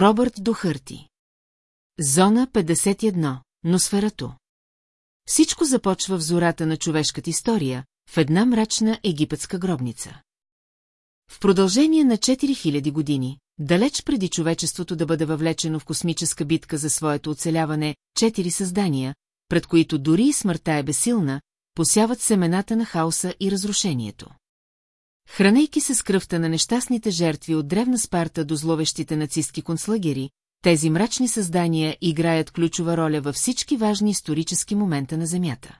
Робърт Дохърти. Зона 51. Носферато. Всичко започва в зората на човешката история, в една мрачна египетска гробница. В продължение на 4000 години, далеч преди човечеството да бъде въвлечено в космическа битка за своето оцеляване, четири създания, пред които дори и смъртта е безсилна, посяват семената на хаоса и разрушението. Хранейки се с кръвта на нещастните жертви от древна Спарта до зловещите нацистки концлагери, тези мрачни създания играят ключова роля във всички важни исторически момента на Земята.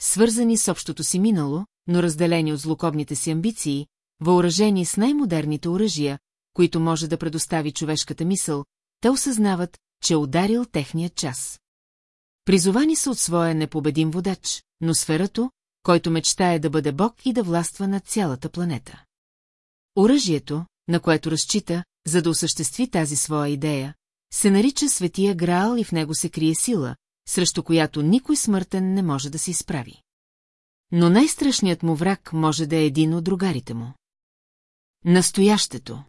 Свързани с общото си минало, но разделени от злокобните си амбиции, въоръжени с най-модерните оръжия, които може да предостави човешката мисъл, те осъзнават, че е ударил техният час. Призовани са от своя непобедим водач, но сферато, който мечтае да бъде бог и да властва над цялата планета. Оръжието, на което разчита, за да осъществи тази своя идея, се нарича Светия Граал и в него се крие сила, срещу която никой смъртен не може да се изправи. Но най-страшният му враг може да е един от другарите му. Настоящето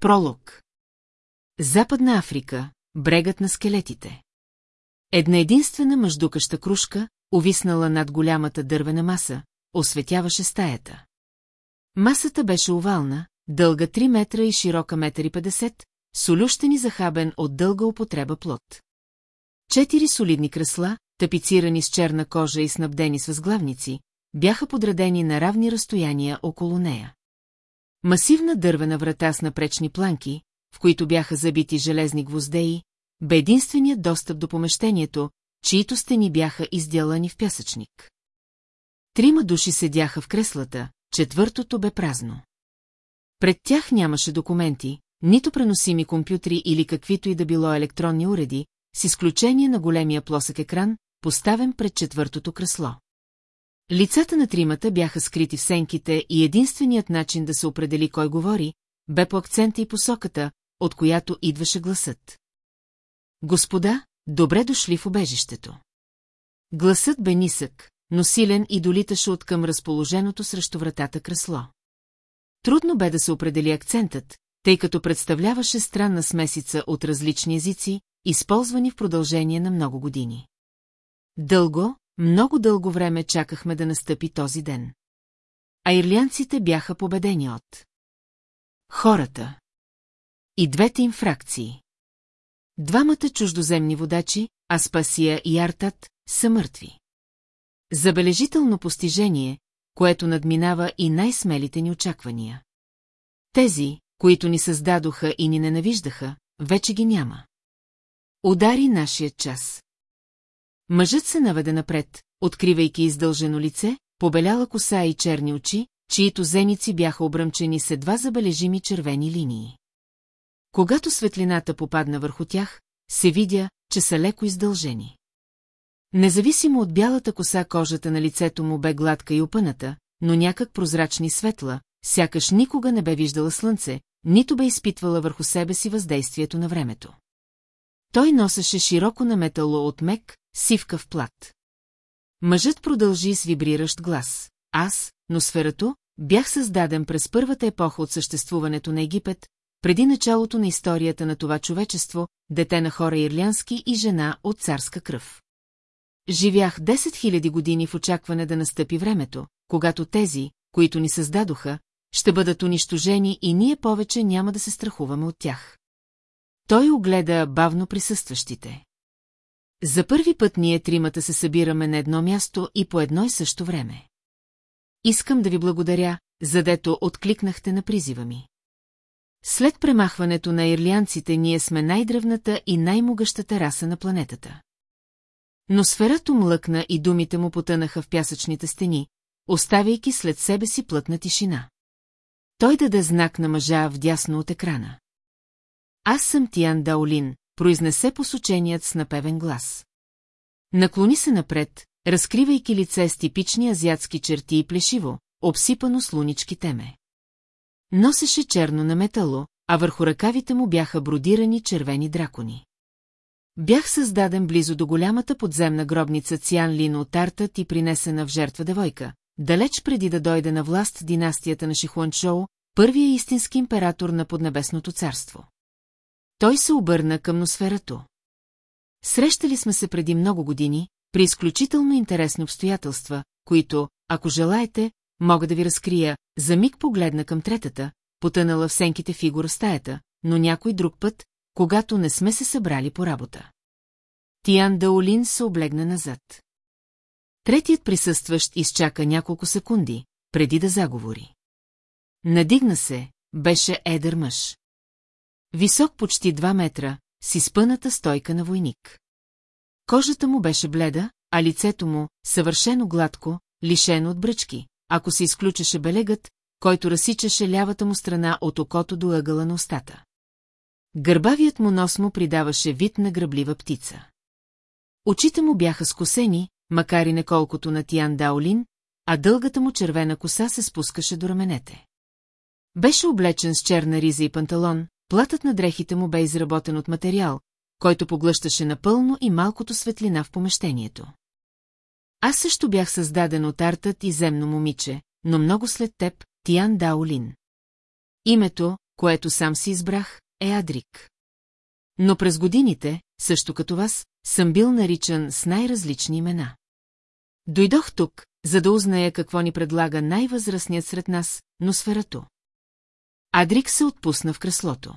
Пролог Западна Африка, брегът на скелетите. Една единствена мъждукаща кружка, увиснала над голямата дървена маса, осветяваше стаята. Масата беше овална, дълга 3 метра и широка 1,50 м, солющен и захабен от дълга употреба плод. Четири солидни кресла, тапицирани с черна кожа и снабдени с възглавници, бяха подредени на равни разстояния около нея. Масивна дървена врата с напречни планки, в които бяха забити железни гвоздеи, бе единственият достъп до помещението, чието стени бяха изделани в пясъчник. Трима души седяха в креслата, четвъртото бе празно. Пред тях нямаше документи, нито преносими компютри или каквито и да било електронни уреди, с изключение на големия плосък екран, поставен пред четвъртото кресло. Лицата на тримата бяха скрити в сенките и единственият начин да се определи кой говори, бе по акцента и посоката, от която идваше гласът. Господа, добре дошли в обежището. Гласът бе нисък, но силен и долиташе от към разположеното срещу вратата кресло. Трудно бе да се определи акцентът, тъй като представляваше странна смесица от различни езици, използвани в продължение на много години. Дълго, много дълго време чакахме да настъпи този ден. А ирлянците бяха победени от хората. И двете им фракции. Двамата чуждоземни водачи, Аспасия и Артат, са мъртви. Забележително постижение, което надминава и най-смелите ни очаквания. Тези, които ни създадоха и ни ненавиждаха, вече ги няма. Удари нашият час. Мъжът се наведе напред, откривайки издължено лице, побеляла коса и черни очи, чието зеници бяха обръмчени с едва забележими червени линии. Когато светлината попадна върху тях, се видя, че са леко издължени. Независимо от бялата коса кожата на лицето му бе гладка и опъната, но някак прозрачни светла, сякаш никога не бе виждала слънце, нито бе изпитвала върху себе си въздействието на времето. Той носеше широко наметало от мек, сивкав плат. Мъжът продължи с вибриращ глас. Аз, но сферато, бях създаден през първата епоха от съществуването на Египет, преди началото на историята на това човечество, дете на хора ирлянски и жена от царска кръв. Живях 10 000 години в очакване да настъпи времето, когато тези, които ни създадоха, ще бъдат унищожени и ние повече няма да се страхуваме от тях. Той огледа бавно присъстващите. За първи път ние тримата се събираме на едно място и по едно и също време. Искам да ви благодаря, задето откликнахте на призива ми. След премахването на ирлианците ние сме най-древната и най-могъщата раса на планетата. Но сферато млъкна и думите му потънаха в пясъчните стени, оставяйки след себе си плътна тишина. Той даде знак на мъжа вдясно от екрана. Аз съм Тиан Даолин, произнесе посоченият с напевен глас. Наклони се напред, разкривайки лице с типични азиатски черти и плешиво, обсипано с лунички теме. Носеше черно на метало, а върху ръкавите му бяха бродирани червени дракони. Бях създаден близо до голямата подземна гробница Циан Лин от Артът и принесена в жертва девойка, далеч преди да дойде на власт династията на Шихуанчоу, първия истински император на Поднебесното царство. Той се обърна към носферато. Срещали сме се преди много години, при изключително интересни обстоятелства, които, ако желаете, мога да ви разкрия, за миг погледна към третата, потънала в сенките фигура стаята, но някой друг път, когато не сме се събрали по работа. Тиан Даолин се облегна назад. Третият присъстващ изчака няколко секунди, преди да заговори. Надигна се, беше едър мъж. Висок почти 2 метра, с изпъната стойка на войник. Кожата му беше бледа, а лицето му, съвършено гладко, лишено от бръчки, ако се изключеше белегът, който разсичаше лявата му страна от окото до ъгъла на устата. Гърбавият му нос му придаваше вид на гръблива птица. Очите му бяха скосени, макар и не колкото на Тиан Даолин, а дългата му червена коса се спускаше до раменете. Беше облечен с черна риза и панталон, платът на дрехите му бе изработен от материал, който поглъщаше напълно и малкото светлина в помещението. Аз също бях създаден от артът и земно момиче, но много след теб, Тиан Даолин. Името, което сам си избрах, е Адрик. Но през годините, също като вас, съм бил наричан с най-различни имена. Дойдох тук, за да узная какво ни предлага най-възрастният сред нас, но сферато. Адрик се отпусна в креслото.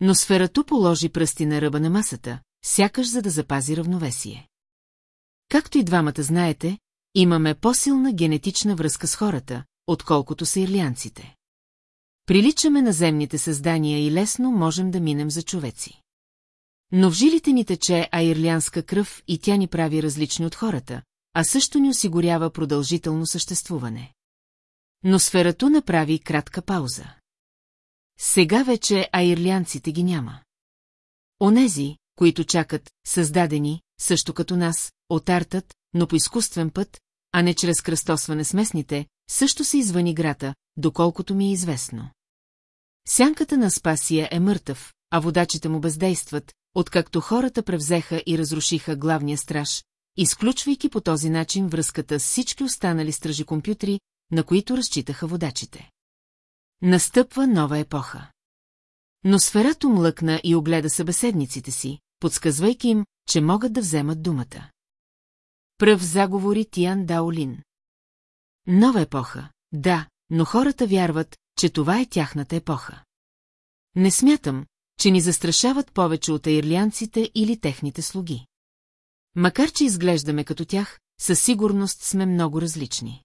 Но сферато положи пръсти на ръба на масата, сякаш за да запази равновесие. Както и двамата знаете, имаме по-силна генетична връзка с хората, отколкото са ирлианците. Приличаме на земните създания и лесно можем да минем за човеци. Но в жилите ни тече аирлянска кръв и тя ни прави различни от хората, а също ни осигурява продължително съществуване. Но сферато направи кратка пауза. Сега вече аирлянците ги няма. Онези, които чакат, създадени, също като нас, от артът, но по изкуствен път, а не чрез кръстосване с местните, също се извън играта, доколкото ми е известно. Сянката на Спасия е мъртъв, а водачите му бездействат, откакто хората превзеха и разрушиха главния страж, изключвайки по този начин връзката с всички останали стражи компютри, на които разчитаха водачите. Настъпва нова епоха. Но сферато млъкна и огледа събеседниците си, подсказвайки им, че могат да вземат думата. Пръв заговори Тиан Даолин. Нова епоха, да, но хората вярват, че това е тяхната епоха. Не смятам, че ни застрашават повече от аирлянците или техните слуги. Макар, че изглеждаме като тях, със сигурност сме много различни.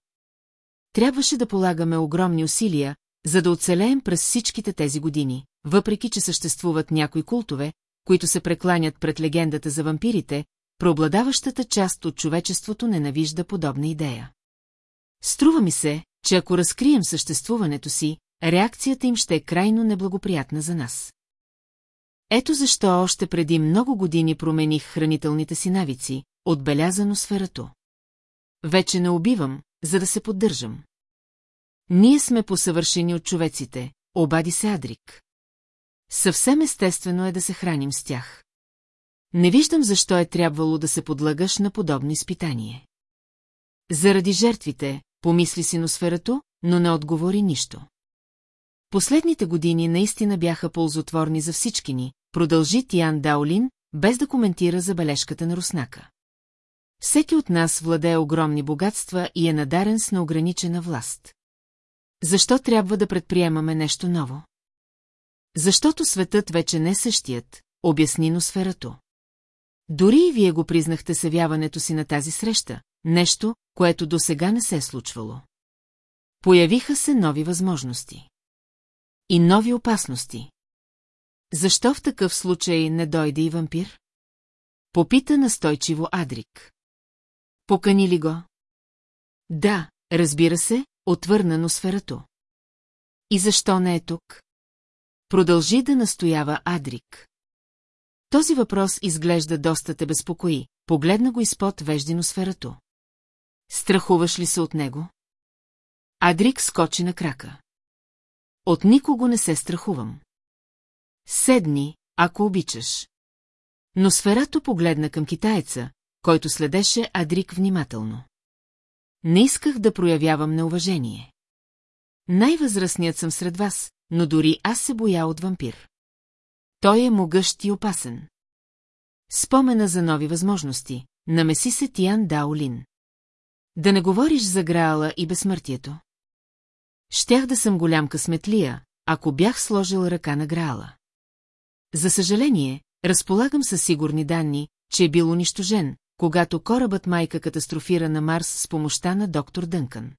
Трябваше да полагаме огромни усилия, за да оцелеем през всичките тези години, въпреки че съществуват някои култове, които се прекланят пред легендата за вампирите, преобладаващата част от човечеството ненавижда подобна идея. Струва ми се, че ако разкрием съществуването си, реакцията им ще е крайно неблагоприятна за нас. Ето защо още преди много години промених хранителните си навици, отбелязано сферато. Вече не убивам, за да се поддържам. Ние сме посъвършени от човеците, обади се Адрик. Съвсем естествено е да се храним с тях. Не виждам защо е трябвало да се подлагаш на подобно изпитание. Заради жертвите, помисли си носферато, но не отговори нищо. Последните години наистина бяха ползотворни за всички ни, продължи Тиан Даолин, без да коментира забележката на Руснака. Всеки от нас владее огромни богатства и е надарен с неограничена власт. Защо трябва да предприемаме нещо ново? Защото светът вече не е същият, обясни носферато. Дори и вие го признахте с явяването си на тази среща, нещо, което до сега не се е случвало. Появиха се нови възможности. И нови опасности. Защо в такъв случай не дойде и вампир? Попита настойчиво Адрик. Покани ли го? Да, разбира се, отвърна носферато. И защо не е тук? Продължи да настоява Адрик. Този въпрос изглежда доста те безпокои, погледна го изпод веждино сферато. Страхуваш ли се от него? Адрик скочи на крака. От никого не се страхувам. Седни, ако обичаш. Но сферато погледна към китаеца, който следеше Адрик внимателно. Не исках да проявявам неуважение. Най-възрастният съм сред вас, но дори аз се боя от вампир. Той е могъщ и опасен. Спомена за нови възможности, намеси се Тиан Даолин. Да не говориш за Граала и безсмъртието. Щях да съм голям късметлия, ако бях сложил ръка на Граала. За съжаление, разполагам със сигурни данни, че е бил унищожен, когато корабът майка катастрофира на Марс с помощта на доктор Дънкън.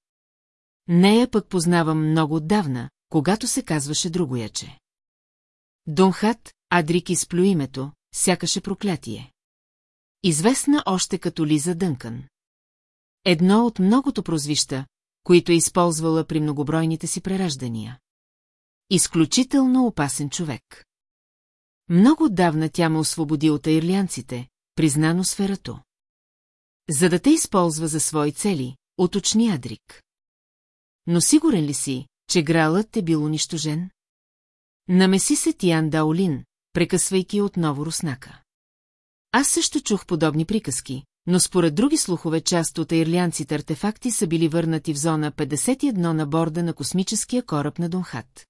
Нея пък познавам много отдавна, когато се казваше другояче. Донхат, Адрик изплю името, сякаше проклятие. Известна още като Лиза Дънкън. Едно от многото прозвища, които е използвала при многобройните си прераждания. Изключително опасен човек. Много отдавна тя ме освободи от аирлянците, признано сферато. За да те използва за свои цели, уточни Адрик. Но сигурен ли си, че гралът е бил унищожен? Намеси се Тиан Даолин, прекъсвайки отново руснака. Аз също чух подобни приказки, но според други слухове част от ирлянците артефакти са били върнати в зона 51 на борда на космическия кораб на Донхат.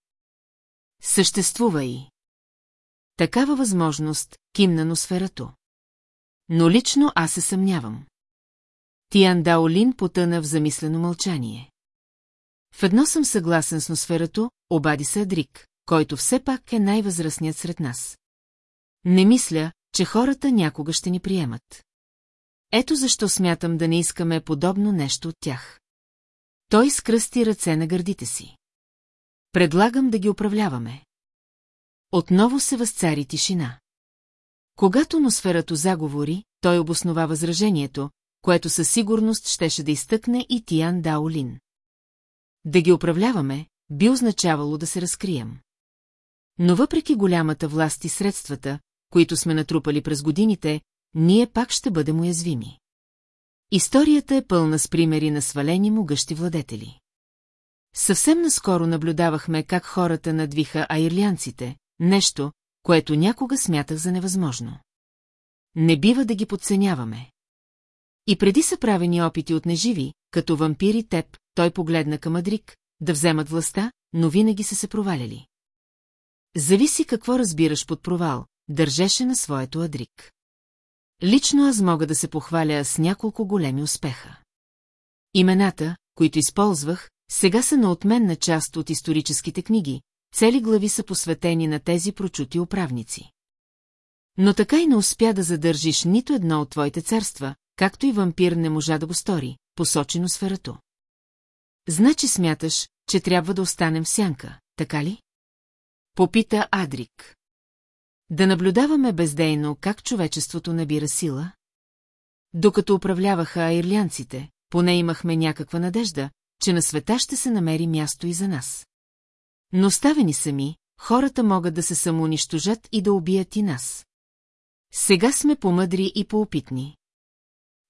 Съществува и. Такава възможност, кимна носферато. Но лично аз се съмнявам. Тиан Даолин потъна в замислено мълчание. В едно съм съгласен с носферато, обади се Адрик, който все пак е най-възрастният сред нас. Не мисля, че хората някога ще ни приемат. Ето защо смятам да не искаме подобно нещо от тях. Той скръсти ръце на гърдите си. Предлагам да ги управляваме. Отново се възцари тишина. Когато носферато заговори, той обоснова възражението, което със сигурност щеше да изтъкне и Тиян Даолин. Да ги управляваме, би означавало да се разкрием. Но въпреки голямата власт и средствата, които сме натрупали през годините, ние пак ще бъдем уязвими. Историята е пълна с примери на свалени могъщи владетели. Съвсем наскоро наблюдавахме как хората надвиха аирлянците, нещо, което някога смятах за невъзможно. Не бива да ги подценяваме. И преди са правени опити от неживи, като вампири теб, той погледна към Адрик, да вземат властта, но винаги са се проваляли. Зависи какво разбираш под провал, държеше на своето Адрик. Лично аз мога да се похваля с няколко големи успеха. Имената, които използвах, сега са на отменна част от историческите книги, цели глави са посветени на тези прочути управници. Но така и не успя да задържиш нито едно от твоите царства, както и вампир не можа да го стори, посочено сферато. Значи смяташ, че трябва да останем в сянка, така ли? Попита Адрик. Да наблюдаваме бездейно как човечеството набира сила? Докато управляваха аирлянците, поне имахме някаква надежда, че на света ще се намери място и за нас. Но ставени сами, хората могат да се самоунищожат и да убият и нас. Сега сме помъдри и поопитни.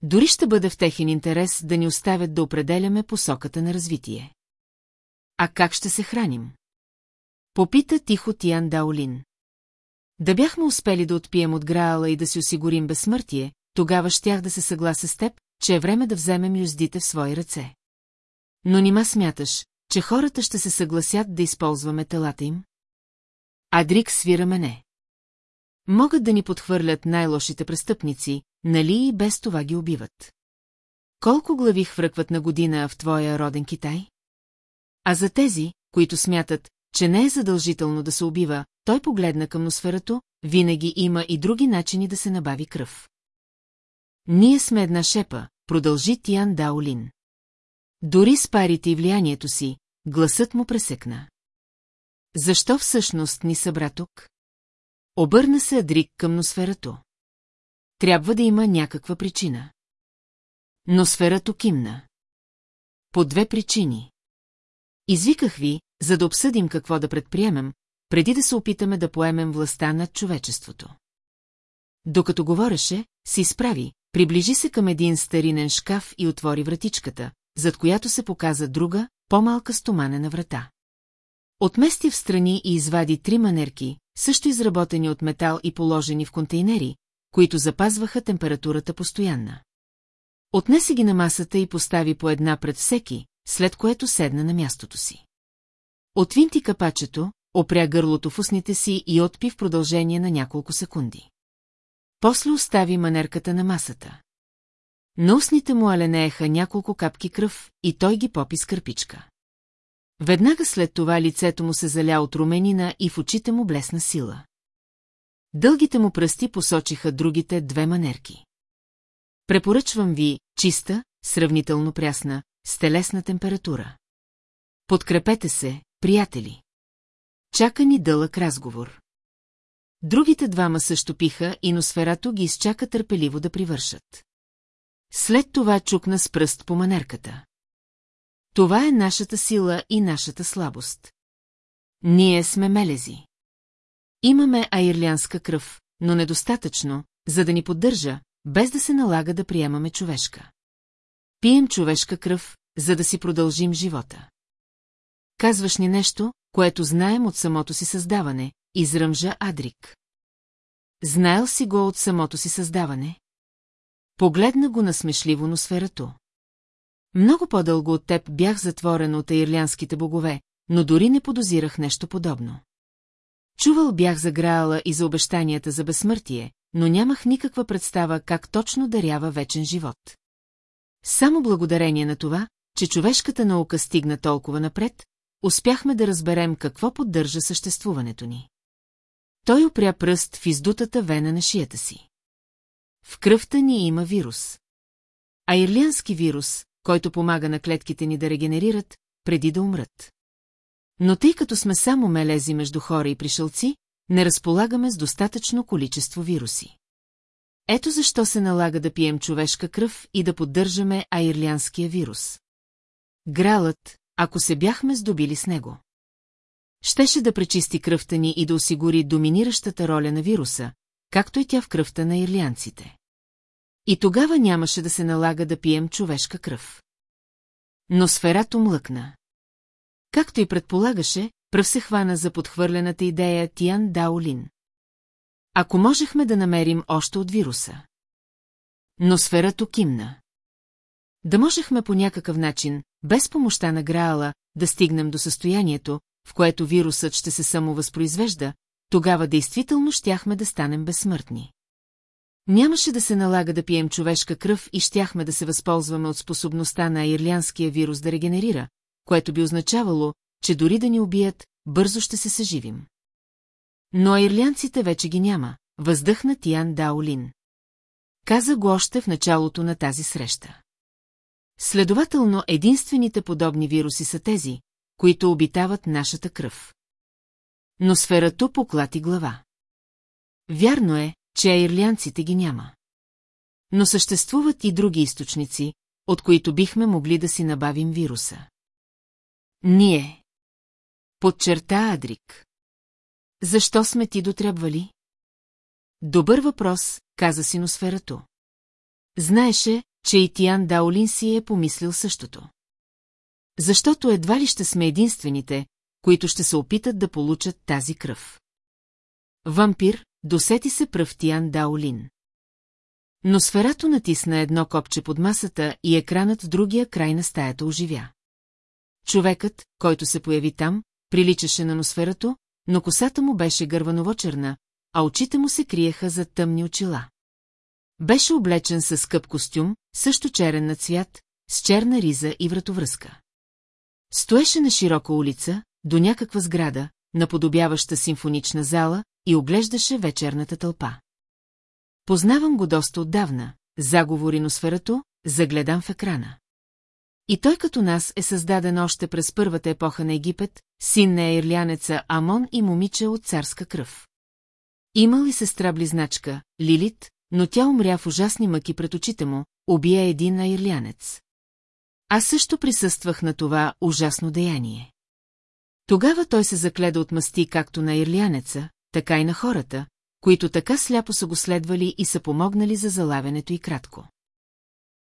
Дори ще бъде в техен интерес да ни оставят да определяме посоката на развитие. А как ще се храним? Попита тихо Тиан Даолин. Да бяхме успели да отпием от Граала и да си осигурим безсмъртие, тогава щях да се съглася с теб, че е време да вземем юздите в свои ръце. Но нима смяташ, че хората ще се съгласят да използваме телата им? Адрик свира мене. Могат да ни подхвърлят най-лошите престъпници, нали и без това ги убиват. Колко глави хвъркват на година в твоя роден Китай? А за тези, които смятат, че не е задължително да се убива, той погледна към носферато, винаги има и други начини да се набави кръв. Ние сме една шепа, продължи Тиан Даолин. Дори с парите и влиянието си, гласът му пресекна. Защо всъщност ни събра тук? Обърна се Адрик към носферато. Трябва да има някаква причина. Носферато кимна. По две причини. Извиках ви, за да обсъдим какво да предприемем, преди да се опитаме да поемем властта над човечеството. Докато говореше, се изправи, приближи се към един старинен шкаф и отвори вратичката, зад която се показа друга, по-малка стоманена врата. Отмести в страни и извади три манерки, също изработени от метал и положени в контейнери, които запазваха температурата постоянна. Отнесе ги на масата и постави по една пред всеки, след което седна на мястото си. Отвинти капачето, опря гърлото в устните си и отпи в продължение на няколко секунди. После остави манерката на масата. На устните му аленееха няколко капки кръв и той ги попи с кърпичка. Веднага след това лицето му се заля от руменина и в очите му блесна сила. Дългите му пръсти посочиха другите две манерки. Препоръчвам ви чиста, сравнително прясна, с телесна температура. Подкрепете се, приятели. Чака ни дълъг разговор. Другите двама също пиха и носферато ги изчака търпеливо да привършат. След това чукна с пръст по манерката. Това е нашата сила и нашата слабост. Ние сме мелези. Имаме аирлянска кръв, но недостатъчно, за да ни поддържа, без да се налага да приемаме човешка. Пием човешка кръв, за да си продължим живота. Казваш ни нещо, което знаем от самото си създаване, изръмжа Адрик. Знаел си го от самото си създаване? Погледна го насмешливо на сферато. Много по-дълго от теб бях затворен от ирлянските богове, но дори не подозирах нещо подобно. Чувал бях за Граала и за обещанията за безсмъртие, но нямах никаква представа как точно дарява вечен живот. Само благодарение на това, че човешката наука стигна толкова напред, успяхме да разберем какво поддържа съществуването ни. Той опря пръст в издутата вена на шията си. В кръвта ни има вирус. А ирлиански вирус, който помага на клетките ни да регенерират, преди да умрат. Но тъй като сме само мелези между хора и пришълци, не разполагаме с достатъчно количество вируси. Ето защо се налага да пием човешка кръв и да поддържаме аирлянския вирус. Гралът, ако се бяхме здобили с него. Щеше да пречисти кръвта ни и да осигури доминиращата роля на вируса, както и тя в кръвта на ирлянците. И тогава нямаше да се налага да пием човешка кръв. Но сферато млъкна. Както и предполагаше, пръв се хвана за подхвърлената идея Тиан Даолин. Ако можехме да намерим още от вируса. Но сферато кимна. Да можехме по някакъв начин, без помощта на Граала, да стигнем до състоянието, в което вирусът ще се самовъзпроизвежда, тогава действително щяхме да станем безсмъртни. Нямаше да се налага да пием човешка кръв и щяхме да се възползваме от способността на ирлянския вирус да регенерира, което би означавало, че дори да ни убият, бързо ще се съживим. Но ирлянците вече ги няма, въздъхна Тиан Даолин. Каза го още в началото на тази среща. Следователно, единствените подобни вируси са тези, които обитават нашата кръв. Но сферато поклати глава. Вярно е, че ирлянците ги няма. Но съществуват и други източници, от които бихме могли да си набавим вируса. Ние. Подчерта Адрик. Защо сме ти дотребвали? Добър въпрос, каза синосферато. Знаеше, че и Тиан Даолин си е помислил същото. Защото едва ли ще сме единствените, които ще се опитат да получат тази кръв. Вампир, досети се пръв Тиан Даолин. Но сферато натисна едно копче под масата и екранът в другия край на стаята оживя. Човекът, който се появи там, приличаше на носферато, но косата му беше гърваново-черна, а очите му се криеха за тъмни очила. Беше облечен с скъп костюм, също черен на цвят, с черна риза и вратовръзка. Стоеше на широка улица, до някаква сграда, наподобяваща симфонична зала, и оглеждаше вечерната тълпа. Познавам го доста отдавна, заговори носферато, загледан в екрана. И той като нас е създаден още през първата епоха на Египет, син на ирлянеца Амон и момиче от царска кръв. Имал и сестра-близначка, Лилит, но тя умря в ужасни мъки пред очите му, убия един аирлянец. Аз също присъствах на това ужасно деяние. Тогава той се закледа от мъсти както на ирлянеца, така и на хората, които така сляпо са го следвали и са помогнали за залавянето и кратко.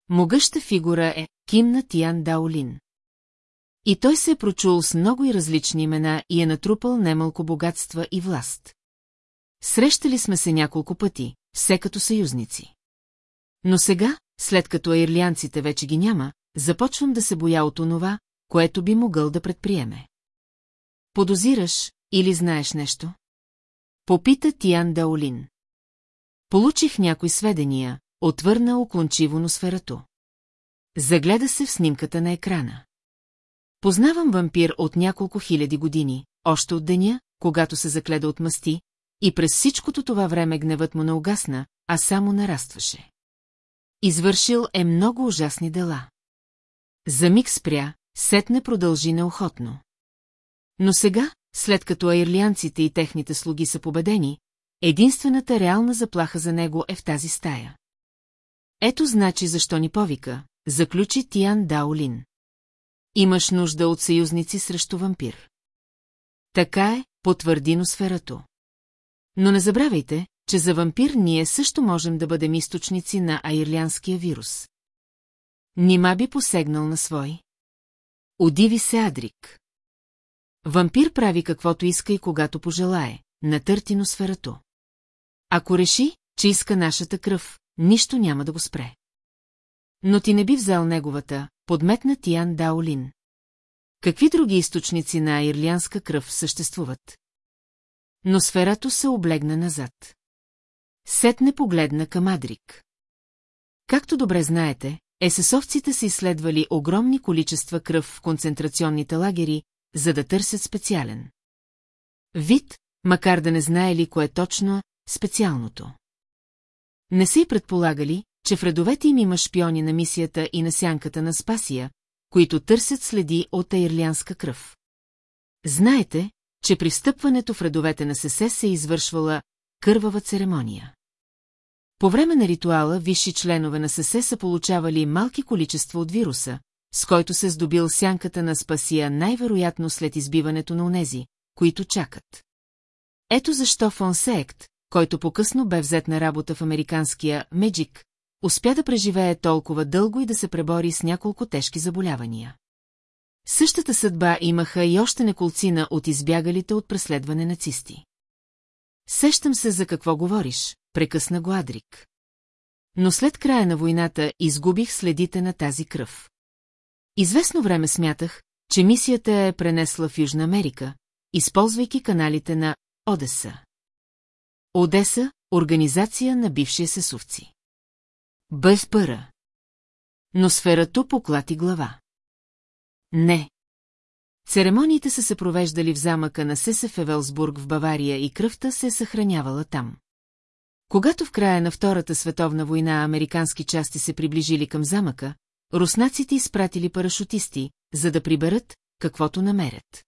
Могъща фигура е Кимна Тиан Даолин. И той се е прочул с много и различни имена и е натрупал немалко богатства и власт. Срещали сме се няколко пъти, все като съюзници. Но сега, след като аирлянците вече ги няма, започвам да се боя от онова, което би могъл да предприеме. Подозираш, или знаеш нещо? Попита Тиан Даолин. Получих някои сведения, отвърна оклончиво носферато. Загледа се в снимката на екрана. Познавам вампир от няколко хиляди години, още от деня, когато се закледа от мъсти, и през всичкото това време гневът му не угасна, а само нарастваше. Извършил е много ужасни дела. За миг спря, сетне продължи неохотно. Но сега, след като аирлианците и техните слуги са победени, единствената реална заплаха за него е в тази стая. Ето значи защо ни повика, заключи Тиан Даолин. Имаш нужда от съюзници срещу вампир. Така е, потвърди носферато. Но не забравяйте, че за вампир ние също можем да бъдем източници на аирлянския вирус. Нима би посегнал на свой. Удиви се Адрик. Вампир прави каквото иска и когато пожелае, натърти носферато. Ако реши, че иска нашата кръв, нищо няма да го спре. Но ти не би взел неговата, подметна Тиан Даолин. Какви други източници на ирлианска кръв съществуват? Но сферато се облегна назад. Сетне погледна към Адрик. Както добре знаете, есесовците са изследвали огромни количества кръв в концентрационните лагери, за да търсят специален. Вид, макар да не знаели кое точно специалното. Не са и предполагали, че в редовете им има шпиони на мисията и на сянката на Спасия, които търсят следи от аирлянска кръв. Знаете, че при встъпването в редовете на СС се е извършвала кървава церемония. По време на ритуала висши членове на СС са получавали малки количества от вируса, с който се здобил сянката на Спасия най-вероятно след избиването на онези, които чакат. Ето защо Фонсект, който по-късно бе взет на работа в американския Меджик, успя да преживее толкова дълго и да се пребори с няколко тежки заболявания. Същата съдба имаха и още неколцина от избягалите от преследване нацисти. Сещам се за какво говориш, прекъсна го Адрик. Но след края на войната изгубих следите на тази кръв. Известно време смятах, че мисията е пренесла в Южна Америка, използвайки каналите на Одеса. Одеса – организация на бивши сесовци. Без пъра. Но сферато поклати глава. Не. Церемониите са се провеждали в замъка на Сесеф Евелсбург в Бавария и кръвта се е съхранявала там. Когато в края на Втората световна война американски части се приближили към замъка, руснаците изпратили парашутисти, за да приберат, каквото намерят.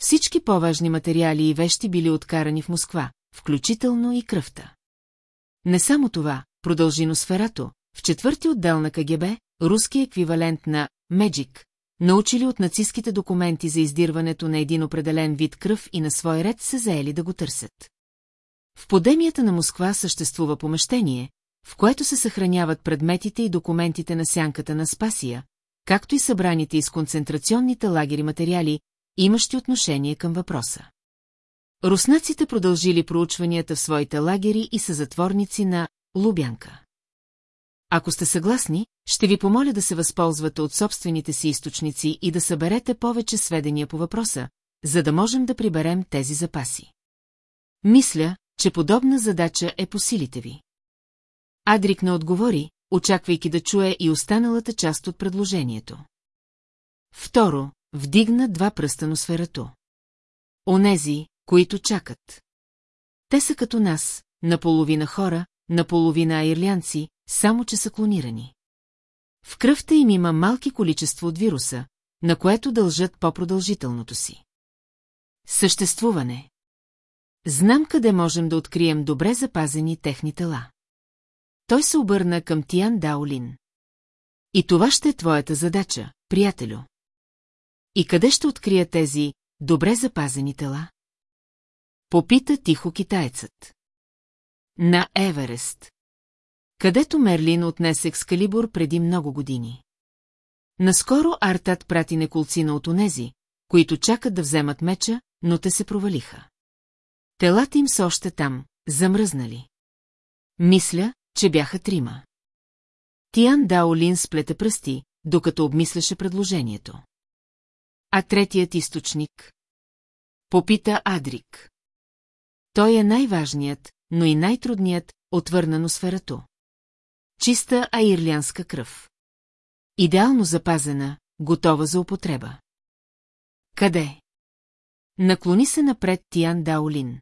Всички по-важни материали и вещи били откарани в Москва, включително и кръвта. Не само това, продължи Носферато, в четвърти отдел на КГБ, руски еквивалент на Меджик, научили от нацистските документи за издирването на един определен вид кръв и на свой ред се заели да го търсят. В подемията на Москва съществува помещение, в което се съхраняват предметите и документите на сянката на Спасия, както и събраните из концентрационните лагери материали, имащи отношение към въпроса. Руснаците продължили проучванията в своите лагери и са затворници на Лубянка. Ако сте съгласни, ще ви помоля да се възползвате от собствените си източници и да съберете повече сведения по въпроса, за да можем да приберем тези запаси. Мисля, че подобна задача е по силите ви. Адрик не отговори, очаквайки да чуе и останалата част от предложението. Второ, вдигна два пръста на сферато. Онези, които чакат. Те са като нас, наполовина хора, наполовина ирлянци, само че са клонирани. В кръвта им има малки количества от вируса, на което дължат по-продължителното си. Съществуване Знам къде можем да открием добре запазени техни тела. Той се обърна към Тиан Даолин. И това ще е твоята задача, приятелю. И къде ще открия тези добре запазени тела? Попита тихо китаецът. На Еверест. Където Мерлин отнесе Екскалибур преди много години. Наскоро Артат прати неколцина от онези, които чакат да вземат меча, но те се провалиха. Телата им са още там, замръзнали. Мисля, че бяха трима. Тиан Даолин сплете пръсти, докато обмисляше предложението. А третият източник? Попита Адрик. Той е най-важният, но и най-трудният, отвърна носферато. Чиста аирлянска кръв. Идеално запазена, готова за употреба. Къде? Наклони се напред Тиан Даолин.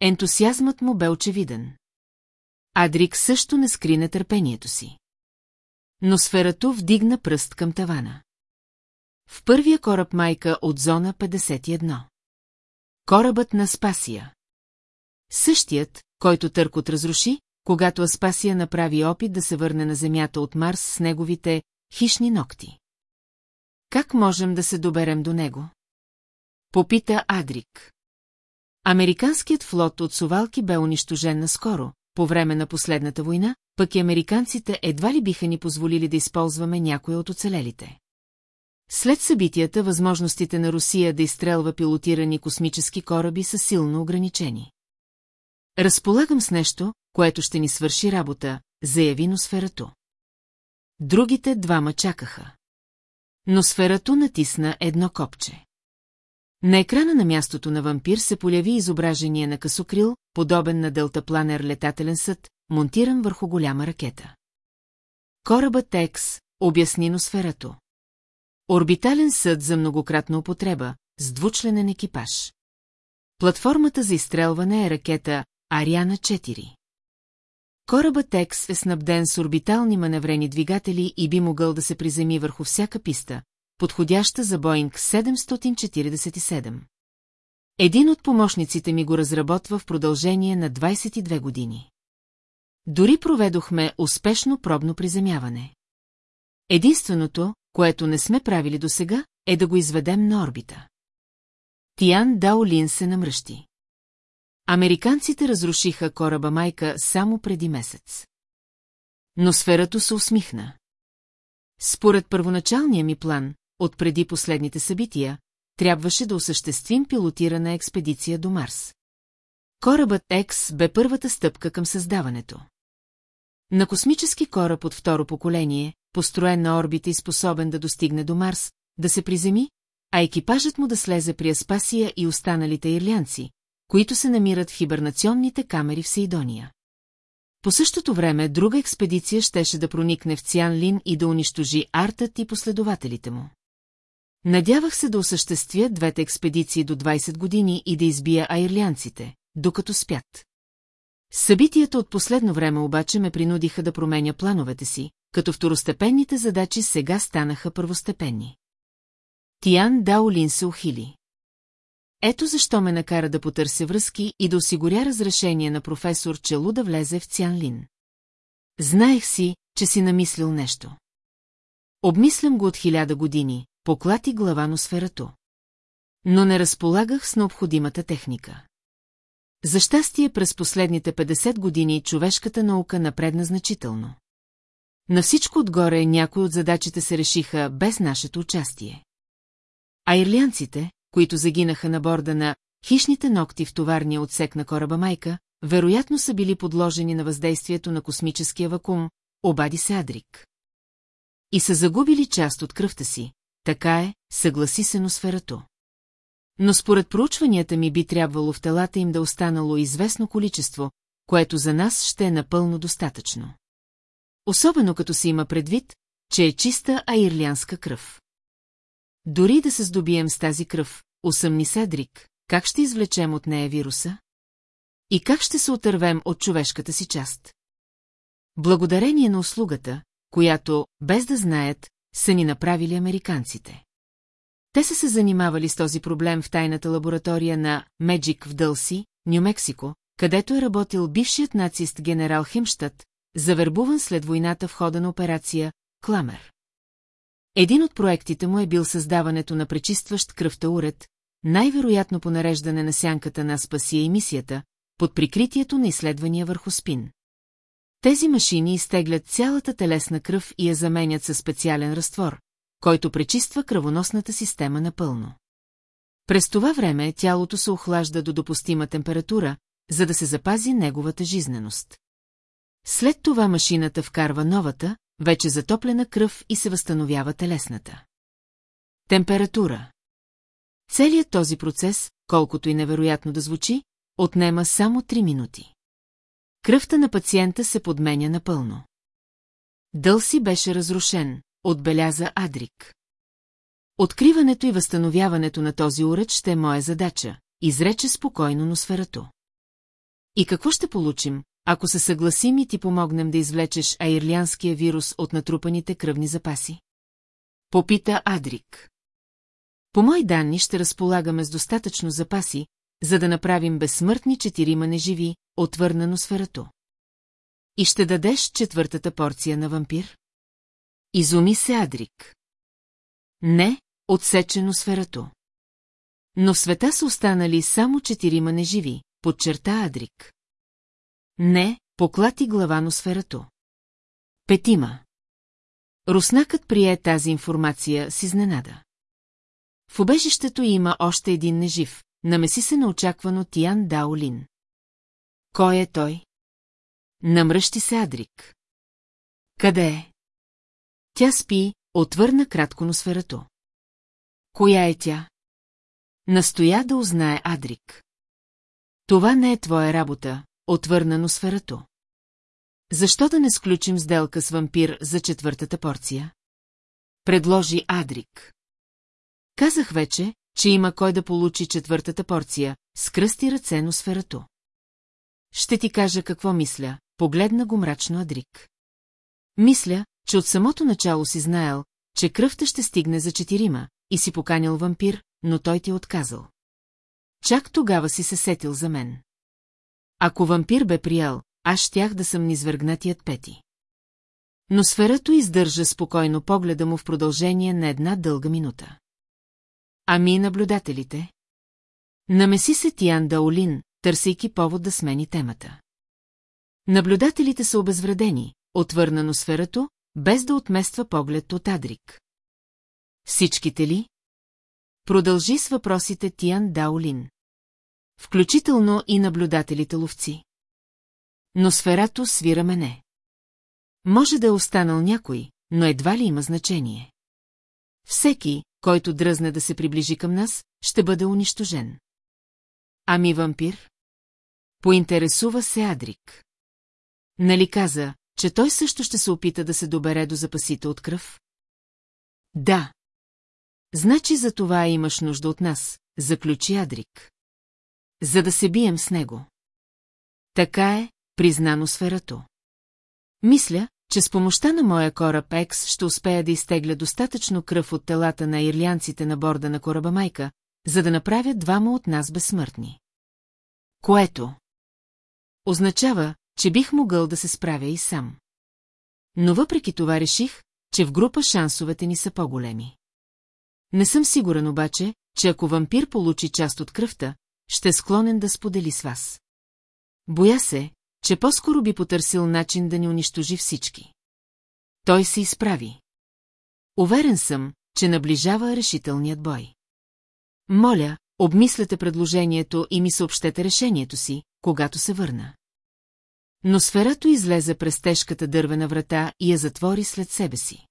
Ентусиазмът му бе очевиден. Адрик също не скри нетърпението си. Но сферато вдигна пръст към тавана. В първия кораб майка от зона 51. Корабът на Спасия. Същият, който Търкот разруши, когато Аспасия направи опит да се върне на Земята от Марс с неговите хищни ногти. Как можем да се доберем до него? Попита Адрик. Американският флот от Сувалки бе унищожен наскоро, по време на последната война, пък и американците едва ли биха ни позволили да използваме някои от оцелелите. След събитията, възможностите на Русия да изстрелва пилотирани космически кораби са силно ограничени. Разполагам с нещо, което ще ни свърши работа, заяви Носферато. Другите двама чакаха. Носферато натисна едно копче. На екрана на мястото на вампир се поляви изображение на късокрил, подобен на делтапланер летателен съд, монтиран върху голяма ракета. Корабът Екс, обясни Носферато. Орбитален съд за многократна употреба, с двучленен екипаж. Платформата за изстрелване е ракета Ариана 4. Корабът Екс е снабден с орбитални маневрени двигатели и би могъл да се приземи върху всяка писта, подходяща за Боинг 747. Един от помощниците ми го разработва в продължение на 22 години. Дори проведохме успешно пробно приземяване. Единственото, което не сме правили досега, е да го изведем на орбита. Тиан Даолин се намръщи. Американците разрушиха кораба майка само преди месец. Но сферато се усмихна. Според първоначалния ми план, от преди последните събития, трябваше да осъществим пилотирана експедиция до Марс. Корабът Екс бе първата стъпка към създаването. На космически кораб от второ поколение, построен на орбита и способен да достигне до Марс, да се приземи, а екипажът му да слезе при Аспасия и останалите ирлянци, които се намират в хибернационните камери в Сейдония. По същото време друга експедиция щеше да проникне в Циан Лин и да унищожи артът и последователите му. Надявах се да осъществя двете експедиции до 20 години и да избия айрлянците, докато спят. Събитията от последно време обаче ме принудиха да променя плановете си, като второстепенните задачи сега станаха първостепенни. Тиан Даолин се ухили. Ето защо ме накара да потърся връзки и да осигуря разрешение на професор Челу да влезе в Цянлин. Знаех си, че си намислил нещо. Обмислям го от хиляда години, поклати глава на сферато. Но не разполагах с необходимата техника. За щастие през последните 50 години човешката наука напредна значително. На всичко отгоре някои от задачите се решиха без нашето участие. А ирлянците, които загинаха на борда на хищните ногти в товарния отсек на кораба Майка, вероятно са били подложени на въздействието на космическия вакуум, обади се Адрик. И са загубили част от кръвта си, така е, съгласи се носферато. Но според проучванията ми би трябвало в телата им да останало известно количество, което за нас ще е напълно достатъчно. Особено като се има предвид, че е чиста аирлянска кръв. Дори да се здобием с тази кръв, усъмни Седрик, как ще извлечем от нея вируса? И как ще се отървем от човешката си част? Благодарение на услугата, която, без да знаят, са ни направили американците. Те са се занимавали с този проблем в тайната лаборатория на Меджик в Дълси, Нью-Мексико, където е работил бившият нацист генерал Хемштадт, завербуван след войната в хода на операция Кламер. Един от проектите му е бил създаването на пречистващ кръвта уред, най-вероятно по нареждане на сянката на Спасия и мисията, под прикритието на изследвания върху спин. Тези машини изтеглят цялата телесна кръв и я заменят със специален разтвор, който пречиства кръвоносната система напълно. През това време тялото се охлажда до допустима температура, за да се запази неговата жизненост. След това машината вкарва новата, вече затоплена кръв и се възстановява телесната. Температура Целият този процес, колкото и невероятно да звучи, отнема само 3 минути. Кръвта на пациента се подменя напълно. Дълси беше разрушен, отбеляза Адрик. Откриването и възстановяването на този уред ще е моя задача, изрече спокойно Носферато. И какво ще получим, ако се съгласим и ти помогнем да извлечеш аирлянския вирус от натрупаните кръвни запаси? Попита Адрик. По мои данни ще разполагаме с достатъчно запаси, за да направим безсмъртни четирима неживи, отвърна Носферато. И ще дадеш четвъртата порция на вампир? Изуми се Адрик. Не, отсечено сферато. Но в света са останали само четирима неживи, подчерта Адрик. Не, поклати глава на сферато. Петима. Руснакът прие тази информация с изненада. В обежището има още един нежив, намеси се неочаквано Тиан Даолин. Кой е той? Намръщи се Адрик. Къде е? Тя спи, отвърна кратко на сферато. Коя е тя? Настоя да узнае Адрик. Това не е твоя работа, отвърна носферато. Защо да не сключим сделка с вампир за четвъртата порция? Предложи Адрик. Казах вече, че има кой да получи четвъртата порция, с кръсти ръце носферато. Ще ти кажа какво мисля, погледна го мрачно Адрик. Мисля, че от самото начало си знаел, че кръвта ще стигне за четирима, и си поканил вампир, но той ти е отказал. Чак тогава си се сетил за мен. Ако вампир бе приел, аз щях да съм низвъргнатият пети. Но сферато издържа спокойно погледа му в продължение на една дълга минута. Ами наблюдателите? Намеси се Тиан Даолин, търсейки повод да смени темата. Наблюдателите са обезвредени, отвърнано сферато, без да отмества поглед от Адрик. Всичките ли? Продължи с въпросите Тиан Даолин. Включително и наблюдателите ловци. Но сферато свира мене. Може да е останал някой, но едва ли има значение. Всеки, който дръзне да се приближи към нас, ще бъде унищожен. Ами вампир? Поинтересува се Адрик. Нали каза, че той също ще се опита да се добере до запасите от кръв? Да. Значи за това имаш нужда от нас, заключи Адрик. За да се бием с него. Така е, признано сферато. Мисля, че с помощта на моя кораб Екс ще успея да изтегля достатъчно кръв от телата на ирлянците на борда на кораба Майка, за да направят двама от нас безсмъртни. Което означава, че бих могъл да се справя и сам. Но въпреки това реших, че в група шансовете ни са по-големи. Не съм сигурен обаче, че ако вампир получи част от кръвта, ще е склонен да сподели с вас. Боя се, че по-скоро би потърсил начин да ни унищожи всички. Той се изправи. Уверен съм, че наближава решителният бой. Моля, обмисляте предложението и ми съобщете решението си, когато се върна. Но сферато излезе през тежката дървена врата и я затвори след себе си.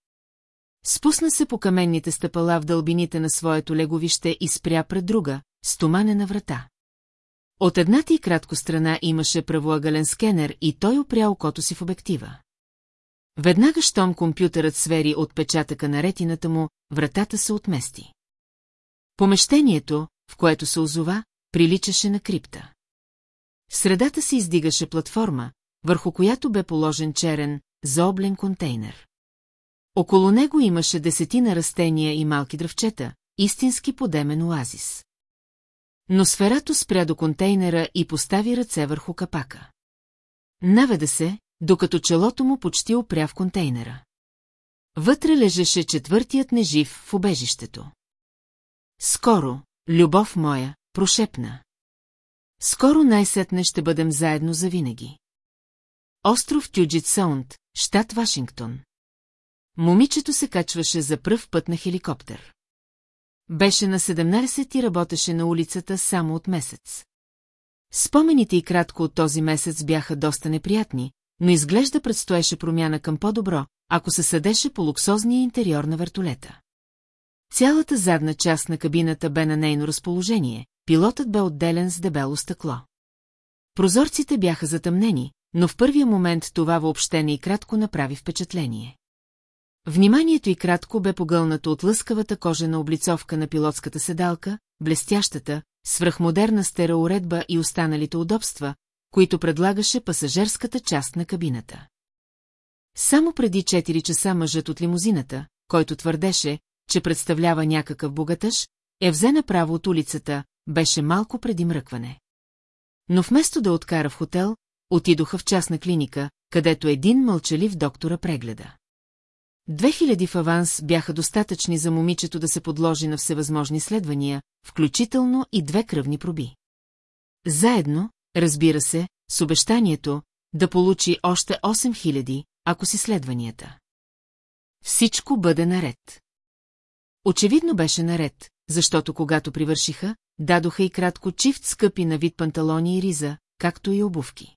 Спусна се по каменните стъпала в дълбините на своето леговище и спря пред друга, стоманена врата. От едната и кратко страна имаше правоъгълен скенер и той опря окото си в обектива. Веднага, щом компютърът свери от печатъка на ретината му, вратата се отмести. Помещението, в което се озова, приличаше на крипта. В средата се издигаше платформа, върху която бе положен черен, заоблен контейнер. Около него имаше десетина растения и малки дръвчета, истински подемен оазис. Но сферато спря до контейнера и постави ръце върху капака. Наведа се, докато челото му почти опря в контейнера. Вътре лежеше четвъртият нежив в обежището. Скоро, любов моя, прошепна. Скоро най-сетне ще бъдем заедно завинаги. Остров Тюджит Саунд, щат Вашингтон. Момичето се качваше за пръв път на хеликоптер. Беше на 17 и работеше на улицата само от месец. Спомените и кратко от този месец бяха доста неприятни, но изглежда предстоеше промяна към по-добро, ако се съдеше по луксозния интериор на вертолета. Цялата задна част на кабината бе на нейно разположение, пилотът бе отделен с дебело стъкло. Прозорците бяха затъмнени, но в първия момент това въобще не и кратко направи впечатление. Вниманието и кратко бе погълнато от лъскавата кожена облицовка на пилотската седалка, блестящата, свръхмодерна стереоредба и останалите удобства, които предлагаше пасажерската част на кабината. Само преди 4 часа мъжът от лимузината, който твърдеше, че представлява някакъв богатъж, е взе направо от улицата, беше малко преди мръкване. Но вместо да откара в хотел, отидоха в частна клиника, където един мълчалив доктора прегледа. 2000 в аванс бяха достатъчни за момичето да се подложи на всевъзможни следвания, включително и две кръвни проби. Заедно, разбира се, с обещанието да получи още 8000, ако си следванията. Всичко бъде наред. Очевидно беше наред, защото когато привършиха, дадоха и кратко чифт скъпи на вид панталони и риза, както и обувки.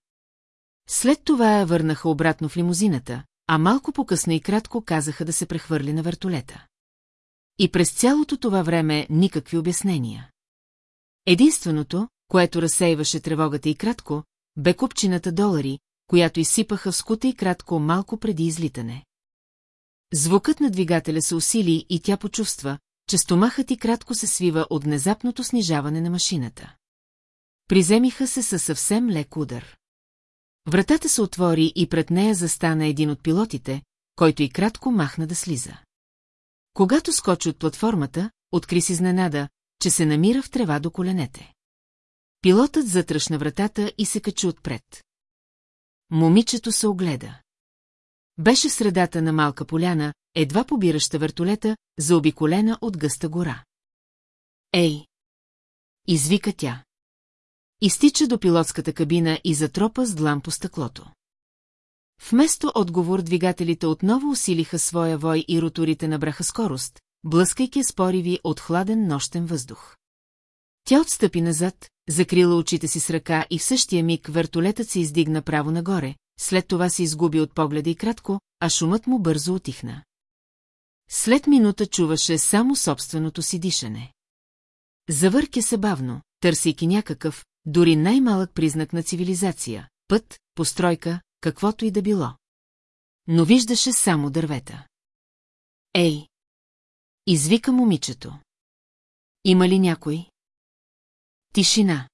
След това я върнаха обратно в лимузината, а малко по-късно и кратко казаха да се прехвърли на вертолета. И през цялото това време никакви обяснения. Единственото, което разсейваше тревогата и кратко, бе купчината долари, която изсипаха в скута и кратко малко преди излитане. Звукът на двигателя се усили и тя почувства, че стомахът и кратко се свива от внезапното снижаване на машината. Приземиха се със съвсем лек удар. Вратата се отвори и пред нея застана един от пилотите, който и кратко махна да слиза. Когато скочи от платформата, откри си изненада, че се намира в трева до коленете. Пилотът затръшна вратата и се качи отпред. Момичето се огледа. Беше в средата на малка поляна, едва побираща вертолета, заобиколена от гъста гора. Ей! Извика тя. Изтича до пилотската кабина и затропа с длан по стъклото. Вместо отговор двигателите отново усилиха своя вой и роторите набраха скорост, блъскайки спориви от хладен нощен въздух. Тя отстъпи назад, закрила очите си с ръка и в същия миг вертолетът се издигна право нагоре, след това се изгуби от погледа и кратко, а шумът му бързо отихна. След минута чуваше само собственото си дишане. Завърке се бавно, търсейки някакъв, дори най-малък признак на цивилизация, път, постройка, каквото и да било. Но виждаше само дървета. Ей! Извика момичето. Има ли някой? Тишина.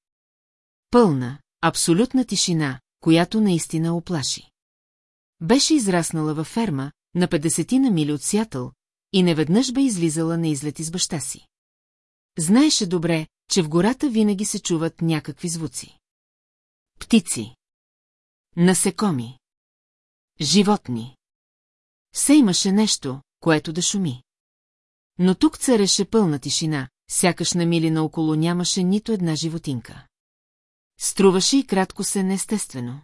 Пълна, абсолютна тишина, която наистина оплаши. Беше израснала във ферма, на 50 на мили от Сятъл, и неведнъж бе излизала на излети с баща си. Знаеше добре, че в гората винаги се чуват някакви звуци. Птици. Насекоми. Животни. Все имаше нещо, което да шуми. Но тук цареше пълна тишина, сякаш на мили наоколо нямаше нито една животинка. Струваше и кратко се неестествено.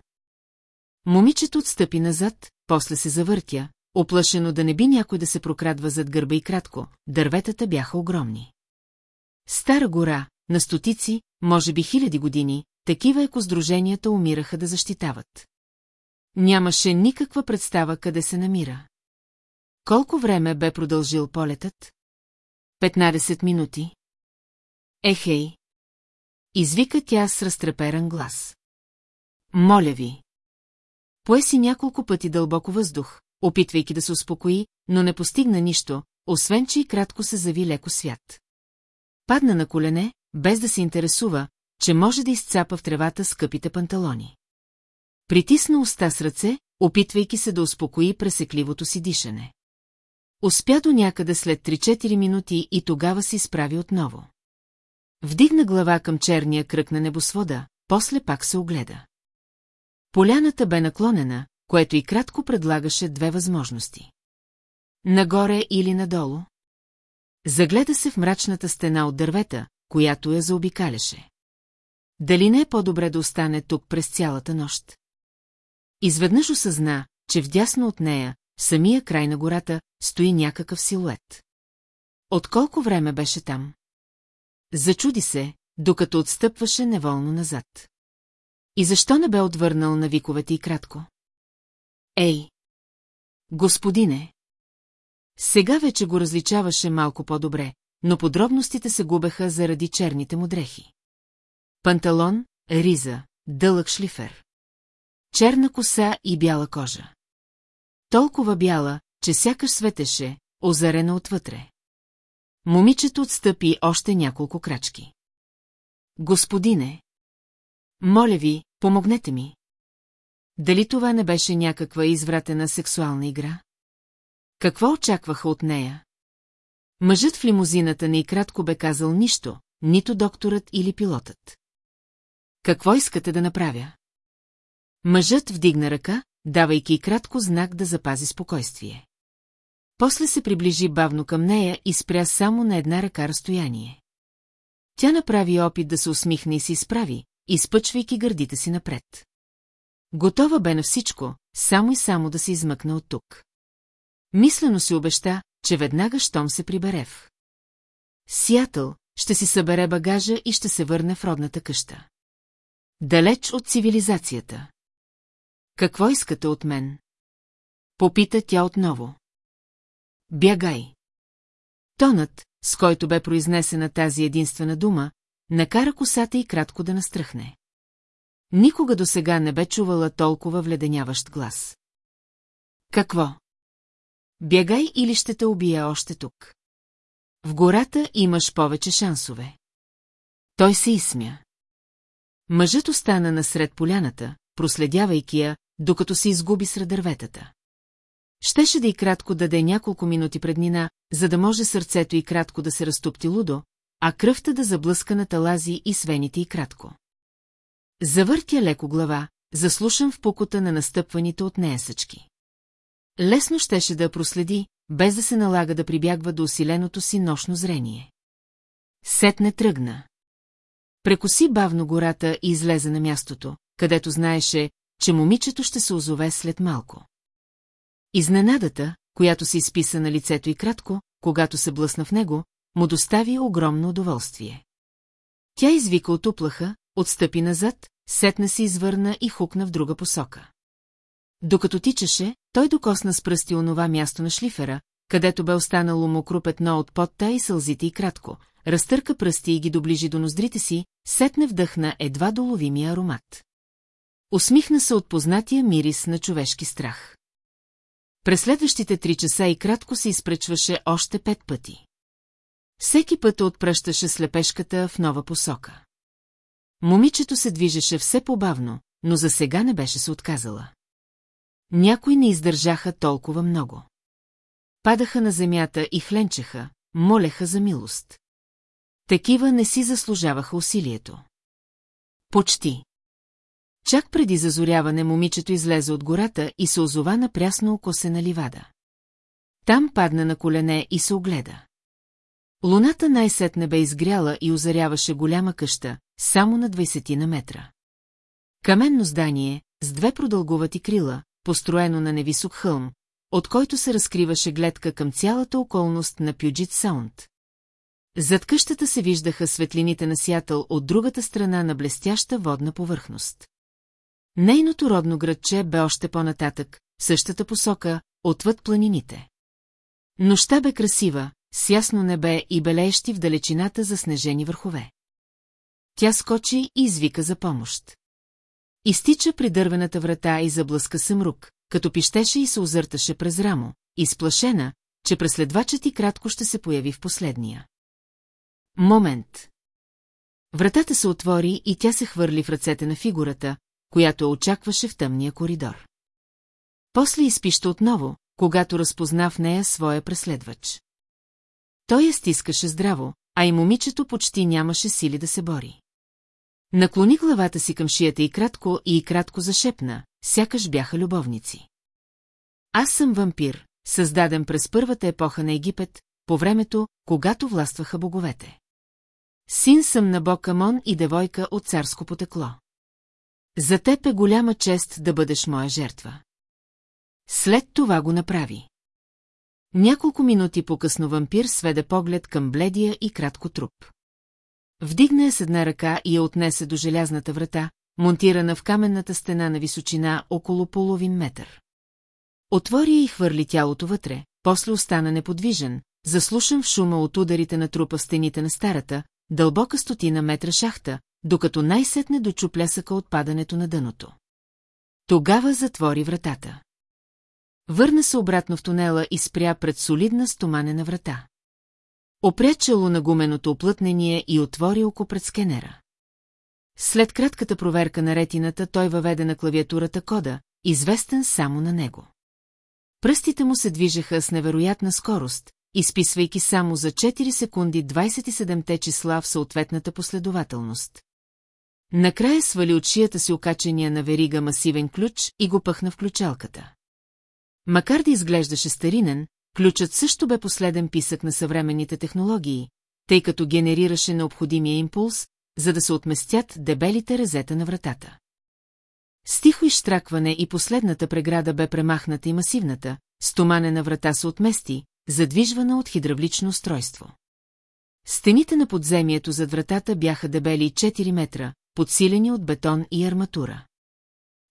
Момичето отстъпи назад, после се завъртя, оплашено да не би някой да се прокрадва зад гърба и кратко, дърветата бяха огромни. Стара гора, на стотици, може би хиляди години, такива екоздруженията умираха да защитават. Нямаше никаква представа къде се намира. Колко време бе продължил полетът? 15 минути. Ехей! Извика тя с разтреперан глас. Моля ви. Пое си няколко пъти дълбоко въздух, опитвайки да се успокои, но не постигна нищо, освен че и кратко се зави леко свят. Падна на колене, без да се интересува, че може да изцапа в тревата скъпите панталони. Притисна уста с ръце, опитвайки се да успокои пресекливото си дишане. Успя до някъде след 3-4 минути и тогава се изправи отново. Вдигна глава към черния кръг на небосвода, после пак се огледа. Поляната бе наклонена, което и кратко предлагаше две възможности. Нагоре или надолу? Загледа се в мрачната стена от дървета, която я заобикаляше. Дали не е по-добре да остане тук през цялата нощ? Изведнъж осъзна, че вдясно от нея, в самия край на гората, стои някакъв силует. От колко време беше там? Зачуди се, докато отстъпваше неволно назад. И защо не бе отвърнал на виковете и кратко? Ей! Господине! Сега вече го различаваше малко по-добре, но подробностите се губеха заради черните му дрехи. Панталон, риза, дълъг шлифер. Черна коса и бяла кожа. Толкова бяла, че сякаш светеше, озарена отвътре. Момичето отстъпи още няколко крачки. Господине! Моля ви, помогнете ми. Дали това не беше някаква извратена сексуална игра? Какво очакваха от нея? Мъжът в лимузината не и кратко бе казал нищо, нито докторът или пилотът. Какво искате да направя? Мъжът вдигна ръка, давайки и кратко знак да запази спокойствие. После се приближи бавно към нея и спря само на една ръка разстояние. Тя направи опит да се усмихне и се изправи, изпъчвайки гърдите си напред. Готова бе на всичко, само и само да се измъкне от тук. Мислено си обеща, че веднага щом се прибере в. Сиатъл ще си събере багажа и ще се върне в родната къща. Далеч от цивилизацията. Какво искате от мен? Попита тя отново. Бягай. Тонът, с който бе произнесена тази единствена дума, накара косата и кратко да настръхне. Никога до сега не бе чувала толкова вледеняващ глас. Какво? Бягай или ще те убия още тук. В гората имаш повече шансове. Той се изсмя. Мъжът остана насред поляната, проследявайки я, докато се изгуби сред дърветата. Щеше да и кратко даде няколко минути преднина, за да може сърцето и кратко да се разтопти лудо, а кръвта да заблъска на талази и свените и кратко. Завъртя леко глава, заслушам в покота на настъпваните от нея. Лесно щеше да я проследи, без да се налага да прибягва до усиленото си нощно зрение. Сетне тръгна. Прекоси бавно гората и излезе на мястото, където знаеше, че момичето ще се озове след малко. Изненадата, която се изписа на лицето и кратко, когато се блъсна в него, му достави огромно удоволствие. Тя извика от уплаха, отстъпи назад, сетна се извърна и хукна в друга посока. Докато тичаше, той докосна с пръсти онова място на шлифера, където бе останало мокро петно от потта и сълзите и кратко, разтърка пръсти и ги доближи до ноздрите си, сетне вдъхна едва доловимия аромат. Усмихна се от познатия мирис на човешки страх. През следващите три часа и кратко се изпречваше още пет пъти. Всеки път отпръщаше слепешката в нова посока. Момичето се движеше все по-бавно, но за сега не беше се отказала. Някои не издържаха толкова много. Падаха на земята и хленчеха, молеха за милост. Такива не си заслужаваха усилието. Почти. Чак преди зазоряване момичето излезе от гората и се озова на прясно окосена ливада. Там падна на колене и се огледа. Луната най-сетне бе изгряла и озаряваше голяма къща, само на 20 на метра. Каменно здание, с две продълговати крила, построено на невисок хълм, от който се разкриваше гледка към цялата околност на Пюджит Саунд. Зад къщата се виждаха светлините на Сиатъл от другата страна на блестяща водна повърхност. Нейното родно градче бе още по-нататък, същата посока, отвъд планините. Нощта бе красива, с ясно небе и белеещи в далечината заснежени върхове. Тя скочи и извика за помощ. Изтича при дървената врата и заблъска съмрук, като пищеше и се озърташе през рамо, изплашена, че преследвачът и кратко ще се появи в последния. Момент. Вратата се отвори и тя се хвърли в ръцете на фигурата, която очакваше в тъмния коридор. После изпища отново, когато разпозна в нея своя преследвач. Той я стискаше здраво, а и момичето почти нямаше сили да се бори. Наклони главата си към шията и кратко и кратко зашепна, сякаш бяха любовници. Аз съм вампир, създаден през първата епоха на Египет, по времето, когато властваха боговете. Син съм на бог Амон и девойка от царско потекло. За теб е голяма чест да бъдеш моя жертва. След това го направи. Няколко минути по-късно вампир сведе поглед към бледия и кратко труп. Вдигна я с една ръка и я отнесе до желязната врата, монтирана в каменната стена на височина около половин метър. Отвори и хвърли тялото вътре, после остана неподвижен, заслушан в шума от ударите на трупа в стените на старата, дълбока стотина метра шахта, докато най-сетне дочу плясъка от падането на дъното. Тогава затвори вратата. Върна се обратно в тунела и спря пред солидна стоманена врата. Опря чело на гуменото оплътнение и отвори око пред скенера. След кратката проверка на ретината той въведе на клавиатурата кода, известен само на него. Пръстите му се движеха с невероятна скорост, изписвайки само за 4 секунди 27-те числа в съответната последователност. Накрая свали от шията си окачения на верига масивен ключ и го пъхна в ключалката. Макар да изглеждаше старинен, ключът също бе последен писък на съвременните технологии, тъй като генерираше необходимия импулс, за да се отместят дебелите резета на вратата. С тихо изштракване и последната преграда бе премахната и масивната, стоманена врата се отмести, задвижвана от хидравлично устройство. Стените на подземието зад вратата бяха дебели 4 метра, подсилени от бетон и арматура.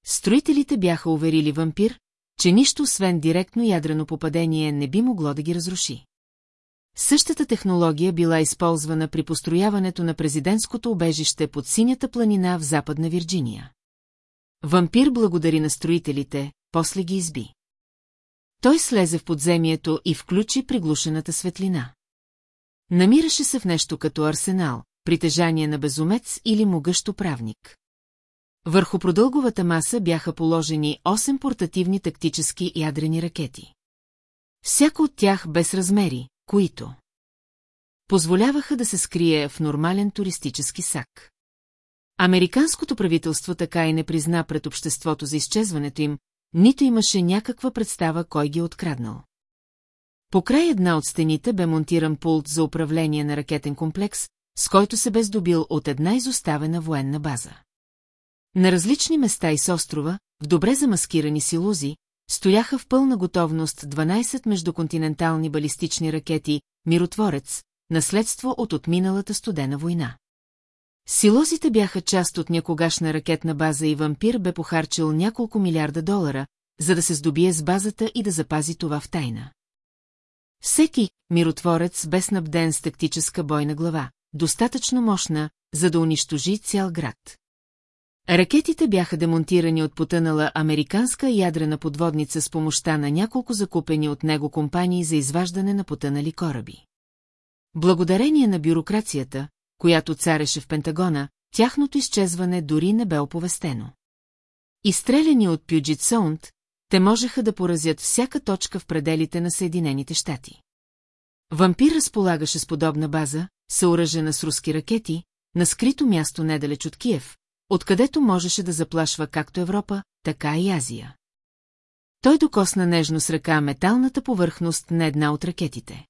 Строителите бяха уверили вампир, че нищо освен директно ядрено попадение не би могло да ги разруши. Същата технология била използвана при построяването на президентското обежище под синята планина в Западна Вирджиния. Вампир благодари на строителите, после ги изби. Той слезе в подземието и включи приглушената светлина. Намираше се в нещо като арсенал, притежание на безумец или могъщо правник. Върху продълговата маса бяха положени 8 портативни тактически ядрени ракети. Всяко от тях без размери, които позволяваха да се скрие в нормален туристически сак. Американското правителство така и не призна пред обществото за изчезването им, нито имаше някаква представа кой ги е откраднал. Покрай една от стените бе монтиран пулт за управление на ракетен комплекс, с който се бе здобил от една изоставена военна база. На различни места и с острова, в добре замаскирани силузи, стояха в пълна готовност 12 междуконтинентални балистични ракети «Миротворец», наследство от отминалата студена война. Силозите бяха част от някогашна ракетна база и вампир бе похарчил няколко милиарда долара, за да се здобие с базата и да запази това в тайна. Всеки миротворец бе снабден с тактическа бойна глава, достатъчно мощна, за да унищожи цял град. Ракетите бяха демонтирани от потънала американска ядрена подводница с помощта на няколко закупени от него компании за изваждане на потънали кораби. Благодарение на бюрокрацията, която цареше в Пентагона, тяхното изчезване дори не бе оповестено. Изстреляни от Пюджит Соунд, те можеха да поразят всяка точка в пределите на Съединените щати. Вампир разполагаше с подобна база, съоръжена с руски ракети, на скрито място недалеч от Киев, откъдето можеше да заплашва както Европа, така и Азия. Той докосна нежно с ръка металната повърхност на една от ракетите.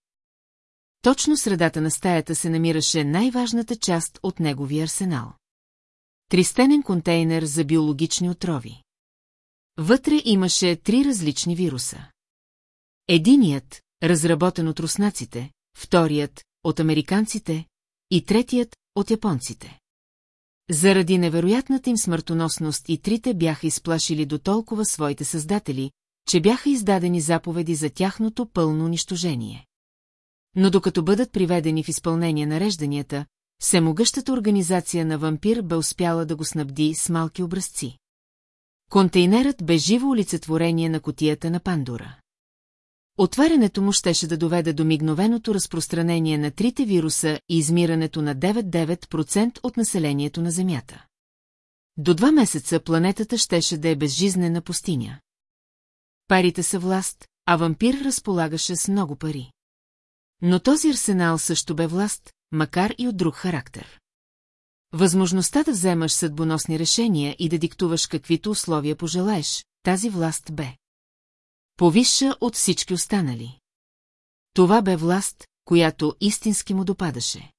Точно средата на стаята се намираше най-важната част от неговия арсенал. Тристенен контейнер за биологични отрови. Вътре имаше три различни вируса. Единият, разработен от руснаците, вторият, от американците и третият, от японците. Заради невероятната им смъртоносност и трите бяха изплашили до толкова своите създатели, че бяха издадени заповеди за тяхното пълно унищожение. Но докато бъдат приведени в изпълнение нарежданията, всемогъщата организация на вампир бе успяла да го снабди с малки образци. Контейнерът бе живо олицетворение на котията на Пандора. Отварянето му щеше да доведе до мигновеното разпространение на трите вируса и измирането на 99% от населението на Земята. До два месеца планетата щеше да е безжизнена пустиня. Парите са власт, а вампир разполагаше с много пари. Но този арсенал също бе власт, макар и от друг характер. Възможността да вземаш съдбоносни решения и да диктуваш каквито условия пожелаеш, тази власт бе. Повисша от всички останали. Това бе власт, която истински му допадаше.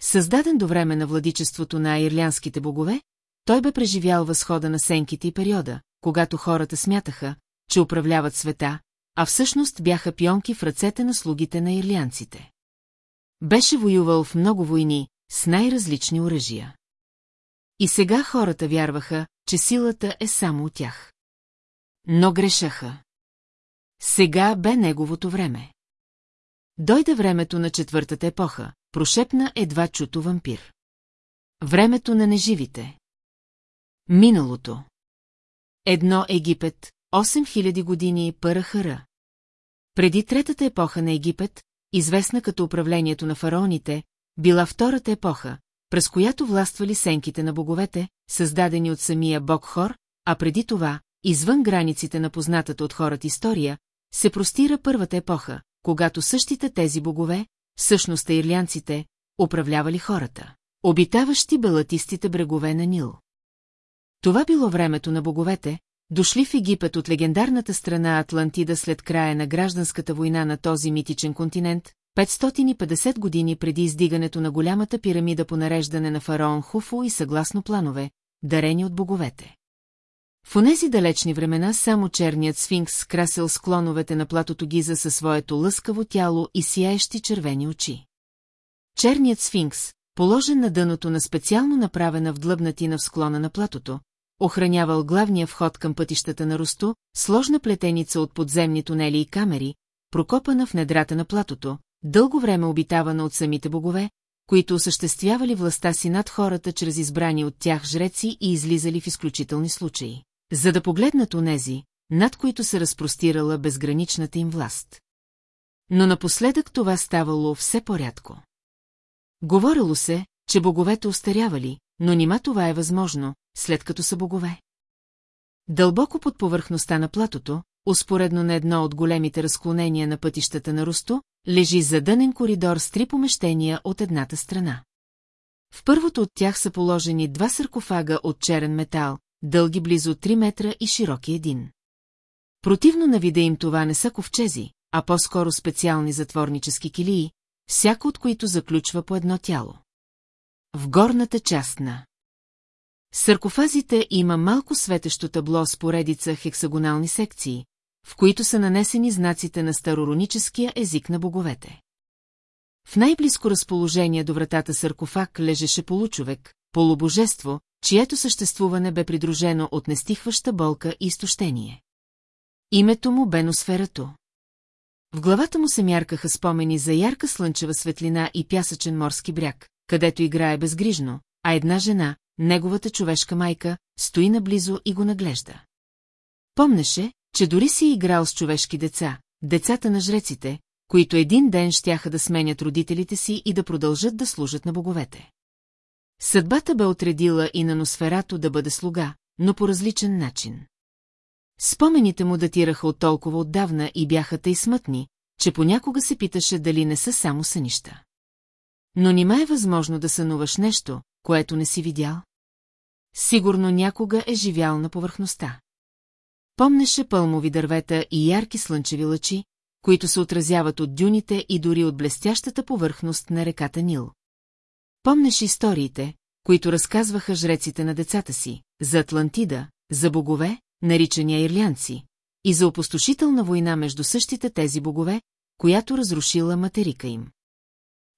Създаден до време на владичеството на ирлянските богове, той бе преживял възхода на сенките и периода, когато хората смятаха, че управляват света, а всъщност бяха пионки в ръцете на слугите на ирлянците. Беше воювал в много войни, с най-различни оръжия. И сега хората вярваха, че силата е само от тях. Но грешаха. Сега бе неговото време. Дойде времето на четвъртата епоха, прошепна едва чуто вампир. Времето на неживите. Миналото. Едно Египет, 8000 години Парахара. Преди третата епоха на Египет, известна като управлението на фараоните, била втората епоха, през която властвали сенките на боговете, създадени от самия бог Хор, а преди това, извън границите на познатата от хората история, се простира първата епоха, когато същите тези богове, всъщност ирлянците, управлявали хората, обитаващи белатистите брегове на Нил. Това било времето на боговете, дошли в Египет от легендарната страна Атлантида след края на гражданската война на този митичен континент, 550 години преди издигането на голямата пирамида по нареждане на фараон Хуфу и съгласно планове, дарени от боговете. В онези далечни времена само черният сфинкс красил склоновете на платото Гиза със своето лъскаво тяло и сияещи червени очи. Черният сфинкс, положен на дъното на специално направена вдлъбнатина в склона на платото, охранявал главния вход към пътищата на Росто, сложна плетеница от подземни тунели и камери, прокопана в недрата на платото, дълго време обитавана от самите богове, които осъществявали властта си над хората чрез избрани от тях жреци и излизали в изключителни случаи, за да погледнат онези, над които се разпростирала безграничната им власт. Но напоследък това ставало все по-рядко. Говорило се, че боговете остарявали, но нима това е възможно, след като са богове. Дълбоко под повърхността на платото, успоредно на едно от големите разклонения на пътищата на Росто, лежи задънен коридор с три помещения от едната страна. В първото от тях са положени два саркофага от черен метал, дълги близо 3 метра и широки един. Противно на вида им това не са ковчези, а по-скоро специални затворнически килии, всяко от които заключва по едно тяло. В горната част на Саркофазите има малко светещо табло с поредица хексагонални секции, в които са нанесени знаците на старороническия език на боговете. В най-близко разположение до вратата саркофаг лежеше получовек, полубожество, чието съществуване бе придружено от нестихваща болка и изтощение. Името му бе Носферато. В главата му се мяркаха спомени за ярка слънчева светлина и пясъчен морски бряг, където играе безгрижно, а една жена, неговата човешка майка, стои наблизо и го наглежда. Помнеше, че дори си играл с човешки деца, децата на жреците, които един ден щяха да сменят родителите си и да продължат да служат на боговете. Съдбата бе отредила и на Носферато да бъде слуга, но по различен начин. Спомените му датираха от толкова отдавна и бяха тъй смътни, че понякога се питаше дали не са само сънища. Но нима е възможно да сънуваш нещо, което не си видял? Сигурно някога е живял на повърхността. Помнеше пълмови дървета и ярки слънчеви лъчи, които се отразяват от дюните и дори от блестящата повърхност на реката Нил. Помнеше историите, които разказваха жреците на децата си, за Атлантида, за богове, наричани ирлянци, и за опустошителна война между същите тези богове, която разрушила материка им.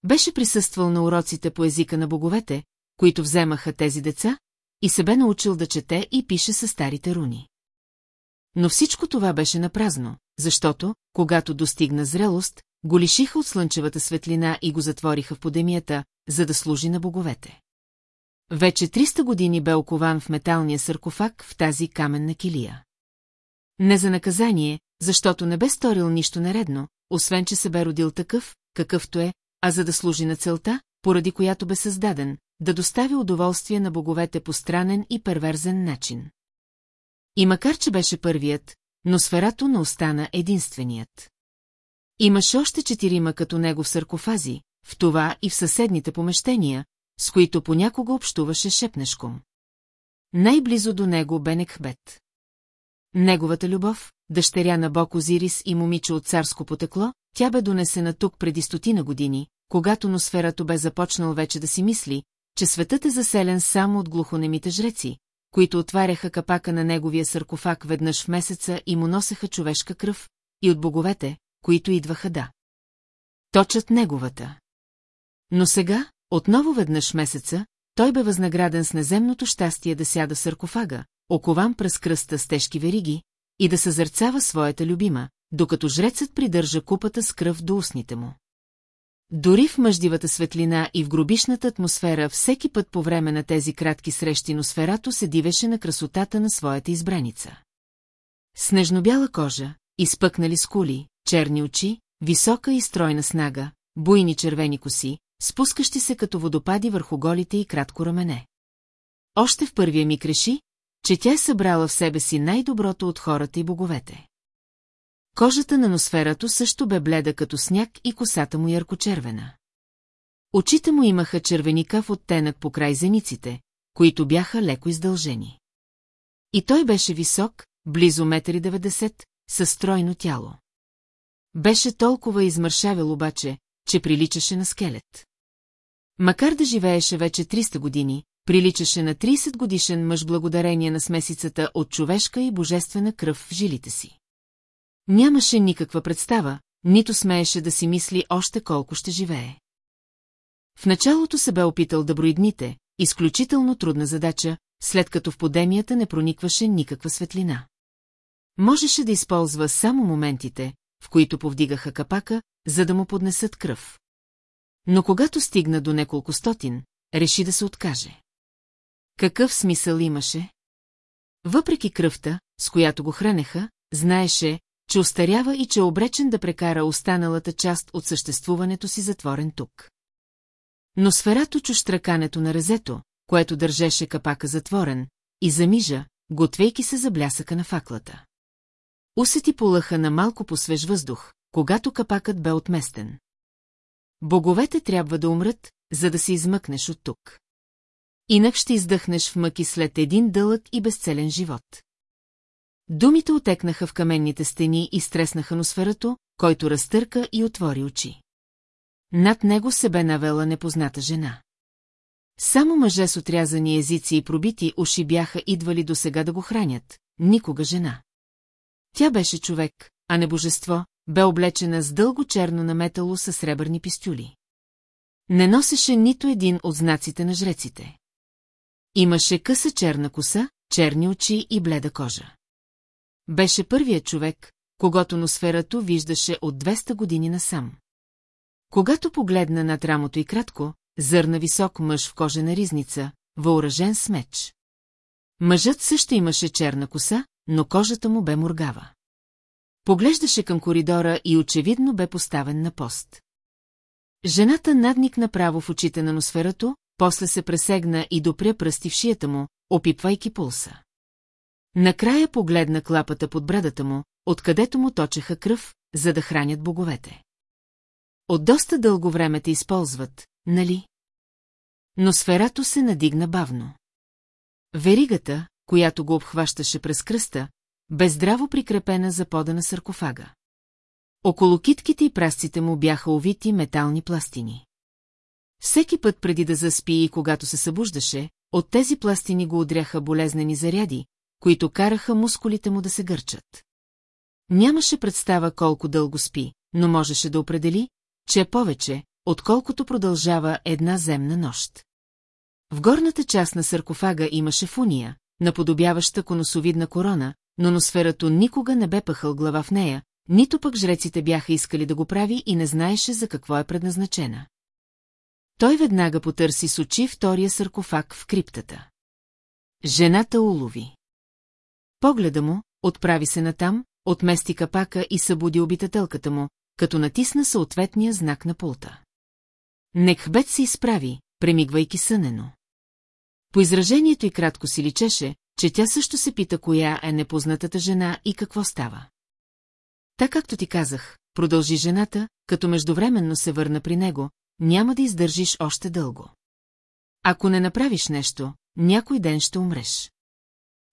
Беше присъствал на уроците по езика на боговете, които вземаха тези деца, и се бе научил да чете и пише със старите руни. Но всичко това беше напразно, защото, когато достигна зрелост, го лишиха от слънчевата светлина и го затвориха в подемията, за да служи на боговете. Вече 300 години бе окован в металния саркофаг в тази каменна килия. Не за наказание, защото не бе сторил нищо нередно, освен че се бе родил такъв, какъвто е, а за да служи на целта, поради която бе създаден, да достави удоволствие на боговете по странен и перверзен начин. И макар, че беше първият, но сферато не остана единственият. Имаше още четирима като него в саркофази, в това и в съседните помещения, с които понякога общуваше шепнешком. Най-близо до него бе Некхбет. Неговата любов, дъщеря на Бог Озирис и момиче от царско потекло, тя бе донесена тук преди стотина години, когато носферато бе започнал вече да си мисли, че светът е заселен само от глухонемите жреци, които отваряха капака на неговия саркофаг веднъж в месеца и му носеха човешка кръв, и от боговете, които идваха да. Точат неговата. Но сега, отново веднъж месеца, той бе възнаграден с неземното щастие да сяда саркофага, окован през кръста с тежки вериги, и да съзърцава своята любима, докато жрецът придържа купата с кръв до устните му. Дори в мъждивата светлина и в гробишната атмосфера всеки път по време на тези кратки срещи Носферато се дивеше на красотата на своята избраница. Снежнобяла кожа, изпъкнали скули, черни очи, висока и стройна снага, буйни червени коси, спускащи се като водопади върху голите и кратко рамене. Още в първия ми реши, че тя е събрала в себе си най-доброто от хората и боговете. Кожата на носферато също бе бледа като сняг и косата му яркочервена. Очите му имаха червеникав оттенък по край зениците, които бяха леко издължени. И той беше висок, близо 1,90 м, със стройно тяло. Беше толкова измършавел обаче, че приличаше на скелет. Макар да живееше вече 300 години, приличаше на 30 годишен мъж благодарение на смесицата от човешка и божествена кръв в жилите си. Нямаше никаква представа, нито смееше да си мисли още колко ще живее. В началото се бе опитал да брои дните, изключително трудна задача, след като в подемията не проникваше никаква светлина. Можеше да използва само моментите, в които повдигаха капака, за да му поднесат кръв. Но когато стигна до неколко стотин, реши да се откаже. Какъв смисъл имаше? Въпреки кръвта, с която го хранеха, знаеше, че остарява и че е обречен да прекара останалата част от съществуването си затворен тук. Но сферато чу штракането на резето, което държеше капака затворен, и замижа, готвейки се за блясъка на факлата. Усети полъха на малко по свеж въздух, когато капакът бе отместен. Боговете трябва да умрат, за да се измъкнеш от тук. Инак ще издъхнеш в мъки след един дълъг и безцелен живот. Думите отекнаха в каменните стени и стреснаха носферато, който разтърка и отвори очи. Над него се бе навела непозната жена. Само мъже с отрязани езици и пробити уши бяха идвали до сега да го хранят, никога жена. Тя беше човек, а не божество, бе облечена с дълго черно наметало със сребърни пистюли. Не носеше нито един от знаците на жреците. Имаше къса черна коса, черни очи и бледа кожа. Беше първият човек, когато носферато виждаше от 200 години насам. Когато погледна над рамото и кратко, зърна висок мъж в кожена ризница, въоръжен с меч. Мъжът също имаше черна коса, но кожата му бе моргава. Поглеждаше към коридора и очевидно бе поставен на пост. Жената надник направо в очите на носферато, после се пресегна и допря пръсти в шията му, опипвайки пулса. Накрая погледна клапата под брадата му, откъдето му точеха кръв, за да хранят боговете. От доста дълго време те използват, нали? Но сферато се надигна бавно. Веригата, която го обхващаше през кръста, бе здраво прикрепена за пода на саркофага. Около китките и прасците му бяха овити метални пластини. Всеки път преди да заспи и когато се събуждаше, от тези пластини го удряха болезнени заряди, които караха мускулите му да се гърчат. Нямаше представа колко дълго спи, но можеше да определи, че е повече, отколкото продължава една земна нощ. В горната част на саркофага имаше фуния, наподобяваща конусовидна корона, но носферато никога не бе пъхал глава в нея, нито пък жреците бяха искали да го прави и не знаеше за какво е предназначена. Той веднага потърси с очи втория саркофаг в криптата. Жената улови. Погледа му, отправи се натам, отмести капака и събуди обитателката му, като натисна съответния знак на пулта. Некхбет се изправи, премигвайки сънено. По изражението и кратко си личеше, че тя също се пита коя е непознатата жена и какво става. Така както ти казах, продължи жената, като междувременно се върна при него, няма да издържиш още дълго. Ако не направиш нещо, някой ден ще умреш.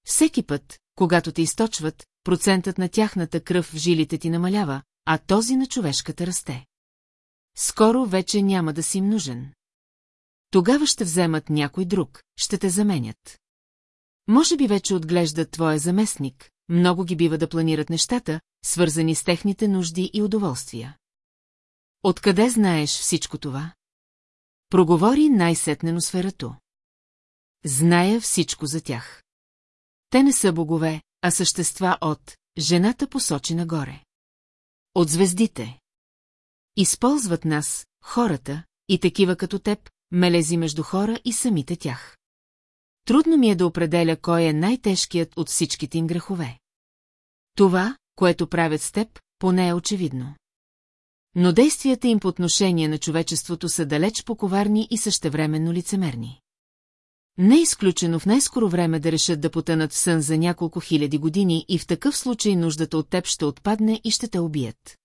Всеки път, когато те източват, процентът на тяхната кръв в жилите ти намалява, а този на човешката расте. Скоро вече няма да си им нужен. Тогава ще вземат някой друг, ще те заменят. Може би вече отглеждат твоя заместник, много ги бива да планират нещата, свързани с техните нужди и удоволствия. Откъде знаеш всичко това? Проговори най-сетнено сферато. Зная всичко за тях. Те не са богове, а същества от жената посочи нагоре. От звездите. Използват нас, хората, и такива като теб, мелези между хора и самите тях. Трудно ми е да определя кой е най-тежкият от всичките им грехове. Това, което правят с теб, поне е очевидно. Но действията им по отношение на човечеството са далеч поковарни и същевременно лицемерни. Не е изключено в най-скоро време да решат да потънат в сън за няколко хиляди години и в такъв случай нуждата от теб ще отпадне и ще те убият.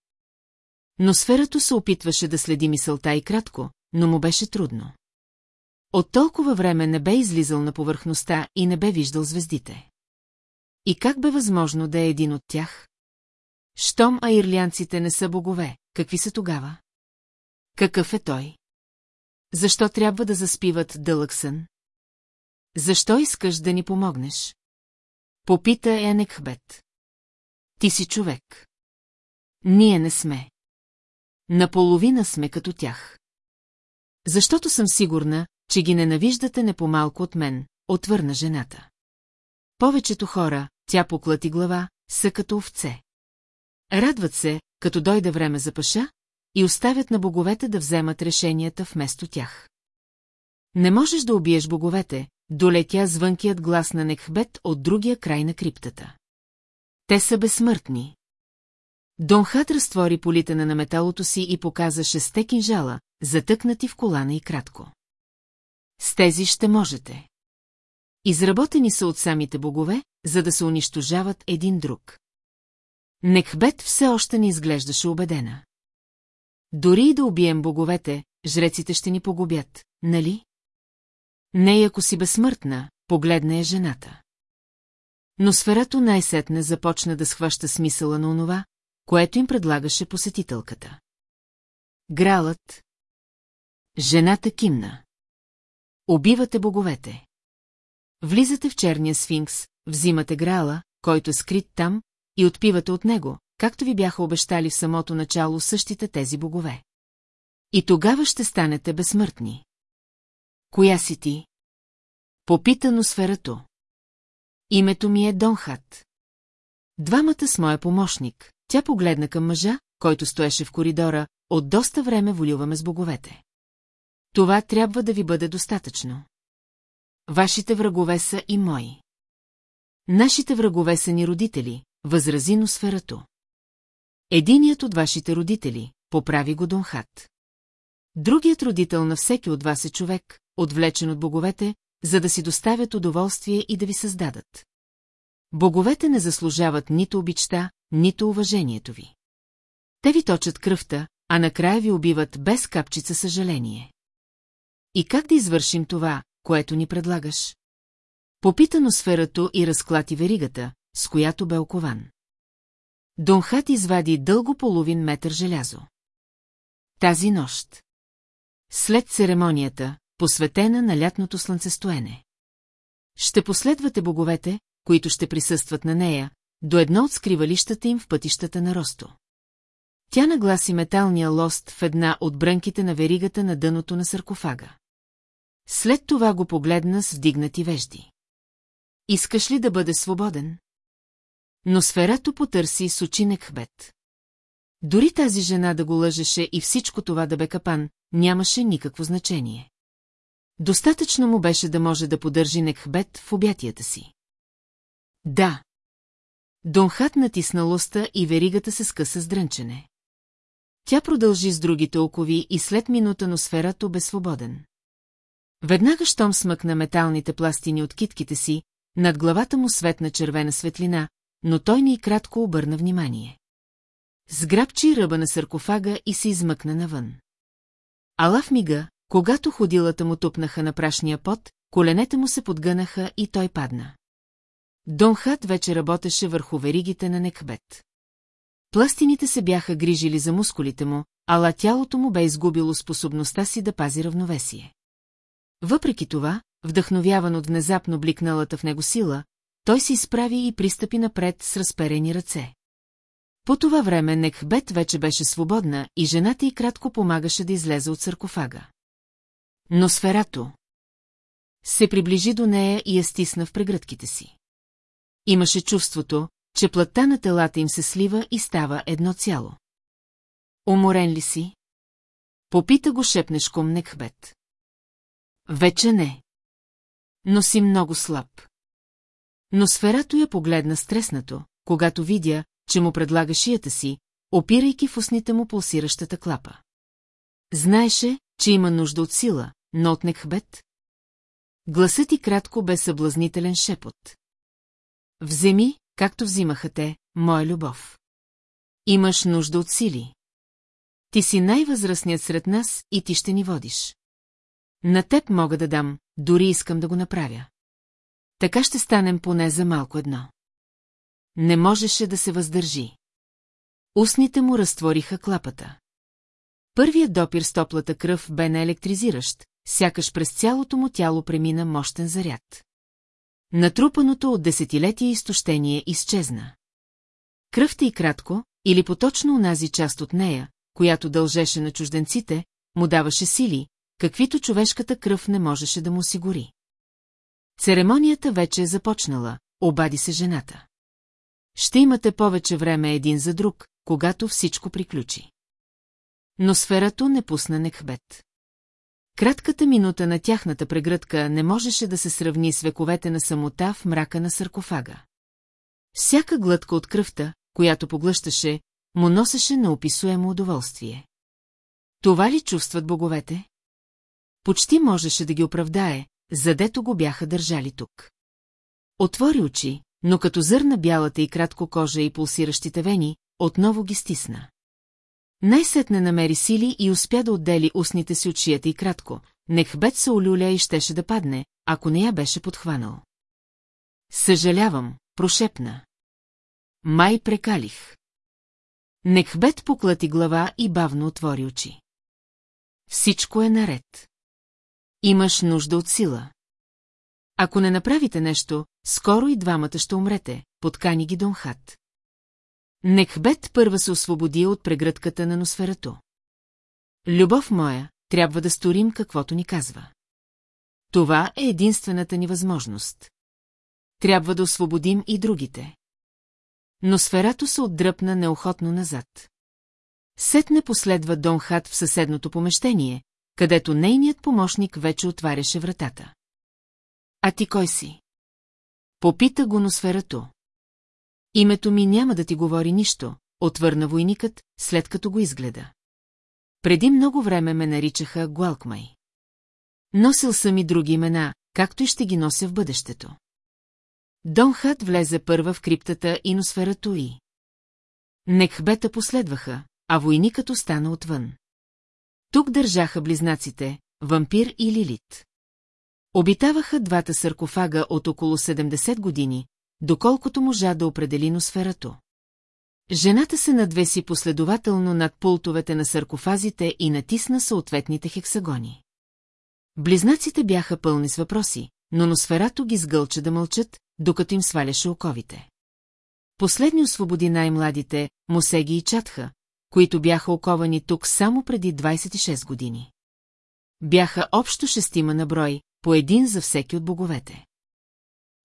Но сферато се опитваше да следи мисълта и кратко, но му беше трудно. От толкова време не бе излизал на повърхността и не бе виждал звездите. И как бе възможно да е един от тях? Щом аирлянците не са богове, какви са тогава? Какъв е той? Защо трябва да заспиват дълъг сън? Защо искаш да ни помогнеш? Попита Енекхбет. Ти си човек. Ние не сме. Наполовина сме като тях. Защото съм сигурна, че ги ненавиждате не по-малко от мен, отвърна жената. Повечето хора, тя поклати глава, са като овце. Радват се, като дойде време за паша, и оставят на боговете да вземат решенията вместо тях. Не можеш да убиеш боговете, долетя звънкият глас на Некхбет от другия край на криптата. Те са безсмъртни. Донхат разтвори политена на металото си и показа шесте кинжала, затъкнати в колана и кратко. С тези ще можете. Изработени са от самите богове, за да се унищожават един друг. Некхбет все още не изглеждаше убедена. Дори и да убием боговете, жреците ще ни погубят, нали? Не ако си безсмъртна, погледна е жената. Но сферато най-сетне започна да схваща смисъла на онова, което им предлагаше посетителката. Гралът. Жената кимна. Убивате боговете. Влизате в черния сфинкс, взимате грала, който е скрит там, и отпивате от него, както ви бяха обещали в самото начало същите тези богове. И тогава ще станете безсмъртни. Коя си ти? Попита носферато. Името ми е Донхат. Двамата с моя помощник, тя погледна към мъжа, който стоеше в коридора, от доста време волюваме с боговете. Това трябва да ви бъде достатъчно. Вашите врагове са и мои. Нашите врагове са ни родители, възрази Носферато. Единият от вашите родители, поправи го Донхат. Другият родител на всеки от вас е човек, отвлечен от боговете, за да си доставят удоволствие и да ви създадат. Боговете не заслужават нито обичта, нито уважението ви. Те ви точат кръвта, а накрая ви убиват без капчица съжаление. И как да извършим това, което ни предлагаш? Попита сферато и разклати веригата, с която бе окован. Донхат извади дълго половин метър желязо. Тази нощ. След церемонията, посветена на лятното слънцестоене. Ще последвате боговете, които ще присъстват на нея, до едно от скривалищата им в пътищата на Росто. Тя нагласи металния лост в една от брънките на веригата на дъното на саркофага. След това го погледна с вдигнати вежди. Искаш ли да бъде свободен? Но сферато потърси с очи Некхбет. Дори тази жена да го лъжеше и всичко това да бе капан, нямаше никакво значение. Достатъчно му беше да може да поддържи Некхбет в обятията си. Да. Донхат натисна лоста и веригата се скъса с дрънчене. Тя продължи с другите окови и след минута но сферато бе свободен. Веднага щом смъкна металните пластини от китките си, над главата му светна червена светлина, но той ни кратко обърна внимание. Сграбчи ръба на саркофага и се измъкна навън. Ала в мига, когато ходилата му тупнаха на прашния пот, коленете му се подгънаха и той падна. Донхат вече работеше върху веригите на Некбет. Пластините се бяха грижили за мускулите му, ала тялото му бе изгубило способността си да пази равновесие. Въпреки това, вдъхновяван от внезапно бликналата в него сила, той се изправи и пристъпи напред с разперени ръце. По това време Некхбет вече беше свободна и жената й кратко помагаше да излезе от саркофага. Но сферато се приближи до нея и я стисна в прегръдките си. Имаше чувството, че плътта на телата им се слива и става едно цяло. Уморен ли си? Попита го шепнешком Некхбет. Вече не. Но си много слаб. Но сферато я погледна стреснато, когато видя, че му предлага шията си, опирайки в устните му пулсиращата клапа. Знаеше, че има нужда от сила, но от Некхбет. Гласът ти кратко бе съблазнителен шепот. Вземи, както взимаха те, моя любов. Имаш нужда от сили. Ти си най-възрастният сред нас и ти ще ни водиш. На теб мога да дам, дори искам да го направя. Така ще станем поне за малко едно. Не можеше да се въздържи. Устните му разтвориха клапата. Първият допир с топлата кръв бе наелектризиращ, сякаш през цялото му тяло премина мощен заряд. Натрупаното от десетилетия изтощение изчезна. Кръвта и кратко, или поточно унази част от нея, която дължеше на чужденците, му даваше сили, каквито човешката кръв не можеше да му осигури. Церемонията вече е започнала, обади се жената. Ще имате повече време един за друг, когато всичко приключи. Но сферато не пусна Некхбет. Кратката минута на тяхната прегръдка не можеше да се сравни с вековете на самота в мрака на саркофага. Всяка глътка от кръвта, която поглъщаше, му носеше неописуемо удоволствие. Това ли чувстват боговете? Почти можеше да ги оправдае, задето го бяха държали тук. Отвори очи, но като зърна бялата и кратко кожа и пулсиращите вени, отново ги стисна. Най-сетне намери сили и успя да отдели устните си от шията и кратко. Нехбет се олюля и щеше да падне, ако не я беше подхванал. Съжалявам, прошепна. Май прекалих. Некхбет поклати глава и бавно отвори очи. Всичко е наред. Имаш нужда от сила. Ако не направите нещо, скоро и двамата ще умрете, подкани ги Донхат. Некхбет първа се освободи от прегръдката на носферато. Любов моя, трябва да сторим каквото ни казва. Това е единствената ни възможност. Трябва да освободим и другите. Но сферато се отдръпна неохотно назад. Сетне последва Донхат в съседното помещение, където нейният помощник вече отваряше вратата. А ти кой си? Попита го носферато. Името ми няма да ти говори нищо, отвърна войникът, след като го изгледа. Преди много време ме наричаха Гуалкмай. Носил съм и други имена, както и ще ги нося в бъдещето. Донхат влезе първа в криптата и носферато и. Некхбета последваха, а войникът остана отвън. Тук държаха близнаците, вампир и Лилит. Обитаваха двата саркофага от около 70 години, доколкото можа да определи носферато. Жената се надвеси последователно над пултовете на саркофазите и натисна съответните хексагони. Близнаците бяха пълни с въпроси, но носферато ги сгълча да мълчат, докато им сваляше оковите. Последни освободи най-младите, Мосеги и Чатха, които бяха оковани тук само преди 26 години. Бяха общо шестима на брой, по един за всеки от боговете.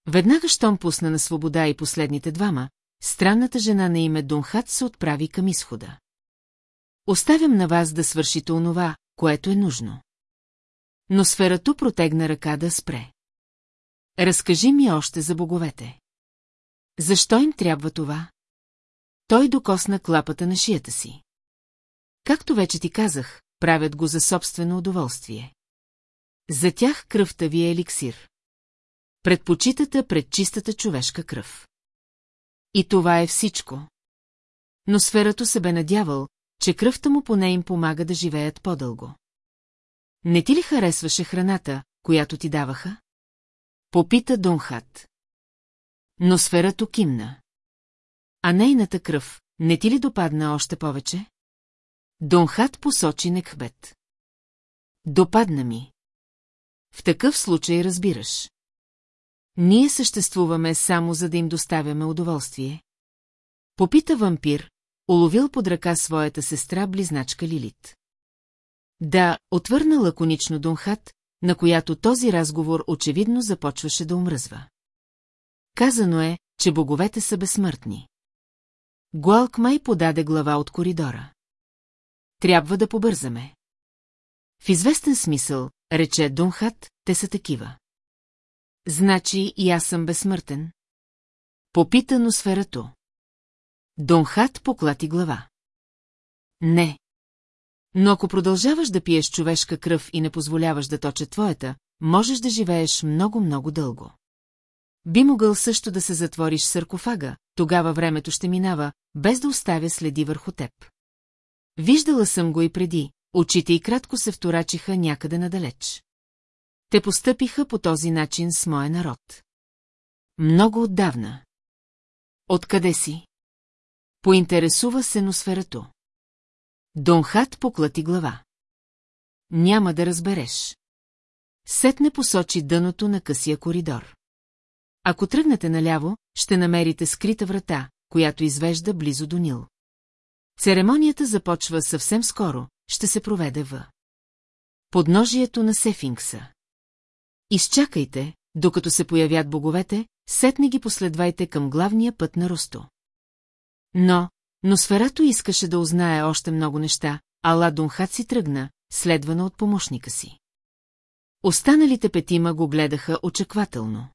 Веднага щом пусна на свобода и последните двама, странната жена на име Донхат се отправи към изхода. Оставям на вас да свършите онова, което е нужно. Но сферато протегна ръка да спре. Разкажи ми още за боговете. Защо им трябва това? Той докосна клапата на шията си. Както вече ти казах, правят го за собствено удоволствие. За тях кръвта ви е еликсир. Предпочитата пред чистата човешка кръв. И това е всичко. Но сферато се бе надявал, че кръвта му поне им помага да живеят по-дълго. Не ти ли харесваше храната, която ти даваха? Попита Донхат. Но сферато кимна. А нейната кръв, не ти ли допадна още повече? Донхат посочи Некхбет. Допадна ми. В такъв случай разбираш. Ние съществуваме само за да им доставяме удоволствие. Попита вампир, уловил под ръка своята сестра-близначка Лилит. Да, отвърна лаконично Донхат, на която този разговор очевидно започваше да умръзва. Казано е, че боговете са безсмъртни. Гуалк май подаде глава от коридора. Трябва да побързаме. В известен смисъл, рече Донхат, те са такива. Значи и аз съм безсмъртен. Попита носферато. Донхат поклати глава. Не. Но ако продължаваш да пиеш човешка кръв и не позволяваш да точе твоята, можеш да живееш много-много дълго. Би могъл също да се затвориш саркофага, тогава времето ще минава, без да оставя следи върху теб. Виждала съм го и преди, очите и кратко се вторачиха някъде надалеч. Те постъпиха по този начин с моя народ. Много отдавна. Откъде си? Поинтересува се носферато. Донхат поклати глава. Няма да разбереш. Сетне посочи дъното на късия коридор. Ако тръгнете наляво, ще намерите скрита врата, която извежда близо до Нил. Церемонията започва съвсем скоро, ще се проведе в подножието на Сефинкса. Изчакайте, докато се появят боговете, сетне ги последвайте към главния път на Росто. Но, но сферато искаше да узнае още много неща, ала Дунхат си тръгна, следвана от помощника си. Останалите петима го гледаха очаквателно.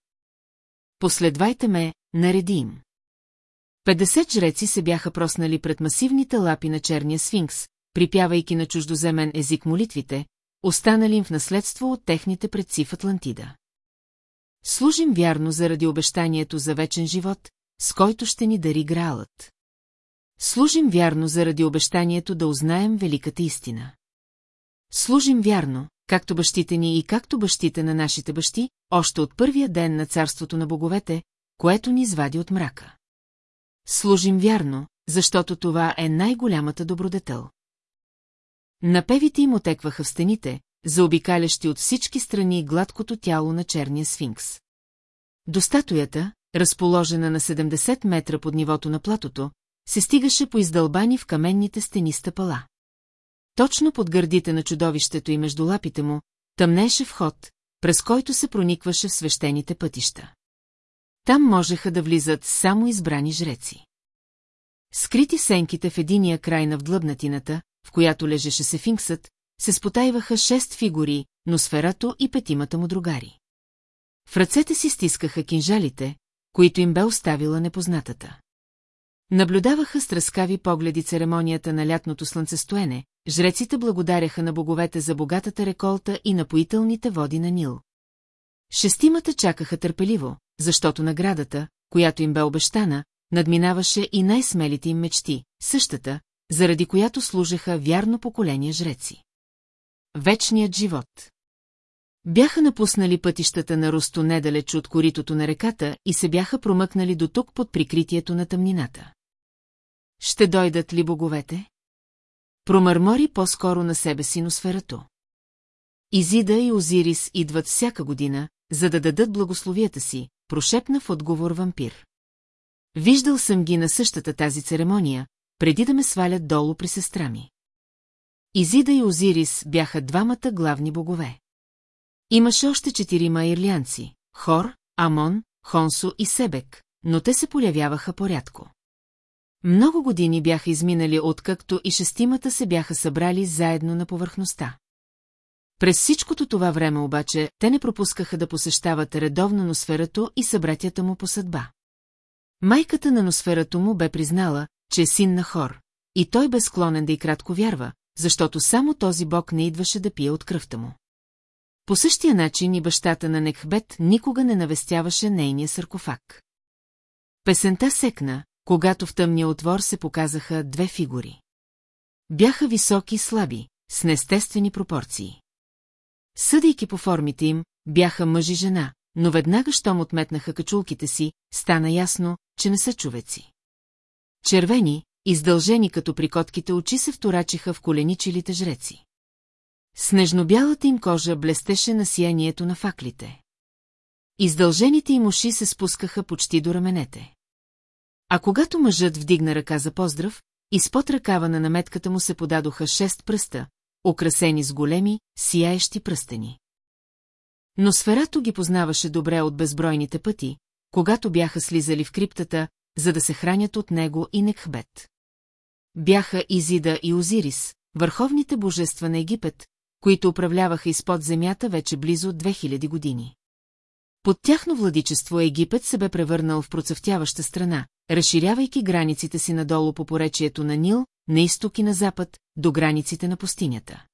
Последвайте ме, нареди им. 50 жреци се бяха проснали пред масивните лапи на черния сфинкс, припявайки на чуждоземен език молитвите, останали им в наследство от техните предци в Атлантида. Служим вярно заради обещанието за вечен живот, с който ще ни дари Граалът. Служим вярно заради обещанието да узнаем великата истина. Служим вярно, както бащите ни и както бащите на нашите бащи, още от първия ден на царството на боговете, което ни извади от мрака. Служим вярно, защото това е най-голямата добродетел. Напевите им отекваха в стените, заобикалящи от всички страни гладкото тяло на черния сфинкс. До статуята, разположена на 70 метра под нивото на платото, се стигаше по издълбани в каменните стени стъпала. Точно под гърдите на чудовището и между лапите му, тъмнеше вход, през който се проникваше в свещените пътища. Там можеха да влизат само избрани жреци. Скрити сенките в единия край на вдлъбнатината, в която лежеше сефинксът, се спотайваха шест фигури, но сферато и петимата му другари. В ръцете си стискаха кинжалите, които им бе оставила непознатата. Наблюдаваха с тръскави погледи церемонията на лятното слънцестоене, жреците благодаряха на боговете за богатата реколта и напоителните води на Нил. Шестимата чакаха търпеливо, защото наградата, която им бе обещана, надминаваше и най-смелите им мечти, същата, заради която служеха вярно поколение жреци. Вечният живот Бяха напуснали пътищата на Русто недалеч от коритото на реката и се бяха промъкнали до тук под прикритието на тъмнината. Ще дойдат ли боговете? Промърмори по-скоро на себе си носферато. Изида и Озирис идват всяка година, за да дадат благословията си, прошепна в отговор вампир. Виждал съм ги на същата тази церемония, преди да ме свалят долу при сестра ми. Изида и Озирис бяха двамата главни богове. Имаше още четирима ирлянци – Хор, Амон, Хонсо и Себек, но те се появяваха порядко. Много години бяха изминали откакто и шестимата се бяха събрали заедно на повърхността. През всичкото това време обаче те не пропускаха да посещават редовно носферато и събратята му по съдба. Майката на носферато му бе признала, че е син на хор, и той бе склонен да и кратко вярва, защото само този бог не идваше да пие от кръвта му. По същия начин и бащата на Некхбет никога не навестяваше нейния саркофаг. Песента секна, когато в тъмния отвор се показаха две фигури. Бяха високи и слаби, с неестествени пропорции. Съдейки по формите им, бяха мъж и жена, но веднага, щом отметнаха качулките си, стана ясно, че не са човеци. Червени, издължени като прикотките очи се вторачиха в коленичилите жреци. Снежнобялата им кожа блестеше на сиянието на факлите. Издължените им уши се спускаха почти до раменете. А когато мъжът вдигна ръка за поздрав, изпод ръкава на наметката му се подадоха шест пръста, украсени с големи, сияещи пръстени. Но сферато ги познаваше добре от безбройните пъти, когато бяха слизали в криптата, за да се хранят от него и Некхбет. Бяха Изида и Озирис, върховните божества на Египет, които управляваха изпод земята вече близо 2000 години. Под тяхно владичество Египет се бе превърнал в процъфтяваща страна, разширявайки границите си надолу по поречието на Нил, на изток и на запад, до границите на пустинята.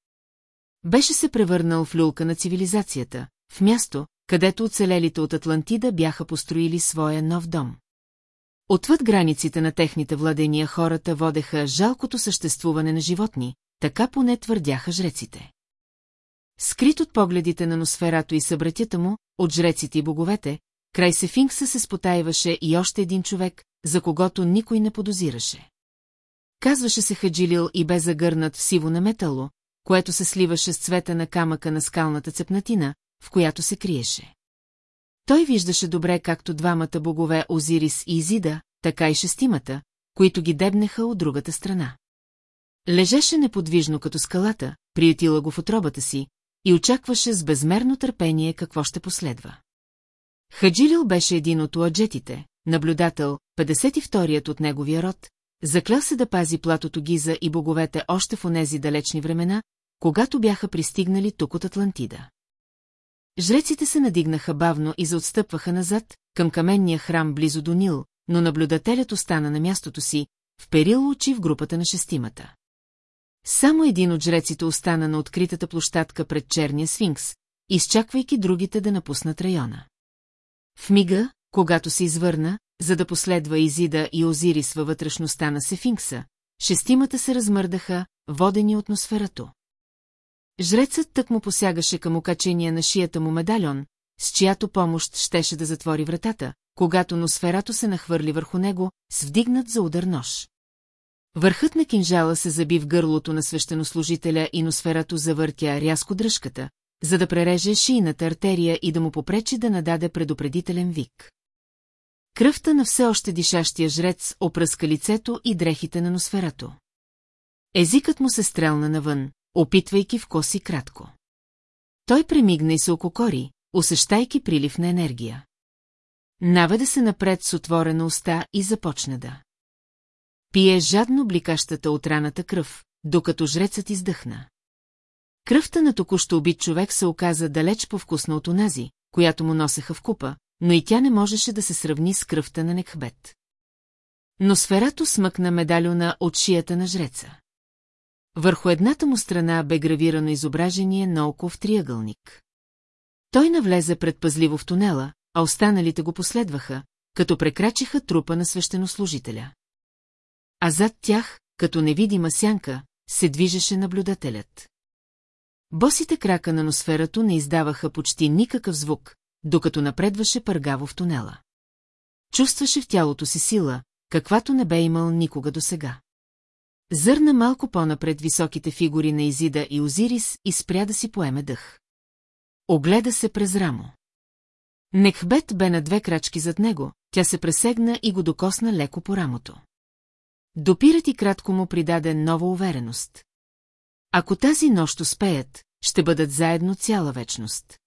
Беше се превърнал в люлка на цивилизацията, в място, където оцелелите от Атлантида бяха построили своя нов дом. Отвъд границите на техните владения хората водеха жалкото съществуване на животни, така поне твърдяха жреците. Скрит от погледите на носферато и събратята му, от жреците и боговете, край Сефинкса се спотаиваше и още един човек, за когото никой не подозираше. Казваше се Хаджилил и бе загърнат в сиво на метало, което се сливаше с цвета на камъка на скалната цепнатина, в която се криеше. Той виждаше добре както двамата богове Озирис и Изида, така и шестимата, които ги дебнеха от другата страна. Лежеше неподвижно като скалата, приятила го в отробата си, и очакваше с безмерно търпение какво ще последва. Хаджилил беше един от уаджетите, наблюдател, 52-ят от неговия род, заклял се да пази платото Гиза и боговете още в онези далечни времена, когато бяха пристигнали тук от Атлантида. Жреците се надигнаха бавно и заотстъпваха назад, към каменния храм близо до Нил, но наблюдателят остана на мястото си, вперил очи в групата на шестимата. Само един от жреците остана на откритата площадка пред черния сфинкс, изчаквайки другите да напуснат района. В мига, когато се извърна, за да последва Изида и Озирис във вътрешността на Сефинкса, шестимата се размърдаха, водени от носферато. Жрецът тък му посягаше към окачения на шията му медальон, с чиято помощ щеше да затвори вратата, когато носферато се нахвърли върху него, с вдигнат за удар нож. Върхът на кинжала се заби в гърлото на свещенослужителя и носферато завъртя рязко дръжката, за да пререже шийната артерия и да му попречи да нададе предупредителен вик. Кръвта на все още дишащия жрец опръска лицето и дрехите на носферато. Езикът му се стрелна навън, опитвайки в коси кратко. Той премигна и се ококори, усещайки прилив на енергия. Наведе се напред с отворена уста и започна да. Пие жадно бликащата от раната кръв, докато жрецът издъхна. Кръвта на току-що убит човек се оказа далеч по-вкусна от онази, която му носеха в купа, но и тя не можеше да се сравни с кръвта на Некхбет. Но сферато смъкна медалюна от шията на жреца. Върху едната му страна бе гравирано изображение на око в триъгълник. Той навлезе предпазливо в тунела, а останалите го последваха, като прекрачиха трупа на свещенослужителя. А зад тях, като невидима сянка, се движеше наблюдателят. Босите крака на носферато не издаваха почти никакъв звук, докато напредваше пъргаво в тунела. Чувстваше в тялото си сила, каквато не бе имал никога досега. Зърна малко по-напред високите фигури на Изида и Озирис и спря да си поеме дъх. Огледа се през рамо. Некхбет бе на две крачки зад него, тя се пресегна и го докосна леко по рамото. Допират и кратко му придаде нова увереност. Ако тази нощ успеят, ще бъдат заедно цяла вечност.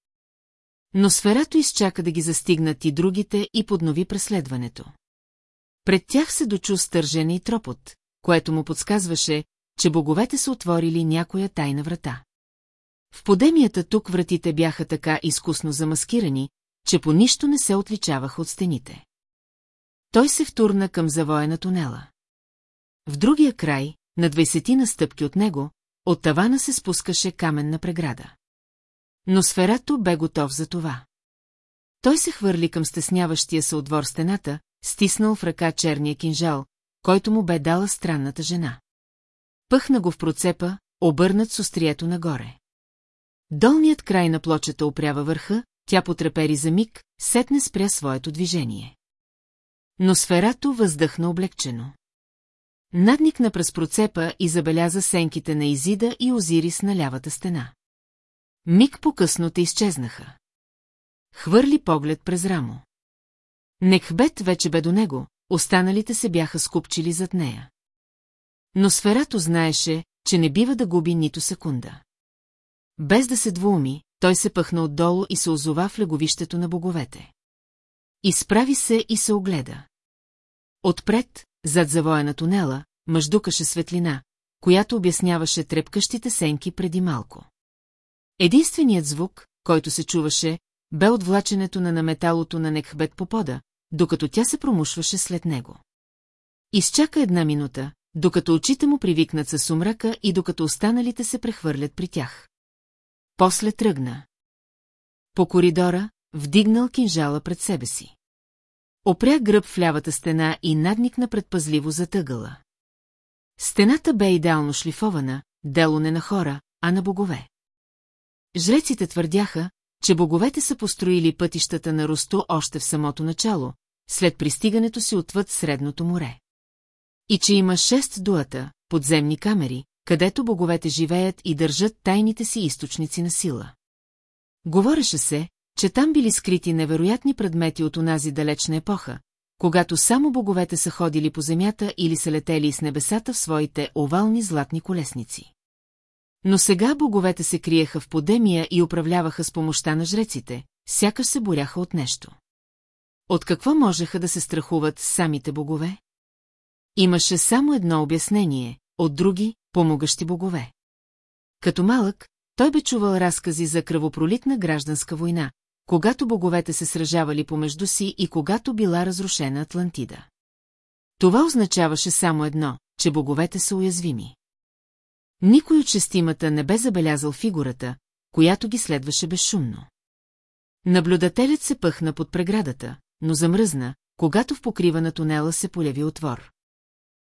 Но сферато изчака да ги застигнат и другите и поднови преследването. Пред тях се дочу стържене и тропот, което му подсказваше, че боговете са отворили някоя тайна врата. В подемията тук вратите бяха така изкусно замаскирани, че по нищо не се отличаваха от стените. Той се втурна към завоя на тунела. В другия край, на двайсетина стъпки от него, от тавана се спускаше каменна преграда. Но сферато бе готов за това. Той се хвърли към стесняващия се отвор стената, стиснал в ръка черния кинжал, който му бе дала странната жена. Пъхна го в процепа, обърнат с острието нагоре. Долният край на плочета опрява върха, тя потрепери за миг, сетне спря своето движение. Но сферато въздъхна облегчено. Надникна през процепа и забеляза сенките на Изида и Озирис на лявата стена. Миг по-късно те изчезнаха. Хвърли поглед през рамо. Некхбет вече бе до него, останалите се бяха скупчили зад нея. Но сферато знаеше, че не бива да губи нито секунда. Без да се двуми, той се пъхна отдолу и се озова в леговището на боговете. Изправи се и се огледа. Отпред, зад завоя на тунела, мъждукаше светлина, която обясняваше трепкащите сенки преди малко. Единственият звук, който се чуваше, бе отвлаченето на наметалото на Некхбет по пода, докато тя се промушваше след него. Изчака една минута, докато очите му привикнат със сумрака и докато останалите се прехвърлят при тях. После тръгна. По коридора, вдигнал кинжала пред себе си. Опря гръб в лявата стена и надникна предпазливо затъгала. Стената бе идеално шлифована, дело не на хора, а на богове. Жреците твърдяха, че боговете са построили пътищата на Росто още в самото начало, след пристигането си отвъд Средното море. И че има шест дуата, подземни камери, където боговете живеят и държат тайните си източници на сила. Говореше се, че там били скрити невероятни предмети от онази далечна епоха, когато само боговете са ходили по земята или са летели с небесата в своите овални златни колесници. Но сега боговете се криеха в подемия и управляваха с помощта на жреците, сякаш се боряха от нещо. От какво можеха да се страхуват самите богове? Имаше само едно обяснение, от други, помогащи богове. Като малък, той бе чувал разкази за кръвопролитна гражданска война, когато боговете се сражавали помежду си и когато била разрушена Атлантида. Това означаваше само едно, че боговете са уязвими. Никой от шестимата не бе забелязал фигурата, която ги следваше безшумно. Наблюдателят се пъхна под преградата, но замръзна, когато в покрива на тунела се поляви отвор.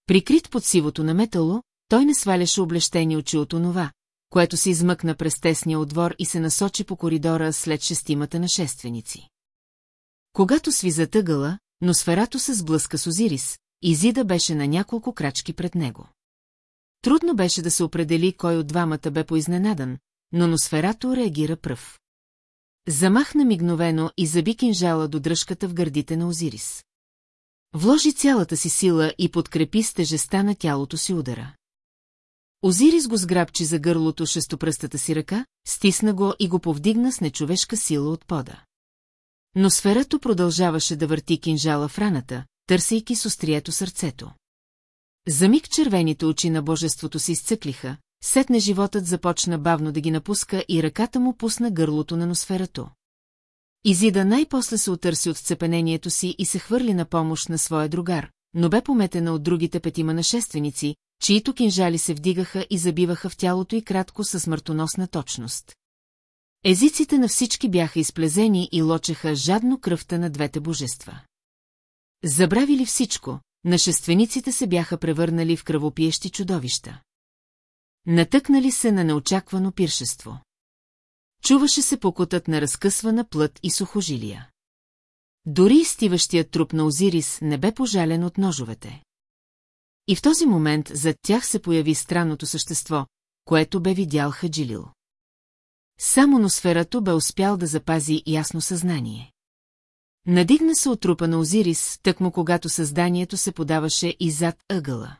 Прикрит под сивото на метало, той не сваляше облещени очи от онова, което се измъкна през тесния отвор и се насочи по коридора след шестимата нашественици. Когато сви затъгала, но сферато се сблъска с Озирис, Изида беше на няколко крачки пред него. Трудно беше да се определи кой от двамата бе поизненадан, но Носферато реагира пръв. Замахна мигновено и заби кинжала до дръжката в гърдите на Озирис. Вложи цялата си сила и подкрепи с тежеста на тялото си удара. Озирис го сграбчи за гърлото шестопръстата си ръка, стисна го и го повдигна с нечовешка сила от пода. Но сферато продължаваше да върти кинжала в раната, търсейки с острието сърцето. За миг червените очи на божеството се изцъклиха, сетне животът започна бавно да ги напуска и ръката му пусна гърлото на носферато. Изида най-после се отърси от сцепенението си и се хвърли на помощ на своя другар, но бе пометена от другите петима нашественици, чието кинжали се вдигаха и забиваха в тялото и кратко със смъртоносна точност. Езиците на всички бяха изплезени и лочеха жадно кръвта на двете божества. Забравили всичко, нашествениците се бяха превърнали в кръвопиещи чудовища. Натъкнали се на неочаквано пиршество. Чуваше се покутът на разкъсвана плът и сухожилия. Дори изтиващият труп на Озирис не бе пожален от ножовете. И в този момент зад тях се появи странното същество, което бе видял Хаджилил. Само носферато бе успял да запази ясно съзнание. Надигна се от трупа на Озирис, тъкмо когато създанието се подаваше и зад ъгъла.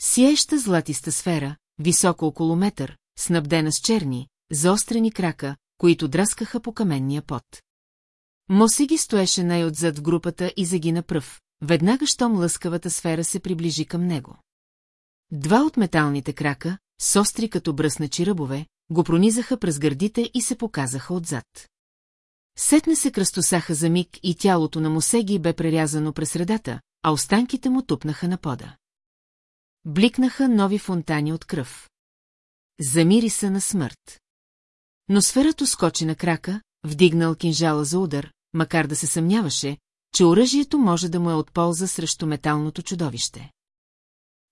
Сиеща златиста сфера, високо около метър, снабдена с черни, заострени крака, които драскаха по каменния пот. Мосиги стоеше най-отзад в групата и загина пръв, веднага щом лъскавата сфера се приближи към него. Два от металните крака, с остри като бръсначи ръбове, го пронизаха през гърдите и се показаха отзад. Сетне се кръстосаха за миг и тялото на Мосеги бе прерязано през средата, а останките му тупнаха на пода. Бликнаха нови фонтани от кръв. Замири се на смърт. Но сферато скочи на крака, вдигнал кинжала за удар, макар да се съмняваше, че оръжието може да му е от полза срещу металното чудовище.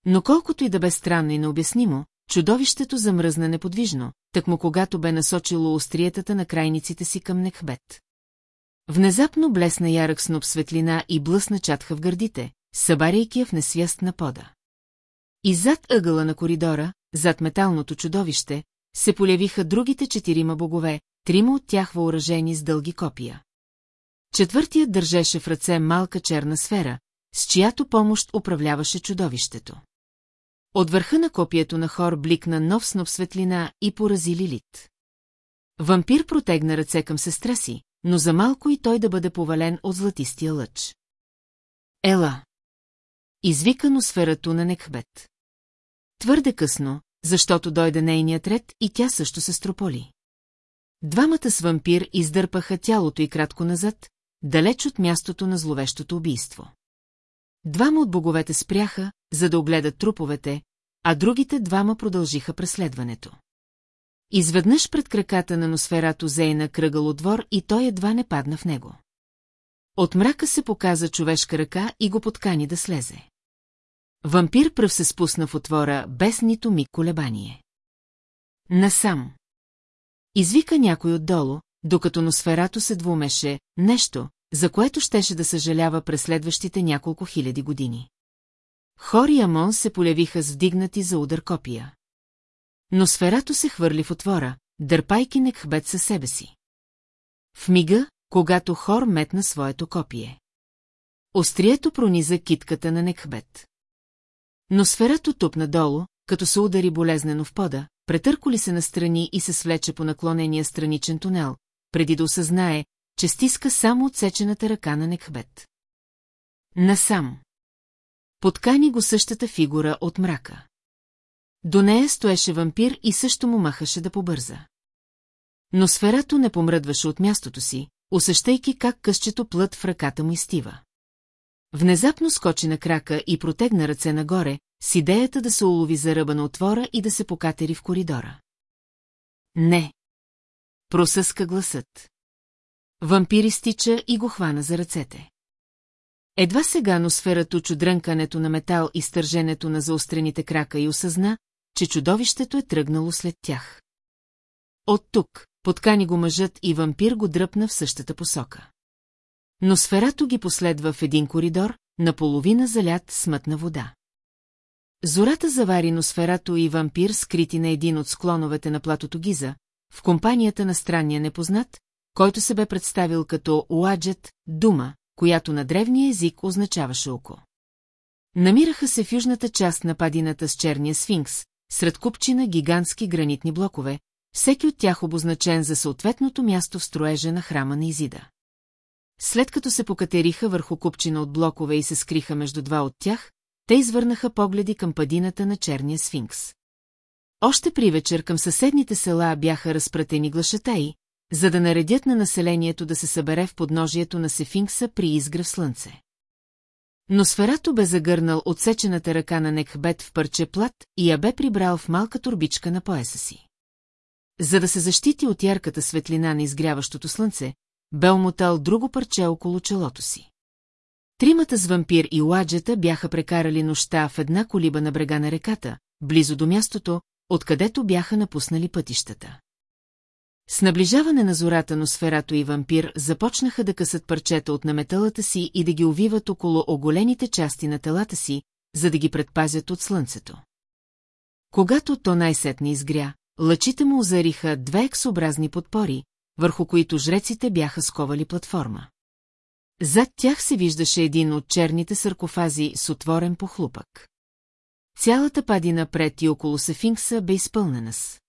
Но колкото и да бе странно и необяснимо, чудовището замръзна неподвижно, му когато бе насочило остриетата на крайниците си към Некхбет. Внезапно блесна ярък сноп светлина и блъсна чатха в гърдите, събаряйки я в несвяст на пода. И зад ъгъла на коридора, зад металното чудовище, се полявиха другите четирима богове, трима от тях въоръжени с дълги копия. Четвъртият държеше в ръце малка черна сфера, с чиято помощ управляваше чудовището. От върха на копието на хор бликна нов сноп светлина и порази Лилит. Вампир протегна ръце към сестра си, но за малко и той да бъде повален от златистия лъч. Ела! Извика сферато на Некхбет. Твърде късно, защото дойде нейният ред и тя също се строполи. Двамата с вампир издърпаха тялото и кратко назад, далеч от мястото на зловещото убийство. Двама от боговете спряха, за да огледат труповете, а другите двама продължиха преследването. Изведнъж пред краката на носферато зейна кръгъл отвор и той едва не падна в него. От мрака се показа човешка ръка и го подкани да слезе. Вампир пръв се спусна в отвора, без нито миг колебание. Насам. Извика някой отдолу, докато носферато се двумеше, нещо, за което щеше да съжалява през следващите няколко хиляди години. Хор и Амон се полявиха с вдигнати за удар копия. Но сферато се хвърли в отвора, дърпайки Некхбет със себе си. В мига, когато Хор метна своето копие. Острието прониза китката на Некхбет. Но сферато тупна долу, като се удари болезнено в пода, претърколи се настрани и се свлече по наклонения страничен тунел, преди да осъзнае, че стиска само отсечената ръка на Некхбет. Насам. Подкани го същата фигура от мрака. До нея стоеше вампир и също му махаше да побърза. Но сферато не помръдваше от мястото си, усещайки как късчето плът в ръката му изтива. Внезапно скочи на крака и протегна ръце нагоре, с идеята да се улови за ръба на отвора и да се покатери в коридора. Не. Просъска гласът. Вампир изтича и го хвана за ръцете. Едва сега носферато чудрънкането на метал и стърженето на заострените крака и осъзна, че чудовището е тръгнало след тях. От тук, подкани го мъжът и вампир го дръпна в същата посока. Но сферато ги последва в един коридор, наполовина залят с мътна вода. Зората завари носферато и вампир, скрити на един от склоновете на платото Гиза, в компанията на странния непознат, който се бе представил като Уаджет, дума, която на древния език означаваше око. Намираха се в южната част на падината с черния сфинкс, сред купчина гигантски гранитни блокове, всеки от тях обозначен за съответното място в строежа на храма на Изида. След като се покатериха върху купчина от блокове и се скриха между два от тях, те извърнаха погледи към падината на черния сфинкс. Още при вечер към съседните села бяха разпратени глашатаи, за да наредят на населението да се събере в подножието на Сефинкса при изгрев слънце. Но сферато бе загърнал отсечената ръка на Некхбет в парче плат и я бе прибрал в малка турбичка на пояса си. За да се защити от ярката светлина на изгряващото слънце, бе омотал друго парче около челото си. Тримата с вампир и ладжета бяха прекарали нощта в една колиба на брега на реката, близо до мястото, откъдето бяха напуснали пътищата. С наближаване на зората но сферато и вампир започнаха да късат парчета от наметалата си и да ги увиват около оголените части на телата си, за да ги предпазят от слънцето. Когато то най-сетне изгря, лъчите му озариха две ексообразни подпори, върху които жреците бяха сковали платформа. Зад тях се виждаше един от черните саркофази с отворен похлупък. Цялата падина пред и около Сефинкса бе изпълнена с.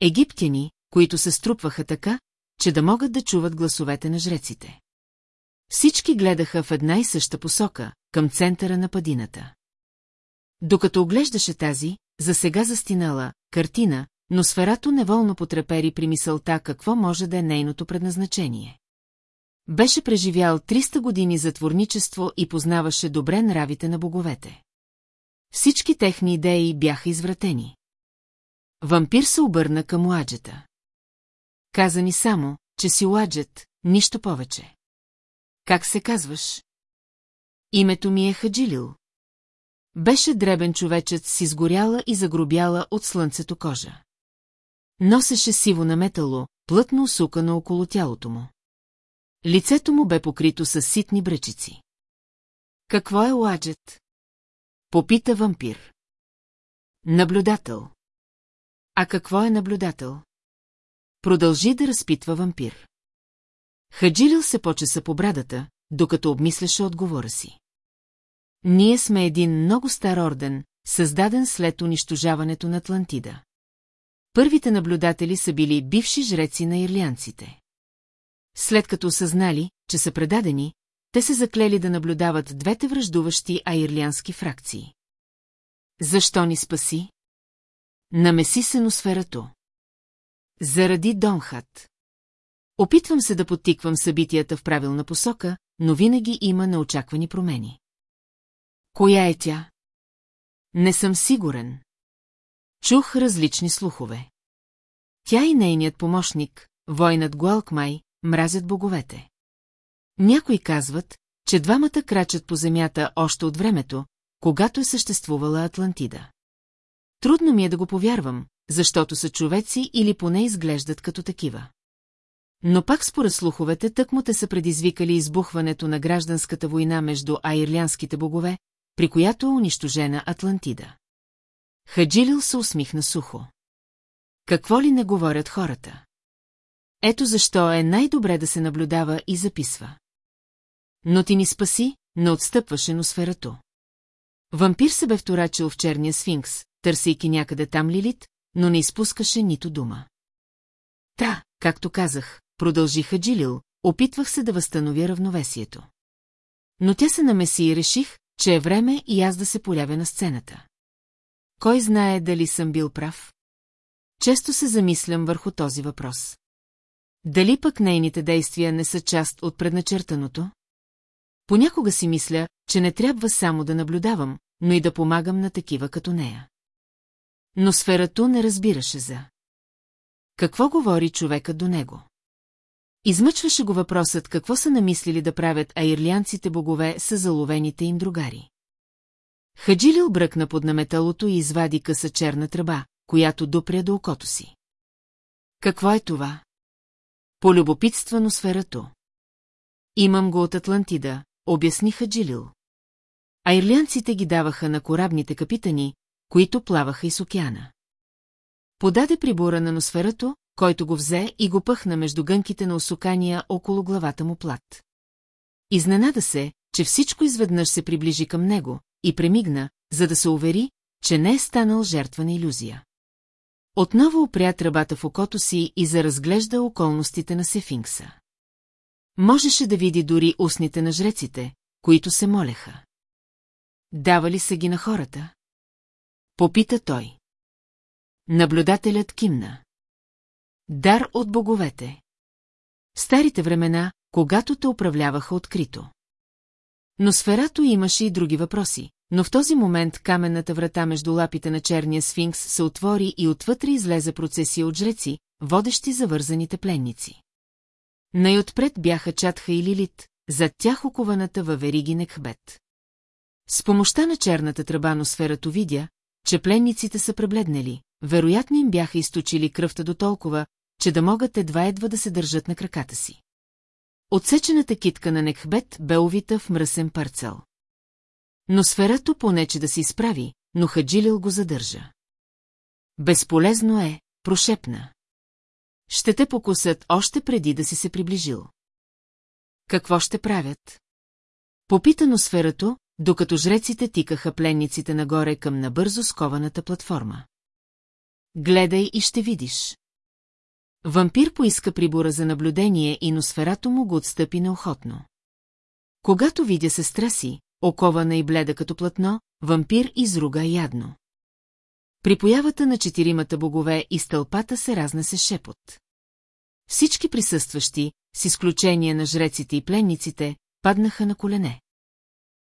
Египтяни, които се струпваха така, че да могат да чуват гласовете на жреците. Всички гледаха в една и съща посока, към центъра на падината. Докато оглеждаше тази, за сега застинала, картина, но сферато неволно потрепери при мисълта какво може да е нейното предназначение. Беше преживял 300 години затворничество и познаваше добре нравите на боговете. Всички техни идеи бяха извратени. Вампир се обърна към Уаджета. Каза ни само, че си Уаджет, нищо повече. Как се казваш? Името ми е Хаджилил. Беше дребен човечец с изгоряла и загробяла от слънцето кожа. Носеше сиво наметало, плътно усукано около тялото му. Лицето му бе покрито с ситни бръчици. Какво е ладжет? Попита вампир. Наблюдател. А какво е наблюдател? Продължи да разпитва вампир. Хаджилил се почеса по брадата, докато обмисляше отговора си. Ние сме един много стар орден, създаден след унищожаването на Атлантида. Първите наблюдатели са били бивши жреци на ирлианците. След като осъзнали, че са предадени, те се заклели да наблюдават двете връждуващи аирлиански фракции. Защо ни спаси? Намеси се носферато. Заради Донхат. Опитвам се да подтиквам събитията в правилна посока, но винаги има неочаквани промени. Коя е тя? Не съм сигурен. Чух различни слухове. Тя и нейният помощник, войнат Гуалкмай, мразят боговете. Някои казват, че двамата крачат по земята още от времето, когато е съществувала Атлантида. Трудно ми е да го повярвам, защото са човеци или поне изглеждат като такива. Но пак според слуховете тъкмо те са предизвикали избухването на гражданската война между аирлянските богове, при която е унищожена Атлантида. Хаджилил се усмихна сухо. Какво ли не говорят хората? Ето защо е най-добре да се наблюдава и записва. Но ти ни спаси, не отстъпваше носферато. Вампир се бе вторачил в черния сфинкс, търсейки някъде там Лилит, но не изпускаше нито дума. Та, както казах, продължиха Джилил, опитвах се да възстановя равновесието. Но тя се намеси и реших, че е време и аз да се полявя на сцената. Кой знае дали съм бил прав? Често се замислям върху този въпрос. Дали пък нейните действия не са част от предначертаното? Понякога си мисля, че не трябва само да наблюдавам, но и да помагам на такива като нея. Но сферато не разбираше за. Какво говори човека до него? Измъчваше го въпросът какво са намислили да правят аирлянците богове с заловените им другари. Хаджилил бръкна под наметалото и извади къса черна тръба, която допря до окото си. Какво е това? Полюбопитствано сферато. Имам го от Атлантида, обясни Хаджилил. Айрлянците ги даваха на корабните капитани, които плаваха из океана. Подаде прибора на носферато, който го взе и го пъхна между гънките на осукания около главата му плат. Изненада се, че всичко изведнъж се приближи към него и премигна, за да се увери, че не е станал жертва на иллюзия. Отново опря тръбата в окото си и заразглежда околностите на Сефинкса. Можеше да види дори устните на жреците, които се молеха. Дава ли се ги на хората? Попита той. Наблюдателят кимна. Дар от боговете. В старите времена, когато те управляваха открито. Но сферато имаше и други въпроси, но в този момент каменната врата между лапите на черния сфинкс се отвори и отвътре излезе процесия от жреци, водещи завързаните пленници. Най-отпред бяха Чатха и Лилит, зад тях окованата във вериги Некхбет. С помощта на черната тръба носферато видя, че пленниците са пребледнели, вероятно им бяха източили кръвта до толкова, че да могат едва-едва да се държат на краката си. Отсечената китка на Некхбет бе увита в мръсен парцел. Но сферато понече да се изправи, но Хаджилил го задържа. Безполезно е, прошепна. Ще те покусат още преди да си се приближил. Какво ще правят? Попитано сферато, докато жреците тикаха пленниците нагоре към набързо скованата платформа. Гледай и ще видиш. Вампир поиска прибора за наблюдение и носферато му го отстъпи неохотно. Когато видя сестра си, окована и бледа като платно, вампир изруга ядно. При появата на четиримата богове и стълпата се разнесе шепот. Всички присъстващи, с изключение на жреците и пленниците, паднаха на колене.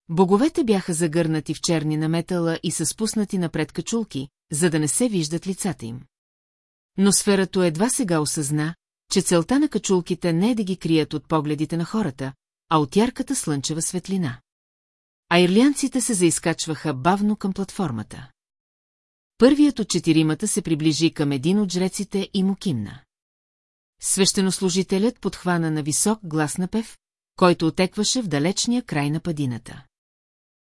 Боговете бяха загърнати в черни на метала и са спуснати напред качулки, за да не се виждат лицата им. Но сферато едва сега осъзна, че целта на качулките не е да ги крият от погледите на хората, а от ярката слънчева светлина. А ирлянците се заискачваха бавно към платформата. Първият от четиримата се приближи към един от жреците и му кимна. Свещенослужителят подхвана на висок глас на пев, който отекваше в далечния край на падината.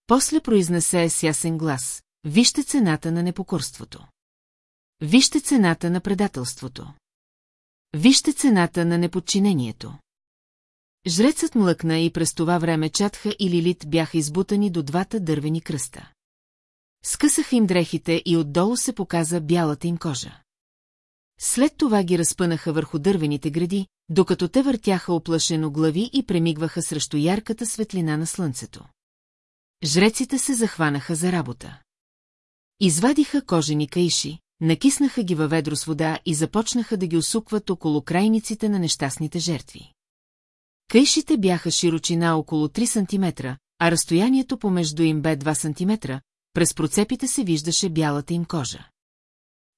После произнесе с ясен глас, вижте цената на непокорството. Вижте цената на предателството. Вижте цената на неподчинението. Жрецът млъкна и през това време Чатха и Лилит бяха избутани до двата дървени кръста. Скъсаха им дрехите и отдолу се показа бялата им кожа. След това ги разпънаха върху дървените гради, докато те въртяха оплашено глави и премигваха срещу ярката светлина на слънцето. Жреците се захванаха за работа. Извадиха кожени каиши, накиснаха ги във ведро с вода и започнаха да ги усукват около крайниците на нещастните жертви. Кайшите бяха широчина около 3 см, а разстоянието помежду им бе 2 см, през процепите се виждаше бялата им кожа.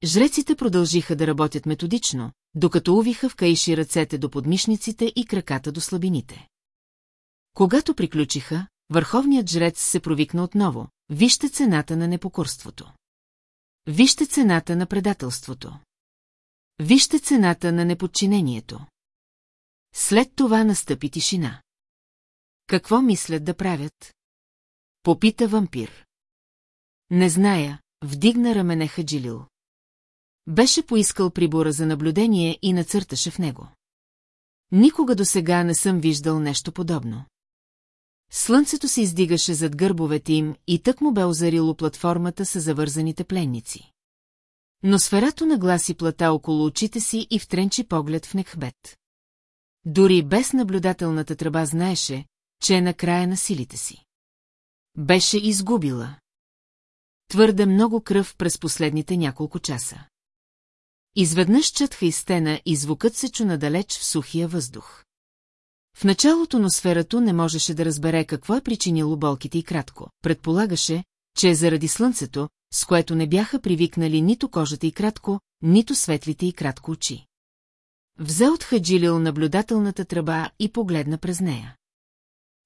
Жреците продължиха да работят методично, докато увиха в каиши ръцете до подмишниците и краката до слабините. Когато приключиха, върховният жрец се провикна отново. Вижте цената на непокорството. Вижте цената на предателството. Вижте цената на неподчинението. След това настъпи тишина. Какво мислят да правят? Попита вампир. Не зная, вдигна рамене Хаджилил. Беше поискал прибора за наблюдение и нацърташе в него. Никога до сега не съм виждал нещо подобно. Слънцето се издигаше зад гърбовете им и тък му бе озарило платформата с завързаните пленници. Но сферато нагласи плата около очите си и втренчи поглед в Некхбет. Дори без наблюдателната тръба знаеше, че е на края на силите си. Беше изгубила. Твърде много кръв през последните няколко часа. Изведнъж чътха и стена и звукът се чу надалеч в сухия въздух. В началото на сферато не можеше да разбере какво е причинило болките и кратко. Предполагаше, че е заради слънцето, с което не бяха привикнали нито кожата и кратко, нито светлите и кратко очи. Взе от Хаджилил наблюдателната тръба и погледна през нея.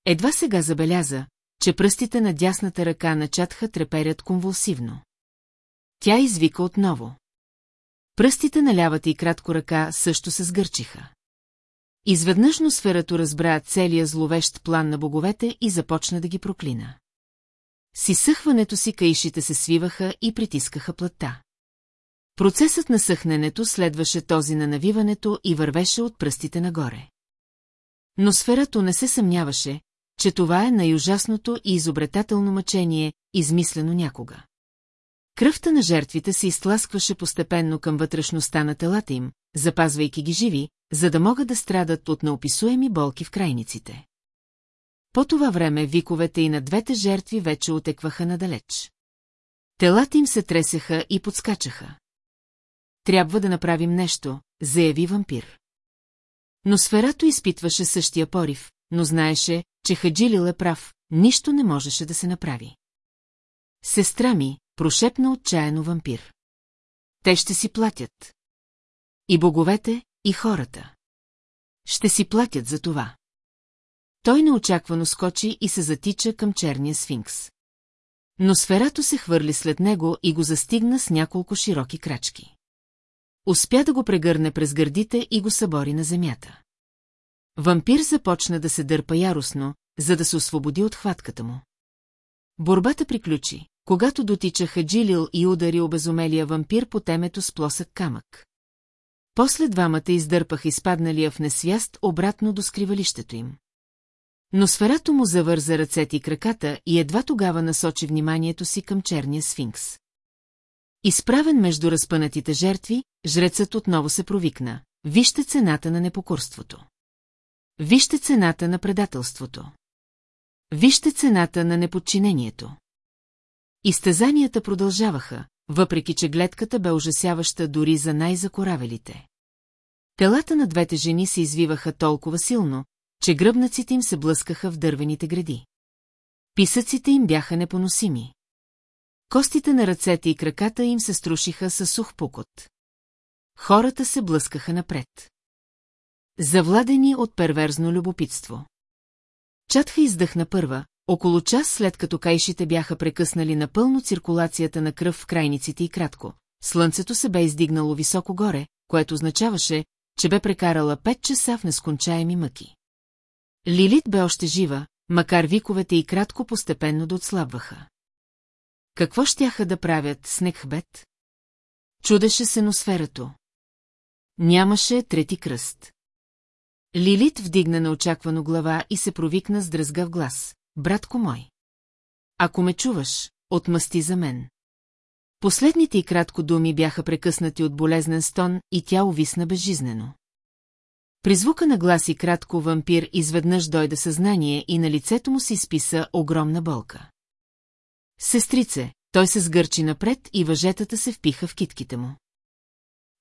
Едва сега забеляза, че пръстите на дясната ръка на Чатха треперят конвулсивно. Тя извика отново. Пръстите на лявата и кратко ръка също се сгърчиха. Изведнъж носферато разбра целия зловещ план на боговете и започна да ги проклина. С изсъхването си каишите се свиваха и притискаха плътта. Процесът на съхненето следваше този на навиването и вървеше от пръстите нагоре. Но сферато не се съмняваше, че това е най-ужасното и изобретателно мъчение, измислено някога. Кръвта на жертвите се изтласкваше постепенно към вътрешността на телата им, запазвайки ги живи, за да могат да страдат от неописуеми болки в крайниците. По това време виковете и на двете жертви вече отекваха надалеч. Телата им се тресеха и подскачаха. Трябва да направим нещо, заяви вампир. Но сферато изпитваше същия порив, но знаеше, че Хаджилил е прав, нищо не можеше да се направи. Сестра ми, прошепна отчаяно вампир. Те ще си платят. И боговете, и хората. Ще си платят за това. Той неочаквано скочи и се затича към черния сфинкс. Но сферато се хвърли след него и го застигна с няколко широки крачки. Успя да го прегърне през гърдите и го събори на земята. Вампир започна да се дърпа яростно, за да се освободи от хватката му. Борбата приключи, когато дотича Хаджилил и удари обезумелия вампир по темето с плосък камък. После двамата издърпаха изпадналия в несвяст обратно до скривалището им. Но сферато му завърза ръцете и краката и едва тогава насочи вниманието си към черния сфинкс. Изправен между разпънатите жертви, жрецът отново се провикна. Вижте цената на непокорството. Вижте цената на предателството. Вижте цената на неподчинението. Изтезанията продължаваха, въпреки че гледката бе ужасяваща дори за най-закоравелите. Телата на двете жени се извиваха толкова силно, че гръбнаците им се блъскаха в дървените гради. Писъците им бяха непоносими. Костите на ръцете и краката им се струшиха със сух пукот. Хората се блъскаха напред. Завладени от перверзно любопитство. Чатха издъхна първа, около час след като кайшите бяха прекъснали напълно циркулацията на кръв в крайниците и кратко. Слънцето се бе издигнало високо горе, което означаваше, че бе прекарала пет часа в нескончаеми мъки. Лилит бе още жива, макар виковете и кратко постепенно да отслабваха. Какво щяха да правят с Некхбет? Чудеше се носферато. Нямаше трети кръст. Лилит вдигна неочаквано глава и се провикна с дръзгав глас. Братко мой. Ако ме чуваш, отмъсти за мен. Последните и кратко думи бяха прекъснати от болезнен стон и тя увисна безжизнено. При звука на глас и кратко вампир изведнъж дойде съзнание и на лицето му се изписа огромна болка. Сестрице, той се сгърчи напред и въжетата се впиха в китките му.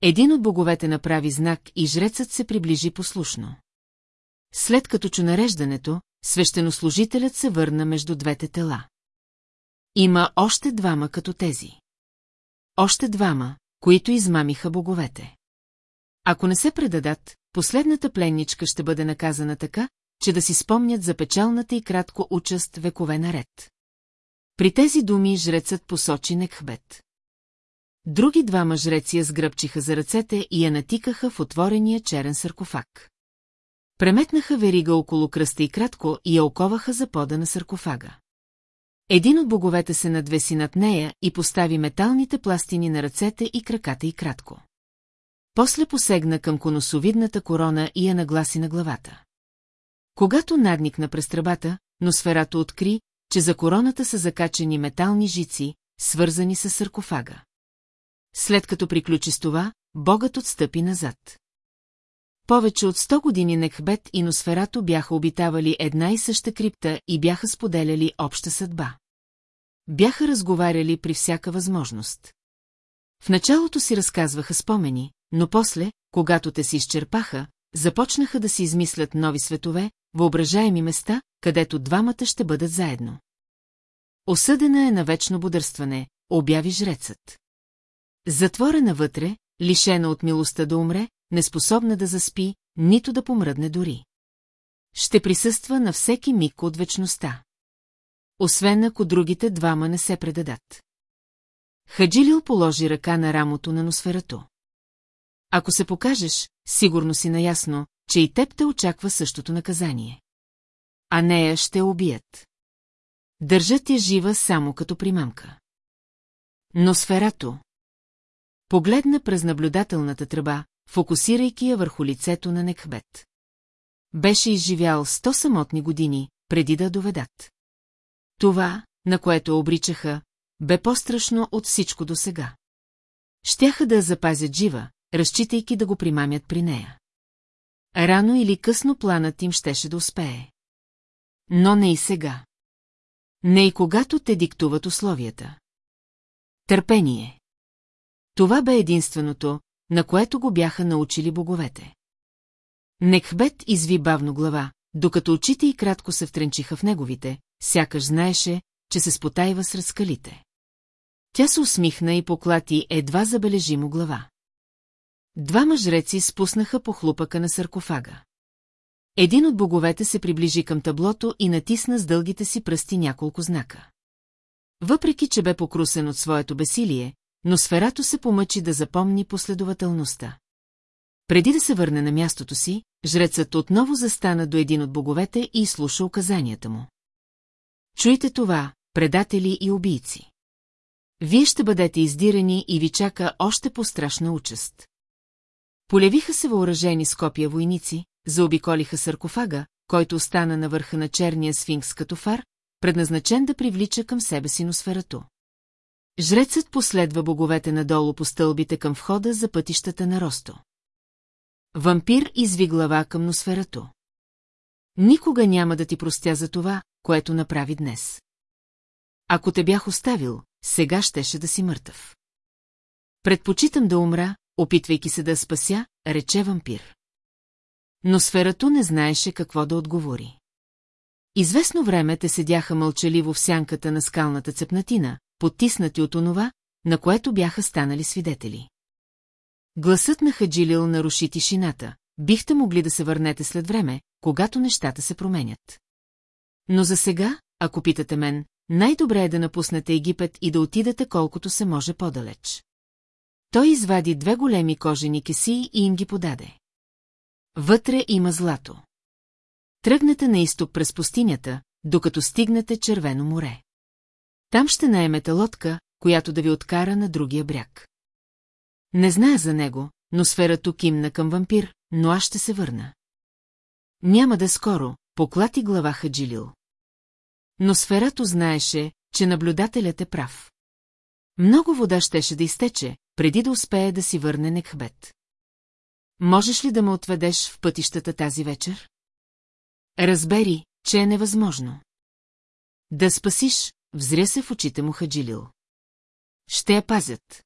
Един от боговете направи знак и жрецът се приближи послушно. След като чу нареждането, свещенослужителят се върна между двете тела. Има още двама като тези. Още двама, които измамиха боговете. Ако не се предадат, последната пленничка ще бъде наказана така, че да си спомнят за печалната и кратко участ векове наред. При тези думи жрецът посочи Некхбет. Други двама жреци я сгръбчиха за ръцете и я натикаха в отворения черен саркофаг. Преметнаха верига около кръста и кратко и я оковаха за пода на саркофага. Един от боговете се надвеси над нея и постави металните пластини на ръцете и краката и кратко. После посегна към конусовидната корона и я нагласи на главата. Когато надникна през тръбата, но сферато откри, че за короната са закачени метални жици, свързани с саркофага. След като приключи с това, богът отстъпи назад. Повече от 100 години Некхбет и Носферато бяха обитавали една и съща крипта и бяха споделяли обща съдба. Бяха разговаряли при всяка възможност. В началото си разказваха спомени, но после, когато те се изчерпаха, започнаха да си измислят нови светове, въображаеми места, където двамата ще бъдат заедно. Осъдена е на вечно бодърстване, обяви жрецът. Затворена вътре, лишена от милостта да умре, неспособна да заспи, нито да помръдне дори. Ще присъства на всеки миг от вечността. Освен ако другите двама не се предадат. Хаджилил положи ръка на рамото на носферато. Ако се покажеш, сигурно си наясно, че и теб те очаква същото наказание. А нея ще убият. Държат я жива само като примамка. Но сферато... Погледна през наблюдателната тръба, фокусирайки я върху лицето на Некхбет. Беше изживял сто самотни години, преди да доведат. Това, на което обричаха, бе по-страшно от всичко до сега. Щяха да я запазят жива, разчитайки да го примамят при нея. Рано или късно планът им щеше да успее. Но не и сега. Не и когато те диктуват условията. Търпение. Това бе единственото, на което го бяха научили боговете. Некхбет изви бавно глава, докато очите и кратко се втренчиха в неговите, сякаш знаеше, че се спотайва с разкалите. Тя се усмихна и поклати едва забележимо глава. Двама жреци спуснаха по хлупъка на саркофага. Един от боговете се приближи към таблото и натисна с дългите си пръсти няколко знака. Въпреки, че бе покрусен от своето бесилие, но сферато се помъчи да запомни последователността. Преди да се върне на мястото си, жрецът отново застана до един от боговете и слуша указанията му. Чуйте това, предатели и убийци. Вие ще бъдете издирани и ви чака още по-страшна участ. Полявиха се въоръжени с копия войници, заобиколиха саркофага, който остана на върха на черния сфинкс като фар, предназначен да привлича към себе си носферато. Жрецът последва боговете надолу по стълбите към входа за пътищата на Росто. Вампир изви глава към носферато. Никога няма да ти простя за това, което направи днес. Ако те бях оставил, сега щеше да си мъртъв. Предпочитам да умра, опитвайки се да спася, рече вампир. Но сферато не знаеше какво да отговори. Известно време те седяха мълчаливо в сянката на скалната цепнатина, потиснати от онова, на което бяха станали свидетели. Гласът на Хаджилил наруши тишината. Бихте могли да се върнете след време, когато нещата се променят. Но за сега, ако питате мен, най-добре е да напуснете Египет и да отидете колкото се може по-далеч. Той извади две големи кожени кеси и им ги подаде. Вътре има злато. Тръгнете на изток през пустинята, докато стигнете Червено море. Там ще наемете лодка, която да ви откара на другия бряг. Не зная за него, но сферато кимна към вампир, но аз ще се върна. Няма да е скоро, поклати глава Хаджилил. Но сферато знаеше, че наблюдателят е прав. Много вода щеше да изтече, преди да успее да си върне Некхбет. Можеш ли да ме отведеш в пътищата тази вечер? Разбери, че е невъзможно. Да спасиш, взря се в очите му Хаджилил. Ще я пазят.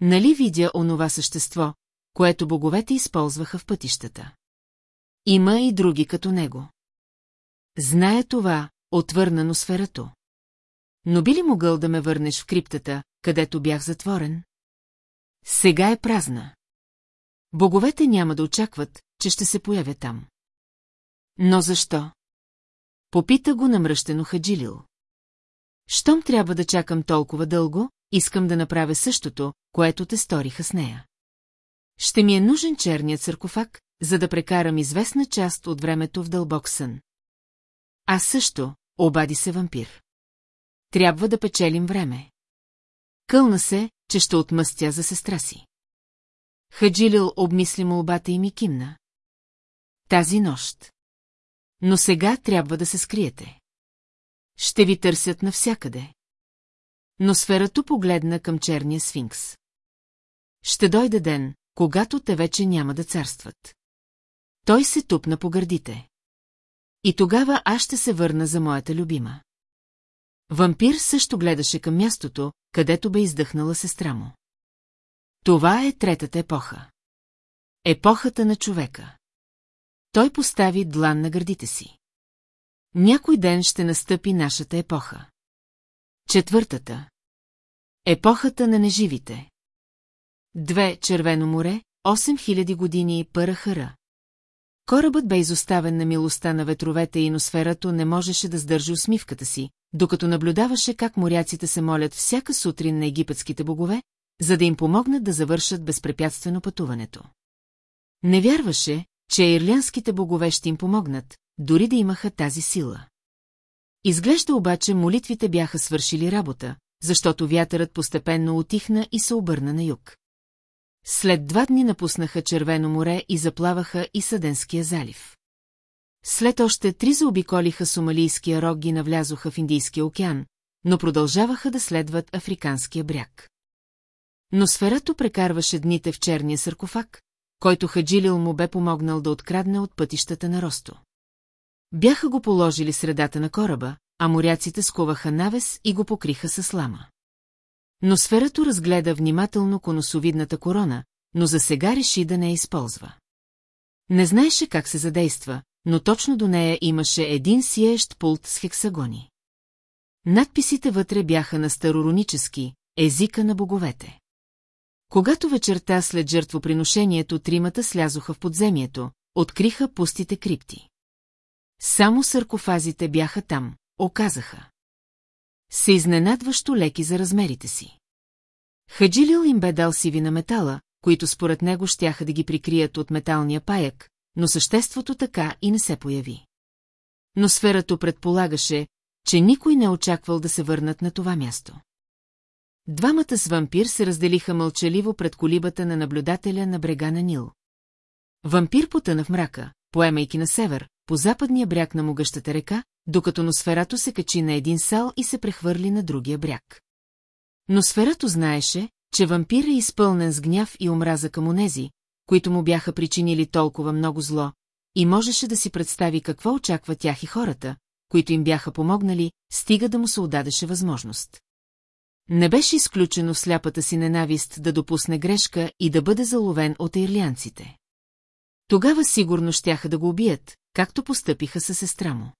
Нали видя онова същество, което боговете използваха в пътищата? Има и други като него. Зная това, отвърна носферато. Но би ли могъл да ме върнеш в криптата, където бях затворен? Сега е празна. Боговете няма да очакват, че ще се появя там. Но защо? Попита го намръщено Хаджилил. Щом трябва да чакам толкова дълго, искам да направя същото, което те сториха с нея. Ще ми е нужен черният саркофаг, за да прекарам известна част от времето в дълбок сън. А също, обади се вампир. Трябва да печелим време. Кълна се, че ще отмъстя за сестра си. Хаджилил обмисли молбата и ми кимна. Тази нощ. Но сега трябва да се скриете. Ще ви търсят навсякъде. Но сферато погледна към черния сфинкс. Ще дойде ден, когато те вече няма да царстват. Той се тупна по гърдите. И тогава аз ще се върна за моята любима. Вампир също гледаше към мястото, където бе издъхнала сестра му. Това е третата епоха. Епохата на човека. Той постави длан на гърдите си. Някой ден ще настъпи нашата епоха. Четвъртата. Епохата на неживите. Две Червено море, 8000 години Парахара. Корабът бе изоставен на милостта на ветровете и носферато не можеше да сдържи усмивката си, докато наблюдаваше как моряците се молят всяка сутрин на египетските богове, за да им помогнат да завършат безпрепятствено пътуването. Не вярваше, че ирлянските богове ще им помогнат, дори да имаха тази сила. Изглежда обаче молитвите бяха свършили работа, защото вятърът постепенно отихна и се обърна на юг. След два дни напуснаха Червено море и заплаваха и Съденския залив. След още три заобиколиха Сомалийския рог и навлязоха в Индийския океан, но продължаваха да следват Африканския бряг. Но сферато прекарваше дните в черния саркофаг, който Хаджилил му бе помогнал да открадне от пътищата на Росто. Бяха го положили средата на кораба, а моряците скуваха навес и го покриха с лама. Но сферато разгледа внимателно конусовидната корона, но за сега реши да не я използва. Не знаеше как се задейства, но точно до нея имаше един сиещ пулт с хексагони. Надписите вътре бяха на староронически, езика на боговете. Когато вечерта след жертвоприношението тримата слязоха в подземието, откриха пустите крипти. Само саркофазите бяха там, оказаха. Се изненадващо леки за размерите си. Хаджилил им бе дал сиви на метала, които според него щяха да ги прикрият от металния паяк, но съществото така и не се появи. Но сферато предполагаше, че никой не очаквал да се върнат на това място. Двамата с вампир се разделиха мълчаливо пред колибата на наблюдателя на брега на Нил. Вампир потъна в мрака, поемайки на север, по западния бряг на могъщата река, докато носферато се качи на един сал и се прехвърли на другия бряг. Носферато знаеше, че вампир е изпълнен с гняв и омраза към онези, които му бяха причинили толкова много зло, и можеше да си представи какво очаква тях и хората, които им бяха помогнали, стига да му се отдадеше възможност. Не беше изключено в сляпата си ненавист да допусне грешка и да бъде заловен от ирлианците. Тогава сигурно щяха да го убият, както постъпиха със сестра му.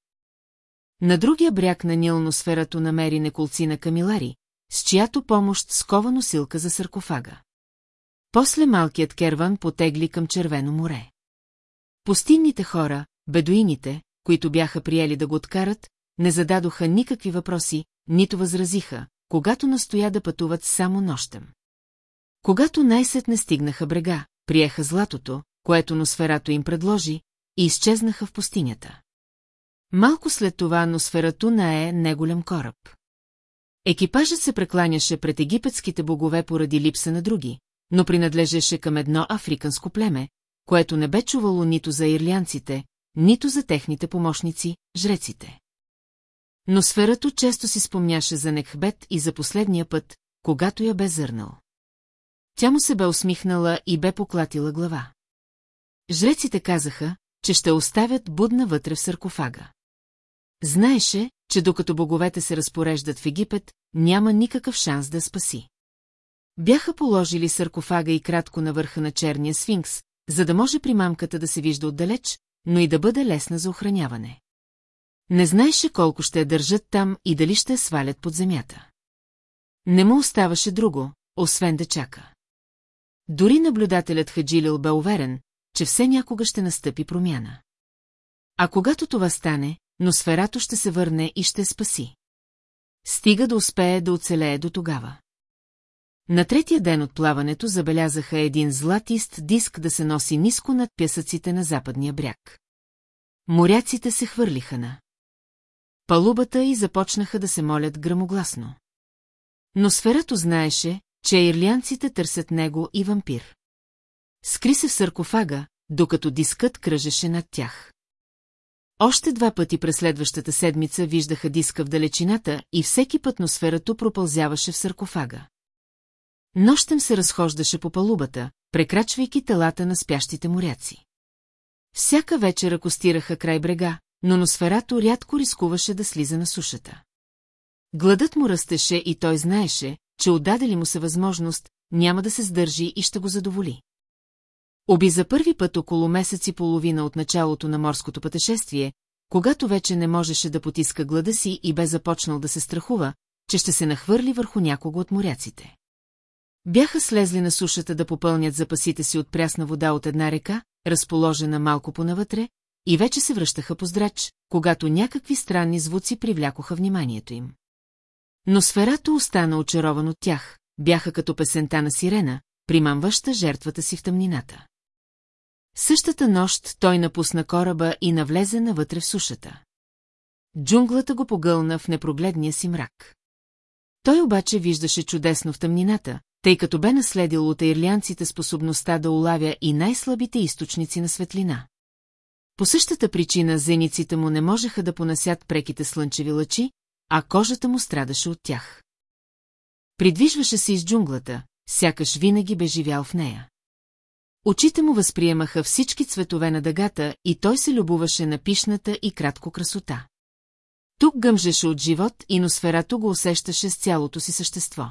На другия бряг на Нил сферато намери неколци на камилари, с чиято помощ скова носилка за саркофага. После малкият керван потегли към Червено море. Пустинните хора, бедуините, които бяха приели да го откарат, не зададоха никакви въпроси, нито възразиха, когато настоя да пътуват само нощем. Когато най-сетне стигнаха брега, приеха златото, което носферато им предложи, и изчезнаха в пустинята. Малко след това носферато нае неголям кораб. Екипажът се прекланяше пред египетските богове поради липса на други, но принадлежеше към едно африканско племе, което не бе чувало нито за ирлянците, нито за техните помощници, жреците. Но сферато често си спомняше за Некхбет и за последния път, когато я бе зърнал. Тя му се бе усмихнала и бе поклатила глава. Жреците казаха, че ще оставят будна вътре в саркофага. Знаеше, че докато боговете се разпореждат в Египет, няма никакъв шанс да спаси. Бяха положили саркофага и кратко на върха на черния сфинкс, за да може примамката да се вижда отдалеч, но и да бъде лесна за охраняване. Не знаеше колко ще я държат там и дали ще я свалят под земята. Не му оставаше друго, освен да чака. Дори наблюдателят Хаджилил бе уверен, че все някога ще настъпи промяна. А когато това стане, но сферато ще се върне и ще спаси. Стига да успее да оцелее до тогава. На третия ден от плаването забелязаха един златист диск да се носи ниско над пясъците на западния бряг. Моряците се хвърлиха на палубата и започнаха да се молят грамогласно. Но сферато знаеше, че ирлианците търсят него и вампир. Скри се в саркофага, докато дискът кръжеше над тях. Още два пъти през следващата седмица виждаха диска в далечината и всеки път носферато пропълзяваше в саркофага. Нощем се разхождаше по палубата, прекрачвайки телата на спящите моряци. Всяка вечер акостираха край брега, но носферато рядко рискуваше да слиза на сушата. Гладът му растеше и той знаеше, че отдаде ли му се възможност, няма да се сдържи и ще го задоволи. Оби за първи път около месец и половина от началото на морското пътешествие, когато вече не можеше да потиска глада си и бе започнал да се страхува, че ще се нахвърли върху някого от моряците. Бяха слезли на сушата да попълнят запасите си от прясна вода от една река, разположена малко понавътре, и вече се връщаха по здрач, когато някакви странни звуци привлякоха вниманието им. Но сферато остана очарован от тях, бяха като песента на сирена, примамваща жертвата си в тъмнината. Същата нощ той напусна кораба и навлезе навътре в сушата. Джунглата го погълна в непрогледния си мрак. Той обаче виждаше чудесно в тъмнината, тъй като бе наследил от ирлянците способността да улавя и най-слабите източници на светлина. По същата причина зениците му не можеха да понасят преките слънчеви лъчи, а кожата му страдаше от тях. Придвижваше се из джунглата, сякаш винаги бе живял в нея. Очите му възприемаха всички цветове на дъгата и той се любуваше на пишната и кратко красота. Тук гъмжеше от живот и носферато го усещаше с цялото си същество.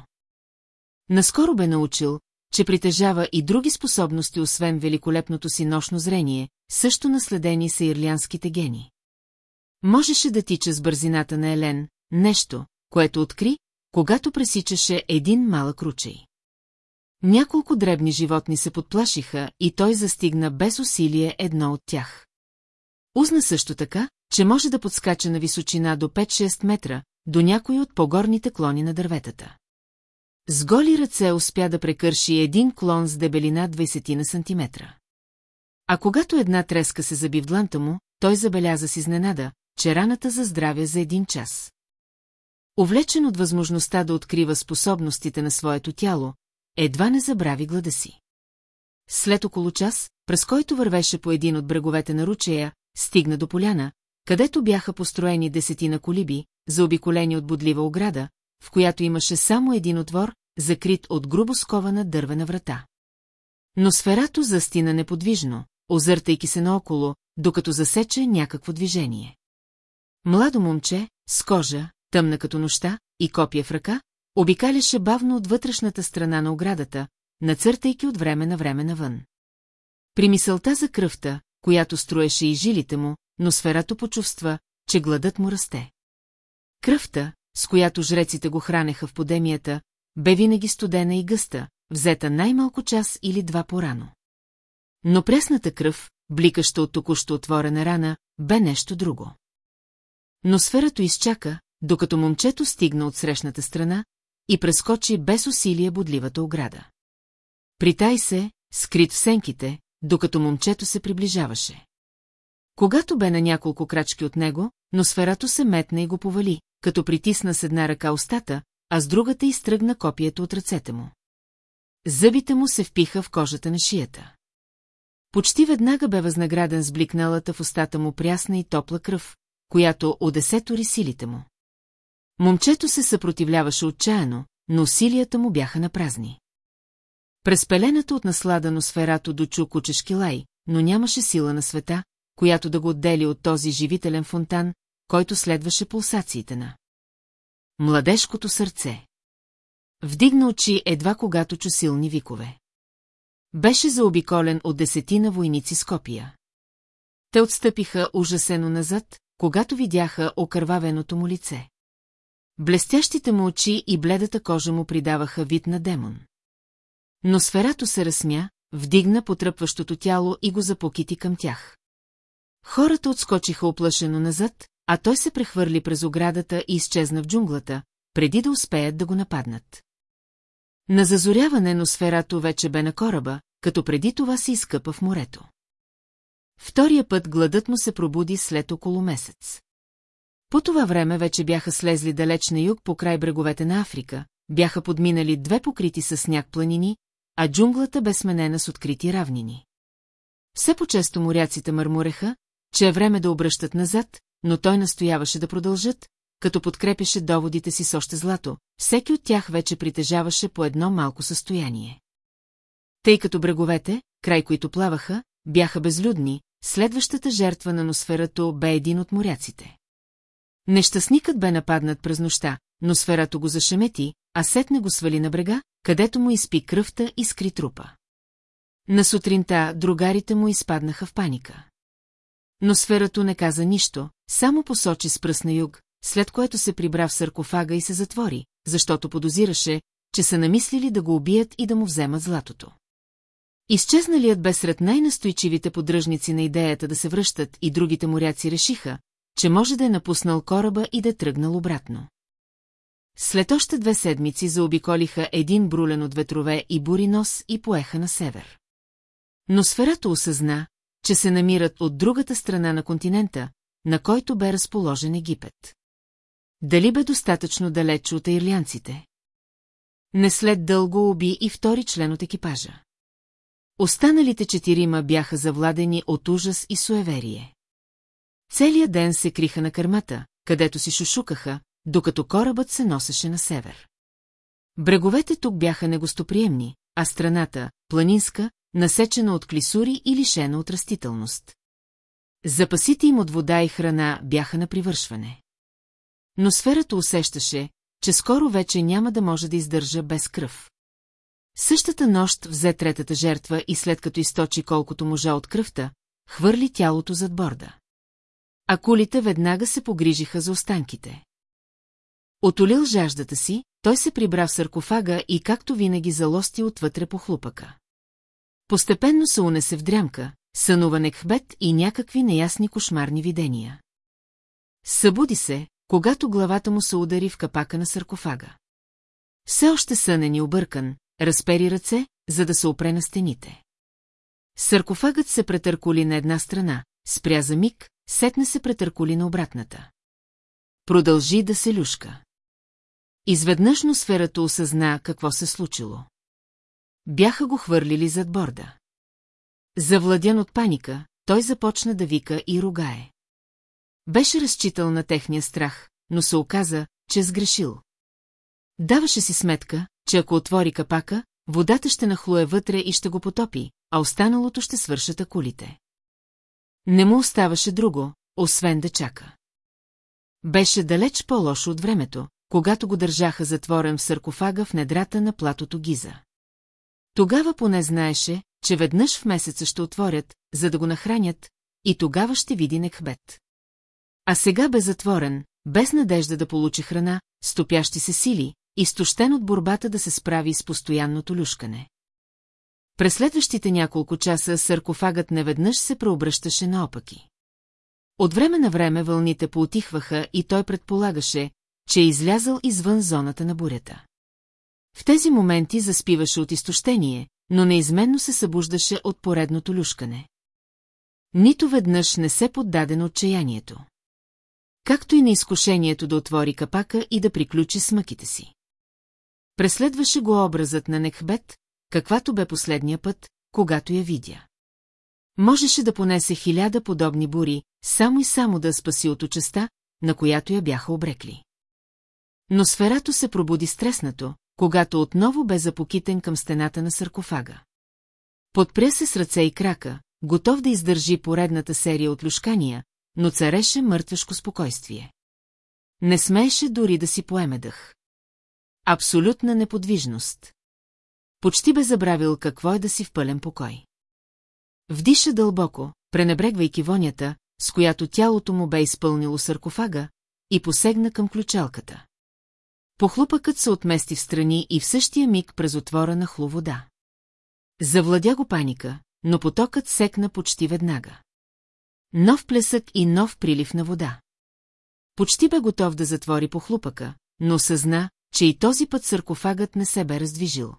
Наскоро бе научил, че притежава и други способности, освен великолепното си нощно зрение, също наследени са ирлянските гени. Можеше да тича с бързината на Елен, нещо, което откри, когато пресичаше един малък ручей. Няколко дребни животни се подплашиха и той застигна без усилие едно от тях. Узна също така, че може да подскача на височина до 5-6 метра, до някой от погорните клони на дърветата. С голи ръце успя да прекърши един клон с дебелина 20 на сантиметра. А когато една треска се заби в дланта му, той забеляза с изненада, че раната заздравя за един час. Овлечен от възможността да открива способностите на своето тяло, едва не забрави глада си. След около час, през който вървеше по един от бреговете на ручея, стигна до поляна, където бяха построени десетина колиби, заобиколени от бодлива ограда, в която имаше само един отвор, закрит от грубо скована дървена врата. Но сферато застина неподвижно, озъртайки се наоколо, докато засече някакво движение. Младо момче, с кожа, тъмна като нощта, и копия в ръка, обикаляше бавно от вътрешната страна на оградата, нацъртайки от време на време навън. При мисълта за кръвта, която строеше и жилите му, но сферато почувства, че гладът му расте. Кръвта, с която жреците го хранеха в подемията, бе винаги студена и гъста, взета най-малко час или два по-рано. Но пресната кръв, бликаща от току-що отворена рана, бе нещо друго. Но сферато изчака, докато момчето стигна от срещната страна и прескочи без усилие бодливата ограда. Притай се, скрит в сенките, докато момчето се приближаваше. Когато бе на няколко крачки от него, но сферато се метна и го повали, като притисна с една ръка устата, а с другата изтръгна копието от ръцете му. Зъбите му се впиха в кожата на шията. Почти веднага бе възнаграден с бликналата в устата му прясна и топла кръв, която одесетори силите му. Момчето се съпротивляваше отчаяно, но усилията му бяха на празни. През пелената от насладано сферато дочу кучешки лай, но нямаше сила на света, която да го отдели от този живителен фонтан, който следваше пулсациите на. Младежкото сърце. Вдигна очи едва когато чу силни викове. Беше заобиколен от десетина войници с копия. Те отстъпиха ужасено назад, когато видяха окървавеното му лице. Блестящите му очи и бледата кожа му придаваха вид на демон. Но сферато се разсмя, вдигна потръпващото тяло и го запокити към тях. Хората отскочиха оплашено назад, а той се прехвърли през оградата и изчезна в джунглата, преди да успеят да го нападнат. На зазоряване носферато вече бе на кораба, като преди това се изкъпа в морето. Втория път гладът му се пробуди след около месец. По това време вече бяха слезли далеч на юг по край бреговете на Африка, бяха подминали две покрити с сняг планини, а джунглата бе сменена с открити равнини. Все по-често моряците мърмуреха, че е време да обръщат назад, но той настояваше да продължат, като подкрепяше доводите си с още злато, всеки от тях вече притежаваше по едно малко състояние. Тъй като бреговете, край които плаваха, бяха безлюдни, следващата жертва на носферато бе един от моряците. Нещастникът бе нападнат през нощта, но сферато го зашемети, а сетне го свали на брега, където му изпи кръвта и скри трупа. На сутринта другарите му изпаднаха в паника. Но сферато не каза нищо, само посочи с пръст на юг, след което се прибра в саркофага и се затвори, защото подозираше, че са намислили да го убият и да му вземат златото. Изчезналият бе сред най-настойчивите поддръжници на идеята да се връщат и другите моряци решиха, че може да е напуснал кораба и да е тръгнал обратно. След още две седмици заобиколиха един брулен от ветрове и бури нос и поеха на север. Но сферато осъзна, че се намират от другата страна на континента, на който бе разположен Египет. Дали бе достатъчно далеч от ирлянците? Не след дълго уби и втори член от екипажа. Останалите четирима бяха завладени от ужас и суеверие. Целият ден се криха на кърмата, където си шушукаха, докато корабът се носеше на север. Бреговете тук бяха негостоприемни, а страната, планинска, насечена от клисури и лишена от растителност. Запасите им от вода и храна бяха на привършване. Но сферата усещаше, че скоро вече няма да може да издържа без кръв. Същата нощ взе третата жертва и след като източи колкото можа от кръвта, хвърли тялото зад борда. А кулите веднага се погрижиха за останките. Отолил жаждата си, той се прибра в саркофага и както винаги залости отвътре по хлупака. Постепенно се унесе в дрямка, сънува Некхбет и някакви неясни кошмарни видения. Събуди се, когато главата му се удари в капака на саркофага. Все още сънен и объркан, разпери ръце, за да се опре на стените. Саркофагът се претърколи на една страна, спря за миг, сетне се претърколи на обратната. Продължи да се люшка. Изведнъж сферата осъзна какво се случило. Бяха го хвърлили зад борда. Завладян от паника, той започна да вика и ругае. Беше разчитал на техния страх, но се оказа, че е сгрешил. Даваше си сметка, че ако отвори капака, водата ще нахлуе вътре и ще го потопи, а останалото ще свършат акулите. Не му оставаше друго, освен да чака. Беше далеч по-лошо от времето, когато го държаха затворен в саркофага в недрата на платото Гиза. Тогава поне знаеше, че веднъж в месеца ще отворят, за да го нахранят, и тогава ще види Некхбет. А сега бе затворен, без надежда да получи храна, стопящи се сили, изтощен от борбата да се справи с постоянното люшкане. През следващите няколко часа саркофагът неведнъж се преобръщаше наопаки. От време на време вълните поотихваха и той предполагаше, че е излязъл извън зоната на бурята. В тези моменти заспиваше от изтощение, но неизменно се събуждаше от поредното люшкане. Нито веднъж не се поддаде на отчаянието. Както и на изкушението да отвори капака и да приключи с мъките си. Преследваше го образът на Некхбет, каквато бе последния път, когато я видя. Можеше да понесе хиляда подобни бури, само и само да спаси от участа, на която я бяха обрекли. Но сферато се пробуди стреснато, когато отново бе запокитен към стената на саркофага. Подпря се с ръце и крака, готов да издържи поредната серия от люшкания, но цареше мъртвешко спокойствие. Не смееше дори да си поеме дъх. Абсолютна неподвижност. Почти бе забравил какво е да си в пълен покой. Вдиша дълбоко, пренебрегвайки вонята, с която тялото му бе изпълнило саркофага, и посегна към ключалката. Похлупъкът се отмести в страни и в същия миг през отвора на хлу вода. Завладя го паника, но потокът секна почти веднага. Нов плесък и нов прилив на вода. Почти бе готов да затвори похлупъка, но съзна, че и този път саркофагът не се бе раздвижил.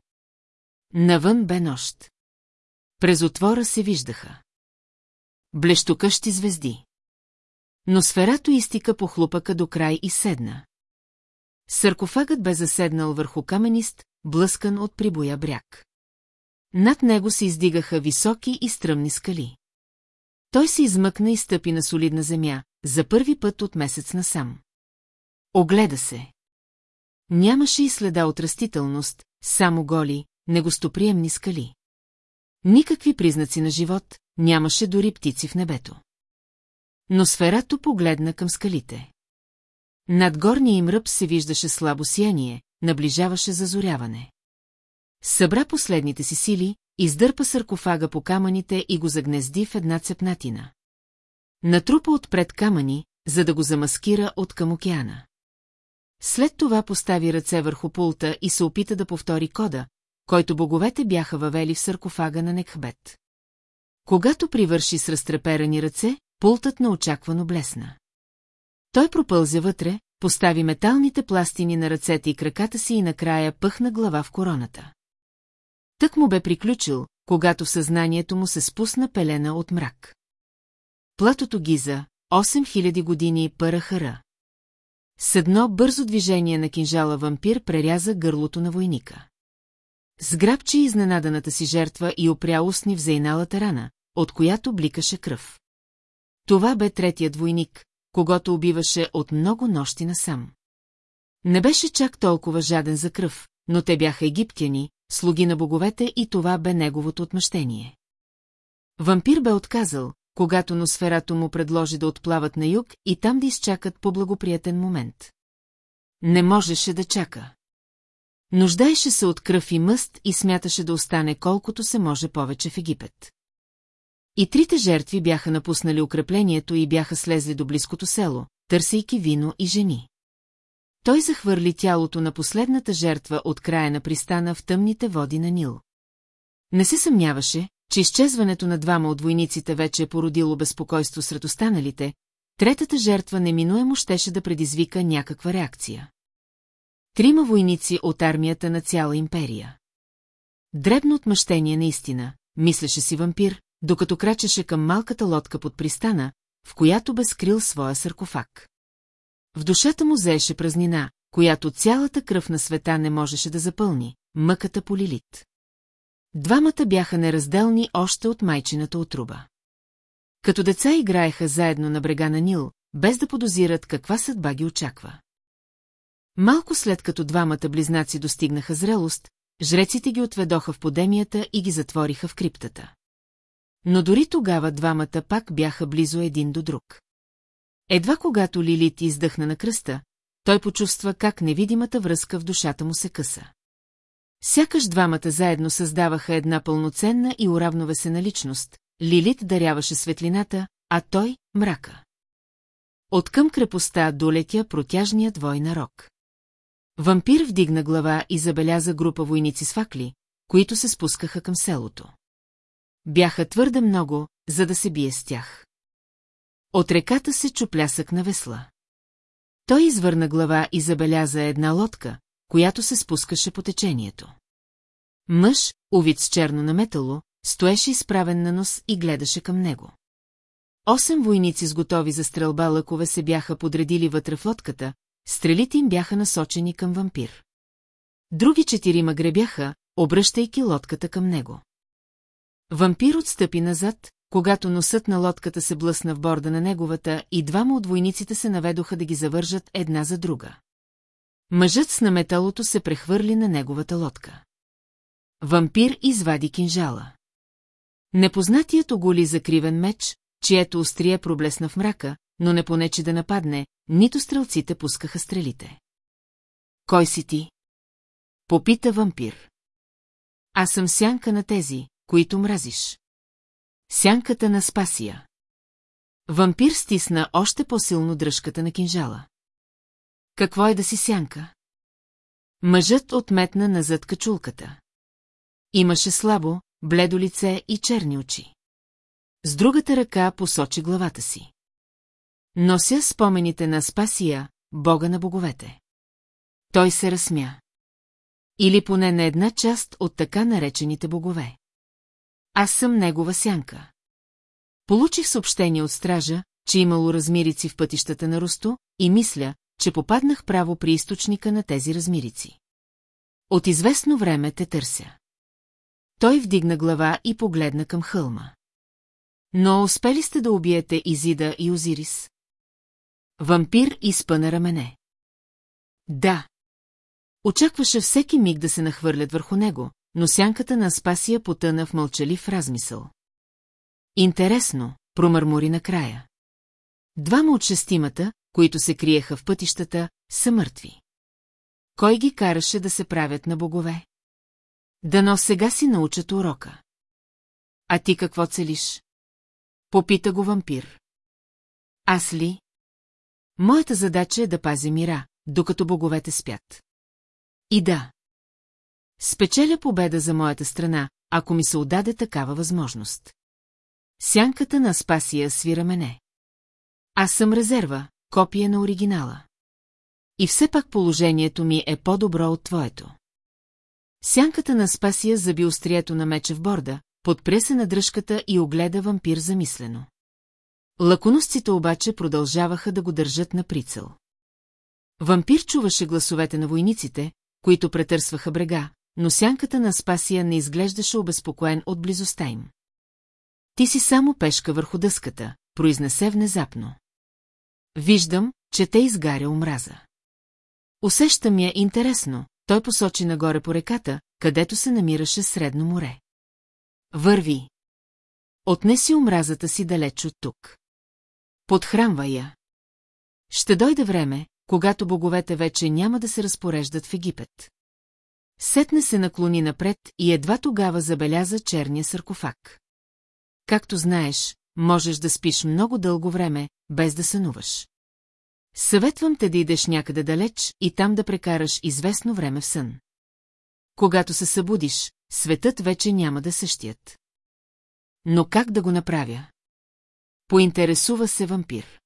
Навън бе нощ. През отвора се виждаха. Блещокъщи звезди. Но сферато изтика по хлупъка до край и седна. Саркофагът бе заседнал върху каменист, блъскан от прибоя бряг. Над него се издигаха високи и стръмни скали. Той се измъкна и стъпи на солидна земя, за първи път от месец насам. Огледа се. Нямаше и следа от растителност, само голи, негостоприемни скали. Никакви признаци на живот, нямаше дори птици в небето. Но сферато погледна към скалите. Над горния им ръб се виждаше слабо сияние, наближаваше зазоряване. Събра последните си сили, издърпа саркофага по камъните и го загнезди в една цепнатина. Натрупа отпред камъни, за да го замаскира от към океана. След това постави ръце върху пулта и се опита да повтори кода, който боговете бяха въвели в саркофага на Некхбет. Когато привърши с разтреперани ръце, пултът неочаквано блесна. Той пропълзя вътре, постави металните пластини на ръцете и краката си и накрая пъхна глава в короната. Тък му бе приключил, когато в съзнанието му се спусна пелена от мрак. Платото Гиза, 8000 години Парахара. С едно бързо движение на кинжала вампир преряза гърлото на войника. Сграбчи изненаданата си жертва и опря устни в зейналата рана, от която бликаше кръв. Това бе третият войник, когато убиваше от много нощи насам. Не беше чак толкова жаден за кръв, но те бяха египтяни, слуги на боговете и това бе неговото отмъщение. Вампир бе отказал, когато носферато му предложи да отплават на юг и там да изчакат по благоприятен момент. Не можеше да чака. Нуждаеше се от кръв и мъст и смяташе да остане колкото се може повече в Египет. И трите жертви бяха напуснали укреплението и бяха слезли до близкото село, търсейки вино и жени. Той захвърли тялото на последната жертва от края на пристана в тъмните води на Нил. Не се съмняваше, че изчезването на двама от войниците вече е породило безпокойство сред останалите, третата жертва неминуемо щеше да предизвика някаква реакция. Трима войници от армията на цяла империя. Дребно отмъщение наистина, мислеше си вампир, докато крачеше към малката лодка под пристана, в която бе скрил своя саркофаг. В душата му заеше празнина, която цялата кръв на света не можеше да запълни, мъката по Лилит. Двамата бяха неразделни още от майчината отруба. Като деца играеха заедно на брега на Нил, без да подозират каква съдба ги очаква. Малко след като двамата близнаци достигнаха зрелост, жреците ги отведоха в подемията и ги затвориха в криптата. Но дори тогава двамата пак бяха близо един до друг. Едва когато Лилит издъхна на кръста, той почувства как невидимата връзка в душата му се къса. Сякаш двамата заедно създаваха една пълноценна и уравновесена личност, Лилит даряваше светлината, а той – мрака. От към крепостта долетя протяжният вой рок. Вампир вдигна глава и забеляза група войници с факли, които се спускаха към селото. Бяха твърде много, за да се бие с тях. От реката се чуплясък на весла. Той извърна глава и забеляза една лодка, която се спускаше по течението. Мъж, увид с черно наметало, стоеше изправен на нос и гледаше към него. Осем войници с готови за стрелба лъкове се бяха подредили вътре в лодката, стрелите им бяха насочени към вампир. Други четирима гребяха, обръщайки лодката към него. Вампир отстъпи назад, когато носът на лодката се блъсна в борда на неговата и двама от войниците се наведоха да ги завържат една за друга. Мъжът с наметалото се прехвърли на неговата лодка. Вампир извади кинжала. Непознатият оголи закривен меч, чието острие проблесна в мрака, но не понече да нападне, нито стрелците пускаха стрелите. Кой си ти? Попита вампир. Аз съм сянка на тези, които мразиш. Сянката на Спасия. Вампир стисна още по-силно дръжката на кинжала. Какво е да си сянка? Мъжът отметна назад качулката. Имаше слабо, бледо лице и черни очи. С другата ръка посочи главата си. Нося спомените на Спасия, бога на боговете. Той се разсмя. Или поне на една част от така наречените богове. Аз съм негова сянка. Получих съобщение от стража, че имало размирици в пътищата на Росто и мисля, че попаднах право при източника на тези размирици. От известно време те търся. Той вдигна глава и погледна към хълма. Но успели сте да убиете Изида и Озирис? Вампир изпъна рамене. Да. Очакваше всеки миг да се нахвърлят върху него, но сянката на Спасия потъна в мълчалив размисъл. Интересно, промърмори накрая. Двама от шестимата, които се криеха в пътищата, са мъртви. Кой ги караше да се правят на богове? Дано сега си научат урока. А ти какво целиш? Попита го вампир. Аз ли? Моята задача е да пазя мира, докато боговете спят. И да. Спечеля победа за моята страна, ако ми се отдаде такава възможност. Сянката на Спасия свира мене. Аз съм резерва, копия на оригинала. И все пак положението ми е по-добро от твоето. Сянката на Спасия заби острието на меча в борда, подпре се на дръжката и огледа вампир замислено. Лаконосците обаче продължаваха да го държат на прицел. Вампир чуваше гласовете на войниците, които претърсваха брега, но сянката на Спасия не изглеждаше обезпокоен от близостта им. Ти си само пешка върху дъската, произнесе внезапно. Виждам, че те изгаря омраза. Усеща ми е интересно, той посочи нагоре по реката, където се намираше Средно море. Върви. Отнеси омразата си далеч от тук. Подхранва я. Ще дойде време, когато боговете вече няма да се разпореждат в Египет. Сетне се наклони напред и едва тогава забеляза черния саркофаг. Както знаеш, можеш да спиш много дълго време, без да сънуваш. Съветвам те да идеш някъде далеч и там да прекараш известно време в сън. Когато се събудиш, светът вече няма да същият. Но как да го направя? Поинтересува се вампир.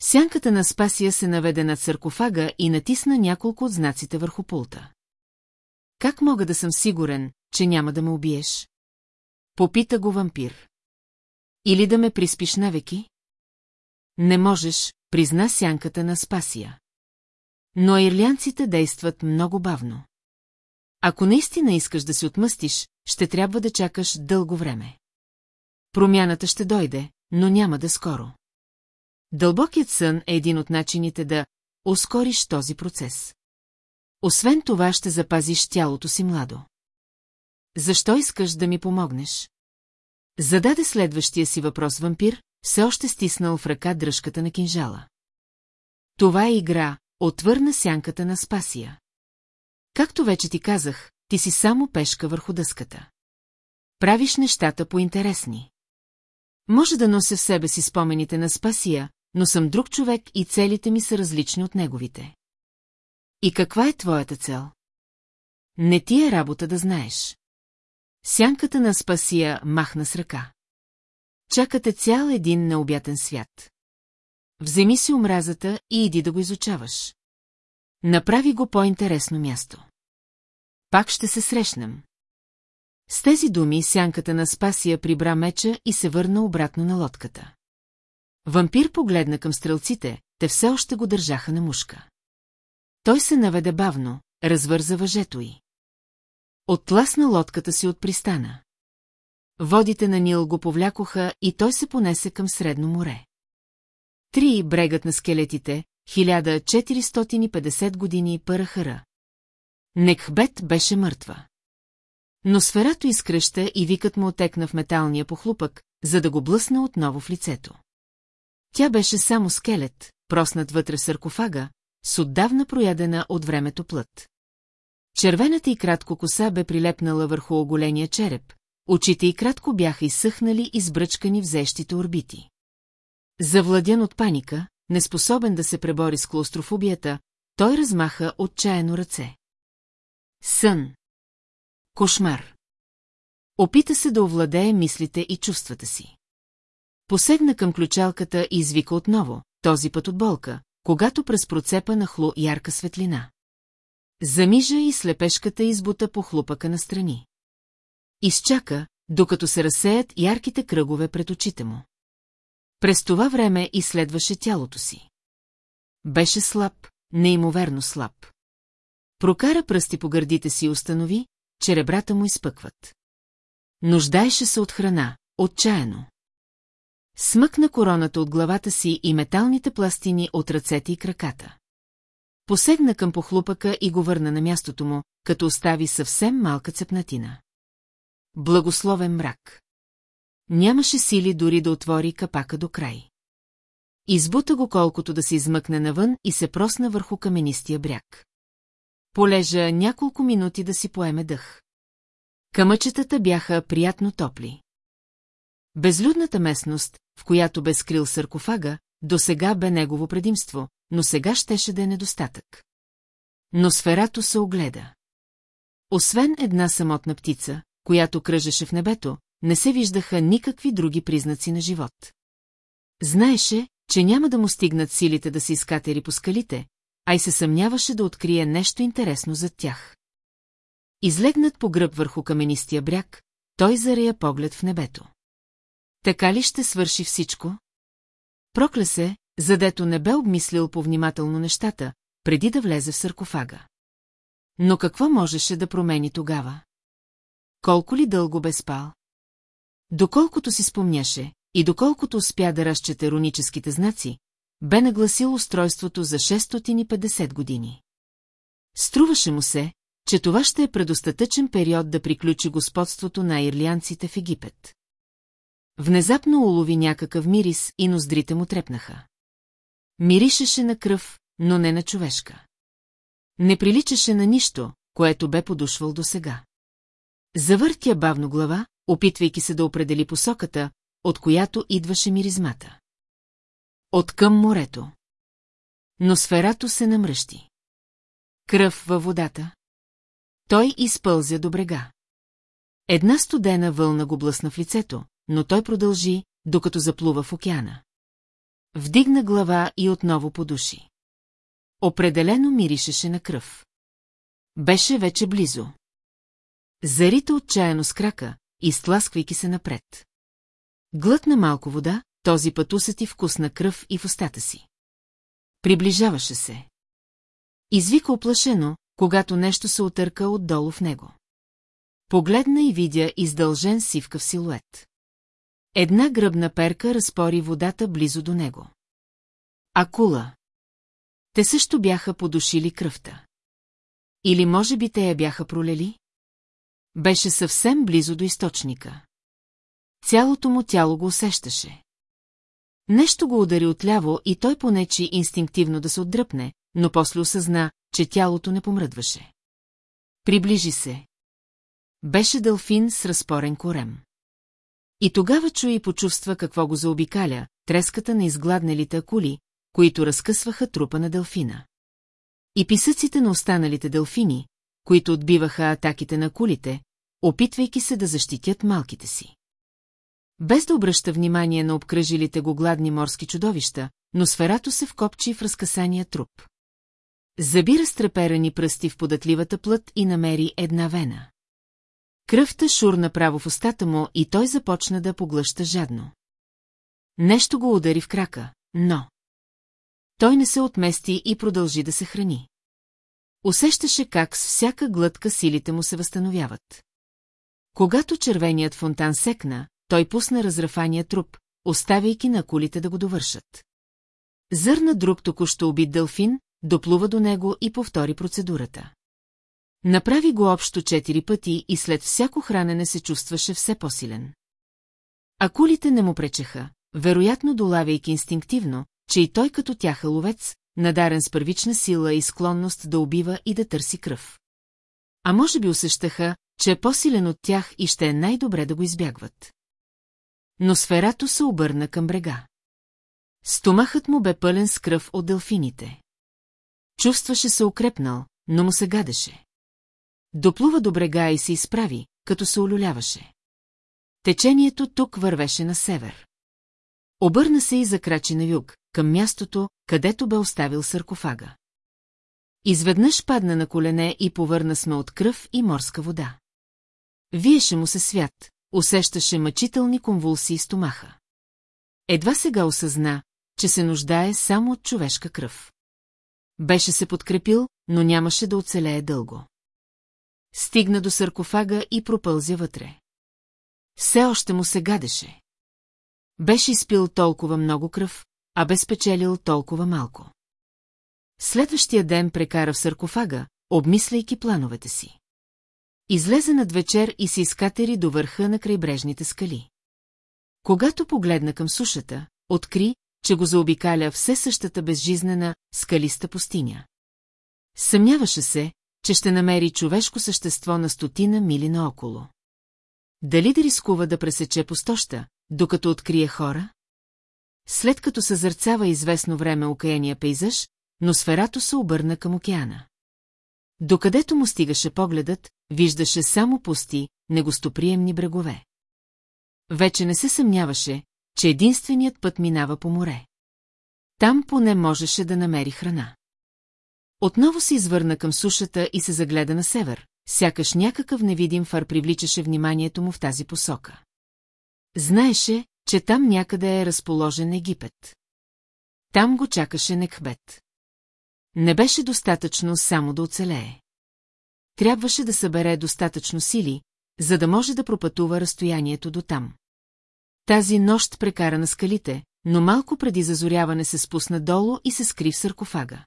Сянката на Спасия се наведе над саркофага и натисна няколко от знаците върху пулта. Как мога да съм сигурен, че няма да ме убиеш? Попита го вампир. Или да ме приспиш навеки? Не можеш, призна сянката на Спасия. Но ирлянците действат много бавно. Ако наистина искаш да се отмъстиш, ще трябва да чакаш дълго време. Промяната ще дойде, но няма да скоро. Дълбокият сън е един от начините да ускориш този процес. Освен това ще запазиш тялото си младо. Защо искаш да ми помогнеш? Зададе следващия си въпрос вампир, все още стиснал в ръка дръжката на кинжала. Това е игра, отвърна сянката на Спасия. Както вече ти казах, ти си само пешка върху дъската. Правиш нещата по-интересни. Може да нося в себе си спомените на Спасия, но съм друг човек и целите ми са различни от неговите. И каква е твоята цел? Не ти е работа да знаеш. Сянката на Спасия махна с ръка. Чакате цял един необятен свят. Вземи си омразата и иди да го изучаваш. Направи го по-интересно място. Пак ще се срещнем. С тези думи сянката на Спасия прибра меча и се върна обратно на лодката. Вампир погледна към стрелците, те все още го държаха на мушка. Той се наведе бавно, развърза въжето й. Оттласна лодката си от пристана. Водите на Нил го повлякоха и той се понесе към Средно море. Три брегът на скелетите, 1450 години Парахара. Некхбет беше мъртва. Но сферато изкръща и викът му отекна в металния похлупък, за да го блъсна отново в лицето. Тя беше само скелет, проснат вътре саркофага, с отдавна проядена от времето плът. Червената и кратко коса бе прилепнала върху оголения череп, очите и кратко бяха изсъхнали и сбръчкани в зещите орбити. Завладян от паника, неспособен да се пребори с клаустрофобията, той размаха отчаяно ръце. Сън. Кошмар. Опита се да овладее мислите и чувствата си. Посегна към ключалката и извика отново, този път от болка, когато през процепа нахлу ярка светлина. Замижа и слепешката избута по хлупъка настрани. Изчака, докато се разсеят ярките кръгове пред очите му. През това време изследваше тялото си. Беше слаб, неимоверно слаб. Прокара пръсти по гърдите си и установи, че ребрата му изпъкват. Нуждаеше се от храна, отчаяно. Смъкна короната от главата си и металните пластини от ръцете и краката. Посегна към похлупъка и го върна на мястото му, като остави съвсем малка цепнатина. Благословен мрак. Нямаше сили дори да отвори капака до край. Избута го колкото да се измъкне навън и се просна върху каменистия бряг. Полежа няколко минути да си поеме дъх. Камъчетата бяха приятно топли. Безлюдната местност, в която бе скрил саркофага, до сега бе негово предимство, но сега щеше да е недостатък. Но сферато се огледа. Освен една самотна птица, която кръжеше в небето, не се виждаха никакви други признаци на живот. Знаеше, че няма да му стигнат силите да се изкатери по скалите, а и се съмняваше да открие нещо интересно зад тях. Излегнат по гръб върху каменистия бряг, той зарея поглед в небето. Така ли ще свърши всичко? Прокля се, задето не бе обмислил повнимателно нещата, преди да влезе в саркофага. Но какво можеше да промени тогава? Колко ли дълго бе спал? Доколкото си спомняше, и доколкото успя да разчете руническите знаци, бе нагласил устройството за 650 години. Струваше му се, че това ще е предостатъчен период да приключи господството на ирлианците в Египет. Внезапно улови някакъв мирис и ноздрите му трепнаха. Миришеше на кръв, но не на човешка. Не приличаше на нищо, което бе подушвал досега. Завъртя бавно глава, опитвайки се да определи посоката, от която идваше миризмата. От към морето. Но сферато се намръщи. Кръв във водата. Той изпълзя до брега. Една студена вълна го блъсна в лицето, но той продължи, докато заплува в океана. Вдигна глава и отново подуши. Определено миришеше на кръв. Беше вече близо. Зарита отчаяно с крака, изтласквайки се напред. Глътна малко вода, този път усети вкус на кръв и в устата си. Приближаваше се. Извика оплашено, когато нещо се отърка отдолу в него. Погледна и видя издължен сивкав силует. Една гръбна перка разпори водата близо до него. Акула. Те също бяха подушили кръвта. Или може би те я бяха пролели? Беше съвсем близо до източника. Цялото му тяло го усещаше. Нещо го удари отляво и той понечи инстинктивно да се отдръпне, но после осъзна, че тялото не помръдваше. Приближи се. Беше дълфин с разпорен корем. И тогава чу и почувства какво го заобикаля, треската на изгладнелите акули, които разкъсваха трупа на дълфина. И писъците на останалите дълфини, които отбиваха атаките на кулите, опитвайки се да защитят малките си. Без да обръща внимание на обкръжилите го гладни морски чудовища, но сферато се вкопчи в разкасания труп. Заби разтреперани пръсти в податливата плът и намери една вена. Кръвта шурна право в устата му и той започна да поглъща жадно. Нещо го удари в крака, но... Той не се отмести и продължи да се храни. Усещаше как с всяка глътка силите му се възстановяват. Когато червеният фонтан секна, той пусна разрафания труп, оставяйки на кулите да го довършат. Зърна друг току-що убит дълфин, доплува до него и повтори процедурата. Направи го общо четири пъти и след всяко хранене се чувстваше все по-силен. Акулите не му пречеха, вероятно долавяйки инстинктивно, че и той като тях е ловец, надарен с първична сила и склонност да убива и да търси кръв. А може би усещаха, че е по-силен от тях и ще е най-добре да го избягват. Но сферато се обърна към брега. Стомахът му бе пълен с кръв от делфините. Чувстваше се укрепнал, но му се гадеше. Доплува до брега и се изправи, като се олюляваше. Течението тук вървеше на север. Обърна се и закрачи на юг, към мястото, където бе оставил саркофага. Изведнъж падна на колене и повърна сме от кръв и морска вода. Виеше му се свят, усещаше мъчителни конвулсии стомаха. Едва сега осъзна, че се нуждае само от човешка кръв. Беше се подкрепил, но нямаше да оцелее дълго. Стигна до саркофага и пропълзя вътре. Все още му се гадеше. Беше изпил толкова много кръв, а бе спечелил толкова малко. Следващия ден прекара в саркофага, обмисляйки плановете си. Излезе над вечер и се изкатери до върха на крайбрежните скали. Когато погледна към сушата, откри, че го заобикаля все същата безжизнена, скалиста пустиня. Съмняваше се, че ще намери човешко същество на стотина мили наоколо. Дали да рискува да пресече пустоща, докато открие хора? След като съзърцава известно време окаяния пейзаж, но сферато се обърна към океана. Докъдето му стигаше погледът, виждаше само пусти, негостоприемни брегове. Вече не се съмняваше, че единственият път минава по море. Там поне можеше да намери храна. Отново се извърна към сушата и се загледа на север, сякаш някакъв невидим фар привличаше вниманието му в тази посока. Знаеше, че там някъде е разположен Египет. Там го чакаше Некхбет. Не беше достатъчно само да оцелее. Трябваше да събере достатъчно сили, за да може да пропътува разстоянието до там. Тази нощ прекара на скалите, но малко преди зазоряване се спусна долу и се скри в саркофага.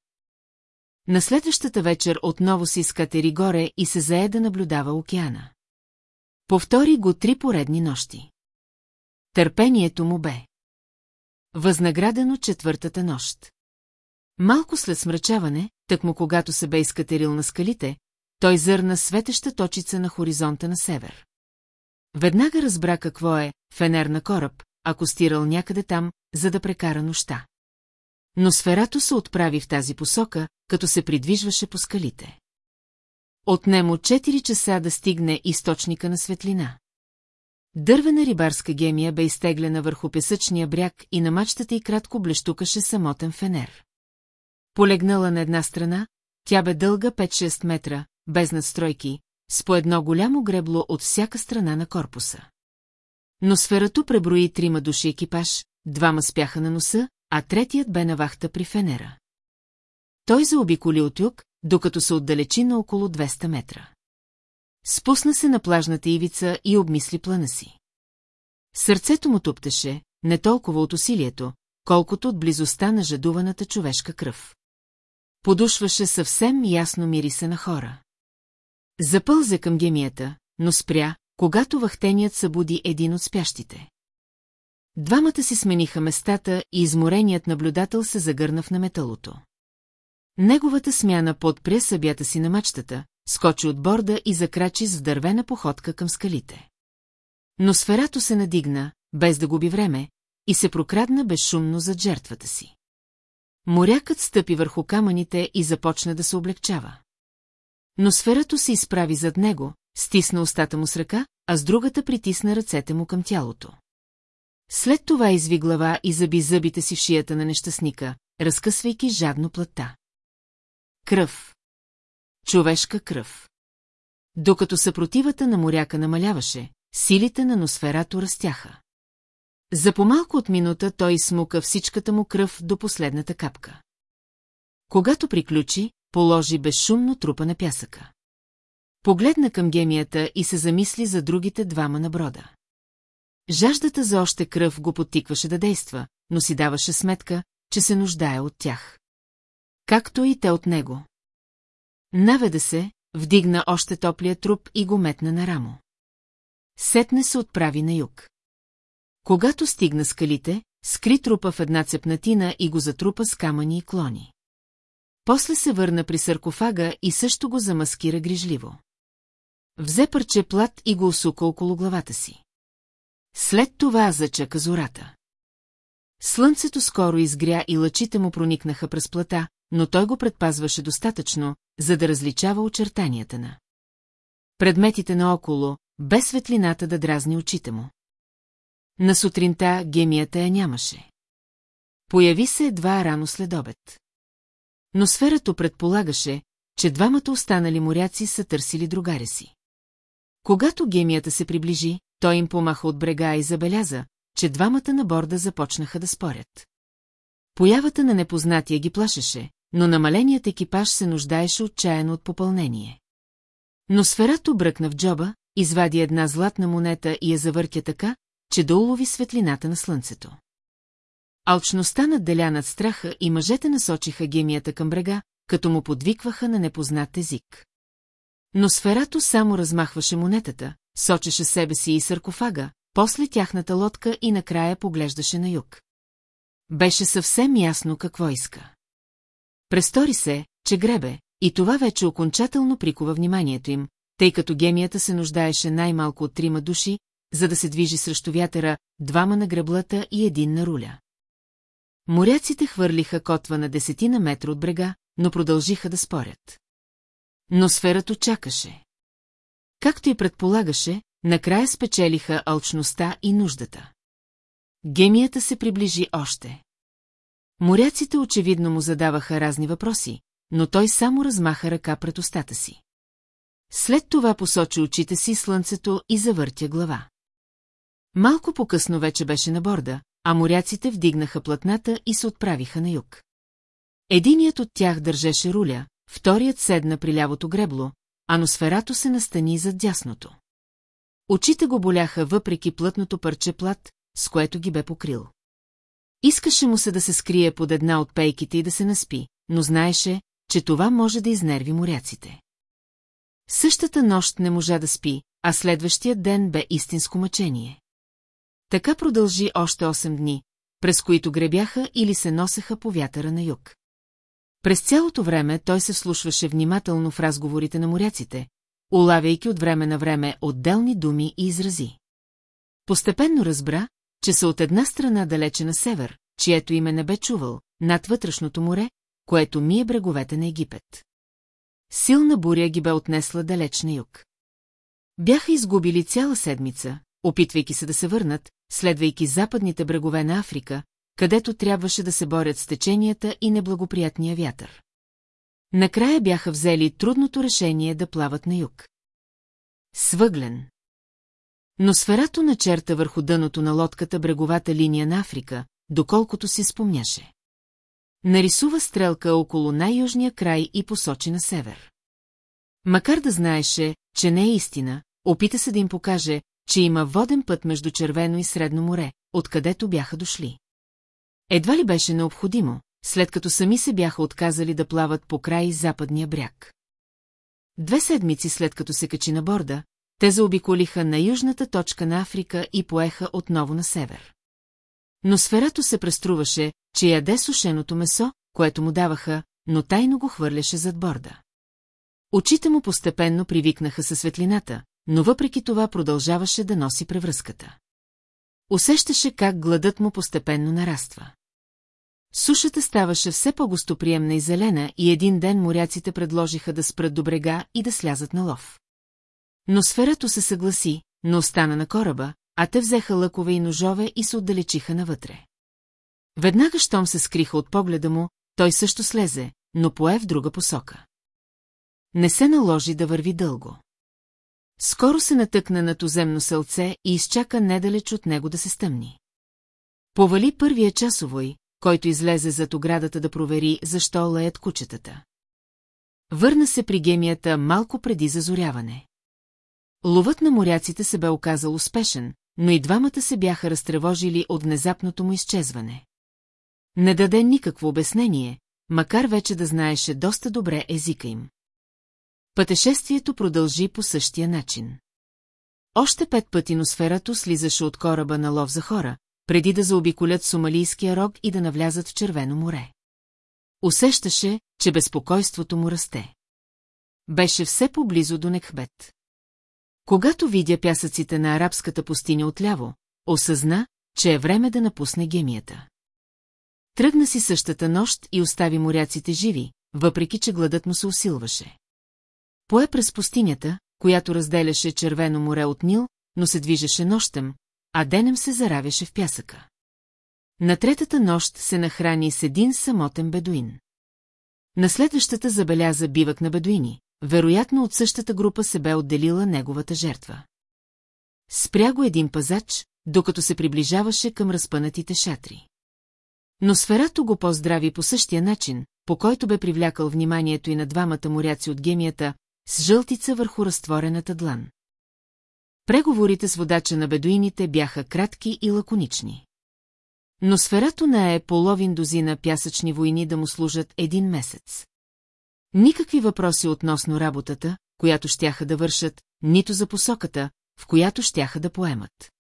На следващата вечер отново се изкатери горе и се зае да наблюдава океана. Повтори го три поредни нощи. Търпението му бе. Възнаградено четвъртата нощ. Малко след смрачаване, тъкмо когато се бе изкатерил на скалите, той зърна светеща точица на хоризонта на север. Веднага разбра какво е фенер на кораб, ако стирал някъде там, за да прекара нощта. Но сферато се отправи в тази посока, като се придвижваше по скалите. Отнемо 4 часа да стигне източника на светлина. Дървена рибарска гемия бе изтеглена върху песъчния бряг и на мачтата й кратко блещукаше самотен фенер. Полегнала на една страна, тя бе дълга 5-6 метра, без надстройки, с по едно голямо гребло от всяка страна на корпуса. Но сферато преброи трима души екипаж, двама спяха на носа, а третият бе на вахта при фенера. Той заобиколи от юг, докато се отдалечи на около 200 метра. Спусна се на плажната ивица и обмисли плана си. Сърцето му туптеше, не толкова от усилието, колкото от близостта на жадуваната човешка кръв. Подушваше съвсем ясно мириса на хора. Запълзе към гемията, но спря, когато вахтеният събуди един от спящите. Двамата си смениха местата и измореният наблюдател се загърна в наметалото. Неговата смяна подпря събята си на мачтата, скочи от борда и закрачи с дървена походка към скалите. Но сферато се надигна, без да губи време, и се прокрадна безшумно зад жертвата си. Морякът стъпи върху камъните и започна да се облегчава. Но сферато се изправи зад него, стисна устата му с ръка, а с другата притисна ръцете му към тялото. След това изви глава и заби зъбите си в шията на нещастника, разкъсвайки жадно плътта. Кръв. Човешка кръв. Докато съпротивата на моряка намаляваше, силите на носферато растяха. За помалко от минута той смука всичката му кръв до последната капка. Когато приключи, положи безшумно трупа на пясъка. Погледна към гемията и се замисли за другите двама на брода. Жаждата за още кръв го потикваше да действа, но си даваше сметка, че се нуждае от тях. Както и те от него. Наведа се, вдигна още топлия труп и го метна на рамо. Сетне се отправи на юг. Когато стигна скалите, скри трупа в една цепнатина и го затрупа с камъни и клони. После се върна при саркофага и също го замаскира грижливо. Взе парче плат и го усука около главата си. След това зачака зората. Слънцето скоро изгря и лъчите му проникнаха през плата, но той го предпазваше достатъчно, за да различава очертанията на предметите наоколо, без светлината да дразни очите му. На сутринта гемията я нямаше. Появи се едва рано след обед. Но сферато предполагаше, че двамата останали моряци са търсили другаря си. Когато гемията се приближи, той им помаха от брега и забеляза, че двамата на борда започнаха да спорят. Появата на непознатия ги плашеше, но намаленият екипаж се нуждаеше отчаяно от попълнение. Но сферато бръкна в джоба, извади една златна монета и я завъртя така, че да улови светлината на слънцето. Алчността надделя над страха и мъжете насочиха гемията към брега, като му подвикваха на непознат език. Но сферато само размахваше монетата, сочеше себе си и саркофага, после тяхната лодка и накрая поглеждаше на юг. Беше съвсем ясно какво иска. Престори се, че гребе, и това вече окончателно прикова вниманието им, тъй като гемията се нуждаеше най-малко от трима души, за да се движи срещу вятъра, двама на греблата и един на руля. Моряците хвърлиха котва на десетина метра от брега, но продължиха да спорят. Но сферато чакаше. Както и предполагаше, накрая спечелиха алчността и нуждата. Гемията се приближи още. Моряците очевидно му задаваха разни въпроси, но той само размаха ръка пред устата си. След това посочи очите си слънцето и завъртя глава. Малко по-късно вече беше на борда, а моряците вдигнаха платната и се отправиха на юг. Единият от тях държеше руля, вторият седна при лявото гребло, а носферато се настани зад дясното. Очите го боляха въпреки плътното парче плат, с което ги бе покрил. Искаше му се да се скрие под една от пейките и да се наспи, но знаеше, че това може да изнерви моряците. Същата нощ не можа да спи, а следващия ден бе истинско мъчение. Така продължи още 8 дни, през които гребяха или се носеха по вятъра на юг. През цялото време той се вслушваше внимателно в разговорите на моряците, улавяйки от време на време отделни думи и изрази. Постепенно разбра, че са от една страна далече на север, чието име не бе чувал, над вътрешното море, което мие бреговете на Египет. Силна буря ги бе отнесла далеч на юг. Бяха изгубили цяла седмица, опитвайки се да се върнат, следвайки западните брегове на Африка, където трябваше да се борят с теченията и неблагоприятния вятър. Накрая бяха взели трудното решение да плават на юг. Свъглен. Но сферато начерта върху дъното на лодката бреговата линия на Африка, доколкото си спомняше. Нарисува стрелка около най-южния край и посочи на север. Макар да знаеше, че не е истина, опита се да им покаже, че има воден път между Червено и Средно море, откъдето бяха дошли. Едва ли беше необходимо, след като сами се бяха отказали да плават по край западния бряг. Две седмици след като се качи на борда, те заобиколиха на южната точка на Африка и поеха отново на север. Но сферато се преструваше, че яде сушеното месо, което му даваха, но тайно го хвърляше зад борда. Очите му постепенно привикнаха със светлината, но въпреки това продължаваше да носи превръзката. Усещаше как гладът му постепенно нараства. Сушата ставаше все по-гостоприемна и зелена и един ден моряците предложиха да спрат до брега и да слязат на лов. Но сферато се съгласи, но остана на кораба, а те взеха лъкове и ножове и се отдалечиха навътре. Веднага, щом се скриха от погледа му, той също слезе, но пое в друга посока. Не се наложи да върви дълго. Скоро се натъкна на туземно селце и изчака недалеч от него да се стъмни. Повали първия часовой, който излезе зад оградата да провери, защо леят кучетата. Върна се при гемията малко преди зазоряване. Ловът на моряците се бе оказал успешен, но и двамата се бяха разтревожили от внезапното му изчезване. Не даде никакво обяснение, макар вече да знаеше доста добре езика им. Пътешествието продължи по същия начин. Още пет пъти носферато слизаше от кораба на лов за хора, преди да заобиколят Сомалийския рог и да навлязат в Червено море. Усещаше, че безпокойството му расте. Беше все поблизо до Некхбет. Когато видя пясъците на арабската пустиня отляво, осъзна, че е време да напусне гемията. Тръгна си същата нощ и остави моряците живи, въпреки че гладът му се усилваше. Пое през пустинята, която разделяше Червено море от Нил, но се движеше нощем, а денем се заравяше в пясъка. На третата нощ се нахрани с един самотен бедуин. На следващата забеляза бивък на бедуини, вероятно от същата група се бе отделила неговата жертва. Спря го един пазач, докато се приближаваше към разпънатите шатри. Но сферато го поздрави по същия начин, по който бе привлякал вниманието и на двамата моряци от гемията, с жълтица върху разтворената длан. Преговорите с водача на бедуините бяха кратки и лаконични. Но сферато не е половин дозина пясъчни войни да му служат един месец. Никакви въпроси относно работата, която щяха да вършат, нито за посоката, в която щяха да поемат.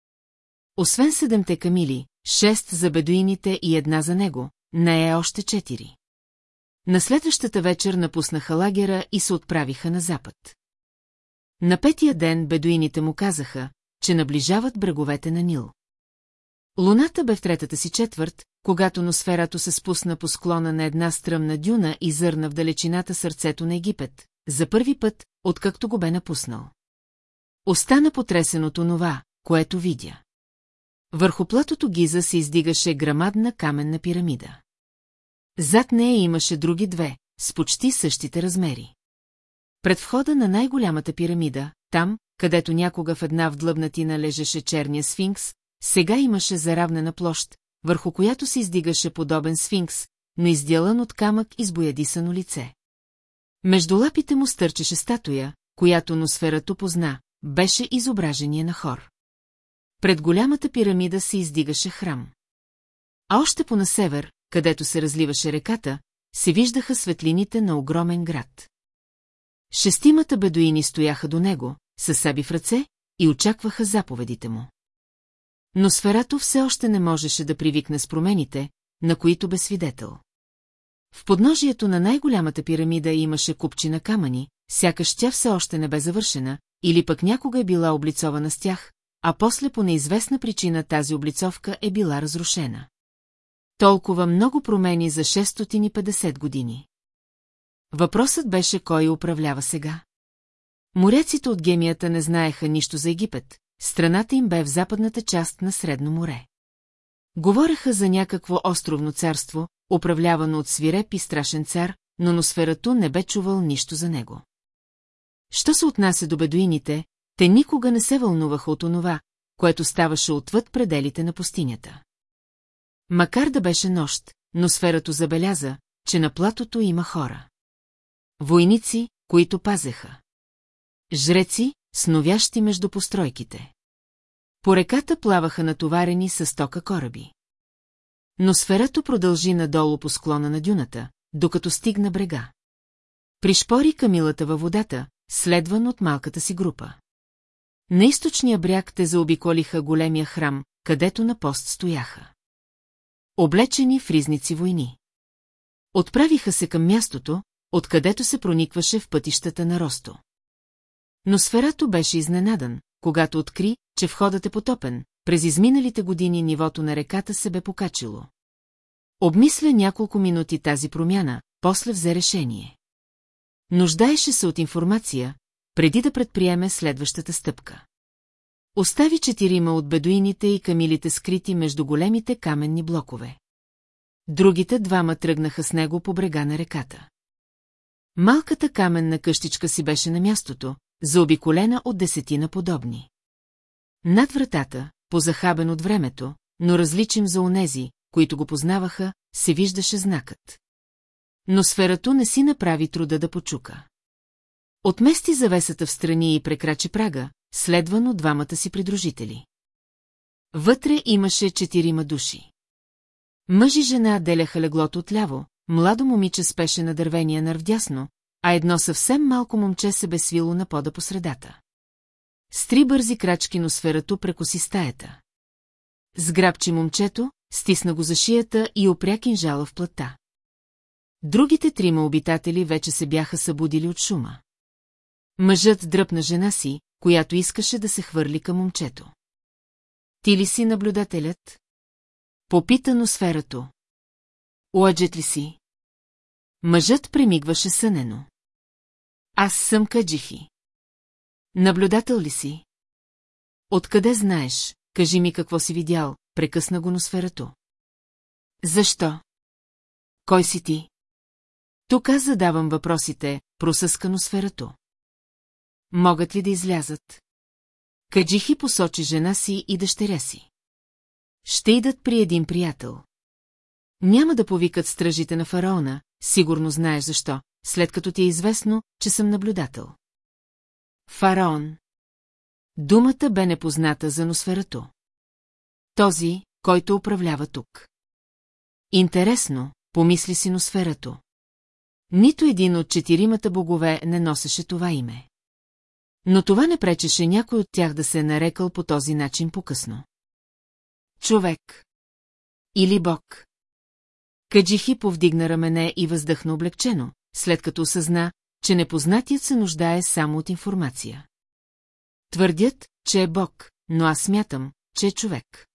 Освен седемте камили, шест за бедуините и една за него, не е още четири. На следващата вечер напуснаха лагера и се отправиха на запад. На петия ден бедуините му казаха, че наближават бреговете на Нил. Луната бе в третата си четвърт, когато носферато се спусна по склона на една стръмна дюна и зърна в далечината сърцето на Египет, за първи път, откакто го бе напуснал. Остана потресен от онова, което видя. Върху платото Гиза се издигаше грамадна каменна пирамида. Зад нея имаше други две, с почти същите размери. Пред входа на най-голямата пирамида, там, където някога в една вдлъбнатина лежеше черния сфинкс, сега имаше заравнена площ, върху която се издигаше подобен сфинкс, но изделан от камък и с боядисано лице. Между лапите му стърчеше статуя, която носферато позна, беше изображение на хор. Пред голямата пирамида се издигаше храм. А още по на север, където се разливаше реката, се виждаха светлините на огромен град. Шестимата бедуини стояха до него, със саби в ръце, и очакваха заповедите му. Но сферато все още не можеше да привикне с промените, на които бе свидетел. В подножието на най-голямата пирамида имаше купчина камъни, сякаш тя все още не бе завършена, или пък някога е била облицована с тях, а после по неизвестна причина тази облицовка е била разрушена. Толкова много промени за 650 години. Въпросът беше кой управлява сега. Моряците от гемията не знаеха нищо за Египет, страната им бе в западната част на Средно море. Говореха за някакво островно царство, управлявано от свиреп и страшен цар, но Носферато не бе чувал нищо за него. Що се отнася до бедуините, те никога не се вълнуваха от онова, което ставаше отвъд пределите на пустинята. Макар да беше нощ, но сферато забеляза, че на платото има хора. Войници, които пазеха. Жреци, сновящи между постройките. По реката плаваха натоварени с стока кораби. Но сферато продължи надолу по склона на дюната, докато стигна брега. Пришпори камилата във водата, следван от малката си група. На източния бряг те заобиколиха големия храм, където на пост стояха. Облечени в ризници войни. Отправиха се към мястото, откъдето се проникваше в пътищата на Росто. Но сферато беше изненадан, когато откри, че входът е потопен, през изминалите години нивото на реката се бе покачило. Обмисля няколко минути тази промяна, после взе решение. Нуждаеше се от информация, преди да предприеме следващата стъпка. Остави четирима от бедуините и камилите скрити между големите каменни блокове. Другите двама тръгнаха с него по брега на реката. Малката каменна къщичка си беше на мястото, заобиколена от десетина подобни. Над вратата, позахабен от времето, но различим за онези, които го познаваха, се виждаше знакът. Но сферато не си направи труда да почука. Отмести завесата в страни и прекрачи прага, следван от двамата си придружители. Вътре имаше четирима души. Мъж и жена деляха леглото отляво, младо момиче спеше на дървения навдясно, а едно съвсем малко момче се бе свило на пода по средата. С три бързи крачки носферато прекоси стаята. Сграбчи момчето, стисна го за шията и опря кинжала в плътта. Другите трима обитатели вече се бяха събудили от шума. Мъжът дръпна жена си, която искаше да се хвърли към момчето. Ти ли си наблюдателят? Попита носферато. Уаджет ли си? Мъжът премигваше сънено. Аз съм Каджихи. Наблюдател ли си? Откъде знаеш, кажи ми какво си видял, прекъсна го носферато. Защо? Кой си ти? Тук аз задавам въпросите, просъскано сферато. Могат ли да излязат? Каджихи посочи жена си и дъщеря си. Ще идат при един приятел. Няма да повикат стражите на фараона, сигурно знаеш защо, след като ти е известно, че съм наблюдател. Фараон. Думата бе непозната за носферато. Този, който управлява тук. Интересно, помисли си носферато. Нито един от четиримата богове не носеше това име. Но това не пречеше някой от тях да се е нарекал по този начин по-късно. Човек. Или бог. Каджихи повдигна рамене и въздъхна облегчено, след като осъзна, че непознатият се нуждае само от информация. Твърдят, че е бог, но аз смятам, че е човек.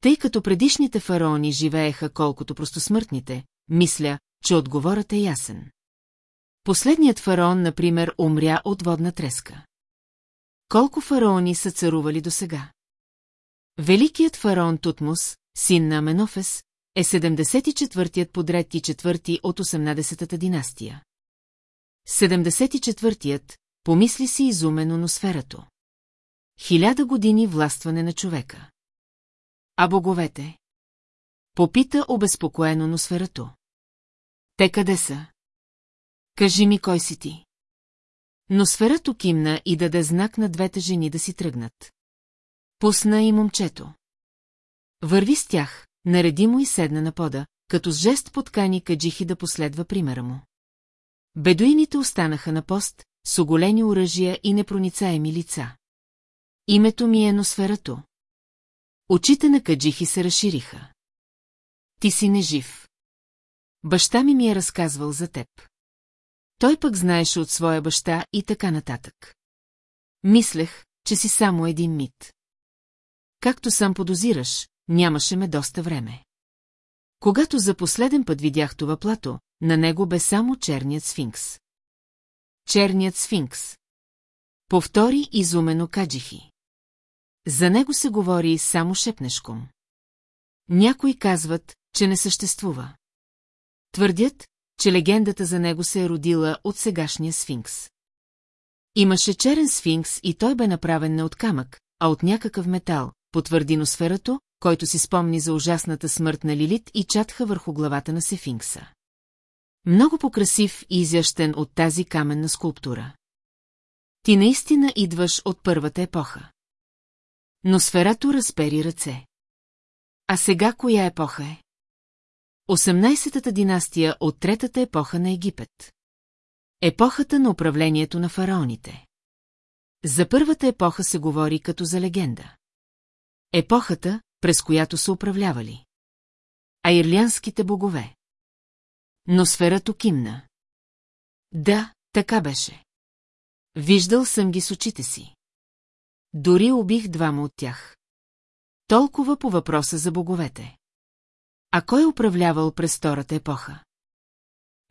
Тъй като предишните фараони живееха колкото простосмъртните, мисля, че отговорът е ясен. Последният фараон, например, умря от водна треска. Колко фараони са царували досега? Великият фараон Тутмус, син на Аменофес, е 74-тият подред и четвърти от 18-та династия. 74-тият, помисли си изумено носферато. Хиляда години властване на човека. А боговете? Попита обезпокоено носферато. Те къде са? Кажи ми кой си ти. Но сферато кимна и даде знак на двете жени да си тръгнат. Пусна и момчето. Върви с тях, нареди му и седна на пода, като с жест подкани Каджихи да последва примера му. Бедуините останаха на пост, с оголени оръжия и непроницаеми лица. Името ми е Носферато. Очите на Каджихи се разшириха. Ти си нежив. Баща ми ми е разказвал за теб. Той пък знаеше от своя баща и така нататък. Мислех, че си само един мит. Както сам подозираш, нямаше ме доста време. Когато за последен път видях това плато, на него бе само черният сфинкс. Черният сфинкс. Повтори изумено Каджихи. За него се говори само шепнешком. Някои казват, че не съществува. Твърдят, че легендата за него се е родила от сегашния сфинкс. Имаше черен сфинкс и той бе направен не от камък, а от някакъв метал, потвърди носферато, който си спомни за ужасната смърт на Лилит и чатха върху главата на сефинкса. Много покрасив и изящен от тази каменна скулптура. Ти наистина идваш от първата епоха. Но сферато разпери ръце. А сега коя епоха е? 18-та династия от третата епоха на Египет. Епохата на управлението на фараоните. За първата епоха се говори като за легенда. Епохата, през която са управлявали. А ирлянските богове. Но сферато кимна. Да, така беше. Виждал съм ги с очите си. Дори убих двама от тях. Толкова по въпроса за боговете. А кой управлявал през втората епоха?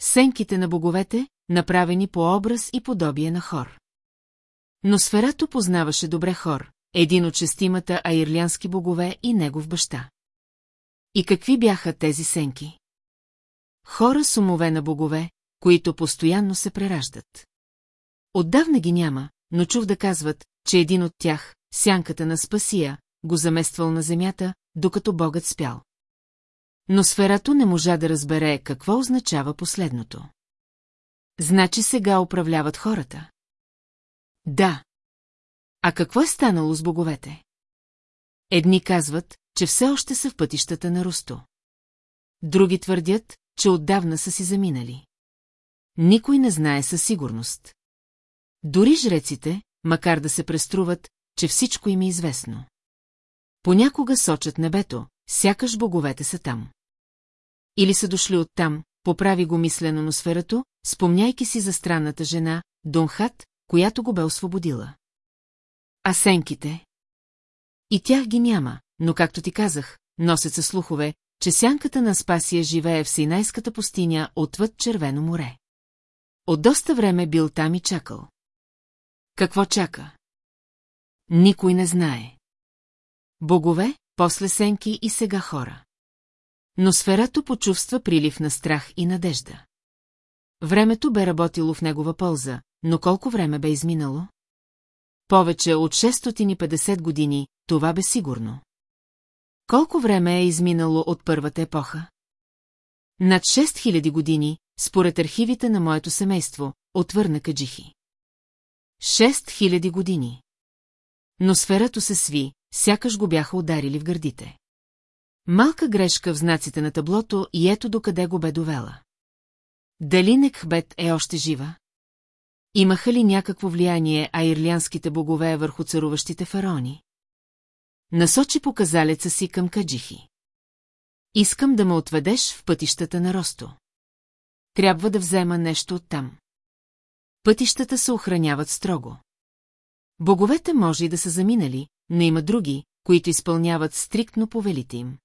Сенките на боговете, направени по образ и подобие на хор. Но Сферато познаваше добре хор, един от шестимата аирлянски богове и негов баща. И какви бяха тези сенки? Хора с умове на богове, които постоянно се прераждат. Отдавна ги няма, но чух да казват, че един от тях, сянката на Спасия, го замествал на земята, докато богът спял. Но сферато не можа да разбере какво означава последното. Значи сега управляват хората? Да. А какво е станало с боговете? Едни казват, че все още са в пътищата на Русто. Други твърдят, че отдавна са си заминали. Никой не знае със сигурност. Дори жреците, макар да се преструват, че всичко им е известно. понякога сочат небето, сякаш боговете са там. Или са дошли оттам, поправи го мислено на сферато, спомняйки си за странната жена, Донхат, която го бе освободила. А сенките? И тях ги няма, но както ти казах, носят се слухове, че сянката на Спасия живее в Синайската пустиня отвъд Червено море. От доста време бил там и чакал. Какво чака? Никой не знае. Богове, после сенки и сега хора. Но сферато почувства прилив на страх и надежда. Времето бе работило в негова полза, но колко време бе изминало? Повече от 650 години, това бе сигурно. Колко време е изминало от първата епоха? Над 6000 години, според архивите на моето семейство, отвърна Каджихи. 6000 години. Но сферато се сви, сякаш го бяха ударили в гърдите. Малка грешка в знаците на таблото и ето докъде го бе довела. Дали Некхбет е още жива? Имаха ли някакво влияние аирлянските богове върху царуващите фараони? Насочи показалеца си към Каджихи. Искам да ме отведеш в пътищата на Росто. Трябва да взема нещо оттам. Пътищата се охраняват строго. Боговете може и да са заминали, но има други, които изпълняват стриктно повелите им.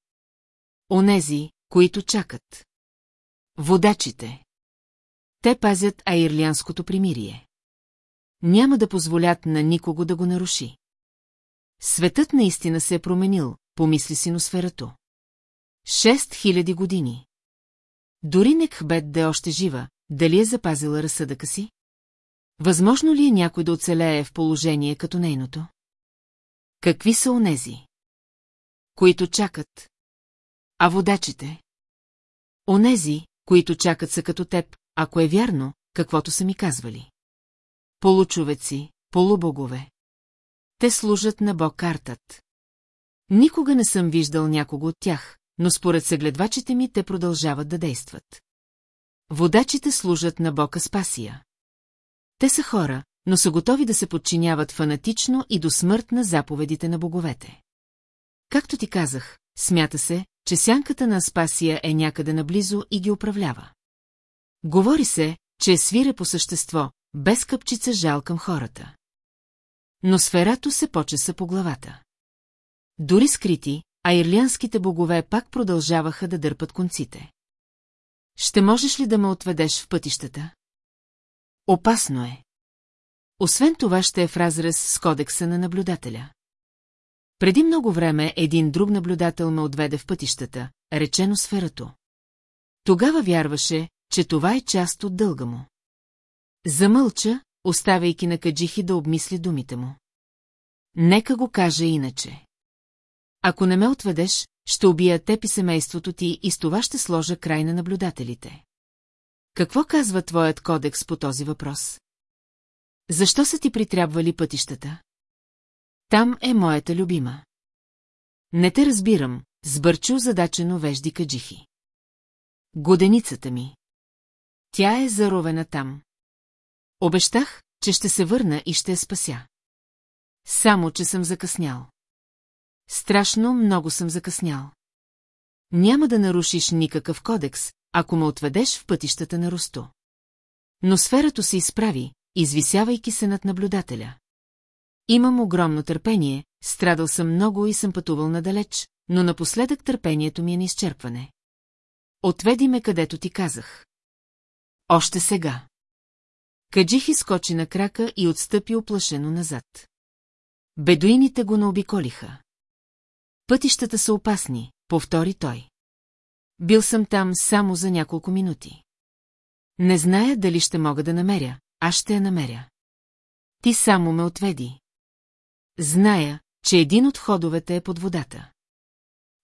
Онези, които чакат. Водачите. Те пазят аирлянското примирие. Няма да позволят на никого да го наруши. Светът наистина се е променил, помисли си носферато. Шест хиляди години. Дори Некхбет да е още жива, дали е запазила разсъдъка си? Възможно ли е някой да оцелее в положение като нейното? Какви са онези? Които чакат. А водачите? Онези, които чакат са като теб, ако е вярно, каквото са ми казвали. Получовеци, полубогове. Те служат на Бог картат. Никога не съм виждал някого от тях, но според съгледвачите ми те продължават да действат. Водачите служат на Бока Спасия. Те са хора, но са готови да се подчиняват фанатично и до смърт на заповедите на боговете. Както ти казах, смята се, че сянката на Аспасия е някъде наблизо и ги управлява. Говори се, че е свире по същество, без къпчица жал към хората. Но сферато се почеса по главата. Дори скрити, а ирлянските богове пак продължаваха да дърпат конците. Ще можеш ли да ме отведеш в пътищата? Опасно е. Освен това ще е в разрез с кодекса на наблюдателя. Преди много време един друг наблюдател ме отведе в пътищата, речено сферато. Тогава вярваше, че това е част от дълга му. Замълча, оставяйки на Каджихи да обмисли думите му. Нека го каже иначе. Ако не ме отведеш, ще убия теб и семейството ти и с това ще сложа край на наблюдателите. Какво казва твоят кодекс по този въпрос? Защо са ти притрябвали пътищата? Там е моята любима. Не те разбирам, сбърчо задачено вежди каджихи. Годеницата ми. Тя е заровена там. Обещах, че ще се върна и ще я спася. Само, че съм закъснял. Страшно много съм закъснял. Няма да нарушиш никакъв кодекс, ако ме отведеш в пътищата на Росто. Но сферато се изправи, извисявайки се над наблюдателя. Имам огромно търпение, страдал съм много и съм пътувал надалеч, но напоследък търпението ми е на изчерпване. Отведи ме където ти казах. Още сега. Каджихи скочи на крака и отстъпи оплашено назад. Бедуините го наобиколиха. Пътищата са опасни, повтори той. Бил съм там само за няколко минути. Не зная дали ще мога да намеря, аз ще я намеря. Ти само ме отведи. Зная, че един от ходовете е под водата.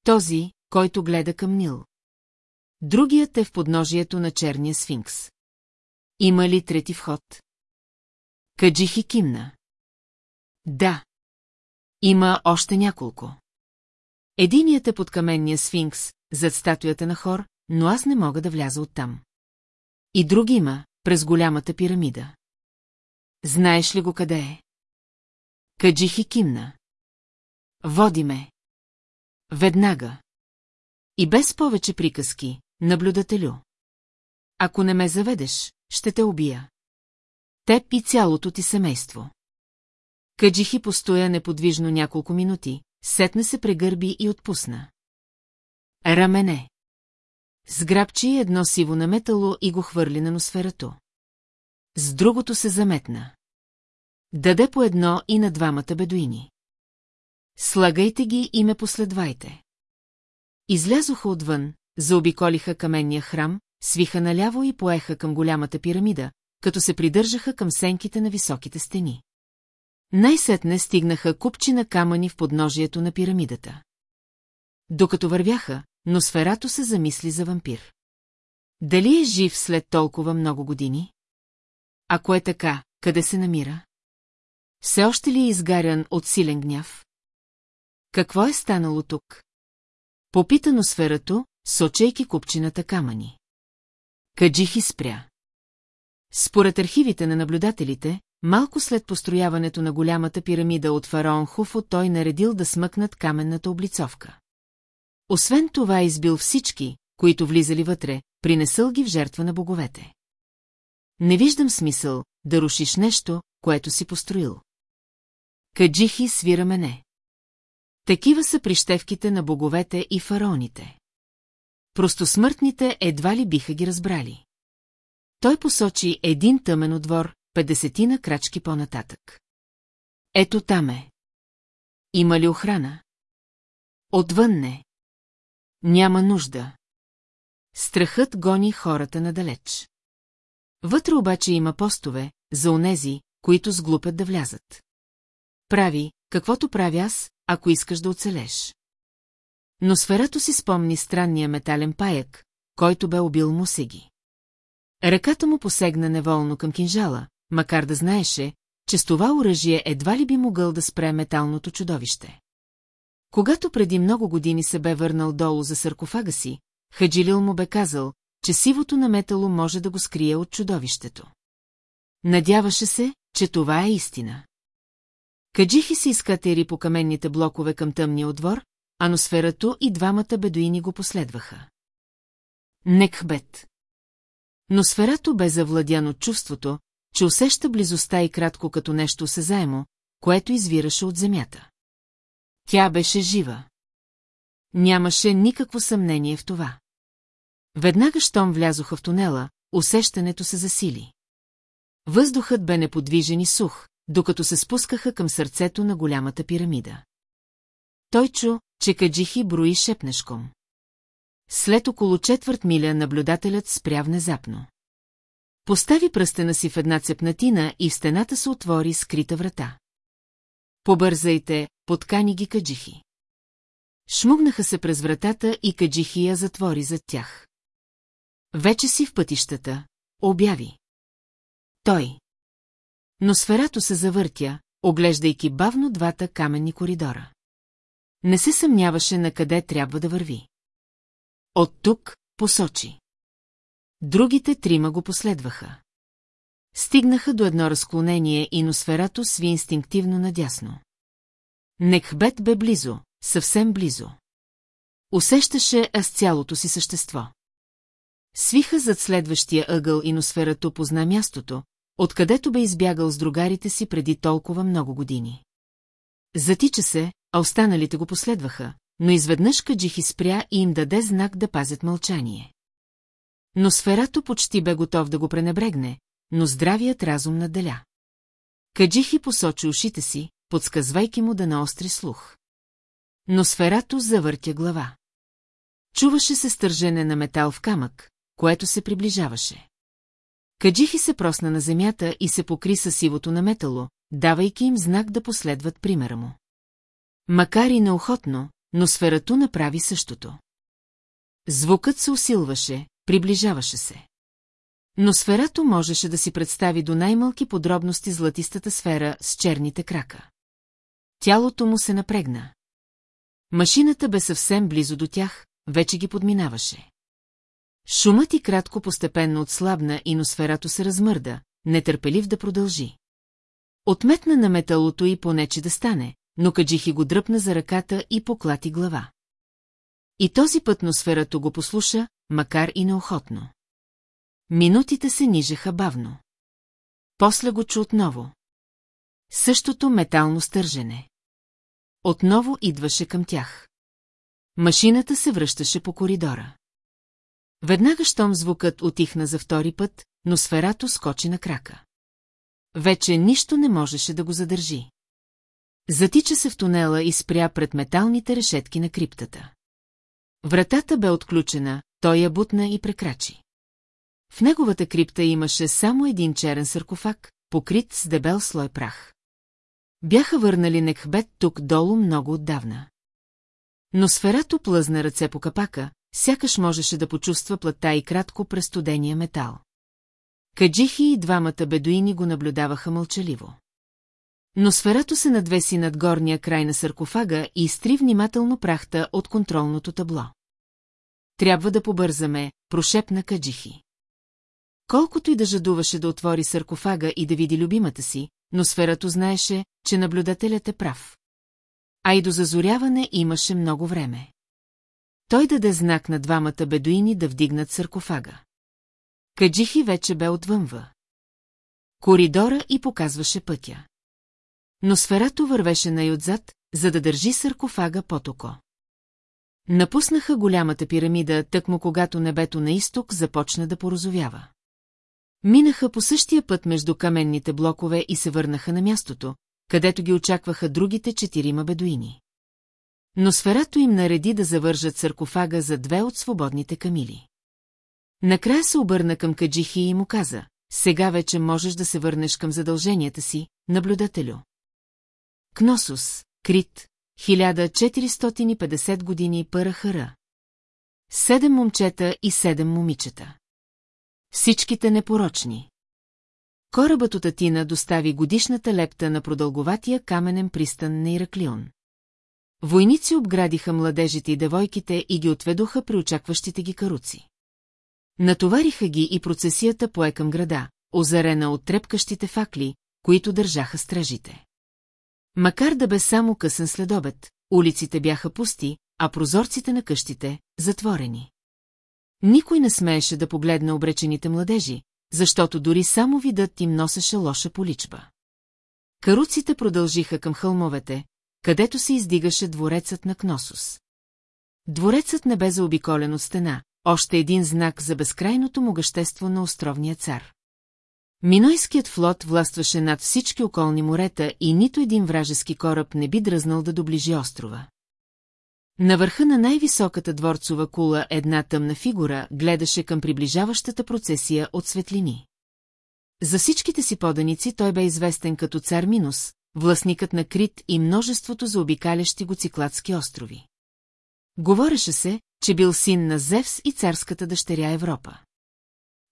Този, който гледа към Нил. Другият е в подножието на черния сфинкс. Има ли трети вход? Каджихи кимна. Да. Има още няколко. Единият е под каменния сфинкс, зад статуята на хор, но аз не мога да вляза оттам. И други има, през голямата пирамида. Знаеш ли го къде е? Каджихи кимна. Води ме. Веднага. И без повече приказки, наблюдателю. Ако не ме заведеш, ще те убия. Теб и цялото ти семейство. Каджихи постоя неподвижно няколко минути, сетне се прегърби и отпусна. Рамене. Сграбчи едно сиво наметало и го хвърли на носферато. С другото се заметна. Даде по едно и на двамата бедуини. Слагайте ги и ме последвайте. Излязоха отвън, заобиколиха каменния храм, свиха наляво и поеха към голямата пирамида, като се придържаха към сенките на високите стени. Най-сетне стигнаха купчина камъни в подножието на пирамидата. Докато вървяха, но сферато се замисли за вампир. Дали е жив след толкова много години? Ако е така, къде се намира? Все още ли е изгарян от силен гняв? Какво е станало тук? Попитано сферато, сочейки купчината камъни. Каджихи спря. Според архивите на наблюдателите, малко след построяването на голямата пирамида от фараон Хуфо той наредил да смъкнат каменната облицовка. Освен това избил всички, които влизали вътре, принесъл ги в жертва на боговете. Не виждам смисъл да рушиш нещо, което си построил. Каджихи свира мене. Такива са прищевките на боговете и фараоните. Просто смъртните едва ли биха ги разбрали. Той посочи един тъмен отвор, петдесетина крачки по-нататък. Ето там е. Има ли охрана? Отвън не. Няма нужда. Страхът гони хората надалеч. Вътре обаче има постове, за онези, които сглупят да влязат. Прави, каквото правя аз, ако искаш да оцелеш. Но сферато си спомни странния метален паяк, който бе убил Мусеги. Ръката му посегна неволно към кинжала, макар да знаеше, че с това оръжие едва ли би могъл да спре металното чудовище. Когато преди много години се бе върнал долу за саркофага си, Хаджилил му бе казал, че сивото на метало може да го скрие от чудовището. Надяваше се, че това е истина. Каджихи се изкатери по каменните блокове към тъмния отвор, а носферато и двамата бедуини го последваха. Некхбет. Но сферато бе завладян от чувството, че усеща близостта и кратко като нещо осезаемо, което извираше от земята. Тя беше жива. Нямаше никакво съмнение в това. Веднага, щом влязоха в тунела, усещането се засили. Въздухът бе неподвижен и сух, докато се спускаха към сърцето на голямата пирамида. Той чу, че Каджихи брои шепнешком. След около четвърт миля наблюдателят спря внезапно. Постави пръстена си в една цепнатина и в стената се отвори скрита врата. Побързайте, подкани ги Каджихи. Шмугнаха се през вратата и Каджихи я затвори зад тях. Вече си в пътищата, обяви. Той. Но сферато се завъртя, оглеждайки бавно двата каменни коридора. Не се съмняваше на къде трябва да върви. От тук посочи. Другите трима го последваха. Стигнаха до едно разклонение и носферато сви инстинктивно надясно. Некхбет бе близо, съвсем близо. Усещаше аз цялото си същество. Свиха зад следващия ъгъл и носферато позна мястото, откъдето бе избягал с другарите си преди толкова много години. Затича се, а останалите го последваха, но изведнъж Каджихи спря и им даде знак да пазят мълчание. Но сферато почти бе готов да го пренебрегне, но здравият разум наделя. Каджихи посочи ушите си, подсказвайки му да наостри слух. Но сферато завъртя глава. Чуваше се стържене на метал в камък, което се приближаваше. Каджихи се просна на земята и се покри със сивото на метало, давайки им знак да последват примера му. Макар и неохотно, но сферато направи същото. Звукът се усилваше, приближаваше се. Но сферато можеше да си представи до най-малки подробности златистата сфера с черните крака. Тялото му се напрегна. Машината бе съвсем близо до тях, вече ги подминаваше. Шумът и кратко постепенно отслабна и носферато се размърда, нетърпелив да продължи. Отметна на металото и понече да стане, но Каджихи го дръпна за ръката и поклати глава. И този път носферато го послуша, макар и неохотно. Минутите се нижеха бавно. После го чу отново. Същото метално стържене. Отново идваше към тях. Машината се връщаше по коридора. Веднага щом звукът отихна за втори път, но сферато скочи на крака. Вече нищо не можеше да го задържи. Затича се в тунела и спря пред металните решетки на криптата. Вратата бе отключена, той я бутна и прекрачи. В неговата крипта имаше само един черен саркофаг, покрит с дебел слой прах. Бяха върнали Некхбет тук долу много отдавна. Но сферато плъзна ръце по капака, сякаш можеше да почувства плътта и кратко през студения метал. Каджихи и двамата бедуини го наблюдаваха мълчаливо. Но сферато се надвеси над горния край на саркофага и изтри внимателно прахта от контролното табло. Трябва да побързаме, прошепна Каджихи. Колкото и да жадуваше да отвори саркофага и да види любимата си, но сферато знаеше, че наблюдателят е прав. А и до зазоряване имаше много време. Той даде знак на двамата бедуини да вдигнат саркофага. Каджихи вече бе отвънва. Коридора и показваше пътя. Но сферато вървеше най-отзад, за да държи саркофага под око. Напуснаха голямата пирамида, тъкмо когато небето на изток започна да порозовява. Минаха по същия път между каменните блокове и се върнаха на мястото, където ги очакваха другите четирима бедуини. Но сферато им нареди да завържат саркофага за две от свободните камили. Накрая се обърна към Каджихи и му каза, сега вече можеш да се върнеш към задълженията си, наблюдателю. Кносус, Крит, 1450 години Парахара. Седем момчета и седем момичета. Всичките непорочни. Корабът от Атина достави годишната лепта на продълговатия каменен пристан на Ираклион. Войници обградиха младежите и девойките и ги отведоха при очакващите ги каруци. Натовариха ги и процесията пое към града, озарена от трепкащите факли, които държаха стражите. Макар да бе само късен следобед, улиците бяха пусти, а прозорците на къщите – затворени. Никой не смееше да погледне обречените младежи, защото дори само видът им носеше лоша поличба. Каруците продължиха към хълмовете, където се издигаше дворецът на Кносус. Дворецът не бе заобиколен от стена, още един знак за безкрайното могъщество на островния цар. Минойският флот властваше над всички околни морета и нито един вражески кораб не би дръзнал да доближи острова. На върха на най-високата дворцова кула една тъмна фигура гледаше към приближаващата процесия от светлини. За всичките си поданици той бе известен като цар Минус, властникът на Крит и множеството за обикалящи го цикладски острови. Говореше се, че бил син на Зевс и царската дъщеря Европа.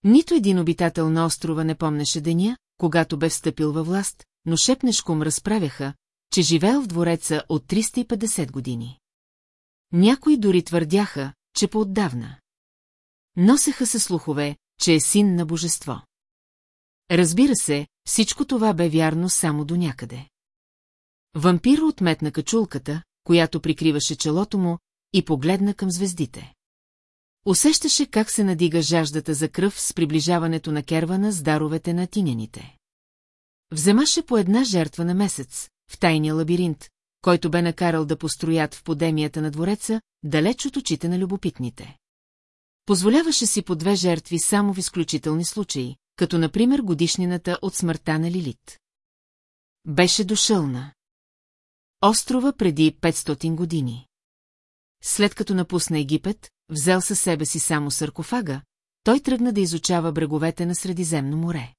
Нито един обитател на острова не помнеше деня, когато бе встъпил във власт, но шепнешком разправяха, че живеел в двореца от 350 години. Някои дори твърдяха, че поотдавна. Носеха се слухове, че е син на божество. Разбира се, всичко това бе вярно само до някъде. Вампир отметна качулката, която прикриваше челото му, и погледна към звездите. Усещаше как се надига жаждата за кръв с приближаването на кервана с даровете на тиняните. Вземаше по една жертва на месец, в тайния лабиринт, който бе накарал да построят в подемията на двореца, далеч от очите на любопитните. Позволяваше си по две жертви само в изключителни случаи, като например годишнината от смъртта на Лилит. Беше дошъл на острова преди 500 години. След като напусна Египет, взел със себе си само саркофага, той тръгна да изучава бреговете на Средиземно море.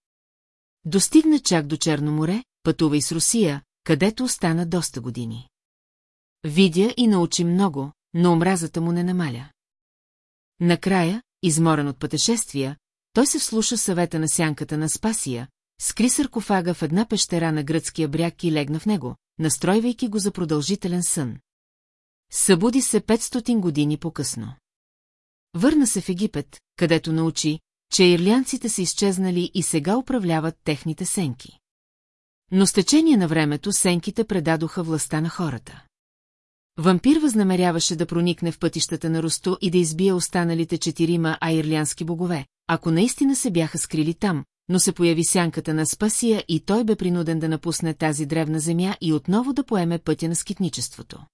Достигна чак до Черно море, пътува и с Русия, където остана доста години. Видя и научи много, но омразата му не намаля. Накрая, изморен от пътешествия, той се вслуша съвета на сянката на Спасия, скри саркофага в една пещера на гръцкия бряг и легна в него, настройвайки го за продължителен сън. Събуди се 500 години по-късно. Върна се в Египет, където научи, че ирлянците са изчезнали и сега управляват техните сенки. Но с течение на времето сенките предадоха властта на хората. Вампир възнамеряваше да проникне в пътищата на Росто и да избие останалите четирима айрлянски богове, ако наистина се бяха скрили там, но се появи сянката на Спасия и той бе принуден да напусне тази древна земя и отново да поеме пътя на скитничеството.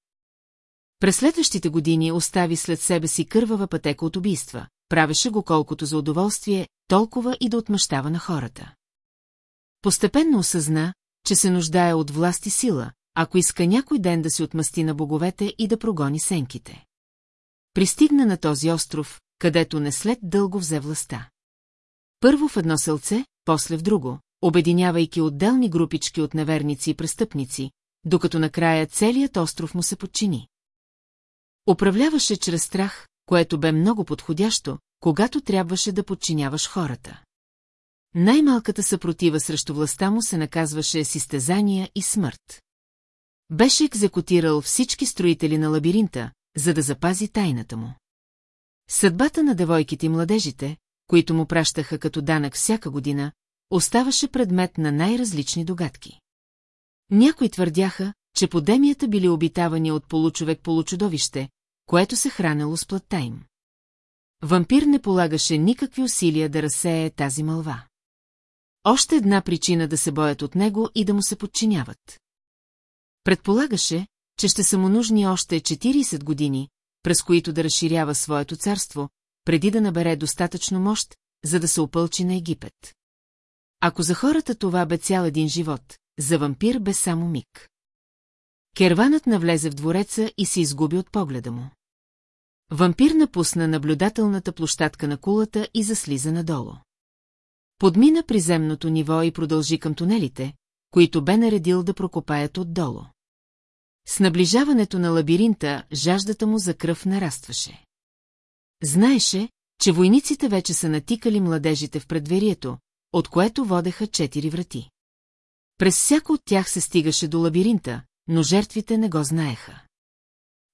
През следващите години остави след себе си кървава пътека от убийства, правеше го колкото за удоволствие, толкова и да отмъщава на хората. Постепенно осъзна, че се нуждае от власт и сила, ако иска някой ден да се отмъсти на боговете и да прогони сенките. Пристигна на този остров, където не след дълго взе властта. Първо в едно селце, после в друго, обединявайки отделни групички от неверници и престъпници, докато накрая целият остров му се подчини. Управляваше чрез страх, което бе много подходящо, когато трябваше да подчиняваш хората. Най-малката съпротива срещу властта му се наказваше с изтезания и смърт. Беше екзекутирал всички строители на лабиринта, за да запази тайната му. Съдбата на девойките и младежите, които му пращаха като данък всяка година, оставаше предмет на най-различни догадки. Някои твърдяха, че подемията били обитавани от получовек-получудовище, което се хранело с плътта им. Вампир не полагаше никакви усилия да разсее тази мълва. Още една причина да се боят от него и да му се подчиняват. Предполагаше, че ще са му нужни още 40 години, през които да разширява своето царство, преди да набере достатъчно мощ, за да се опълчи на Египет. Ако за хората това бе цял един живот, за вампир бе само миг. Керванът навлезе в двореца и се изгуби от погледа му. Вампир напусна наблюдателната площадка на кулата и заслиза надолу. Подмина приземното ниво и продължи към тунелите, които бе наредил да прокопаят отдолу. С наближаването на лабиринта, жаждата му за кръв нарастваше. Знаеше, че войниците вече са натикали младежите в предверието, от което водеха четири врати. През всяко от тях се стигаше до лабиринта, но жертвите не го знаеха.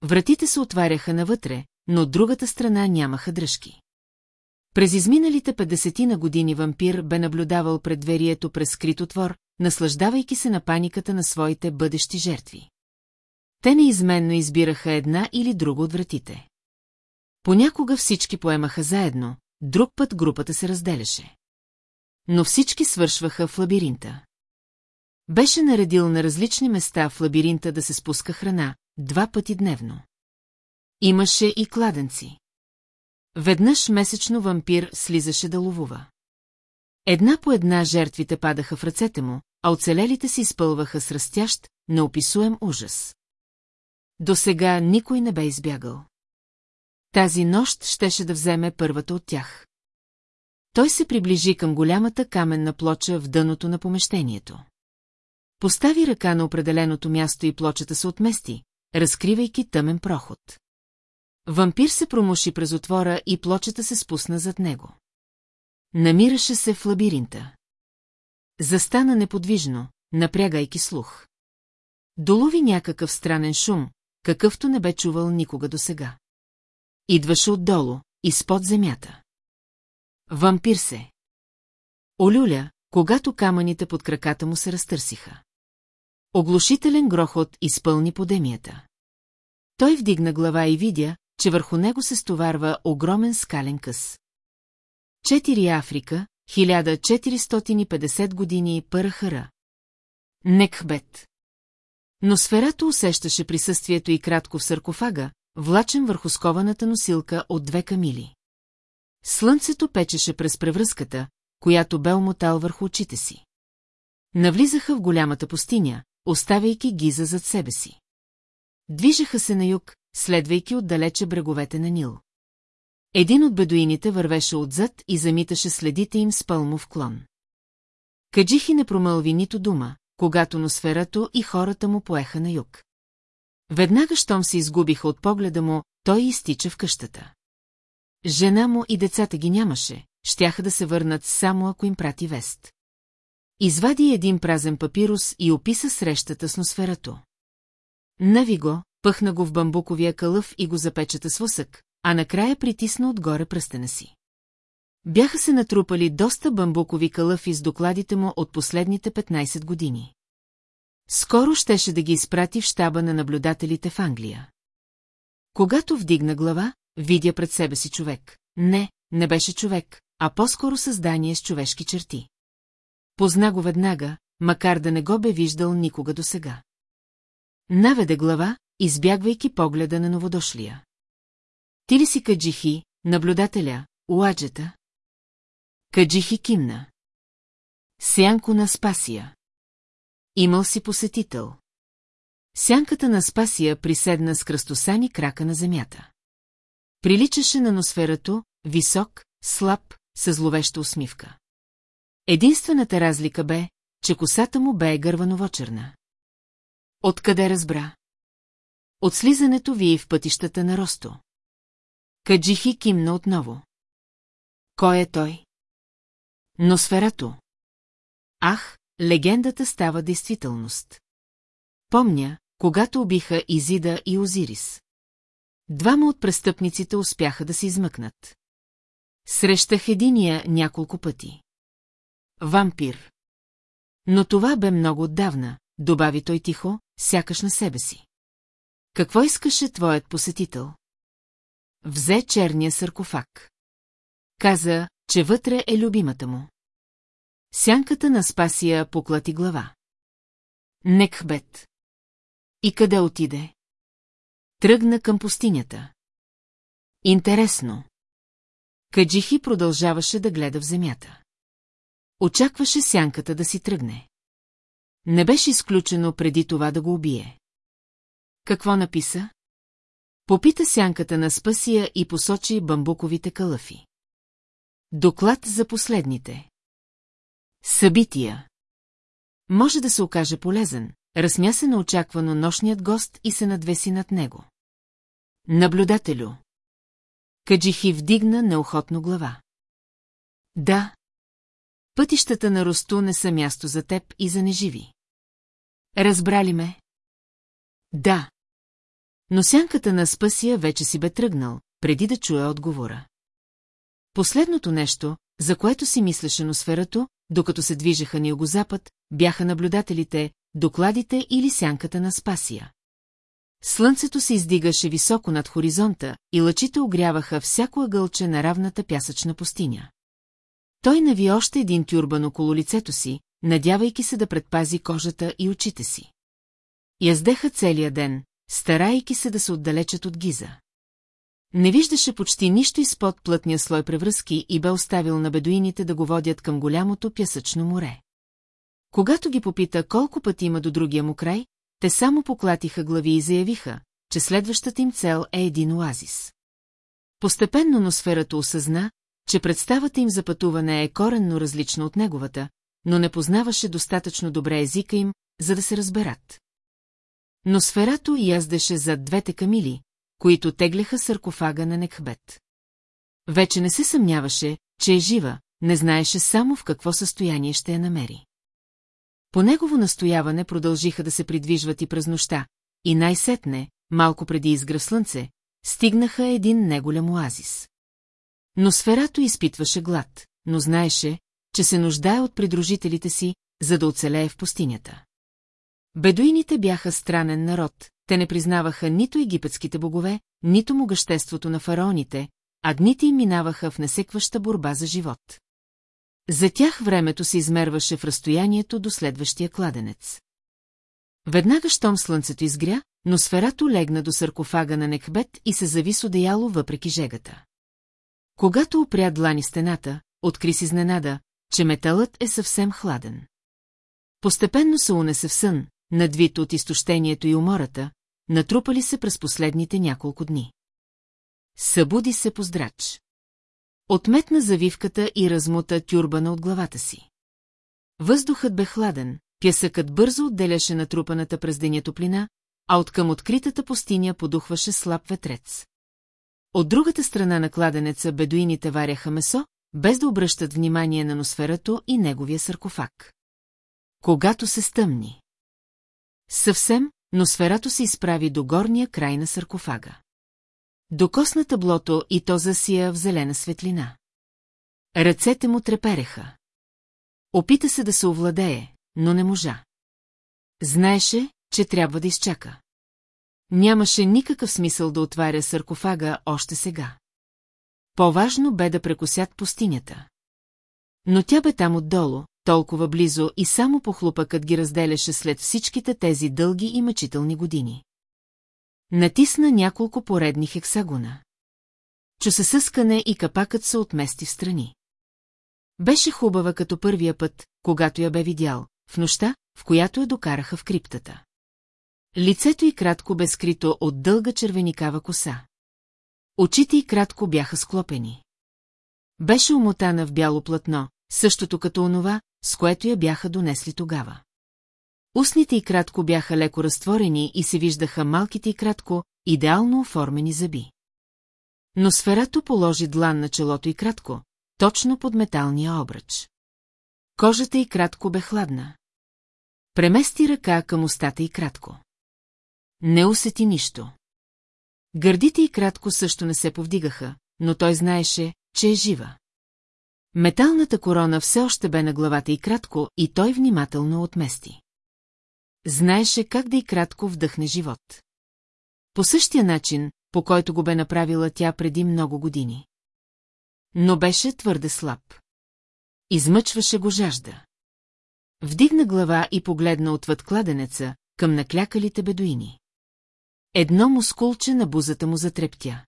Вратите се отваряха навътре, но от другата страна нямаха дръжки. През изминалите 50 на години вампир бе наблюдавал предверието през скрит отвор, наслаждавайки се на паниката на своите бъдещи жертви. Те неизменно избираха една или друга от вратите. Понякога всички поемаха заедно, друг път групата се разделяше. Но всички свършваха в лабиринта. Беше наредил на различни места в лабиринта да се спуска храна, два пъти дневно. Имаше и кладенци. Веднъж месечно вампир слизаше да ловува. Една по една жертвите падаха в ръцете му, а оцелелите се изпълваха с растящ, неописуем ужас. До сега никой не бе избягал. Тази нощ щеше да вземе първата от тях. Той се приближи към голямата каменна плоча в дъното на помещението. Постави ръка на определеното място и плочата се отмести, разкривайки тъмен проход. Вампир се промуши през отвора и плочата се спусна зад него. Намираше се в лабиринта. Застана неподвижно, напрягайки слух. Долови някакъв странен шум, какъвто не бе чувал никога досега. Идваше отдолу, изпод земята. Вампир се. Олюля, когато камъните под краката му се разтърсиха. Оглушителен грохот изпълни подемията. Той вдигна глава и видя, че върху него се стоварва огромен скален къс. Четири Африка, 1450 години Пърхара. Некхбет. Но сферата усещаше присъствието и кратко в саркофага, влачен върху скованата носилка от две камили. Слънцето печеше през превръзката, която бе омотал върху очите си. Навлизаха в голямата пустиня, оставяйки гиза зад себе си. Движеха се на юг, следвайки отдалече бреговете на Нил. Един от бедуините вървеше отзад и замиташе следите им с пълмов клон. Каджихи не промълви нито дума, когато носферато и хората му поеха на юг. Веднага, щом се изгубиха от погледа му, той изтича в къщата. Жена му и децата ги нямаше, щяха да се върнат само ако им прати вест. Извади един празен папирус и описа срещата с носферато. Нави го, пъхна го в бамбуковия кълъв и го запечата с вусък, а накрая притисна отгоре пръстена си. Бяха се натрупали доста бамбукови кълъфи с докладите му от последните 15 години. Скоро щеше да ги изпрати в щаба на наблюдателите в Англия. Когато вдигна глава, видя пред себе си човек. Не, не беше човек, а по-скоро създание с човешки черти. Позна го веднага, макар да не го бе виждал никога досега. Наведе глава, избягвайки погледа на новодошлия. Ти ли си Каджихи, наблюдателя, уаджета? Каджихи кимна. Сянко на Спасия. Имал си посетител. Сянката на Спасия приседна с кръстосани крака на земята. Приличаше на носферато, висок, слаб, с зловеща усмивка. Единствената разлика бе, че косата му бе гървановочерна. Откъде разбра? От слизането ви в пътищата на Росто. Каджихи кимна отново. Кой е той? Носферато. Ах, легендата става действителност. Помня, когато убиха Изида и Озирис. Двама от престъпниците успяха да се измъкнат. Срещах единия няколко пъти. Вампир. Но това бе много отдавна, добави той тихо, сякаш на себе си. Какво искаше твоят посетител? Взе черния саркофаг. Каза, че вътре е любимата му. Сянката на Спасия поклати глава. Некхбет. И къде отиде? Тръгна към пустинята. Интересно. Каджихи продължаваше да гледа в земята. Очакваше сянката да си тръгне. Не беше изключено преди това да го убие. Какво написа? Попита сянката на Спасия и посочи бамбуковите калъфи. Доклад за последните. Събития. Може да се окаже полезен, разсмя се неочаквано нощният гост и се надвеси над него. Наблюдателю. Каджихи вдигна неохотно глава. Да. Пътищата на Росту не са място за теб и за неживи. Разбрали ме? Да. Но сянката на Спасия вече си бе тръгнал, преди да чуе отговора. Последното нещо, за което си мислеше носферато, докато се движеха на югозапад, бяха наблюдателите, докладите или сянката на Спасия. Слънцето се издигаше високо над хоризонта и лъчите огряваха всяко ъгълче на равната пясъчна пустиня. Той нави още един тюрбан около лицето си, надявайки се да предпази кожата и очите си. Яздеха целия ден, старайки се да се отдалечат от гиза. Не виждаше почти нищо изпод плътния слой превръзки и бе оставил на бедуините да го водят към голямото пясъчно море. Когато ги попита колко пъти има до другия му край, те само поклатиха глави и заявиха, че следващата им цел е един оазис. Постепенно носферата осъзна, че представата им за пътуване е коренно различна от неговата, но не познаваше достатъчно добре езика им, за да се разберат. Но сферато яздеше зад двете камили, които тегляха саркофага на Некхбет. Вече не се съмняваше, че е жива, не знаеше само в какво състояние ще я намери. По негово настояване продължиха да се придвижват и през нощта, и най-сетне, малко преди изгра слънце, стигнаха един неголям оазис. Но сферато изпитваше глад, но знаеше, че се нуждае от придружителите си, за да оцелее в пустинята. Бедуините бяха странен народ, те не признаваха нито египетските богове, нито могъществото на фараоните, а дните им минаваха в несекваща борба за живот. За тях времето се измерваше в разстоянието до следващия кладенец. Веднага щом слънцето изгря, но сферато легна до саркофага на Некбет и се зави одеяло въпреки жегата. Когато опря длани стената, откри си изненада, че металът е съвсем хладен. Постепенно се унесе в сън, надвит от изтощението и умората, натрупали се през последните няколко дни. Събуди се поздрач. Отметна завивката и размута тюрбана от главата си. Въздухът бе хладен, пясъкът бързо отделяше натрупаната през деня топлина, а откъм откритата пустиня подухваше слаб ветрец. От другата страна на кладенеца бедуините варяха месо, без да обръщат внимание на носферато и неговия саркофаг. Когато се стъмни. Съвсем, но сферато се изправи до горния край на саркофага. Докосна таблото и то засия в зелена светлина. Ръцете му трепереха. Опита се да се овладее, но не можа. Знаеше, че трябва да изчака. Нямаше никакъв смисъл да отваря саркофага още сега. По-важно бе да прекусят пустинята. Но тя бе там отдолу, толкова близо и само похлупъкът ги разделяше след всичките тези дълги и мъчителни години. Натисна няколко поредни хексагона. Чу се съскане и капакът се отмести в страни. Беше хубава като първия път, когато я бе видял, в нощта, в която я докараха в криптата. Лицето й кратко бе скрито от дълга червеникава коса. Очите й кратко бяха склопени. Беше умотана в бяло платно, същото като онова, с което я бяха донесли тогава. Устните й кратко бяха леко разтворени и се виждаха малките й кратко, идеално оформени зъби. Но сферато положи длан на челото й кратко, точно под металния обръч. Кожата й кратко бе хладна. Премести ръка към устата й кратко. Не усети нищо. Гърдите й кратко също не се повдигаха, но той знаеше, че е жива. Металната корона все още бе на главата и кратко, и той внимателно отмести. Знаеше как да и кратко вдъхне живот. По същия начин, по който го бе направила тя преди много години. Но беше твърде слаб. Измъчваше го жажда. Вдигна глава и погледна отвъд кладенеца, към наклякалите бедуини. Едно мускулче на бузата му затрептя.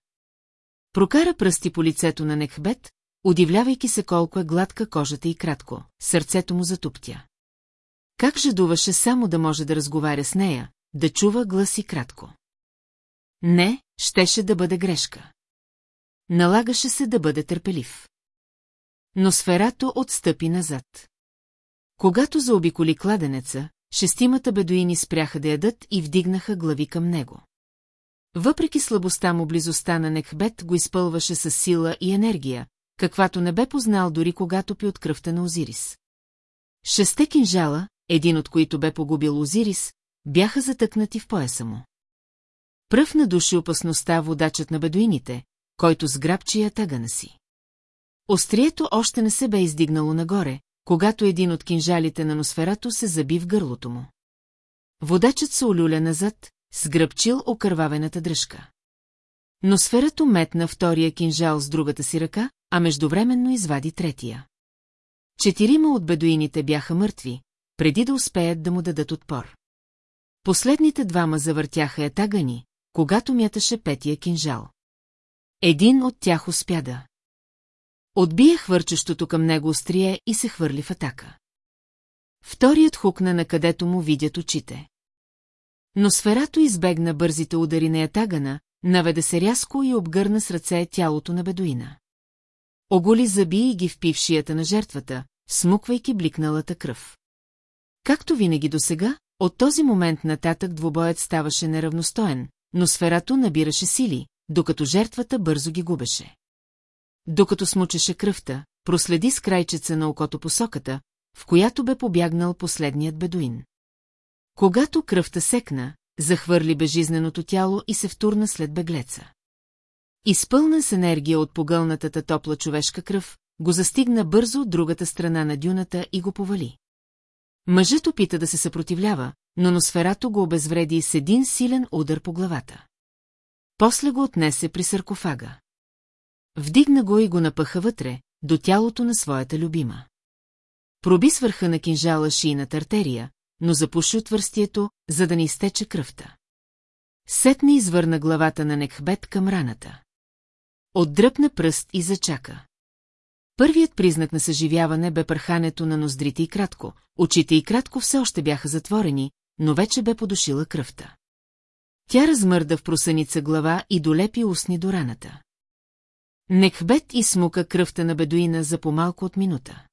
Прокара пръсти по лицето на Некхбет, удивлявайки се колко е гладка кожата и кратко, сърцето му затуптя. Как жадуваше само да може да разговаря с нея, да чува гласи кратко. Не, щеше да бъде грешка. Налагаше се да бъде търпелив. Но сферато отстъпи назад. Когато заобиколи кладенеца, шестимата бедуини спряха да ядат и вдигнаха глави към него. Въпреки слабостта му близостта на Некхбет го изпълваше с сила и енергия, каквато не бе познал дори когато пи от кръвта на Озирис. Шесте кинжала, един от които бе погубил Озирис, бяха затъкнати в пояса му. Пръв на души опасността водачът на бедуините, който сграбчи я тъгана си. Острието още не се бе издигнало нагоре, когато един от кинжалите на носферато се заби в гърлото му. Водачът се олюля назад, сгръбчил окървавената дръжка. Но сферато метна втория кинжал с другата си ръка, а междувременно извади третия. Четирима от бедуините бяха мъртви, преди да успеят да му дадат отпор. Последните двама завъртяха етагани, когато мяташе петия кинжал. Един от тях успя да. Отбие хвърчещото към него острие и се хвърли в атака. Вторият хукна на където му видят очите. Но сферато избегна бързите удари на ятагана, наведе се рязко и обгърна с ръце тялото на бедуина. Оголи зъби и ги впи в шията на жертвата, смуквайки бликналата кръв. Както винаги досега, от този момент нататък двубоят ставаше неравностоен, но сферато набираше сили, докато жертвата бързо ги губеше. Докато смучеше кръвта, проследи с крайчеца на окото посоката, в която бе побягнал последният бедуин. Когато кръвта секна, захвърли безжизненото тяло и се втурна след беглеца. Изпълнен с енергия от погълнатата топла човешка кръв, го застигна бързо от другата страна на дюната и го повали. Мъжът опита да се съпротивлява, но носферато го обезвреди с един силен удар по главата. После го отнесе при саркофага. Вдигна го и го напъха вътре, до тялото на своята любима. Проби свърха на кинжала шийната артерия, но запуши отвърстието, за да не изтече кръвта. Сетне извърна главата на Некхбет към раната. Отдръпна пръст и зачака. Първият признак на съживяване бе пърхането на ноздрите и кратко, очите и кратко все още бяха затворени, но вече бе подушила кръвта. Тя размърда в просъница глава и долепи устни до раната. Некхбет изсмука кръвта на бедуина за по-малко от минута.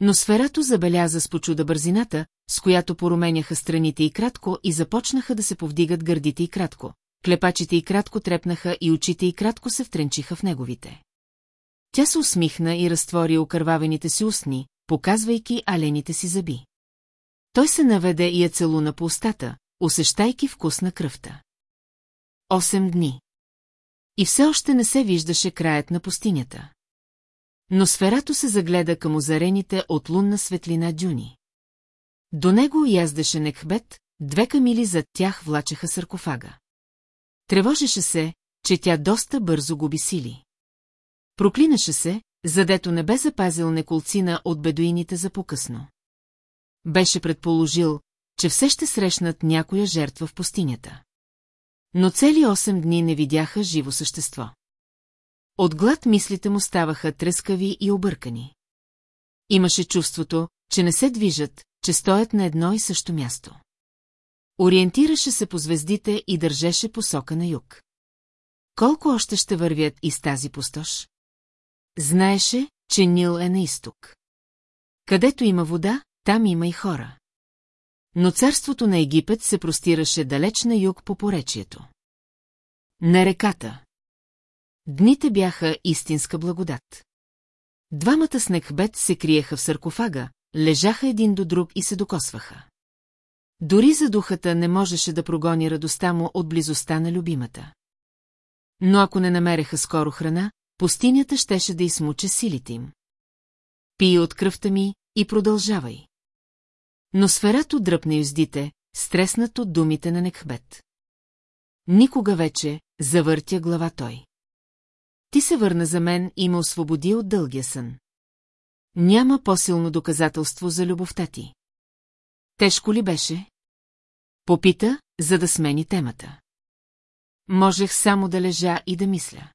Но сферато забеляза с почуда бързината, с която поруменяха страните и кратко и започнаха да се повдигат гърдите и кратко. Клепачите и кратко трепнаха и очите и кратко се втренчиха в неговите. Тя се усмихна и разтвори окървавените си устни, показвайки алените си зъби. Той се наведе и я целуна по устата, усещайки вкус на кръвта. Осем дни. И все още не се виждаше краят на пустинята. Но сферато се загледа към озарените от лунна светлина дюни. До него яздеше Некхбет, две камили зад тях влачеха саркофага. Тревожеше се, че тя доста бързо губи сили. Проклинаше се, задето не бе запазил неколцина от бедуините за покъсно. Беше предположил, че все ще срещнат някоя жертва в пустинята. Но цели 8 дни не видяха живо същество. От глад мислите му ставаха трескави и объркани. Имаше чувството, че не се движат, че стоят на едно и също място. Ориентираше се по звездите и държеше посока на юг. Колко още ще вървят из тази пустош? Знаеше, че Нил е на изток. Където има вода, там има и хора. Но царството на Египет се простираше далеч на юг по поречието. На реката. Дните бяха истинска благодат. Двамата с Некхбет се криеха в саркофага, лежаха един до друг и се докосваха. Дори за духата не можеше да прогони радостта му от близостта на любимата. Но ако не намереха скоро храна, пустинята щеше да измуче силите им. Пий от кръвта ми и продължавай. Но сферато дръпне юздите, стреснат от думите на Некхбет. Никога вече, завъртя глава той. Ти се върна за мен и ме освободи от дългия сън. Няма по-силно доказателство за любовта ти. Тежко ли беше? Попита, за да смени темата. Можех само да лежа и да мисля.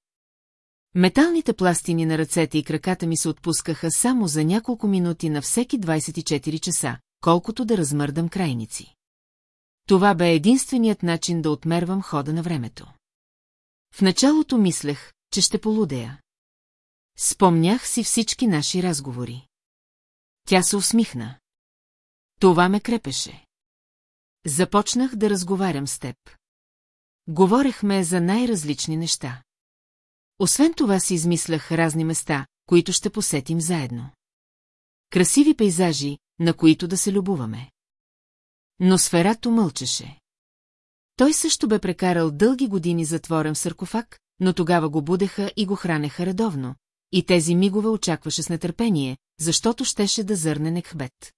Металните пластини на ръцете и краката ми се отпускаха само за няколко минути на всеки 24 часа, колкото да размърдам крайници. Това бе единственият начин да отмервам хода на времето. В началото мислех, че ще полудея. Спомнях си всички наши разговори. Тя се усмихна. Това ме крепеше. Започнах да разговарям с теб. Говорехме за най-различни неща. Освен това си измислях разни места, които ще посетим заедно. Красиви пейзажи, на които да се любуваме. Но сферато мълчеше. Той също бе прекарал дълги години затворен в саркофаг, но тогава го будеха и го хранеха редовно, и тези мигове очакваше с нетърпение, защото щеше да зърне Некхбет.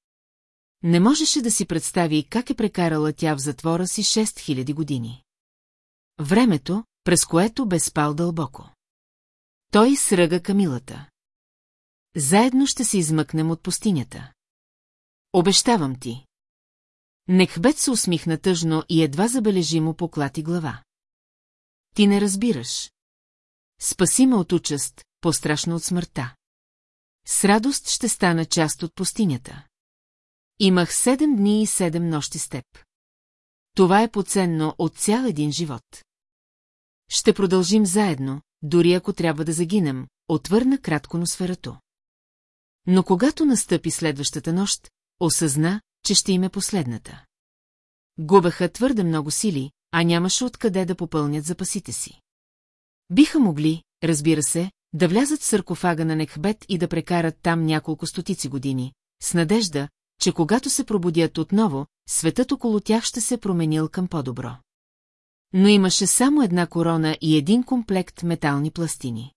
Не можеше да си представи как е прекарала тя в затвора си 6000 години. Времето, през което бе спал дълбоко. Той сръга камилата. Заедно ще се измъкнем от пустинята. Обещавам ти. Некхбет се усмихна тъжно и едва забележимо поклати глава. Ти не разбираш. Спаси ме от участ, по-страшно от смъртта. С радост ще стана част от пустинята. Имах седем дни и седем нощи с теб. Това е поценно от цял един живот. Ще продължим заедно, дори ако трябва да загинем, отвърна кратко носферато. Но когато настъпи следващата нощ, осъзна, че ще им е последната. Губеха твърде много сили, а нямаше откъде да попълнят запасите си. Биха могли, разбира се, да влязат в саркофага на Некхбет и да прекарат там няколко стотици години, с надежда, че когато се пробудят отново, светът около тях ще се променил към по-добро. Но имаше само една корона и един комплект метални пластини.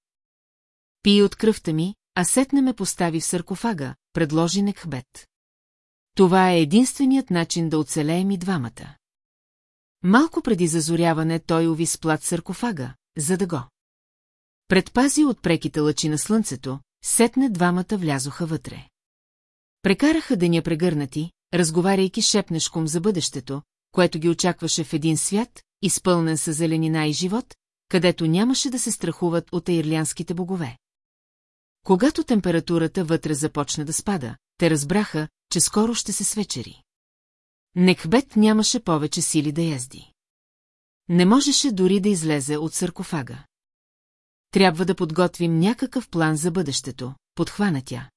Пи от кръвта ми, а сетне ме постави в саркофага, предложи Некхбет. Това е единственият начин да оцелеем и двамата. Малко преди зазоряване той уви с плат саркофага, за да го. Предпази от преките лъчи на слънцето, сетне двамата влязоха вътре. Прекараха деня прегърнати, разговаряйки шепнешком за бъдещето, което ги очакваше в един свят, изпълнен с зеленина и живот, където нямаше да се страхуват от аирлянските богове. Когато температурата вътре започна да спада, те разбраха, че скоро ще се свечери. Некбет нямаше повече сили да язди. Не можеше дори да излезе от саркофага. Трябва да подготвим някакъв план за бъдещето, подхвана тя.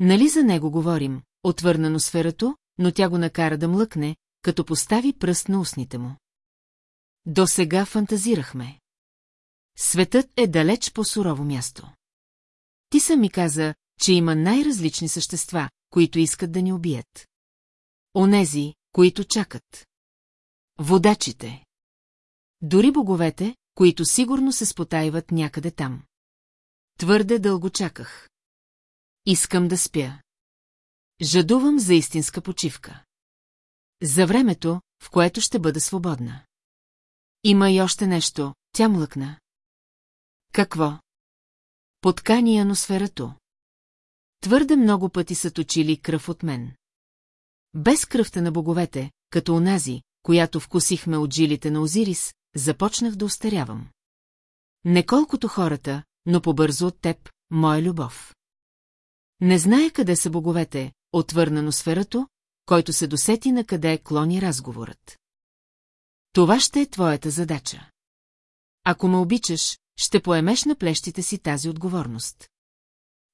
Нали за него говорим, отвърнано сферато, но тя го накара да млъкне, като постави пръст на устните му. До сега фантазирахме. Светът е далеч по сурово място. Ти са ми каза, че има най-различни същества, които искат да ни убият. Онези, които чакат. Водачите. Дори боговете, които сигурно се спотайват някъде там. Твърде дълго чаках. Искам да спя. Жадувам за истинска почивка. За времето, в което ще бъда свободна. Има и още нещо, тя млъкна. Какво? Подкани аносферато. Твърде много пъти са точили кръв от мен. Без кръвта на боговете, като онази, която вкусихме от жилите на Озирис, започнах да устарявам. Не колкото хората, но побързо от теб, моя любов. Не зная къде са боговете, отвърнано сферато, който се досети на къде клони разговорът. Това ще е твоята задача. Ако ме обичаш, ще поемеш на плещите си тази отговорност.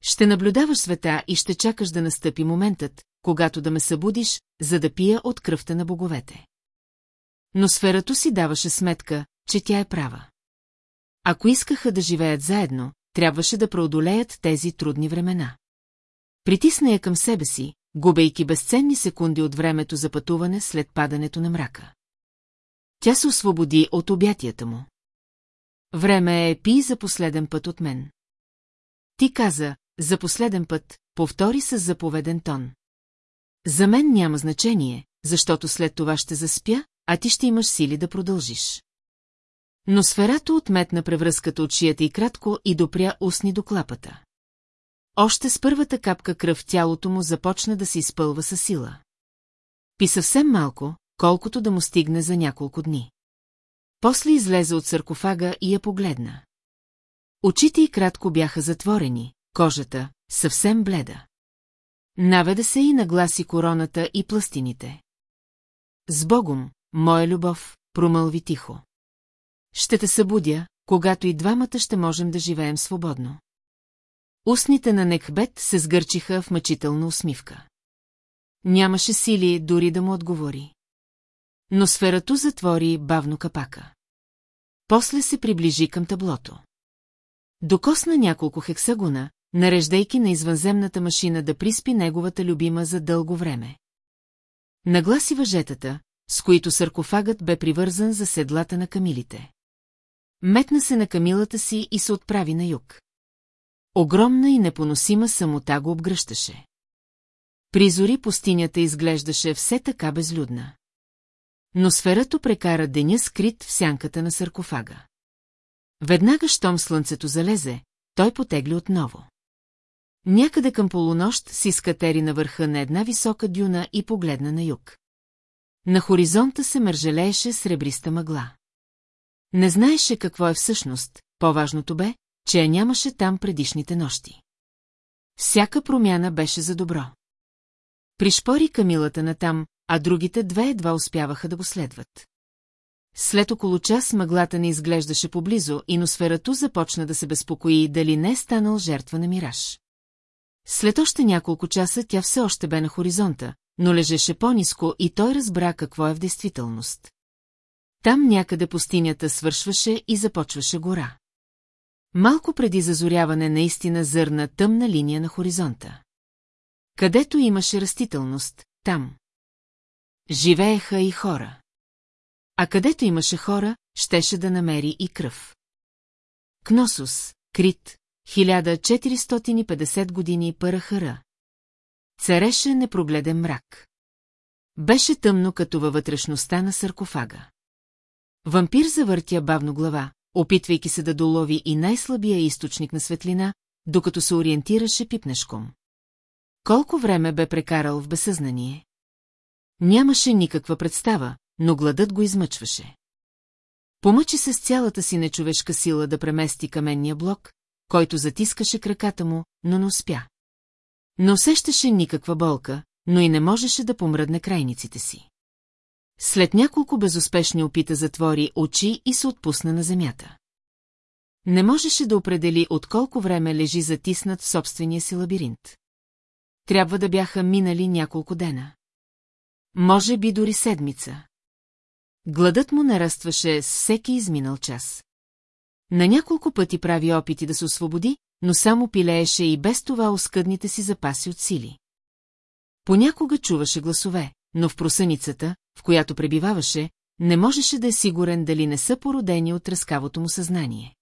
Ще наблюдаваш света и ще чакаш да настъпи моментът, когато да ме събудиш, за да пия от кръвта на боговете. Но сферато си даваше сметка, че тя е права. Ако искаха да живеят заедно, трябваше да преодолеят тези трудни времена. Притисна я към себе си, губейки безценни секунди от времето за пътуване след падането на мрака. Тя се освободи от обятията му. Време е пи за последен път от мен. Ти каза, за последен път, повтори с заповеден тон. За мен няма значение, защото след това ще заспя, а ти ще имаш сили да продължиш. Но сферато отметна превръзката от шията и кратко и допря устни до клапата. Още с първата капка кръв тялото му започна да се изпълва със сила. Пи съвсем малко, колкото да му стигне за няколко дни. После излезе от саркофага и я погледна. Очите й кратко бяха затворени, кожата съвсем бледа. Наведа се и нагласи короната и пластините. С Богом, моя любов, промълви тихо. Ще те събудя, когато и двамата ще можем да живеем свободно. Устните на Некбет се сгърчиха в мъчителна усмивка. Нямаше сили дори да му отговори. Но сферато затвори бавно капака. После се приближи към таблото. Докосна няколко хексагона, нареждайки на извънземната машина да приспи неговата любима за дълго време. Нагласи въжетата, с които саркофагът бе привързан за седлата на камилите. Метна се на камилата си и се отправи на юг. Огромна и непоносима самота го обгръщаше. Призори пустинята изглеждаше все така безлюдна. Но сферато прекара деня скрит в сянката на саркофага. Веднага, щом слънцето залезе, той потегли отново. Някъде към полунощ си скатери на върха на една висока дюна и погледна на юг. На хоризонта се мържелееше сребриста мъгла. Не знаеше какво е всъщност, по-важното бе, че я нямаше там предишните нощи. Всяка промяна беше за добро. Пришпори камилата натам, а другите две едва успяваха да го следват. След около час мъглата не изглеждаше поблизо и носферато започна да се безпокои дали не е станал жертва на мираж. След още няколко часа тя все още бе на хоризонта, но лежеше по-низко и той разбра какво е в действителност. Там някъде пустинята свършваше и започваше гора. Малко преди зазоряване наистина зърна тъмна линия на хоризонта. Където имаше растителност, там. Живееха и хора. А където имаше хора, щеше да намери и кръв. Кносус, Крит, 1450 години Парахара. Цареше непрогледен мрак. Беше тъмно като във вътрешността на саркофага. Вампир завъртя бавно глава, опитвайки се да долови и най-слабия източник на светлина, докато се ориентираше пипнешком. Колко време бе прекарал в безсъзнание? Нямаше никаква представа, но гладът го измъчваше. Помъчи се с цялата си нечовешка сила да премести каменния блок, който затискаше краката му, но не успя. Не усещаше никаква болка, но и не можеше да помръдне крайниците си. След няколко безуспешни опита затвори очи и се отпусна на земята. Не можеше да определи от колко време лежи затиснат в собствения си лабиринт. Трябва да бяха минали няколко дена. Може би дори седмица. Гладът му нарастваше с всеки изминал час. На няколко пъти прави опити да се освободи, но само пилееше и без това оскъдните си запаси от сили. Понякога чуваше гласове, но в просъницата, в която пребиваваше, не можеше да е сигурен дали не са породени от тръскавото му съзнание.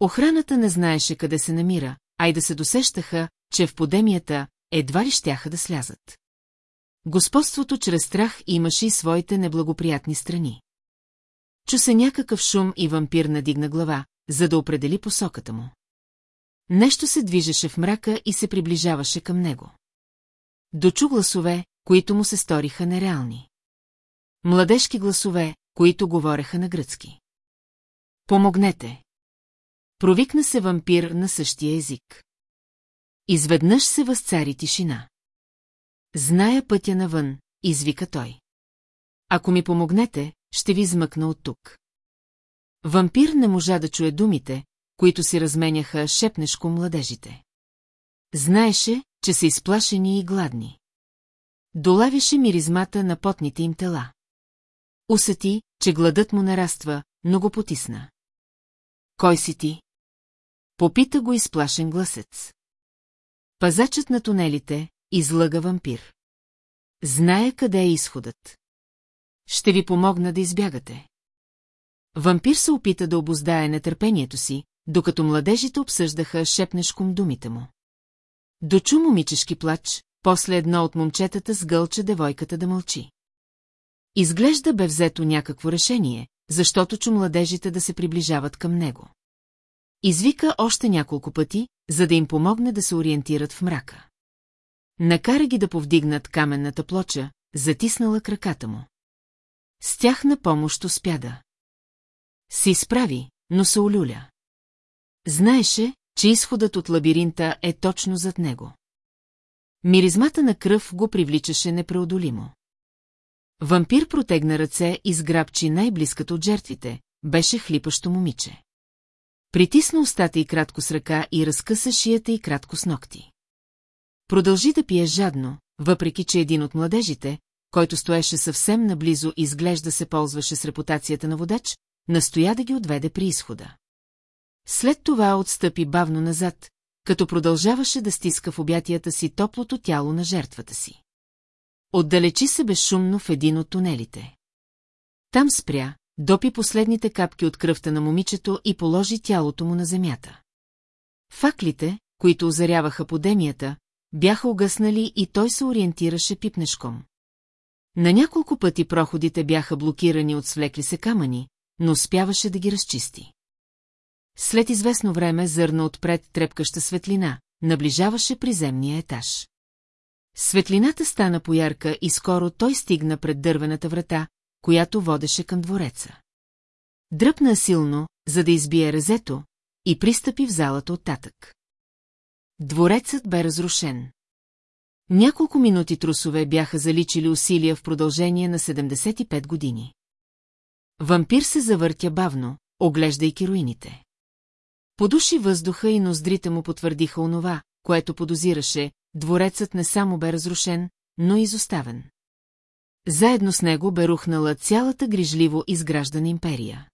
Охраната не знаеше къде се намира, а и да се досещаха, че в подемията едва ли щяха да слязат. Господството чрез страх имаше и своите неблагоприятни страни. Чу се някакъв шум и вампир надигна глава, за да определи посоката му. Нещо се движеше в мрака и се приближаваше към него. Дочу гласове, които му се сториха нереални. Младежки гласове, които говореха на гръцки. Помогнете! Провикна се вампир на същия език. Изведнъж се възцари тишина. Зная пътя навън, извика той. Ако ми помогнете, ще ви измъкна от тук. Вампир не можа да чуе думите, които си разменяха шепнешко младежите. Знаеше, че са изплашени и гладни. Долавяше миризмата на потните им тела. Усети, че гладът му нараства, но го потисна. Кой си ти? Попита го изплашен гласец. Пазачът на тунелите, излъга вампир. Зная къде е изходът. Ще ви помогна да избягате. Вампир се опита да обоздае нетърпението си, докато младежите обсъждаха шепнешком думите му. Дочу момичешки плач, после едно от момчетата сгълча девойката да мълчи. Изглежда бе взето някакво решение, защото чу младежите да се приближават към него. Извика още няколко пъти, за да им помогне да се ориентират в мрака. Накара ги да повдигнат каменната плоча, затиснала краката му. С тях на помощ успя да. Се изправи, но се олюля. Знаеше, че изходът от лабиринта е точно зад него. Миризмата на кръв го привличаше непреодолимо. Вампир протегна ръце и сграбчи най-близката от жертвите, беше хлипащо момиче. Притисна устата и кратко с ръка и разкъса шията и кратко с ногти. Продължи да пие жадно, въпреки че един от младежите, който стоеше съвсем наблизо и изглежда се ползваше с репутацията на водач, настоя да ги отведе при изхода. След това отстъпи бавно назад, като продължаваше да стиска в обятията си топлото тяло на жертвата си. Отдалечи се безшумно в един от тунелите. Там спря, допи последните капки от кръвта на момичето и положи тялото му на земята. Факлите, които озаряваха подемията, бяха угъснали и той се ориентираше пипнешком. На няколко пъти проходите бяха блокирани от свлекли се камъни, но успяваше да ги разчисти. След известно време зърна отпред трепкаща светлина, наближаваше приземния етаж. Светлината стана поярка и скоро той стигна пред дървената врата, която водеше към двореца. Дръпна силно, за да избие резето, и пристъпи в залата от татък. Дворецът бе разрушен. Няколко минути трусове бяха заличили усилия в продължение на 75 години. Вампир се завъртя бавно, оглеждайки руините. Подуши въздуха и ноздрите му потвърдиха онова, което подозираше, дворецът не само бе разрушен, но и изоставен. Заедно с него бе рухнала цялата грижливо изграждана империя.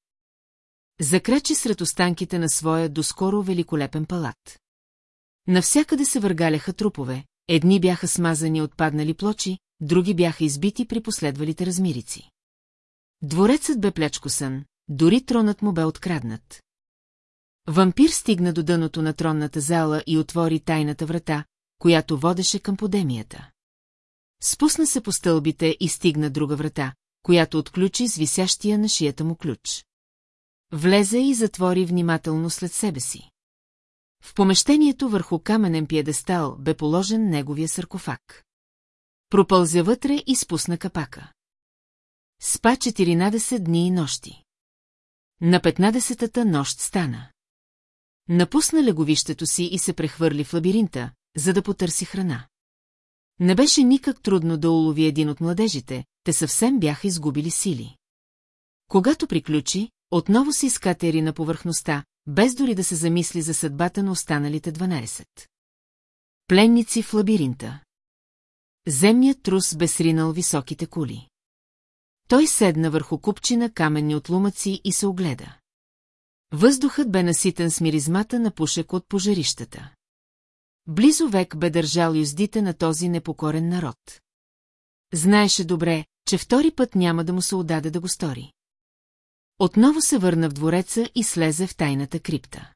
Закрачи сред останките на своя доскоро великолепен палат. Навсякъде се въргаляха трупове, едни бяха смазани от паднали плочи, други бяха избити при последвалите размирици. Дворецът бе плячкосан, дори тронът му бе откраднат. Вампир стигна до дъното на тронната зала и отвори тайната врата, която водеше към подемията. Спусна се по стълбите и стигна друга врата, която отключи с висящия на шията му ключ. Влезе и затвори внимателно след себе си. В помещението върху каменен пиедестал бе положен неговия саркофаг. Пропълзя вътре и спусна капака. Спа 14 дни и нощи. На 15-та нощ стана. Напусна леговището си и се прехвърли в лабиринта, за да потърси храна. Не беше никак трудно да улови един от младежите, те съвсем бяха изгубили сили. Когато приключи, отново се изкатери на повърхността, без дори да се замисли за съдбата на останалите 12. Пленници в лабиринта. Земният трус бе сринал високите кули. Той седна върху купчина каменни отлумъци и се огледа. Въздухът бе наситен с миризмата на пушек от пожарищата. Близо век бе държал юздите на този непокорен народ. Знаеше добре, че втори път няма да му се отдаде да го стори. Отново се върна в двореца и слезе в тайната крипта.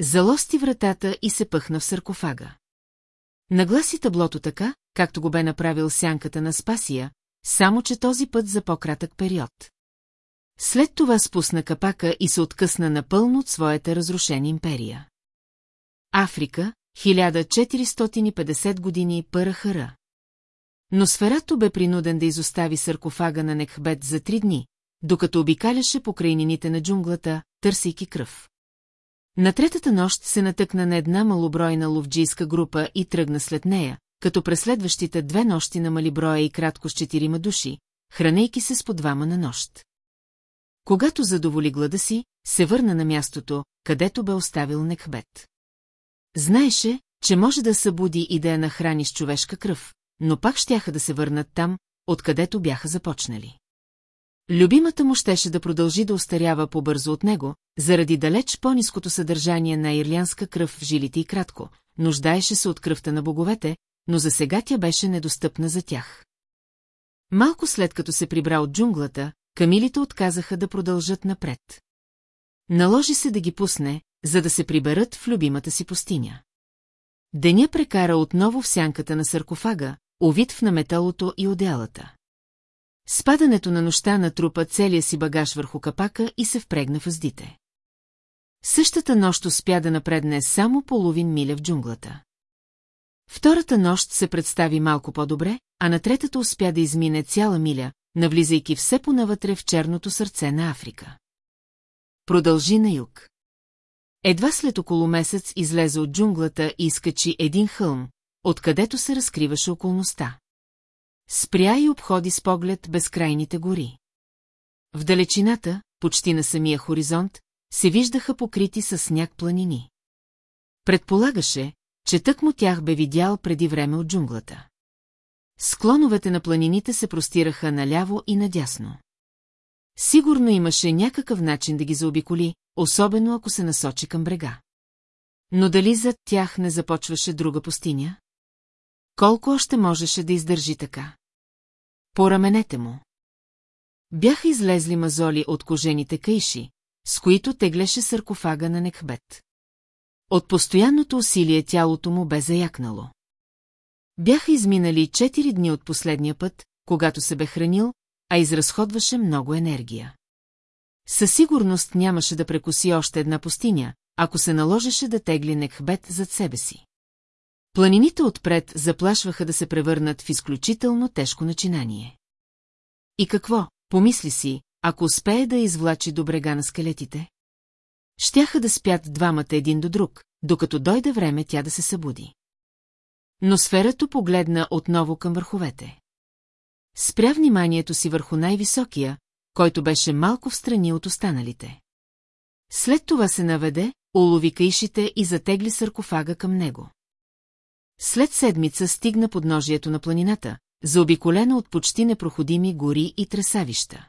Залости вратата и се пъхна в саркофага. Нагласи таблото така, както го бе направил сянката на Спасия, само че този път за по-кратък период. След това спусна капака и се откъсна напълно от своята разрушена империя. Африка, 1450 години Пърахара. Но Сферато бе принуден да изостави саркофага на Некхбет за три дни, докато обикаляше по крайнините на джунглата, търсейки кръв. На третата нощ се натъкна на една малобройна ловджийска група и тръгна след нея, като през следващите две нощи намали броя и кратко с четирима души, хранейки се с по двама на нощ. Когато задоволи глада си, се върна на мястото, където бе оставил Некхбет. Знаеше, че може да събуди и да я нахрани с човешка кръв, но пак щяха да се върнат там, откъдето бяха започнали. Любимата му щеше да продължи да остарява по-бързо от него, заради далеч по-низкото съдържание на ирлянска кръв в жилите и кратко, нуждаеше се от кръвта на боговете, но за сега тя беше недостъпна за тях. Малко след като се прибра от джунглата, камилите отказаха да продължат напред. Наложи се да ги пусне, за да се приберат в любимата си пустиня. Деня прекара отново в сянката на саркофага, овит в наметалото и одеялата. Спадането на нощта натрупа целия си багаж върху капака и се впрегна в аздите. Същата нощ успя да напредне само половин миля в джунглата. Втората нощ се представи малко по-добре, а на третата успя да измине цяла миля, навлизайки все понавътре в черното сърце на Африка. Продължи на юг. Едва след около месец излезе от джунглата и изкачи един хълм, откъдето се разкриваше околността. Спря и обходи с поглед безкрайните гори. В далечината, почти на самия хоризонт, се виждаха покрити с сняг планини. Предполагаше, че тък му тях бе видял преди време от джунглата. Склоновете на планините се простираха наляво и надясно. Сигурно имаше някакъв начин да ги заобиколи, особено ако се насочи към брега. Но дали зад тях не започваше друга пустиня? Колко още можеше да издържи така? По раменете му. Бяха излезли мазоли от кожените кайши, с които теглеше саркофага на Некхбет. От постоянното усилие тялото му бе заякнало. Бяха изминали четири дни от последния път, когато се бе хранил, а изразходваше много енергия. Със сигурност нямаше да прекоси още една пустиня, ако се наложеше да тегли Некхбет зад себе си. Планините отпред заплашваха да се превърнат в изключително тежко начинание. И какво, помисли си, ако успее да извлачи до брега на скелетите? Щяха да спят двамата един до друг, докато дойде време тя да се събуди. Но сферато погледна отново към върховете. Спря вниманието си върху най-високия, който беше малко в страни от останалите. След това се наведе, улови каишите и затегли саркофага към него. След седмица стигна подножието на планината, заобиколена от почти непроходими гори и тресавища.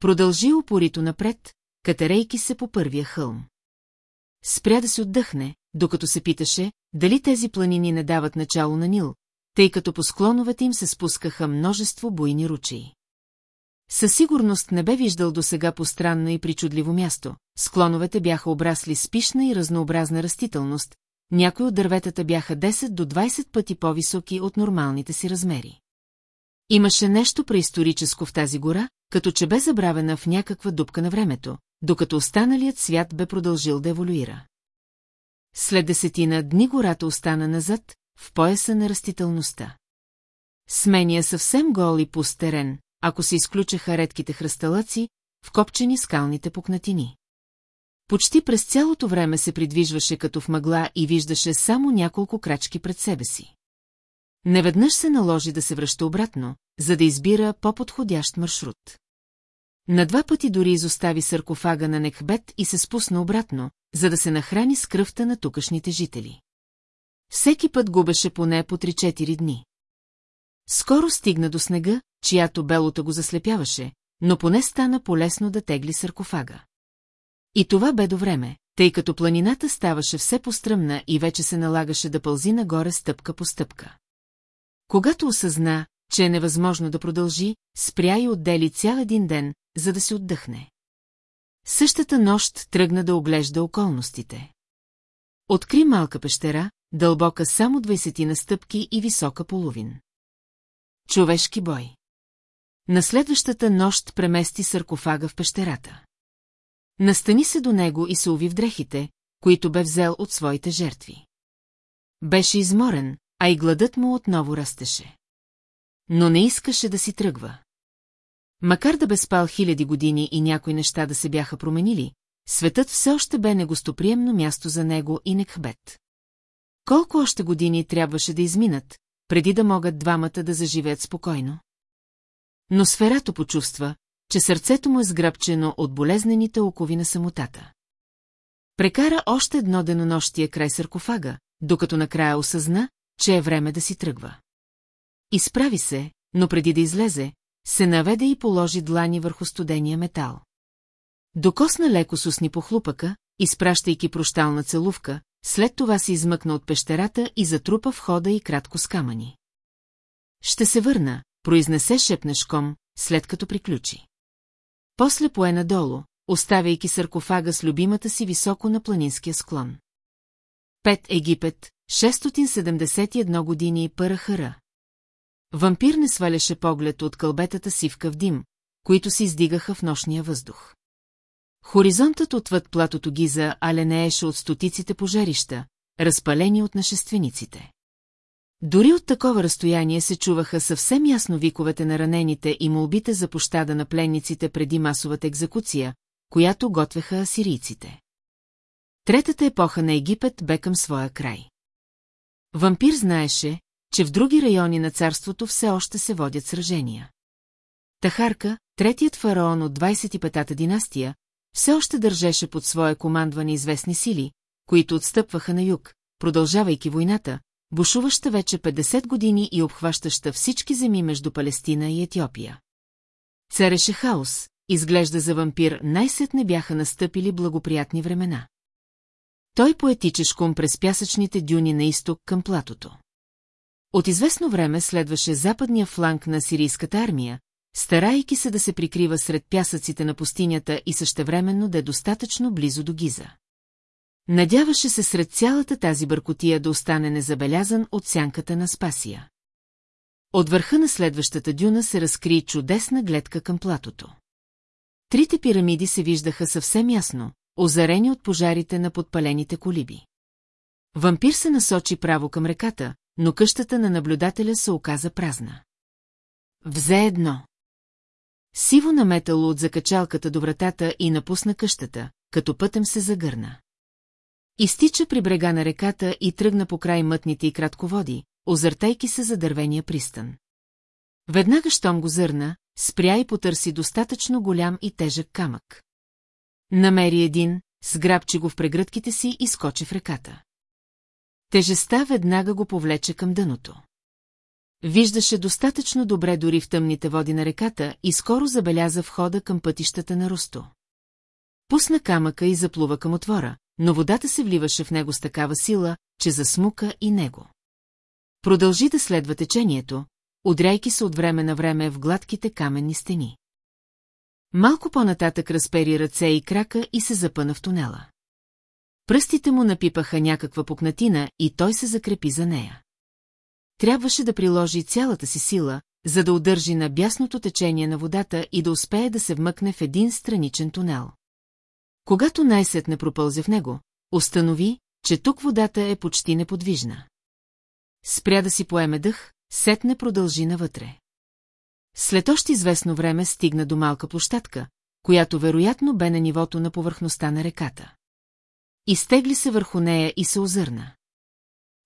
Продължи упорито напред, катерейки се по първия хълм. Спря да се отдъхне, докато се питаше, дали тези планини не дават начало на Нил, тъй като по склоновете им се спускаха множество буйни ручии. Със сигурност не бе виждал досега по странно и причудливо място. Склоновете бяха обрасли с пишна и разнообразна растителност, някои от дърветата бяха 10 до 20 пъти по-високи от нормалните си размери. Имаше нещо преисторическо в тази гора, като че бе забравена в някаква дупка на времето, докато останалият свят бе продължил да еволюира. След десетина дни гората остана назад, в пояса на растителността. Сменя съвсем гол и пуст терен, ако се изключаха редките хръсталаци, вкопчени скалните пукнатини. Почти през цялото време се придвижваше като в мъгла и виждаше само няколко крачки пред себе си. Неведнъж се наложи да се връща обратно, за да избира по-подходящ маршрут. На два пъти дори изостави саркофага на Некхбет и се спусна обратно, за да се нахрани с кръвта на тукашните жители. Всеки път губеше поне по 3-4 дни. Скоро стигна до снега, чиято белота го заслепяваше, но поне стана полесно да тегли саркофага. И това бе до време, тъй като планината ставаше все постръмна и вече се налагаше да пълзи нагоре стъпка по стъпка. Когато осъзна, че е невъзможно да продължи, спря и отдели цял един ден, за да се отдъхне. Същата нощ тръгна да оглежда околностите. Откри малка пещера, дълбока само 20 на стъпки и висока половин. Човешки бой. На следващата нощ премести саркофага в пещерата. Настани се до него и се уви в дрехите, които бе взел от своите жертви. Беше изморен, а и гладът му отново растеше. Но не искаше да си тръгва. Макар да бе спал хиляди години и някои неща да се бяха променили, светът все още бе негостоприемно място за него и Некхбет. Колко още години трябваше да изминат, преди да могат двамата да заживеят спокойно? Но сферато почувства, че сърцето му е сграбчено от болезнените окови на самотата. Прекара още едно денонощие край саркофага, докато накрая осъзна, че е време да си тръгва. Изправи се, но преди да излезе, се наведе и положи длани върху студения метал. Докосна леко с усни по изпращайки прощална целувка, след това се измъкна от пещерата и затрупа в хода и кратко с камъни. Ще се върна, произнесе шепнешком, след като приключи. После пое надолу, оставяйки саркофага с любимата си високо на планинския склон. Пет Египет, 671 години Парахара. Вампир не сваляше поглед от кълбетата сивка в дим, които се издигаха в нощния въздух. Хоризонтът отвъд платото Гиза аленееше от стотиците пожарища, разпалени от нашествениците. Дори от такова разстояние се чуваха съвсем ясно виковете на ранените и молбите за пощада на пленниците преди масовата екзекуция, която готвеха асирийците. Третата епоха на Египет бе към своя край. Вампир знаеше, че в други райони на царството все още се водят сражения. Тахарка, третият фараон от 25-та династия, все още държеше под своя командване известни сили, които отстъпваха на юг, продължавайки войната, бушуваща вече 50 години и обхващаща всички земи между Палестина и Етиопия. Цареше хаос, изглежда за вампир най-сетне бяха настъпили благоприятни времена. Той поетичешком през пясъчните дюни на изток към платото. От известно време следваше западния фланг на сирийската армия, старайки се да се прикрива сред пясъците на пустинята и същевременно да е достатъчно близо до Гиза. Надяваше се сред цялата тази бъркотия да остане незабелязан от сянката на Спасия. От върха на следващата дюна се разкри чудесна гледка към платото. Трите пирамиди се виждаха съвсем ясно, озарени от пожарите на подпалените колиби. Вампир се насочи право към реката, но къщата на наблюдателя се оказа празна. Взе едно. Сиво наметало от закачалката до вратата и напусна къщата, като пътем се загърна. Изтича при брега на реката и тръгна по край мътните и кратководи, озъртайки се за дървения пристан. Веднага щом го зърна, спря и потърси достатъчно голям и тежък камък. Намери един, сграбчи го в прегръдките си и скочи в реката. Тежеста веднага го повлече към дъното. Виждаше достатъчно добре дори в тъмните води на реката и скоро забеляза входа към пътищата на Росто. Пусна камъка и заплува към отвора, но водата се вливаше в него с такава сила, че засмука и него. Продължи да следва течението, удряйки се от време на време в гладките каменни стени. Малко по-нататък разпери ръце и крака и се запъна в тунела. Пръстите му напипаха някаква пукнатина и той се закрепи за нея. Трябваше да приложи цялата си сила, за да удържи на бясното течение на водата и да успее да се вмъкне в един страничен тунел. Когато най-сетне пропълзе в него, установи, че тук водата е почти неподвижна. Спря да си поеме дъх, сетне продължи навътре. След още известно време стигна до малка площадка, която вероятно бе на нивото на повърхността на реката. Изтегли се върху нея и се озърна.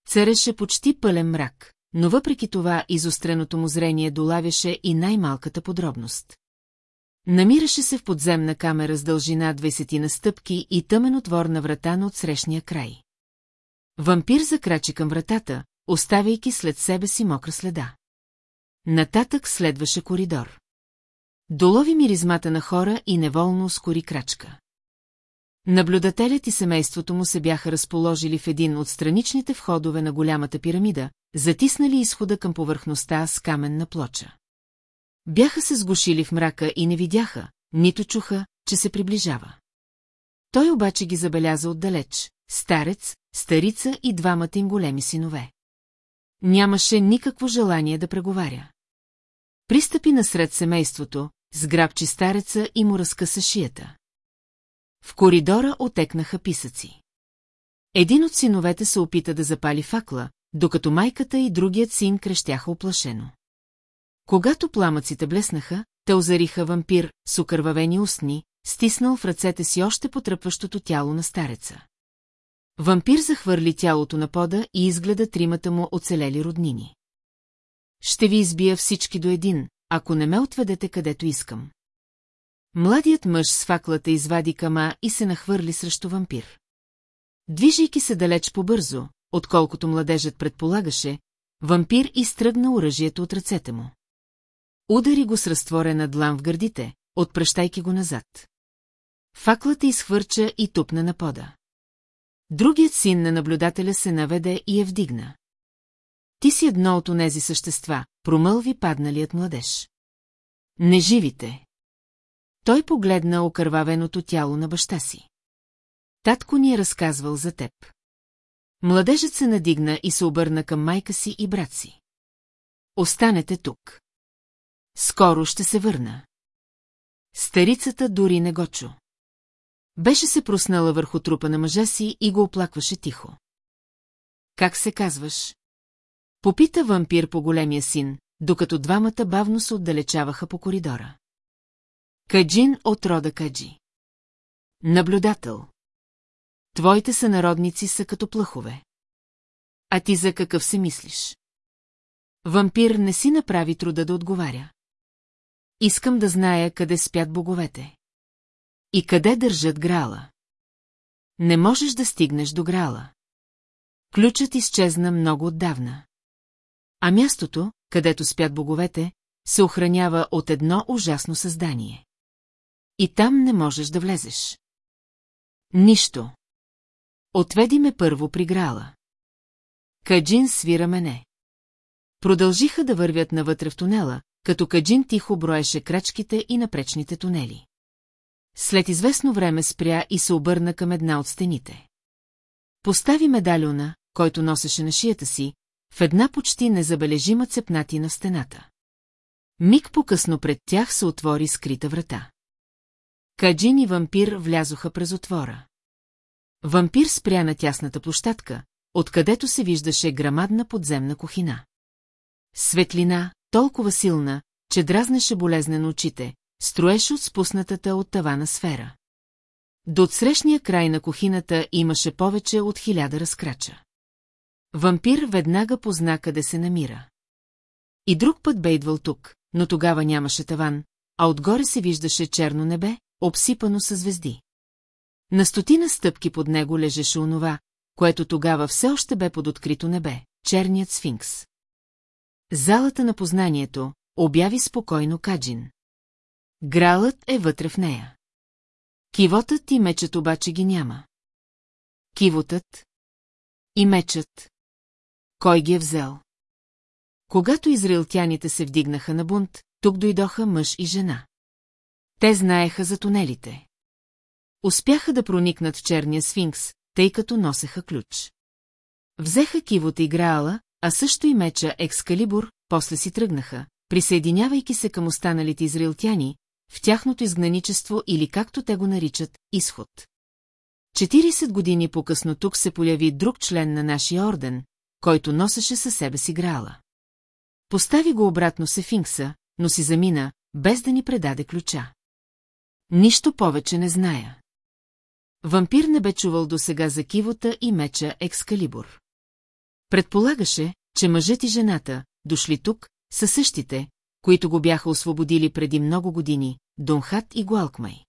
Цареше почти пълен мрак, но въпреки това изостреното му зрение долавяше и най-малката подробност. Намираше се в подземна камера с дължина 20 на стъпки и тъмен отвор на врата на отсрещния край. Вампир закрачи към вратата, оставяйки след себе си мокра следа. Нататък следваше коридор. Долови миризмата на хора и неволно ускори крачка. Наблюдателят и семейството му се бяха разположили в един от страничните входове на голямата пирамида, затиснали изхода към повърхността с каменна плоча. Бяха се сгушили в мрака и не видяха, нито чуха, че се приближава. Той обаче ги забеляза отдалеч, старец, старица и двамата им големи синове. Нямаше никакво желание да преговаря. Пристъпи насред семейството, сграбчи стареца и му разкъса шията. В коридора отекнаха писъци. Един от синовете се опита да запали факла, докато майката и другият син крещяха оплашено. Когато пламъците блеснаха, те озариха вампир с окървавени устни, стиснал в ръцете си още потръпващото тяло на стареца. Вампир захвърли тялото на пода и изгледа тримата му оцелели роднини. Ще ви избия всички до един, ако не ме отведете където искам. Младият мъж с факлата извади кама и се нахвърли срещу вампир. Движейки се далеч по-бързо, отколкото младежът предполагаше, вампир изтръгна оръжието от ръцете му. Удари го с разтворена длан в гърдите, отпращайки го назад. Факлата изхвърча и тупна на пода. Другият син на наблюдателя се наведе и я вдигна. Ти си едно от онези същества, промълви падналият младеж. Не живите. Той погледна окървавеното тяло на баща си. Татко ни е разказвал за теб. Младежът се надигна и се обърна към майка си и брат си. Останете тук. Скоро ще се върна. Старицата дори не го чу. Беше се проснала върху трупа на мъжа си и го оплакваше тихо. Как се казваш? Попита вампир по големия син, докато двамата бавно се отдалечаваха по коридора. Каджин от рода Каджи. Наблюдател. Твоите сънародници са като плъхове. А ти за какъв се мислиш? Вампир не си направи труда да отговаря. Искам да зная къде спят боговете. И къде държат грала. Не можеш да стигнеш до грала. Ключът изчезна много отдавна. А мястото, където спят боговете, се охранява от едно ужасно създание. И там не можеш да влезеш. Нищо. Отведи ме първо при грала. Каджин свира мене. Продължиха да вървят навътре в тунела, като Каджин тихо броеше крачките и напречните тунели. След известно време спря и се обърна към една от стените. Постави медалиона, който носеше на шията си, в една почти незабележима цепнатина в стената. Миг по-късно пред тях се отвори скрита врата. Каджин и вампир влязоха през отвора. Вампир спря на тясната площадка, откъдето се виждаше грамадна подземна кухина. Светлина, толкова силна, че дразнеше болезнено очите, строеше от спуснатата от тавана сфера. До отсрещния край на кухината имаше повече от хиляда разкрача. Вампир веднага позна къде се намира. И друг път бе идвал тук, но тогава нямаше таван, а отгоре се виждаше черно небе, обсипано със звезди. На стотина стъпки под него лежеше онова, което тогава все още бе под открито небе, черният сфинкс. Залата на познанието, обяви спокойно Каджин. Гралът е вътре в нея. Кивотът и мечът обаче ги няма. Кивотът и мечът. Кой ги е взел? Когато израилтяните се вдигнаха на бунт, тук дойдоха мъж и жена. Те знаеха за тунелите. Успяха да проникнат в черния сфинкс, тъй като носеха ключ. Взеха кивота и граала, а също и меча Екскалибур, после си тръгнаха, присъединявайки се към останалите израилтяни, в тяхното изгнаничество или както те го наричат, изход. 40 години по-късно тук се появи друг член на нашия орден, който носеше със себе си грала. Постави го обратно в Сефинкса, но си замина, без да ни предаде ключа. Нищо повече не зная. Вампир не бе чувал досега за кивота и меча Екскалибур. Предполагаше, че мъжът и жената, дошли тук, са същите, които го бяха освободили преди много години, Донхат и Гуалкмай.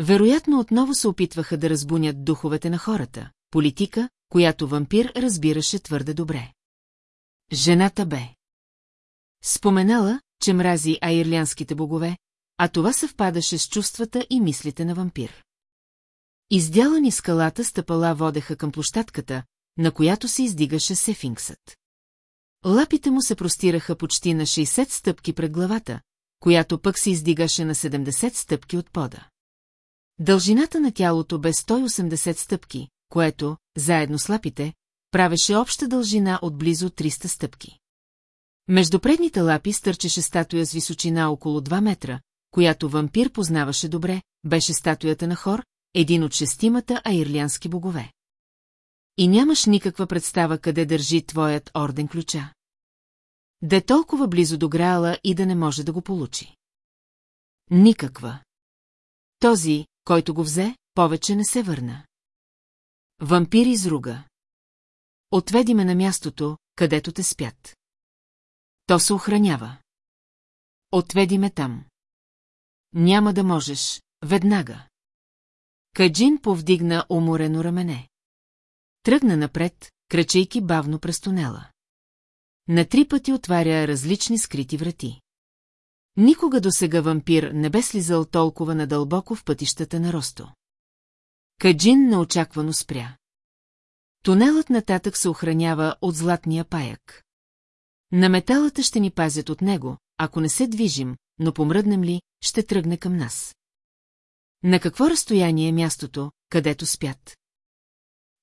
Вероятно отново се опитваха да разбунят духовете на хората, политика, която вампир разбираше твърде добре. Жената бе. Споменала, че мрази аирлянските богове, а това съвпадаше с чувствата и мислите на вампир. Издялани скалата стъпала водеха към площадката, на която се издигаше Сефинксът. Лапите му се простираха почти на 60 стъпки пред главата, която пък се издигаше на 70 стъпки от пода. Дължината на тялото бе 180 стъпки, което, заедно с лапите, правеше обща дължина от близо 300 стъпки. Между предните лапи стърчеше статуя с височина около 2 метра, която вампир познаваше добре, беше статуята на Хор, един от шестимата аирлянски богове. И нямаш никаква представа къде държи твоят орден ключа. Да е толкова близо до Граала и да не може да го получи. Никаква. Този, който го взе, повече не се върна. Вампир изруга. Отведи ме на мястото, където те спят. То се охранява. Отведи ме там. Няма да можеш, веднага. Каджин повдигна уморено рамене. Тръгна напред, крачейки бавно през тунела. На три пъти отваря различни скрити врати. Никога до сега вампир не бе слизал толкова надълбоко в пътищата на Росто. Каджин неочаквано спря. Тунелът нататък се охранява от златния паяк. На металата ще ни пазят от него, ако не се движим, но помръднем ли, ще тръгне към нас. На какво разстояние е мястото, където спят?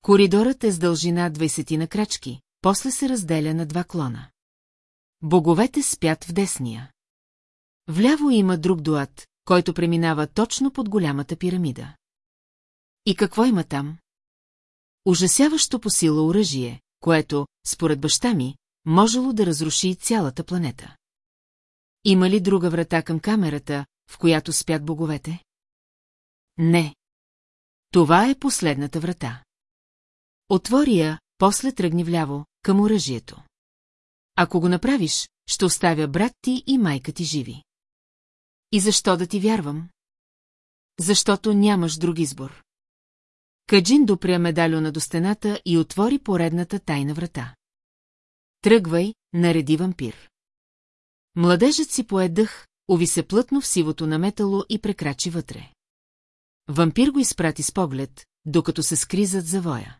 Коридорът е с дължина 20 на крачки, после се разделя на два клона. Боговете спят в десния. Вляво има друг дуат, който преминава точно под голямата пирамида. И какво има там? Ужасяващо по сила оръжие, което, според баща ми, можело да разруши цялата планета. Има ли друга врата към камерата, в която спят боговете? Не. Това е последната врата. Отвори я, после тръгни вляво, към оръжието. Ако го направиш, ще оставя брат ти и майка ти живи. И защо да ти вярвам? Защото нямаш друг избор. Каджин допря медальона до стената и отвори поредната тайна врата. Тръгвай, нареди вампир. Младежът си поедъх, уви се плътно в сивото на метало и прекрачи вътре. Вампир го изпрати с поглед, докато се скри зад завоя.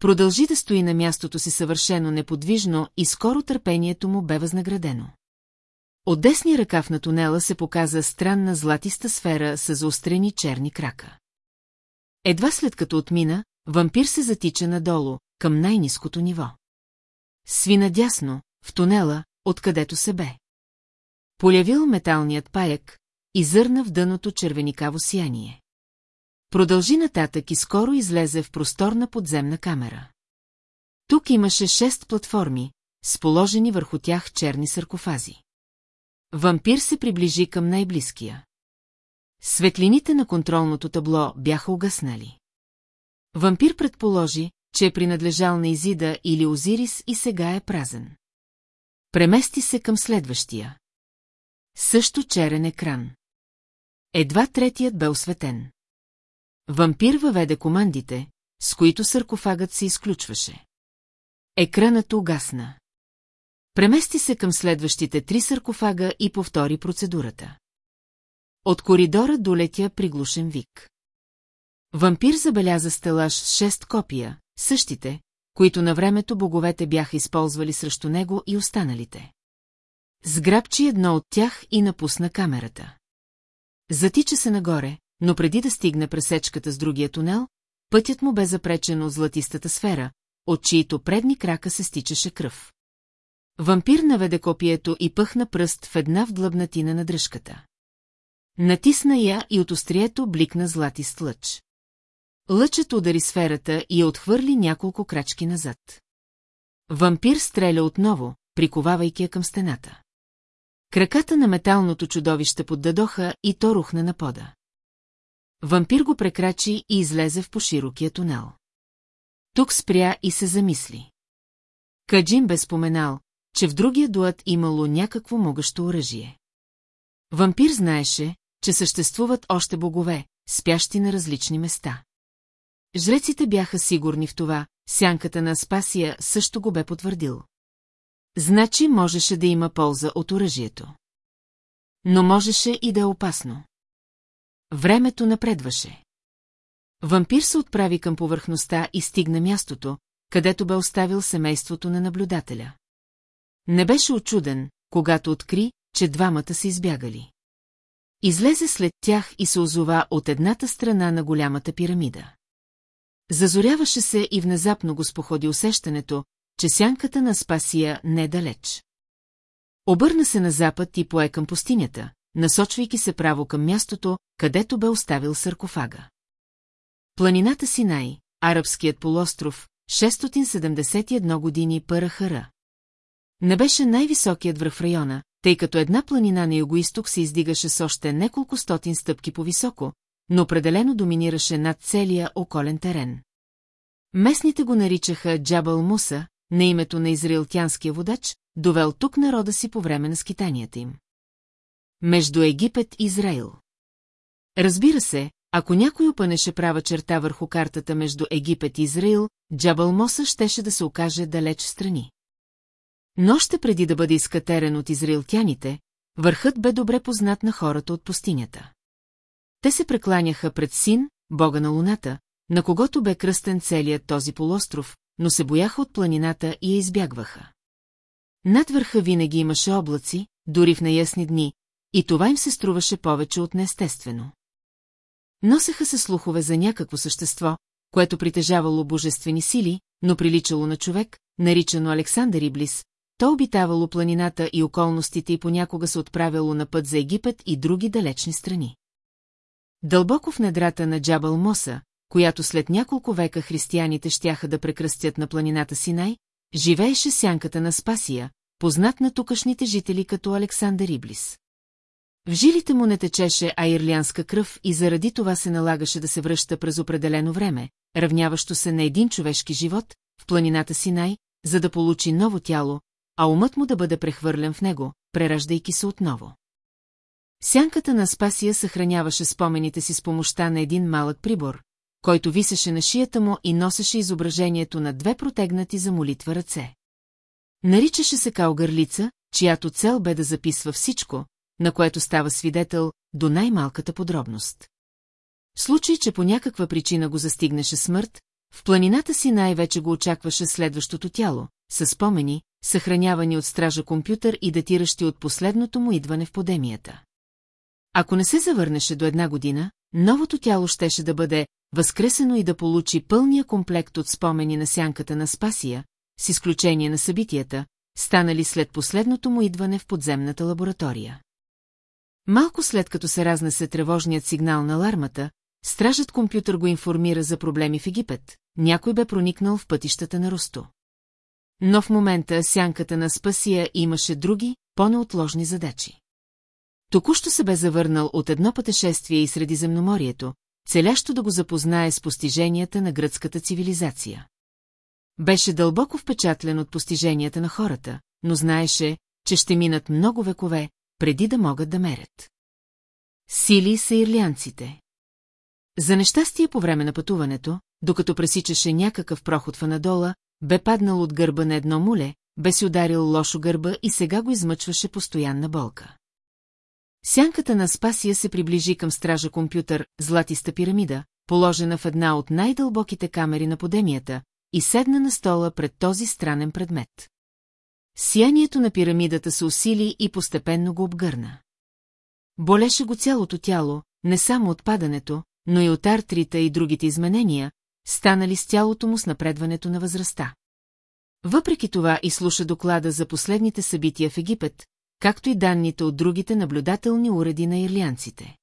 Продължи да стои на мястото си съвършено неподвижно и скоро търпението му бе възнаградено. От десния ръкав на тунела се показа странна златиста сфера с заострени черни крака. Едва след като отмина, вампир се затича надолу, към най-низкото ниво. Свина дясно, в тунела, откъдето се бе. Полявил металният паяк и зърна в дъното червеникаво сияние. Продължи нататък и скоро излезе в просторна подземна камера. Тук имаше шест платформи, с положени върху тях черни саркофази. Вампир се приближи към най-близкия. Светлините на контролното табло бяха угаснали. Вампир предположи, че е принадлежал на Изида или Озирис и сега е празен. Премести се към следващия. Също черен екран. Едва третият бе осветен. Вампир въведе командите, с които саркофагът се изключваше. Екранът угасна. Премести се към следващите три саркофага и повтори процедурата. От коридора долетя приглушен вик. Вампир забеляза стелаж с шест копия, същите, които на времето боговете бяха използвали срещу него и останалите. Сграбчи едно от тях и напусна камерата. Затича се нагоре, но преди да стигне пресечката с другия тунел, пътят му бе запречен от златистата сфера, от чието предни крака се стичаше кръв. Вампир наведе копието и пъхна пръст в една вдлъбнатина на дръжката. Натисна я и от острието бликна златист лъч. Лъчът удари сферата и я отхвърли няколко крачки назад. Вампир стреля отново, приковавайки я към стената. Краката на металното чудовище поддадоха и то рухна на пода. Вампир го прекрачи и излезе в поширокия тунел. Тук спря и се замисли. Каджин бе споменал, че в другия дуат имало някакво могащо оръжие. Вампир знаеше, че съществуват още богове, спящи на различни места. Жреците бяха сигурни в това, сянката на Спасия също го бе потвърдил. Значи можеше да има полза от оръжието. Но можеше и да е опасно. Времето напредваше. Вампир се отправи към повърхността и стигна мястото, където бе оставил семейството на наблюдателя. Не беше очуден, когато откри, че двамата са избягали. Излезе след тях и се озова от едната страна на голямата пирамида. Зазоряваше се и внезапно го споходи усещането, че сянката на Спасия не е далеч. Обърна се на запад и пое към пустинята, насочвайки се право към мястото, където бе оставил саркофага. Планината Синай, арабският полуостров, 671 години Парахара. Не беше най-високият връх в района, тъй като една планина на югоисток се издигаше с още неколко стотин стъпки по-високо, но определено доминираше над целия околен терен. Местните го наричаха Джабал Муса, на името на израилтянския водач, довел тук народа си по време на скитанията им. Между Египет и Израил. Разбира се, ако някой опънеше права черта върху картата между Египет и Израил, Джабал Моса щеше да се окаже далеч страни. Но още преди да бъде изкатерен от израилтяните, върхът бе добре познат на хората от пустинята. Те се прекланяха пред Син, бога на луната, на когото бе кръстен целият този полуостров, но се бояха от планината и я избягваха. Над върха винаги имаше облаци, дори в неясни дни, и това им се струваше повече от неестествено. Носеха се слухове за някакво същество, което притежавало божествени сили, но приличало на човек, наричано Александър Иблис, то обитавало планината и околностите и понякога се отправяло на път за Египет и други далечни страни. Дълбоко в недрата на Джабал Моса, която след няколко века християните щяха да прекръстят на планината Синай, живееше сянката на Спасия, познат на тукашните жители като Александър Иблис. В жилите му не течеше аирлянска кръв и заради това се налагаше да се връща през определено време, равняващо се на един човешки живот, в планината Синай, за да получи ново тяло, а умът му да бъде прехвърлен в него, прераждайки се отново. Сянката на Спасия съхраняваше спомените си с помощта на един малък прибор, който висеше на шията му и носеше изображението на две протегнати за молитва ръце. Наричаше се калгърлица, чиято цел бе да записва всичко, на което става свидетел до най-малката подробност. В случай, че по някаква причина го застигнеше смърт, в планината си най-вече го очакваше следващото тяло, с спомени, съхранявани от стража компютър и датиращи от последното му идване в подемията. Ако не се завърнеше до една година, новото тяло щеше да бъде възкресено и да получи пълния комплект от спомени на сянката на Спасия, с изключение на събитията, станали след последното му идване в подземната лаборатория. Малко след като се разнесе тревожният сигнал на алармата, стражът компютър го информира за проблеми в Египет, някой бе проникнал в пътищата на Росто. Но в момента сянката на Спасия имаше други, по-неотложни задачи. Току-що се бе завърнал от едно пътешествие и Средиземноморието, целящо да го запознае с постиженията на гръцката цивилизация. Беше дълбоко впечатлен от постиженията на хората, но знаеше, че ще минат много векове, преди да могат да мерят. Сили са ирлянците. За нещастие по време на пътуването, докато пресичаше някакъв проход в Анадола, бе паднал от гърба на едно муле, бе си ударил лошо гърба и сега го измъчваше постоянна болка. Сянката на Спасия се приближи към стража компютър, златиста пирамида, положена в една от най-дълбоките камери на подемията, и седна на стола пред този странен предмет. Сиянието на пирамидата се усили и постепенно го обгърна. Болеше го цялото тяло, не само от падането, но и от артрита и другите изменения, станали с тялото му с напредването на възрастта. Въпреки това и слуша доклада за последните събития в Египет, както и данните от другите наблюдателни уреди на ирлянците.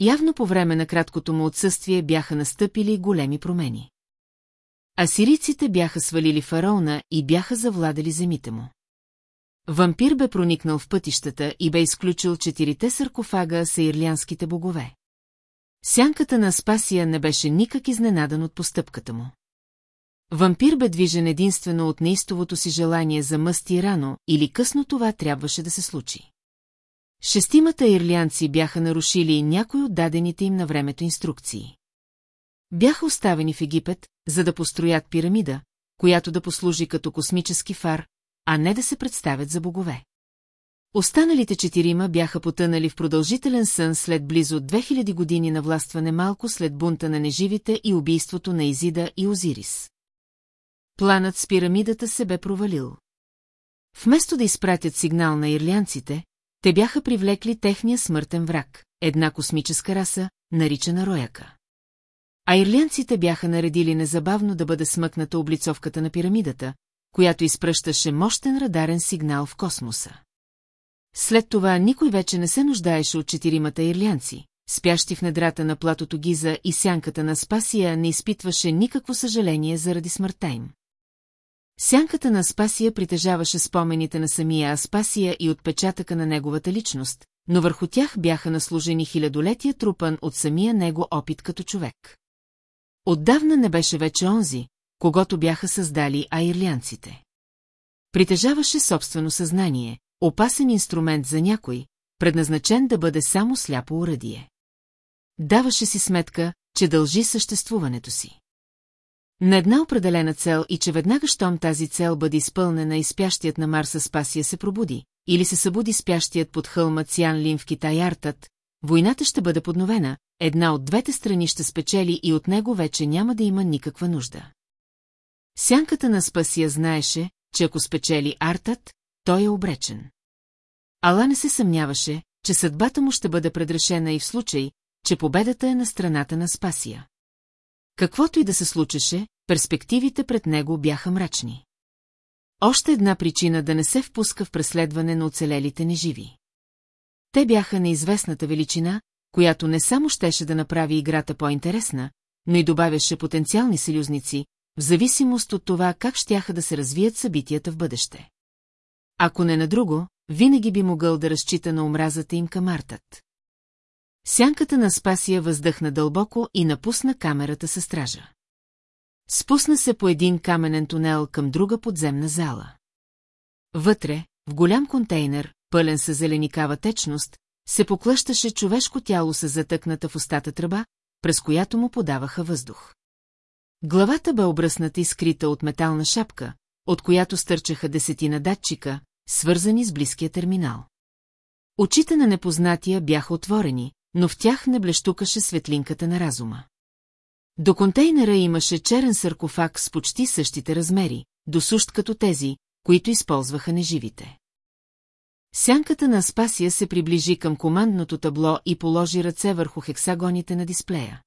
Явно по време на краткото му отсъствие бяха настъпили големи промени. Асирийците бяха свалили фараона и бяха завладели земите му. Вампир бе проникнал в пътищата и бе изключил четирите саркофага с ирлянските богове. Сянката на Спасия не беше никак изненадан от постъпката му. Вампир бе движен единствено от неистовото си желание за мъст и рано, или късно това трябваше да се случи. Шестимата ирлянци бяха нарушили някои от дадените им на времето инструкции. Бяха оставени в Египет, за да построят пирамида, която да послужи като космически фар, а не да се представят за богове. Останалите четирима бяха потънали в продължителен сън след близо 2000 години на властване малко след бунта на неживите и убийството на Изида и Озирис. Планът с пирамидата се бе провалил. Вместо да изпратят сигнал на ирлянците, те бяха привлекли техния смъртен враг, една космическа раса, наричана Рояка. А ирлянците бяха наредили незабавно да бъде смъкната облицовката на пирамидата, която изпръщаше мощен радарен сигнал в космоса. След това никой вече не се нуждаеше от четиримата ирлянци, спящи в недрата на платото Гиза и сянката на Спасия не изпитваше никакво съжаление заради смъртта им. Сянката на Аспасия притежаваше спомените на самия Аспасия и отпечатъка на неговата личност, но върху тях бяха наслужени хилядолетия трупан от самия него опит като човек. Отдавна не беше вече онзи, когато бяха създали аирлянците. Притежаваше собствено съзнание, опасен инструмент за някой, предназначен да бъде само сляпо уръдие. Даваше си сметка, че дължи съществуването си. На една определена цел и че веднага щом тази цел бъде изпълнена и спящият на Марса Спасия се пробуди, или се събуди спящият под хълма Цян Лин в Китай Артът, войната ще бъде подновена, една от двете страни ще спечели и от него вече няма да има никаква нужда. Сянката на Спасия знаеше, че ако спечели Артът, той е обречен. Ала не се съмняваше, че съдбата му ще бъде предрешена и в случай, че победата е на страната на Спасия. Каквото и да се случеше, перспективите пред него бяха мрачни. Още една причина да не се впуска в преследване на оцелелите неживи. Те бяха неизвестната величина, която не само щеше да направи играта по-интересна, но и добавяше потенциални съюзници, в зависимост от това как щяха да се развият събитията в бъдеще. Ако не на друго, винаги би могъл да разчита на омразата им към Артът. Сянката на Спасия въздъхна дълбоко и напусна камерата със стража. Спусна се по един каменен тунел към друга подземна зала. Вътре, в голям контейнер, пълен с зеленикава течност, се поклъщаше човешко тяло с затъкната в устата тръба, през която му подаваха въздух. Главата бе обръсната и скрита от метална шапка, от която стърчаха десетина датчика, свързани с близкия терминал. Очите на непознатия бяха отворени, но в тях не блещукаше светлинката на разума. До контейнера имаше черен саркофаг с почти същите размери, досущ като тези, които използваха неживите. Сянката на Аспасия се приближи към командното табло и положи ръце върху хексагоните на дисплея.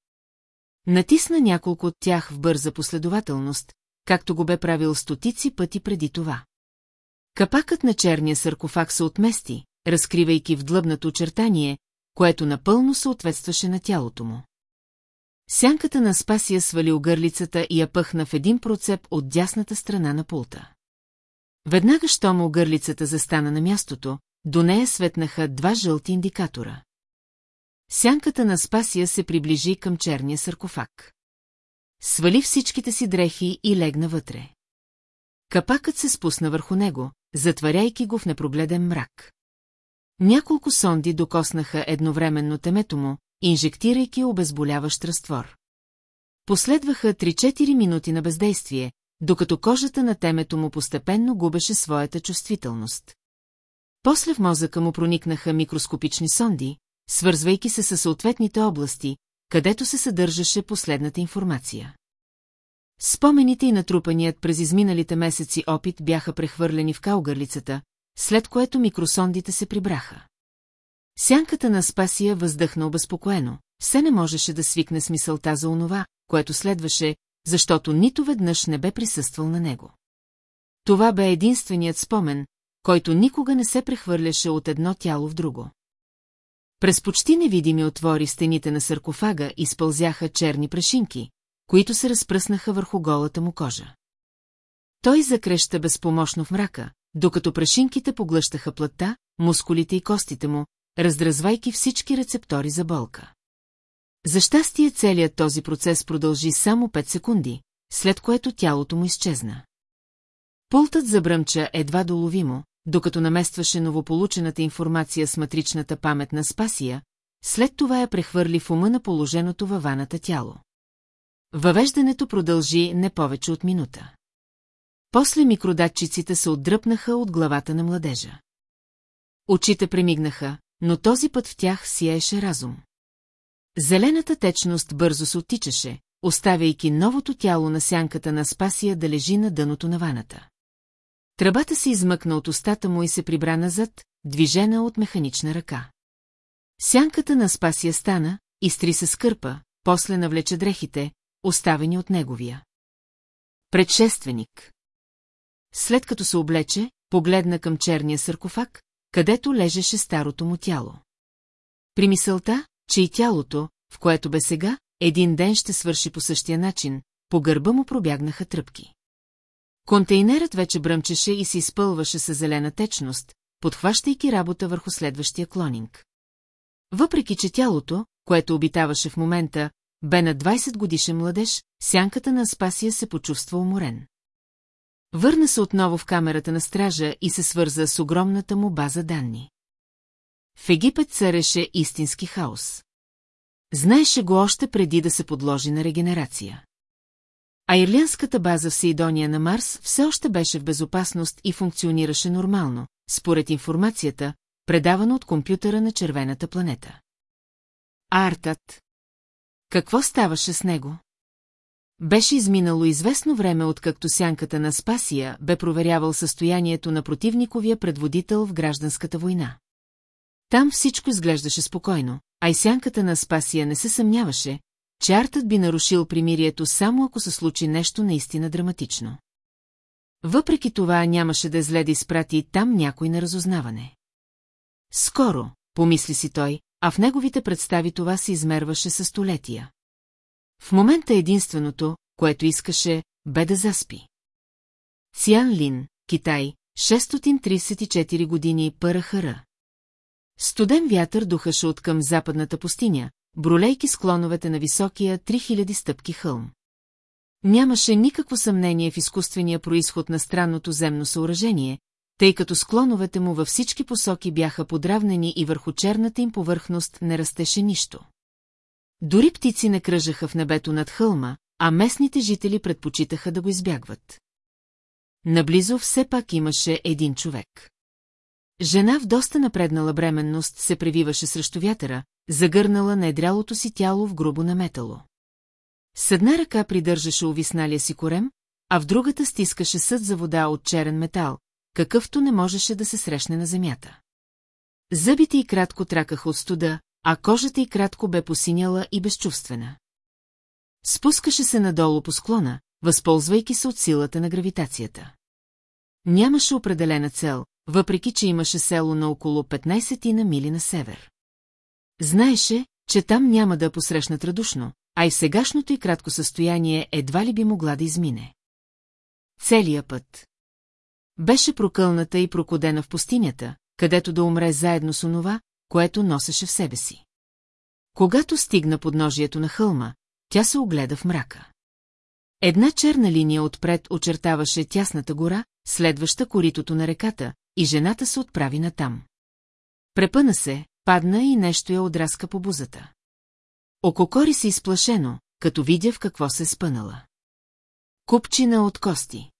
Натисна няколко от тях в бърза последователност, както го бе правил стотици пъти преди това. Капакът на черния саркофаг се отмести, разкривайки в длъбнато очертание, което напълно съответстваше на тялото му. Сянката на Спасия свали огърлицата и я пъхна в един процеп от дясната страна на пулта. Веднага, щом огърлицата застана на мястото, до нея светнаха два жълти индикатора. Сянката на Спасия се приближи към черния саркофаг. Свали всичките си дрехи и легна вътре. Капакът се спусна върху него, затваряйки го в непрогледен мрак. Няколко сонди докоснаха едновременно темето му, инжектирайки обезболяващ разтвор. Последваха 3-4 минути на бездействие, докато кожата на темето му постепенно губеше своята чувствителност. После в мозъка му проникнаха микроскопични сонди, свързвайки се със съответните области, където се съдържаше последната информация. Спомените и натрупаният през изминалите месеци опит бяха прехвърлени в каугърлицата, след което микросондите се прибраха. Сянката на Спасия въздъхна обезпокоено, все не можеше да свикне с мисълта за онова, което следваше, защото нито веднъж не бе присъствал на него. Това бе единственият спомен, който никога не се прехвърляше от едно тяло в друго. През почти невидими отвори стените на саркофага изпълзяха черни прешинки, които се разпръснаха върху голата му кожа. Той закреща безпомощно в мрака, докато прешинките поглъщаха плътта, мускулите и костите му, раздразвайки всички рецептори за болка. За щастие целият този процес продължи само 5 секунди, след което тялото му изчезна. Пултът забръмча едва доловимо, докато наместваше новополучената информация с матричната памет на Спасия, след това я прехвърли в ума на положеното във ваната тяло. Въвеждането продължи не повече от минута. После микродатчиците се отдръпнаха от главата на младежа. Очите премигнаха, но този път в тях сияеше разум. Зелената течност бързо се оттичаше, оставяйки новото тяло на сянката на Спасия да лежи на дъното на ваната. Тръбата се измъкна от устата му и се прибра назад, движена от механична ръка. Сянката на Спасия стана, изтри се скърпа, после навлече дрехите, оставени от неговия. Предшественик. След като се облече, погледна към черния саркофаг, където лежеше старото му тяло. При мисълта, че и тялото, в което бе сега, един ден ще свърши по същия начин, по гърба му пробягнаха тръпки. Контейнерът вече бръмчеше и се изпълваше с зелена течност, подхващайки работа върху следващия клонинг. Въпреки, че тялото, което обитаваше в момента, бе на 20 годишен младеж, сянката на Аспасия се почувства уморен. Върна се отново в камерата на стража и се свърза с огромната му база данни. В Египет цареше истински хаос. Знаеше го още преди да се подложи на регенерация. А ирлянската база в Сейдония на Марс все още беше в безопасност и функционираше нормално, според информацията, предавана от компютъра на червената планета. А Артът? Какво ставаше с него? Беше изминало известно време, откакто сянката на Спасия бе проверявал състоянието на противниковия предводител в гражданската война. Там всичко изглеждаше спокойно, а и сянката на Спасия не се съмняваше, че Артът би нарушил примирието само ако се случи нещо наистина драматично. Въпреки това нямаше да е зле да изпрати там някой на разузнаване. Скоро, помисли си той, а в неговите представи това се измерваше със столетия. В момента единственото, което искаше, бе да заспи. Циан Лин, Китай, 634 години Парахара. Студен вятър духаше от към западната пустиня, бролейки склоновете на високия 3000 стъпки хълм. Нямаше никакво съмнение в изкуствения происход на странното земно съоръжение, тъй като склоновете му във всички посоки бяха подравнени и върху черната им повърхност не растеше нищо. Дори птици не кръжаха в небето над хълма, а местните жители предпочитаха да го избягват. Наблизо все пак имаше един човек. Жена в доста напреднала бременност се превиваше срещу вятъра, загърнала на едрялото си тяло в грубо наметало. С една ръка придържаше увисналия си корем, а в другата стискаше съд за вода от черен метал, какъвто не можеше да се срещне на земята. Зъбите й кратко тракаха от студа, а кожата й кратко бе посиняла и безчувствена. Спускаше се надолу по склона, възползвайки се от силата на гравитацията. Нямаше определена цел, въпреки че имаше село на около 15 на мили на север. Знаеше, че там няма да посрещнат радушно, а и сегашното и кратко състояние едва ли би могла да измине. Целия път. Беше прокълната и прокодена в пустинята, където да умре заедно с онова, което носеше в себе си. Когато стигна подножието на хълма, тя се огледа в мрака. Една черна линия отпред очертаваше тясната гора, следваща коритото на реката, и жената се отправи натам. Препъна се, падна и нещо я отраска по бузата. Ококори се изплашено, като видя в какво се е спънала. Купчина от кости.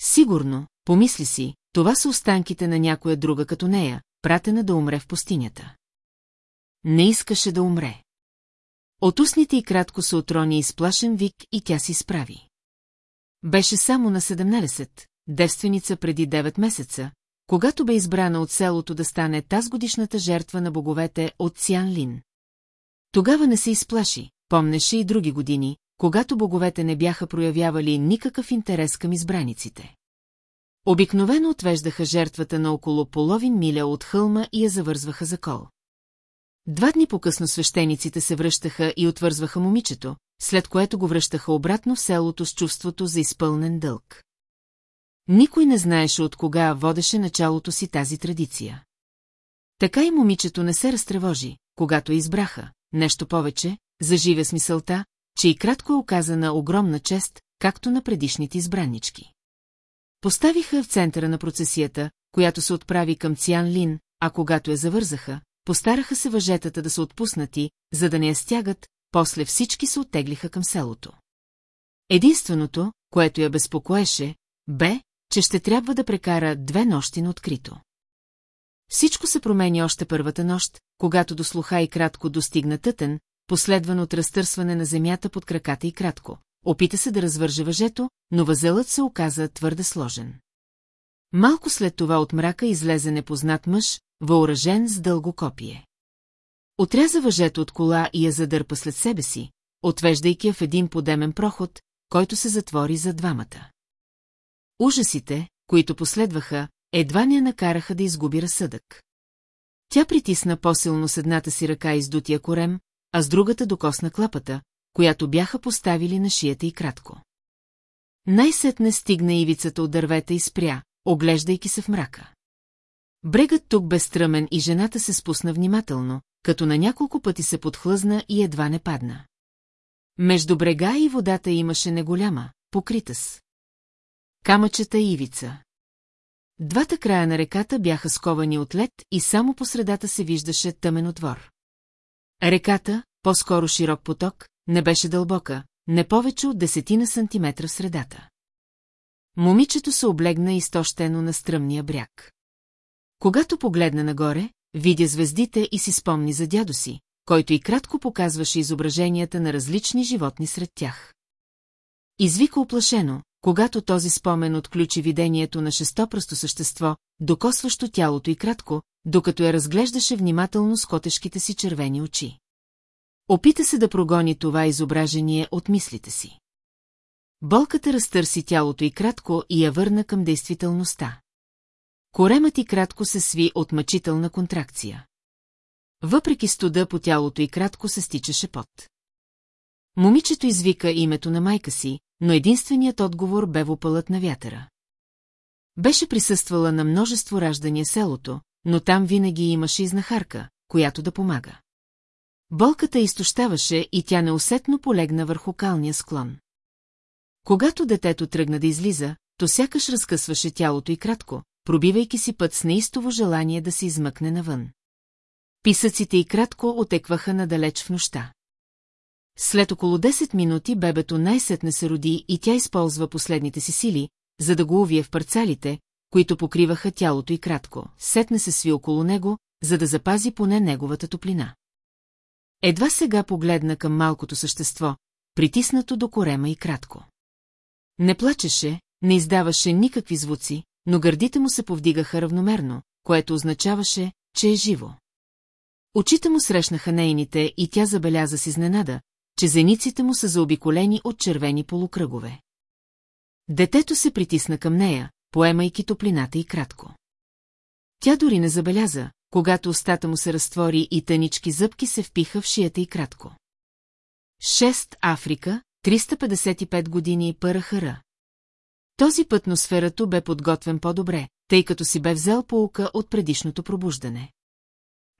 Сигурно, помисли си, това са останките на някоя друга като нея, пратена да умре в пустинята. Не искаше да умре. От устните и кратко се отрони изплашен вик и тя си справи. Беше само на 17, девственица преди 9 месеца, когато бе избрана от селото да стане таз годишната жертва на боговете от Сян Лин. Тогава не се изплаши, помнеше и други години, когато боговете не бяха проявявали никакъв интерес към избраниците. Обикновено отвеждаха жертвата на около половин миля от хълма и я завързваха за кол. Два дни по-късно свещениците се връщаха и отвързваха момичето, след което го връщаха обратно в селото с чувството за изпълнен дълг. Никой не знаеше от кога водеше началото си тази традиция. Така и момичето не се разтревожи, когато избраха, нещо повече, заживя с мисълта, че и кратко е оказана огромна чест, както на предишните избраннички. Поставиха в центъра на процесията, която се отправи към Циан Лин, а когато я завързаха, постараха се въжетата да са отпуснати, за да не я стягат, после всички се оттеглиха към селото. Единственото, което я безпокоеше, бе, че ще трябва да прекара две нощи на открито. Всичко се промени още първата нощ, когато до слуха и кратко достигна тътен, последван от разтърсване на земята под краката и кратко. Опита се да развърже въжето, но възелът се оказа твърде сложен. Малко след това от мрака излезе непознат мъж, въоръжен с дълго копие. Отряза въжето от кола и я задърпа след себе си, отвеждайки я в един подемен проход, който се затвори за двамата. Ужасите, които последваха, едва не накараха да изгуби разсъдък. Тя притисна по-силно с едната си ръка издутия корем, а с другата докосна клапата, която бяха поставили на шията и кратко. Най-сетне стигна ивицата от дървета и спря, оглеждайки се в мрака. Брегът тук бе стръмен и жената се спусна внимателно, като на няколко пъти се подхлъзна и едва не падна. Между брега и водата имаше неголяма, покрита с. Камъчета и ивица. Двата края на реката бяха сковани от лед и само по средата се виждаше тъмен отвор. Реката, по-скоро широк поток, не беше дълбока, не повече от десетина сантиметра в средата. Момичето се облегна изтощено на стръмния бряг. Когато погледна нагоре, видя звездите и си спомни за дядо си, който и кратко показваше изображенията на различни животни сред тях. Извика оплашено, когато този спомен отключи видението на шестопръсто същество, докосващо тялото и кратко, докато я разглеждаше внимателно с котешките си червени очи. Опита се да прогони това изображение от мислите си. Болката разтърси тялото и кратко и я върна към действителността. Коремът и кратко се сви от мъчителна контракция. Въпреки студа по тялото и кратко се стичаше пот. Момичето извика името на майка си, но единственият отговор бе вопълът на вятъра. Беше присъствала на множество раждания селото, но там винаги имаше изнахарка, която да помага. Болката изтощаваше и тя неусетно полегна върху калния склон. Когато детето тръгна да излиза, то сякаш разкъсваше тялото и кратко, пробивайки си път с неистово желание да се измъкне навън. Писъците и кратко отекваха надалеч в нощта. След около 10 минути бебето най-сетне се роди и тя използва последните си сили, за да го увие в парцалите, които покриваха тялото и кратко, сетне се сви около него, за да запази поне неговата топлина. Едва сега погледна към малкото същество, притиснато до корема и кратко. Не плачеше, не издаваше никакви звуци, но гърдите му се повдигаха равномерно, което означаваше, че е живо. Очите му срещнаха нейните и тя забеляза с изненада, че зениците му са заобиколени от червени полукръгове. Детето се притисна към нея, поемайки топлината и кратко. Тя дори не забеляза, когато устата му се разтвори и тънички зъбки се впиха в шията и кратко. Шест Африка, 355 години Пърахара. Този път носферато бе подготвен по-добре, тъй като си бе взел полука от предишното пробуждане.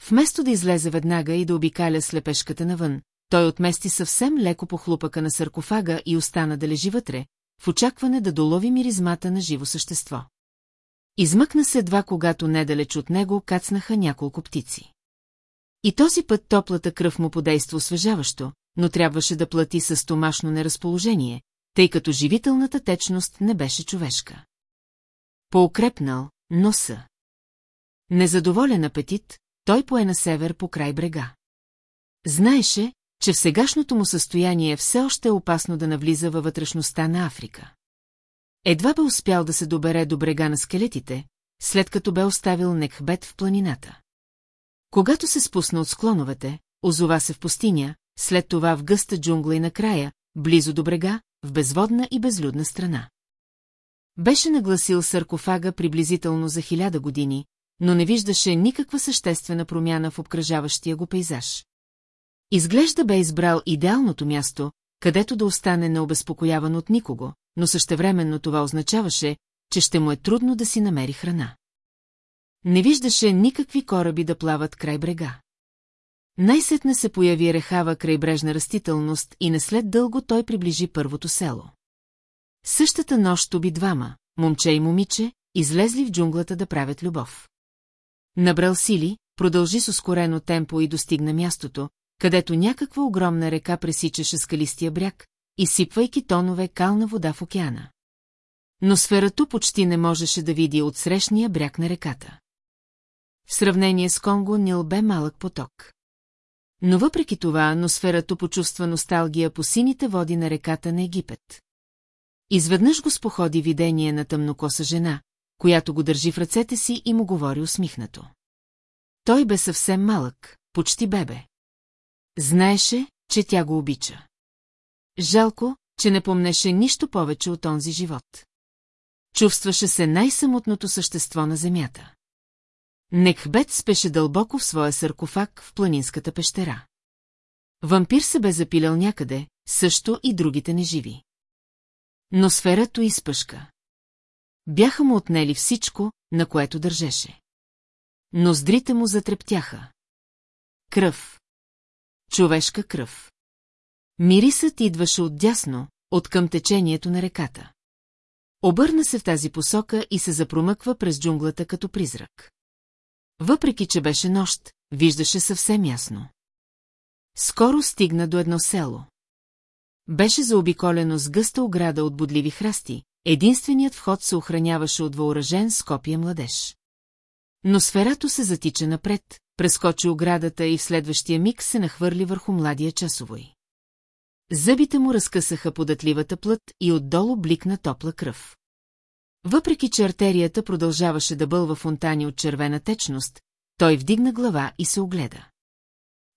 Вместо да излезе веднага и да обикаля слепешката навън, той отмести съвсем леко по хлупъка на саркофага и остана да лежи вътре, в очакване да долови миризмата на живо същество. Измъкна се едва, когато недалеч от него кацнаха няколко птици. И този път топлата кръв му подейства освежаващо, но трябваше да плати с стомашно неразположение, тъй като живителната течност не беше човешка. Поукрепнал, носа. Незадоволен апетит, той пое на север по край брега. Знаеше, че в сегашното му състояние все още е опасно да навлиза във вътрешността на Африка. Едва бе успял да се добере до брега на скелетите, след като бе оставил Некхбет в планината. Когато се спусна от склоновете, озова се в пустиня, след това в гъста джунгла и накрая, близо до брега, в безводна и безлюдна страна. Беше нагласил саркофага приблизително за хиляда години, но не виждаше никаква съществена промяна в обкръжаващия го пейзаж. Изглежда бе избрал идеалното място, където да остане необезпокояван от никого, но същевременно това означаваше, че ще му е трудно да си намери храна. Не виждаше никакви кораби да плават край брега. Най-сетне се появи рехава крайбрежна растителност и не след дълго той приближи първото село. Същата нощ уби двама, момче и момиче, излезли в джунглата да правят любов. Набрал сили, продължи с ускорено темпо и достигна мястото, където някаква огромна река пресичаше скалистия бряг, изсипвайки тонове кална вода в океана. Но сферато почти не можеше да види от срещния бряг на реката. В сравнение с Конго Нил бе малък поток. Но въпреки това носферато почувства носталгия по сините води на реката на Египет. Изведнъж го споходи видение на тъмнокоса жена, която го държи в ръцете си и му говори усмихнато. Той бе съвсем малък, почти бебе. Знаеше, че тя го обича. Жалко, че не помнеше нищо повече от онзи живот. Чувстваше се най-самотното същество на земята. Некхбет спеше дълбоко в своя саркофаг в планинската пещера. Вампир се бе запилял някъде, също и другите неживи. Но сферато изпъшка. Бяха му отнели всичко, на което държеше. Ноздрите му затрептяха. Кръв. Човешка кръв. Мирисът идваше отдясно, от към течението на реката. Обърна се в тази посока и се запромъква през джунглата като призрак. Въпреки, че беше нощ, виждаше съвсем ясно. Скоро стигна до едно село. Беше заобиколено с гъста ограда от бодливи храсти, единственият вход се охраняваше от въоръжен с копия младеж. Но сферато се затича напред, прескочи оградата и в следващия миг се нахвърли върху младия часовой. Зъбите му разкъсаха податливата плът и отдолу бликна топла кръв. Въпреки, че артерията продължаваше да бълва фонтани от червена течност, той вдигна глава и се огледа.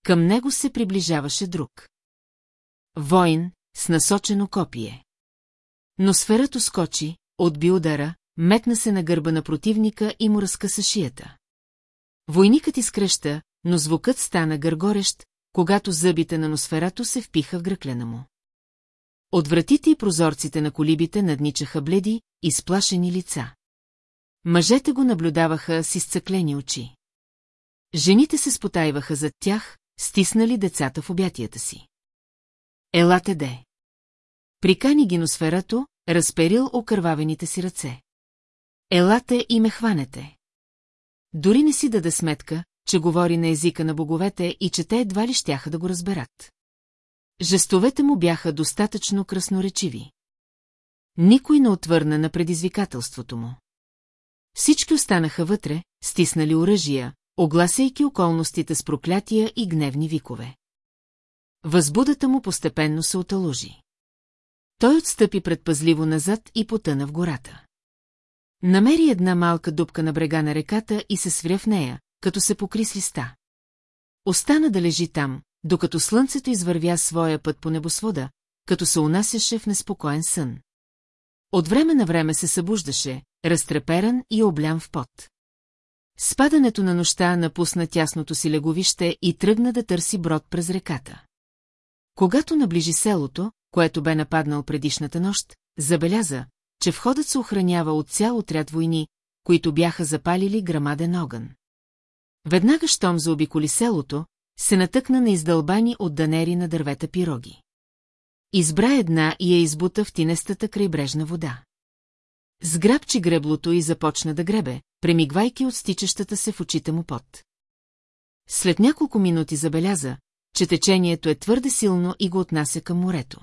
Към него се приближаваше друг. Воин с насочено копие. Но сферато скочи, отби удара, метна се на гърба на противника и му разкъса шията. Войникът изкръща, но звукът стана гъргорещ, когато зъбите на носферато се впиха в гръклена му. От вратите и прозорците на колибите надничаха бледи, изплашени лица. Мъжете го наблюдаваха с изцъклени очи. Жените се спотайваха зад тях, стиснали децата в обятията си. Елате де. Прикани гиносферато, разперил окървавените си ръце. Елате и ме хванете. Дори не си даде сметка, че говори на езика на боговете и че те едва ли щяха да го разберат. Жестовете му бяха достатъчно красноречиви. Никой не отвърна на предизвикателството му. Всички останаха вътре, стиснали оръжия, огласяйки околностите с проклятия и гневни викове. Възбудата му постепенно се оталожи. Той отстъпи предпазливо назад и потъна в гората. Намери една малка дупка на брега на реката и се свря в нея, като се покри с листа. Остана да лежи там, докато слънцето извървя своя път по небосвода, като се унасяше в неспокоен сън. От време на време се събуждаше, разтреперан и облям в пот. Спадането на нощта напусна тясното си леговище и тръгна да търси брод през реката. Когато наближи селото, което бе нападнал предишната нощ, забеляза, че входът се охранява от цял отряд войни, които бяха запалили грамаден огън. Веднага, щом заобиколи селото, се натъкна на издълбани от данери на дървета пироги. Избра една и я избута в тинестата крайбрежна вода. Сграбчи греблото и започна да гребе, премигвайки от стичащата се в очите му пот. След няколко минути забеляза, че течението е твърде силно и го отнася към морето.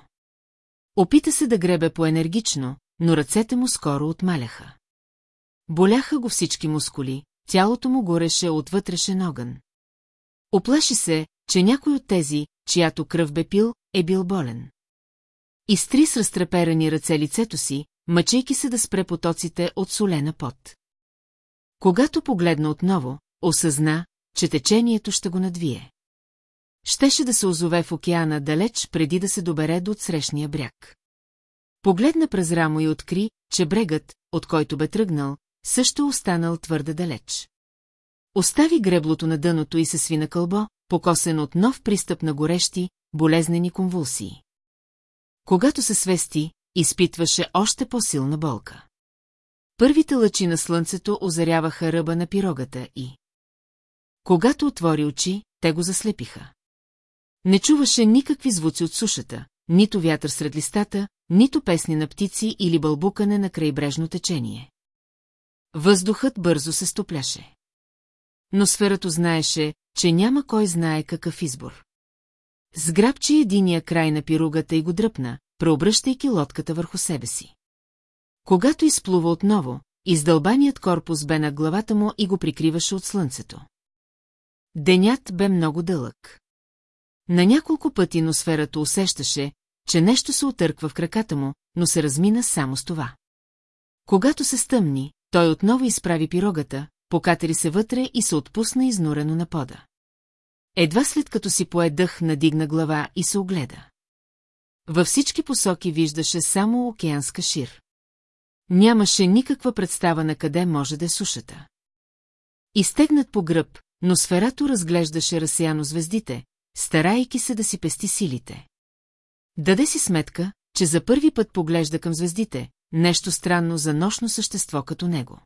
Опита се да гребе по-енергично, но ръцете му скоро отмаляха. Боляха го всички мускули, тялото му гореше от вътрешен огън. Оплаши се, че някой от тези, чиято кръв бе пил, е бил болен. Изтри с разтреперани ръце лицето си, мъчейки се да спре потоците от солена пот. Когато погледна отново, осъзна, че течението ще го надвие. Щеше да се озове в океана далеч, преди да се добере до отсрещния бряг. Погледна през рамо и откри, че брегът, от който бе тръгнал, също останал твърде далеч. Остави греблото на дъното и се свина кълбо, покосен от нов пристъп на горещи, болезнени конвулсии. Когато се свести, изпитваше още по-силна болка. Първите лъчи на слънцето озаряваха ръба на пирогата и... Когато отвори очи, те го заслепиха. Не чуваше никакви звуци от сушата, нито вятър сред листата, нито песни на птици или бълбукане на крайбрежно течение. Въздухът бързо се стопляше. Но сферато знаеше, че няма кой знае какъв избор. Сграбчи единия край на пиругата и го дръпна, преобръщайки лодката върху себе си. Когато изплува отново, издълбаният корпус бе над главата му и го прикриваше от слънцето. Денят бе много дълъг. На няколко пъти носферата усещаше, че нещо се отърква в краката му, но се размина само с това. Когато се стъмни, той отново изправи пирогата, покатери се вътре и се отпусна изнурено на пода. Едва след като си поедъх, надигна глава и се огледа. Във всички посоки виждаше само океанска шир. Нямаше никаква представа на къде може да е сушата. Изтегнат по гръб, но сферато разглеждаше разсеяно звездите, старайки се да си пести силите. Даде си сметка, че за първи път поглежда към звездите, нещо странно за нощно същество като него.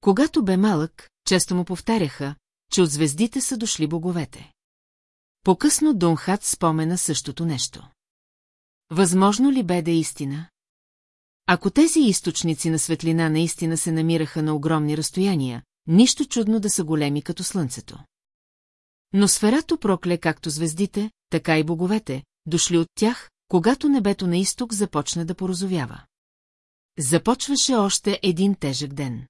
Когато бе малък, често му повтаряха, че от звездите са дошли боговете. По-късно Донхат спомена същото нещо. Възможно ли бе да е истина? Ако тези източници на светлина наистина се намираха на огромни разстояния, нищо чудно да са големи като слънцето. Но сферато прокле както звездите, така и боговете, дошли от тях, когато небето на изток започна да порозовява. Започваше още един тежък ден.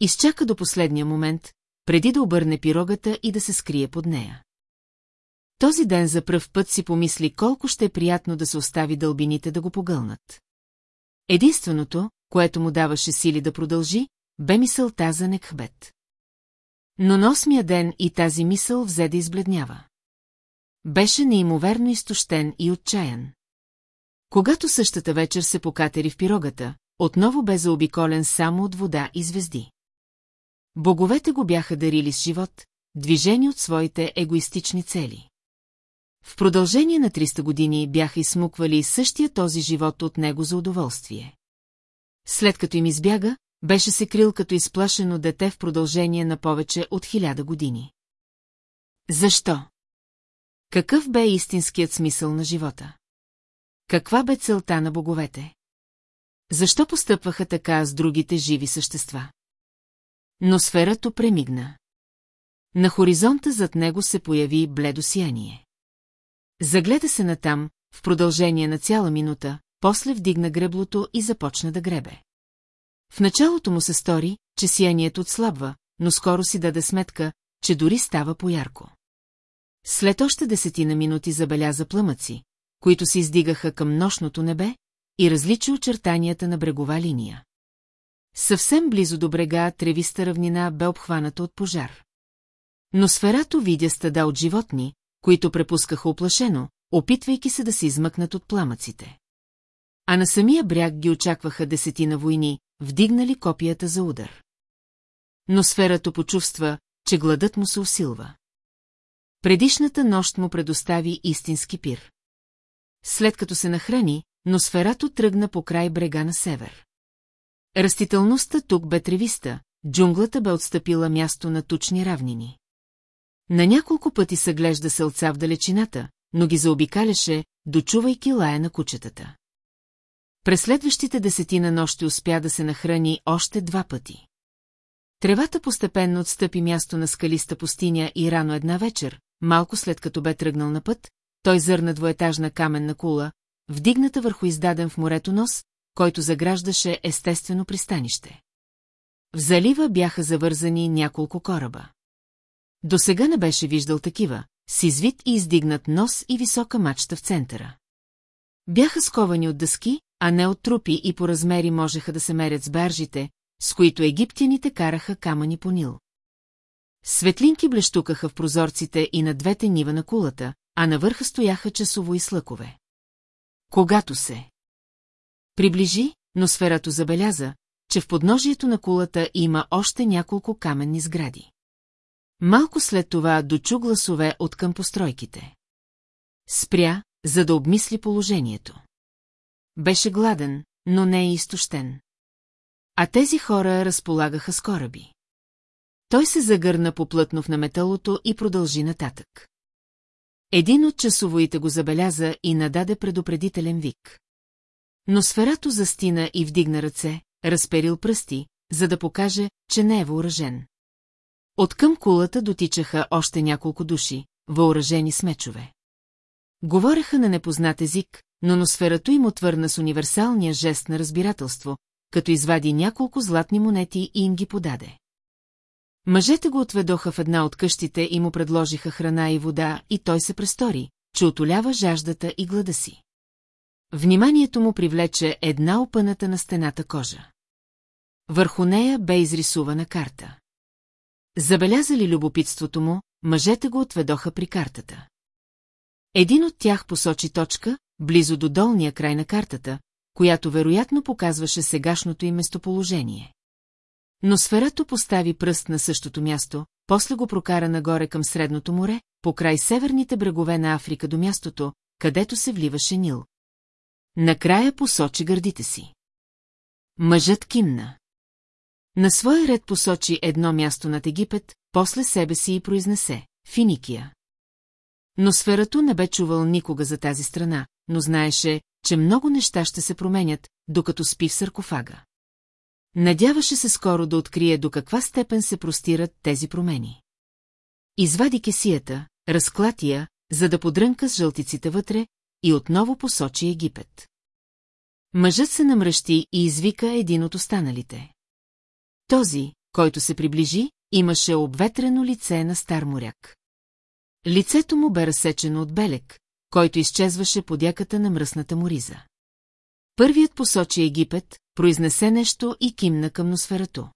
Изчака до последния момент, преди да обърне пирогата и да се скрие под нея. Този ден за пръв път си помисли колко ще е приятно да се остави дълбините да го погълнат. Единственото, което му даваше сили да продължи, бе мисълта за Некхбет. Но на осмия ден и тази мисъл взе да избледнява. Беше неимоверно изтощен и отчаян. Когато същата вечер се покатери в пирогата, отново бе заобиколен само от вода и звезди. Боговете го бяха дарили с живот, движени от своите егоистични цели. В продължение на 300 години бяха изсмуквали същия този живот от него за удоволствие. След като им избяга, беше се крил като изплашено дете в продължение на повече от хиляда години. Защо? Какъв бе истинският смисъл на живота? Каква бе целта на боговете? Защо постъпваха така с другите живи същества? Но сферато премигна. На хоризонта зад него се появи бледо сияние. Загледа се натам, в продължение на цяла минута, после вдигна греблото и започна да гребе. В началото му се стори, че сиянието отслабва, но скоро си даде сметка, че дори става поярко. След още десетина минути забеляза пламъци, които се издигаха към нощното небе и различи очертанията на брегова линия. Съвсем близо до брега тревиста равнина бе обхваната от пожар. Но сферато видя стада от животни, които препускаха оплашено, опитвайки се да се измъкнат от пламъците. А на самия бряг ги очакваха десетина войни, вдигнали копията за удар. Но сферато почувства, че гладът му се усилва. Предишната нощ му предостави истински пир. След като се нахрани, но сферато тръгна по край брега на север. Растителността тук бе тревиста, джунглата бе отстъпила място на тучни равнини. На няколко пъти съглежда селца в далечината, но ги заобикаляше, дочувайки лая на кучетата. През следващите десетина нощи успя да се нахрани още два пъти. Тревата постепенно отстъпи място на скалиста пустиня и рано една вечер, малко след като бе тръгнал на път, той зърна двоетажна каменна кула, вдигната върху издаден в морето нос, който заграждаше естествено пристанище. В залива бяха завързани няколко кораба. До сега не беше виждал такива, с извит и издигнат нос и висока мачта в центъра. Бяха сковани от дъски, а не от трупи и по размери можеха да се мерят с баржите, с които египтяните караха камъни по Нил. Светлинки блещукаха в прозорците и на двете нива на кулата, а на върха стояха часово и слъкове. Когато се приближи, но сферато забеляза, че в подножието на кулата има още няколко каменни сгради. Малко след това дочу гласове от към постройките. Спря, за да обмисли положението. Беше гладен, но не е изтощен. А тези хора разполагаха с кораби. Той се загърна поплътно в наметалото и продължи нататък. Един от часовоите го забеляза и нададе предупредителен вик. Но сферато застина и вдигна ръце, разперил пръсти, за да покаже, че не е въоръжен. От към кулата дотичаха още няколко души, въоръжени с мечове. Говореха на непознат език, но носферато им отвърна с универсалния жест на разбирателство, като извади няколко златни монети и им ги подаде. Мъжете го отведоха в една от къщите и му предложиха храна и вода, и той се престори, че отолява жаждата и глада си. Вниманието му привлече една опъната на стената кожа. Върху нея бе изрисувана карта. Забелязали любопитството му, мъжете го отведоха при картата. Един от тях посочи точка, близо до долния край на картата, която вероятно показваше сегашното им местоположение. Но сферато постави пръст на същото място, после го прокара нагоре към Средното море, по край северните брегове на Африка до мястото, където се вливаше Нил. Накрая посочи гърдите си. Мъжът кимна. На своя ред посочи едно място над Египет, после себе си и произнесе – Финикия. Но сферато не бе чувал никога за тази страна, но знаеше, че много неща ще се променят, докато спи в саркофага. Надяваше се скоро да открие до каква степен се простират тези промени. Извади кесията, разклатия, за да подрънка с жълтиците вътре, и отново посочи Египет. Мъжът се намръщи и извика един от останалите. Този, който се приближи, имаше обветрено лице на стар моряк. Лицето му бе разсечено от белек, който изчезваше под яката на мръсната му риза. Първият посочи Египет, произнесе нещо и кимна към носферато.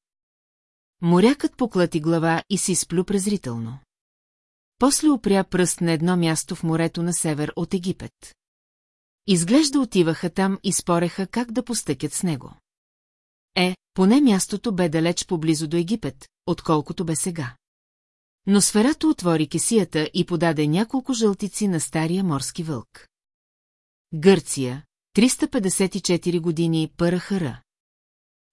Морякът поклати глава и си сплю презрително. После опря пръст на едно място в морето на север от Египет. Изглежда отиваха там и спореха как да постъкят с него. Е, поне мястото бе далеч поблизо до Египет, отколкото бе сега. Но сферато отвори кесията и подаде няколко жълтици на стария морски вълк. Гърция, 354 години Парахара.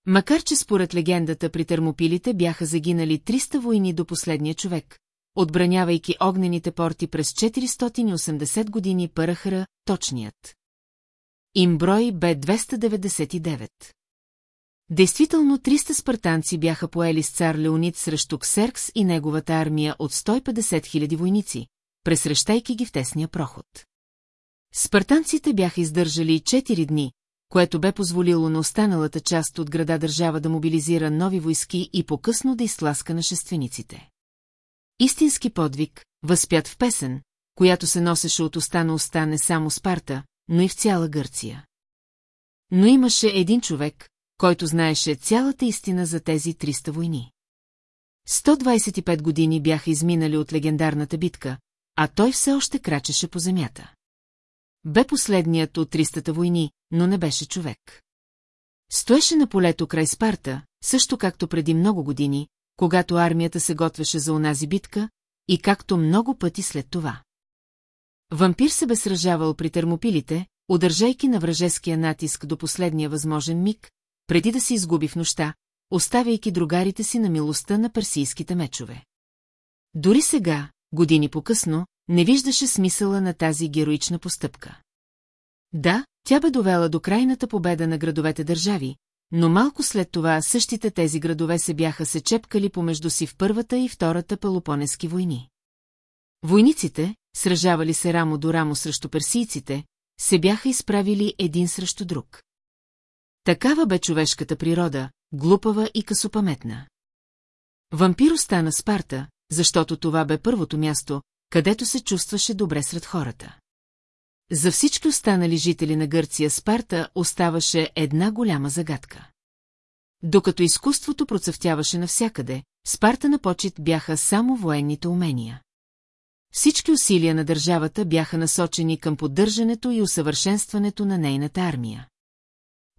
Макар че според легендата при термопилите бяха загинали 300 войни до последния човек, отбранявайки огнените порти през 480 години Парахара, точният. Им брой бе 299. Действително 300 спартанци бяха поели с цар Леонид срещу Ксеркс и неговата армия от 150 000 войници, пресрещайки ги в тесния проход. Спартанците бяха издържали 4 дни, което бе позволило на останалата част от града държава да мобилизира нови войски и по-късно да изтласка нашествениците. Истински подвиг, възпят в песен, която се носеше от уста на уста не само Спарта, но и в цяла Гърция. Но имаше един човек, който знаеше цялата истина за тези 300 войни. 125 години бяха изминали от легендарната битка, а той все още крачеше по земята. Бе последният от 300 войни, но не беше човек. Стоеше на полето край Спарта, също както преди много години, когато армията се готвеше за онази битка, и както много пъти след това. Вампир се бе сражавал при термопилите, удържайки на вражеския натиск до последния възможен миг, преди да се изгуби в нощта, оставяйки другарите си на милостта на персийските мечове. Дори сега, години по-късно, не виждаше смисъла на тази героична постъпка. Да, тя бе довела до крайната победа на градовете държави, но малко след това същите тези градове се бяха се чепкали помежду си в първата и втората пелопонески войни. Войниците, сражавали се рамо до рамо срещу персийците, се бяха изправили един срещу друг. Такава бе човешката природа, глупава и късопаметна. Вампир остана Спарта, защото това бе първото място, където се чувстваше добре сред хората. За всички останали жители на Гърция Спарта оставаше една голяма загадка. Докато изкуството процъфтяваше навсякъде, Спарта на почет бяха само военните умения. Всички усилия на държавата бяха насочени към поддържането и усъвършенстването на нейната армия.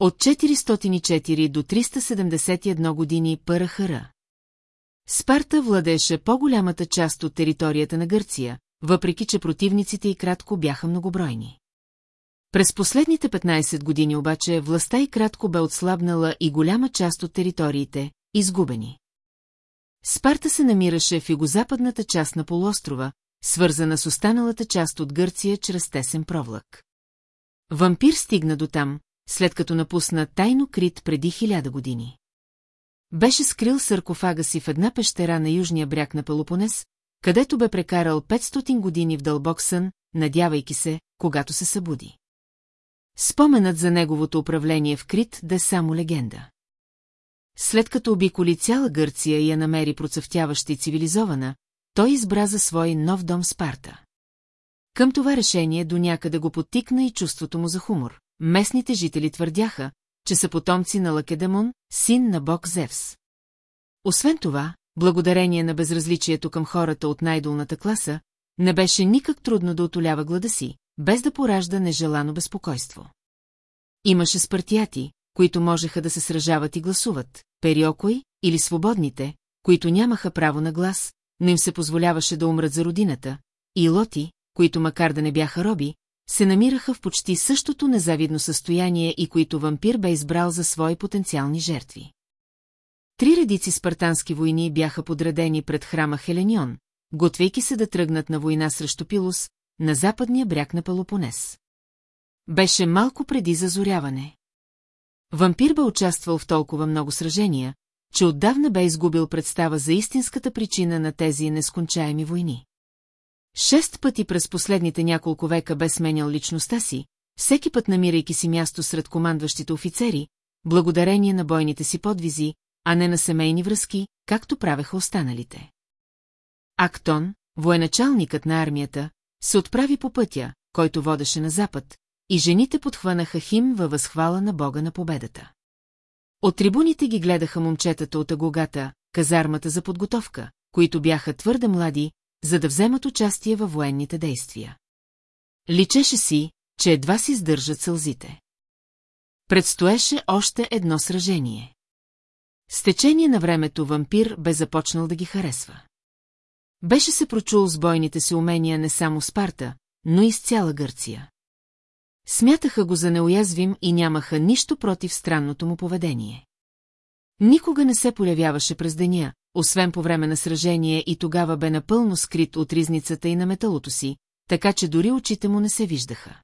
От 404 до 371 години Парахара. Спарта владеше по-голямата част от територията на Гърция, въпреки че противниците и кратко бяха многобройни. През последните 15 години обаче властта и кратко бе отслабнала и голяма част от териториите, изгубени. Спарта се намираше в югозападната част на полуострова, свързана с останалата част от Гърция чрез тесен провлак. Вампир стигна до там, след като напусна тайно крит преди хиляда години. Беше скрил саркофага си в една пещера на южния бряг на Пелопонес, където бе прекарал 500 години в дълбок сън, надявайки се, когато се събуди. Споменът за неговото управление в Крит да е само легенда. След като обиколи цяла Гърция и я намери процъфтяваща и цивилизована, той избра за свой нов дом Спарта. Към това решение до някъде го потикна и чувството му за хумор. Местните жители твърдяха, че са потомци на Лакедемон, син на бог Зевс. Освен това, благодарение на безразличието към хората от най-долната класа, не беше никак трудно да отолява глада си, без да поражда нежелано безпокойство. имаше спартияти, които можеха да се сражават и гласуват, периокои или свободните, които нямаха право на глас, но им се позволяваше да умрат за родината, и лоти, които макар да не бяха роби, се намираха в почти същото незавидно състояние и които вампир бе избрал за свои потенциални жертви. Три редици спартански войни бяха подредени пред храма Хеленион, готвейки се да тръгнат на война срещу Пилус, на западния бряг на Пелопонес. Беше малко преди зазоряване. Вампир бе участвал в толкова много сражения, че отдавна бе изгубил представа за истинската причина на тези нескончаеми войни. Шест пъти през последните няколко века бе сменял личността си, всеки път намирайки си място сред командващите офицери, благодарение на бойните си подвизи, а не на семейни връзки, както правеха останалите. Актон, военачалникът на армията, се отправи по пътя, който водеше на запад, и жените подхванаха хим във възхвала на бога на победата. От трибуните ги гледаха момчетата от Агогата, казармата за подготовка, които бяха твърде млади, за да вземат участие във военните действия. Личеше си, че едва си издържат сълзите. Предстоеше още едно сражение. С течение на времето вампир бе започнал да ги харесва. Беше се прочул с бойните си умения не само Спарта, но и с цяла Гърция. Смятаха го за неуязвим и нямаха нищо против странното му поведение. Никога не се появяваше през деня, освен по време на сражение и тогава бе напълно скрит от ризницата и на металото си, така че дори очите му не се виждаха.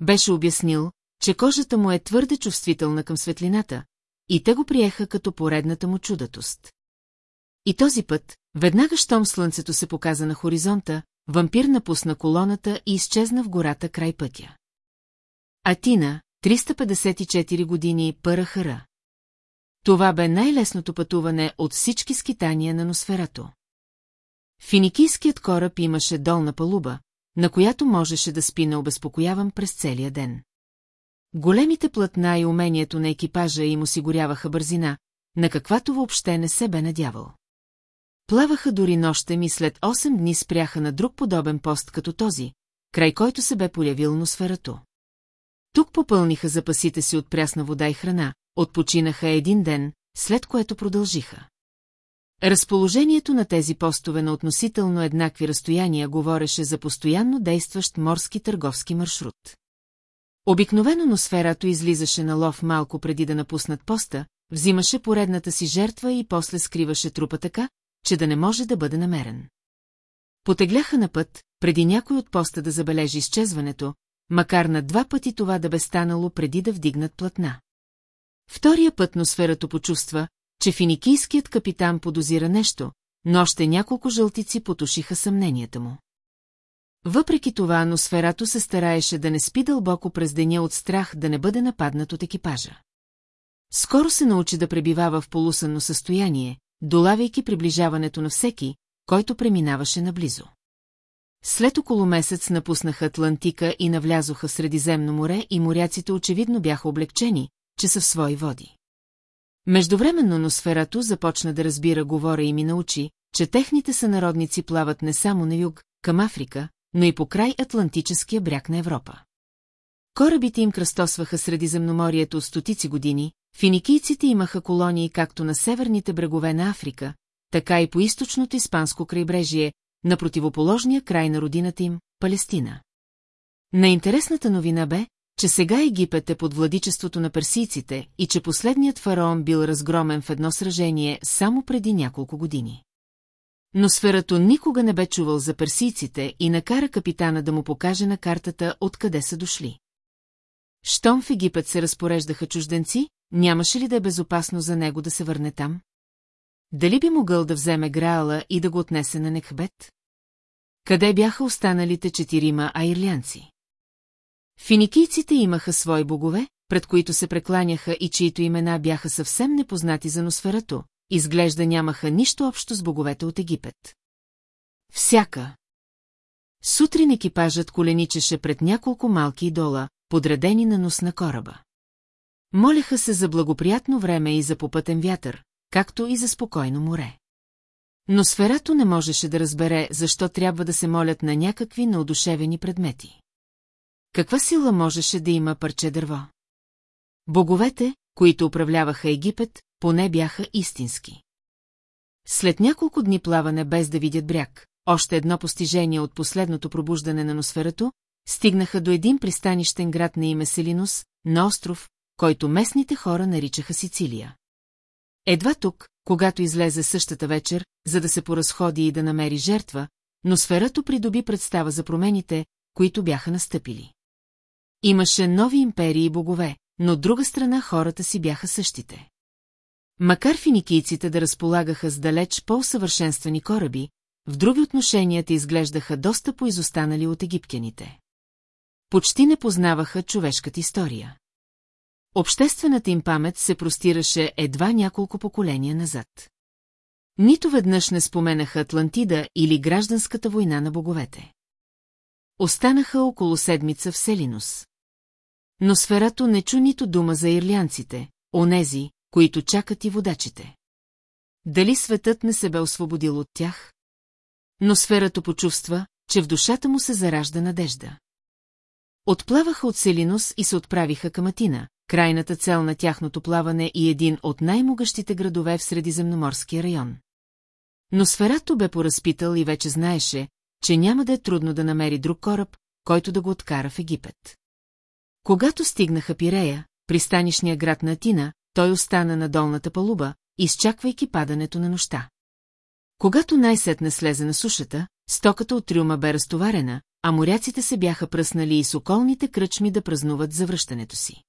Беше обяснил, че кожата му е твърде чувствителна към светлината, и те го приеха като поредната му чудатост. И този път, веднага щом слънцето се показа на хоризонта, вампир напусна колоната и изчезна в гората край пътя. Атина, 354 години Пърахара. Това бе най-лесното пътуване от всички скитания на носферато. Финикийският кораб имаше долна палуба, на която можеше да спи необезпокояван през целия ден. Големите платна и умението на екипажа им осигуряваха бързина, на каквато въобще не се бе надявал. Плаваха дори нощем и след 8 дни спряха на друг подобен пост като този, край който се бе полявил носферато. Тук попълниха запасите си от прясна вода и храна, отпочинаха един ден, след което продължиха. Разположението на тези постове на относително еднакви разстояния говореше за постоянно действащ морски търговски маршрут. Обикновено носферато излизаше на лов малко преди да напуснат поста, взимаше поредната си жертва и после скриваше трупа така, че да не може да бъде намерен. Потегляха на път, преди някой от поста да забележи изчезването, макар на два пъти това да бе станало преди да вдигнат платна. Втория път носферато почувства, че финикийският капитан подозира нещо, но още няколко жълтици потушиха съмненията му. Въпреки това, носферато се стараеше да не спи дълбоко през деня от страх да не бъде нападнат от екипажа. Скоро се научи да пребивава в полусънно състояние, долавяйки приближаването на всеки, който преминаваше наблизо. След около месец напуснаха Атлантика и навлязоха Средиземно море и моряците очевидно бяха облегчени, че са в свои води. Междувременно Носферато започна да разбира говора и ми научи, че техните сънародници плават не само на юг, към Африка, но и по край Атлантическия бряг на Европа. Корабите им кръстосваха Средиземноморието от стотици години, финикийците имаха колонии както на северните брегове на Африка, така и по източното испанско крайбрежие, на противоположния край на родината им, Палестина. Наинтересната новина бе, че сега Египет е под владичеството на персийците и че последният фараон бил разгромен в едно сражение само преди няколко години. Но сферато никога не бе чувал за персийците и накара капитана да му покаже на картата откъде са дошли. Щом в Египет се разпореждаха чужденци, нямаше ли да е безопасно за него да се върне там? Дали би могъл да вземе Граала и да го отнесе на Некхбет? Къде бяха останалите четирима айрлянци? Финикийците имаха свои богове, пред които се прекланяха и чието имена бяха съвсем непознати за носферато, изглежда нямаха нищо общо с боговете от Египет. Всяка. Сутрин екипажът коленичеше пред няколко малки идола, подредени на нос на кораба. Молеха се за благоприятно време и за попътен вятър, както и за спокойно море. Но сферато не можеше да разбере, защо трябва да се молят на някакви неодушевени предмети. Каква сила можеше да има парче дърво? Боговете, които управляваха Египет, поне бяха истински. След няколко дни плаване без да видят бряг, още едно постижение от последното пробуждане на носферато, стигнаха до един пристанищен град на име Селинус, на остров, който местните хора наричаха Сицилия. Едва тук, когато излезе същата вечер, за да се поразходи и да намери жертва, но сферато придоби представа за промените, които бяха настъпили. Имаше нови империи и богове, но от друга страна хората си бяха същите. Макар финикийците да разполагаха с далеч по-усъвършенствани кораби, в други отношения те изглеждаха доста поизостанали от египтяните. Почти не познаваха човешката история. Обществената им памет се простираше едва няколко поколения назад. Нито веднъж не споменаха Атлантида или гражданската война на боговете. Останаха около седмица в Селинус. Но сферато не чу нито дума за ирлянците, онези, които чакат и водачите. Дали светът не се бе освободил от тях? Но сферато почувства, че в душата му се заражда надежда. Отплаваха от Селинус и се отправиха към Атина, крайната цел на тяхното плаване и един от най-могъщите градове в Средиземноморския район. Но сферато бе поразпитал и вече знаеше, че няма да е трудно да намери друг кораб, който да го откара в Египет. Когато стигнаха Пирея, пристанишния град на Атина, той остана на долната палуба, изчаквайки падането на нощта. Когато най-сетне слезе на сушата, стоката от трюма бе разтоварена, а моряците се бяха пръснали и с околните кръчми да празнуват завръщането си.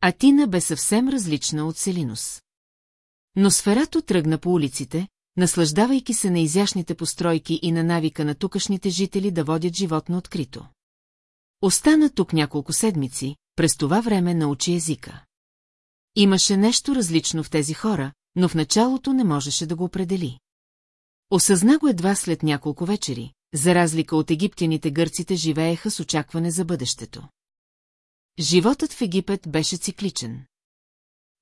Атина бе съвсем различна от Селинус. Но сферато тръгна по улиците, наслаждавайки се на изящните постройки и на навика на тукашните жители да водят живот на открито. Остана тук няколко седмици, през това време научи езика. Имаше нещо различно в тези хора, но в началото не можеше да го определи. Осъзна го едва след няколко вечери, за разлика от египтяните гърците живееха с очакване за бъдещето. Животът в Египет беше цикличен.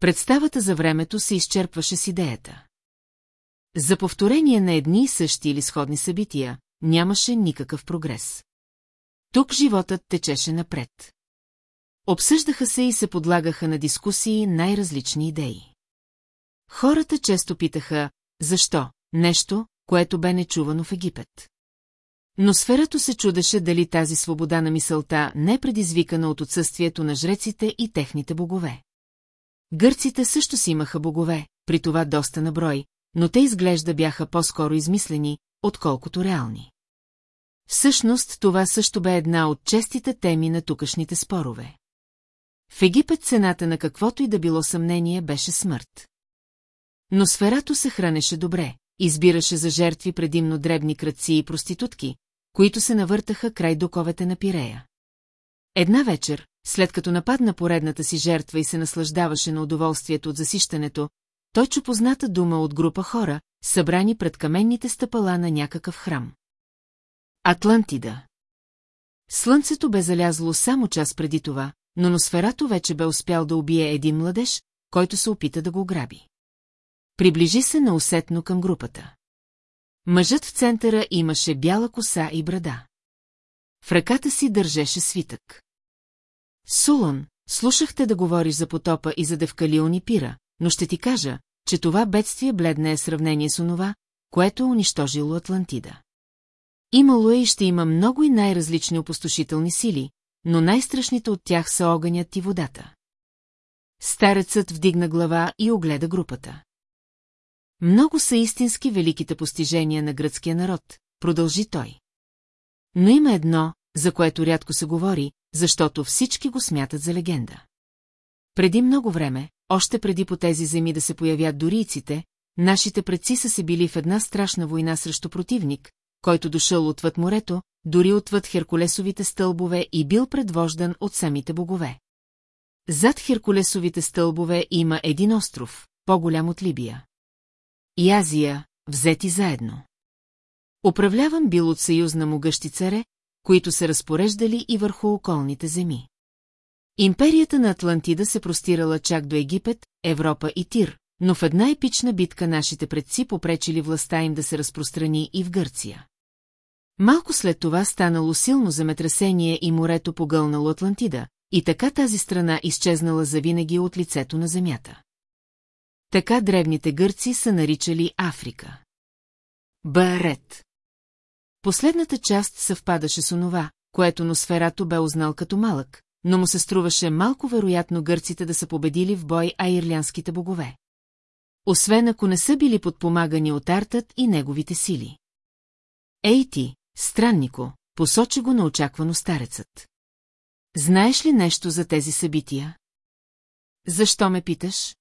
Представата за времето се изчерпваше с идеята. За повторение на едни и същи или сходни събития нямаше никакъв прогрес. Тук животът течеше напред. Обсъждаха се и се подлагаха на дискусии най-различни идеи. Хората често питаха, защо, нещо, което бе нечувано в Египет. Но сферато се чудеше дали тази свобода на мисълта не е предизвикана от отсъствието на жреците и техните богове. Гърците също си имаха богове, при това доста наброй, но те изглежда бяха по-скоро измислени, отколкото реални. Всъщност това също бе една от честите теми на тукашните спорове. В Египет цената на каквото и да било съмнение беше смърт. Но сферато се хранеше добре, избираше за жертви предимно дребни кръци и проститутки, които се навъртаха край доковете на Пирея. Една вечер, след като нападна поредната си жертва и се наслаждаваше на удоволствието от засищането, той чу позната дума от група хора, събрани пред каменните стъпала на някакъв храм. Атлантида. Слънцето бе залязло само час преди това, но Носферато вече бе успял да убие един младеж, който се опита да го граби. Приближи се наусетно към групата. Мъжът в центъра имаше бяла коса и брада. В ръката си държеше свитък. Сулон, слушахте да говориш за потопа и за Девкалион и Пира, но ще ти кажа, че това бедствие бледне е сравнение с онова, което е унищожило Атлантида. Имало е и ще има много и най-различни опустошителни сили, но най-страшните от тях са огънят и водата. Старецът вдигна глава и огледа групата. Много са истински великите постижения на гръцкия народ, продължи той. Но има едно, за което рядко се говори, защото всички го смятат за легенда. Преди много време, още преди по тези земи да се появят дорийците, нашите предци са се били в една страшна война срещу противник, който дошъл отвъд морето, дори отвъд Херкулесовите стълбове и бил предвождан от самите богове. Зад Херкулесовите стълбове има един остров, по-голям от Либия. И Азия, взети заедно. Управляван бил от съюз на могъщи царе, които се разпореждали и върху околните земи. Империята на Атлантида се простирала чак до Египет, Европа и Тир, но в една епична битка нашите предци попречили властта им да се разпространи и в Гърция. Малко след това станало силно земетресение и морето погълнало Атлантида, и така тази страна изчезнала завинаги от лицето на земята. Така древните гърци са наричали Африка. Барет. Последната част съвпадаше с онова, което Носферато бе узнал като малък, но му се струваше малко вероятно гърците да са победили в бой аирлянските богове. Освен ако не са били подпомагани от артът и неговите сили. Ей ти, страннико, посочи го неочаквано старецът. Знаеш ли нещо за тези събития? Защо ме питаш?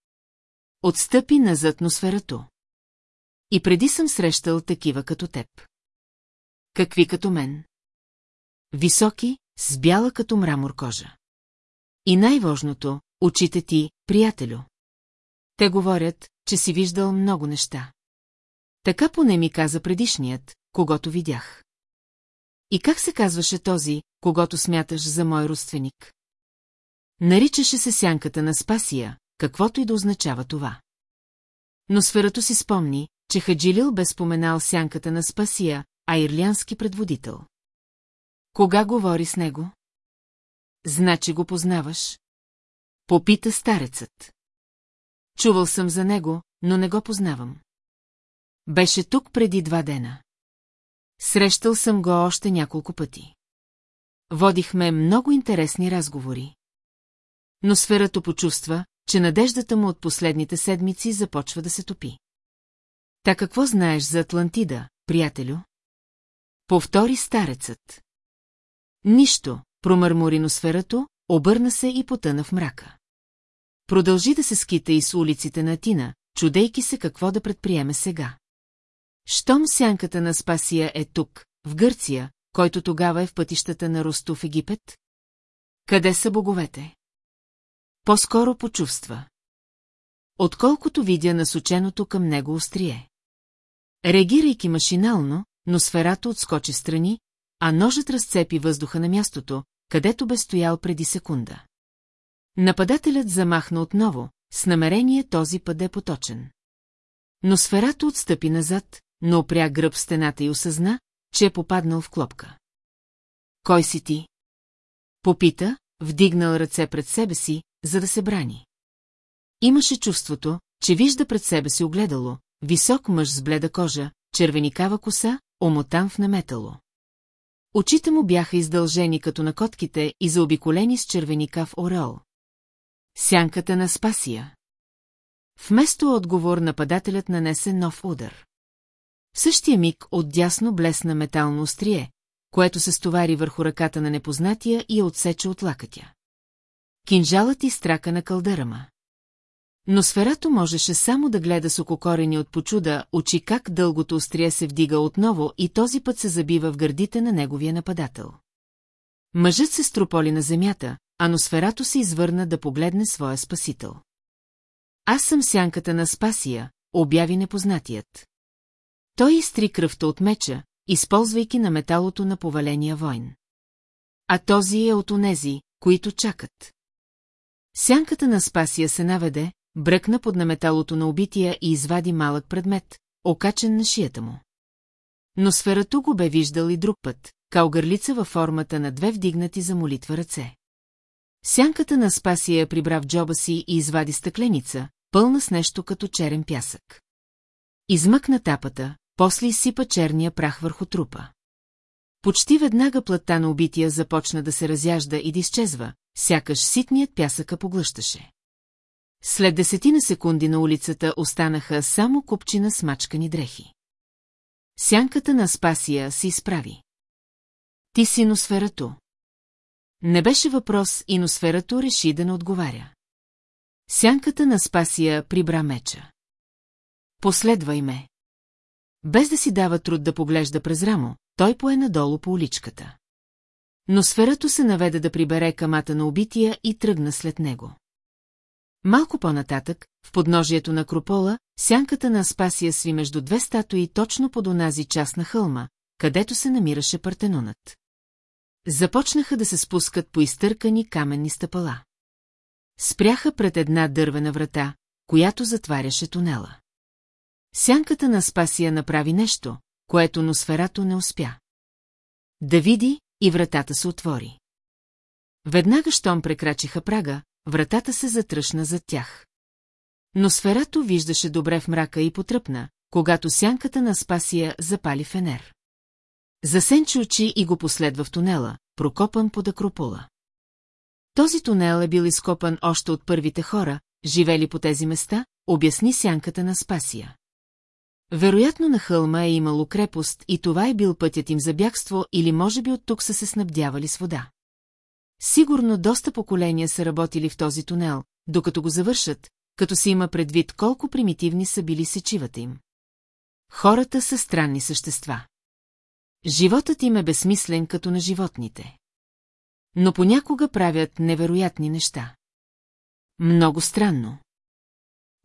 Отстъпи назад атмосферато. И преди съм срещал такива като теб. Какви като мен? Високи, с бяла като мрамор кожа. И най-важното, очите ти, приятелю. Те говорят, че си виждал много неща. Така поне ми каза предишният, когато видях. И как се казваше този, когато смяташ за мой родственик? Наричаше се сянката на Спасия, каквото и да означава това. Но сферато си спомни, че Хаджилил бе споменал сянката на Спасия, а ирлянски предводител. Кога говори с него? Значи го познаваш? Попита старецът. Чувал съм за него, но не го познавам. Беше тук преди два дена. Срещал съм го още няколко пъти. Водихме много интересни разговори. Но сферато почувства, че надеждата му от последните седмици започва да се топи. Та какво знаеш за Атлантида, приятелю? Повтори старецът. Нищо, промърмори носферато, обърна се и потъна в мрака. Продължи да се скита и с улиците на Атина, чудейки се какво да предприеме сега. Щом сянката на Спасия е тук, в Гърция, който тогава е в пътищата на Росто в Египет? Къде са боговете? По-скоро почувства. Отколкото видя насоченото към него острие. Реагирайки машинално, но сферата отскочи страни, а ножът разцепи въздуха на мястото, където бе стоял преди секунда. Нападателят замахна отново, с намерение този път е поточен. Но сферата отстъпи назад, но опря гръб в стената и осъзна, че е попаднал в клопка. Кой си ти? Попита, вдигнал ръце пред себе си, за да се брани. Имаше чувството, че вижда пред себе си огледало, висок мъж с бледа кожа, червеникава коса, омотан в наметало. Очите му бяха издължени като на котките и заобиколени с червеникав ореол. Сянката на Спасия. Вместо отговор нападателят нанесе нов удар. В същия миг отдясно блесна метално острие, което се стовари върху ръката на непознатия и я отсече от лакътя. Кинжалът изтрака на кълдърама. Но сферато можеше само да гледа с ококорени от почуда очи как дългото острие се вдига отново и този път се забива в гърдите на неговия нападател. Мъжът се строполи на земята, а носферато се извърна да погледне своя спасител. Аз съм сянката на Спасия, обяви непознатият. Той изтри кръвта от меча, използвайки на металото на поваления войн. А този е от онези, които чакат. Сянката на Спасия се наведе, бръкна под наметалото на убития и извади малък предмет, окачен на шията му. Но сферато го бе виждал и друг път, калгърлица във формата на две вдигнати за молитва ръце. Сянката на Спасия прибра в джоба си и извади стъкленица, пълна с нещо като черен пясък. Измъкна тапата, после изсипа черния прах върху трупа. Почти веднага плътта на убития започна да се разяжда и да изчезва, сякаш ситният пясъка поглъщаше. След десетина секунди на улицата останаха само купчина смачкани дрехи. Сянката на Спасия се изправи. Ти си носферато. Не беше въпрос и носферато реши да не отговаря. Сянката на Спасия прибра меча. Последвай ме. Без да си дава труд да поглежда през рамо, той пое надолу по уличката. Но сферато се наведе да прибере камата на убития и тръгна след него. Малко по-нататък, в подножието на Кропола, сянката на Аспасия сви между две статуи точно под онази част на хълма, където се намираше партенонът. Започнаха да се спускат по изтъркани каменни стъпала. Спряха пред една дървена врата, която затваряше тунела. Сянката на Спасия направи нещо, което Носферато не успя. Да види и вратата се отвори. Веднага, щом прекрачиха прага, вратата се затръшна зад тях. Но сферато виждаше добре в мрака и потръпна, когато сянката на Спасия запали фенер. Засенчи очи и го последва в тунела, прокопан под акропола. Този тунел е бил изкопан още от първите хора, живели по тези места, обясни сянката на Спасия. Вероятно на хълма е имало крепост и това е бил пътят им за бягство или може би от тук са се снабдявали с вода. Сигурно доста поколения са работили в този тунел, докато го завършат, като се има предвид колко примитивни са били сечивата им. Хората са странни същества. Животът им е безсмислен като на животните. Но понякога правят невероятни неща. Много странно.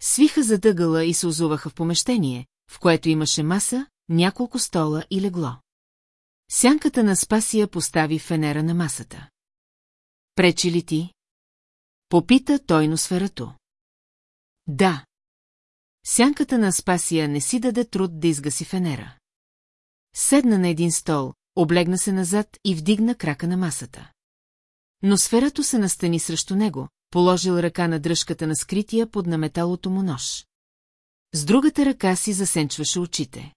Свиха задъгъла и се озуваха в помещение, в което имаше маса, няколко стола и легло. Сянката на Спасия постави фенера на масата. Пречи ли ти? Попита той носферато. Да. Сянката на Спасия не си даде труд да изгаси фенера. Седна на един стол, облегна се назад и вдигна крака на масата. Но сферато се настани срещу него, положил ръка на дръжката на скрития под наметалото му нож. С другата ръка си засенчваше очите.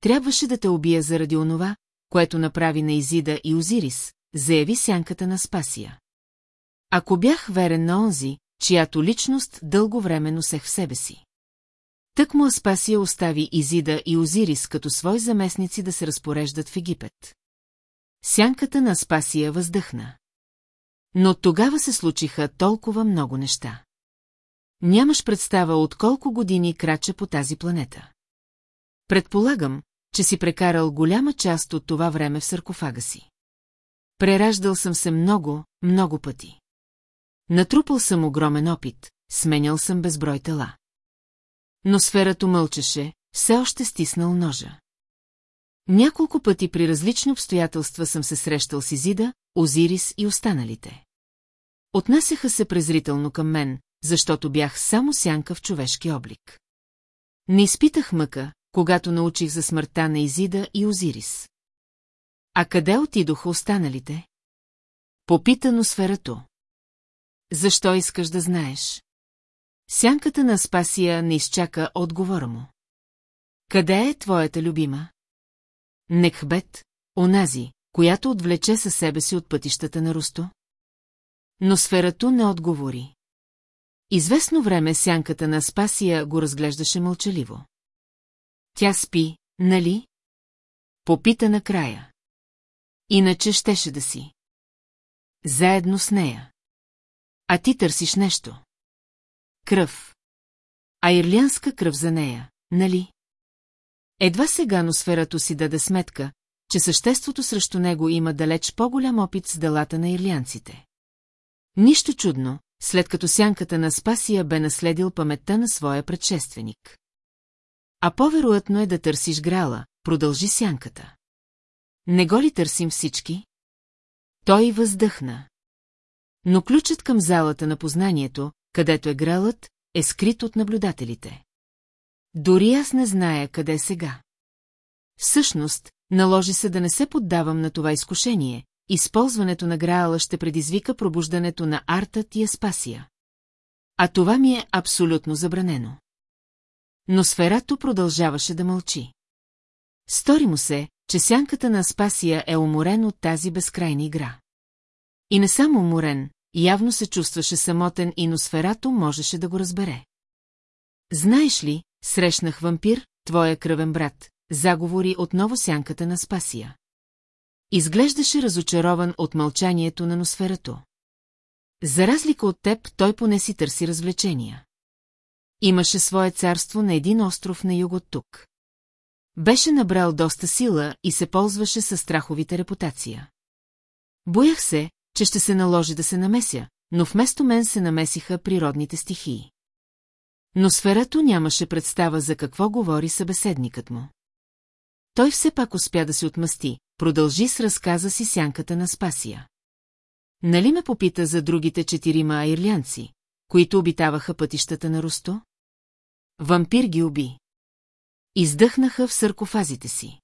Трябваше да те убия заради онова, което направи на Изида и Озирис, заяви сянката на Спасия. Ако бях верен на онзи, чиято личност дълго време носех в себе си. Тък му Аспасия остави Изида и Озирис като свои заместници да се разпореждат в Египет. Сянката на Аспасия въздъхна. Но тогава се случиха толкова много неща. Нямаш представа от колко години крача по тази планета. Предполагам, че си прекарал голяма част от това време в саркофага си. Прераждал съм се много, много пъти. Натрупал съм огромен опит, сменял съм безброй тела. Но сферато мълчеше, все още стиснал ножа. Няколко пъти при различни обстоятелства съм се срещал с Изида, Озирис и останалите. Отнасяха се презрително към мен, защото бях само сянка в човешки облик. Не изпитах мъка, когато научих за смъртта на Изида и Озирис. А къде отидоха останалите? Попита сферато. Защо искаш да знаеш? Сянката на Спасия не изчака отговора му. Къде е твоята любима? Некхбет, онази, която отвлече със себе си от пътищата на Русто? Но сферато не отговори. Известно време сянката на Спасия го разглеждаше мълчаливо. Тя спи, нали? Попита накрая. Иначе щеше да си. Заедно с нея. А ти търсиш нещо. Кръв. А ирлянска кръв за нея, нали? Едва сега носферато си даде сметка, че съществото срещу него има далеч по-голям опит с делата на ирлянците. Нищо чудно, след като сянката на Спасия бе наследил паметта на своя предшественик. А по-вероятно е да търсиш грала, продължи сянката. Не го ли търсим всички? Той въздъхна. Но ключът към залата на познанието, където е гралът, е скрит от наблюдателите. Дори аз не зная къде е сега. Всъщност, наложи се да не се поддавам на това изкушение, използването на Граала ще предизвика пробуждането на артът и еспасия. А това ми е абсолютно забранено. Но сферато продължаваше да мълчи. Стори му се, че сянката на Аспасия е уморен от тази безкрайна игра. И не само уморен, явно се чувстваше самотен и носферато можеше да го разбере. Знаеш ли, срещнах вампир, твоя кръвен брат, заговори отново сянката на Спасия. Изглеждаше разочарован от мълчанието на носферато. За разлика от теб, той поне си търси развлечения. Имаше свое царство на един остров на юг от тук. Беше набрал доста сила и се ползваше със страховите репутация. Боях се, че ще се наложи да се намеся, но вместо мен се намесиха природните стихии. Но сферато нямаше представа за какво говори събеседникът му. Той все пак успя да се отмъсти, продължи с разказа си сянката на Спасия. Нали ме попита за другите четирима айрлянци, които обитаваха пътищата на Русто? Вампир ги уби. Издъхнаха в саркофазите си.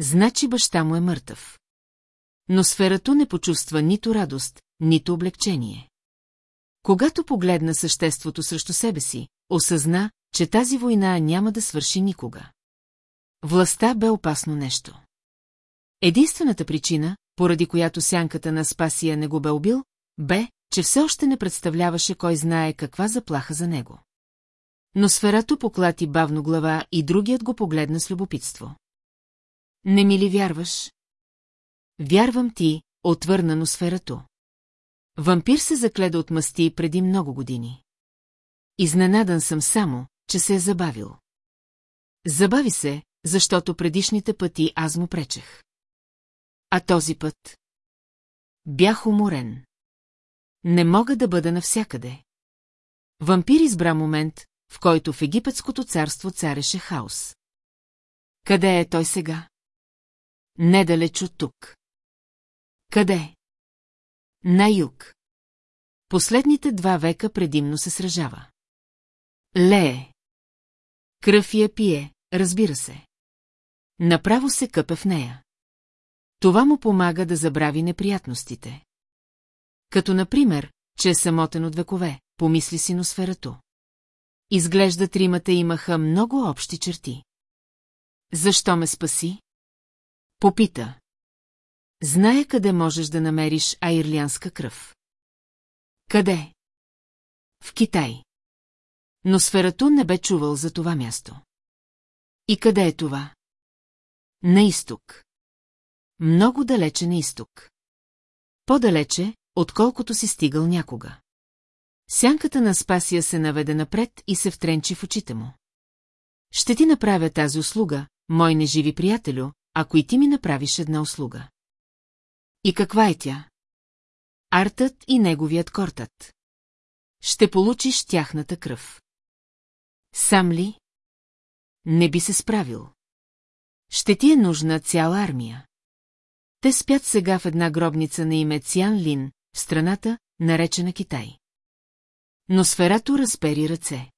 Значи баща му е мъртъв. Но сферато не почувства нито радост, нито облегчение. Когато погледна съществото срещу себе си, осъзна, че тази война няма да свърши никога. Властта бе опасно нещо. Единствената причина, поради която сянката на Спасия не го бе убил, бе, че все още не представляваше кой знае каква заплаха за него. Но сферато поклати бавно глава и другият го погледна с любопитство. Не ми ли вярваш? Вярвам ти, отвърна носферато. Вампир се закледа от мъсти преди много години. Изненадан съм само, че се е забавил. Забави се, защото предишните пъти аз му пречех. А този път? Бях уморен. Не мога да бъда навсякъде. Вампир избра момент, в който в египетското царство цареше хаос. Къде е той сега? Недалеч от тук. Къде? На юг. Последните два века предимно се сражава. Лее. Кръв я пие, разбира се. Направо се къпе в нея. Това му помага да забрави неприятностите. Като, например, че е самотен от векове, помисли си носферато. Изглежда тримата имаха много общи черти. Защо ме спаси? Попита. Зная къде можеш да намериш айрлянска кръв. Къде? В Китай. Но сферато не бе чувал за това място. И къде е това? На изток. Много далече на изток. По-далече, отколкото си стигал някога. Сянката на Спасия се наведе напред и се втренчи в очите му. Ще ти направя тази услуга, мой неживи приятелю, ако и ти ми направиш една услуга. И каква е тя? Артът и неговият кортът. Ще получиш тяхната кръв. Сам ли? Не би се справил. Ще ти е нужна цяла армия. Те спят сега в една гробница на име Цян Лин, в страната, наречена Китай. Но сферато разпери ръце.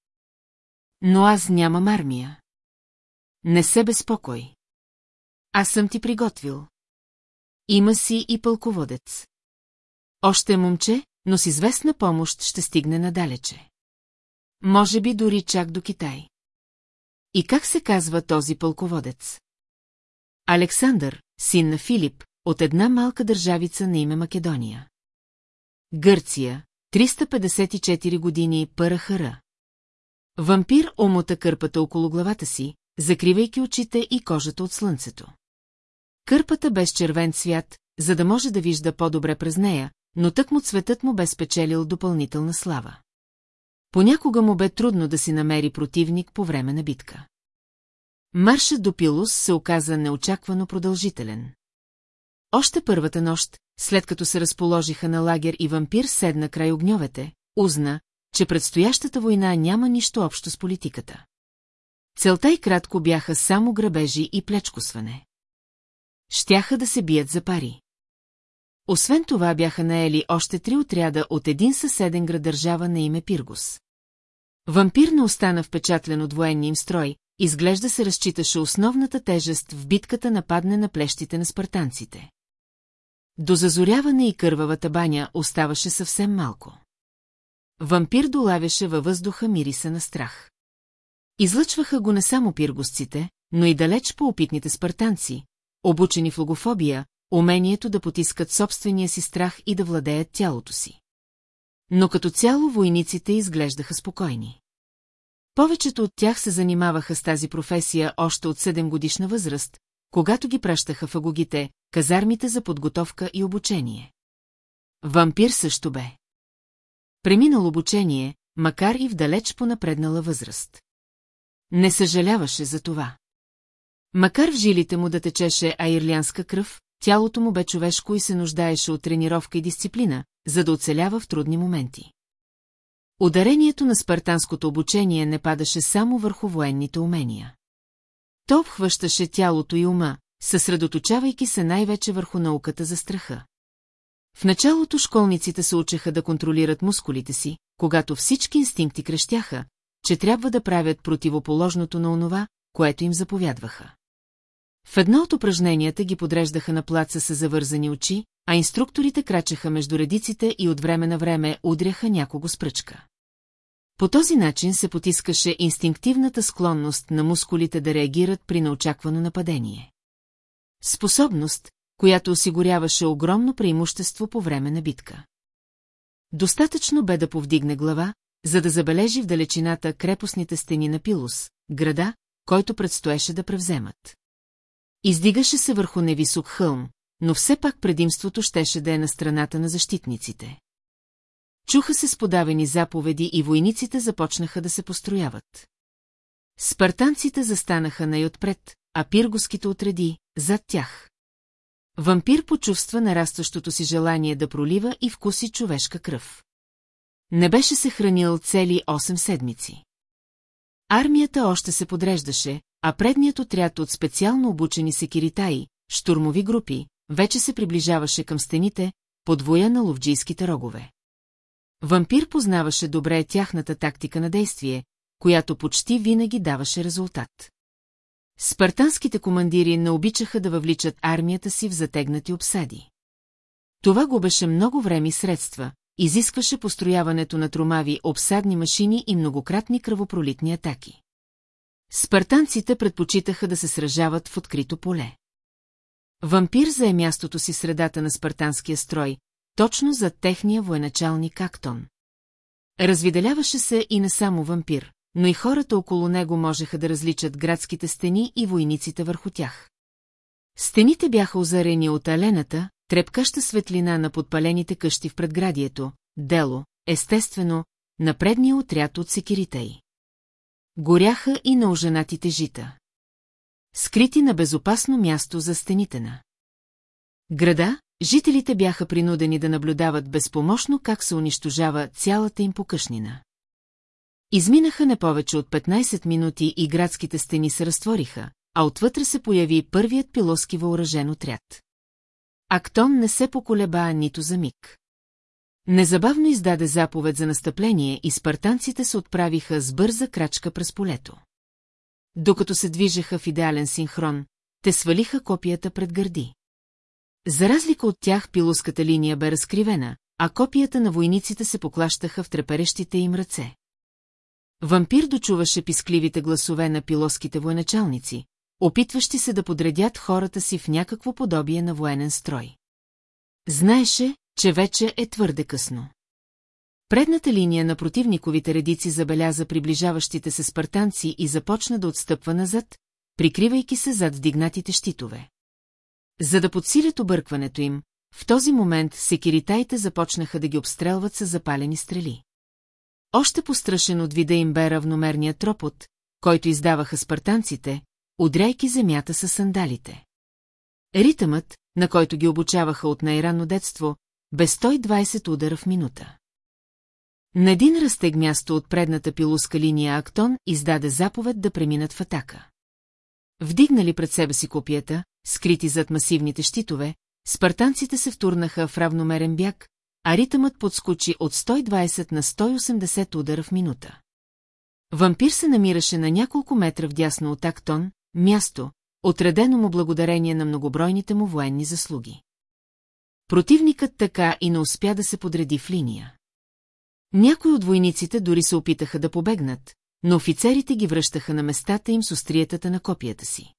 Но аз нямам армия. Не се безпокой. Аз съм ти приготвил. Има си и пълководец. Още е момче, но с известна помощ ще стигне надалече. Може би дори чак до Китай. И как се казва този пълководец? Александър, син на Филип, от една малка държавица на име Македония. Гърция, 354 години Парахара. Вампир омота кърпата около главата си, закривайки очите и кожата от слънцето. Кърпата без червен цвят, за да може да вижда по-добре през нея, но тък му цветът му бе спечелил допълнителна слава. Понякога му бе трудно да си намери противник по време на битка. Маршът до Пилус се оказа неочаквано продължителен. Още първата нощ, след като се разположиха на лагер и вампир седна край огньовете, узна, че предстоящата война няма нищо общо с политиката. Целта и кратко бяха само грабежи и плечкосване. Щяха да се бият за пари. Освен това бяха наели още три отряда от един съседен град държава на име Пиргус. Вампир не остана впечатлен от военния им строй, изглежда се разчиташе основната тежест в битката нападне на плещите на спартанците. До зазоряване и кървавата баня оставаше съвсем малко. Вампир долавяше във въздуха мириса на страх. Излъчваха го не само пиргосците, но и далеч по опитните спартанци, обучени в логофобия, умението да потискат собствения си страх и да владеят тялото си. Но като цяло войниците изглеждаха спокойни. Повечето от тях се занимаваха с тази професия още от 7 годишна възраст, когато ги пращаха в агогите, казармите за подготовка и обучение. Вампир също бе. Преминал обучение, макар и в далеч по-напреднала възраст. Не съжаляваше за това. Макар в жилите му да течеше аирлянска кръв, тялото му бе човешко и се нуждаеше от тренировка и дисциплина, за да оцелява в трудни моменти. Ударението на спартанското обучение не падаше само върху военните умения. То обхващаше тялото и ума, съсредоточавайки се най-вече върху науката за страха. В началото школниците се учеха да контролират мускулите си, когато всички инстинкти крещяха, че трябва да правят противоположното на онова, което им заповядваха. В едно от упражненията ги подреждаха на плаца с завързани очи, а инструкторите крачеха между редиците и от време на време удряха някого с пръчка. По този начин се потискаше инстинктивната склонност на мускулите да реагират при неочаквано нападение. Способност, която осигуряваше огромно преимущество по време на битка. Достатъчно бе да повдигне глава, за да забележи в далечината крепостните стени на Пилус, града, който предстоеше да превземат. Издигаше се върху невисок хълм, но все пак предимството щеше да е на страната на защитниците. Чуха се сподавени заповеди и войниците започнаха да се построяват. Спартанците застанаха най-отпред, а пиргоските отреди, зад тях. Вампир почувства нарастващото си желание да пролива и вкуси човешка кръв. Не беше се хранил цели 8 седмици. Армията още се подреждаше, а предният отряд от специално обучени секиритаи, штурмови групи, вече се приближаваше към стените, подвоя на ловджийските рогове. Вампир познаваше добре тяхната тактика на действие, която почти винаги даваше резултат. Спартанските командири не обичаха да въвличат армията си в затегнати обсади. Това губеше много време и средства, изискваше построяването на тромави обсадни машини и многократни кръвопролитни атаки. Спартанците предпочитаха да се сражават в открито поле. Вампир зае мястото си средата на спартанския строй, точно зад техния военачалник Актон. Развиделяваше се и не само вампир, но и хората около него можеха да различат градските стени и войниците върху тях. Стените бяха озарени от алената, трепкаща светлина на подпалените къщи в предградието, дело, естествено, на предния отряд от секиритей. Горяха и на оженатите жита. Скрити на безопасно място за стените на. Града, жителите бяха принудени да наблюдават безпомощно как се унищожава цялата им покъшнина. Изминаха не повече от 15 минути и градските стени се разтвориха, а отвътре се появи първият пилоски въоръжен отряд. Актон не се поколеба нито за миг. Незабавно издаде заповед за настъпление и спартанците се отправиха с бърза крачка през полето. Докато се движеха в идеален синхрон, те свалиха копията пред гърди. За разлика от тях пилуската линия бе разкривена, а копията на войниците се поклащаха в треперещите им ръце. Вампир дочуваше пискливите гласове на пилоските военачалници, опитващи се да подредят хората си в някакво подобие на военен строй. Знаеше, че вече е твърде късно. Предната линия на противниковите редици забеляза приближаващите се спартанци и започна да отстъпва назад, прикривайки се зад вдигнатите щитове. За да подсилят объркването им, в този момент секиритаите започнаха да ги обстрелват с запалени стрели. Още пострашен от вида им бе равномерният тропот, който издаваха спартанците, удряйки земята с сандалите. Ритъмът, на който ги обучаваха от най-ранно детство, бе 120 удара в минута. На един разтег място от предната пилуска линия Актон издаде заповед да преминат в атака. Вдигнали пред себе си копията, скрити зад масивните щитове, спартанците се втурнаха в равномерен бяг, а ритъмът подскочи от 120 на 180 удара в минута. Вампир се намираше на няколко метра вдясно от Актон, място, отредено му благодарение на многобройните му военни заслуги. Противникът така и не успя да се подреди в линия. Някои от войниците дори се опитаха да побегнат, но офицерите ги връщаха на местата им с остриетата на копията си.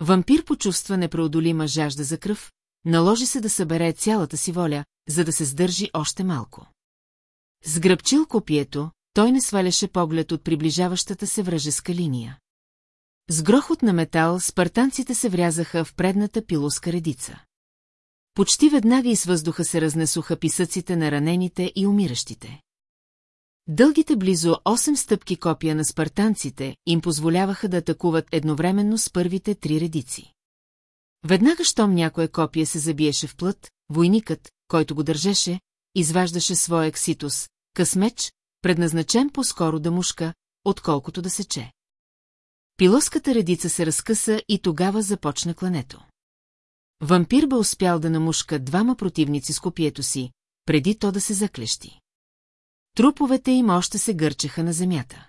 Вампир почувства непреодолима жажда за кръв, наложи се да събере цялата си воля, за да се сдържи още малко. Сгръбчил копието, той не сваляше поглед от приближаващата се връжеска линия. С грохот на метал спартанците се врязаха в предната пилоска редица. Почти веднага из въздуха се разнесоха писъците на ранените и умиращите. Дългите близо 8 стъпки копия на спартанците им позволяваха да атакуват едновременно с първите три редици. Веднага, щом някое копие се забиеше в плът, войникът, който го държеше, изваждаше своя екситус, късмеч, предназначен по-скоро да мушка, отколкото да сече. Пилоската редица се разкъса и тогава започна клането. Вампир бе успял да намушка двама противници с копието си, преди то да се заклещи. Труповете им още се гърчеха на земята.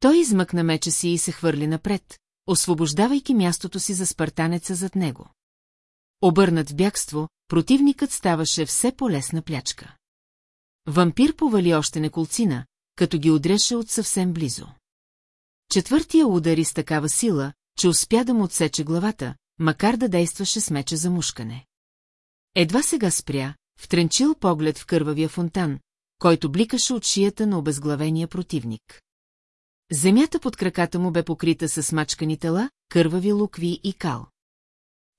Той измъкна меча си и се хвърли напред, освобождавайки мястото си за спартанеца зад него. Обърнат в бягство, противникът ставаше все по-лесна плячка. Вампир повали още неколцина, като ги удреше от съвсем близо. Четвъртия удари с такава сила, че успя да му отсече главата, макар да действаше с меча за мушкане. Едва сега спря, втренчил поглед в кървавия фонтан, който бликаше от шията на обезглавения противник. Земята под краката му бе покрита с мачкани тела, кървави лукви и кал.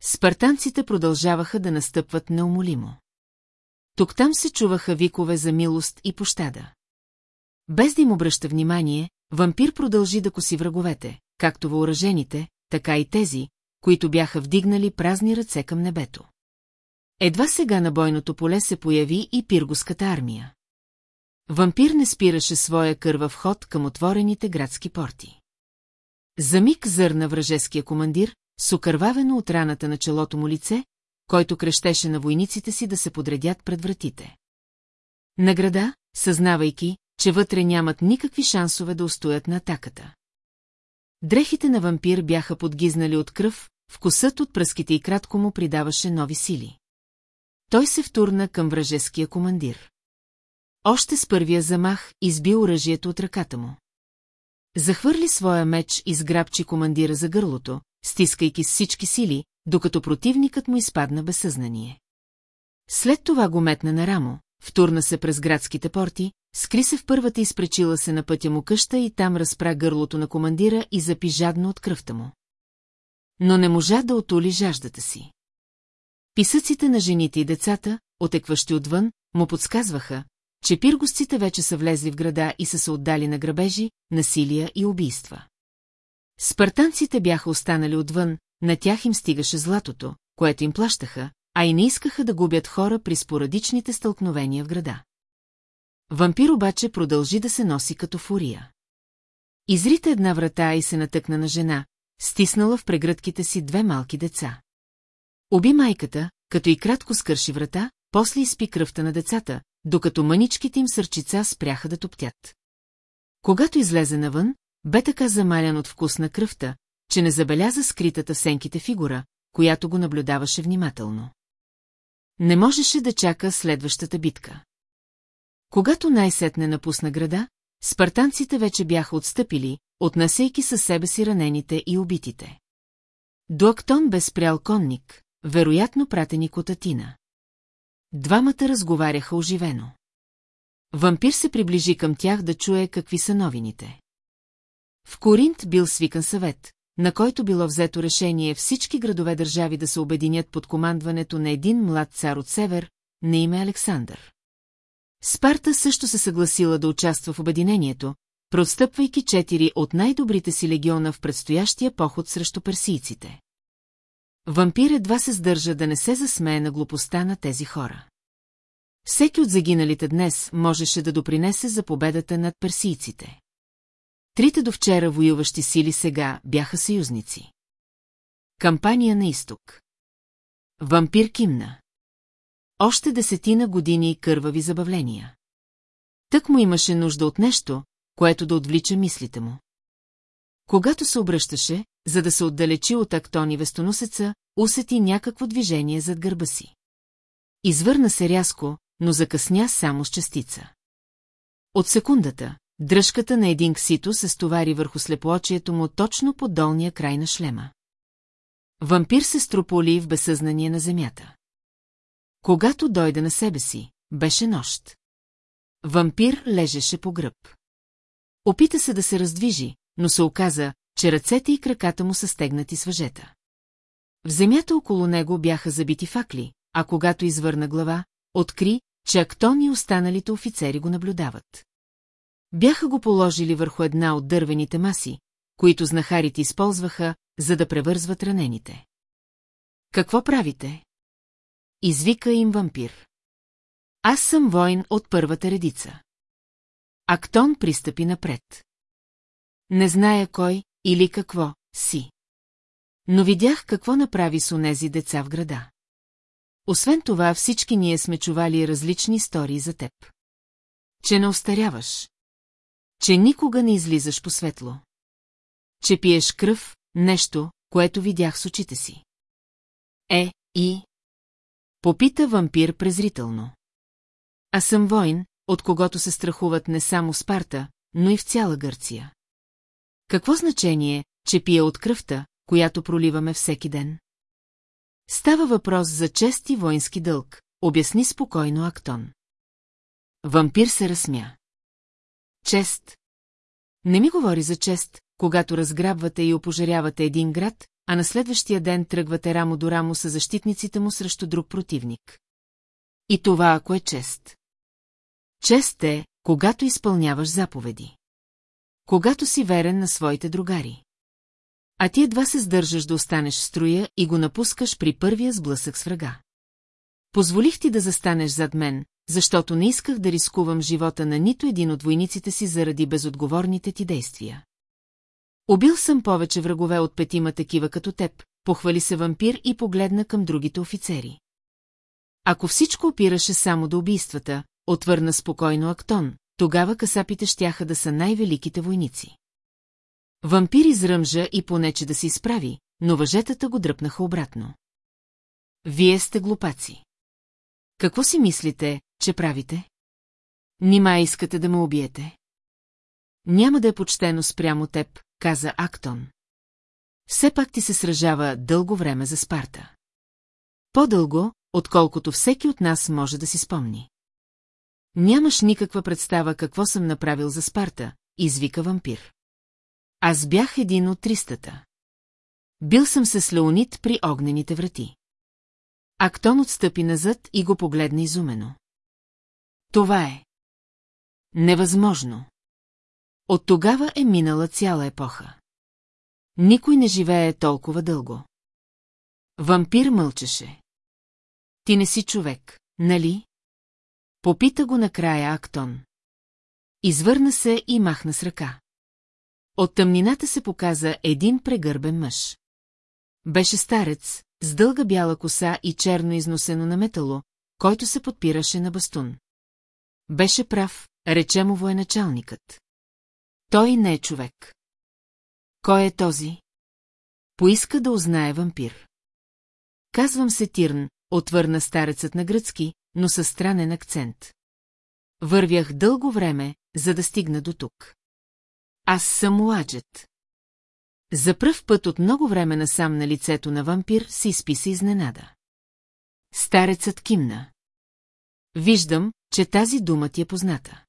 Спартанците продължаваха да настъпват неумолимо. Тук-там се чуваха викове за милост и пощада. Без да им обръща внимание, вампир продължи да коси враговете, както въоръжените, така и тези, които бяха вдигнали празни ръце към небето. Едва сега на бойното поле се появи и пиргоската армия. Вампир не спираше своя кървав ход към отворените градски порти. За миг зърна вражеския командир, с окървавено от раната на челото му лице, който крещеше на войниците си да се подредят пред вратите. Награда, съзнавайки, че вътре нямат никакви шансове да устоят на атаката. Дрехите на вампир бяха подгизнали от кръв, вкусът от пръските и кратко му придаваше нови сили. Той се втурна към вражеския командир. Още с първия замах изби оръжието от ръката му. Захвърли своя меч и сграбчи командира за гърлото, стискайки с всички сили, докато противникът му изпадна без съзнание. След това го метна на рамо, втурна се през градските порти, скри се в първата изпречила се на пътя му къща и там разпра гърлото на командира и запи жадно от кръвта му. Но не можа да отоли жаждата си. Писъците на жените и децата, отекващи отвън, му подсказваха, че пиргостците вече са влезли в града и са се отдали на грабежи, насилия и убийства. Спартанците бяха останали отвън, на тях им стигаше златото, което им плащаха, а и не искаха да губят хора при спорадичните стълкновения в града. Вампир обаче продължи да се носи като фурия. Изрита една врата и се натъкна на жена, стиснала в прегръдките си две малки деца. Оби майката, като и кратко скърши врата, после изпи кръвта на децата, докато мъничките им сърчица спряха да топтят. Когато излезе навън, бе така замалян от вкус на кръвта, че не забеляза скритата сенките фигура, която го наблюдаваше внимателно. Не можеше да чака следващата битка. Когато най-сетне напусна града, спартанците вече бяха отстъпили, отнасейки със себе си ранените и убитите. До Актон бе спрял конник, вероятно пратеник от Атина. Двамата разговаряха оживено. Вампир се приближи към тях да чуе какви са новините. В Коринт бил свикан съвет, на който било взето решение всички градове държави да се обединят под командването на един млад цар от север, на име Александър. Спарта също се съгласила да участва в обединението, проотстъпвайки четири от най-добрите си легиона в предстоящия поход срещу персийците. Вампир едва се сдържа да не се засмее на глупостта на тези хора. Всеки от загиналите днес можеше да допринесе за победата над персийците. Трите до вчера воюващи сили сега бяха съюзници. Кампания на изток. Вампир кимна. Още десетина години кървави забавления. Тък му имаше нужда от нещо, което да отвлича мислите му. Когато се обръщаше, за да се отдалечи от актони вестоносеца, усети някакво движение зад гърба си. Извърна се рязко, но закъсня само с частица. От секундата, дръжката на един ксито се стовари върху слепоочието му точно по долния край на шлема. Вампир се строполи в безсъзнание на земята. Когато дойде на себе си, беше нощ. Вампир лежеше по гръб. Опита се да се раздвижи, но се оказа, че ръцете и краката му са стегнати с въжета. В земята около него бяха забити факли, а когато извърна глава, откри, че Актон и останалите офицери го наблюдават. Бяха го положили върху една от дървените маси, които знахарите използваха, за да превързват ранените. Какво правите? Извика им вампир. Аз съм воин от първата редица. Актон пристъпи напред. Не зная кой или какво си. Но видях какво направи с онези деца в града. Освен това, всички ние сме чували различни истории за теб. Че не остаряваш. Че никога не излизаш по светло. Че пиеш кръв, нещо, което видях с очите си. Е, и... Попита вампир презрително. А съм войн, от когото се страхуват не само Спарта, но и в цяла Гърция. Какво значение, че пия от кръвта, която проливаме всеки ден? Става въпрос за чест и воински дълг, обясни спокойно Актон. Вампир се разсмя. Чест. Не ми говори за чест, когато разграбвате и опожарявате един град, а на следващия ден тръгвате рамо до рамо с защитниците му срещу друг противник. И това ако е чест. Чест е, когато изпълняваш заповеди. Когато си верен на своите другари. А ти едва се сдържаш да останеш в строя и го напускаш при първия сблъсък с врага. Позволих ти да застанеш зад мен, защото не исках да рискувам живота на нито един от войниците си заради безотговорните ти действия. Убил съм повече врагове от петима такива като теб, похвали се вампир и погледна към другите офицери. Ако всичко опираше само до убийствата, отвърна спокойно Актон, тогава касапите щяха да са най-великите войници. Вампир изръмжа и понече да се изправи, но въжетата го дръпнаха обратно. Вие сте глупаци. Какво си мислите, че правите? Нима искате да ме убиете? Няма да е почтено спрямо теб, каза Актон. Все пак ти се сражава дълго време за Спарта. По-дълго, отколкото всеки от нас може да си спомни. Нямаш никаква представа какво съм направил за Спарта, извика вампир. Аз бях един от тристата. Бил съм се с Леонид при огнените врати. Актон отстъпи назад и го погледна изумено. Това е. Невъзможно. От тогава е минала цяла епоха. Никой не живее толкова дълго. Вампир мълчеше. Ти не си човек, нали? Попита го накрая Актон. Извърна се и махна с ръка. От тъмнината се показа един прегърбен мъж. Беше старец, с дълга бяла коса и черно износено на метало, който се подпираше на бастун. Беше прав, рече му военачалникът. Той не е човек. Кой е този? Поиска да узнае вампир. Казвам се Тирн, отвърна старецът на гръцки, но със странен акцент. Вървях дълго време, за да стигна до тук. Аз съм младжет. За пръв път от много време насам на лицето на вампир се изписа изненада. Старецът кимна. Виждам, че тази дума ти е позната.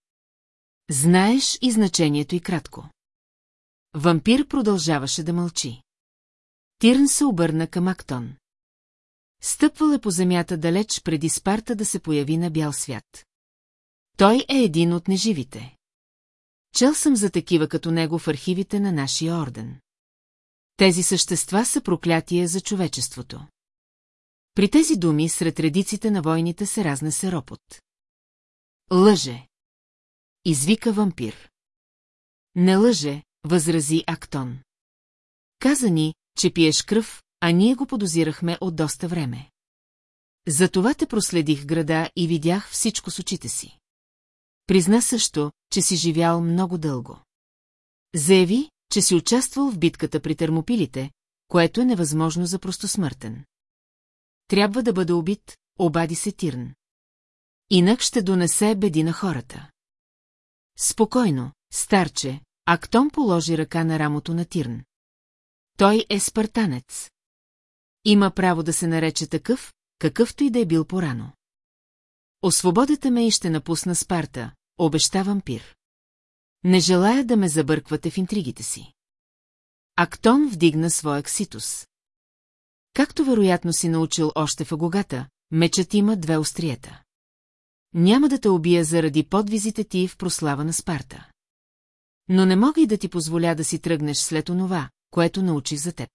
Знаеш и значението и кратко. Вампир продължаваше да мълчи. Тирн се обърна към Актон. Стъпвал е по земята далеч преди Спарта да се появи на бял свят. Той е един от неживите. Чел съм за такива като него в архивите на нашия орден. Тези същества са проклятие за човечеството. При тези думи сред редиците на войните се разнесе ропот. Лъже! Извика вампир. Не лъже, възрази Актон. Каза ни, че пиеш кръв, а ние го подозирахме от доста време. Затова те проследих града и видях всичко с очите си. Призна също, че си живял много дълго. Заяви, че си участвал в битката при термопилите, което е невъзможно за простосмъртен. Трябва да бъде убит, обади се Тирн. Инак ще донесе беди на хората. Спокойно, старче, Актон положи ръка на рамото на Тирн. Той е спартанец. Има право да се нарече такъв, какъвто и да е бил порано. Освободете ме и ще напусна Спарта, обеща вампир. Не желая да ме забърквате в интригите си. Актон вдигна своя кситус. Както вероятно си научил още в агогата, мечът има две остриета. Няма да те убия заради подвизите ти в прослава на Спарта. Но не мога и да ти позволя да си тръгнеш след онова, което научих за теб.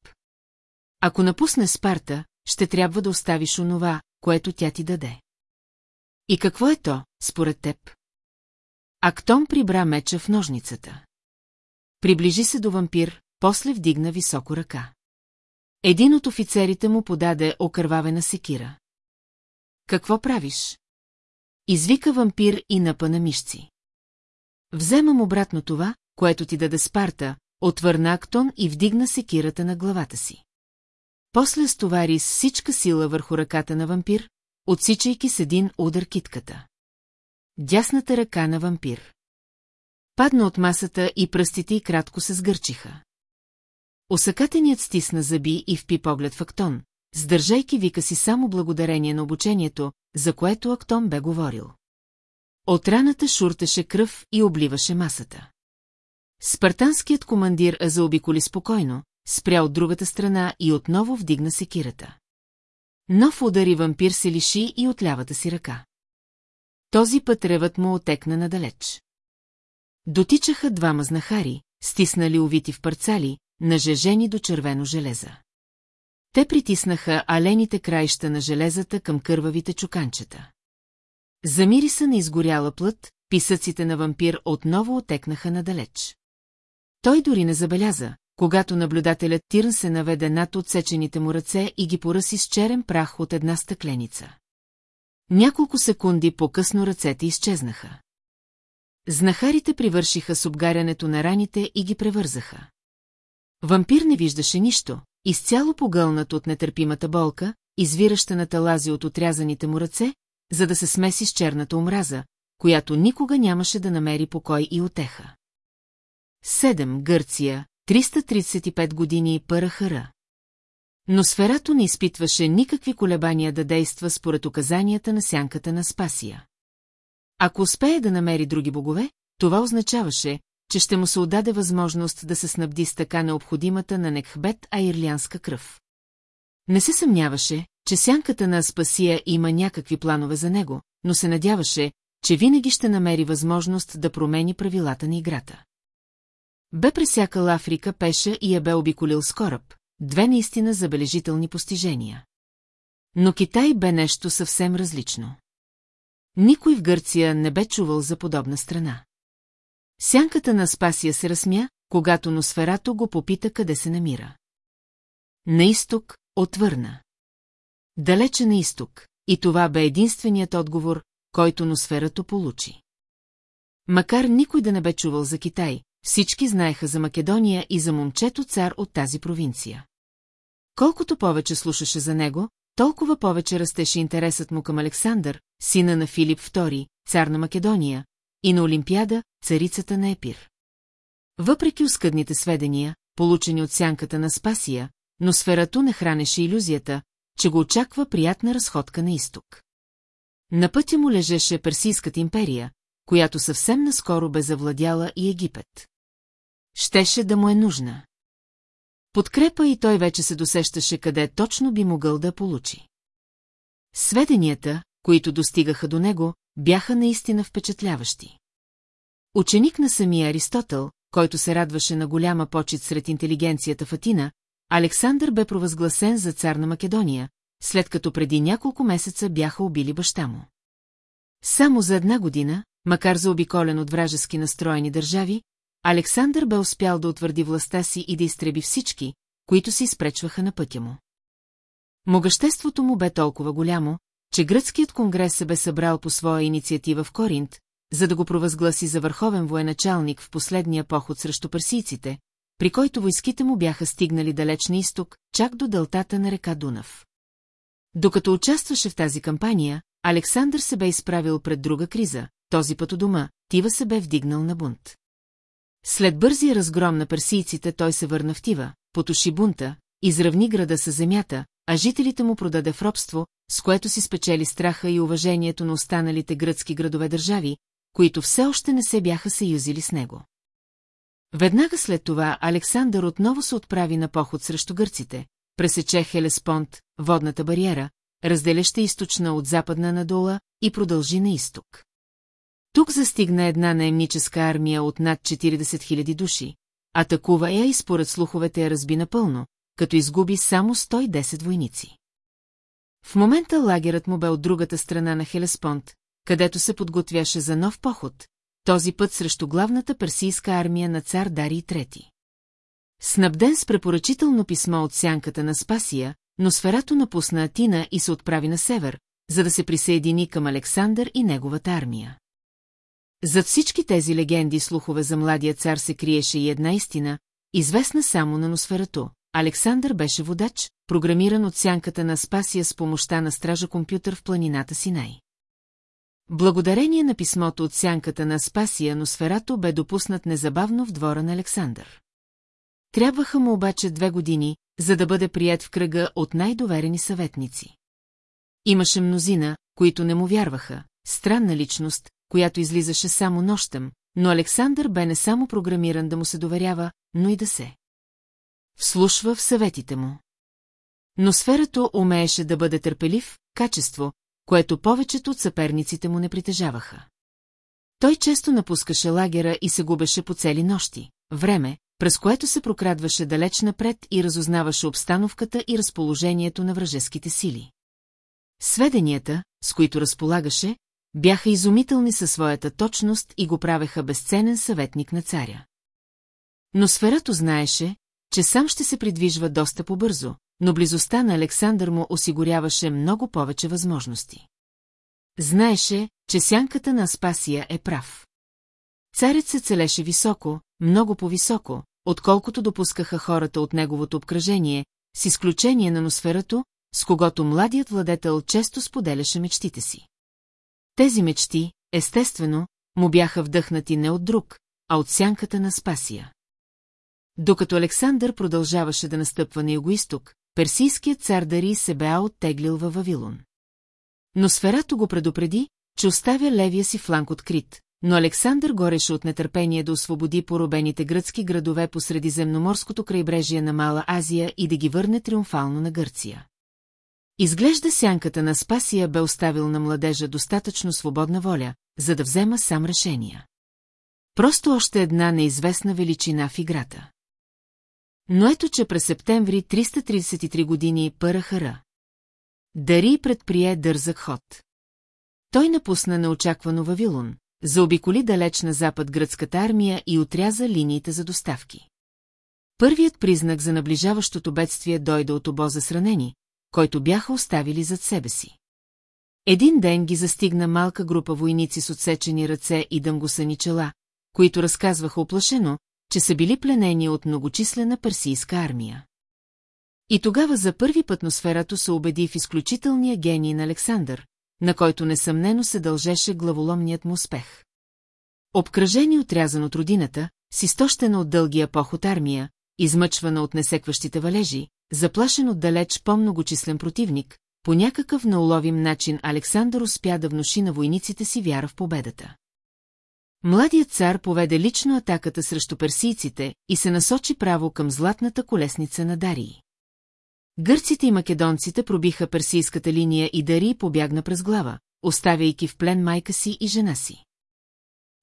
Ако напусне Спарта, ще трябва да оставиш онова, което тя ти даде. И какво е то, според теб? Актон прибра меча в ножницата. Приближи се до вампир, после вдигна високо ръка. Един от офицерите му подаде окървавена секира. Какво правиш? Извика вампир и напъна мишци. Вземам обратно това, което ти даде Спарта, отвърна Актон и вдигна секирата на главата си. После стовари с всичка сила върху ръката на вампир, отсичайки с един удар китката. Дясната ръка на вампир. Падна от масата и пръстите й кратко се сгърчиха. Осъкатеният стисна зъби и впи поглед в Актон, сдържайки вика си само благодарение на обучението, за което Актон бе говорил. От раната шуртеше кръв и обливаше масата. Спартанският командир заобиколи спокойно, спря от другата страна и отново вдигна секирата. Нов удар и вампир се лиши и от лявата си ръка. Този път ревът му отекна надалеч. Дотичаха двама знахари, стиснали увити в парцали, нажежени до червено железа. Те притиснаха алените краища на железата към кървавите чуканчета. Замириса на изгоряла плът, писъците на вампир отново отекнаха надалеч. Той дори не забеляза, когато наблюдателят Тирн се наведе над отсечените му ръце и ги поръси с черен прах от една стъкленица. Няколко секунди по-късно ръцете изчезнаха. Знахарите привършиха с обгарянето на раните и ги превързаха. Вампир не виждаше нищо, изцяло погълнат от нетърпимата болка, извираща на талази от отрязаните му ръце, за да се смеси с черната омраза, която никога нямаше да намери покой и отеха. Седем Гърция, 335 години Парахара. Но сферато не изпитваше никакви колебания да действа според указанията на сянката на Спасия. Ако успее да намери други богове, това означаваше, че ще му се отдаде възможност да се снабди с така необходимата на Некхбет аирлянска кръв. Не се съмняваше, че сянката на Аспасия има някакви планове за него, но се надяваше, че винаги ще намери възможност да промени правилата на играта. Бе пресякал Африка пеша и я бе обиколил с кораб, две наистина забележителни постижения. Но Китай бе нещо съвсем различно. Никой в Гърция не бе чувал за подобна страна. Сянката на Спасия се разсмя, когато Носферато го попита къде се намира. На изток, отвърна. Далече на изток, и това бе единственият отговор, който Носферато получи. Макар никой да не бе чувал за Китай, всички знаеха за Македония и за момчето цар от тази провинция. Колкото повече слушаше за него, толкова повече растеше интересът му към Александър, сина на Филип II, цар на Македония, и на Олимпиада, царицата на Епир. Въпреки оскъдните сведения, получени от сянката на Спасия, но сферато не хранеше иллюзията, че го очаква приятна разходка на изток. На пътя му лежеше Персийската империя, която съвсем наскоро бе завладяла и Египет. Щеше да му е нужна. Подкрепа и той вече се досещаше къде точно би могъл да получи. Сведенията, които достигаха до него, бяха наистина впечатляващи. Ученик на самия Аристотел, който се радваше на голяма почет сред интелигенцията в Атина, Александър бе провъзгласен за цар на Македония, след като преди няколко месеца бяха убили баща му. Само за една година, макар заобиколен от вражески настроени държави, Александър бе успял да утвърди властта си и да изтреби всички, които се изпречваха на пътя му. Могъществото му бе толкова голямо, че гръцкият конгрес се бе събрал по своя инициатива в Коринт, за да го провъзгласи за върховен военачалник в последния поход срещу персийците, при който войските му бяха стигнали далеч на изток, чак до дълтата на река Дунав. Докато участваше в тази кампания, Александър се бе изправил пред друга криза, този път у дома, Тива се бе вдигнал на бунт. След бързия разгром на персийците той се върна в Тива, потуши бунта, изравни града с земята, а жителите му продаде в робство, с което си спечели страха и уважението на останалите гръцки градове-държави, които все още не се бяха съюзили с него. Веднага след това Александър отново се отправи на поход срещу гърците, пресече Хелеспонт, водната бариера, разделяща източна от западна надола и продължи на изток. Тук застигна една наемническа армия от над 40 000 души, атакува я и според слуховете я разби напълно, като изгуби само 110 войници. В момента лагерът му бе от другата страна на Хелеспонт, където се подготвяше за нов поход, този път срещу главната персийска армия на цар Дарий III. Снабден с препоръчително писмо от сянката на Спасия, но сферато напусна Атина и се отправи на север, за да се присъедини към Александър и неговата армия. Зад всички тези легенди слухове за младия цар се криеше и една истина, известна само на носферато. Александър беше водач, програмиран от сянката на Спасия с помощта на стража компютър в планината Синай. Благодарение на писмото от сянката на Спасия, Носферато бе допуснат незабавно в двора на Александър. Трябваха му обаче две години, за да бъде прият в кръга от най-доверени съветници. Имаше мнозина, които не му вярваха, странна личност, която излизаше само нощем, но Александър бе не само програмиран да му се доверява, но и да се. Вслушва в съветите му. Но сферато умееше да бъде търпелив, качество, което повечето от съперниците му не притежаваха. Той често напускаше лагера и се губеше по цели нощи, време, през което се прокрадваше далеч напред и разузнаваше обстановката и разположението на вражеските сили. Сведенията, с които разполагаше, бяха изумителни със своята точност и го правеха безценен съветник на царя. Но сферато знаеше, че сам ще се придвижва доста побързо, но близостта на Александър му осигуряваше много повече възможности. Знаеше, че сянката на Аспасия е прав. Царят се целеше високо, много по-високо, отколкото допускаха хората от неговото обкръжение, с изключение на носферато, с когото младият владетел често споделяше мечтите си. Тези мечти, естествено, му бяха вдъхнати не от друг, а от сянката на Спасия. Докато Александър продължаваше да настъпва на югоисток, персийският цар Дари се беа оттеглил във Вавилон. Но Сферато го предупреди, че оставя левия си фланг открит, но Александър гореше от нетърпение да освободи поробените гръцки градове по средиземноморското крайбрежие на Мала Азия и да ги върне триумфално на Гърция. Изглежда сянката на Спасия бе оставил на младежа достатъчно свободна воля, за да взема сам решения. Просто още една неизвестна величина в играта. Но ето, че през септември 333 години Пърахара. Дари предприе дързък ход. Той напусна неочаквано Вавилон, заобиколи далеч на запад гръцката армия и отряза линиите за доставки. Първият признак за наближаващото бедствие дойде от обоза с ранени, който бяха оставили зад себе си. Един ден ги застигна малка група войници с отсечени ръце и дъмгосани чела, които разказваха оплашено, че са били пленени от многочислена персийска армия. И тогава за първи път носферато се убеди в изключителния гений на Александър, на който несъмнено се дължеше главоломният му успех. Обкръжени отрязан от родината, с изтощена от дългия поход армия, измъчвана от несекващите валежи, заплашен от далеч по-многочислен противник, по някакъв науловим начин Александър успя да внуши на войниците си вяра в победата. Младият цар поведе лично атаката срещу персийците и се насочи право към златната колесница на Дарии. Гърците и македонците пробиха персийската линия и Дарий побягна през глава, оставяйки в плен майка си и жена си.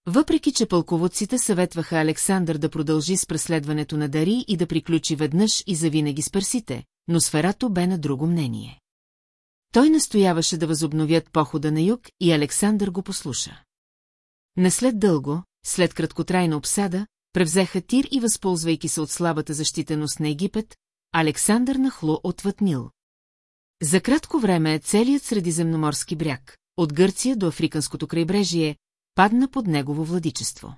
Въпреки, че пълководците съветваха Александър да продължи с преследването на Дари и да приключи веднъж и завинаги с персите, но Сферато бе на друго мнение. Той настояваше да възобновят похода на юг и Александър го послуша. Не след дълго, след краткотрайна обсада, превзеха Тир и възползвайки се от слабата защитеност на Египет, Александър нахло отвъд Нил. За кратко време целият средиземноморски бряг, от Гърция до Африканското крайбрежие, падна под негово владичество.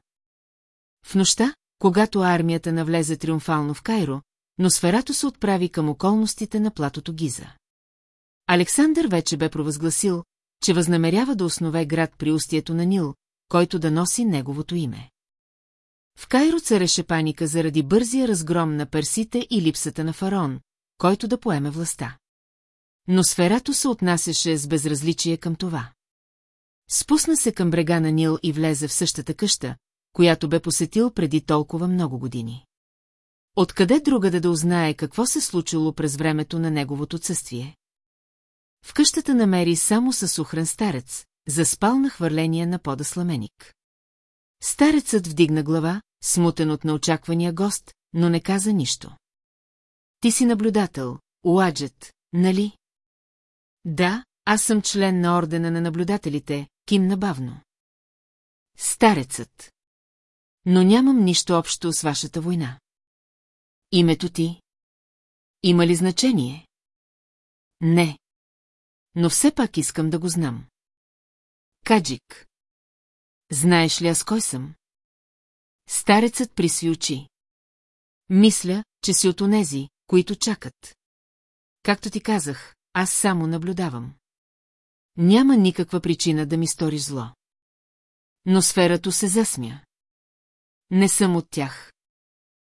В нощта, когато армията навлезе триумфално в Кайро, но сферато се отправи към околностите на платото Гиза. Александър вече бе провъзгласил, че възнамерява да основе град при устието на Нил, който да носи неговото име. В Кайро цареше паника заради бързия разгром на персите и липсата на фараон, който да поеме властта. Но сферато се отнасяше с безразличие към това. Спусна се към брега на Нил и влезе в същата къща, която бе посетил преди толкова много години. Откъде другаде да узнае какво се случило през времето на неговото отсъствие? В къщата намери само със сухрен старец, заспал на хвърления на пода сламеник. Старецът вдигна глава, смутен от неочаквания гост, но не каза нищо. Ти си наблюдател, Уаджет, нали? Да, аз съм член на ордена на наблюдателите, кимна бавно. Старецът. Но нямам нищо общо с вашата война. Името ти? Има ли значение? Не. Но все пак искам да го знам. Каджик. Знаеш ли аз кой съм? Старецът присви очи. Мисля, че си от онези, които чакат. Както ти казах, аз само наблюдавам. Няма никаква причина да ми сториш зло. Но сферато се засмя. Не съм от тях.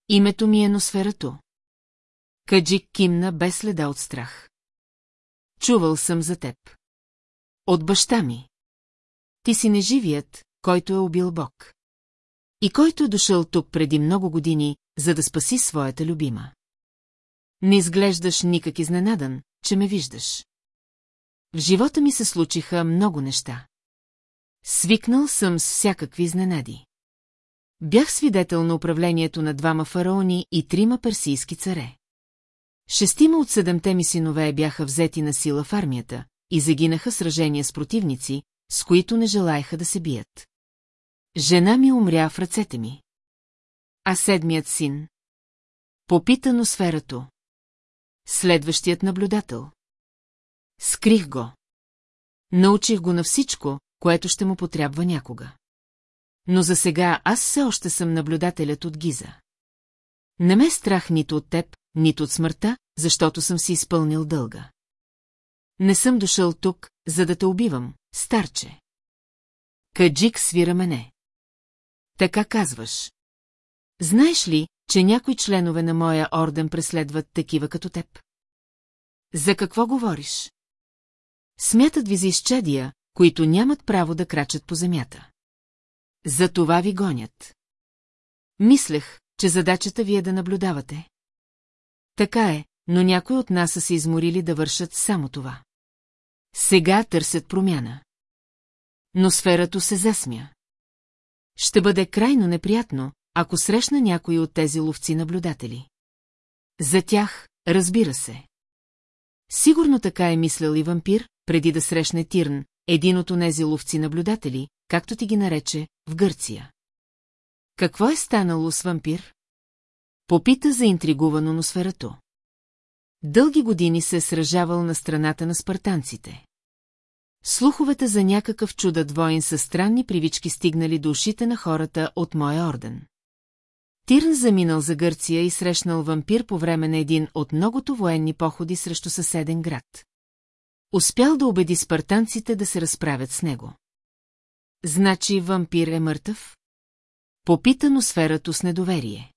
Името ми е Носферато. Каджик кимна без следа от страх. Чувал съм за теб. От баща ми. Ти си неживият, който е убил Бог. И който е дошъл тук преди много години, за да спаси своята любима. Не изглеждаш никак изненадан, че ме виждаш. В живота ми се случиха много неща. Свикнал съм с всякакви изненади. Бях свидетел на управлението на двама фараони и трима персийски царе. Шестима от седемте ми синове бяха взети на сила в армията и загинаха сражения с противници, с които не желаяха да се бият. Жена ми умря в ръцете ми. А седмият син? Попита носферато. Следващият наблюдател. Скрих го. Научих го на всичко, което ще му потрябва някога. Но за сега аз все още съм наблюдателят от Гиза. Не ме страх нито от теб, нито от смъртта, защото съм си изпълнил дълга. Не съм дошъл тук, за да те убивам, старче. Каджик свира мене. Така казваш. Знаеш ли, че някои членове на моя орден преследват такива като теб? За какво говориш? Смятат ви за изчадия, които нямат право да крачат по земята. За това ви гонят. Мислех, че задачата ви е да наблюдавате. Така е, но някои от нас са се изморили да вършат само това. Сега търсят промяна. Но сферато се засмя. Ще бъде крайно неприятно, ако срещна някои от тези ловци-наблюдатели. За тях, разбира се. Сигурно така е мислял и вампир, преди да срещне Тирн, един от онези ловци-наблюдатели, както ти ги нарече, в Гърция. Какво е станало с вампир? Попита за интригувано носферато. Дълги години се е сражавал на страната на спартанците. Слуховете за някакъв чудът воин са странни привички стигнали до ушите на хората от моя орден. Тирн заминал за Гърция и срещнал вампир по време на един от многото военни походи срещу съседен град. Успял да убеди спартанците да се разправят с него. Значи вампир е мъртъв? Попита сферато с недоверие.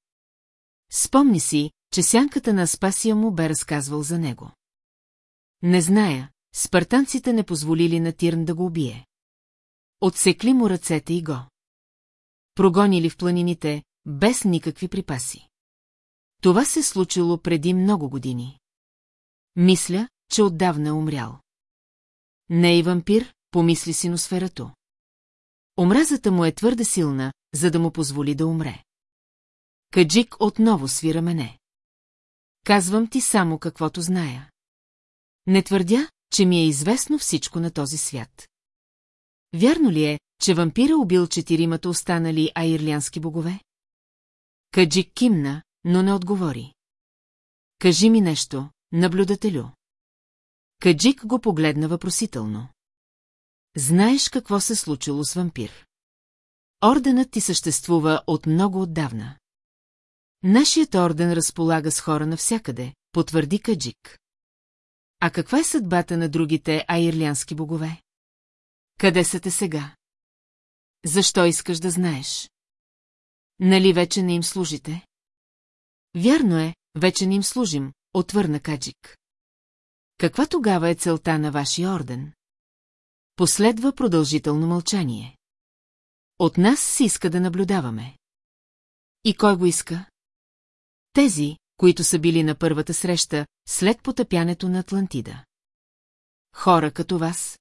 Спомни си, че сянката на Спасия му бе разказвал за него. Не зная, спартанците не позволили на Тирн да го убие. Отсекли му ръцете и го. Прогонили в планините, без никакви припаси. Това се случило преди много години. Мисля, че отдавна е умрял. Не е и вампир, помисли синосферато. Омразата му е твърде силна, за да му позволи да умре. Каджик отново свира мене. Казвам ти само каквото зная. Не твърдя, че ми е известно всичко на този свят. Вярно ли е, че вампира убил четиримата останали аирлянски богове? Каджик кимна, но не отговори. Кажи ми нещо, наблюдателю. Каджик го погледна въпросително. Знаеш какво се случило с вампир? Орденът ти съществува от много отдавна. Нашият орден разполага с хора навсякъде, потвърди Каджик. А каква е съдбата на другите аирлянски богове? Къде са те сега? Защо искаш да знаеш? Нали вече не им служите? Вярно е, вече не им служим, отвърна Каджик. Каква тогава е целта на вашия орден? Последва продължително мълчание. От нас си иска да наблюдаваме. И кой го иска? Тези, които са били на първата среща, след потъпянето на Атлантида. Хора като вас.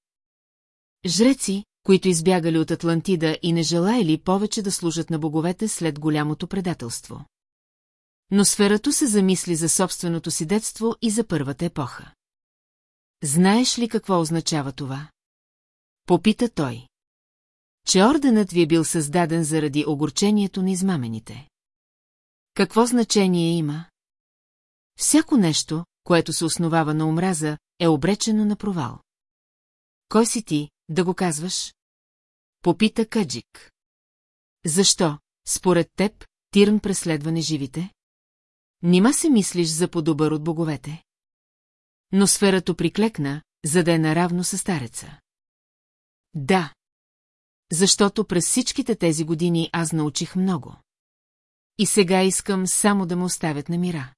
Жреци, които избягали от Атлантида и не желаяли повече да служат на боговете след голямото предателство. Но сферато се замисли за собственото си детство и за първата епоха. Знаеш ли какво означава това? Попита той. Че орденът ви е бил създаден заради огорчението на измамените. Какво значение има? Всяко нещо, което се основава на омраза, е обречено на провал. Кой си ти, да го казваш? Попита Каджик. Защо, според теб, Тирн преследва неживите? Нима се мислиш за по-добър от боговете? Но сферато приклекна, за да е наравно със стареца. Да. Защото през всичките тези години аз научих много. И сега искам само да ме оставят на мира.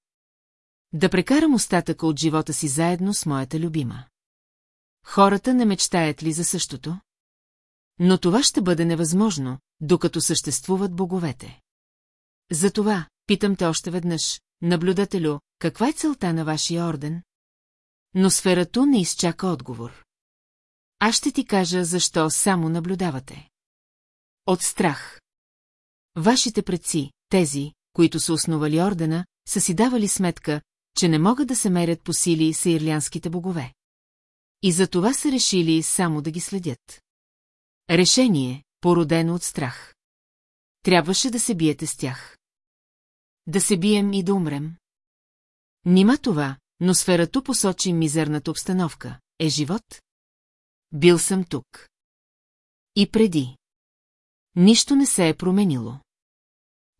Да прекарам остатъка от живота си заедно с моята любима. Хората не мечтаят ли за същото? Но това ще бъде невъзможно, докато съществуват боговете. Затова, питам те още веднъж, наблюдателю, каква е целта на вашия орден? Но сферато не изчака отговор. Аз ще ти кажа, защо само наблюдавате. От страх. Вашите предци, тези, които са основали ордена, са си давали сметка, че не могат да се мерят по сили с ирлянските богове. И за това са решили само да ги следят. Решение, породено от страх. Трябваше да се биете с тях. Да се бием и да умрем. Нима това, но сферато посочи мизерната обстановка. Е живот? Бил съм тук. И преди. Нищо не се е променило.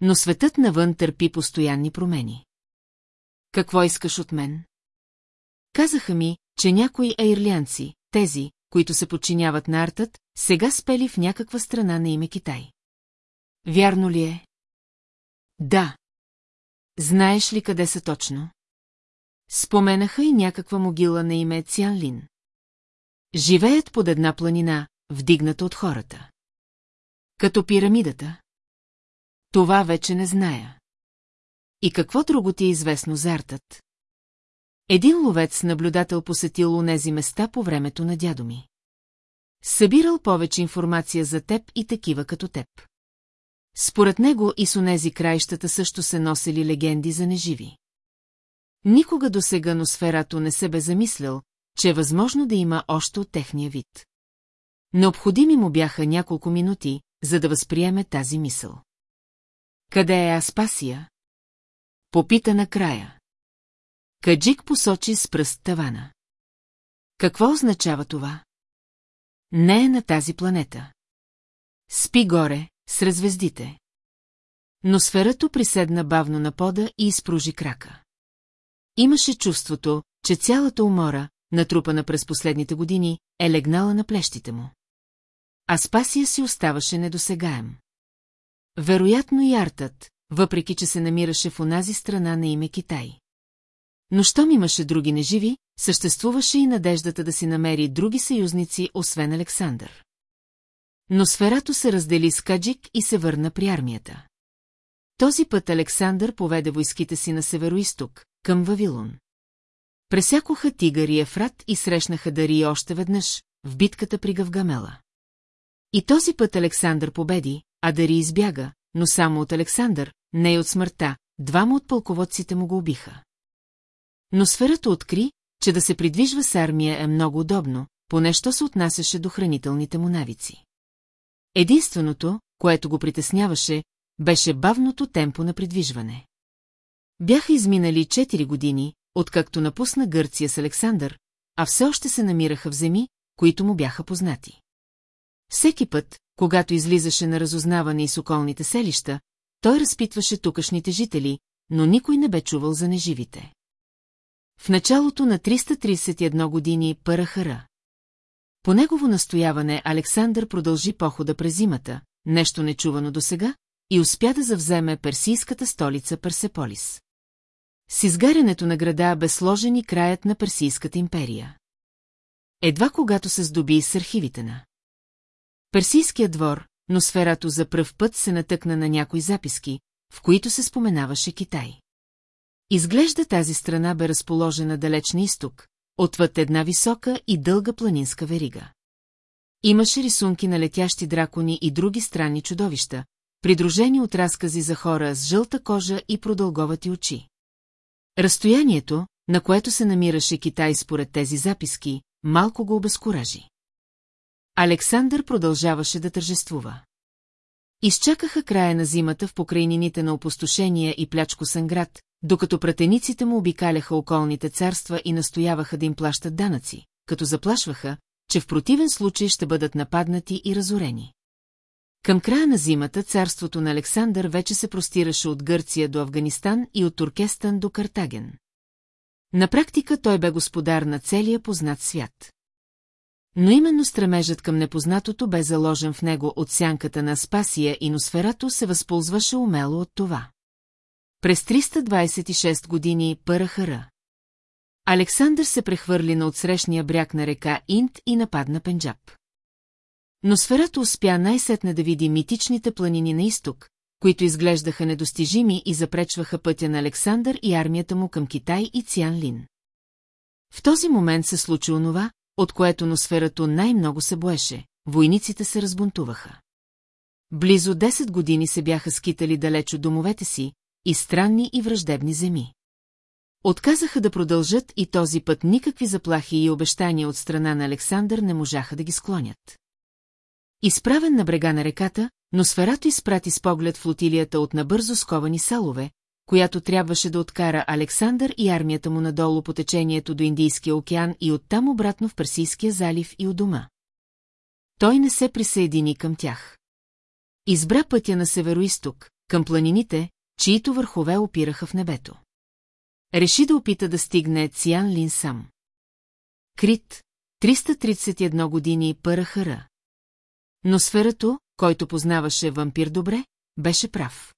Но светът навън търпи постоянни промени. Какво искаш от мен? Казаха ми, че някои аирлянци, тези, които се подчиняват на артът, сега спели в някаква страна на име Китай. Вярно ли е? Да. Знаеш ли къде са точно? Споменаха и някаква могила на име Цянлин. Живеят под една планина, вдигната от хората. Като пирамидата. Това вече не зная. И какво друго ти е известно за артът? Един ловец-наблюдател посетил онези места по времето на дядо ми. Събирал повече информация за теб и такива като теб. Според него и с онези краищата също се носили легенди за неживи. Никога до сега носферато не се бе замислял, че е възможно да има още от техния вид. Необходими му бяха няколко минути, за да възприеме тази мисъл. Къде е Аспасия? Попита накрая. Каджик посочи с пръст тавана. Какво означава това? Не е на тази планета. Спи горе, сред звездите. Но сферато приседна бавно на пода и изпружи крака. Имаше чувството, че цялата умора, натрупана през последните години, е легнала на плещите му. А Спасия си оставаше недосегаем. Вероятно и артът, въпреки че се намираше в онази страна на име Китай. Но щом имаше други неживи, съществуваше и надеждата да си намери други съюзници, освен Александър. Но сферато се раздели с Каджик и се върна при армията. Този път Александър поведе войските си на североисток, към Вавилон. Пресякоха Тигър и Ефрат и срещнаха Дари още веднъж, в битката при Гавгамела. И този път Александър победи, а Дари избяга, но само от Александър, не и от смъртта, двама от пълководците му го убиха. Но сферата откри, че да се придвижва с армия е много удобно, поне що се отнасяше до хранителните му навици. Единственото, което го притесняваше, беше бавното темпо на придвижване. Бяха изминали 4 години, откакто напусна Гърция с Александър, а все още се намираха в земи, които му бяха познати. Всеки път, когато излизаше на разузнаване и с околните селища, той разпитваше тукашните жители, но никой не бе чувал за неживите. В началото на 331 години Парахара. По негово настояване Александър продължи похода през зимата, нещо нечувано досега, и успя да завземе персийската столица Персеполис. С изгарянето на града бе сложен и краят на Персийската империя. Едва когато се здоби с архивите на Персийския двор, но сферато за пръв път се натъкна на някои записки, в които се споменаваше Китай. Изглежда тази страна бе разположена далеч на изток, отвъд една висока и дълга планинска верига. Имаше рисунки на летящи дракони и други странни чудовища, придружени от разкази за хора с жълта кожа и продълговати очи. Разстоянието, на което се намираше Китай според тези записки, малко го обезкуражи. Александър продължаваше да тържествува. Изчакаха края на зимата в покрайнините на опустошения и плячкосен град, докато пратениците му обикаляха околните царства и настояваха да им плащат данъци, като заплашваха, че в противен случай ще бъдат нападнати и разорени. Към края на зимата царството на Александър вече се простираше от Гърция до Афганистан и от Туркестан до Картаген. На практика той бе господар на целия познат свят. Но именно стремежът към непознатото бе заложен в него от сянката на Спасия и Носферато се възползваше умело от това. През 326 години Пърахара. Александър се прехвърли на отсрещния бряг на река Инт и нападна Пенджаб. Но сферата успя най-сетне да види митичните планини на изток, които изглеждаха недостижими и запречваха пътя на Александър и армията му към Китай и Циан Лин. В този момент се случи онова, от което носферато най-много се боеше – войниците се разбунтуваха. Близо 10 години се бяха скитали далеч от домовете си, и странни и враждебни земи. Отказаха да продължат и този път никакви заплахи и обещания от страна на Александър не можаха да ги склонят. Изправен на брега на реката, но сферато изпрати с поглед флотилията от набързо сковани салове, която трябваше да откара Александър и армията му надолу по течението до Индийския океан и оттам обратно в Персийския залив и у дома. Той не се присъедини към тях. Избра пътя на североисток, към планините, чието върхове опираха в небето. Реши да опита да стигне Циан Лин сам. Крит, 331 години Пърахара. Но сферато, който познаваше вампир добре, беше прав.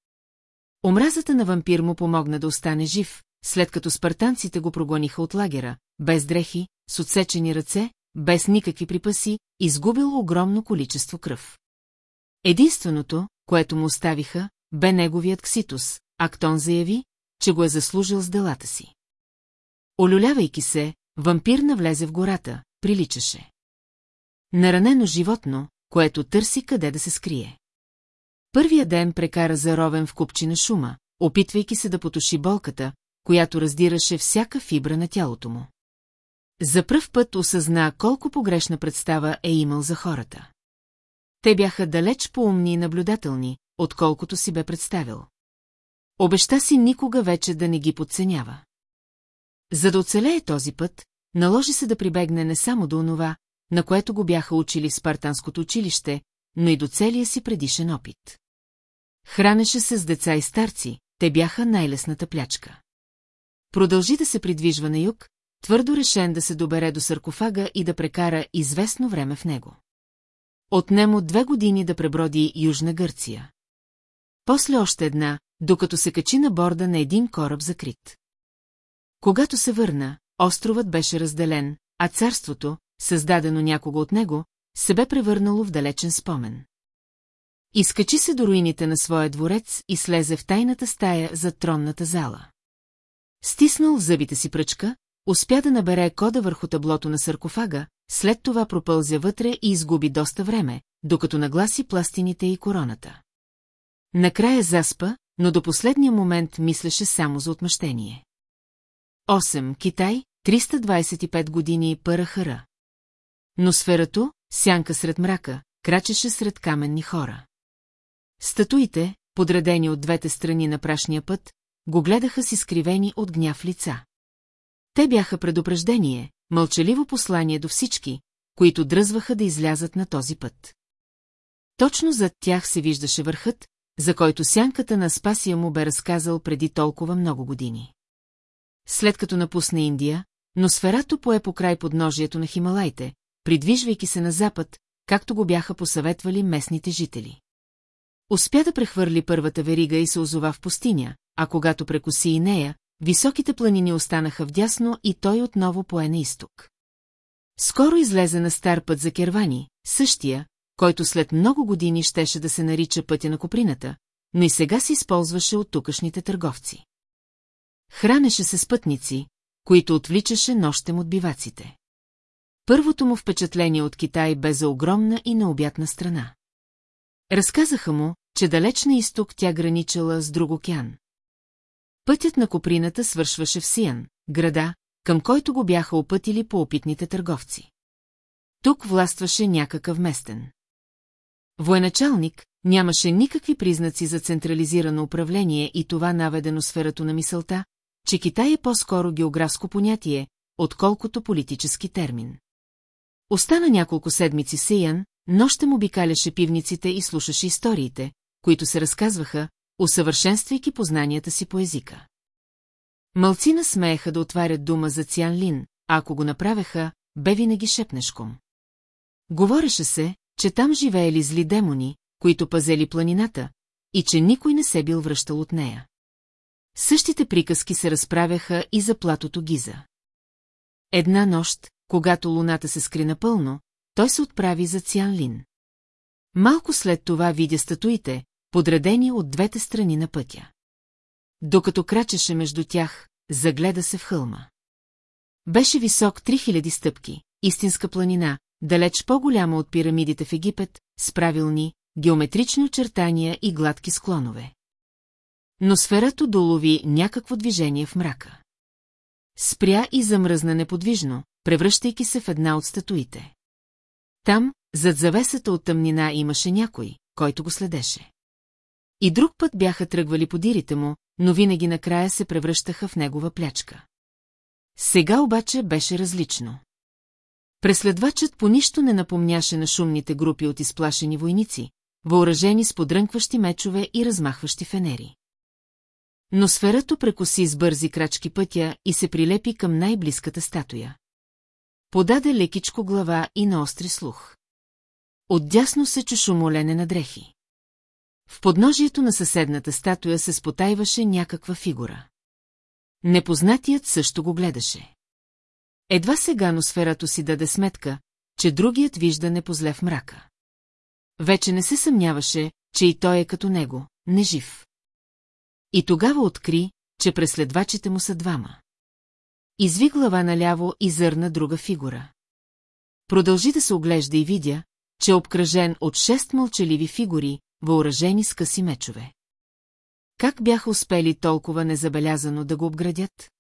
Омразата на вампир му помогна да остане жив, след като спартанците го прогониха от лагера, без дрехи, с отсечени ръце, без никакви припаси, изгубил огромно количество кръв. Единственото, което му оставиха, бе неговият кситус, Актон заяви, че го е заслужил с делата си. Олюлявайки се, вампир навлезе в гората, приличаше. Наранено животно, което търси къде да се скрие. Първия ден прекара заровен в купчина шума, опитвайки се да потуши болката, която раздираше всяка фибра на тялото му. За пръв път осъзна колко погрешна представа е имал за хората. Те бяха далеч по-умни и наблюдателни, отколкото си бе представил. Обеща си никога вече да не ги подценява. За да оцелее този път, наложи се да прибегне не само до онова, на което го бяха учили в Спартанското училище, но и до целия си предишен опит. Хранеше се с деца и старци, те бяха най-лесната плячка. Продължи да се придвижва на юг, твърдо решен да се добере до саркофага и да прекара известно време в него. Отнемо две години да преброди Южна Гърция. После още една, докато се качи на борда на един кораб закрит. Когато се върна, островът беше разделен, а царството, създадено някого от него, се бе превърнало в далечен спомен. Изкачи се до руините на своя дворец и слезе в тайната стая за тронната зала. Стиснал в зъбите си пръчка, успя да набере кода върху таблото на саркофага, след това пропълзя вътре и изгуби доста време, докато нагласи пластините и короната. Накрая заспа, но до последния момент мислеше само за отмъщение. 8. Китай, 325 години Парахара. Но сферато, сянка сред мрака, крачеше сред каменни хора. Статуите, подредени от двете страни на прашния път, го гледаха с изкривени от гняв лица. Те бяха предупреждение, мълчаливо послание до всички, които дръзваха да излязат на този път. Точно зад тях се виждаше върхът, за който сянката на Спасия му бе разказал преди толкова много години. След като напусне Индия, но сферато пое по край подножието на Хималайте, придвижвайки се на запад, както го бяха посъветвали местните жители. Успя да прехвърли първата верига и се озова в пустиня, а когато прекоси и нея, високите планини останаха вдясно и той отново пое на изток. Скоро излезе на стар път за кервани, същия, който след много години щеше да се нарича пътя на Коприната, но и сега се използваше от тукашните търговци. Хранеше се с пътници, които отвличаше нощем от биваците. Първото му впечатление от Китай бе за огромна и необятна страна. Разказаха му, че далеч на изток тя граничала с друг океан. Пътят на Коприната свършваше в Сиан, града, към който го бяха опътили по опитните търговци. Тук властваше някакъв местен. Военачалник нямаше никакви признаци за централизирано управление и това наведено сферато на мисълта, че Китай е по-скоро географско понятие, отколкото политически термин. Остана няколко седмици Сейян, нощем обикаляше пивниците и слушаше историите, които се разказваха, усъвършенствайки познанията си по езика. Малцина смееха да отварят дума за Цян Лин, а ако го направеха, бе винаги шепнешком. Говореше се, че там живеели зли демони, които пазели планината, и че никой не се бил връщал от нея. Същите приказки се разправяха и за платото Гиза. Една нощ, когато луната се скри напълно, той се отправи за Цянлин. Малко след това видя статуите, подредени от двете страни на пътя. Докато крачеше между тях, загледа се в хълма. Беше висок 3000 стъпки, истинска планина, далеч по-голяма от пирамидите в Египет, с правилни, геометрични очертания и гладки склонове. Но сферато долови някакво движение в мрака. Спря и замръзна неподвижно, превръщайки се в една от статуите. Там, зад завесата от тъмнина имаше някой, който го следеше. И друг път бяха тръгвали подирите му, но винаги накрая се превръщаха в негова плячка. Сега обаче беше различно. Преследвачът по нищо не напомняше на шумните групи от изплашени войници, въоръжени с подрънкващи мечове и размахващи фенери. Но сферато прекоси с бързи крачки пътя и се прилепи към най-близката статуя. Подаде лекичко глава и наостри слух. Отдясно се чу шумолене на дрехи. В подножието на съседната статуя се спотайваше някаква фигура. Непознатият също го гледаше. Едва сега носферато си даде сметка, че другият вижда непозле в мрака. Вече не се съмняваше, че и той е като него, нежив. И тогава откри, че преследвачите му са двама. Изви глава наляво и зърна друга фигура. Продължи да се оглежда и видя, че е обкръжен от шест мълчаливи фигури, въоръжени с къси мечове. Как бяха успели толкова незабелязано да го обградят?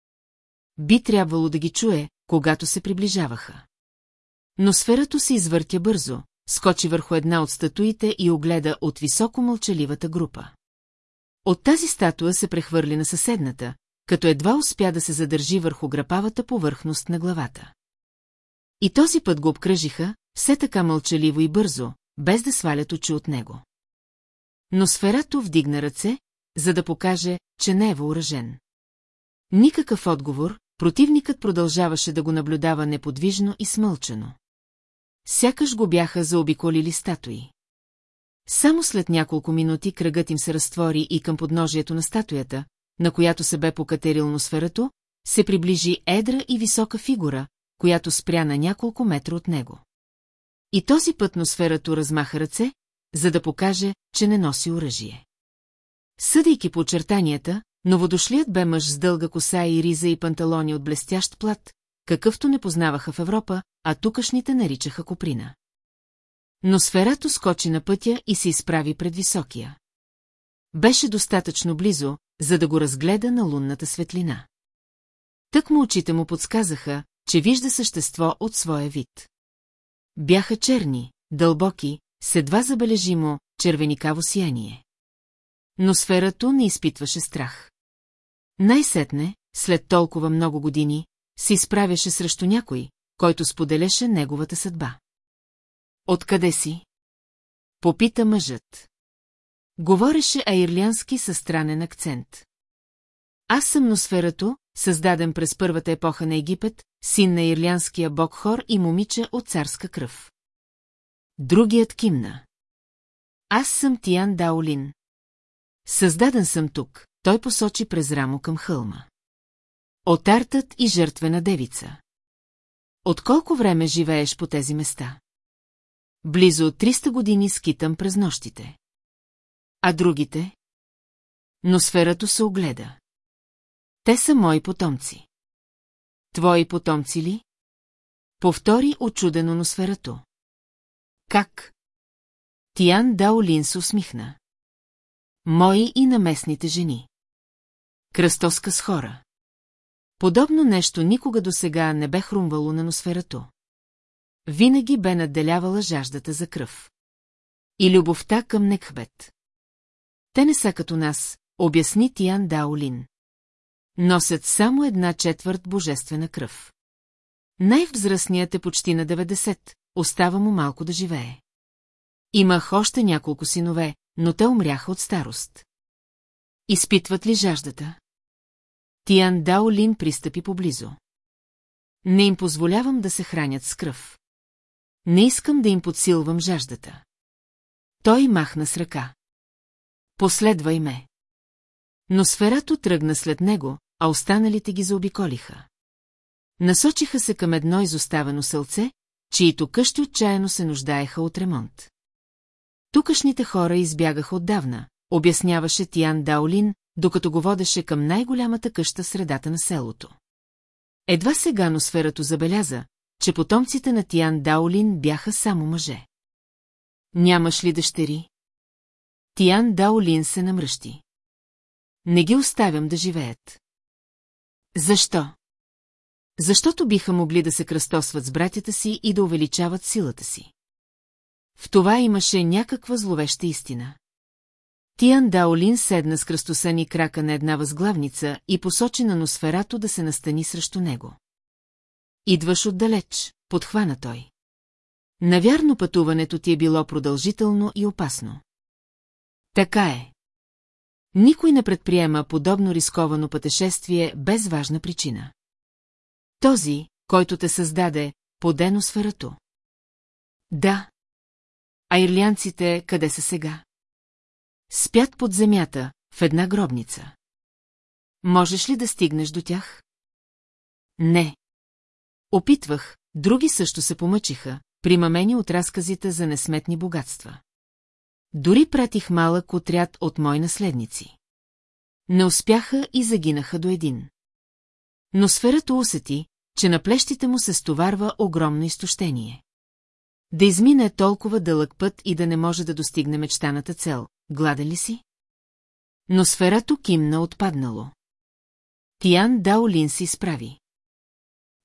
Би трябвало да ги чуе, когато се приближаваха. Но сферато се извъртя бързо, скочи върху една от статуите и огледа от високо мълчаливата група. От тази статуя се прехвърли на съседната, като едва успя да се задържи върху грапавата повърхност на главата. И този път го обкръжиха, все така мълчаливо и бързо, без да свалят очи от него. Но сферато вдигна ръце, за да покаже, че не е въоръжен. Никакъв отговор, противникът продължаваше да го наблюдава неподвижно и смълчено. Сякаш го бяха заобиколили статуи. Само след няколко минути кръгът им се разтвори и към подножието на статуята, на която се бе покатерил носферато, се приближи едра и висока фигура, която спря на няколко метра от него. И този път носферато размаха ръце, за да покаже, че не носи оръжие. Съдейки по очертанията, новодошлият бе мъж с дълга коса и риза и панталони от блестящ плат, какъвто не познаваха в Европа, а тукашните наричаха Коприна. Но сферато скочи на пътя и се изправи пред високия. Беше достатъчно близо, за да го разгледа на лунната светлина. Тък му очите му подсказаха, че вижда същество от своя вид. Бяха черни, дълбоки, с едва забележимо, червеникаво сияние. Но сферато не изпитваше страх. Най-сетне, след толкова много години, се изправяше срещу някой, който споделяше неговата съдба. Откъде си? Попита мъжът. Говореше аирлянски със странен акцент. Аз съм Носферато, създаден през първата епоха на Египет, син на ирлянския бог Хор и момиче от царска кръв. Другият кимна. Аз съм Тиан Даолин. Създаден съм тук, той посочи през рамо към хълма. Отартът и жертвена девица. От колко време живееш по тези места? Близо от 300 години скитам през нощите. А другите? Но сферато се огледа. Те са мои потомци. Твои потомци ли? Повтори очудено носферато. Как? Тиан Даолин се усмихна. Мои и на местните жени. Кръстоска с хора. Подобно нещо никога до сега не бе хрумвало на носферато. Винаги бе надделявала жаждата за кръв. И любовта към Некхбет. Те не са като нас, обясни Тиан Даолин. Носят само една четвърт божествена кръв. Най-взрастният е почти на 90, остава му малко да живее. Имах още няколко синове, но те умряха от старост. Изпитват ли жаждата? Тиан Даолин пристъпи поблизо. Не им позволявам да се хранят с кръв. Не искам да им подсилвам жаждата. Той махна с ръка. Последвай ме. Но сферато тръгна след него, а останалите ги заобиколиха. Насочиха се към едно изоставено сълце, чието къщи отчаяно се нуждаеха от ремонт. Тукашните хора избягаха отдавна, обясняваше Тиан Даолин, докато го водеше към най-голямата къща средата на селото. Едва сега носферато забеляза, че потомците на Тиан Даолин бяха само мъже. Нямаш ли дъщери? Тиан Даолин се намръщи. Не ги оставям да живеят. Защо? Защото биха могли да се кръстосват с братята си и да увеличават силата си. В това имаше някаква зловеща истина. Тиан Даолин седна с кръстосани крака на една възглавница и посочи на носферато да се настани срещу него. Идваш отдалеч, подхвана той. Навярно пътуването ти е било продължително и опасно. Така е. Никой не предприема подобно рисковано пътешествие без важна причина. Този, който те създаде, подено сферато. Да. А ирлянците къде са сега? Спят под земята, в една гробница. Можеш ли да стигнеш до тях? Не. Опитвах, други също се помъчиха, примамени от разказите за несметни богатства. Дори пратих малък отряд от мои наследници. Не успяха и загинаха до един. Но сферата усети, че на плещите му се стоварва огромно изтощение. Да измине толкова дълъг път и да не може да достигне мечтаната цел. Гладен ли си? Но сферато кимна отпаднало. Тиян Даолин се изправи.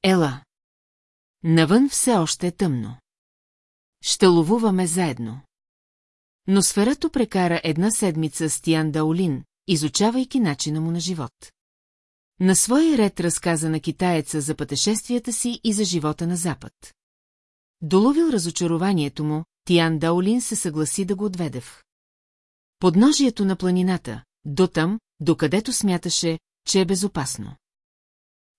Ела. Навън все още е тъмно. Ще ловуваме заедно. Но сферато прекара една седмица с Тиян Даолин, изучавайки начина му на живот. На своя ред разказа на китаеца за пътешествията си и за живота на Запад. Доловил разочарованието му, Тиан Даолин се съгласи да го отведе в подножието на планината, до там, докъдето смяташе, че е безопасно.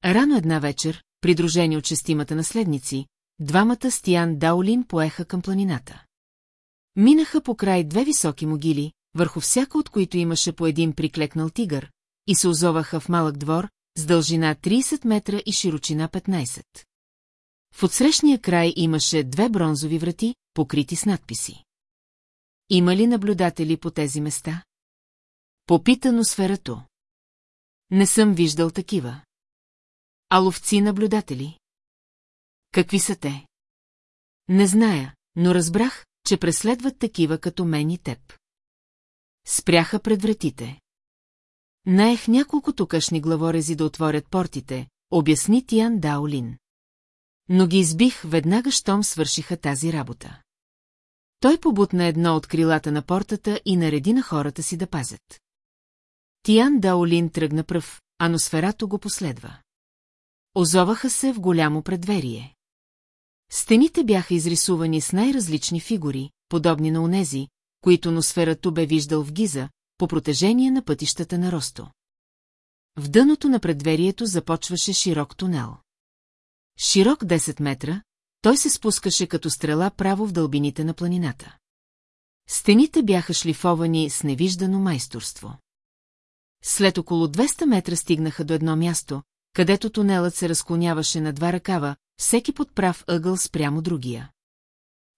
Рано една вечер, придружени от шестимата наследници, двамата с Тиан Даолин поеха към планината. Минаха по край две високи могили, върху всяка от които имаше по един приклекнал тигър, и се озоваха в малък двор, с дължина 30 метра и широчина 15. В отсрещния край имаше две бронзови врати, покрити с надписи. Има ли наблюдатели по тези места? Попитано сферато. Не съм виждал такива. А ловци наблюдатели? Какви са те? Не зная, но разбрах, че преследват такива като мен и теб. Спряха пред вратите. Наех няколко тукашни главорези да отворят портите, обясни Тиан Даолин. Но ги избих веднага, щом свършиха тази работа. Той побутна едно от крилата на портата и нареди на хората си да пазят. Тиан Даолин тръгна пръв, а носферато го последва. Озоваха се в голямо предверие. Стените бяха изрисувани с най-различни фигури, подобни на онези, които носферато бе виждал в Гиза, по протежение на пътищата на Росто. В дъното на предверието започваше широк тунел. Широк 10 метра, той се спускаше като стрела право в дълбините на планината. Стените бяха шлифовани с невиждано майсторство. След около 200 метра стигнаха до едно място, където тунелът се разклоняваше на два ръкава, всеки под прав ъгъл спрямо другия.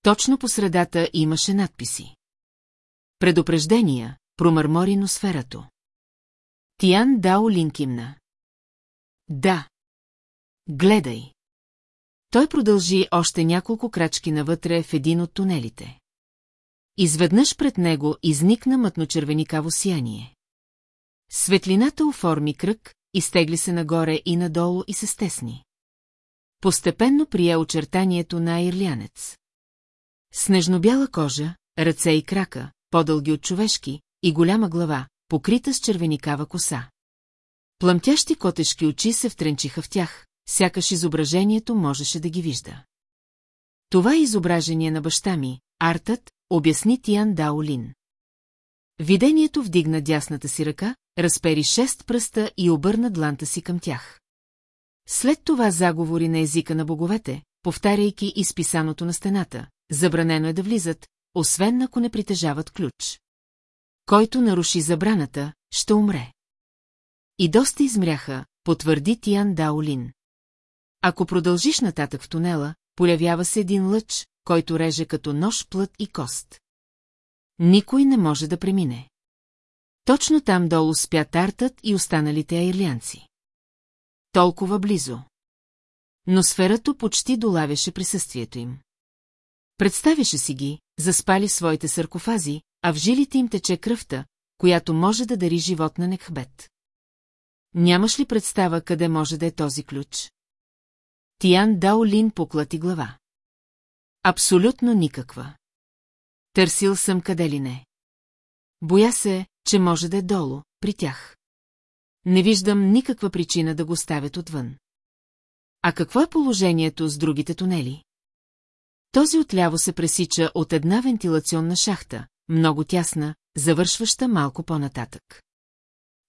Точно по средата имаше надписи. Предупреждения, промърмори носферато. Тиан Дао Линкимна. Да. Гледай. Той продължи още няколко крачки навътре в един от тунелите. Изведнъж пред него изникна мътночервеникаво сияние. Светлината оформи кръг, изтегли се нагоре и надолу и се стесни. Постепенно прие очертанието на ирлянец. Снежнобяла кожа, ръце и крака, по-дълги от човешки, и голяма глава, покрита с червеникава коса. Плъмтящи котешки очи се втренчиха в тях, сякаш изображението можеше да ги вижда. Това е изображение на баща ми, Артът, обясни Тиан Даолин. Видението вдигна дясната си ръка, разпери шест пръста и обърна дланта си към тях. След това заговори на езика на боговете, повтаряйки изписаното на стената. Забранено е да влизат, освен ако не притежават ключ. Който наруши забраната, ще умре. И доста измряха, потвърди Тиан Даолин. Ако продължиш нататък в тунела, появява се един лъч, който реже като нож плът и кост. Никой не може да премине. Точно там долу спя Тартът и останалите аирлянци. Толкова близо. Но сферато почти долавяше присъствието им. Представяше си ги, заспали своите саркофази, а в жилите им тече кръвта, която може да дари живот на Некхбет. Нямаш ли представа къде може да е този ключ? Тиян Даолин поклати глава. Абсолютно никаква. Търсил съм къде ли не. Боя се, че може да е долу, при тях. Не виждам никаква причина да го ставят отвън. А какво е положението с другите тунели? Този отляво се пресича от една вентилационна шахта, много тясна, завършваща малко по-нататък.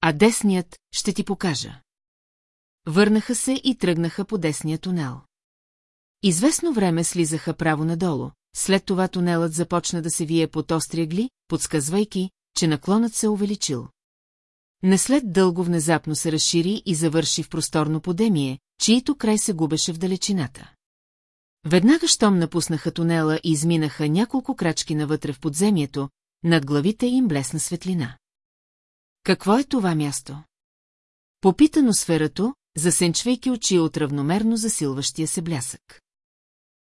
А десният ще ти покажа. Върнаха се и тръгнаха по десния тунел. Известно време слизаха право надолу, след това тунелът започна да се вие под острия гли, подсказвайки, че наклонът се увеличил. Не след дълго внезапно се разшири и завърши в просторно подемие, чието край се губеше в далечината. Веднага щом напуснаха тунела и изминаха няколко крачки навътре в подземието, над главите им блесна светлина. Какво е това място? Попитано сферато, засенчвайки очи от равномерно засилващия се блясък.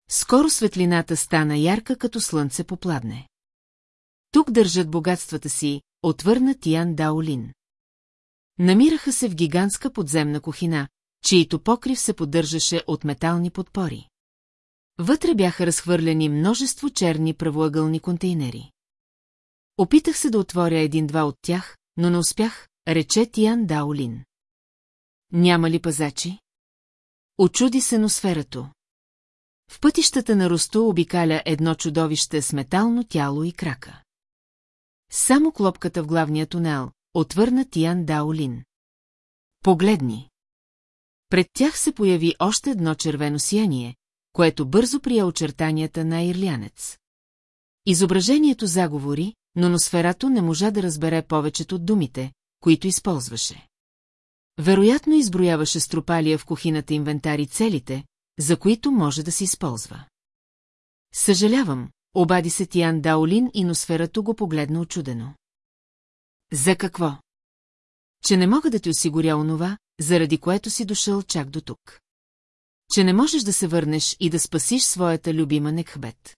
Скоро светлината стана ярка, като слънце попладне. Тук държат богатствата си, отвърна Тиан Даолин. Намираха се в гигантска подземна кухина, чието покрив се поддържаше от метални подпори. Вътре бяха разхвърлени множество черни правоъгълни контейнери. Опитах се да отворя един-два от тях, но не успях, рече Тиан Даолин. Няма ли пазачи? Очуди се носферато. В пътищата на Росто обикаля едно чудовище с метално тяло и крака. Само клопката в главния тунел, отвърна Тиан Даолин. Погледни. Пред тях се появи още едно червено сияние, което бързо прия очертанията на ирлянец. Изображението заговори, но носферато не можа да разбере повечето от думите, които използваше. Вероятно изброяваше стропалия в кухината инвентари целите, за които може да се използва. Съжалявам, обади се Тиан Даолин и носферато го погледна очудено. За какво? Че не мога да ти осигуря онова, заради което си дошъл чак до тук. Че не можеш да се върнеш и да спасиш своята любима Некхбет.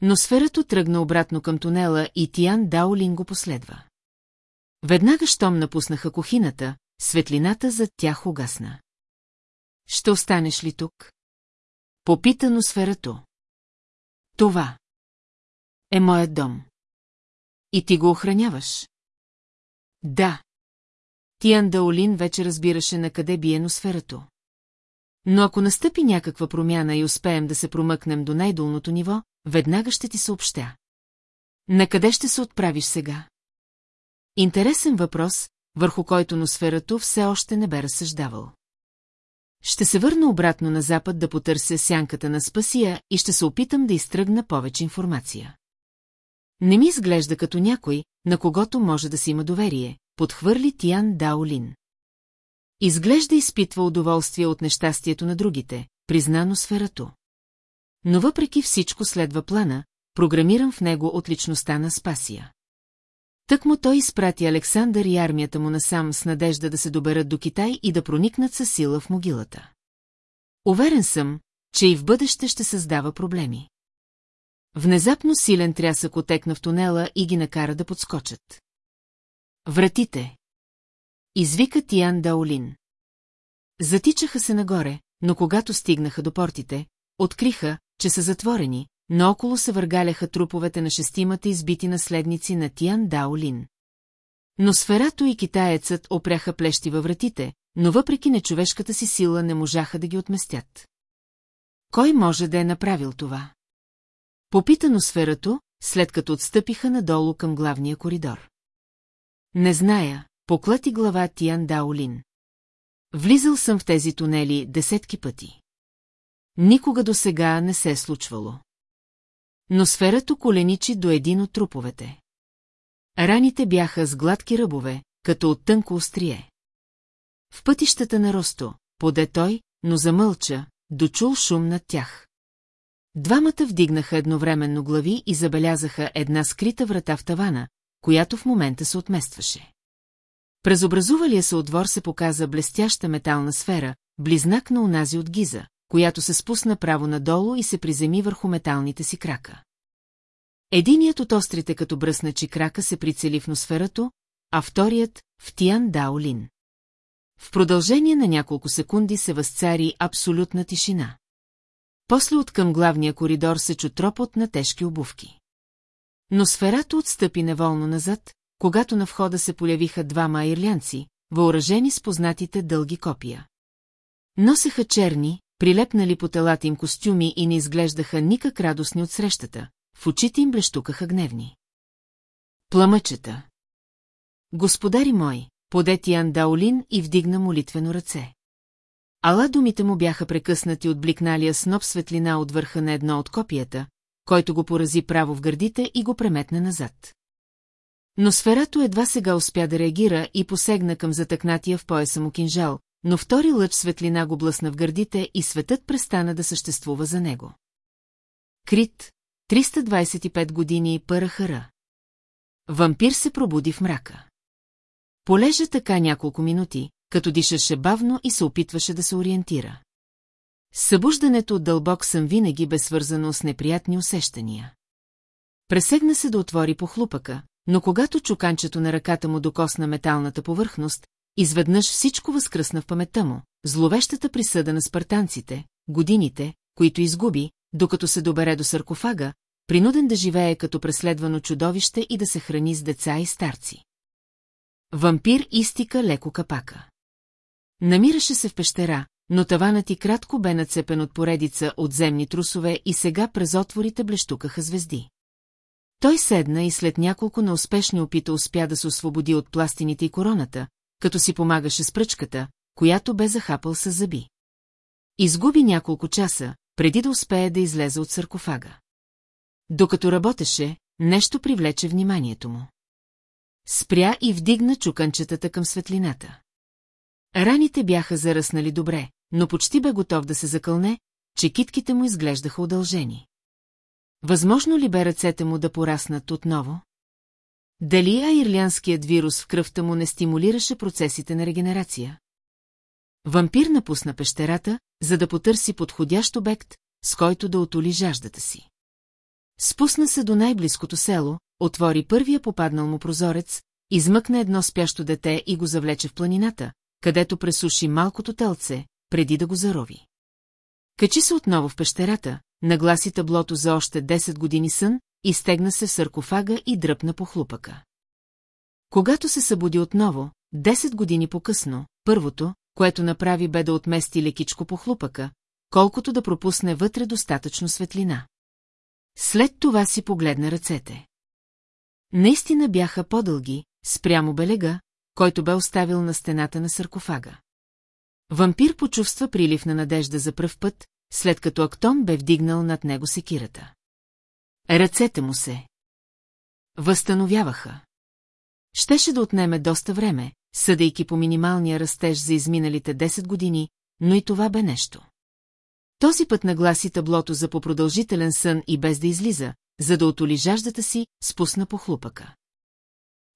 Но сферато тръгна обратно към тунела и Тиан Даолин го последва. Веднага щом напуснаха кухината, светлината зад тях угасна. Ще останеш ли тук? Попита сферато. Това е моят дом. И ти го охраняваш? Да. Тиан Даолин вече разбираше на къде бие носферато. Но ако настъпи някаква промяна и успеем да се промъкнем до най-долното ниво, веднага ще ти съобщя. На къде ще се отправиш сега? Интересен въпрос, върху който носферато все още не бе разсъждавал. Ще се върна обратно на запад да потърся сянката на Спасия и ще се опитам да изтръгна повече информация. Не ми изглежда като някой, на когото може да си има доверие, подхвърли Тиан Даолин. Изглежда изпитва удоволствие от нещастието на другите, признано сферато. Но въпреки всичко следва плана, програмиран в него от личността на Спасия. Тък му той изпрати Александър и армията му насам с надежда да се доберат до Китай и да проникнат със сила в могилата. Уверен съм, че и в бъдеще ще създава проблеми. Внезапно силен трясък отекна в тунела и ги накара да подскочат. Вратите! Извика Тиан Даолин. Затичаха се нагоре, но когато стигнаха до портите, откриха, че са затворени, но около се въргаляха труповете на шестимата избити наследници на Тиан Даолин. Но сферато и китаецът опряха плещи във вратите, но въпреки нечовешката си сила не можаха да ги отместят. Кой може да е направил това? Попитано сферато, след като отстъпиха надолу към главния коридор. Не зная, поклати глава Тиан Даолин. Влизал съм в тези тунели десетки пъти. Никога до сега не се е случвало. Но сферато коленичи до един от труповете. Раните бяха с гладки ръбове, като от тънко острие. В пътищата на Росто, поде той, но замълча, дочул шум над тях. Двамата вдигнаха едновременно глави и забелязаха една скрита врата в тавана, която в момента се отместваше. През образувалия се отвор се показа блестяща метална сфера, близнак на унази от Гиза, която се спусна право надолу и се приземи върху металните си крака. Единият от острите като бръсначи крака се прицели в носферато, а вторият – в Тиан Даолин. В продължение на няколко секунди се възцари абсолютна тишина. После от към главния коридор се чу тропот на тежки обувки. Но сферата отстъпи неволно назад, когато на входа се полявиха двама ирлянци, въоръжени с познатите дълги копия. Носеха черни, прилепнали по телата им костюми и не изглеждаха никак радостни от срещата, в очите им блещукаха гневни. Пламъчета. Господари мой, поде Тиан Даолин и вдигна молитвено ръце. Ала думите му бяха прекъснати от бликналия сноп светлина от върха на едно от копията, който го порази право в гърдите и го преметна назад. Но сферато едва сега успя да реагира и посегна към затъкнатия в пояса му кинжал, но втори лъч светлина го блъсна в гърдите и светът престана да съществува за него. Крит, 325 години и пърахара. Вампир се пробуди в мрака. Полежа така няколко минути, като дишаше бавно и се опитваше да се ориентира. Събуждането от дълбок сън винаги бе свързано с неприятни усещания. Пресегна се да отвори по хлупъка, но когато чуканчето на ръката му докосна металната повърхност, изведнъж всичко възкръсна в паметта му, зловещата присъда на спартанците, годините, които изгуби, докато се добере до саркофага, принуден да живее като преследвано чудовище и да се храни с деца и старци. Вампир изтика леко капака. Намираше се в пещера, но таванът и кратко бе нацепен от поредица от земни трусове и сега през отворите блещукаха звезди. Той седна и след няколко неуспешни опита успя да се освободи от пластините и короната, като си помагаше с пръчката, която бе захапал с зъби. Изгуби няколко часа, преди да успее да излезе от саркофага. Докато работеше, нещо привлече вниманието му. Спря и вдигна чуканчетата към светлината. Раните бяха заръснали добре, но почти бе готов да се закълне, че китките му изглеждаха удължени. Възможно ли бе ръцете му да пораснат отново? Дали аирлянският вирус в кръвта му не стимулираше процесите на регенерация? Вампир напусна пещерата, за да потърси подходящ обект, с който да отоли жаждата си. Спусна се до най-близкото село, отвори първия попаднал му прозорец, измъкна едно спящо дете и го завлече в планината, където пресуши малкото телце, преди да го зарови. Качи се отново в пещерата, нагласи таблото за още 10 години сън, изтегна се в саркофага и дръпна по хлупъка. Когато се събуди отново, 10 години по-късно, първото, което направи бе да отмести лекичко по хлупъка, колкото да пропусне вътре достатъчно светлина. След това си погледна ръцете. Наистина бяха по-дълги, спрямо белега, който бе оставил на стената на саркофага. Вампир почувства прилив на надежда за пръв път, след като Актон бе вдигнал над него секирата. Ръцете му се възстановяваха. Щеше да отнеме доста време, съдейки по минималния растеж за изминалите 10 години, но и това бе нещо. Този път нагласи таблото за попродължителен сън и без да излиза, за да отоли жаждата си, спусна по хлупъка.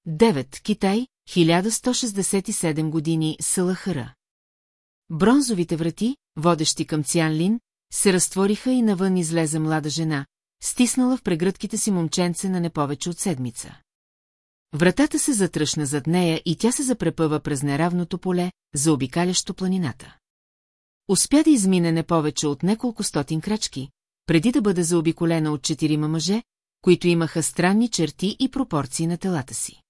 9. Китай, 1167 години, Салахара. Бронзовите врати, водещи към Цянлин, се разтвориха и навън излезе млада жена, стиснала в прегръдките си момченце на не повече от седмица. Вратата се затръшна зад нея и тя се запрепъва през неравното поле, заобикалящо планината. Успя да измине не повече от няколко стотин крачки, преди да бъде заобиколена от четирима мъже, които имаха странни черти и пропорции на телата си.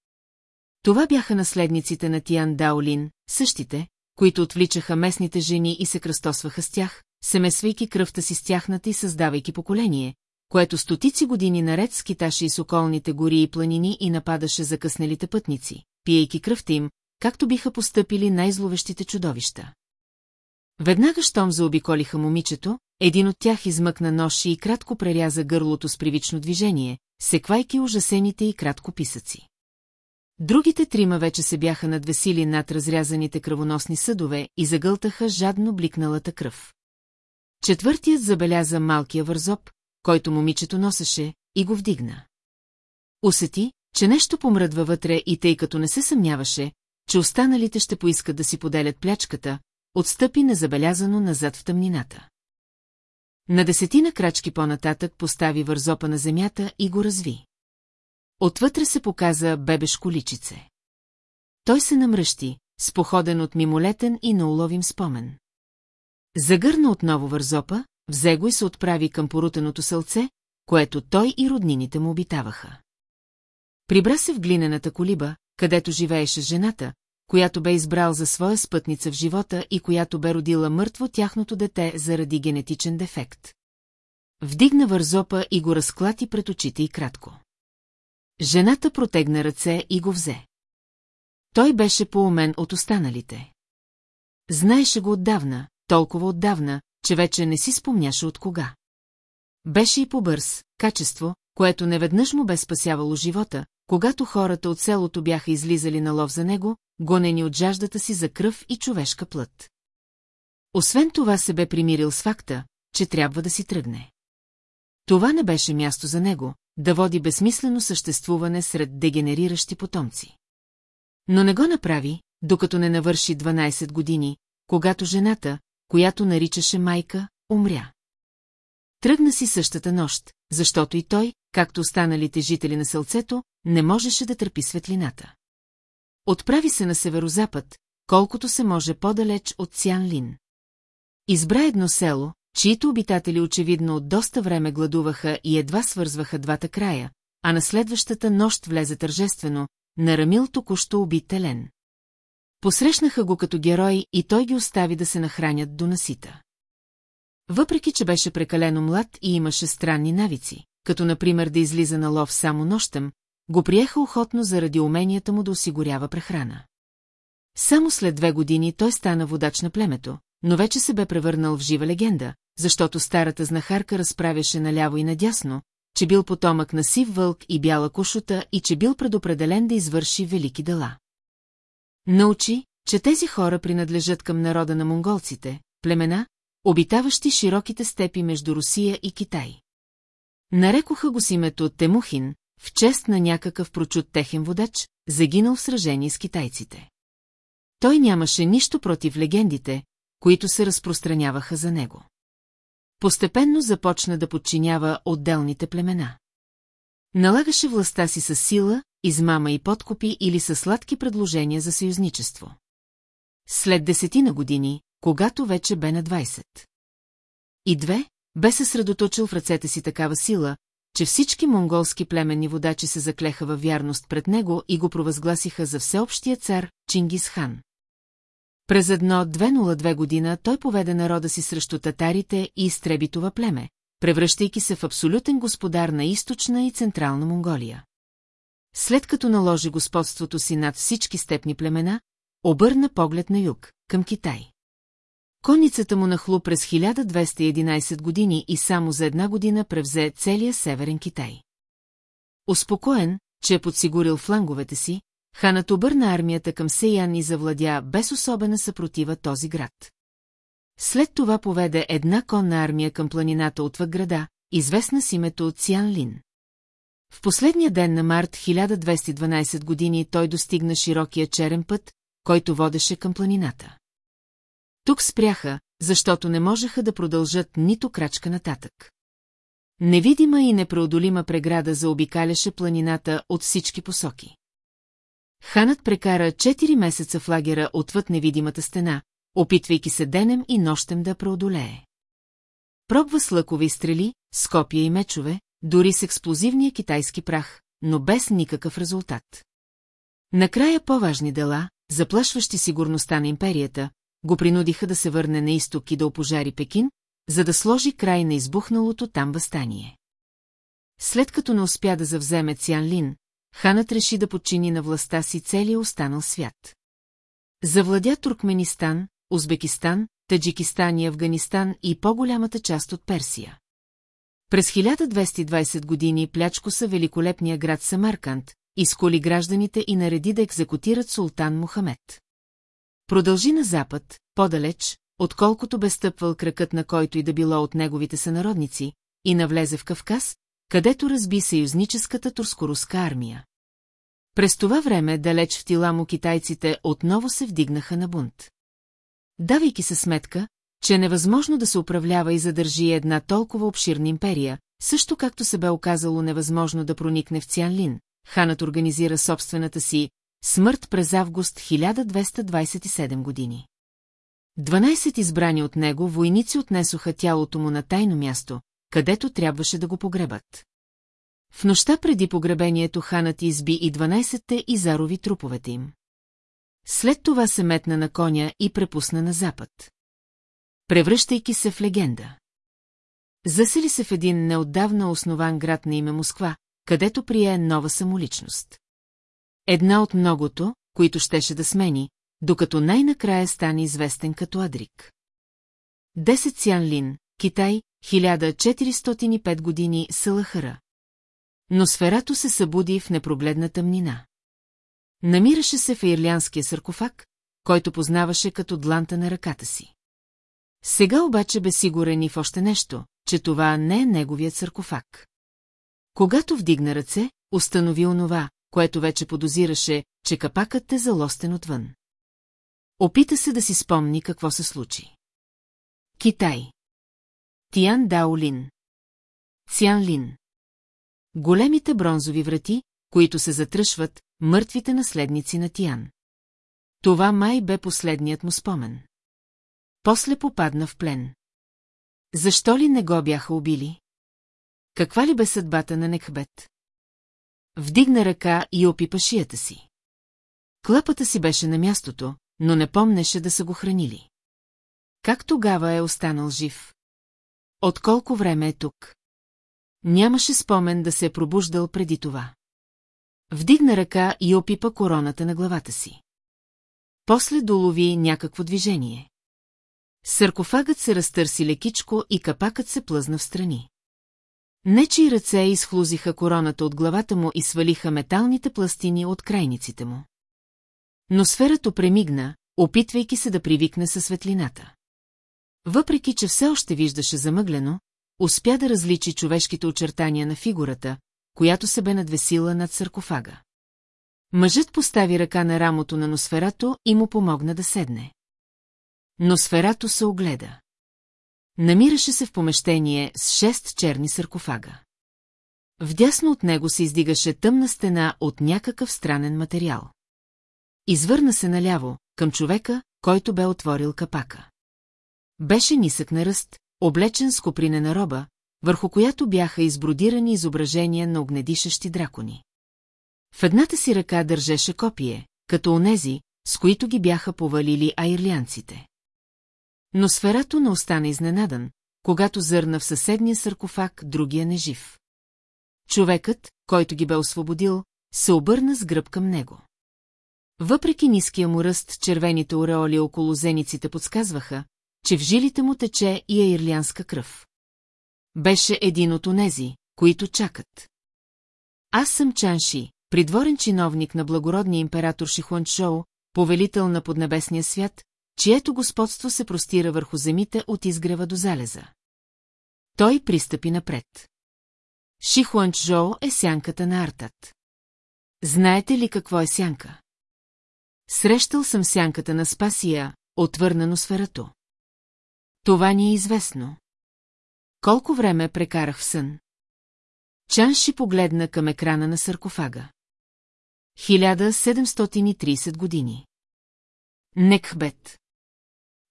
Това бяха наследниците на Тиан Даолин, същите, които отвличаха местните жени и се кръстосваха с тях, семесвайки кръвта си с тяхната и създавайки поколение, което стотици години наред скиташе из околните гори и планини и нападаше закъснелите пътници, пиейки кръвта им, както биха постъпили най-зловещите чудовища. Веднага щом заобиколиха момичето, един от тях измъкна нож и кратко преряза гърлото с привично движение, секвайки ужасените и кратко писъци. Другите трима вече се бяха надвесили над разрязаните кръвоносни съдове и загълтаха жадно бликналата кръв. Четвъртият забеляза малкия вързоп, който момичето носеше, и го вдигна. Усети, че нещо помръдва вътре и тъй като не се съмняваше, че останалите ще поискат да си поделят плячката, отстъпи незабелязано назад в тъмнината. На десетина крачки по-нататък постави вързопа на земята и го разви. Отвътре се показа бебешко личице. Той се намръщи, споходен от мимолетен и науловим спомен. Загърна отново вързопа, взе го и се отправи към порутеното сълце, което той и роднините му обитаваха. Прибра се в глинената колиба, където живееше жената, която бе избрал за своя спътница в живота и която бе родила мъртво тяхното дете заради генетичен дефект. Вдигна вързопа и го разклати пред очите и кратко. Жената протегна ръце и го взе. Той беше поумен от останалите. Знаеше го отдавна, толкова отдавна, че вече не си спомняше от кога. Беше и побърз, качество, което неведнъж му бе спасявало живота, когато хората от селото бяха излизали на лов за него, гонени от жаждата си за кръв и човешка плът. Освен това се бе примирил с факта, че трябва да си тръгне. Това не беше място за него, да води безсмислено съществуване сред дегенериращи потомци. Но не го направи, докато не навърши 12 години, когато жената, която наричаше майка, умря. Тръгна си същата нощ, защото и той, както останалите жители на сълцето, не можеше да търпи светлината. Отправи се на северозапад, колкото се може по-далеч от Сян-Лин. Избра едно село, чието обитатели очевидно от доста време гладуваха и едва свързваха двата края, а на следващата нощ влезе тържествено, нарамил току-що убит Телен. Посрещнаха го като герой и той ги остави да се нахранят до насита. Въпреки, че беше прекалено млад и имаше странни навици, като например да излиза на лов само нощем, го приеха охотно заради уменията му да осигурява прехрана. Само след две години той стана водач на племето, но вече се бе превърнал в жива легенда, защото старата знахарка разправяше наляво и надясно, че бил потомък на сив вълк и бяла кушута и че бил предопределен да извърши велики дела. Научи, че тези хора принадлежат към народа на монголците, племена, обитаващи широките степи между Русия и Китай. Нарекоха го с името Темухин, в чест на някакъв прочут техен водач, загинал в сражение с китайците. Той нямаше нищо против легендите, които се разпространяваха за него. Постепенно започна да подчинява отделните племена. Налагаше властта си с сила, измама и подкупи или със сладки предложения за съюзничество. След десетина години, когато вече бе на 20. И две, бе съсредоточил в ръцете си такава сила, че всички монголски племенни водачи се заклеха във вярност пред него и го провъзгласиха за всеобщия цар Чингис хан. През едно 202 година той поведе народа си срещу татарите и изтреби това племе, превръщайки се в абсолютен господар на източна и централна Монголия. След като наложи господството си над всички степни племена, обърна поглед на юг, към Китай. Конницата му нахлу през 1211 години и само за една година превзе целия Северен Китай. Успокоен, че е подсигурил фланговете си, ханът обърна армията към Сейян и завладя без особена съпротива този град. След това поведе една конна армия към планината отвъд града, известна с името Циан Лин. В последния ден на март 1212 години той достигна широкия черен път, който водеше към планината. Тук спряха, защото не можеха да продължат нито крачка нататък. Невидима и непреодолима преграда заобикаляше планината от всички посоки. Ханът прекара 4 месеца в лагера отвъд невидимата стена, опитвайки се денем и нощем да преодолее. Пробва с лъкови стрели, с копия и мечове, дори с експлозивния китайски прах, но без никакъв резултат. Накрая по-важни дела, заплашващи сигурността на империята, го принудиха да се върне на изток и да опожари Пекин, за да сложи край на избухналото там възстание. след като не успя да завземе Цян Лин, ханът реши да подчини на властта си целия останал свят. Завладя Туркменистан, Узбекистан, Таджикистан и Афганистан и по-голямата част от Персия. През 1220 години плячко са великолепния град Самарканд, изколи гражданите и нареди да екзекутират султан Мухамед. Продължи на запад, по-далеч, отколкото бе стъпвал кракът на който и да било от неговите сънародници, и навлезе в Кавказ, където разби съюзническата турскоруска армия. През това време, далеч в тила му китайците отново се вдигнаха на бунт. Давайки се сметка, че е невъзможно да се управлява и задържи една толкова обширна империя, също както се бе оказало невъзможно да проникне в Цянлин, ханът организира собствената си смърт през август 1227 години. Дванайсет избрани от него войници отнесоха тялото му на тайно място, където трябваше да го погребат. В нощта преди погребението ханът изби и 12-те и зарови труповете им. След това се метна на коня и препусна на запад. Превръщайки се в легенда. Засели се в един неотдавна основан град на име Москва, където прие нова самоличност. Една от многото, които щеше да смени, докато най-накрая стане известен като Адрик. Десет Сян Лин, Китай, 1405 години Салахара. Но сферато се събуди в непрогледна тъмнина. Намираше се в ирлянския саркофаг, който познаваше като дланта на ръката си. Сега обаче бе сигурен и в още нещо, че това не е неговият саркофаг. Когато вдигна ръце, установи онова, което вече подозираше, че капакът е залостен отвън. Опита се да си спомни какво се случи. Китай. Тиан Даолин. Цян Лин. Големите бронзови врати, които се затръшват, мъртвите наследници на Тиан. Това май бе последният му спомен. После попадна в плен. Защо ли не го бяха убили? Каква ли бе съдбата на Некхбет? Вдигна ръка и опипа шията си. Клъпата си беше на мястото, но не помнеше да са го хранили. Как тогава е останал жив? От колко време е тук? Нямаше спомен да се е пробуждал преди това. Вдигна ръка и опипа короната на главата си. После долови някакво движение. Саркофагът се разтърси лекичко и капакът се плъзна в страни. Нечи ръце изхлузиха короната от главата му и свалиха металните пластини от крайниците му. Но сферато премигна, опитвайки се да привикне със светлината. Въпреки, че все още виждаше замъглено, успя да различи човешките очертания на фигурата, която се бе надвесила над саркофага. Мъжът постави ръка на рамото на Носферато и му помогна да седне. Носферато се огледа. Намираше се в помещение с шест черни саркофага. Вдясно от него се издигаше тъмна стена от някакъв странен материал. Извърна се наляво, към човека, който бе отворил капака. Беше нисък на ръст, облечен с копринена роба, върху която бяха избродирани изображения на огнедишещи дракони. В едната си ръка държеше копие, като онези, с които ги бяха повалили айрлянците. Но сферато не остана изненадан, когато зърна в съседния саркофаг другия нежив. Човекът, който ги бе освободил, се обърна с гръб към него. Въпреки ниския му ръст, червените ореоли около зениците подсказваха, че в жилите му тече и аирлянска кръв. Беше един от онези, които чакат. Аз съм Чанши, придворен чиновник на благородния император Шихуанчоу, повелител на поднебесния свят, чието господство се простира върху земите от изгрева до залеза. Той пристъпи напред. Шихуанчжоу е сянката на Артат. Знаете ли какво е сянка? Срещал съм сянката на Спасия, отвърнано сферато. Това ни е известно. Колко време прекарах в сън? Чанши погледна към екрана на саркофага. 1730 години. Некхбет.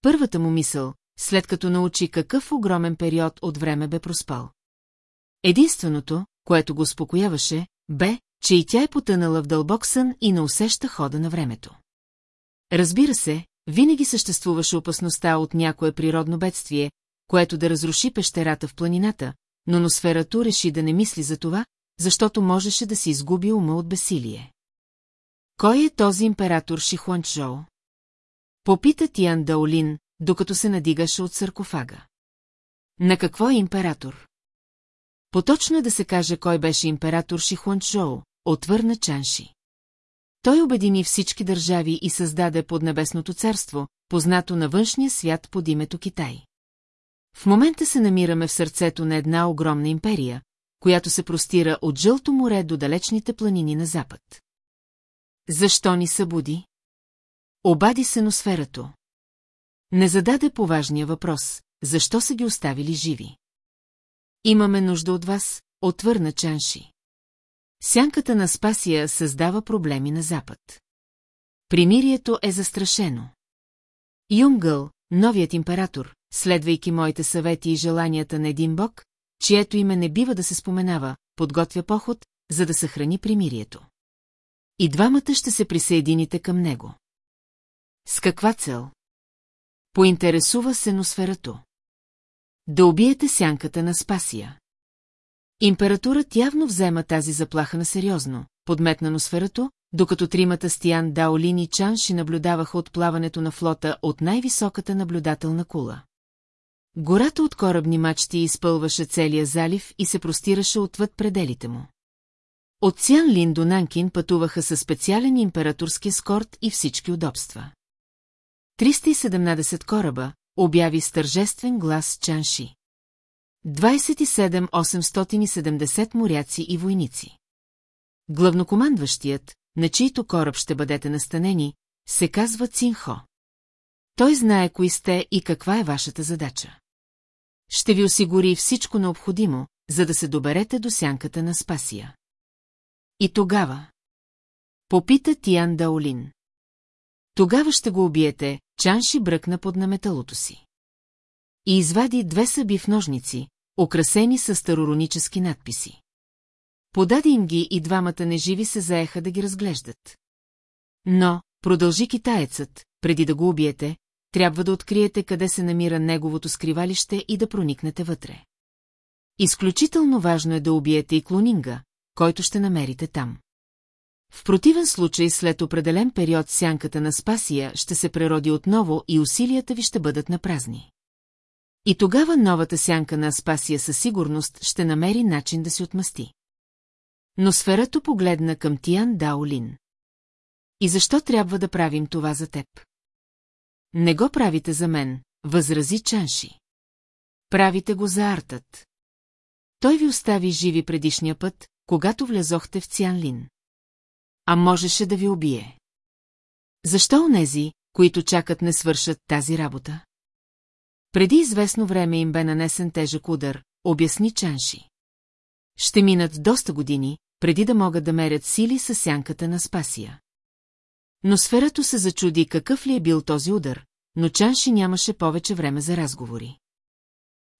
Първата му мисъл, след като научи какъв огромен период от време бе проспал. Единственото, което го успокояваше, бе, че и тя е потънала в дълбок сън и не усеща хода на времето. Разбира се, винаги съществуваше опасността от някое природно бедствие, което да разруши пещерата в планината, но Носферато реши да не мисли за това, защото можеше да си изгуби ума от бесилие. Кой е този император Шихуанчжоу? Попита Тиан Даолин, докато се надигаше от саркофага. На какво е император? Поточно е да се каже кой беше император Шихуанчжоу, отвърна Чанши. Той обедини всички държави и създаде поднебесното царство, познато на външния свят под името Китай. В момента се намираме в сърцето на една огромна империя, която се простира от Жълто море до далечните планини на запад. Защо ни събуди? Обади се носферато. Не зададе поважния въпрос, защо са ги оставили живи. Имаме нужда от вас, отвърна Чанши. Сянката на Спасия създава проблеми на запад. Примирието е застрашено. Юнгъл, новият император, следвайки моите съвети и желанията на един бог, чието име не бива да се споменава, подготвя поход, за да съхрани примирието. И двамата ще се присъедините към него. С каква цел? Поинтересува се носферато. Да убиете сянката на Спасия. Импературът явно взема тази заплаха на сериозно, подметна носферато, докато тримата Стиян Даолин и Чанши наблюдаваха отплаването на флота от най-високата наблюдателна кула. Гората от корабни мачти изпълваше целия залив и се простираше отвъд пределите му. От Цян Лин до Нанкин пътуваха със специален императорски скорт и всички удобства. 317 кораба, обяви с тържествен глас Чанши. 27-870 моряци и войници. Главнокомандващият, на чийто кораб ще бъдете настанени, се казва Цинхо. Той знае кои сте и каква е вашата задача. Ще ви осигури всичко необходимо, за да се доберете до сянката на Спасия. И тогава... Попита Тиан Даолин. Тогава ще го убиете, Чанши бръкна под наметалото си. И извади две съби в ножници, украсени с староронически надписи. Подади им ги и двамата неживи се заеха да ги разглеждат. Но, продължи китаецът, преди да го убиете, трябва да откриете къде се намира неговото скривалище и да проникнете вътре. Изключително важно е да убиете и клонинга, който ще намерите там. В противен случай след определен период сянката на Спасия ще се прероди отново и усилията ви ще бъдат на празни. И тогава новата сянка на Аспасия със сигурност ще намери начин да се отмъсти. Но сферато погледна към Тиан Даолин. И защо трябва да правим това за теб? Не го правите за мен, възрази Чанши. Правите го за артът. Той ви остави живи предишния път, когато влезохте в Цянлин. А можеше да ви убие. Защо онези, които чакат не свършат тази работа? Преди известно време им бе нанесен тежък удар, обясни Чанши. Ще минат доста години, преди да могат да мерят сили със сянката на Спасия. Но сферато се зачуди какъв ли е бил този удар, но Чанши нямаше повече време за разговори.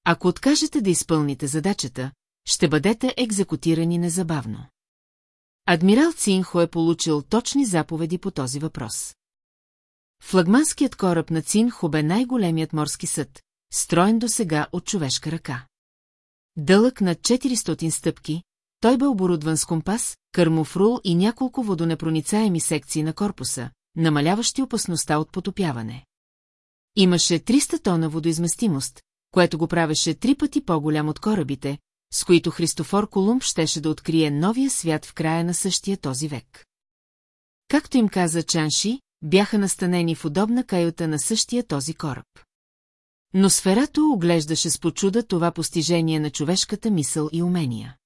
Ако откажете да изпълните задачата, ще бъдете екзекутирани незабавно. Адмирал Цинхо е получил точни заповеди по този въпрос. Флагманският кораб на Цинхо бе най-големият морски съд, строен до сега от човешка ръка. Дълъг над 400 стъпки, той бе оборудван с компас, кърмов рул и няколко водонепроницаеми секции на корпуса, намаляващи опасността от потопяване. Имаше 300 тона водоизместимост, което го правеше три пъти по-голям от корабите, с които Христофор Колумб щеше да открие новия свят в края на същия този век. Както им каза Чанши, бяха настанени в удобна каюта на същия този кораб. Но сферато оглеждаше с почуда това постижение на човешката мисъл и умения.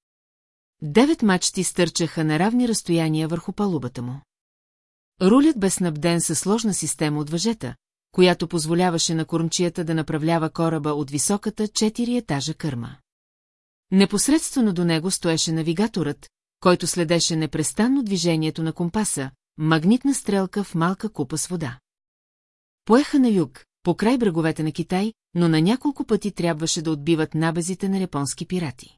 Девет мачти стърчаха на равни разстояния върху палубата му. Рулят бе снабден със сложна система от въжета, която позволяваше на кормчията да направлява кораба от високата четири етажа кърма. Непосредствено до него стоеше навигаторът, който следеше непрестанно движението на компаса, магнитна стрелка в малка купа с вода. Поеха на юг, по край бреговете на Китай, но на няколко пъти трябваше да отбиват набезите на японски пирати.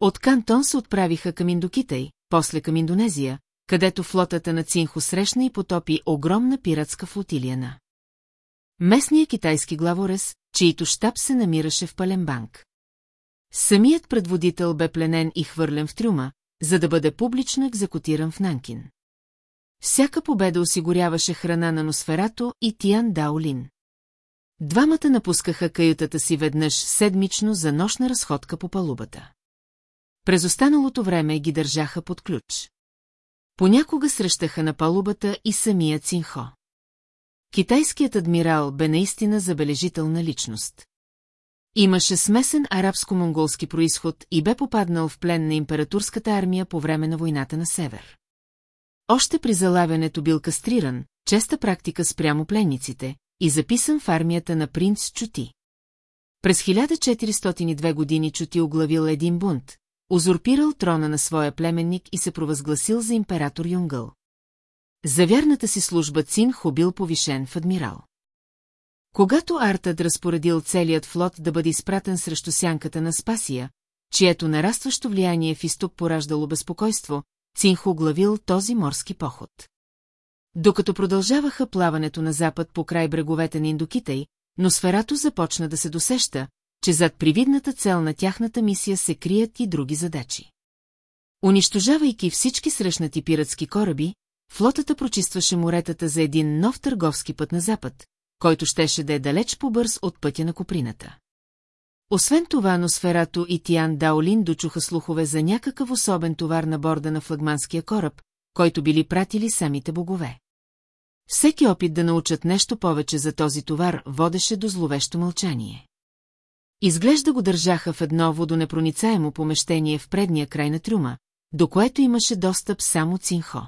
От Кантон се отправиха към Индокитай, после към Индонезия, където флотата на Цинхо срещна и потопи огромна пиратска флотилия на. Местният китайски главорез, чието щаб се намираше в Палембанк. Самият предводител бе пленен и хвърлен в трюма, за да бъде публично екзекутиран в Нанкин. Всяка победа осигуряваше храна на Носферато и Тиан Даолин. Двамата напускаха каютата си веднъж седмично за нощна разходка по палубата. През останалото време ги държаха под ключ. Понякога срещаха на палубата и самия Цинхо. Китайският адмирал бе наистина забележителна личност. Имаше смесен арабско-монголски происход и бе попаднал в плен на императорската армия по време на войната на север. Още при залавянето бил кастриран, честа практика спрямо пленниците, и записан в армията на принц Чути. През 1402 години Чути оглавил един бунт, узурпирал трона на своя племенник и се провъзгласил за император Юнгъл. За вярната си служба Цин бил повишен в адмирал. Когато Артът разпоредил целият флот да бъде изпратен срещу сянката на Спасия, чието нарастващо влияние в изток пораждало безпокойство, Цинхо главил този морски поход. Докато продължаваха плаването на запад по край бреговете на Индокитай, но сферато започна да се досеща, че зад привидната цел на тяхната мисия се крият и други задачи. Унищожавайки всички срещнати пиратски кораби, флотата прочистваше моретата за един нов търговски път на запад, който щеше да е далеч по-бърз от пътя на Коприната. Освен това, Носферато и Тиан Даолин дочуха слухове за някакъв особен товар на борда на флагманския кораб, който били пратили самите богове. Всеки опит да научат нещо повече за този товар водеше до зловещо мълчание. Изглежда го държаха в едно водонепроницаемо помещение в предния край на трюма, до което имаше достъп само Цинхо.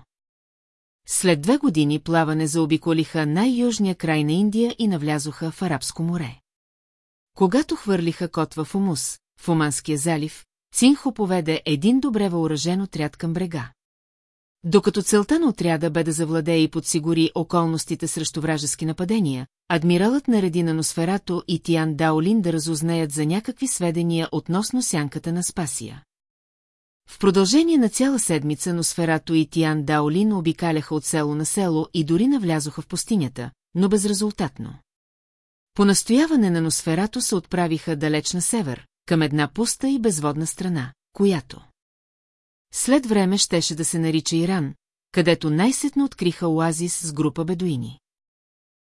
След две години плаване заобиколиха най-южния край на Индия и навлязоха в Арабско море. Когато хвърлиха котва в Умус, в Оманския залив, Цинхо поведе един добре въоръжен отряд към брега. Докато целта на отряда бе да завладее и подсигури околностите срещу вражески нападения, адмиралът нареди на Носферато и Тиан Даолин да разузнеят за някакви сведения относно сянката на Спасия. В продължение на цяла седмица Носферато и Тиан Даолин обикаляха от село на село и дори навлязоха в пустинята, но безрезултатно. По настояване на Носферато се отправиха далеч на север, към една пуста и безводна страна, която след време щеше да се нарича Иран, където най-сетно откриха оазис с група бедуини.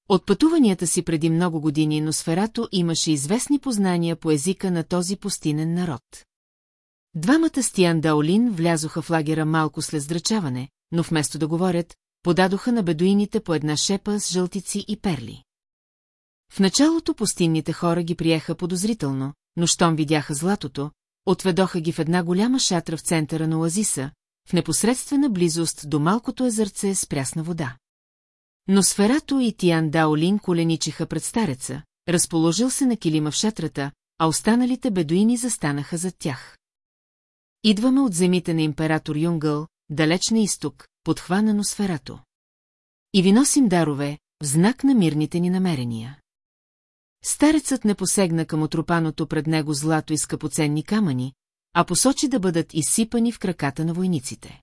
От пътуванията си преди много години Носферато имаше известни познания по езика на този пустинен народ. Двамата Стиан Даолин влязоха в лагера малко след здрачаване, но вместо да говорят, подадоха на бедуините по една шепа с жълтици и перли. В началото пустинните хора ги приеха подозрително, но щом видяха златото, отведоха ги в една голяма шатра в центъра на оазиса, в непосредствена близост до малкото езерце с прясна вода. Но Сферато и Тиан Даолин коленичиха пред стареца, разположил се на килима в шатрата, а останалите бедуини застанаха зад тях. Идваме от земите на император Юнгъл, далеч на изток, подхванано Сферато. И ви носим дарове, в знак на мирните ни намерения. Старецът не посегна към отропаното пред него злато и скъпоценни камъни, а посочи да бъдат изсипани в краката на войниците.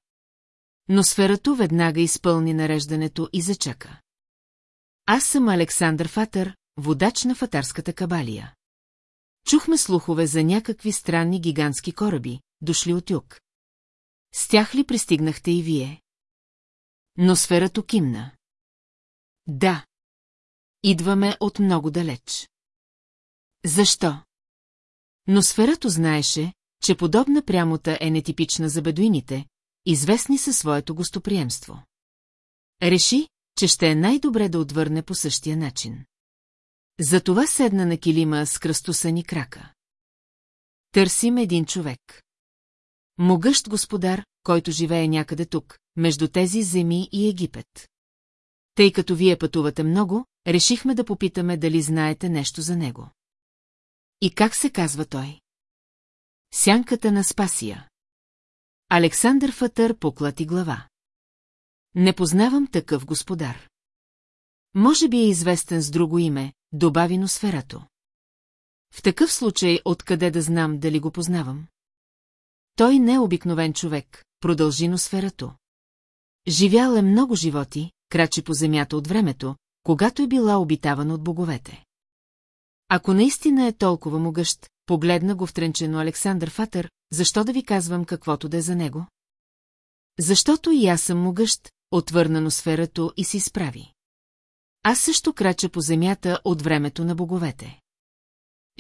Но сферато веднага изпълни нареждането и зачака. Аз съм Александър Фатър, водач на фатарската кабалия. Чухме слухове за някакви странни гигантски кораби, дошли от юг. С тях ли пристигнахте и вие? Но сферато кимна. Да. Идваме от много далеч. Защо? Но сферато знаеше, че подобна прямота е нетипична за бедуините, известни със своето гостоприемство. Реши, че ще е най-добре да отвърне по същия начин. Затова седна на килима с кръстосани крака. Търсим един човек. Могъщ господар, който живее някъде тук, между тези земи и Египет. Тъй като вие пътувате много, решихме да попитаме дали знаете нещо за него. И как се казва той? Сянката на Спасия. Александър Фатър поклати глава. Не познавам такъв господар. Може би е известен с друго име, добави Носферато. В такъв случай откъде да знам дали го познавам? Той не е обикновен човек, продължи Носферато. Живял е много животи, крачи по земята от времето, когато е била обитавана от боговете. Ако наистина е толкова могъщ, погледна го втренчено Александър Фатър, защо да ви казвам каквото да е за него? Защото и аз съм могъщ, отвърна носферато и се изправи. Аз също крача по земята от времето на боговете.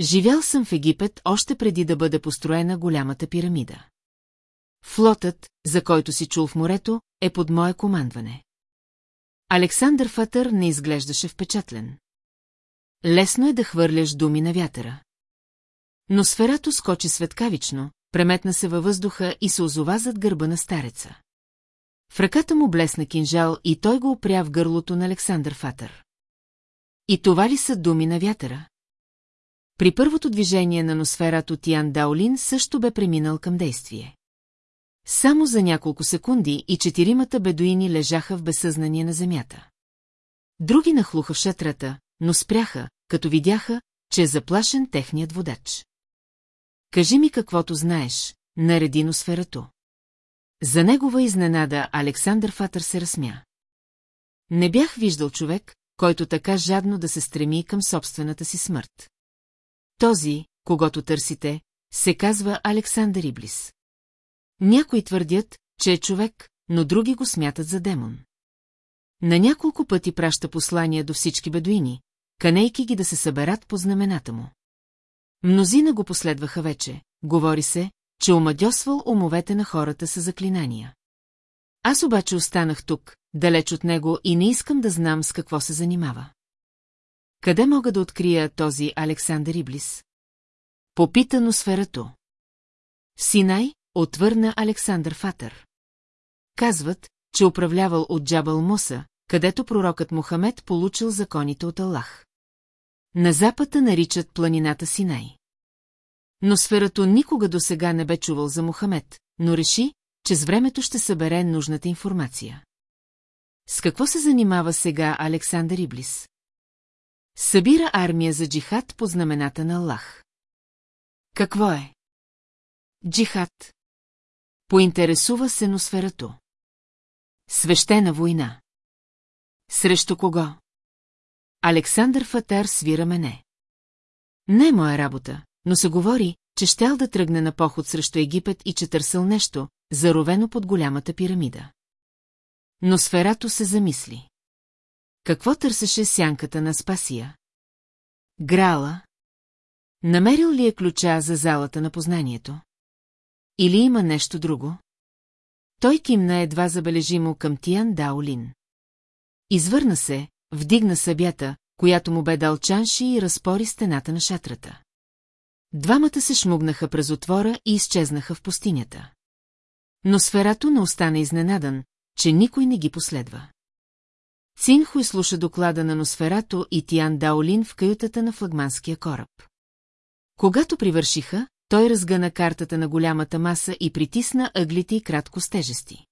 Живял съм в Египет още преди да бъде построена голямата пирамида. Флотът, за който си чул в морето, е под мое командване. Александър Фатър не изглеждаше впечатлен. Лесно е да хвърляш думи на вятъра. Но сферато скочи светкавично, преметна се във въздуха и се озова зад гърба на стареца. В ръката му блесна кинжал и той го опря в гърлото на Александър Фатър. И това ли са думи на вятъра? При първото движение на носферато Тиан Даолин също бе преминал към действие. Само за няколко секунди и четиримата бедуини лежаха в безсъзнание на земята. Други нахлуха в шатрата, но спряха, като видяха, че е заплашен техният водач. Кажи ми каквото знаеш, нареди носферато. За негова изненада Александър Фатър се разсмя. Не бях виждал човек, който така жадно да се стреми към собствената си смърт. Този, когато търсите, се казва Александър Иблис. Някои твърдят, че е човек, но други го смятат за демон. На няколко пъти праща послания до всички бедуини, канейки ги да се съберат по знамената му. Мнозина го последваха вече, говори се, че омадьосвал умовете на хората с заклинания. Аз обаче останах тук, далеч от него и не искам да знам с какво се занимава. Къде мога да открия този Александър Иблис? Попита носферато. Синай, отвърна Александър Фатър. Казват, че управлявал от Джабал Муса, където пророкът Мохамед получил законите от Аллах. На запада наричат планината Синай. Но сферато никога до сега не бе чувал за Мохамед, но реши, че с времето ще събере нужната информация. С какво се занимава сега Александър Иблис? Събира армия за джихад по знамената на Аллах. Какво е? Джихад. Поинтересува се носферато. Свещена война. Срещу кого? Александър Фатар свира мене. Не е моя работа, но се говори, че щял да тръгне на поход срещу Египет и че търсил нещо, заровено под голямата пирамида. Но сферато се замисли. Какво търсеше сянката на Спасия? Грала. Намерил ли е ключа за залата на познанието? Или има нещо друго? Той кимна едва забележимо към Тиан Даолин. Извърна се, вдигна събята, която му бе дал чанши и разпори стената на шатрата. Двамата се шмугнаха през отвора и изчезнаха в пустинята. Но сферато не остана изненадан, че никой не ги последва. Цинхо изслуша доклада на Носферато и Тиан Даолин в каютата на флагманския кораб. Когато привършиха, той разгъна картата на голямата маса и притисна ъглите и кратко с тежести.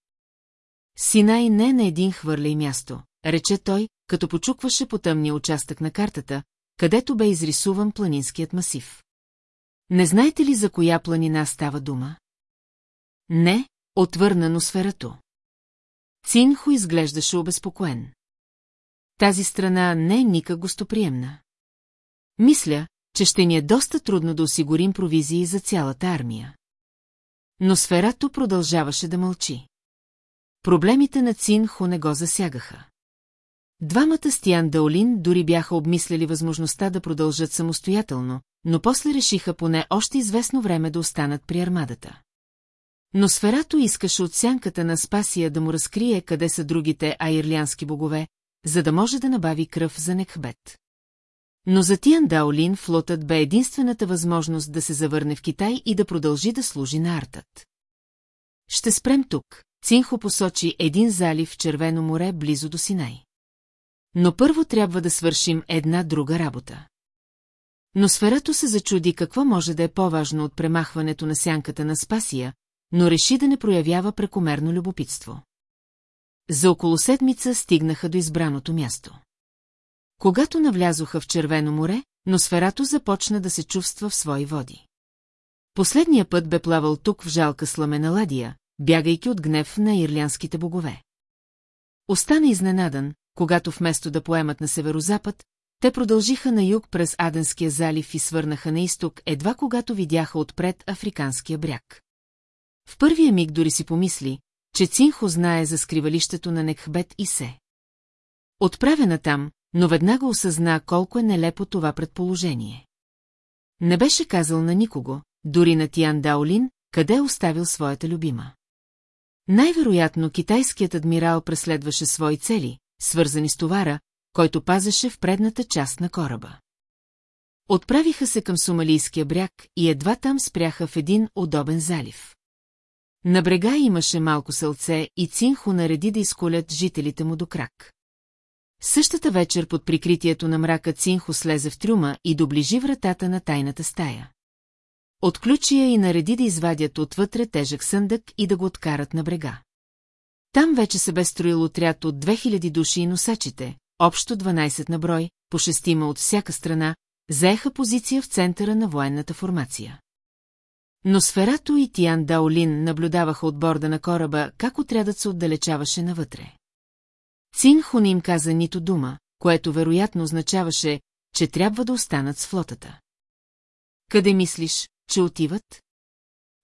Синай не на един хвърля място, рече той, като почукваше по тъмния участък на картата, където бе изрисуван планинският масив. Не знаете ли за коя планина става дума? Не, отвърна носферато. Цинхо изглеждаше обезпокоен. Тази страна не е никак гостоприемна. Мисля, че ще ни е доста трудно да осигурим провизии за цялата армия. Но сферато продължаваше да мълчи. Проблемите на Цинхо не го засягаха. Двамата с Тиан Даолин дори бяха обмисляли възможността да продължат самостоятелно, но после решиха поне още известно време да останат при армадата. Но сферато искаше от сянката на Спасия да му разкрие къде са другите аирлянски богове, за да може да набави кръв за Некхбет. Но за Тиан Даолин флотът бе единствената възможност да се завърне в Китай и да продължи да служи на артът. Ще спрем тук. Цинхо посочи един залив в Червено море близо до Синай. Но първо трябва да свършим една друга работа. Но сферато се зачуди какво може да е по-важно от премахването на сянката на Спасия, но реши да не проявява прекомерно любопитство. За около седмица стигнаха до избраното място. Когато навлязоха в Червено море, но сферато започна да се чувства в свои води. Последния път бе плавал тук в жалка сламена ладия, бягайки от гнев на ирлянските богове. Остана изненадан, когато вместо да поемат на северозапад, Те продължиха на юг през Аденския залив и свърнаха на изток, едва когато видяха отпред африканския бряг. В първия миг дори си помисли, че Цинхо знае за скривалището на Некхбет и се. Отправена там, но веднага осъзна колко е нелепо това предположение. Не беше казал на никого, дори на Тиан Даолин, къде е оставил своята любима. Най-вероятно китайският адмирал преследваше свои цели, свързани с товара, който пазеше в предната част на кораба. Отправиха се към Сомалийския бряг и едва там спряха в един удобен залив. На брега имаше малко сълце и Цинхо нареди да изколят жителите му до крак. Същата вечер под прикритието на мрака Цинхо слезе в трюма и доближи вратата на тайната стая. Отключи я и нареди да извадят отвътре тежък съндък и да го откарат на брега. Там вече се бе строил отряд от 2000 души и носачите, общо 12 на брой, по шестима от всяка страна, заеха позиция в центъра на военната формация. Но Сферато и Тиан Даолин наблюдаваха от борда на кораба, как отрядът се отдалечаваше навътре. Цин Ху не им каза нито дума, което вероятно означаваше, че трябва да останат с флотата. Къде мислиш, че отиват?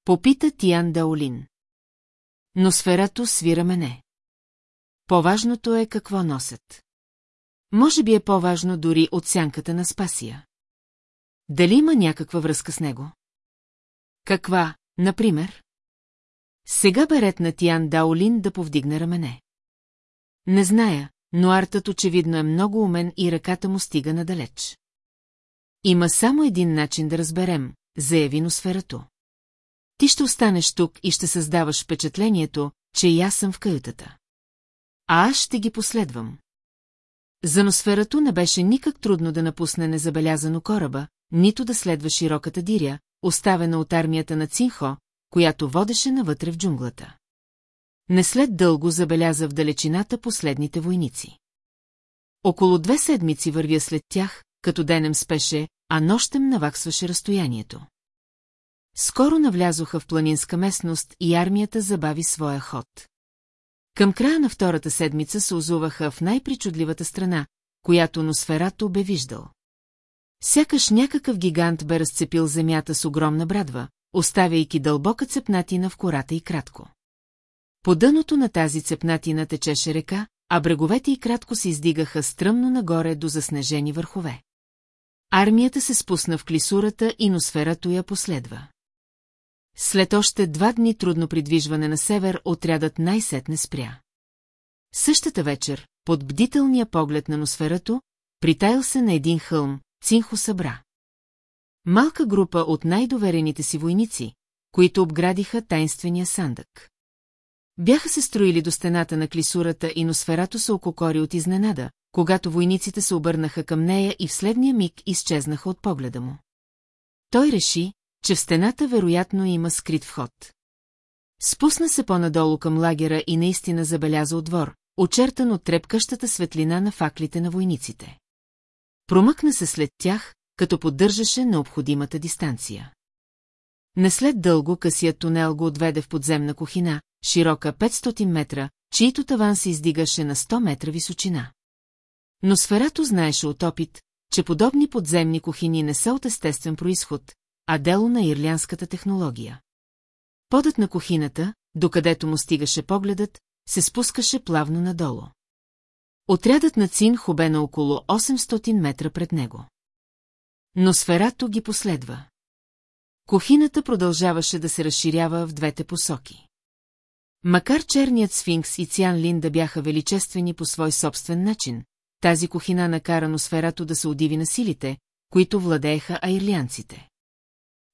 Попита Тиан Даолин. Но сферато свира мене. По-важното е какво носят. Може би е по-важно дори от сянката на Спасия. Дали има някаква връзка с него? Каква, например? Сега бе ред на Тиан Даолин да повдигне рамене. Не зная, но артът очевидно е много умен и ръката му стига надалеч. Има само един начин да разберем, заяви носферато. Ти ще останеш тук и ще създаваш впечатлението, че и аз съм в каютата. А аз ще ги последвам. За носферато не беше никак трудно да напусне незабелязано кораба, нито да следва широката диря, оставена от армията на Цинхо, която водеше навътре в джунглата. Не след дълго забеляза в далечината последните войници. Около две седмици вървя след тях, като денем спеше, а нощем наваксваше разстоянието. Скоро навлязоха в планинска местност и армията забави своя ход. Към края на втората седмица се озуваха в най-причудливата страна, която Носферато бе виждал. Сякаш някакъв гигант бе разцепил земята с огромна брадва, оставяйки дълбока цепнатина в кората и кратко. По дъното на тази цепнатина течеше река, а бреговете и кратко се издигаха стръмно нагоре до заснежени върхове. Армията се спусна в клисурата и носферато я последва. След още два дни трудно придвижване на север, отрядът най-сетне спря. Същата вечер, под бдителния поглед на носферато, притаил се на един хълм, Цинхо събра. Малка група от най-доверените си войници, които обградиха тайнствения сандък. Бяха се строили до стената на клисурата и носферато се ококори от изненада, когато войниците се обърнаха към нея и в следния миг изчезнаха от погледа му. Той реши, че в стената вероятно има скрит вход. Спусна се по-надолу към лагера и наистина забеляза отвор, очертан от трепкащата светлина на факлите на войниците. Промъкна се след тях, като поддържаше необходимата дистанция. Не след дълго късият тунел го отведе в подземна кухина, широка 500 метра, чието таван се издигаше на 100 метра височина. Но Сферато знаеше от опит, че подобни подземни кухини не са от естествен происход, а дело на ирлянската технология. Подът на кухината, докъдето му стигаше погледът, се спускаше плавно надолу. Отрядът на Цин хубе на около 800 метра пред него. Но Сферато ги последва. Кухината продължаваше да се разширява в двете посоки. Макар черният сфинкс и Цян Лин да бяха величествени по свой собствен начин, тази кухина накара носферато да се удиви на силите, които владееха айрлианците.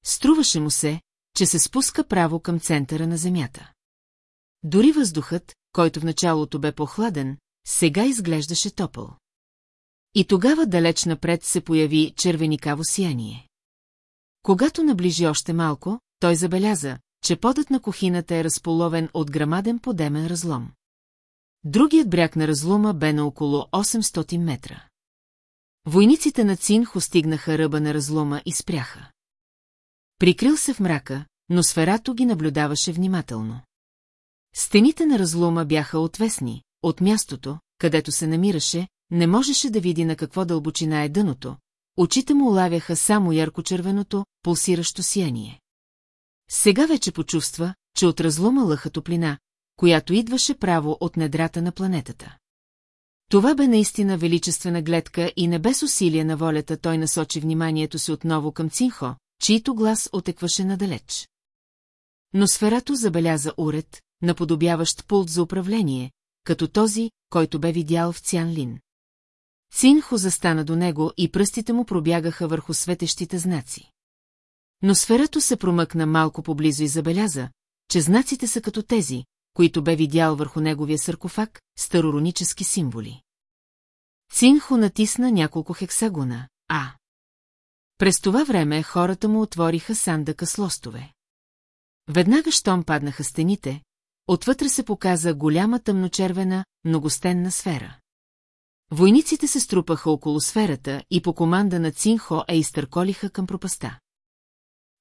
Струваше му се, че се спуска право към центъра на земята. Дори въздухът, който в началото бе похладен, сега изглеждаше топъл. И тогава далеч напред се появи червеникаво сияние. Когато наближи още малко, той забеляза, че подът на кухината е разполовен от грамаден подемен разлом. Другият бряг на разлома бе на около 800 метра. Войниците на Цинхо стигнаха ръба на разлома и спряха. Прикрил се в мрака, но сферато ги наблюдаваше внимателно. Стените на разлома бяха отвесни, от мястото, където се намираше, не можеше да види на какво дълбочина е дъното, очите му улавяха само ярко-червеното, пулсиращо сияние. Сега вече почувства, че от разлома лъха топлина, която идваше право от недрата на планетата. Това бе наистина величествена гледка и не без усилие на волята той насочи вниманието си отново към Цинхо, чийто глас отекваше надалеч. Но сферато забеляза уред, наподобяващ пулт за управление, като този, който бе видял в Цянлин. Цинхо застана до него и пръстите му пробягаха върху светещите знаци. Но сферато се промъкна малко поблизо и забеляза, че знаците са като тези, които бе видял върху неговия саркофаг, староронически символи. Цинхо натисна няколко хексагона, а... През това време хората му отвориха сандъка с лостове. Веднага щом паднаха стените, отвътре се показа голяма тъмночервена, многостенна сфера. Войниците се струпаха около сферата и по команда на Цинхо е изтърколиха към пропаста.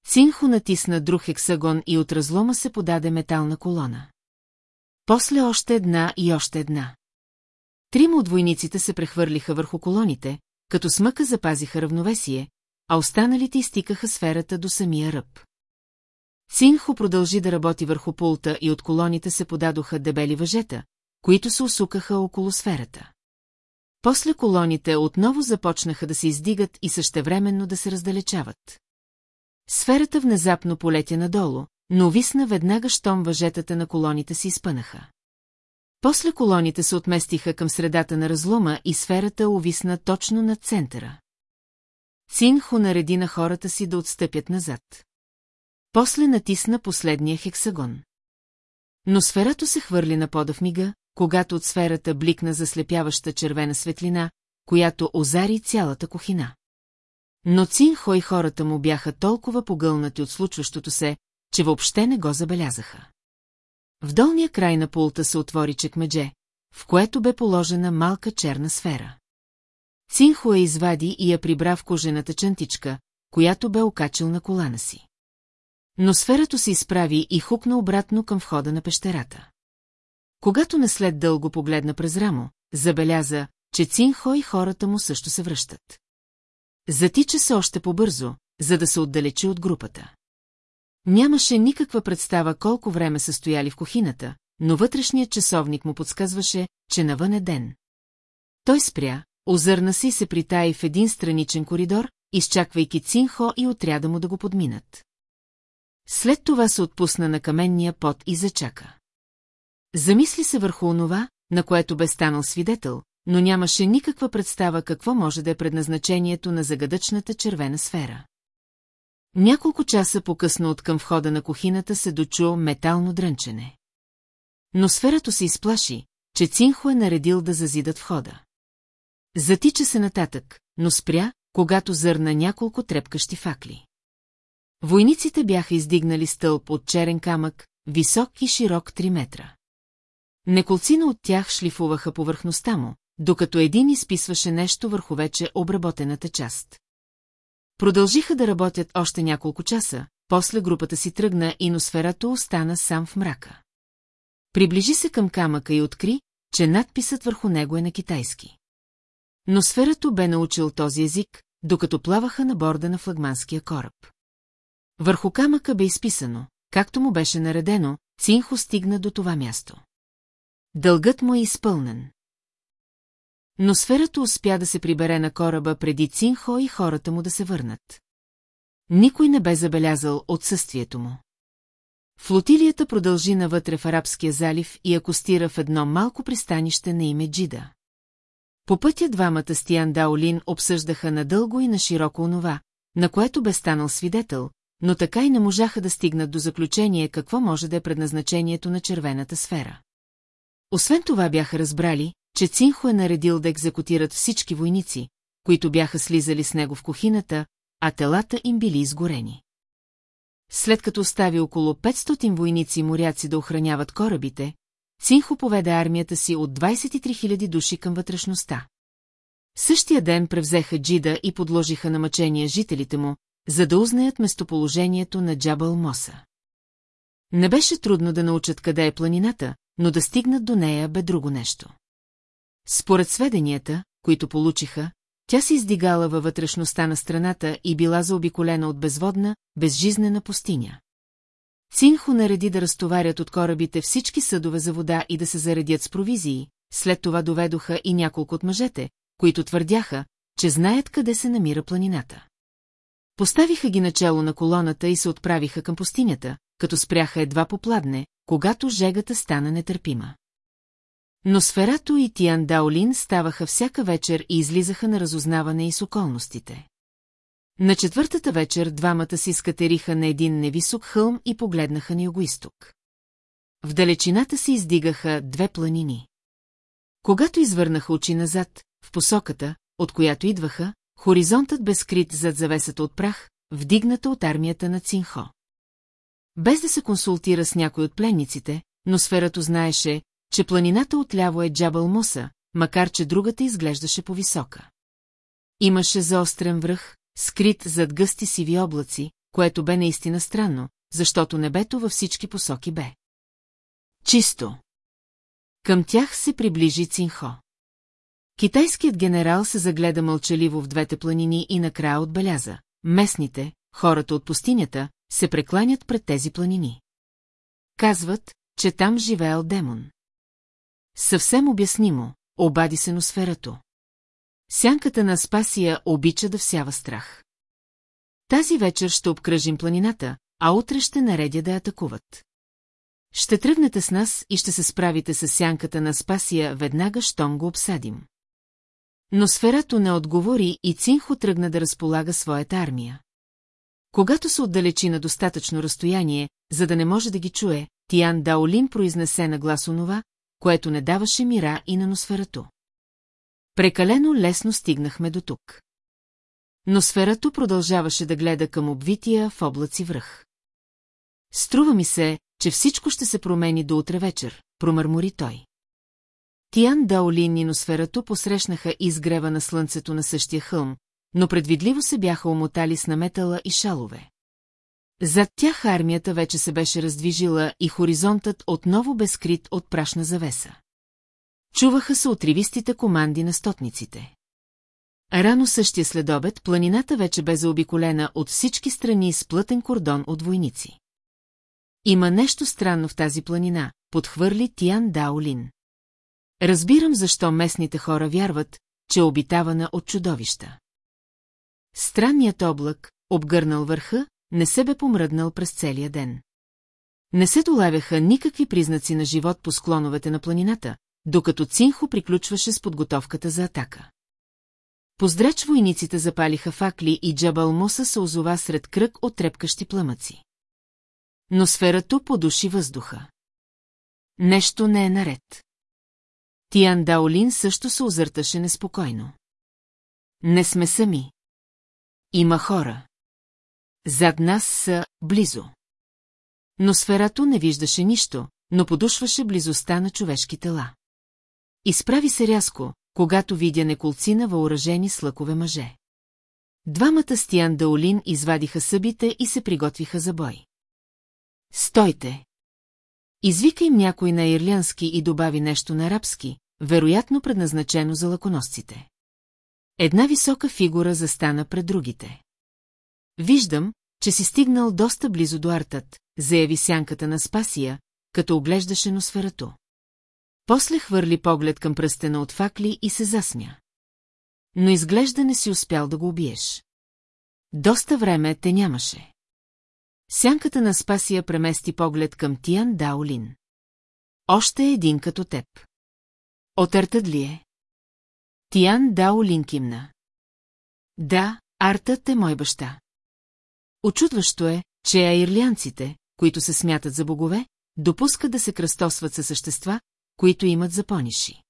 Цинхо натисна друг хексагон и от разлома се подаде метална колона. После още една и още една. Трима от войниците се прехвърлиха върху колоните, като смъка запазиха равновесие, а останалите изтикаха сферата до самия ръб. Цинхо продължи да работи върху пулта и от колоните се подадоха дебели въжета, които се усукаха около сферата. После колоните отново започнаха да се издигат и същевременно да се раздалечават. Сферата внезапно полетя надолу, но висна веднага, щом въжетата на колоните си изпънаха. После колоните се отместиха към средата на разлома и сферата увисна точно над центъра. Цинхо нареди на хората си да отстъпят назад. После натисна последния хексагон. Но сферато се хвърли на пода в мига, когато от сферата бликна заслепяваща червена светлина, която озари цялата кухина. Но Цинхо и хората му бяха толкова погълнати от случващото се, че въобще не го забелязаха. В долния край на пулта се отвори чекмедже, в което бе положена малка черна сфера. Цинхо я извади и я прибра в кожената чантичка, която бе окачил на колана си. Но сферато се изправи и хукна обратно към входа на пещерата. Когато наслед дълго погледна през рамо, забеляза, че Цинхо и хората му също се връщат. Затича се още по-бързо, за да се отдалечи от групата. Нямаше никаква представа колко време са стояли в кухината, но вътрешният часовник му подсказваше, че навън е ден. Той спря, озърна се и се притаи в един страничен коридор, изчаквайки Цинхо и отряда му да го подминат. След това се отпусна на каменния пот и зачака. Замисли се върху онова, на което бе станал свидетел, но нямаше никаква представа какво може да е предназначението на загадъчната червена сфера. Няколко часа по-късно от към входа на кухината се дочу метално дрънчене. Но сферато се изплаши, че Цинхо е наредил да зазидат входа. Затича се нататък, но спря, когато зърна няколко трепкащи факли. Войниците бяха издигнали стълб от черен камък, висок и широк 3 метра. Неколцина от тях шлифуваха повърхността му, докато един изписваше нещо върху вече обработената част. Продължиха да работят още няколко часа, после групата си тръгна и носферато остана сам в мрака. Приближи се към камъка и откри, че надписът върху него е на китайски. Но сферато бе научил този език, докато плаваха на борда на флагманския кораб. Върху камъка бе изписано, както му беше наредено, Цинхо стигна до това място. Дългът му е изпълнен. Но сферата успя да се прибере на кораба преди Цинхо и хората му да се върнат. Никой не бе забелязал отсъствието му. Флотилията продължи навътре в Арабския залив и акостира в едно малко пристанище на име Джида. По пътя двамата с Тиан Даолин обсъждаха надълго и на широко онова, на което бе станал свидетел, но така и не можаха да стигнат до заключение какво може да е предназначението на червената сфера. Освен това бяха разбрали, че Цинхо е наредил да екзекутират всички войници, които бяха слизали с него в кухината, а телата им били изгорени. След като остави около 500 войници моряци да охраняват корабите, Цинхо поведе армията си от 23 000 души към вътрешността. Същия ден превзеха Джида и подложиха на мъчения жителите му, за да узнаят местоположението на Джабал Моса. Не беше трудно да научат къде е планината, но да стигнат до нея бе друго нещо. Според сведенията, които получиха, тя се издигала във вътрешността на страната и била заобиколена от безводна, безжизнена пустиня. Цинхо нареди да разтоварят от корабите всички съдове за вода и да се заредят с провизии, след това доведоха и няколко от мъжете, които твърдяха, че знаят къде се намира планината. Поставиха ги начало на колоната и се отправиха към пустинята, като спряха едва попладне, когато жегата стана нетърпима. Но Сферато и Тиан Даолин ставаха всяка вечер и излизаха на разузнаване и с околностите. На четвъртата вечер двамата си скатериха на един невисок хълм и погледнаха на югоисток. В далечината се издигаха две планини. Когато извърнаха очи назад, в посоката, от която идваха, хоризонтът бе скрит зад завесата от прах, вдигната от армията на Цинхо. Без да се консултира с някой от пленниците, но сферато знаеше, че планината отляво е Джабал Муса, макар че другата изглеждаше по-висока. Имаше заострен връх, скрит зад гъсти сиви облаци, което бе наистина странно, защото небето във всички посоки бе. Чисто. Към тях се приближи Цинхо. Китайският генерал се загледа мълчаливо в двете планини и накрая отбеляза. Местните, хората от пустинята, се прекланят пред тези планини. Казват, че там живеел демон. Съвсем обяснимо, обади се носферато. Сянката на Спасия обича да всява страх. Тази вечер ще обкръжим планината, а утре ще наредя да атакуват. Ще тръгнете с нас и ще се справите с сянката на Спасия веднага, щом го обсадим. Но сферато не отговори и Цинхо тръгна да разполага своята армия. Когато се отдалечи на достатъчно разстояние, за да не може да ги чуе, Тиан Даолин произнесе на глас онова, което не даваше мира и на носферато. Прекалено лесно стигнахме до тук. Но сферато продължаваше да гледа към обвития в облаци връх. Струва ми се, че всичко ще се промени до утре вечер, промърмори той. Тиан Даолин и носферато посрещнаха изгрева на слънцето на същия хълм, но предвидливо се бяха омотали с наметала и шалове. Зад тях армията вече се беше раздвижила и хоризонтът отново бе скрит от прашна завеса. Чуваха се отривистите команди на стотниците. Рано същия следобед планината вече бе заобиколена от всички страни с плътен кордон от войници. Има нещо странно в тази планина, подхвърли Тиан Даолин. Разбирам защо местните хора вярват, че е обитавана от чудовища. Странният облак, обгърнал върха, не се бе помръднал през целия ден. Не се долавяха никакви признаци на живот по склоновете на планината, докато Цинхо приключваше с подготовката за атака. Поздреч войниците запалиха факли и Джабал Муса се озова сред кръг от трепкащи пламъци. Но сферато подуши въздуха. Нещо не е наред. Тиан Даолин също се озърташе неспокойно. Не сме сами. Има хора. Зад нас са близо. Но сферато не виждаше нищо, но подушваше близостта на човешки тела. Изправи се рязко, когато видя неколцина въоръжени с лъкове мъже. Двамата Стиян Даолин извадиха събите и се приготвиха за бой. Стойте! Извика им някой на ирлянски и добави нещо на арабски, вероятно предназначено за лаконосците. Една висока фигура застана пред другите. Виждам, че си стигнал доста близо до артът, заяви сянката на Спасия, като оглеждаше носферато. После хвърли поглед към пръстена от факли и се засмя. Но изглежда не си успял да го убиеш. Доста време те нямаше. Сянката на Спасия премести поглед към Тиан Даолин. Още един като теб. Отъртът ли е? Тиан Даолин кимна. Да, артът е мой баща. Очудващо е, че аирлянците, които се смятат за богове, допускат да се кръстосват със същества, които имат запониши.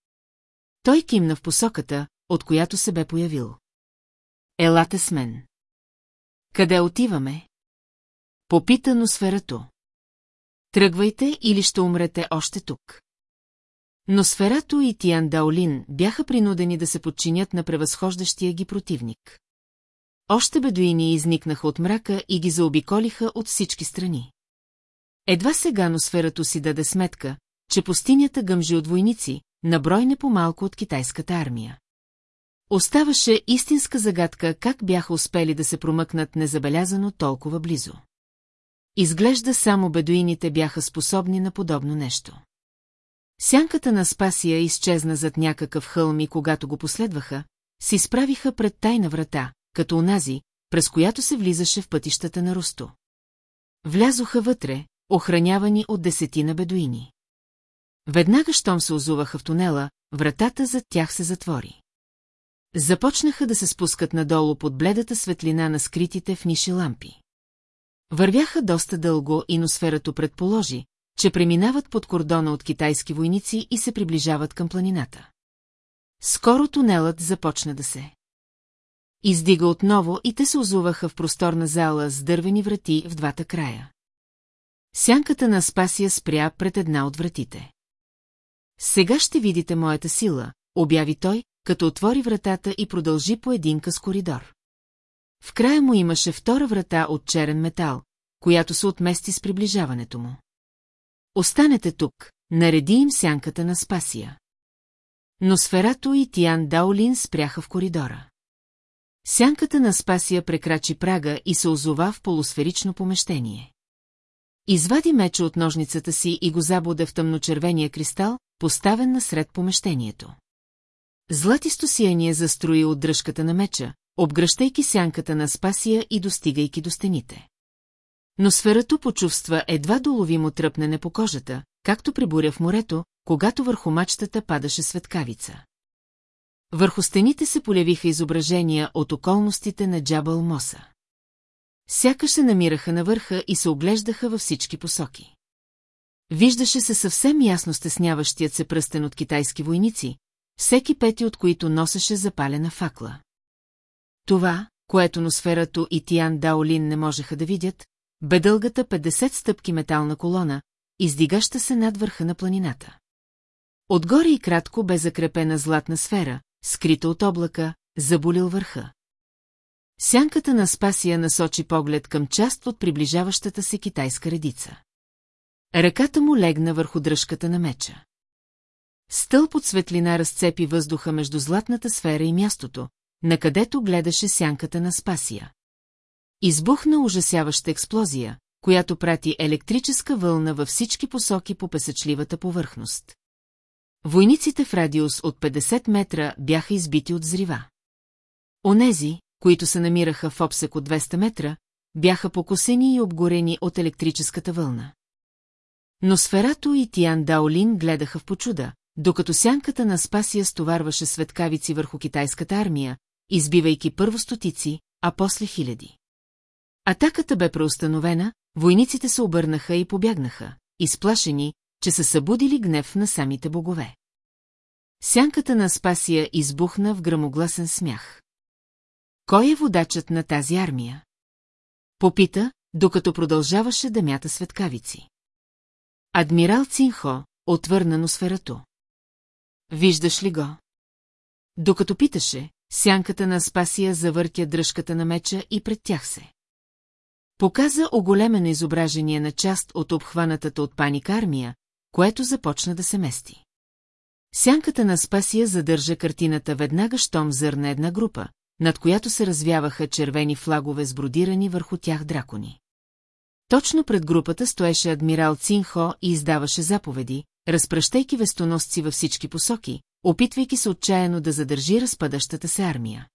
Той кимна в посоката, от която се бе появил. Елате с мен. Къде отиваме? Попита носферато. Тръгвайте или ще умрете още тук. Но Сферато и Тиан Даолин бяха принудени да се подчинят на превъзхождащия ги противник. Още бедуини изникнаха от мрака и ги заобиколиха от всички страни. Едва сега Носферато си даде сметка, че пустинята гъмжи от войници, наброй не по-малко от китайската армия. Оставаше истинска загадка как бяха успели да се промъкнат незабелязано толкова близо. Изглежда само бедуините бяха способни на подобно нещо. Сянката на Спасия изчезна зад някакъв хълм и когато го последваха, се изправиха пред тайна врата, като онази, през която се влизаше в пътищата на Русто. Влязоха вътре, охранявани от десетина бедуини. Веднага, щом се озуваха в тунела, вратата зад тях се затвори. Започнаха да се спускат надолу под бледата светлина на скритите в ниши лампи. Вървяха доста дълго и носферато предположи, че преминават под кордона от китайски войници и се приближават към планината. Скоро тунелът започна да се. Издига отново и те се озуваха в просторна зала с дървени врати в двата края. Сянката на Спасия спря пред една от вратите. Сега ще видите моята сила, обяви той, като отвори вратата и продължи по един къс коридор. В края му имаше втора врата от черен метал, която се отмести с приближаването му. Останете тук, нареди им сянката на Спасия. Но Сферато и Тиан Даолин спряха в коридора. Сянката на Спасия прекрачи прага и се озова в полусферично помещение. Извади меча от ножницата си и го забуде в тъмночервения кристал, поставен насред помещението. Златисто сияние застрои от дръжката на меча, обгръщайки сянката на Спасия и достигайки до стените. Но сферато почувства едва доловимо тръпнене по кожата, както при буря в морето, когато върху мачтата падаше светкавица. Върху стените се полявиха изображения от околностите на Джабал Моса. Сякаш се намираха на върха и се оглеждаха във всички посоки. Виждаше се съвсем ясно стесняващият се пръстен от китайски войници, всеки пети от които носеше запалена факла. Това, което носферато и Тиан Даолин не можеха да видят, бе дългата 50 стъпки метална колона, издигаща се над върха на планината. Отгоре и кратко бе закрепена златна сфера, скрита от облака, заболил върха. Сянката на Спасия насочи поглед към част от приближаващата се китайска редица. Ръката му легна върху дръжката на меча. Стълб от светлина разцепи въздуха между златната сфера и мястото, на където гледаше сянката на Спасия. Избухна ужасяваща експлозия, която прати електрическа вълна във всички посоки по песъчливата повърхност. Войниците в радиус от 50 метра бяха избити от зрива. Онези, които се намираха в обсек от 200 метра, бяха покосени и обгорени от електрическата вълна. Но Сферато и Тиан Даолин гледаха в почуда, докато сянката на Спасия стоварваше светкавици върху китайската армия, избивайки първо стотици, а после хиляди. Атаката бе преустановена, войниците се обърнаха и побягнаха, изплашени, че са събудили гнев на самите богове. Сянката на Спасия избухна в грамогласен смях. Кой е водачът на тази армия? Попита, докато продължаваше да мята светкавици. Адмирал Цинхо, отвърна носферато. Виждаш ли го? Докато питаше, сянката на Спасия завъртя дръжката на меча и пред тях се. Показа оголемено изображение на част от обхванатата от паника армия, което започна да се мести. Сянката на Спасия задържа картината веднага, щом зърна една група, над която се развяваха червени флагове с бродирани върху тях дракони. Точно пред групата стоеше адмирал Цинхо и издаваше заповеди, разпръщайки вестоносци във всички посоки, опитвайки се отчаяно да задържи разпадащата се армия.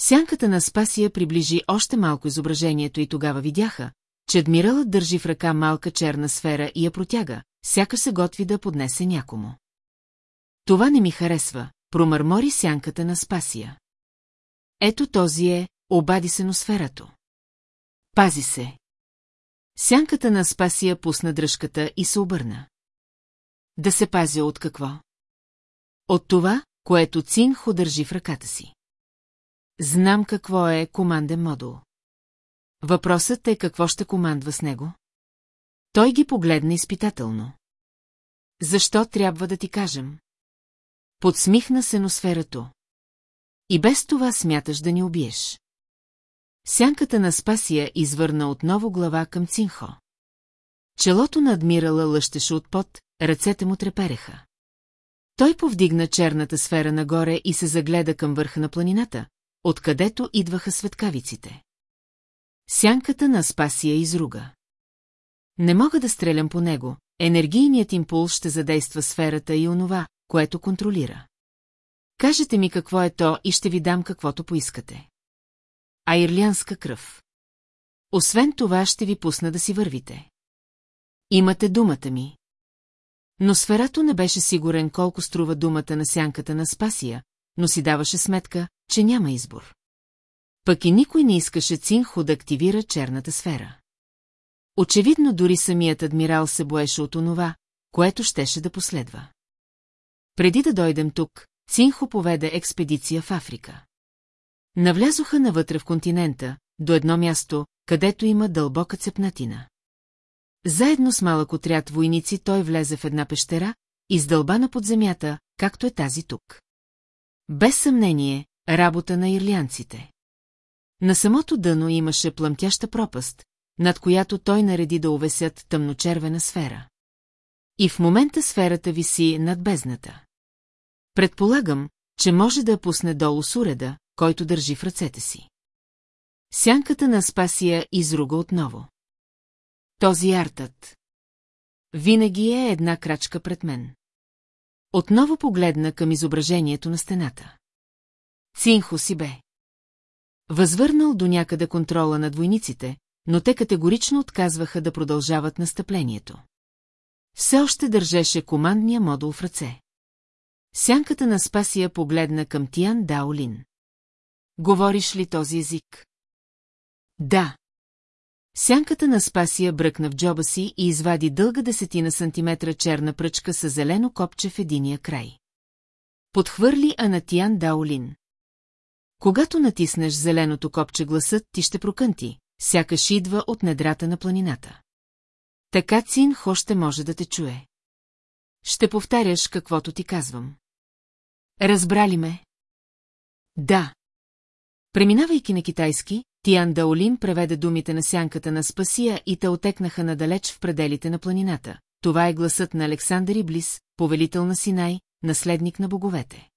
Сянката на Спасия приближи още малко изображението и тогава видяха, че адмиралът държи в ръка малка черна сфера и я протяга, сякаш се готви да поднесе някому. Това не ми харесва, промърмори сянката на Спасия. Ето този е, обади се носферато. Пази се. Сянката на Спасия пусна дръжката и се обърна. Да се пазя от какво? От това, което Цинхо държи в ръката си. Знам какво е команден модул. Въпросът е какво ще командва с него? Той ги погледна изпитателно. Защо трябва да ти кажем? Подсмихна се носферато. И без това смяташ да ни убиеш. Сянката на Спасия извърна отново глава към Цинхо. Челото на адмирала лъщеше от пот, ръцете му трепереха. Той повдигна черната сфера нагоре и се загледа към върха на планината, откъдето идваха светкавиците. Сянката на Спасия изруга. Не мога да стрелям по него, енергийният импулс ще задейства сферата и онова, което контролира. Кажете ми какво е то и ще ви дам каквото поискате. А ирлянска кръв. Освен това ще ви пусна да си вървите. Имате думата ми. Но сферато не беше сигурен колко струва думата на сянката на Спасия, но си даваше сметка, че няма избор. Пък и никой не искаше Цинхо да активира черната сфера. Очевидно дори самият адмирал се боеше от онова, което щеше да последва. Преди да дойдем тук, Цинхо поведе експедиция в Африка. Навлязоха навътре в континента, до едно място, където има дълбока цепнатина. Заедно с малък отряд войници той влезе в една пещера, издълбана под земята, както е тази тук. Без съмнение, работа на ирлянците. На самото дъно имаше плъмтяща пропаст, над която той нареди да увесят тъмночервена сфера. И в момента сферата виси над бездната. Предполагам, че може да я пусне долу с уреда, който държи в ръцете си. Сянката на Спасия изруга отново. Този артът. Винаги е една крачка пред мен. Отново погледна към изображението на стената. Цинхо си бе. Възвърнал до някъде контрола над войниците, но те категорично отказваха да продължават настъплението. Все още държеше командния модул в ръце. Сянката на Спасия погледна към Тиан Даолин. Говориш ли този език? Да. Сянката на Спасия бръкна в джоба си и извади дълга десетина сантиметра черна пръчка с зелено копче в единия край. Подхвърли Анатиян Даолин. Когато натиснеш зеленото копче гласът, ти ще прокънти, сякаш идва от недрата на планината. Така Цин Хо ще може да те чуе. Ще повтаряш каквото ти казвам. Разбрали ме? Да. Преминавайки на китайски, Тиан Даолин преведе думите на сянката на Спасия и те отекнаха надалеч в пределите на планината. Това е гласът на Александър Иблис, повелител на Синай, наследник на боговете.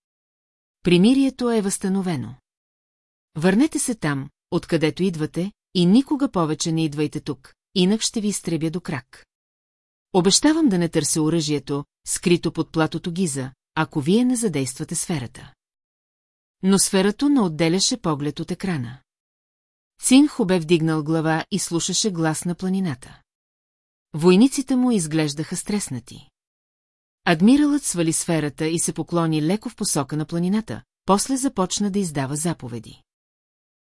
Примирието е възстановено. Върнете се там, откъдето идвате, и никога повече не идвайте тук, инак ще ви изтребя до крак. Обещавам да не търся оръжието, скрито под платото Гиза, ако вие не задействате сферата. Но сферато не отделяше поглед от екрана. Цинхо бе вдигнал глава и слушаше глас на планината. Войниците му изглеждаха стреснати. Адмиралът свали сферата и се поклони леко в посока на планината, после започна да издава заповеди.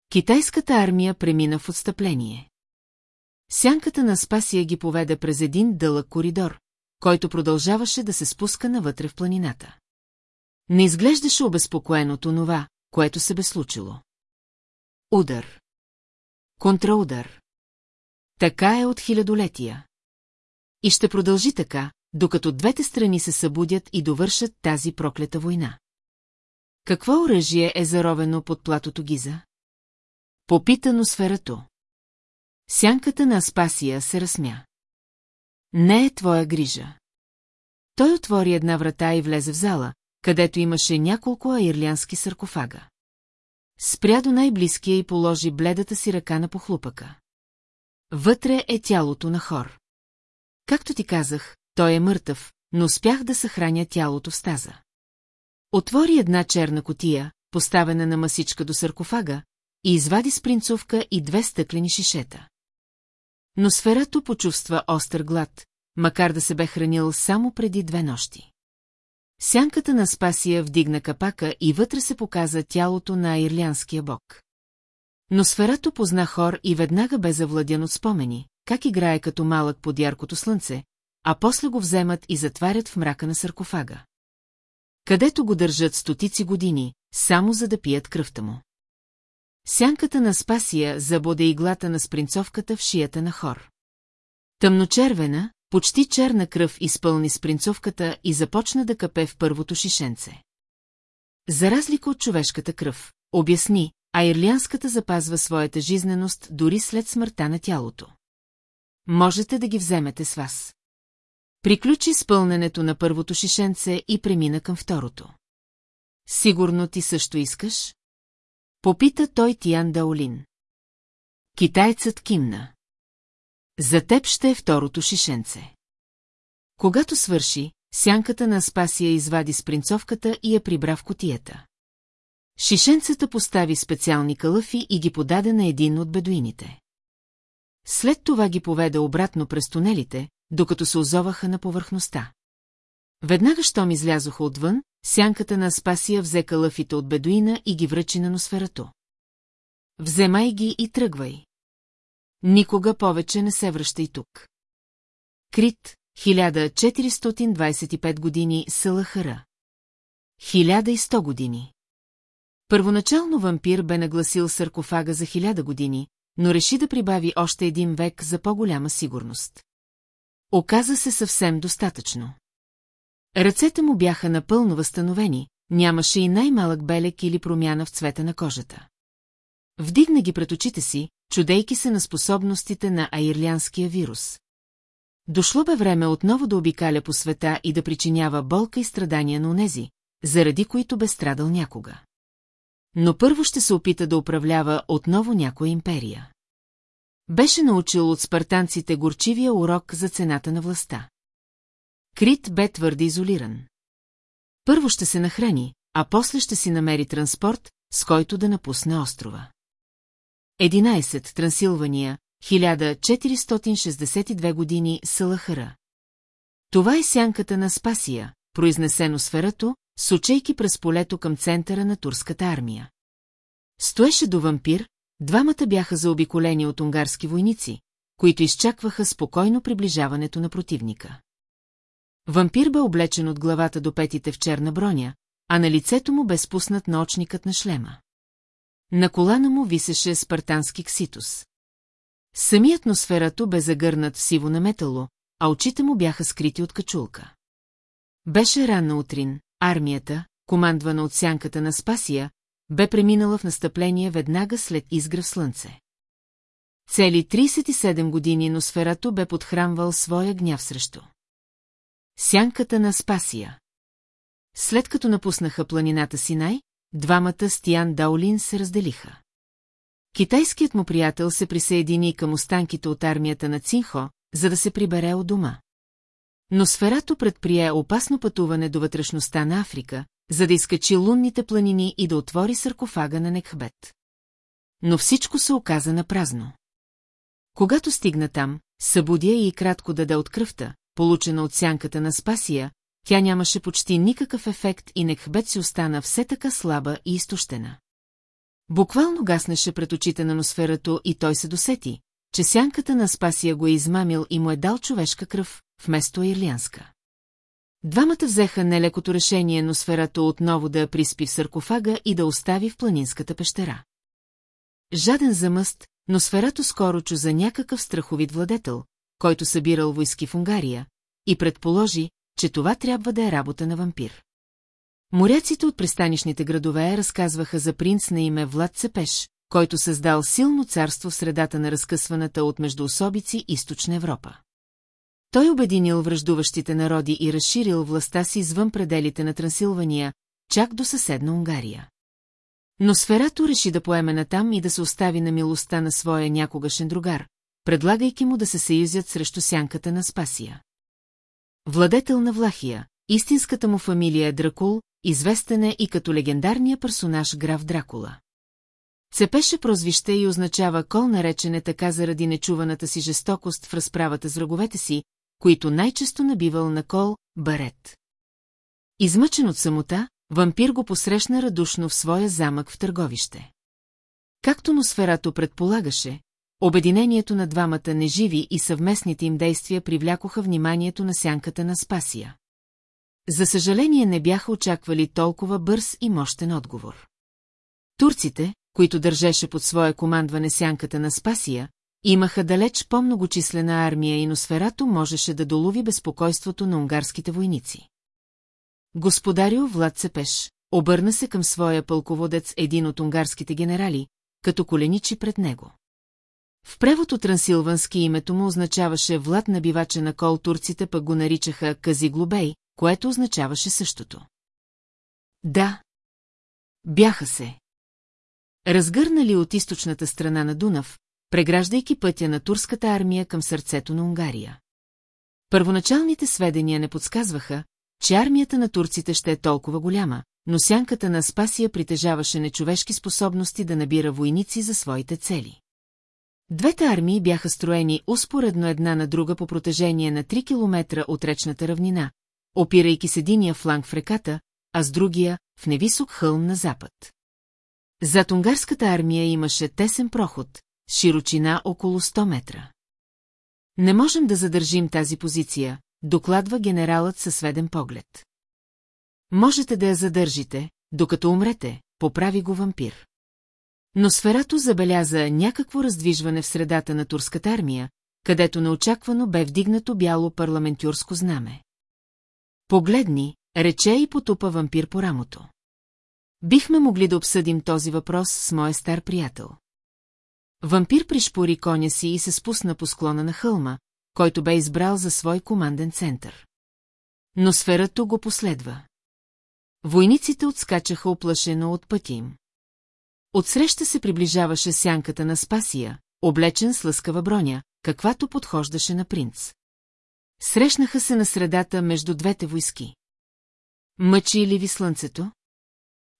Китайската армия премина в отстъпление. Сянката на Спасия ги поведе през един дълъг коридор, който продължаваше да се спуска навътре в планината. Не изглеждаше обезпокоено от онова, което се бе случило. Удар. Контраудар. Така е от хилядолетия. И ще продължи така, докато двете страни се събудят и довършат тази проклета война. Какво оръжие е заровено под платото Гиза? Попита сферато. Сянката на Аспасия се разсмя. Не е твоя грижа. Той отвори една врата и влезе в зала, където имаше няколко аирлянски саркофага. Спря до най-близкия и положи бледата си ръка на похлупъка. Вътре е тялото на хор. Както ти казах, той е мъртъв, но успях да съхраня тялото в стаза. Отвори една черна котия, поставена на масичка до саркофага, и извади спринцовка и две стъклени шишета. Но сферато почувства остър глад, макар да се бе хранил само преди две нощи. Сянката на Спасия вдигна капака и вътре се показа тялото на ирлянския бог. Но сферато позна хор и веднага бе завладян от спомени, как играе като малък под яркото слънце, а после го вземат и затварят в мрака на саркофага. Където го държат стотици години, само за да пият кръвта му. Сянката на Спасия забоде иглата на спринцовката в шията на хор. Тъмночервена, почти черна кръв изпълни спринцовката и започна да капе в първото шишенце. За разлика от човешката кръв, обясни, а ирлянската запазва своята жизненост дори след смъртта на тялото. Можете да ги вземете с вас. Приключи с на първото шишенце и премина към второто. Сигурно ти също искаш? Попита той Тиян Даолин. Китайцът кимна. За теб ще е второто шишенце. Когато свърши, сянката на Аспасия извади спринцовката и я прибра в котията. Шишенцата постави специални калъфи и ги подаде на един от бедуините. След това ги поведе обратно през тунелите, докато се озоваха на повърхността. Веднага, щом излязоха отвън, сянката на Аспасия взе калъфите от бедуина и ги връчи на носферато. Вземай ги и тръгвай. Никога повече не се връщай тук. Крит, 1425 години Сълахара. 1100 години. Първоначално вампир бе нагласил саркофага за хиляда години, но реши да прибави още един век за по-голяма сигурност. Оказа се съвсем достатъчно. Ръцете му бяха напълно възстановени, нямаше и най-малък белек или промяна в цвета на кожата. Вдигна ги пред очите си, чудейки се на способностите на аирлянския вирус. Дошло бе време отново да обикаля по света и да причинява болка и страдания на онези, заради които бе страдал някога. Но първо ще се опита да управлява отново някоя империя. Беше научил от спартанците горчивия урок за цената на властта. Крит бе твърде изолиран. Първо ще се нахрани, а после ще си намери транспорт, с който да напусне острова. 11. Трансилвания, 1462 години Салахара. Това е сянката на Спасия, произнесено сферато, сочейки през полето към центъра на турската армия. Стоеше до вампир, двамата бяха заобиколени от унгарски войници, които изчакваха спокойно приближаването на противника. Вампир бе облечен от главата до петите в черна броня, а на лицето му бе спуснат наочникът на шлема. На колана му висеше спартански кситус. Самият носферато бе загърнат в сиво на метало, а очите му бяха скрити от качулка. Беше ранна утрин, армията, командвана от сянката на Спасия, бе преминала в настъпление веднага след изгръв слънце. Цели 37 години Носферато бе подхранвал своя гняв срещу. Сянката на Спасия След като напуснаха планината Синай, двамата с Тиан Даолин се разделиха. Китайският му приятел се присъедини към останките от армията на Цинхо, за да се прибере от дома. Но Сферато предприе опасно пътуване до вътрешността на Африка, за да изкачи лунните планини и да отвори саркофага на Некхбет. Но всичко се оказа на празно. Когато стигна там, събудя и кратко даде от кръвта, получена от сянката на Спасия, тя нямаше почти никакъв ефект и Некхбет си остана все така слаба и изтощена. Буквално гаснеше пред очите на носферато и той се досети, че сянката на Спасия го е измамил и му е дал човешка кръв, вместо ирлянска. Двамата взеха нелекото решение носферато отново да я приспи в саркофага и да остави в планинската пещера. Жаден за мъст, но сферато скоро чу за някакъв страховит владетел, който събирал войски в Унгария, и предположи, че това трябва да е работа на вампир. Моряците от пристанишните градове разказваха за принц на име Влад Цепеш, който създал силно царство в средата на разкъсваната от междуособици източна Европа. Той обединил връждуващите народи и разширил властта си извън пределите на Трансилвания, чак до съседна Унгария. Но Сферато реши да поеме натам и да се остави на милостта на своя някогашен другар, предлагайки му да се съюзят срещу сянката на Спасия. Владетел на Влахия, истинската му фамилия е Дракул, известен е и като легендарния персонаж граф Дракула. Цепеше прозвище и означава кол наречене така заради нечуваната си жестокост в разправата с враговете си, които най-често набивал на кол Барет. Измъчен от самота, вампир го посрещна радушно в своя замък в търговище. Както Носферато предполагаше, обединението на двамата неживи и съвместните им действия привлякоха вниманието на сянката на Спасия. За съжаление не бяха очаквали толкова бърз и мощен отговор. Турците, които държеше под своя командване сянката на Спасия, имаха далеч по-многочислена армия и Носферато можеше да долови безпокойството на унгарските войници. Господарио Влад Цепеш обърна се към своя пълководец един от унгарските генерали, като коленичи пред него. В превод от трансилвански името му означаваше Влад набивача на кол, турците пък го наричаха Казиглобей, което означаваше същото. Да. Бяха се. Разгърнали от източната страна на Дунав, преграждайки пътя на турската армия към сърцето на Унгария. Първоначалните сведения не подсказваха, че армията на турците ще е толкова голяма, но сянката на Спасия притежаваше нечовешки способности да набира войници за своите цели. Двете армии бяха строени успоредно една на друга по протежение на 3 километра от речната равнина, опирайки с единия фланг в реката, а с другия – в невисок хълм на запад. Зад унгарската армия имаше тесен проход, широчина около 100 метра. Не можем да задържим тази позиция, докладва генералът със сведен поглед. Можете да я задържите, докато умрете, поправи го вампир. Но сферато забеляза някакво раздвижване в средата на турската армия, където неочаквано бе вдигнато бяло парламентюрско знаме. Погледни, рече и потупа вампир по рамото. Бихме могли да обсъдим този въпрос с моя стар приятел. Вампир пришпори коня си и се спусна по склона на хълма, който бе избрал за свой команден център. Но сферато го последва. Войниците отскачаха оплашено от пътя им. Отсреща се приближаваше сянката на Спасия, облечен с лъскава броня, каквато подхождаше на принц. Срещнаха се на средата между двете войски. Мъчи ли ви слънцето?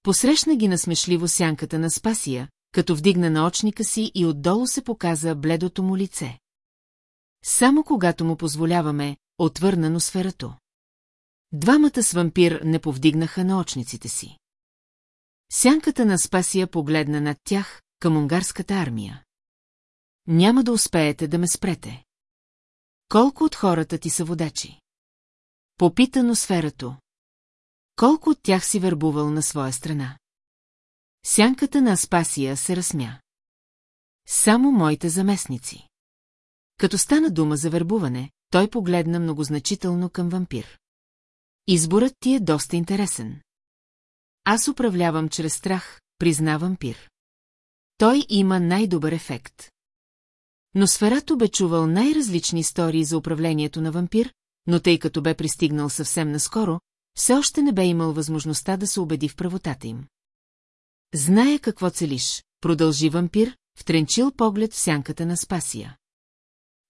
Посрещна ги насмешливо сянката на Спасия, като вдигна на очника си и отдолу се показа бледото му лице. Само когато му позволяваме, отвърна носферато. Двамата с вампир не повдигнаха на очниците си. Сянката на Спасия погледна над тях, към унгарската армия. Няма да успеете да ме спрете. Колко от хората ти са водачи? Попита носферато. Колко от тях си вербувал на своя страна? Сянката на Аспасия се разсмя. Само моите заместници. Като стана дума за вербуване, той погледна многозначително към вампир. Изборът ти е доста интересен. Аз управлявам чрез страх, призна вампир. Той има най-добър ефект. Но сферато бе чувал най-различни истории за управлението на вампир, но тъй като бе пристигнал съвсем наскоро, все още не бе имал възможността да се убеди в правотата им. Зная какво целиш, продължи вампир, втренчил поглед в сянката на Спасия.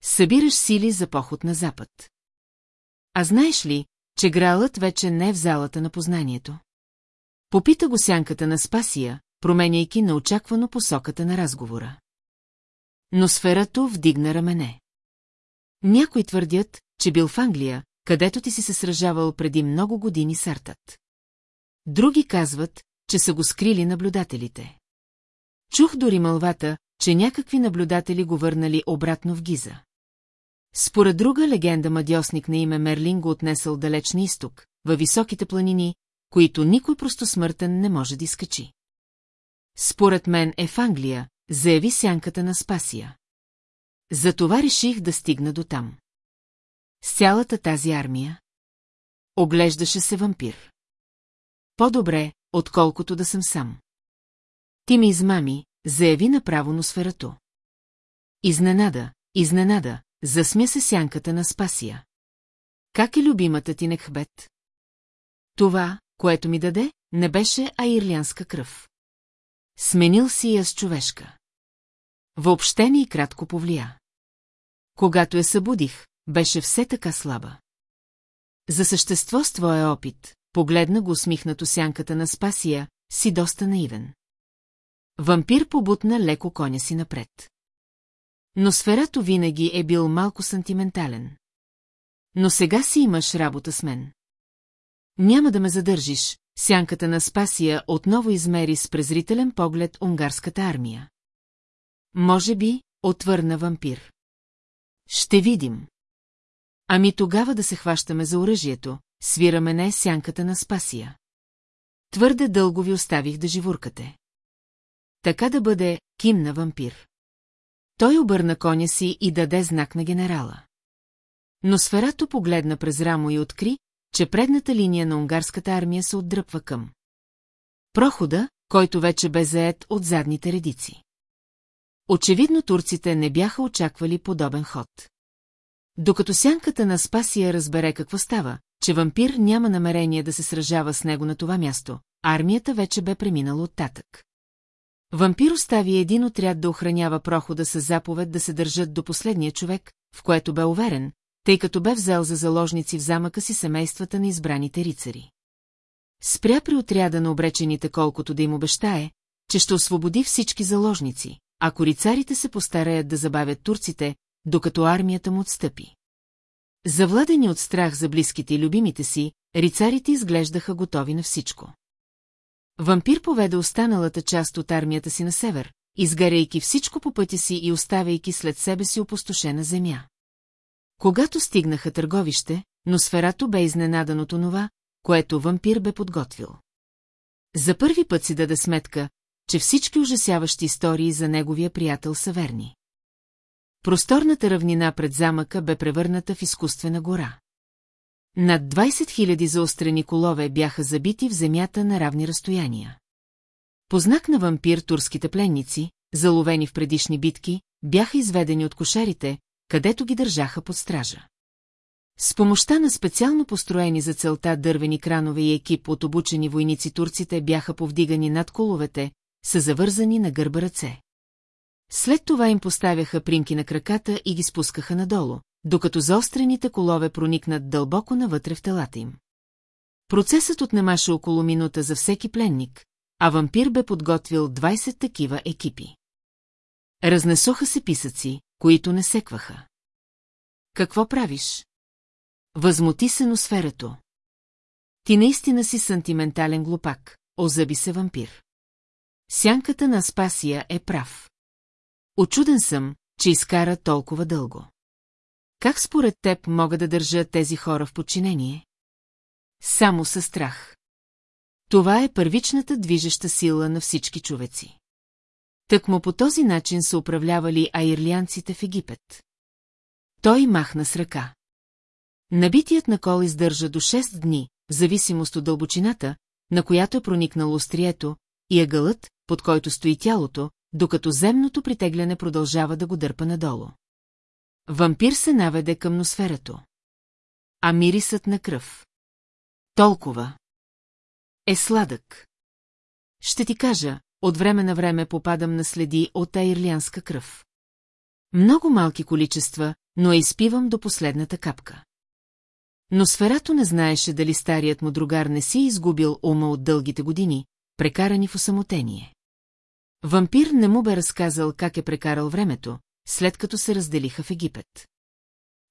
Събираш сили за поход на запад. А знаеш ли, че гралът вече не е в залата на познанието? Попита го сянката на Спасия, променяйки неочаквано посоката на разговора. Но сферато вдигна рамене. Някои твърдят, че бил в Англия, където ти си се сражавал преди много години с Артът. Други казват, че са го скрили наблюдателите. Чух дори мълвата, че някакви наблюдатели го върнали обратно в Гиза. Според друга легенда мадьосник на име Мерлин го отнесъл далеч на изток, във високите планини, които никой просто смъртен не може да изкачи. Според мен е в Англия, заяви сянката на Спасия. Затова реших да стигна до там. С цялата тази армия. Оглеждаше се вампир. По-добре, отколкото да съм сам. Ти ми измами, заяви направо носферато. Изненада, изненада, засмя се сянката на Спасия. Как е любимата ти Некхбет? Това, което ми даде, не беше аирлянска кръв. Сменил си я с човешка. Въобще и кратко повлия. Когато я събудих, беше все така слаба. За същество с твоя опит, погледна го усмихнато сянката на Спасия, си доста наивен. Вампир побутна леко коня си напред. Но сферато винаги е бил малко сантиментален. Но сега си имаш работа с мен. Няма да ме задържиш, сянката на Спасия отново измери с презрителен поглед унгарската армия. Може би, отвърна вампир. Ще видим. Ами тогава да се хващаме за оръжието, свираме не сянката на Спасия. Твърде дълго ви оставих да живуркате. Така да бъде, кимна вампир. Той обърна коня си и даде знак на генерала. Но сферато погледна през рамо и откри, че предната линия на унгарската армия се отдръпва към. Прохода, който вече бе заед от задните редици. Очевидно турците не бяха очаквали подобен ход. Докато сянката на Спасия разбере какво става, че вампир няма намерение да се сражава с него на това място, армията вече бе преминала оттатък. Вампир остави един отряд да охранява прохода с заповед да се държат до последния човек, в което бе уверен, тъй като бе взел за заложници в замъка си семействата на избраните рицари. Спря при отряда на обречените колкото да им обещае, че ще освободи всички заложници, ако рицарите се постараят да забавят турците, докато армията му отстъпи. Завладени от страх за близките и любимите си, рицарите изглеждаха готови на всичко. Вампир поведе останалата част от армията си на север, изгаряйки всичко по пътя си и оставяйки след себе си опустошена земя. Когато стигнаха търговище, но сферато бе изненадан от онова, което вампир бе подготвил. За първи път си даде сметка, че всички ужасяващи истории за неговия приятел са верни. Просторната равнина пред замъка бе превърната в изкуствена гора. Над 20 000 заострени колове бяха забити в земята на равни разстояния. По знак на вампир турските пленници, заловени в предишни битки, бяха изведени от кошарите, където ги държаха под стража. С помощта на специално построени за целта дървени кранове и екип от обучени войници турците бяха повдигани над коловете, са завързани на гърба ръце. След това им поставяха примки на краката и ги спускаха надолу, докато заострените колове проникнат дълбоко навътре в телата им. Процесът отнемаше около минута за всеки пленник, а вампир бе подготвил 20 такива екипи. Разнесоха се писъци, които не секваха. Какво правиш? Възмути се носферето. Ти наистина си сантиментален глупак, озъби се вампир. Сянката на Спасия е прав. Очуден съм, че изкара толкова дълго. Как според теб мога да държа тези хора в подчинение? Само със страх. Това е първичната движеща сила на всички човеци. Так му по този начин са управлявали аирлианците в Египет. Той махна с ръка. Набитият на кол издържа до 6 дни, в зависимост от дълбочината, на която е проникнало острието, и ъгълът, под който стои тялото, докато земното притегляне продължава да го дърпа надолу. Вампир се наведе към носферато. А мирисът на кръв. Толкова. Е сладък. Ще ти кажа, от време на време попадам на следи от аирлянска кръв. Много малки количества, но я изпивам до последната капка. Но сферато не знаеше дали старият му другар не си изгубил ума от дългите години, прекарани в осамотение. Вампир не му бе разказал как е прекарал времето, след като се разделиха в Египет.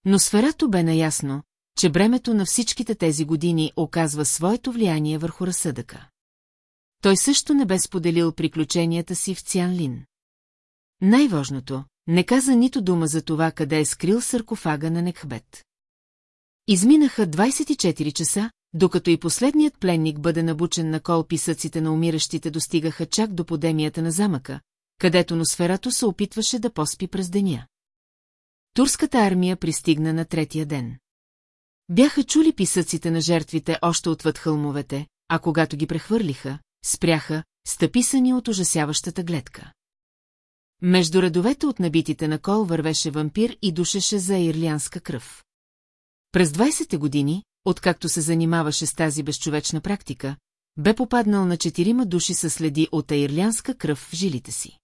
Но сферато бе наясно, че бремето на всичките тези години оказва своето влияние върху разсъдъка. Той също не бе споделил приключенията си в Цянлин. Най-важното, не каза нито дума за това, къде е скрил саркофага на Некхбет. Изминаха 24 часа, докато и последният пленник бъде набучен на кол писъците на умиращите достигаха чак до подемията на замъка, където носферато се опитваше да поспи през деня. Турската армия пристигна на третия ден. Бяха чули писъците на жертвите още отвъд хълмовете, а когато ги прехвърлиха, спряха, стъписани от ужасяващата гледка. Между редовете от набитите на кол вървеше вампир и душеше за ирлянска кръв. През 20-те години, откакто се занимаваше с тази безчовечна практика, бе попаднал на четирима души със следи от аирлянска кръв в жилите си.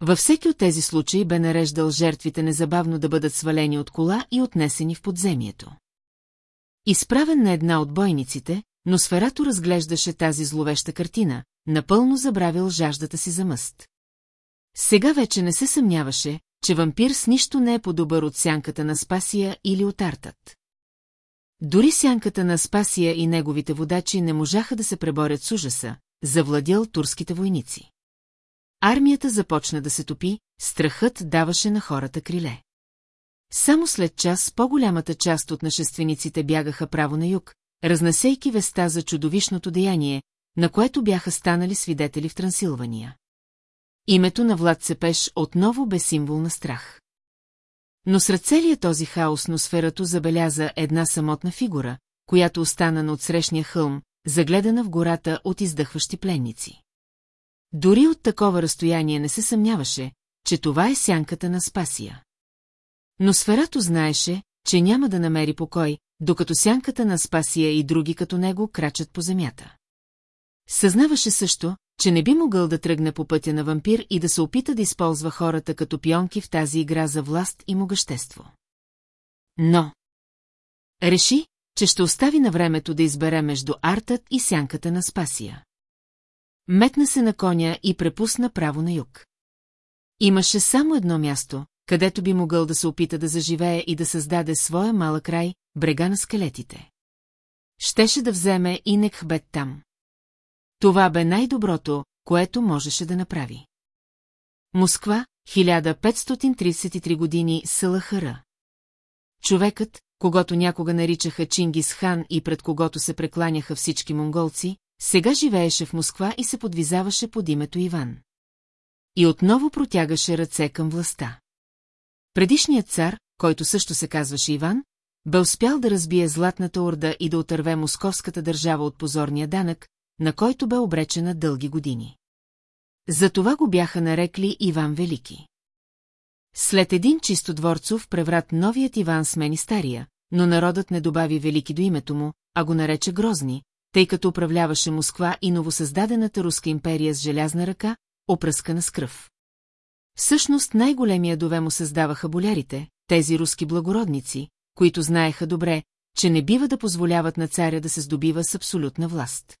Във всеки от тези случаи бе нареждал жертвите незабавно да бъдат свалени от кола и отнесени в подземието. Изправен на една от бойниците, но сферато разглеждаше тази зловеща картина, напълно забравил жаждата си за мъст. Сега вече не се съмняваше, че вампир с нищо не е по-добър от сянката на Спасия или от Артът. Дори сянката на Спасия и неговите водачи не можаха да се преборят с ужаса, завладял турските войници. Армията започна да се топи, страхът даваше на хората криле. Само след час по-голямата част от нашествениците бягаха право на юг, разнасейки веста за чудовищното деяние, на което бяха станали свидетели в Трансилвания. Името на Влад Цепеш отново бе символ на страх. Но сред целият този хаос на сферато забеляза една самотна фигура, която остана на отсрещния хълм, загледана в гората от издъхващи пленници. Дори от такова разстояние не се съмняваше, че това е сянката на Спасия. Но Сферато знаеше, че няма да намери покой, докато сянката на Спасия и други като него крачат по земята. Съзнаваше също, че не би могъл да тръгне по пътя на вампир и да се опита да използва хората като пионки в тази игра за власт и могъщество. Но... Реши, че ще остави на времето да избере между артът и сянката на Спасия. Метна се на коня и препусна право на юг. Имаше само едно място, където би могъл да се опита да заживее и да създаде своя малък край, брега на скелетите. Щеше да вземе и Некхбет там. Това бе най-доброто, което можеше да направи. Москва, 1533 години, Салахара. Човекът, когато някога наричаха Чингис хан и пред когото се прекланяха всички монголци, сега живееше в Москва и се подвизаваше под името Иван. И отново протягаше ръце към властта. Предишният цар, който също се казваше Иван, бе успял да разбие Златната орда и да отърве московската държава от позорния данък, на който бе обречена дълги години. Затова го бяха нарекли Иван Велики. След един чисто дворцов преврат новият Иван смени стария, но народът не добави Велики до името му, а го нарече Грозни, тъй като управляваше Москва и новосъздадената руска империя с желязна ръка, опръскана с кръв. Всъщност най-големия дове му създаваха болярите, тези руски благородници, които знаеха добре, че не бива да позволяват на царя да се здобива с абсолютна власт.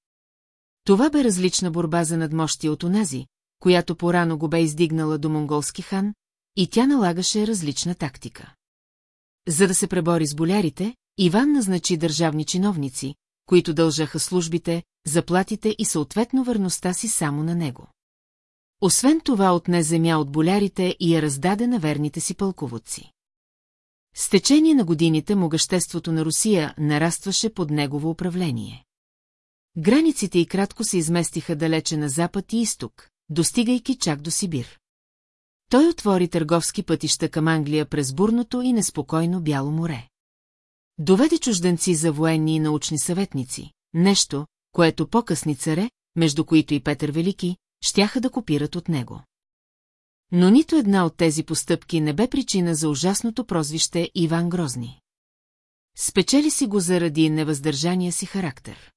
Това бе различна борба за надмощие от онази, която порано го бе издигнала до монголски хан, и тя налагаше различна тактика. За да се пребори с болярите, Иван назначи държавни чиновници, които дължаха службите, заплатите и съответно върността си само на него. Освен това отне земя от болярите и я раздаде на верните си пълководци. С течение на годините могъществото на Русия нарастваше под негово управление. Границите и кратко се изместиха далече на запад и изток, достигайки чак до Сибир. Той отвори търговски пътища към Англия през бурното и неспокойно Бяло море. Доведе чужденци за военни и научни съветници, нещо, което по-късни царе, между които и Петър Велики, щяха да копират от него. Но нито една от тези постъпки не бе причина за ужасното прозвище Иван Грозни. Спечели си го заради невъздържания си характер.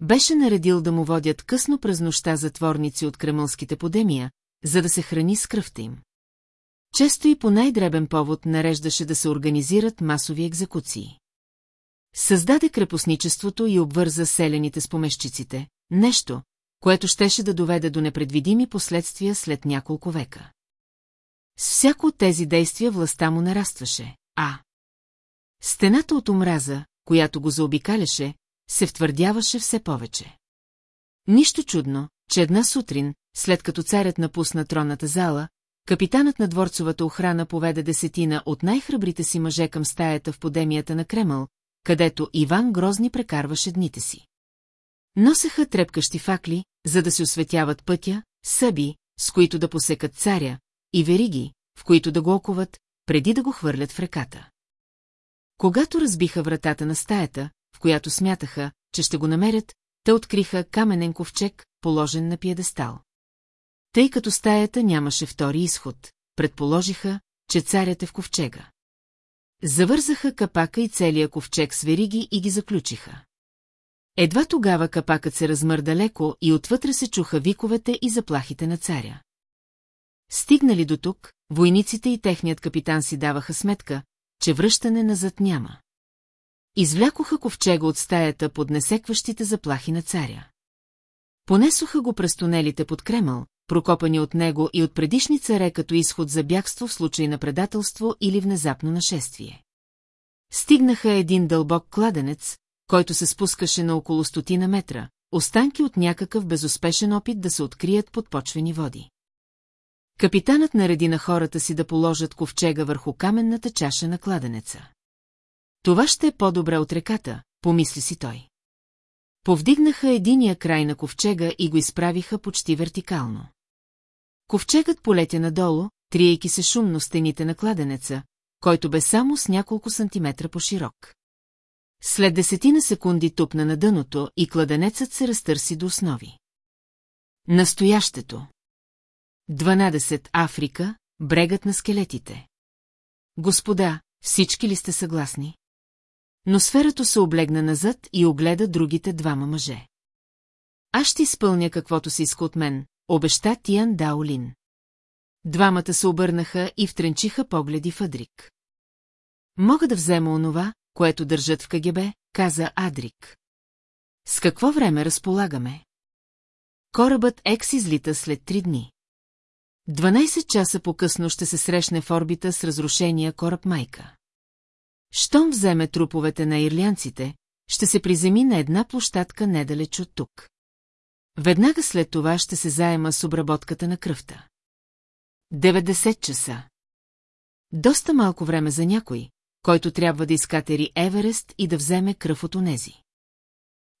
Беше наредил да му водят късно през нощта затворници от кремълските подемия, за да се храни с кръвта им. Често и по най-дребен повод нареждаше да се организират масови екзекуции. Създаде крепостничеството и обвърза селените с помещиците, нещо, което щеше да доведе до непредвидими последствия след няколко века. С всяко от тези действия властта му нарастваше, а... Стената от омраза, която го заобикаляше, се втвърдяваше все повече. Нищо чудно, че една сутрин, след като царят напусна тронната зала, капитанът на дворцовата охрана поведе десетина от най-храбрите си мъже към стаята в подемията на Кремъл, където Иван Грозни прекарваше дните си. Носеха трепкащи факли, за да се осветяват пътя, съби, с които да посекат царя, и вериги, в които да го оковат, преди да го хвърлят в реката. Когато разбиха вратата на стаята, в която смятаха, че ще го намерят, те откриха каменен ковчег, положен на пиедестал. Тъй като стаята нямаше втори изход, предположиха, че царят е в ковчега. Завързаха капака и целия ковчег с вериги и ги заключиха. Едва тогава капакът се размърда леко и отвътре се чуха виковете и заплахите на царя. Стигнали до тук, войниците и техният капитан си даваха сметка, че връщане назад няма. Извлякоха ковчега от стаята под несекващите заплахи на царя. Понесоха го през под Кремъл, прокопани от него и от предишни царе като изход за бягство в случай на предателство или внезапно нашествие. Стигнаха един дълбок кладенец, който се спускаше на около стотина метра, останки от някакъв безуспешен опит да се открият подпочвени води. Капитанът нареди на хората си да положат ковчега върху каменната чаша на кладенеца. Това ще е по-добре от реката, помисли си той. Повдигнаха единия край на ковчега и го изправиха почти вертикално. Ковчегът полетя надолу, триейки се шумно стените на кладенеца, който бе само с няколко сантиметра по-широк. След десетина секунди тупна на дъното и кладенецът се разтърси до основи. Настоящето. 12. Африка, брегът на скелетите. Господа, всички ли сте съгласни? Но сферато се облегна назад и огледа другите двама мъже. Аз ще изпълня каквото се иска от мен, обеща Тиан Даолин. Двамата се обърнаха и втренчиха погледи в Адрик. Мога да взема онова, което държат в КГБ, каза Адрик. С какво време разполагаме? Корабът Екс излита след три дни. 12 часа по-късно ще се срещне в орбита с разрушения кораб Майка. Щом вземе труповете на ирлянците, ще се приземи на една площадка недалеч от тук. Веднага след това ще се заема с обработката на кръвта. 90 часа. Доста малко време за някой, който трябва да изкатери Еверест и да вземе кръв от онези.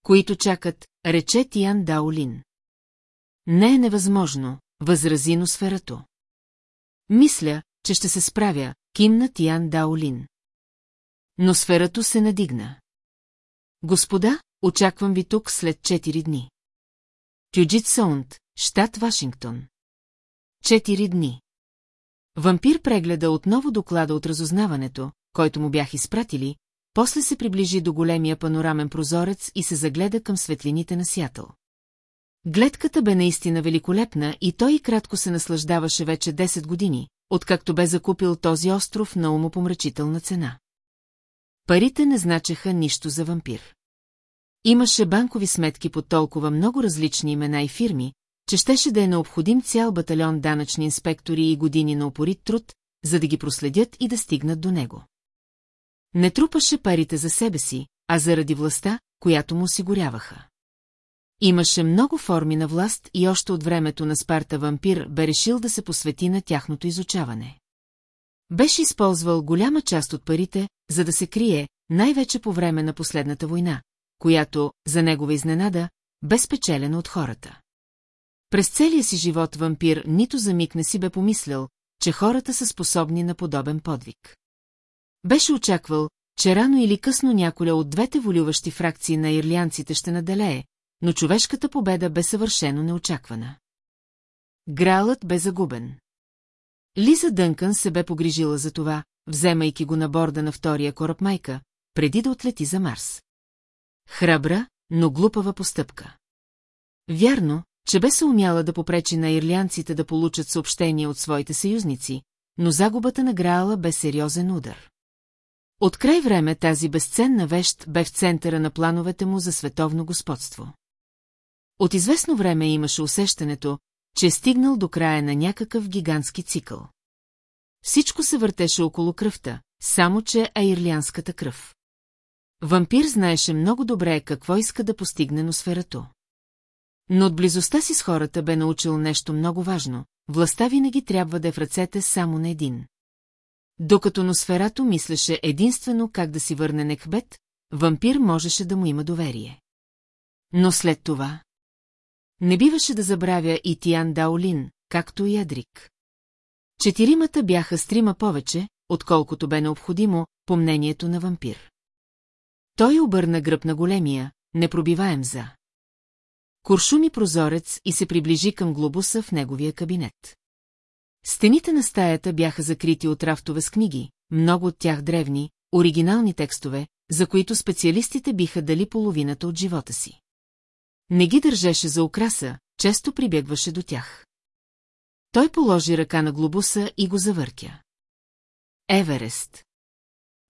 Които чакат, рече Тиан Даолин. Не е невъзможно, възрази носферато. Мисля, че ще се справя, кимна Тиан Даолин. Но сферато се надигна. Господа, очаквам ви тук след 4 дни. Тюджит Саунд, щат Вашингтон. Четири дни. Вампир прегледа отново доклада от разузнаването, който му бях изпратили, после се приближи до големия панорамен прозорец и се загледа към светлините на Сятъл. Гледката бе наистина великолепна и той и кратко се наслаждаваше вече 10 години, откакто бе закупил този остров на умопомрачителна цена. Парите не значеха нищо за вампир. Имаше банкови сметки под толкова много различни имена и фирми, че щеше да е необходим цял батальон данъчни инспектори и години на опорит труд, за да ги проследят и да стигнат до него. Не трупаше парите за себе си, а заради властта, която му осигуряваха. Имаше много форми на власт и още от времето на Спарта вампир бе решил да се посвети на тяхното изучаване. Беше използвал голяма част от парите, за да се крие, най-вече по време на последната война, която, за негова изненада, бе спечелена от хората. През целия си живот вампир нито за миг не си бе помислял, че хората са способни на подобен подвиг. Беше очаквал, че рано или късно няколя от двете волюващи фракции на ирлянците ще наделее, но човешката победа бе съвършено неочаквана. Гралът бе загубен. Лиза Дънкън се бе погрижила за това, вземайки го на борда на втория кораб майка, преди да отлети за Марс. Храбра, но глупава постъпка. Вярно, че бе се умяла да попречи на ирлянците да получат съобщения от своите съюзници, но загубата на Граала бе сериозен удар. От край време тази безценна вещ бе в центъра на плановете му за световно господство. От известно време имаше усещането, че е стигнал до края на някакъв гигантски цикъл. Всичко се въртеше около кръвта, само че аирлянската кръв. Вампир знаеше много добре какво иска да постигне носферато. Но от близостта си с хората бе научил нещо много важно. Властта винаги трябва да е в ръцете само на един. Докато Носферато мислеше единствено как да си върне Некбет, вампир можеше да му има доверие. Но след това... Не биваше да забравя и Тиан Даолин, както и Ядрик. Четиримата бяха с трима повече, отколкото бе необходимо, по мнението на вампир. Той обърна гръб на големия, непробиваем за. Куршуми прозорец и се приближи към глобуса в неговия кабинет. Стените на стаята бяха закрити от рафтове с книги, много от тях древни, оригинални текстове, за които специалистите биха дали половината от живота си. Не ги държеше за украса, често прибягваше до тях. Той положи ръка на глобуса и го завъртя. Еверест.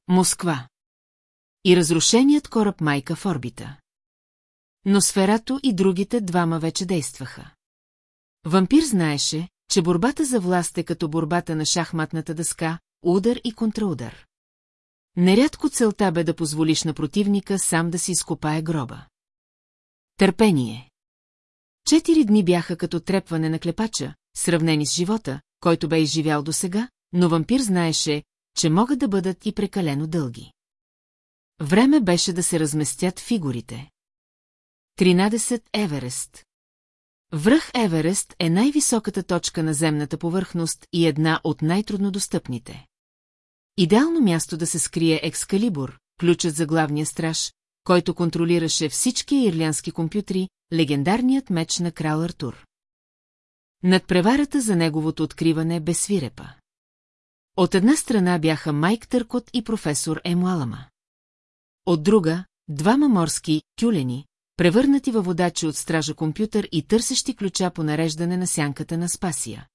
Москва. И разрушеният кораб майка в орбита. Но сферато и другите двама вече действаха. Вампир знаеше, че борбата за власт е като борбата на шахматната дъска, удар и контраудар. Нерядко целта бе да позволиш на противника сам да си изкопае гроба. Търпение. Четири дни бяха като трепване на клепача, сравнени с живота, който бе изживял досега, но вампир знаеше, че могат да бъдат и прекалено дълги. Време беше да се разместят фигурите. 13 Еверест Връх Еверест е най-високата точка на земната повърхност и една от най-труднодостъпните. Идеално място да се скрие Екскалибур, ключът за главния страж, който контролираше всички ирлянски компютри, легендарният меч на крал Артур. Над преварата за неговото откриване бе свирепа. От една страна бяха Майк Търкот и професор Емуалама. От друга, двама морски тюлени, превърнати във водачи от стража компютър и търсещи ключа по нареждане на сянката на Спасия.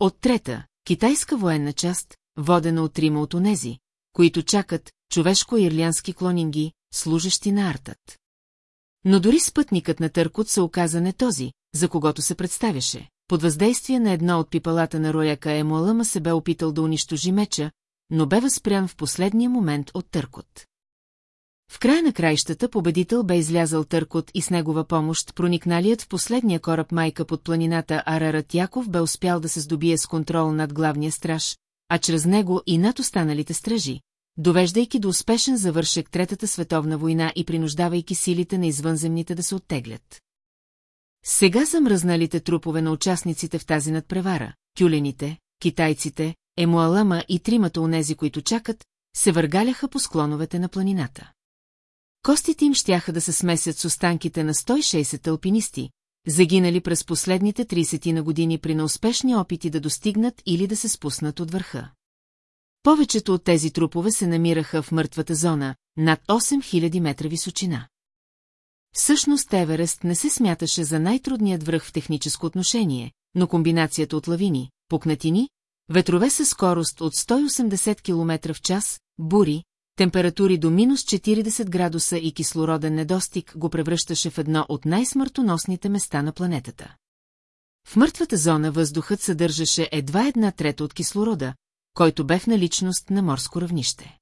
От трета, китайска военна част, водена от трима от онези, които чакат човешко-ирлянски клонинги, служещи на артът. Но дори спътникът на Търкот се оказа не този, за когото се представяше. Под въздействие на едно от пипалата на рояка Емуалъма се бе опитал да унищожи меча, но бе възпрян в последния момент от Търкот. В края на краищата победител бе излязал Търкот и с негова помощ проникналият в последния кораб майка под планината Арарат Яков бе успял да се здобие с контрол над главния страж, а чрез него и над останалите стражи, довеждайки до успешен завършек Третата световна война и принуждавайки силите на извънземните да се оттеглят. Сега замръзналите трупове на участниците в тази надпревара, тюлените, китайците, емуалама и тримата онези, които чакат, се въргаляха по склоновете на планината. Костите им щяха да се смесят с останките на 160 алпинисти, загинали през последните 30 на години при неуспешни опити да достигнат или да се спуснат от върха. Повечето от тези трупове се намираха в мъртвата зона, над 8000 метра височина. Всъщност Еверест не се смяташе за най-трудният връх в техническо отношение, но комбинацията от лавини, пукнатини, ветрове със скорост от 180 км в час, бури, температури до минус 40 градуса и кислороден недостиг го превръщаше в едно от най-смъртоносните места на планетата. В мъртвата зона въздухът съдържаше едва една трета от кислорода, който бе в наличност на морско равнище.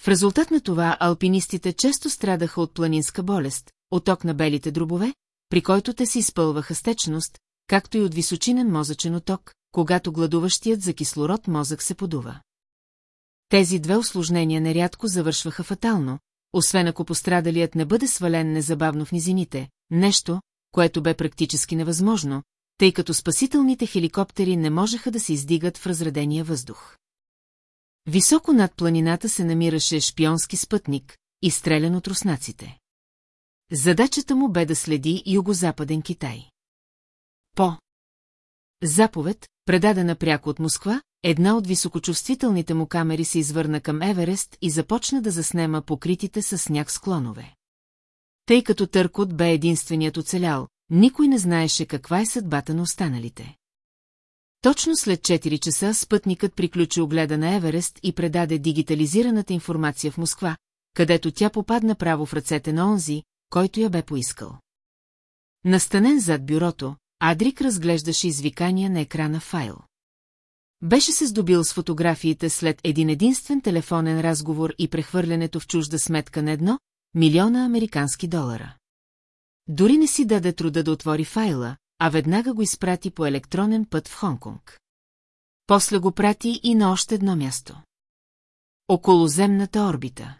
В резултат на това алпинистите често страдаха от планинска болест, оток на белите дробове, при който те си изпълваха стечност, както и от височинен мозъчен оток, когато гладуващият за кислород мозък се подува. Тези две осложнения нерядко завършваха фатално, освен ако пострадалият не бъде свален незабавно в низините, нещо, което бе практически невъзможно, тъй като спасителните хеликоптери не можеха да се издигат в разредения въздух. Високо над планината се намираше шпионски спътник, изстрелян от руснаците. Задачата му бе да следи югозападен Китай. По заповед, предадена пряко от Москва, една от високочувствителните му камери се извърна към Еверест и започна да заснема покритите с сняг склонове. Тъй като Търкот бе единственият оцелял, никой не знаеше каква е съдбата на останалите. Точно след 4 часа спътникът приключи огледа на Еверест и предаде дигитализираната информация в Москва, където тя попадна право в ръцете на онзи, който я бе поискал. Настанен зад бюрото, Адрик разглеждаше извикания на екрана файл. Беше се здобил с фотографиите след един единствен телефонен разговор и прехвърлянето в чужда сметка на едно милиона американски долара. Дори не си даде труда да отвори файла, а веднага го изпрати по електронен път в Хонконг. После го прати и на още едно място. Околоземната орбита.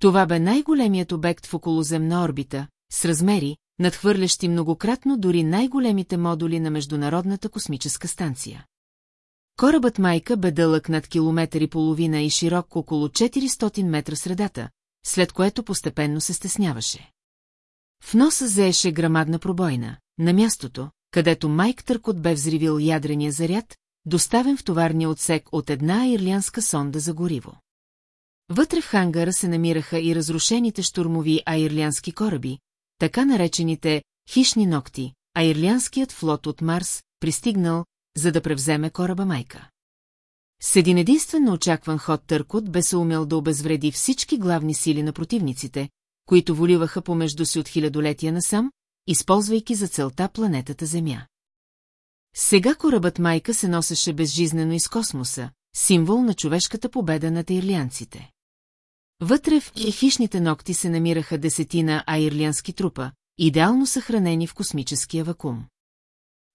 Това бе най-големият обект в околоземна орбита, с размери, надхвърлящи многократно дори най-големите модули на Международната космическа станция. Корабът Майка бе дълъг над километър и половина и широк около 400 метра средата, след което постепенно се стесняваше. В носа заеше грамадна пробойна, на мястото, където Майк Търкот бе взривил ядрения заряд, доставен в товарния отсек от една ирлянска сонда за гориво. Вътре в хангара се намираха и разрушените штурмови аирлянски кораби, така наречените хищни ногти, а ирлянският флот от Марс пристигнал, за да превземе кораба майка. С един единствен очакван ход Търкот бе се умел да обезвреди всички главни сили на противниците, които воливаха помежду си от хилядолетия насам, използвайки за целта планетата Земя. Сега корабът майка се носеше безжизнено из космоса, символ на човешката победа над ирлянците. Вътре в хищните ногти се намираха десетина аирлянски трупа, идеално съхранени в космическия вакуум.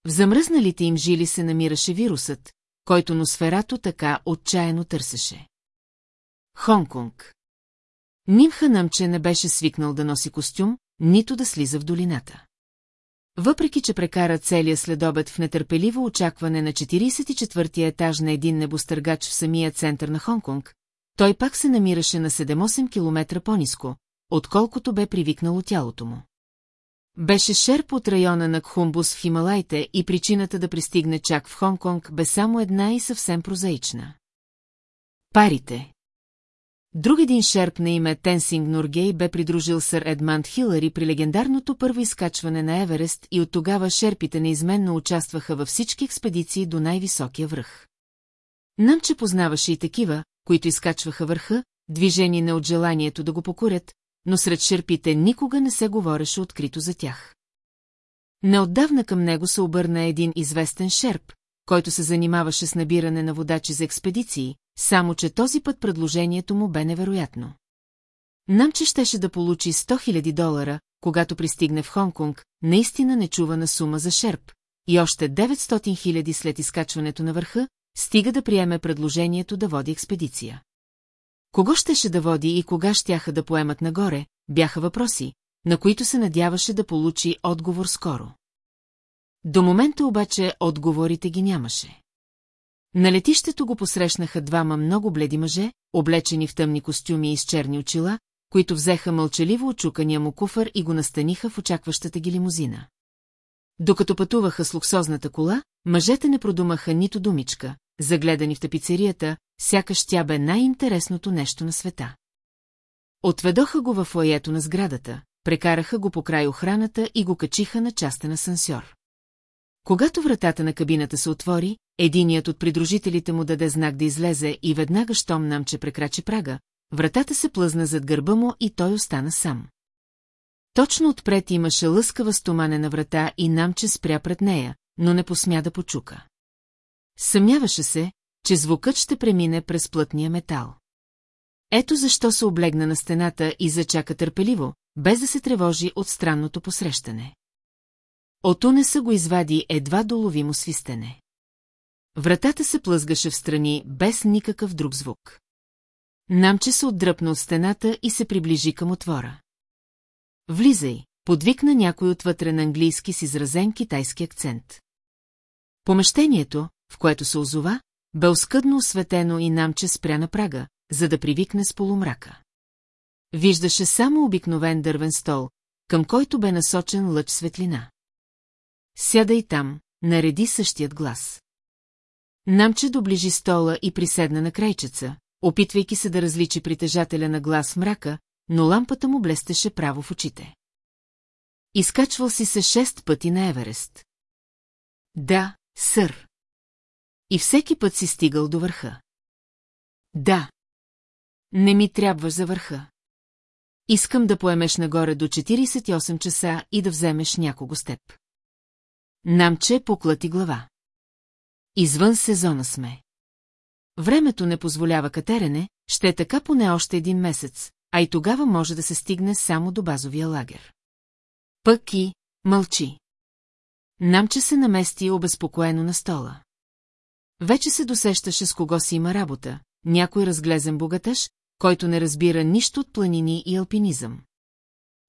В замръзналите им жили се намираше вирусът, който носферато така отчаяно търсеше. Хонконг Нимха Нъмче не беше свикнал да носи костюм, нито да слиза в долината. Въпреки, че прекара целия следобед в нетърпеливо очакване на 44-я етаж на един небостъргач в самия център на Хонконг, той пак се намираше на 7-8 километра по-ниско, отколкото бе привикнало тялото му. Беше шерп от района на Кхумбус в Хималайте и причината да пристигне чак в Хонконг бе само една и съвсем прозаична. Парите. Друг един шерп на име Тенсинг Норгей бе придружил сър Едманд Хилари при легендарното първо изкачване на Еверест и от тогава шерпите неизменно участваха във всички експедиции до най-високия връх. Намче познаваше и такива, които изкачваха върха, движени не от желанието да го покурят, но сред шерпите никога не се говореше открито за тях. Неотдавна към него се обърна един известен шерп, който се занимаваше с набиране на водачи за експедиции, само че този път предложението му бе невероятно. Намче щеше да получи 100 000 долара, когато пристигне в Хонконг, наистина нечувана сума за шерп, и още 900 000 след изкачването на върха, стига да приеме предложението да води експедиция. Кого щеше да води и кога щяха да поемат нагоре, бяха въпроси, на които се надяваше да получи отговор скоро. До момента обаче отговорите ги нямаше. На летището го посрещнаха двама много бледи мъже, облечени в тъмни костюми и с черни очила, които взеха мълчаливо очукания му куфър и го настаниха в очакващата ги лимузина. Докато пътуваха с луксозната кола, мъжете не продумаха нито думичка, загледани в тапицерията, сякаш тя бе най-интересното нещо на света. Отведоха го във фоето на сградата, прекараха го по край охраната и го качиха на частен асансьор. Когато вратата на кабината се отвори, единият от придружителите му даде знак да излезе и веднага, щом намче прекрачи прага, вратата се плъзна зад гърба му и той остана сам. Точно отпред имаше лъскава стоманена врата и намче спря пред нея, но не посмя да почука. Съмняваше се, че звукът ще премине през плътния метал. Ето защо се облегна на стената и зачака търпеливо, без да се тревожи от странното посрещане. От унеса го извади едва доловимо свистене. Вратата се плъзгаше в страни без никакъв друг звук. Намче се отдръпна от стената и се приближи към отвора. Влизай, подвикна някой отвътре на английски с изразен китайски акцент. Помещението, в което се озова, бе оскъдно осветено и намче спря на прага, за да привикне с полумрака. Виждаше само обикновен дървен стол, към който бе насочен лъч светлина. Сядай там, нареди същият глас. Намче доближи стола и приседна на крайчеца, опитвайки се да различи притежателя на глас мрака, но лампата му блестеше право в очите. Изкачвал си се шест пъти на Еверест. Да, сър. И всеки път си стигал до върха. Да. Не ми трябваш за върха. Искам да поемеш нагоре до 48 часа и да вземеш някого с теб. Намче поклати глава. Извън сезона сме. Времето не позволява катерене, ще е така поне още един месец, а и тогава може да се стигне само до базовия лагер. Пък и мълчи. Намче се намести обезпокоено на стола. Вече се досещаше с кого си има работа, някой разглезен богатъж, който не разбира нищо от планини и алпинизъм.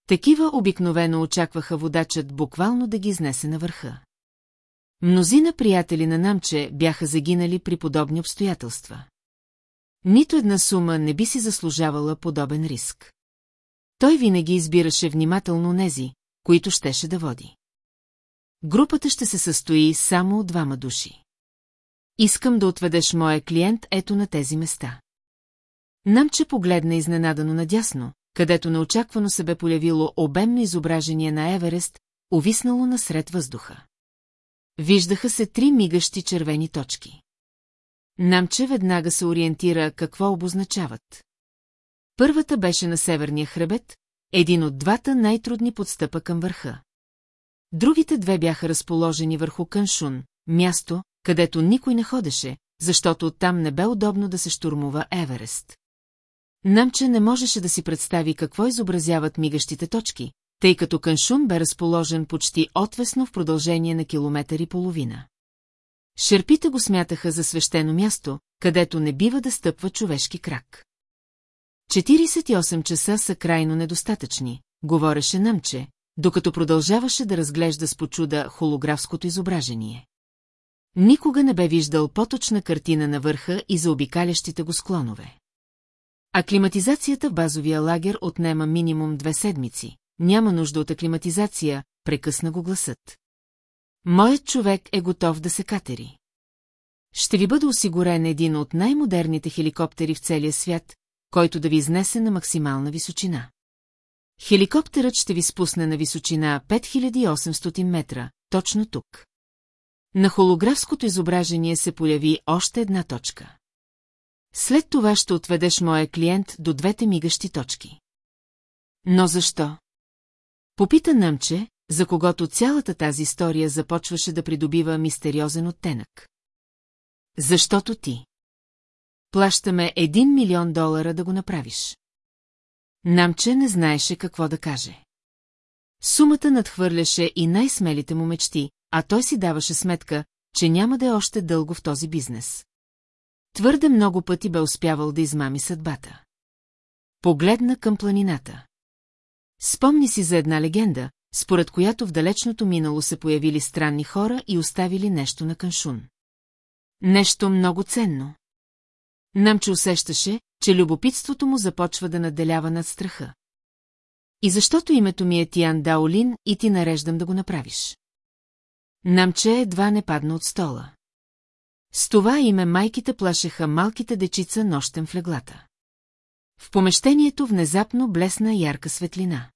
Такива обикновено очакваха водачът буквално да ги изнесе на върха. Мнозина приятели на Намче бяха загинали при подобни обстоятелства. Нито една сума не би си заслужавала подобен риск. Той винаги избираше внимателно нези, които щеше да води. Групата ще се състои само от двама души. Искам да отведеш моя клиент ето на тези места. Намче погледна изненадано надясно, където неочаквано се бе полявило обемно изображение на Еверест, увиснало насред въздуха. Виждаха се три мигащи червени точки. Намче веднага се ориентира какво обозначават. Първата беше на северния хребет, един от двата най-трудни подстъпа към върха. Другите две бяха разположени върху Каншун, място, където никой не ходеше, защото оттам не бе удобно да се штурмува Еверест. Намче не можеше да си представи какво изобразяват мигащите точки, тъй като Каншун бе разположен почти отвесно в продължение на километър и половина. Шерпите го смятаха за свещено място, където не бива да стъпва човешки крак. 48 часа са крайно недостатъчни, говореше Намче, докато продължаваше да разглежда с почуда холографското изображение. Никога не бе виждал поточна картина на върха и за обикалящите го склонове. Аклиматизацията в базовия лагер отнема минимум две седмици. Няма нужда от аклиматизация, прекъсна го гласът. Моят човек е готов да се катери. Ще ви бъде осигурен един от най-модерните хеликоптери в целия свят, който да ви изнесе на максимална височина. Хеликоптерът ще ви спусне на височина 5800 метра, точно тук. На холографското изображение се появи още една точка. След това ще отведеш моя клиент до двете мигащи точки. Но защо? Попита Нъмче, за когото цялата тази история започваше да придобива мистериозен оттенък. Защото ти. Плащаме един милион долара да го направиш. Намче не знаеше какво да каже. Сумата надхвърляше и най-смелите му мечти, а той си даваше сметка, че няма да е още дълго в този бизнес. Твърде много пъти бе успявал да измами съдбата. Погледна към планината. Спомни си за една легенда, според която в далечното минало се появили странни хора и оставили нещо на каншун. Нещо много ценно. Намче усещаше, че любопитството му започва да наделява над страха. И защото името ми е Тиан Даолин и ти нареждам да го направиш. Намче едва не падна от стола. С това име майките плашеха малките дечица нощем в леглата. В помещението внезапно блесна ярка светлина.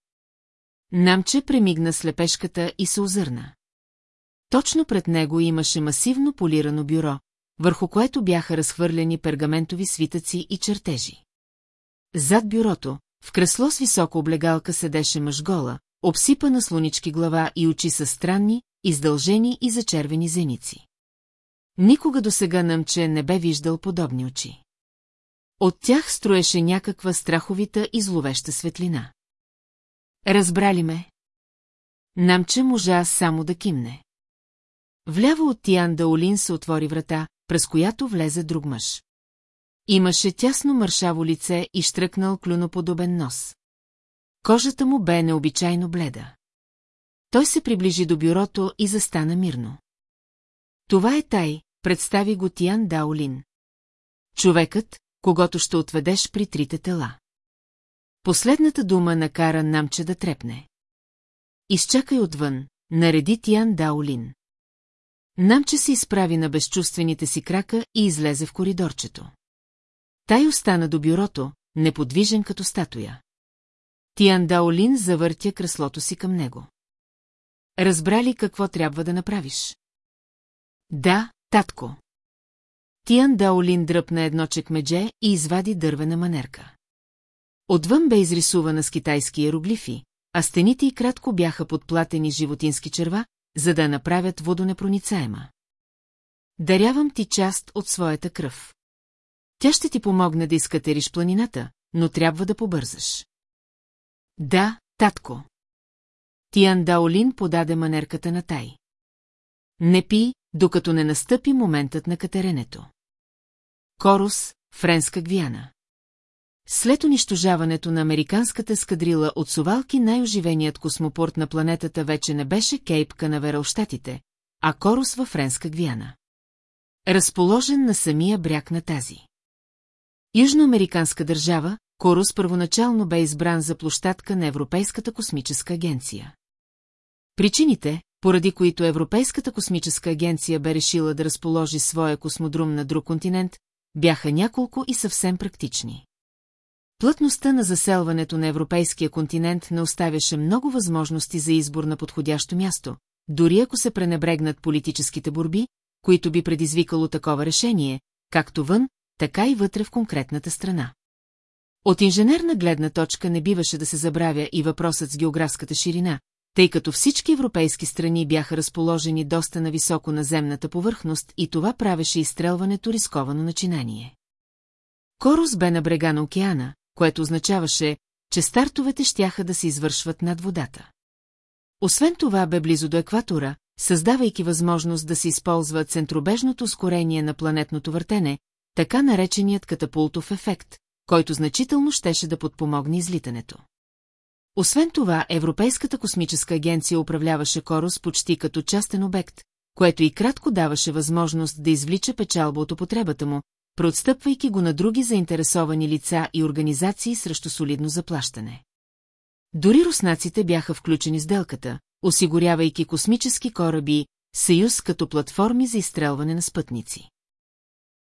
Намче премигна слепешката и се озърна. Точно пред него имаше масивно полирано бюро, върху което бяха разхвърлени пергаментови свитъци и чертежи. Зад бюрото, в кресло с висока облегалка седеше мъж гола, обсипана слонички глава и очи са странни, издължени и зачервени зеници. Никога до сега Нъмче не бе виждал подобни очи. От тях строеше някаква страховита и зловеща светлина. Разбрали ме? Намче можа само да кимне. Вляво от Тиан Даолин се отвори врата, през която влезе друг мъж. Имаше тясно мършаво лице и штръкнал клюноподобен нос. Кожата му бе необичайно бледа. Той се приближи до бюрото и застана мирно. Това е тай, представи го Тиан Даолин. Човекът, когато ще отведеш при трите тела. Последната дума накара Намче да трепне. Изчакай отвън, нареди Тиан Даолин. Намче се изправи на безчувствените си крака и излезе в коридорчето. Тай остана до бюрото, неподвижен като статуя. Тиан Даолин завъртя креслото си към него. Разбра ли какво трябва да направиш? Да, татко. Тиан Даолин дръпна едно чекмедже и извади дървена манерка. Отвън бе изрисувана с китайски иероглифи, а стените и кратко бяха подплатени животински черва, за да направят водонепроницаема. Дарявам ти част от своята кръв. Тя ще ти помогне да изкатериш планината, но трябва да побързаш. Да, татко. Тиан Даолин подаде манерката на Тай. Не пи, докато не настъпи моментът на катеренето. Корус, Френска Гвиана. След унищожаването на американската скадрила от Сувалки най-оживеният космопорт на планетата вече не беше Кейп Канаверал щатите, а Корус във Френска Гвиана. Разположен на самия бряг на тази. Южноамериканска държава, Корус първоначално бе избран за площадка на Европейската космическа агенция. Причините, поради които Европейската космическа агенция бе решила да разположи своя космодрум на друг континент, бяха няколко и съвсем практични. Плътността на заселването на европейския континент не оставяше много възможности за избор на подходящо място, дори ако се пренебрегнат политическите борби, които би предизвикало такова решение, както вън, така и вътре в конкретната страна. От инженерна гледна точка не биваше да се забравя и въпросът с географската ширина, тъй като всички европейски страни бяха разположени доста нависоко на земната повърхност и това правеше изстрелването рисковано начинание. Корус бе на брега на океана, което означаваше, че стартовете щяха да се извършват над водата. Освен това бе близо до екватора, създавайки възможност да се използва центробежното ускорение на планетното въртене, така нареченият катапултов ефект, който значително щеше да подпомогне излитането. Освен това, Европейската космическа агенция управляваше Корус почти като частен обект, което и кратко даваше възможност да извлича печалба от употребата му, преотстъпвайки го на други заинтересовани лица и организации срещу солидно заплащане. Дори руснаците бяха включени с делката, осигурявайки космически кораби Съюз като платформи за изстрелване на спътници.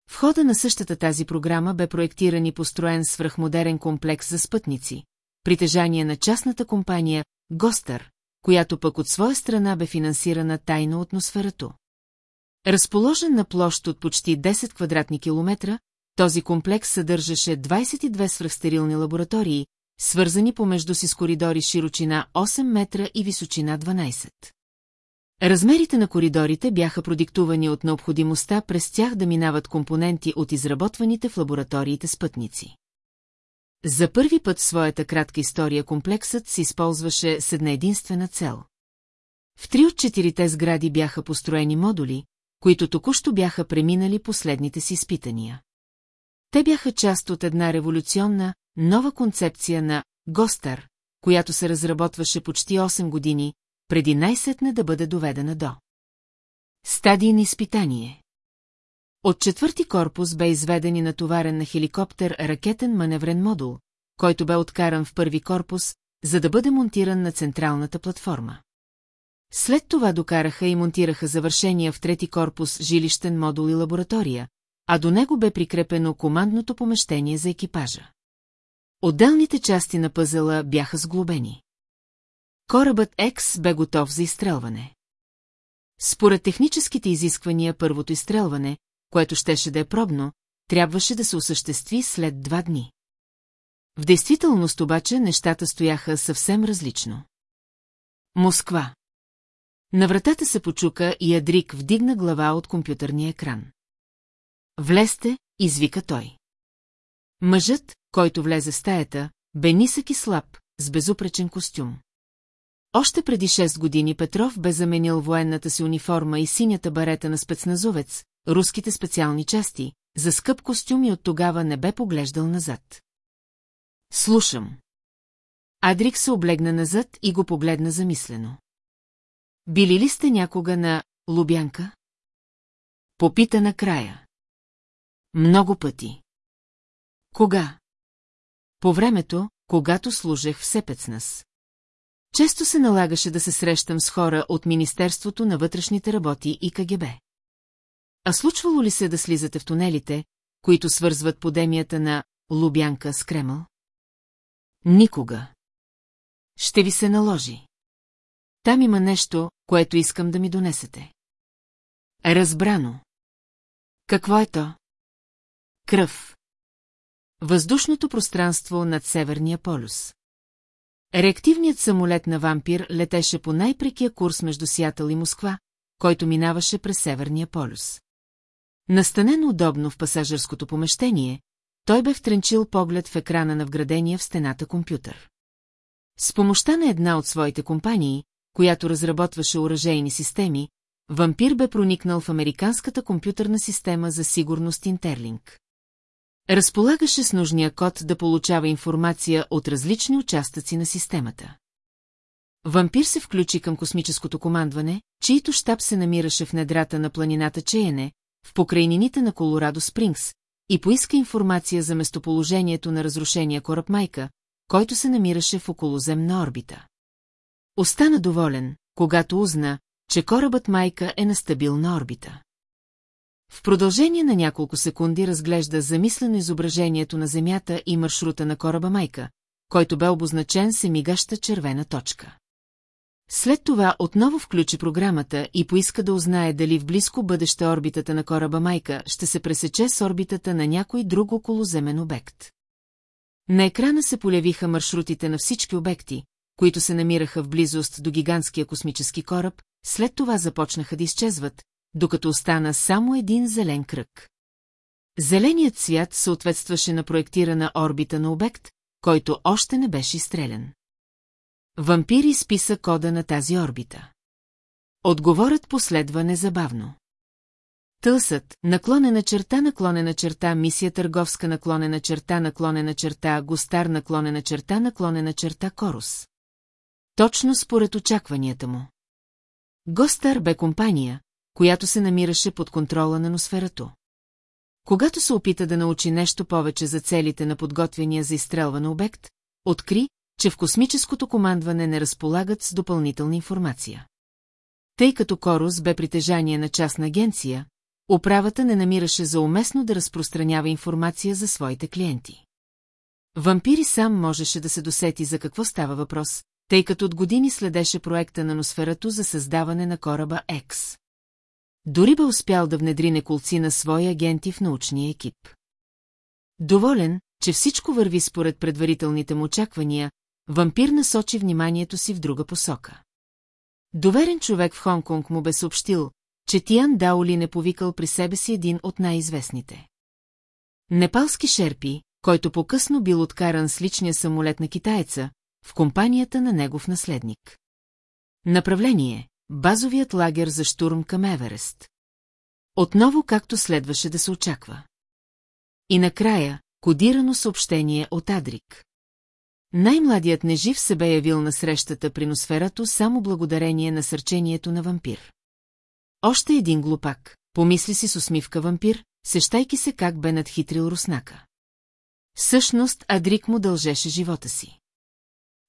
В хода на същата тази програма бе проектиран и построен свръхмодерен комплекс за спътници, притежание на частната компания Гостър, която пък от своя страна бе финансирана тайно атмосферато. Разположен на площ от почти 10 квадратни километра, този комплекс съдържаше 22 свръхстерилни лаборатории, свързани помежду си с коридори широчина 8 метра и височина 12. Размерите на коридорите бяха продиктувани от необходимостта през тях да минават компоненти от изработваните в лабораториите спътници. За първи път в своята кратка история комплексът се използваше с една единствена цел. В три от четирите сгради бяха построени модули, които току-що бяха преминали последните си изпитания. Те бяха част от една революционна, нова концепция на Гостър, която се разработваше почти 8 години, преди най-сетне да бъде доведена до. Стадий на изпитание От четвърти корпус бе изведен и натоварен на хеликоптер ракетен маневрен модул, който бе откаран в първи корпус, за да бъде монтиран на централната платформа. След това докараха и монтираха завършения в трети корпус жилищен модул и лаборатория, а до него бе прикрепено командното помещение за екипажа. Отделните части на пъзела бяха сглобени. Корабът Екс бе готов за изстрелване. Според техническите изисквания първото изстрелване, което щеше да е пробно, трябваше да се осъществи след два дни. В действителност обаче нещата стояха съвсем различно. Москва. На вратата се почука и Адрик вдигна глава от компютърния екран. Влезте, извика той. Мъжът, който влезе в стаята, бе нисък и слаб, с безупречен костюм. Още преди 6 години Петров бе заменил военната си униформа и синята барета на спецназовец, руските специални части, за скъп костюм и от тогава не бе поглеждал назад. Слушам. Адрик се облегна назад и го погледна замислено. Били ли сте някога на Лубянка? Попита накрая. Много пъти. Кога? По времето, когато служех в Сепецнас. Често се налагаше да се срещам с хора от Министерството на вътрешните работи и КГБ. А случвало ли се да слизате в тунелите, които свързват подемията на Лубянка с Кремъл? Никога. Ще ви се наложи. Там има нещо, което искам да ми донесете. Разбрано. Какво е то? Кръв. Въздушното пространство над Северния полюс. Реактивният самолет на вампир летеше по най-прекия курс между Сиатъл и Москва, който минаваше през Северния полюс. Настанен удобно в пасажирското помещение, той бе втренчил поглед в екрана на вградения в стената компютър. С помощта на една от своите компании, която разработваше оръжейни системи, вампир бе проникнал в американската компютърна система за сигурност Интерлинк. Разполагаше с нужния код да получава информация от различни участъци на системата. Вампир се включи към космическото командване, чието щаб се намираше в недрата на планината Чеене, в покрайнините на Колорадо Спрингс, и поиска информация за местоположението на разрушения кораб Майка, който се намираше в околоземна орбита. Остана доволен, когато узна, че корабът Майка е на стабилна орбита. В продължение на няколко секунди разглежда замислено изображението на Земята и маршрута на кораба Майка, който бе обозначен с мигаща червена точка. След това отново включи програмата и поиска да узнае дали в близко бъдеще орбитата на кораба Майка ще се пресече с орбитата на някой друг околоземен обект. На екрана се полявиха маршрутите на всички обекти, които се намираха в близост до гигантския космически кораб, след това започнаха да изчезват, докато остана само един зелен кръг. Зеленият цвят съответстваше на проектирана орбита на обект, който още не беше изстрелян. Вампир изписа кода на тази орбита. Отговорът последва незабавно. Тълсът, наклонена черта, наклонена черта, мисия търговска, наклонена черта, наклонена черта, гостар, наклонена черта, наклонена черта, корус. Точно според очакванията му. Гостар бе компания, която се намираше под контрола на носферато. Когато се опита да научи нещо повече за целите на подготвения за изстрелване обект, откри, че в космическото командване не разполагат с допълнителна информация. Тъй като Корус бе притежание на частна агенция, управата не намираше за уместно да разпространява информация за своите клиенти. Вампири сам можеше да се досети за какво става въпрос, тъй като от години следеше проекта на Носферато за създаване на кораба Екс. Дори бе успял да внедри неколци на свои агенти в научния екип. Доволен, че всичко върви според предварителните му очаквания, вампир насочи вниманието си в друга посока. Доверен човек в Хонконг му бе съобщил, че Тиан Даоли не повикал при себе си един от най-известните. Непалски шерпи, който по-късно бил откаран с личния самолет на китаеца, в компанията на негов наследник. Направление – базовият лагер за штурм към Еверест. Отново както следваше да се очаква. И накрая, кодирано съобщение от Адрик. Най-младият нежив се бе явил на срещата при носферато само благодарение на сърчението на вампир. Още един глупак, помисли си с усмивка вампир, сещайки се как бе надхитрил руснака. Всъщност Адрик му дължеше живота си.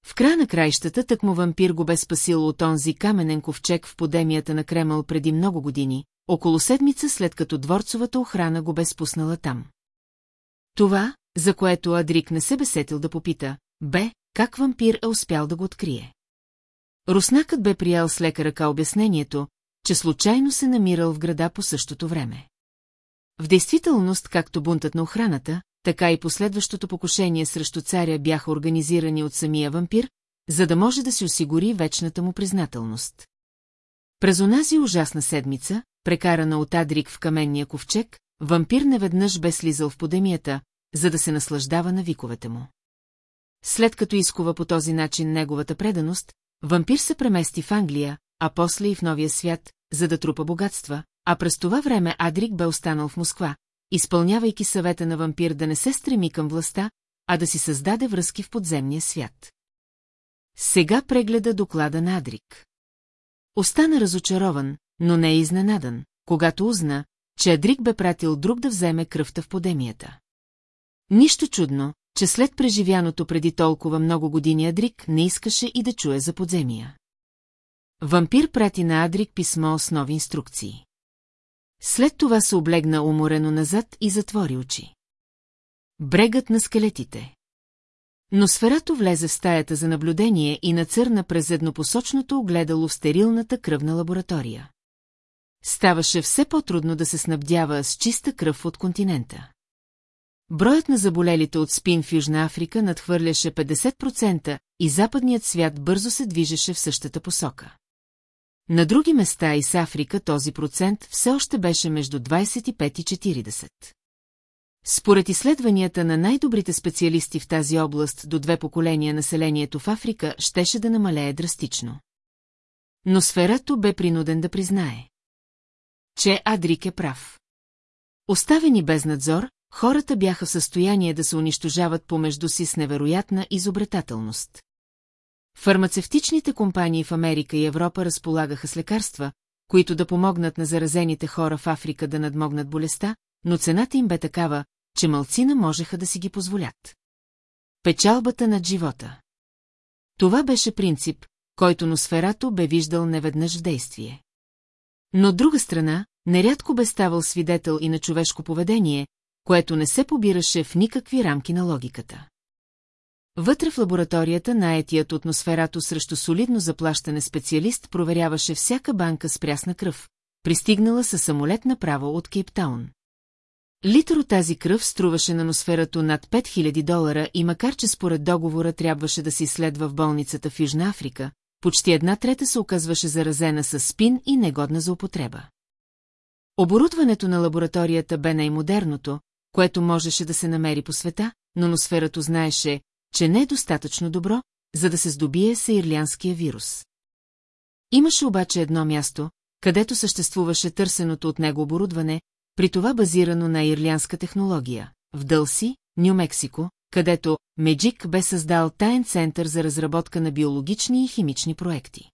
В края на краищата тък му вампир го бе спасил от онзи каменен ковчег в подемията на Кремъл преди много години, около седмица след като дворцовата охрана го бе спуснала там. Това, за което Адрик не се бесетил да попита, бе, как вампир е успял да го открие. Руснакът бе приял с лека ръка обяснението, че случайно се намирал в града по същото време. В действителност, както бунтът на охраната, така и последващото покушение срещу царя бяха организирани от самия вампир, за да може да си осигури вечната му признателност. През онази ужасна седмица, прекарана от Адрик в каменния ковчег, вампир неведнъж бе слизал в подемията, за да се наслаждава на виковете му. След като изкува по този начин неговата преданост, вампир се премести в Англия, а после и в Новия свят, за да трупа богатства, а през това време Адрик бе останал в Москва, изпълнявайки съвета на вампир да не се стреми към властта, а да си създаде връзки в подземния свят. Сега прегледа доклада на Адрик. Остана разочарован, но не е изненадан, когато узна, че Адрик бе пратил друг да вземе кръвта в подемията. Нищо чудно, че след преживяното преди толкова много години Адрик не искаше и да чуе за подземия. Вампир прати на Адрик писмо с нови инструкции. След това се облегна уморено назад и затвори очи. Брегът на скелетите. Но сферато влезе в стаята за наблюдение и нацърна през еднопосочното огледало в стерилната кръвна лаборатория. Ставаше все по-трудно да се снабдява с чиста кръв от континента. Броят на заболелите от спин в Южна Африка надхвърляше 50% и западният свят бързо се движеше в същата посока. На други места и с Африка този процент все още беше между 25 и 40. Според изследванията на най-добрите специалисти в тази област до две поколения населението в Африка щеше да намалее драстично. Но сферато бе принуден да признае, че Адрик е прав. Оставени без надзор, хората бяха в състояние да се унищожават помежду си с невероятна изобретателност. Фармацевтичните компании в Америка и Европа разполагаха с лекарства, които да помогнат на заразените хора в Африка да надмогнат болестта, но цената им бе такава, че малцина можеха да си ги позволят. Печалбата над живота. Това беше принцип, който Носферато бе виждал неведнъж в действие. Но от друга страна, нерядко бе ставал свидетел и на човешко поведение, което не се побираше в никакви рамки на логиката. Вътре в лабораторията наетият атмосферато срещу солидно заплащане специалист проверяваше всяка банка с прясна кръв, пристигнала със самолет направо от Кейптаун. Литър от тази кръв струваше на носферато над 5000 долара и макар че според договора трябваше да се изследва в болницата в Южна Африка, почти една трета се оказваше заразена с спин и негодна за употреба. Оборудването на лабораторията бе най-модерното, което можеше да се намери по света, но носферато знаеше, че не е достатъчно добро, за да се здобие с ирлянския вирус. Имаше обаче едно място, където съществуваше търсеното от него оборудване, при това базирано на ирлянска технология, в Дълси, Нью-Мексико, където Меджик бе създал таен център за разработка на биологични и химични проекти.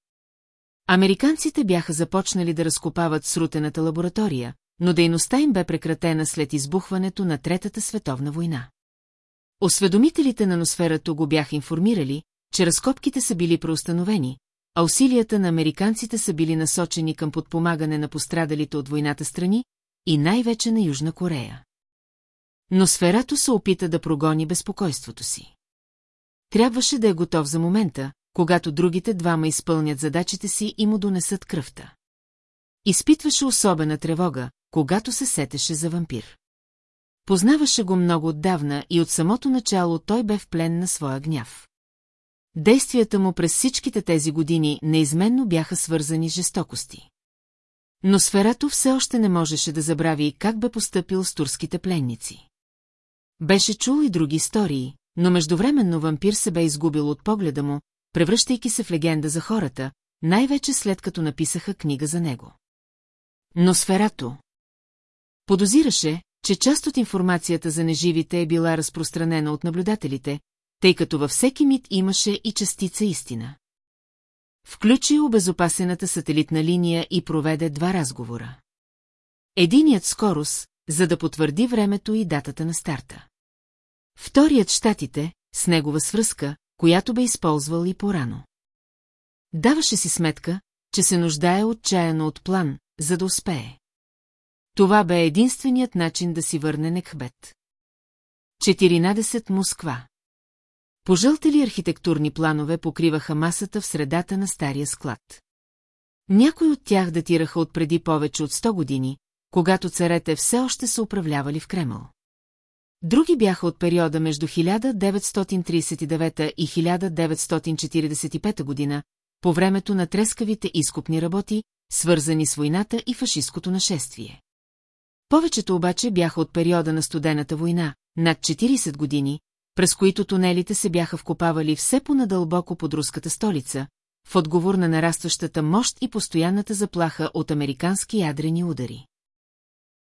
Американците бяха започнали да разкопават срутената лаборатория, но дейността им бе прекратена след избухването на Третата световна война. Осведомителите на носферато го бяха информирали, че разкопките са били преустановени, а усилията на американците са били насочени към подпомагане на пострадалите от войната страни и най-вече на Южна Корея. Но сферато се опита да прогони безпокойството си. Трябваше да е готов за момента, когато другите двама изпълнят задачите си и му донесат кръвта. Изпитваше особена тревога, когато се сетеше за вампир. Познаваше го много отдавна и от самото начало той бе в плен на своя гняв. Действията му през всичките тези години неизменно бяха свързани с жестокости. Но сферато все още не можеше да забрави как бе поступил с турските пленници. Беше чул и други истории, но междувременно вампир се бе изгубил от погледа му, превръщайки се в легенда за хората, най-вече след като написаха книга за него. Но сферато подозираше, че част от информацията за неживите е била разпространена от наблюдателите, тъй като във всеки мит имаше и частица истина. Включи обезопасената сателитна линия и проведе два разговора. Единият скорост, за да потвърди времето и датата на старта. Вторият щатите, с негова свръзка, която бе използвал и порано. Даваше си сметка, че се нуждае отчаяно от план, за да успее. Това бе единственият начин да си върне Некхбет. 14 Москва Пожълтели архитектурни планове покриваха масата в средата на стария склад. Някои от тях датираха от преди повече от 100 години, когато царете все още са управлявали в Кремъл. Други бяха от периода между 1939 и 1945 година, по времето на трескавите изкупни работи, свързани с войната и фашистското нашествие. Повечето обаче бяха от периода на студената война, над 40 години, през които тунелите се бяха вкопавали все по-надълбоко под руската столица, в отговор на нарастващата мощ и постоянната заплаха от американски ядрени удари.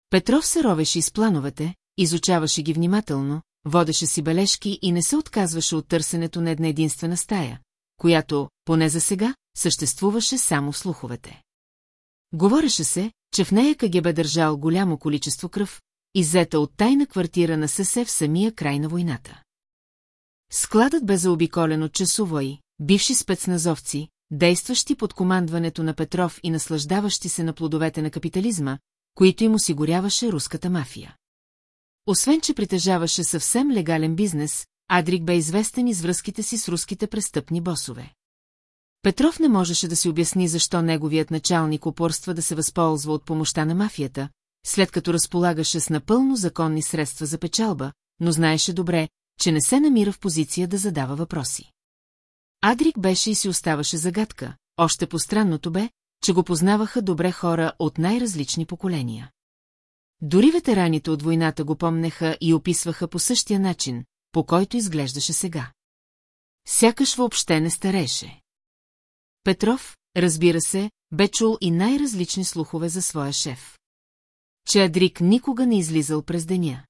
Петров се ровеше из плановете, изучаваше ги внимателно, водеше си бележки и не се отказваше от търсенето на една единствена стая, която, поне за сега, съществуваше само в слуховете. Говореше се, че в нея КГБ държал голямо количество кръв, иззета от тайна квартира на СС в самия край на войната. Складът бе заобиколен от часовои, бивши спецназовци, действащи под командването на Петров и наслаждаващи се на плодовете на капитализма, които им осигуряваше руската мафия. Освен, че притежаваше съвсем легален бизнес, Адрик бе известен из връзките си с руските престъпни босове. Петров не можеше да си обясни защо неговият началник упорства да се възползва от помощта на мафията, след като разполагаше с напълно законни средства за печалба, но знаеше добре, че не се намира в позиция да задава въпроси. Адрик беше и си оставаше загадка, още по-странното бе, че го познаваха добре хора от най-различни поколения. Дори ветераните от войната го помнеха и описваха по същия начин, по който изглеждаше сега. Сякаш въобще не стареше. Петров, разбира се, бе чул и най-различни слухове за своя шеф. Че Адрик никога не излизал през деня.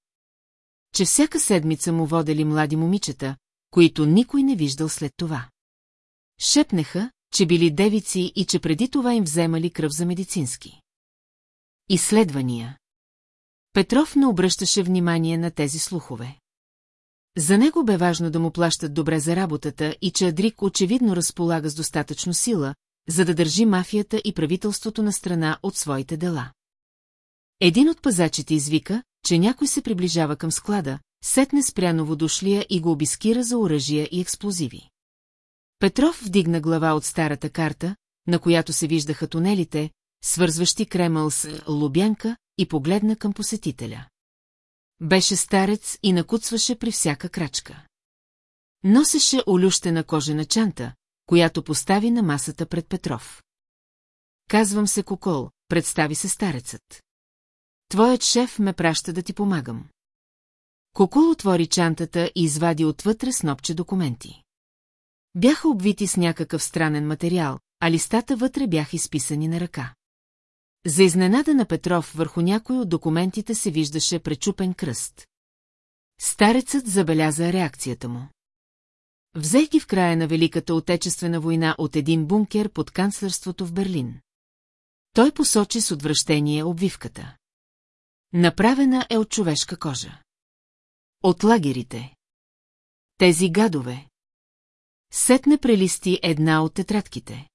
Че всяка седмица му водели млади момичета, които никой не виждал след това. Шепнеха, че били девици и че преди това им вземали кръв за медицински. Изследвания Петров не обръщаше внимание на тези слухове. За него бе важно да му плащат добре за работата и че Адрик очевидно разполага с достатъчно сила, за да държи мафията и правителството на страна от своите дела. Един от пазачите извика, че някой се приближава към склада, сетне спря новодошлия и го обискира за оръжия и експлозиви. Петров вдигна глава от старата карта, на която се виждаха тунелите, свързващи Кремъл с Лубянка, и погледна към посетителя. Беше старец и накуцваше при всяка крачка. Носеше олющена кожена чанта, която постави на масата пред Петров. Казвам се Кокол, представи се старецът. Твоят шеф ме праща да ти помагам. Кокол отвори чантата и извади отвътре снопче документи. Бяха обвити с някакъв странен материал, а листата вътре бяха изписани на ръка. За изненада на Петров върху някой от документите се виждаше пречупен кръст. Старецът забеляза реакцията му. Взех ги в края на Великата Отечествена война от един бункер под канцлерството в Берлин. Той посочи с отвращение обвивката. Направена е от човешка кожа. От лагерите. Тези гадове. Сетне прелисти една от тетрадките.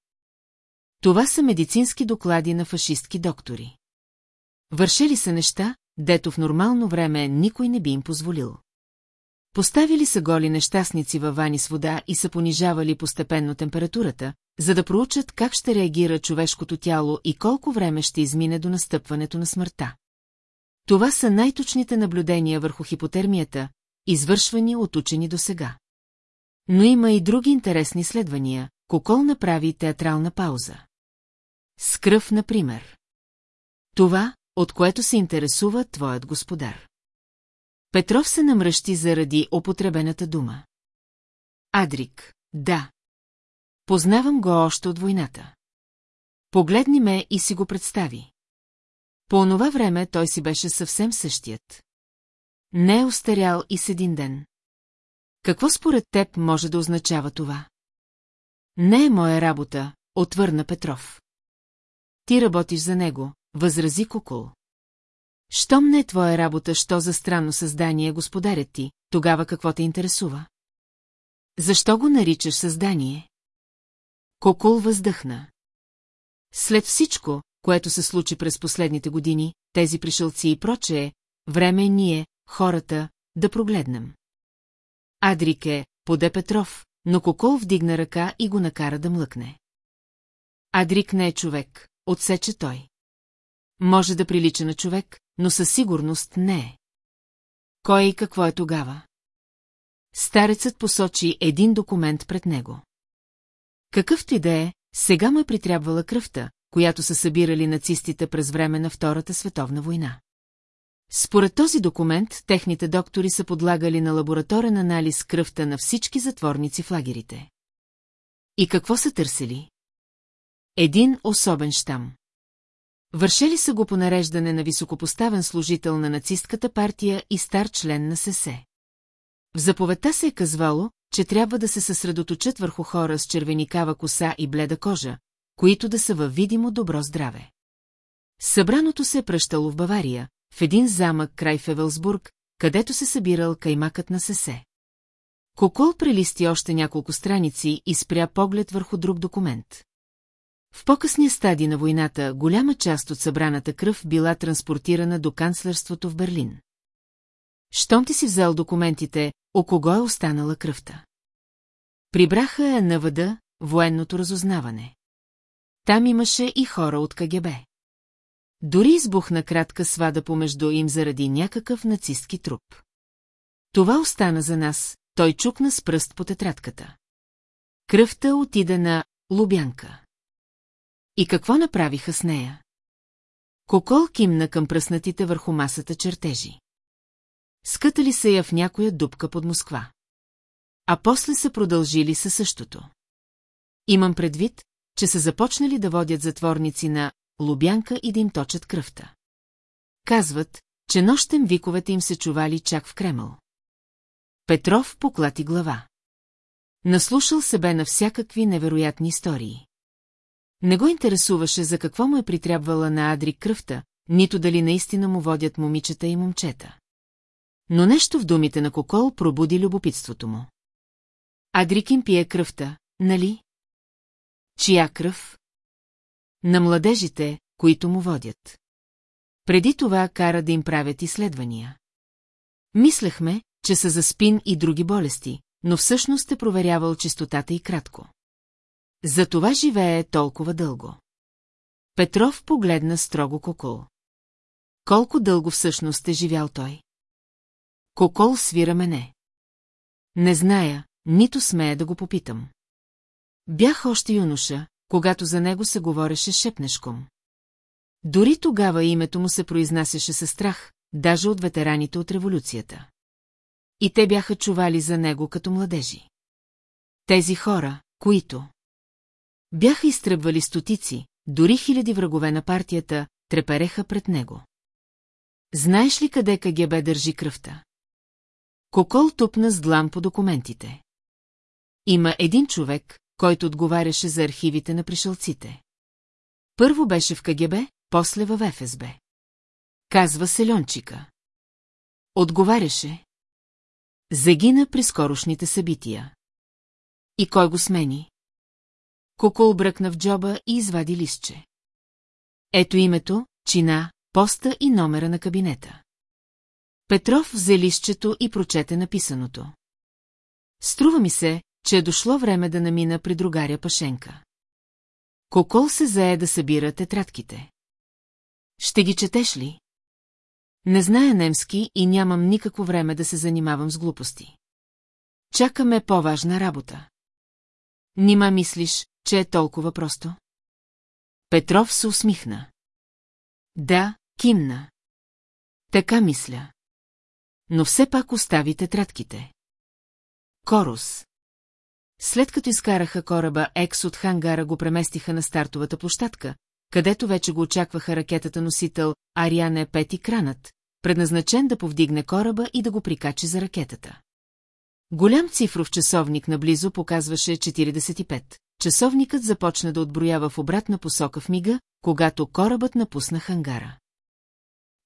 Това са медицински доклади на фашистки доктори. Вършели са неща, дето в нормално време никой не би им позволил. Поставили са голи нещастници във вани с вода и са понижавали постепенно температурата, за да проучат как ще реагира човешкото тяло и колко време ще измине до настъпването на смъртта. Това са най-точните наблюдения върху хипотермията, извършвани от учени до сега. Но има и други интересни следвания. Кокол направи театрална пауза. С кръв, например. Това, от което се интересува твоят господар. Петров се намръщи заради употребената дума. Адрик, да. Познавам го още от войната. Погледни ме и си го представи. По онова време той си беше съвсем същият. Не е устарял и с един ден. Какво според теб може да означава това? Не е моя работа, отвърна Петров. Ти работиш за него, възрази Кукул. Щом не е твоя работа, що за странно създание господарят ти, тогава какво те интересува? Защо го наричаш създание? Кокул въздъхна. След всичко, което се случи през последните години, тези пришелци и прочее, време е ние, хората, да прогледнем. Адрик е, поде Петров, но Кокол вдигна ръка и го накара да млъкне. Адрик не е човек, отсече той. Може да прилича на човек, но със сигурност не е. Кой и какво е тогава? Старецът посочи един документ пред него. Какъвто и да е, сега му е притрябвала кръвта, която са събирали нацистите през време на Втората световна война. Според този документ, техните доктори са подлагали на лабораторен анализ кръвта на всички затворници в лагерите. И какво са търсили? Един особен щам. Вършели са го по нареждане на високопоставен служител на нацистката партия и стар член на СС. В заповедта се е казвало, че трябва да се съсредоточат върху хора с червеникава коса и бледа кожа, които да са във видимо добро здраве. Събраното се е пръщало в Бавария, в един замък край Февелсбург, където се събирал каймакът на Сесе. Кокол прелисти още няколко страници и спря поглед върху друг документ. В по-късния стадий на войната голяма част от събраната кръв била транспортирана до канцлерството в Берлин. Щом ти си взел документите, о кого е останала кръвта? Прибраха я на въда, военното разузнаване. Там имаше и хора от КГБ. Дори избухна кратка свада помежду им заради някакъв нацистки труп. Това остана за нас, той чукна с пръст по тетрадката. Кръвта отида на Лубянка. И какво направиха с нея? Кокол кимна към пръснатите върху масата чертежи. Скътали се я в някоя дупка под Москва. А после са продължили със същото. Имам предвид, че са започнали да водят затворници на Лубянка и да им точат кръвта. Казват, че нощем виковете им се чували чак в Кремъл. Петров поклати глава. Наслушал се бе на всякакви невероятни истории. Не го интересуваше за какво му е притрябвала на Адрик кръвта, нито дали наистина му водят момичета и момчета. Но нещо в думите на Кокол пробуди любопитството му. Адрик им пие кръвта, нали? Чия кръв? На младежите, които му водят. Преди това кара да им правят изследвания. Мислехме, че са за спин и други болести, но всъщност е проверявал чистотата и кратко. За това живее толкова дълго. Петров погледна строго Кокол. Колко дълго всъщност е живял той? Кокол свира мене. Не зная, нито смея да го попитам. Бях още юноша, когато за него се говореше шепнешком. Дори тогава името му се произнасяше със страх, даже от ветераните от революцията. И те бяха чували за него като младежи. Тези хора, които бяха изтръбвали стотици, дори хиляди врагове на партията, трепереха пред него. Знаеш ли къде КГБ държи кръвта? Кокол тупна с длан по документите. Има един човек, който отговаряше за архивите на пришелците. Първо беше в КГБ, после в ФСБ. Казва Селончика. Отговаряше. Загина при скорошните събития. И кой го смени? Кокол бръкна в джоба и извади листче. Ето името, чина, поста и номера на кабинета. Петров взе листчето и прочете написаното. Струва ми се, че е дошло време да намина при другаря Пашенка. Кокол се зае да събира тетрадките. Ще ги четеш ли? Не зная немски и нямам никакво време да се занимавам с глупости. Чакаме по-важна работа. Нима мислиш, че е толкова просто? Петров се усмихна. Да, кимна. Така мисля. Но все пак остави тетрадките. Корус. След като изкараха кораба Екс от хангара го преместиха на стартовата площадка, където вече го очакваха ракетата-носител Ариане 5 и кранът, предназначен да повдигне кораба и да го прикачи за ракетата. Голям цифров часовник наблизо показваше 45. Часовникът започна да отброява в обратна посока в мига, когато корабът напусна хангара.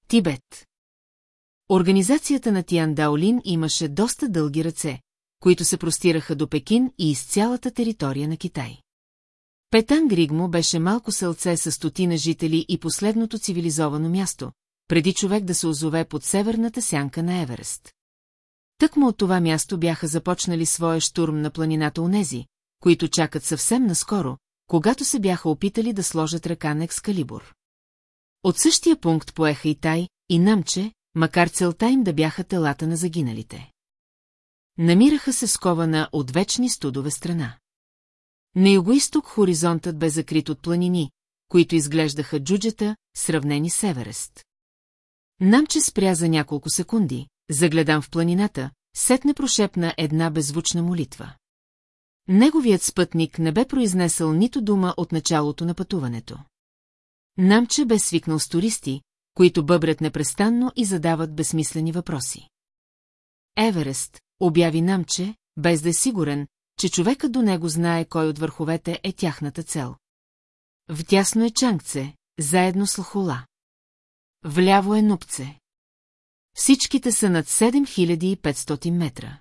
Тибет Организацията на Тиан Даолин имаше доста дълги ръце, които се простираха до Пекин и из цялата територия на Китай. Петан Григмо беше малко селце с стотина жители и последното цивилизовано място, преди човек да се озове под северната сянка на Еверест. Тъкмо от това място бяха започнали своя штурм на планината Онези, които чакат съвсем наскоро, когато се бяха опитали да сложат ръка на Екскалибур. От същия пункт поеха и Тай, и Намче, макар целта им да бяха телата на загиналите. Намираха се скована от вечни студове страна. На югоисток хоризонтът бе закрит от планини, които изглеждаха джуджета, сравнени с Еверест. Намче спря за няколко секунди, загледан в планината, сетне прошепна една беззвучна молитва. Неговият спътник не бе произнесъл нито дума от началото на пътуването. Намче бе свикнал с туристи, които бъбрят непрестанно и задават безсмислени въпроси. Еверест, обяви Намче, без да е сигурен, че човекът до него знае кой от върховете е тяхната цел. Втясно е Чангце, заедно с Лхола. Вляво е Нупце. Всичките са над 7500 метра.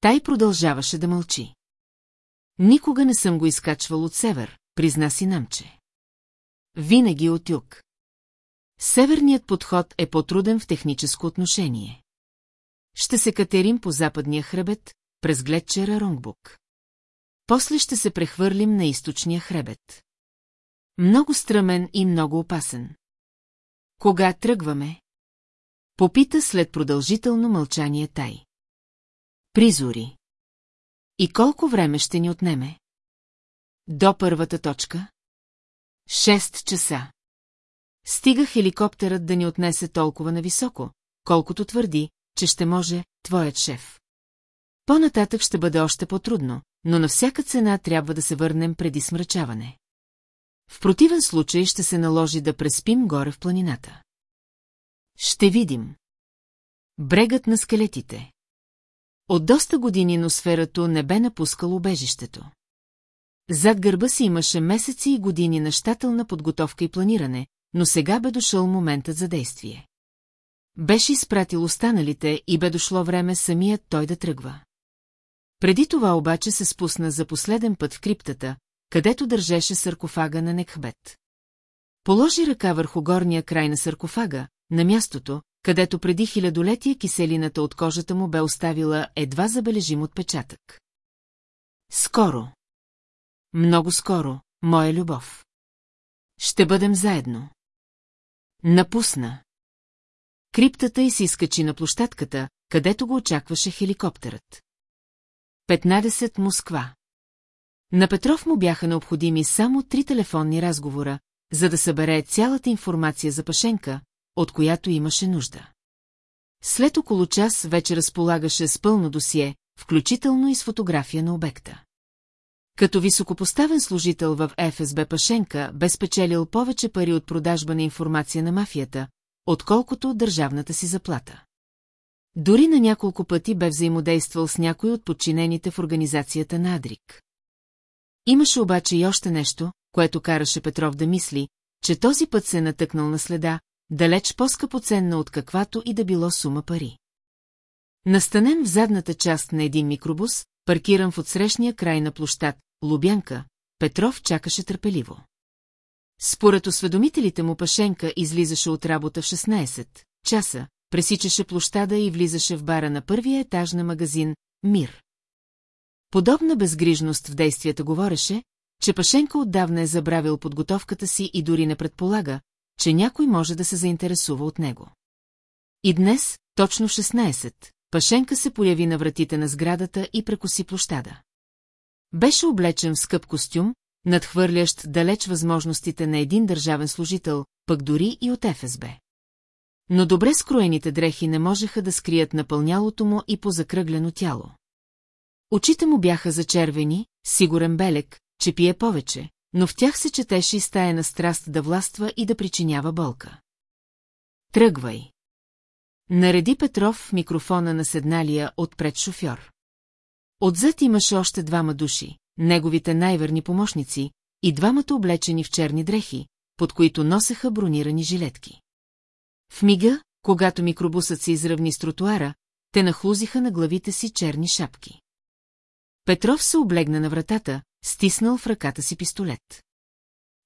Тай продължаваше да мълчи. Никога не съм го изкачвал от север, призна си Намче. Винаги от юг. Северният подход е по-труден в техническо отношение. Ще се катерим по западния хребет, през гледчера Ронгбук. После ще се прехвърлим на източния хребет. Много стръмен и много опасен. Кога тръгваме? Попита след продължително мълчание тай. Призори. И колко време ще ни отнеме? До първата точка? Шест часа. Стига хеликоптерът да ни отнесе толкова нависоко, колкото твърди, че ще може твоят шеф. По-нататък ще бъде още по-трудно, но на всяка цена трябва да се върнем преди смрачаване. В противен случай ще се наложи да преспим горе в планината. Ще видим. Брегът на скелетите. От доста години носферато не бе напускал убежището. Зад гърба си имаше месеци и години на щателна подготовка и планиране, но сега бе дошъл моментът за действие. Беше изпратил останалите и бе дошло време самият той да тръгва. Преди това обаче се спусна за последен път в криптата, където държеше саркофага на Некхбет. Положи ръка върху горния край на саркофага, на мястото, където преди хилядолетия киселината от кожата му бе оставила едва забележим отпечатък. Скоро. Много скоро, моя любов. Ще бъдем заедно. Напусна. Криптата и се изкачи на площадката, където го очакваше хеликоптерът. 15 Москва. На Петров му бяха необходими само три телефонни разговора, за да събере цялата информация за Пашенка, от която имаше нужда. След около час вече разполагаше с пълно досие, включително и с фотография на обекта. Като високопоставен служител в ФСБ Пашенка бе спечелил повече пари от продажба на информация на мафията, отколкото от държавната си заплата. Дори на няколко пъти бе взаимодействал с някой от подчинените в организацията на Адрик. Имаше обаче и още нещо, което караше Петров да мисли, че този път се е натъкнал на следа, далеч по-скъпоценна от каквато и да било сума пари. Настанен в задната част на един микробус, паркиран в отсрещния край на площад, Лубянка, Петров чакаше търпеливо. Според осведомителите му Пашенка излизаше от работа в 16 часа, пресичаше площада и влизаше в бара на първия етаж на магазин «Мир». Подобна безгрижност в действията говореше, че Пашенка отдавна е забравил подготовката си и дори не предполага, че някой може да се заинтересува от него. И днес, точно в 16, Пашенка се появи на вратите на сградата и прекоси площада. Беше облечен в скъп костюм, надхвърлящ далеч възможностите на един държавен служител, пък дори и от ФСБ. Но добре скроените дрехи не можеха да скрият напълнялото му и позакръглено тяло. Очите му бяха зачервени, сигурен белек, че пие повече, но в тях се четеше и стая на страст да властва и да причинява болка. Тръгвай. Нареди Петров в микрофона на седналия отпред шофьор. Отзад имаше още двама души, неговите най-верни помощници, и двамата облечени в черни дрехи, под които носеха бронирани жилетки. В мига, когато микробусът се изравни с тротуара, те нахлузиха на главите си черни шапки. Петров се облегна на вратата, стиснал в ръката си пистолет.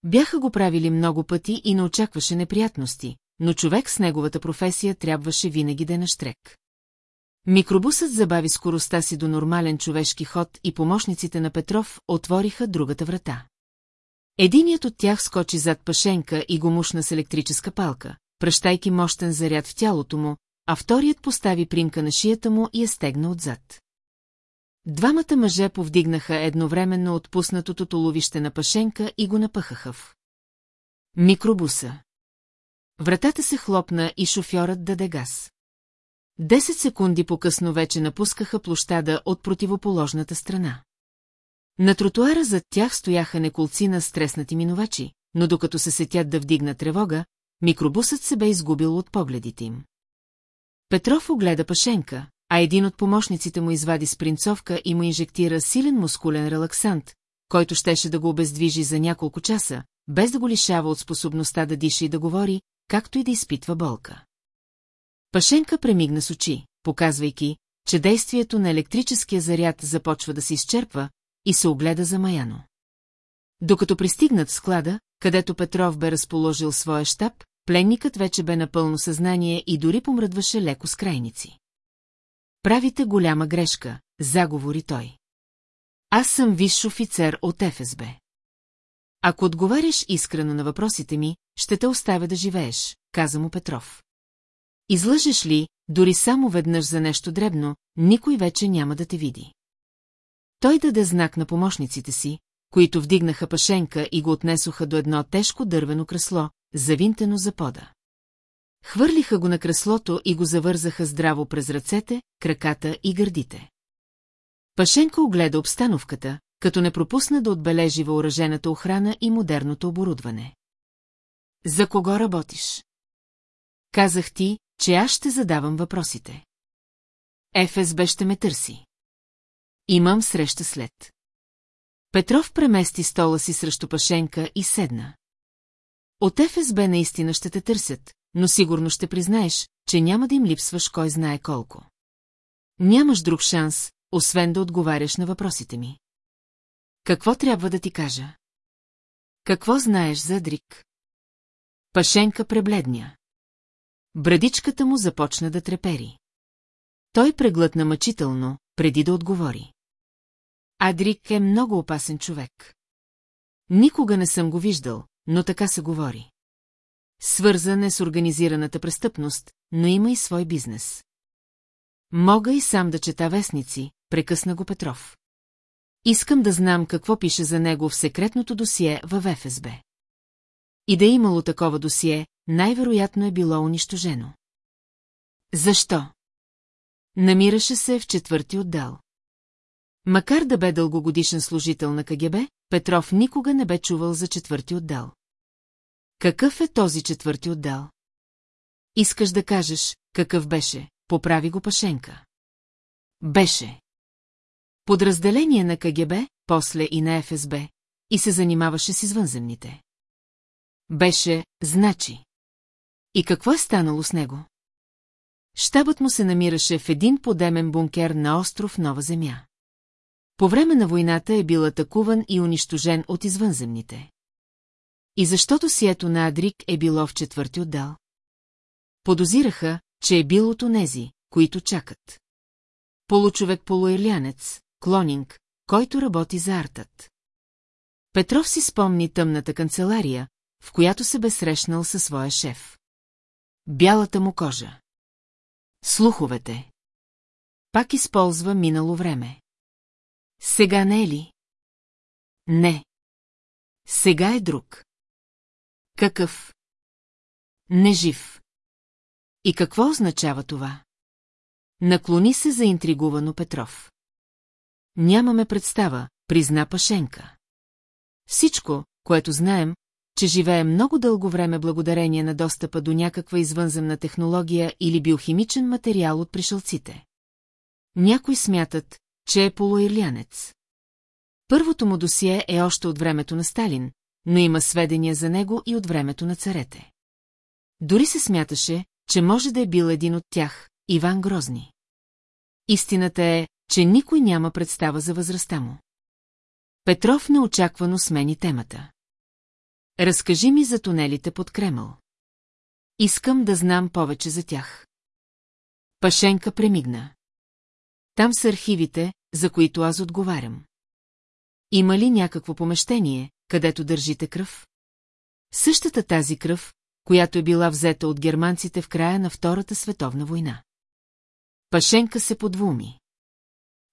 Бяха го правили много пъти и не очакваше неприятности, но човек с неговата професия трябваше винаги да е на штрек. Микробусът забави скоростта си до нормален човешки ход и помощниците на Петров отвориха другата врата. Единият от тях скочи зад пашенка и го мушна с електрическа палка, пръщайки мощен заряд в тялото му, а вторият постави примка на шията му и я стегна отзад. Двамата мъже повдигнаха едновременно отпуснатото толовище на пашенка и го напъхаха в. Микробуса. Вратата се хлопна и шофьорът даде газ. Десет секунди по-късно вече напускаха площада от противоположната страна. На тротуара зад тях стояха неколцина стреснати минувачи, но докато се сетят да вдигна тревога, микробусът се бе изгубил от погледите им. Петров огледа Пашенка, а един от помощниците му извади спринцовка и му инжектира силен мускулен релаксант, който щеше да го обездвижи за няколко часа, без да го лишава от способността да диша и да говори, както и да изпитва болка. Пашенка премигна с очи, показвайки, че действието на електрическия заряд започва да се изчерпва и се огледа замаяно. Докато пристигнат в склада, където Петров бе разположил своя щаб, пленникът вече бе напълно съзнание и дори помръдваше леко с крайници. Правите голяма грешка, заговори той. Аз съм висш офицер от ФСБ. Ако отговаряш искрено на въпросите ми, ще те оставя да живееш, каза му Петров. Излъжеш ли, дори само веднъж за нещо дребно, никой вече няма да те види. Той даде знак на помощниците си, които вдигнаха пашенка и го отнесоха до едно тежко дървено кресло, завинтено за пода. Хвърлиха го на креслото и го завързаха здраво през ръцете, краката и гърдите. Пашенко огледа обстановката, като не пропусна да отбележи въоръжената охрана и модерното оборудване. За кого работиш? Казах ти, че аз ще задавам въпросите. ФСБ ще ме търси. Имам среща след. Петров премести стола си срещу Пашенка и седна. От ФСБ наистина ще те търсят, но сигурно ще признаеш, че няма да им липсваш кой знае колко. Нямаш друг шанс, освен да отговаряш на въпросите ми. Какво трябва да ти кажа? Какво знаеш за Дрик? Пашенка пребледня. Брадичката му започна да трепери. Той преглътна мъчително, преди да отговори. Адрик е много опасен човек. Никога не съм го виждал, но така се говори. Свързан е с организираната престъпност, но има и свой бизнес. Мога и сам да чета вестници, прекъсна го Петров. Искам да знам какво пише за него в секретното досие в ФСБ. И да е имало такова досие, най-вероятно е било унищожено. Защо? Намираше се в четвърти отдел. Макар да бе дългогодишен служител на КГБ, Петров никога не бе чувал за четвърти отдел. Какъв е този четвърти отдел? Искаш да кажеш, какъв беше, поправи го Пашенка. Беше. Подразделение на КГБ, после и на ФСБ, и се занимаваше с извънземните. Беше, значи. И какво е станало с него? Штабът му се намираше в един подемен бункер на остров Нова Земя. По време на войната е бил атакуван и унищожен от извънземните. И защото сието на Адрик е било в четвърти отдел. Подозираха, че е бил от онези, които чакат. Получовек-полуирлянец, клонинг, който работи за артът. Петров си спомни тъмната канцелария, в която се бе срещнал със своя шеф. Бялата му кожа. Слуховете. Пак използва минало време. Сега не е ли? Не. Сега е друг. Какъв? Нежив. И какво означава това? Наклони се заинтригувано Петров. Нямаме представа, призна Пашенка. Всичко, което знаем, че живее много дълго време благодарение на достъпа до някаква извънземна технология или биохимичен материал от пришълците. Някои смятат, че е полуирлянец. Първото му досие е още от времето на Сталин, но има сведения за него и от времето на царете. Дори се смяташе, че може да е бил един от тях, Иван Грозни. Истината е, че никой няма представа за възрастта му. Петров неочаквано смени темата. Разкажи ми за тунелите под Кремъл. Искам да знам повече за тях. Пашенка премигна. Там са архивите, за които аз отговарям. Има ли някакво помещение, където държите кръв? Същата тази кръв, която е била взета от германците в края на Втората световна война. Пашенка се подвуми.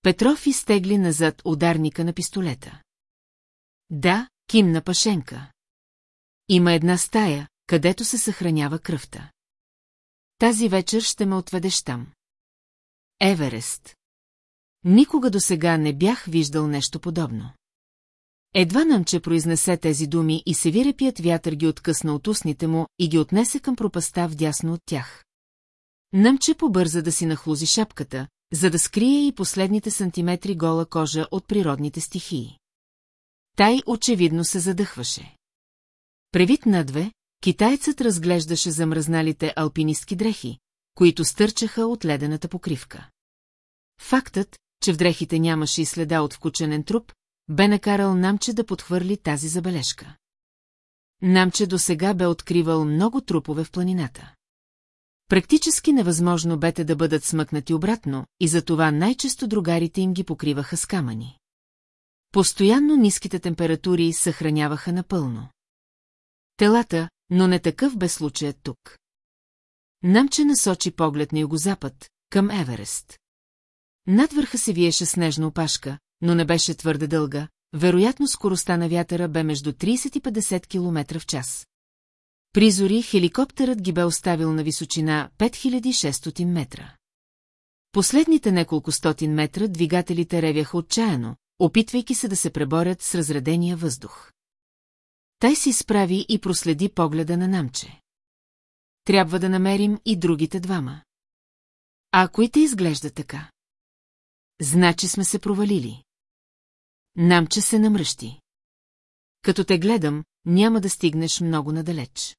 Петров изтегли назад ударника на пистолета. Да, кимна Пашенка. Има една стая, където се съхранява кръвта. Тази вечер ще ме отведеш там. Еверест. Никога до сега не бях виждал нещо подобно. Едва намче произнесе тези думи и севирепият вятър ги откъсна от устните му и ги отнесе към пропаста вдясно от тях. Нъмче побърза да си нахлузи шапката, за да скрие и последните сантиметри гола кожа от природните стихии. Тай очевидно се задъхваше. Превит надве, китайцът разглеждаше замръзналите алпинистки дрехи, които стърчаха от ледената покривка. Фактът, че в дрехите нямаше и следа от вкученен труп, бе накарал Намче да подхвърли тази забележка. Намче до сега бе откривал много трупове в планината. Практически невъзможно бе те да бъдат смъкнати обратно и затова най-често другарите им ги покриваха с камъни. Постоянно ниските температури съхраняваха напълно. Телата, но не такъв бе случаят тук. Намче насочи поглед на югозапад, към Еверест. Над върха се виеше снежна опашка, но не беше твърде дълга, вероятно скоростта на вятъра бе между 30 и 50 км в час. Призори хеликоптерът ги бе оставил на височина 5600 метра. Последните неколко стотин метра двигателите ревяха отчаяно, опитвайки се да се преборят с разредения въздух. Тай си справи и проследи погледа на Намче. Трябва да намерим и другите двама. А ако и те изглежда така? Значи сме се провалили. Намче се намръщи. Като те гледам, няма да стигнеш много надалеч.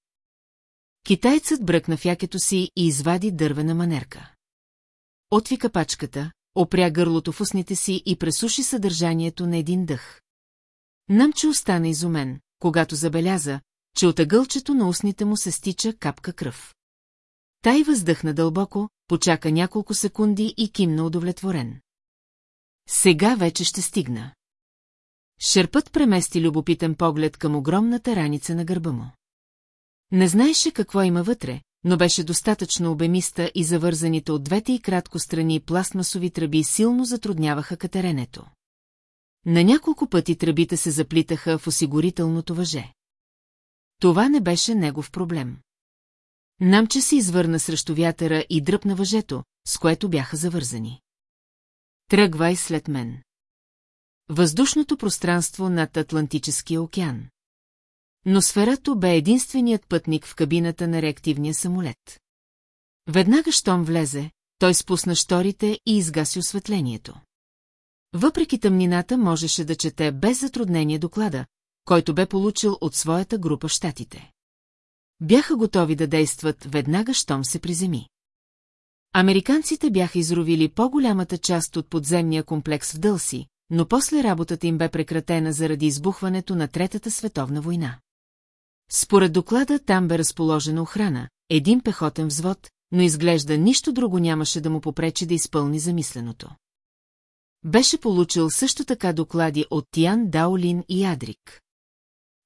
Китайцът бръкна в якето си и извади дървена манерка. Отвика пачката, опря гърлото в устните си и пресуши съдържанието на един дъх. Намче остана изумен, когато забеляза, че от ъгълчето на устните му се стича капка кръв. Тай въздъхна дълбоко, почака няколко секунди и кимна удовлетворен. Сега вече ще стигна. Шерпът премести любопитен поглед към огромната раница на гърба му. Не знаеше какво има вътре, но беше достатъчно обемиста и завързаните от двете и кратко страни пластмасови тръби силно затрудняваха катеренето. На няколко пъти тръбите се заплитаха в осигурителното въже. Това не беше негов проблем. Намче се извърна срещу вятъра и дръпна въжето, с което бяха завързани. Тръгвай след мен. Въздушното пространство над Атлантическия океан. Но сферато бе единственият пътник в кабината на реактивния самолет. Веднага щом влезе, той спусна шторите и изгаси осветлението. Въпреки тъмнината можеше да чете без затруднение доклада, който бе получил от своята група щатите. Бяха готови да действат веднага, щом се приземи. Американците бяха изровили по-голямата част от подземния комплекс в Дълси, но после работата им бе прекратена заради избухването на Третата световна война. Според доклада там бе разположена охрана, един пехотен взвод, но изглежда нищо друго нямаше да му попречи да изпълни замисленото. Беше получил също така доклади от Тиан, Даолин и Адрик.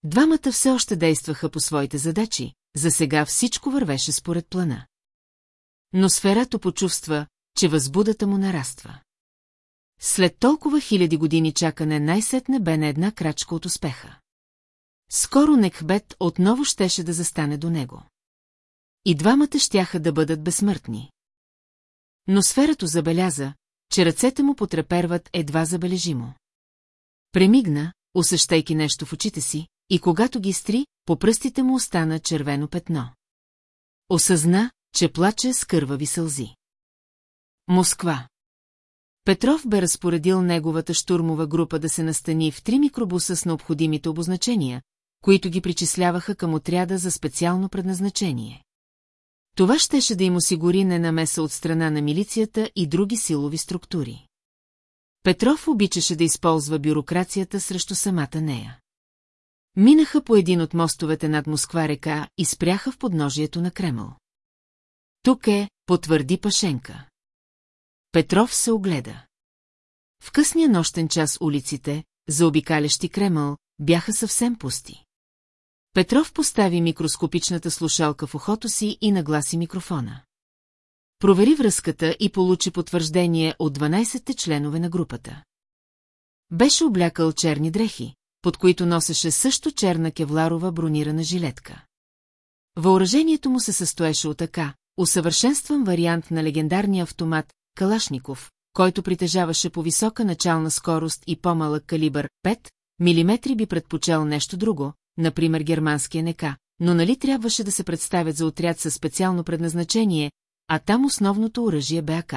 Двамата все още действаха по своите задачи, за сега всичко вървеше според плана. Но сферато почувства, че възбудата му нараства. След толкова хиляди години чакане най-сетне бе на една крачка от успеха. Скоро Некхбет отново щеше да застане до него. И двамата щяха да бъдат безсмъртни. Но сферато забеляза, че ръцете му потреперват едва забележимо. Премигна, усещайки нещо в очите си, и когато ги стри, по пръстите му остана червено петно. Осъзна, че плаче с кървави сълзи. Москва. Петров бе разпоредил неговата штурмова група да се настани в три микробуса с необходимите обозначения, които ги причисляваха към отряда за специално предназначение. Това щеше да им осигури ненамеса от страна на милицията и други силови структури. Петров обичаше да използва бюрокрацията срещу самата нея. Минаха по един от мостовете над Москва река и спряха в подножието на Кремъл. Тук е, потвърди Пашенка. Петров се огледа. В късния нощен час улиците, заобикалящи Кремъл, бяха съвсем пусти. Петров постави микроскопичната слушалка в ухото си и нагласи микрофона. Провери връзката и получи потвърждение от 12-те членове на групата. Беше облякал черни дрехи, под които носеше също черна кевларова бронирана жилетка. Въоръжението му се състоеше от така, усъвършенстван вариант на легендарния автомат Калашников, който притежаваше по висока начална скорост и по-малък калибър 5 мм би предпочел нещо друго, например германския НК, но нали трябваше да се представят за отряд със специално предназначение, а там основното оръжие бе АК.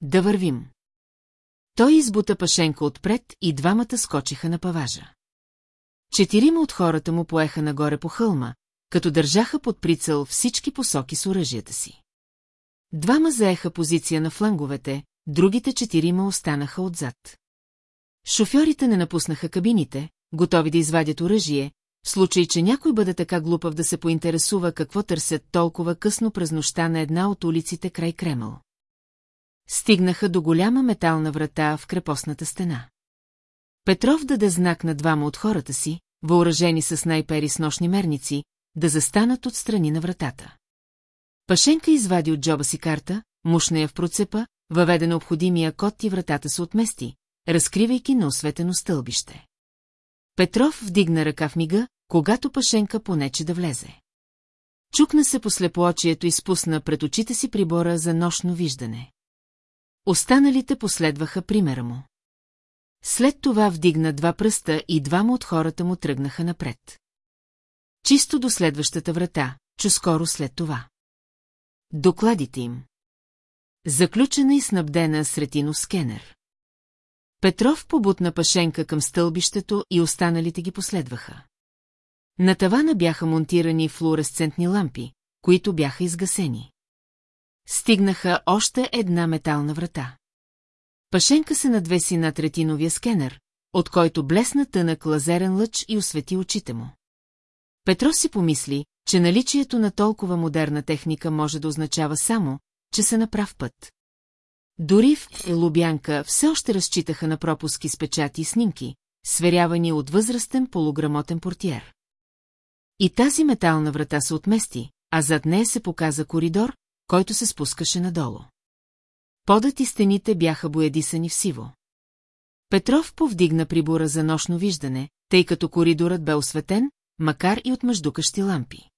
Да вървим. Той избута Пашенко отпред и двамата скочиха на паважа. Четирима от хората му поеха нагоре по хълма, като държаха под прицел всички посоки с оръжията си. Двама заеха позиция на фланговете, другите четирима останаха отзад. Шофьорите не напуснаха кабините, готови да извадят оръжие, в случай, че някой бъде така глупав да се поинтересува какво търсят толкова късно през нощта на една от улиците край Кремъл. Стигнаха до голяма метална врата в крепостната стена. Петров даде знак на двама от хората си, въоръжени с снайпери с нощни мерници, да застанат от страни на вратата. Пашенка извади от джоба си карта, мушна я в процепа, въведе необходимия код и вратата се отмести, разкривайки на осветено стълбище. Петров вдигна ръка в мига, когато Пашенка понече да влезе. Чукна се по слепоочието и спусна пред очите си прибора за нощно виждане. Останалите последваха примера му. След това вдигна два пръста и двама от хората му тръгнаха напред. Чисто до следващата врата, чу скоро след това. Докладите им. Заключена и снабдена с ретинов скенер. Петров побутна Пашенка към стълбището и останалите ги последваха. На тавана бяха монтирани флуоресцентни лампи, които бяха изгасени. Стигнаха още една метална врата. Пашенка се надвеси над ретиновия скенер, от който блесна тънък лазерен лъч и освети очите му. Петро си помисли, че наличието на толкова модерна техника може да означава само, че се направ път. Дори в Лубянка все още разчитаха на пропуски с печати и снимки, сверявани от възрастен полуграмотен портиер. И тази метална врата се отмести, а зад нея се показа коридор, който се спускаше надолу. Подът и стените бяха боядисани в сиво. Петров повдигна прибора за нощно виждане, тъй като коридорът бе осветен, макар и от мъждукащи лампи.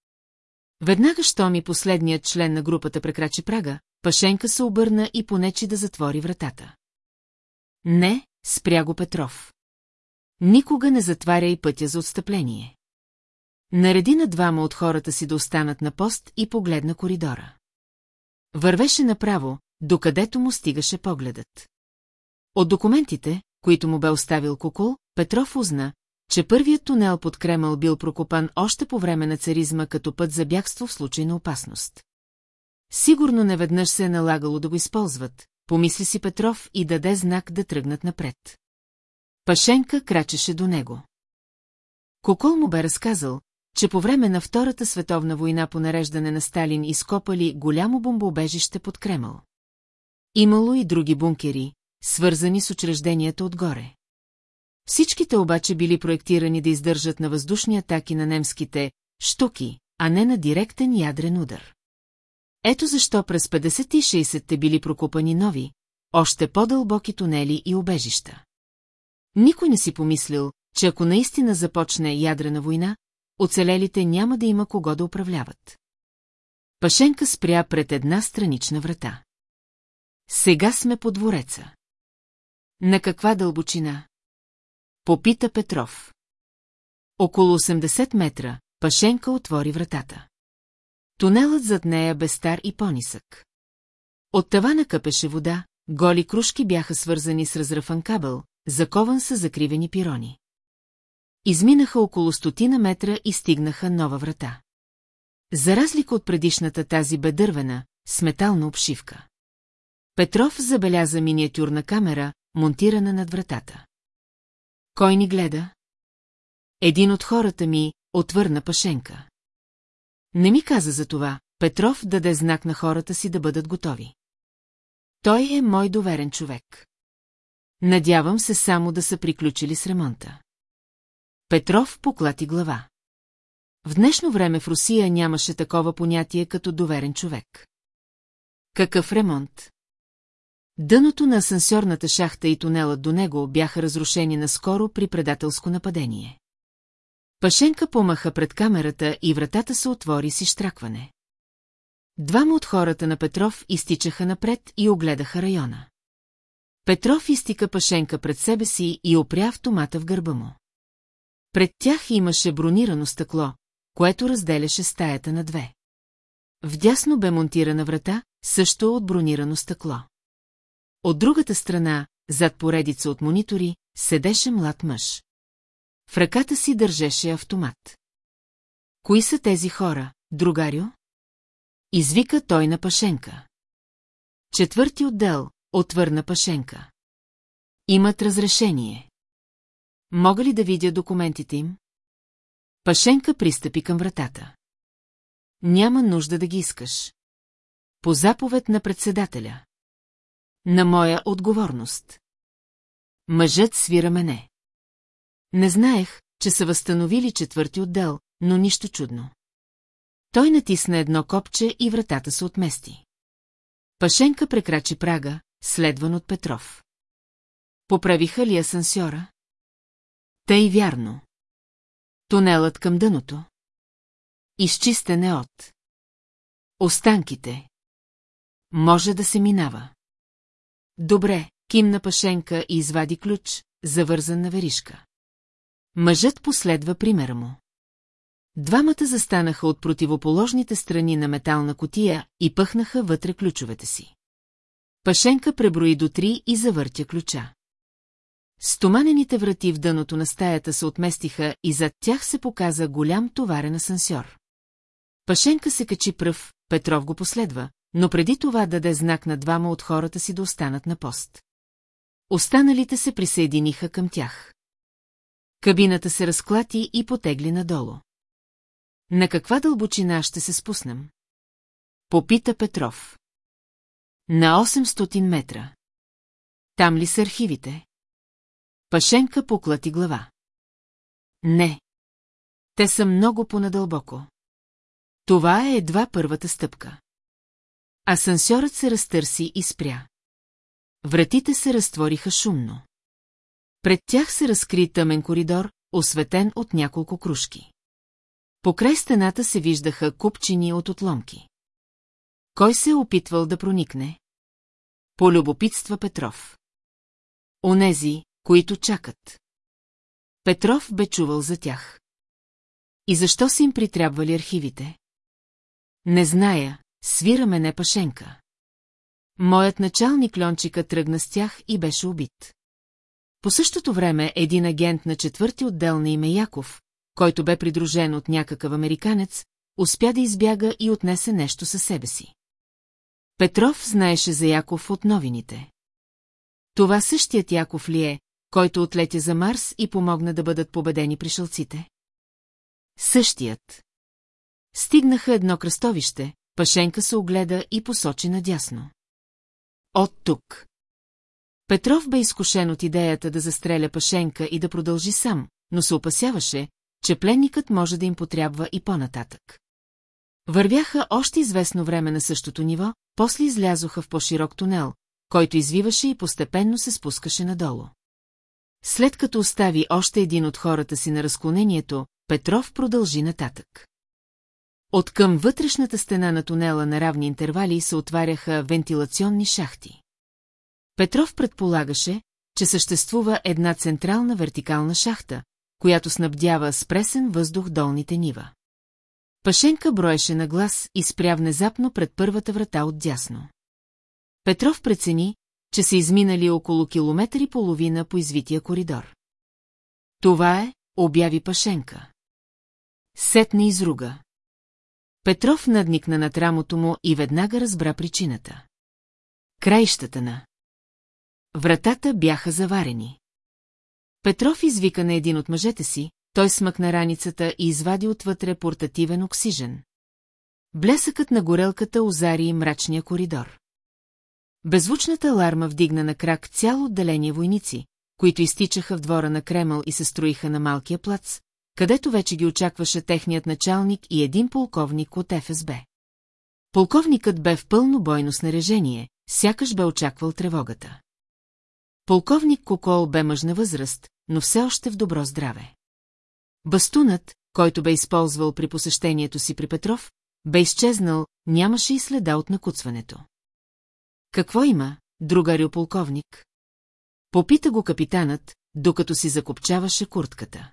Веднага, щом и последният член на групата прекрачи прага, Пашенка се обърна и понечи да затвори вратата. Не, спря го Петров. Никога не затваря и пътя за отстъпление. Нареди на двама от хората си да останат на пост и погледна коридора. Вървеше направо, докъдето му стигаше погледът. От документите, които му бе оставил Кукол, Петров узна, че първият тунел под Кремъл бил прокопан още по време на царизма като път за бягство в случай на опасност. Сигурно неведнъж се е налагало да го използват, помисли си Петров и даде знак да тръгнат напред. Пашенка крачеше до него. Кокол му бе разказал, че по време на Втората световна война по нареждане на Сталин изкопали голямо бомбоубежище под Кремъл. Имало и други бункери, свързани с учрежденията отгоре. Всичките обаче били проектирани да издържат на въздушни атаки на немските «штуки», а не на директен ядрен удар. Ето защо през 50 и 60-те били прокупани нови, още по-дълбоки тунели и убежища. Никой не си помислил, че ако наистина започне ядрена война, оцелелите няма да има кого да управляват. Пашенка спря пред една странична врата. Сега сме по двореца. На каква дълбочина? Попита Петров. Около 80 метра, Пашенка отвори вратата. Тунелът зад нея бе стар и по-нисък. От тавана къпеше вода, голи кружки бяха свързани с разръфан кабел, закован с закривени пирони. Изминаха около стотина метра и стигнаха нова врата. За разлика от предишната тази бе дървена, с метална обшивка. Петров забеляза миниатюрна камера, монтирана над вратата. Кой ни гледа? Един от хората ми отвърна Пашенка. Не ми каза за това, Петров даде знак на хората си да бъдат готови. Той е мой доверен човек. Надявам се само да са приключили с ремонта. Петров поклати глава. В днешно време в Русия нямаше такова понятие като доверен човек. Какъв ремонт? Дъното на асансьорната шахта и тунелът до него бяха разрушени наскоро при предателско нападение. Пашенка помаха пред камерата и вратата се отвори си штракване. Двама от хората на Петров изтичаха напред и огледаха района. Петров изтика Пашенка пред себе си и опря автомата в гърба му. Пред тях имаше бронирано стъкло, което разделяше стаята на две. Вдясно бе монтирана врата, също от бронирано стъкло. От другата страна, зад поредица от монитори, седеше млад мъж. В ръката си държеше автомат. Кои са тези хора, другарю? Извика той на Пашенка. Четвърти отдел, отвърна Пашенка. Имат разрешение. Мога ли да видя документите им? Пашенка пристъпи към вратата. Няма нужда да ги искаш. По заповед на председателя. На моя отговорност. Мъжът свира мене. Не знаех, че са възстановили четвърти отдел, но нищо чудно. Той натисна едно копче и вратата се отмести. Пашенка прекрачи прага, следван от Петров. Поправиха ли асансьора? Тъй вярно. Тунелът към дъното. Изчистен е от. Останките. Може да се минава. Добре, кимна Пашенка и извади ключ, завързан на веришка. Мъжът последва примера му. Двамата застанаха от противоположните страни на метална котия и пъхнаха вътре ключовете си. Пашенка преброи до три и завъртя ключа. Стоманените врати в дъното на стаята се отместиха и зад тях се показа голям товарен асансьор. Пашенка се качи пръв, Петров го последва, но преди това даде знак на двама от хората си да останат на пост. Останалите се присъединиха към тях. Кабината се разклати и потегли надолу. На каква дълбочина ще се спуснем? Попита Петров. На 800 метра. Там ли са архивите? Пашенка поклати глава. Не. Те са много понадълбоко. Това е едва първата стъпка. Асансьорът се разтърси и спря. Вратите се разтвориха шумно. Пред тях се разкри тъмен коридор, осветен от няколко кружки. Покрай стената се виждаха купчини от отломки. Кой се е опитвал да проникне? Полюбопитства Петров. Онези, които чакат. Петров бе чувал за тях. И защо са им притрябвали архивите? Не зная, свира мене Пашенка. Моят началник Лончика тръгна с тях и беше убит. По същото време един агент на четвърти отдел на име Яков, който бе придружен от някакъв американец, успя да избяга и отнесе нещо със себе си. Петров знаеше за Яков от новините. Това същият Яков ли е, който отлетя за Марс и помогна да бъдат победени пришелците? Същият. Стигнаха едно кръстовище, Пашенка се огледа и посочи надясно. От тук. Петров бе изкушен от идеята да застреля Пашенка и да продължи сам, но се опасяваше, че пленникът може да им потрябва и по-нататък. Вървяха още известно време на същото ниво, после излязоха в по-широк тунел, който извиваше и постепенно се спускаше надолу. След като остави още един от хората си на разклонението, Петров продължи нататък. От към вътрешната стена на тунела на равни интервали се отваряха вентилационни шахти. Петров предполагаше, че съществува една централна вертикална шахта, която снабдява с пресен въздух долните нива. Пашенка броеше на глас и спря внезапно пред първата врата от дясно. Петров прецени, че са изминали около километър и половина по извития коридор. Това е, обяви Пашенка. Сетне изруга. Петров надникна над рамото му и веднага разбра причината. Краищата на. Вратата бяха заварени. Петров извика на един от мъжете си, той смъкна раницата и извади отвътре портативен оксижен. Блесъкът на горелката озари мрачния коридор. Беззвучната аларма вдигна на крак цяло отделение войници, които изтичаха в двора на Кремъл и се строиха на малкия плац, където вече ги очакваше техният началник и един полковник от ФСБ. Полковникът бе в пълно бойно снаряжение, сякаш бе очаквал тревогата. Полковник Кокол бе мъж на възраст, но все още в добро здраве. Бастунът, който бе използвал при посещението си при Петров, бе изчезнал, нямаше и следа от накуцването. Какво има, другарю полковник? Попита го капитанът, докато си закопчаваше куртката.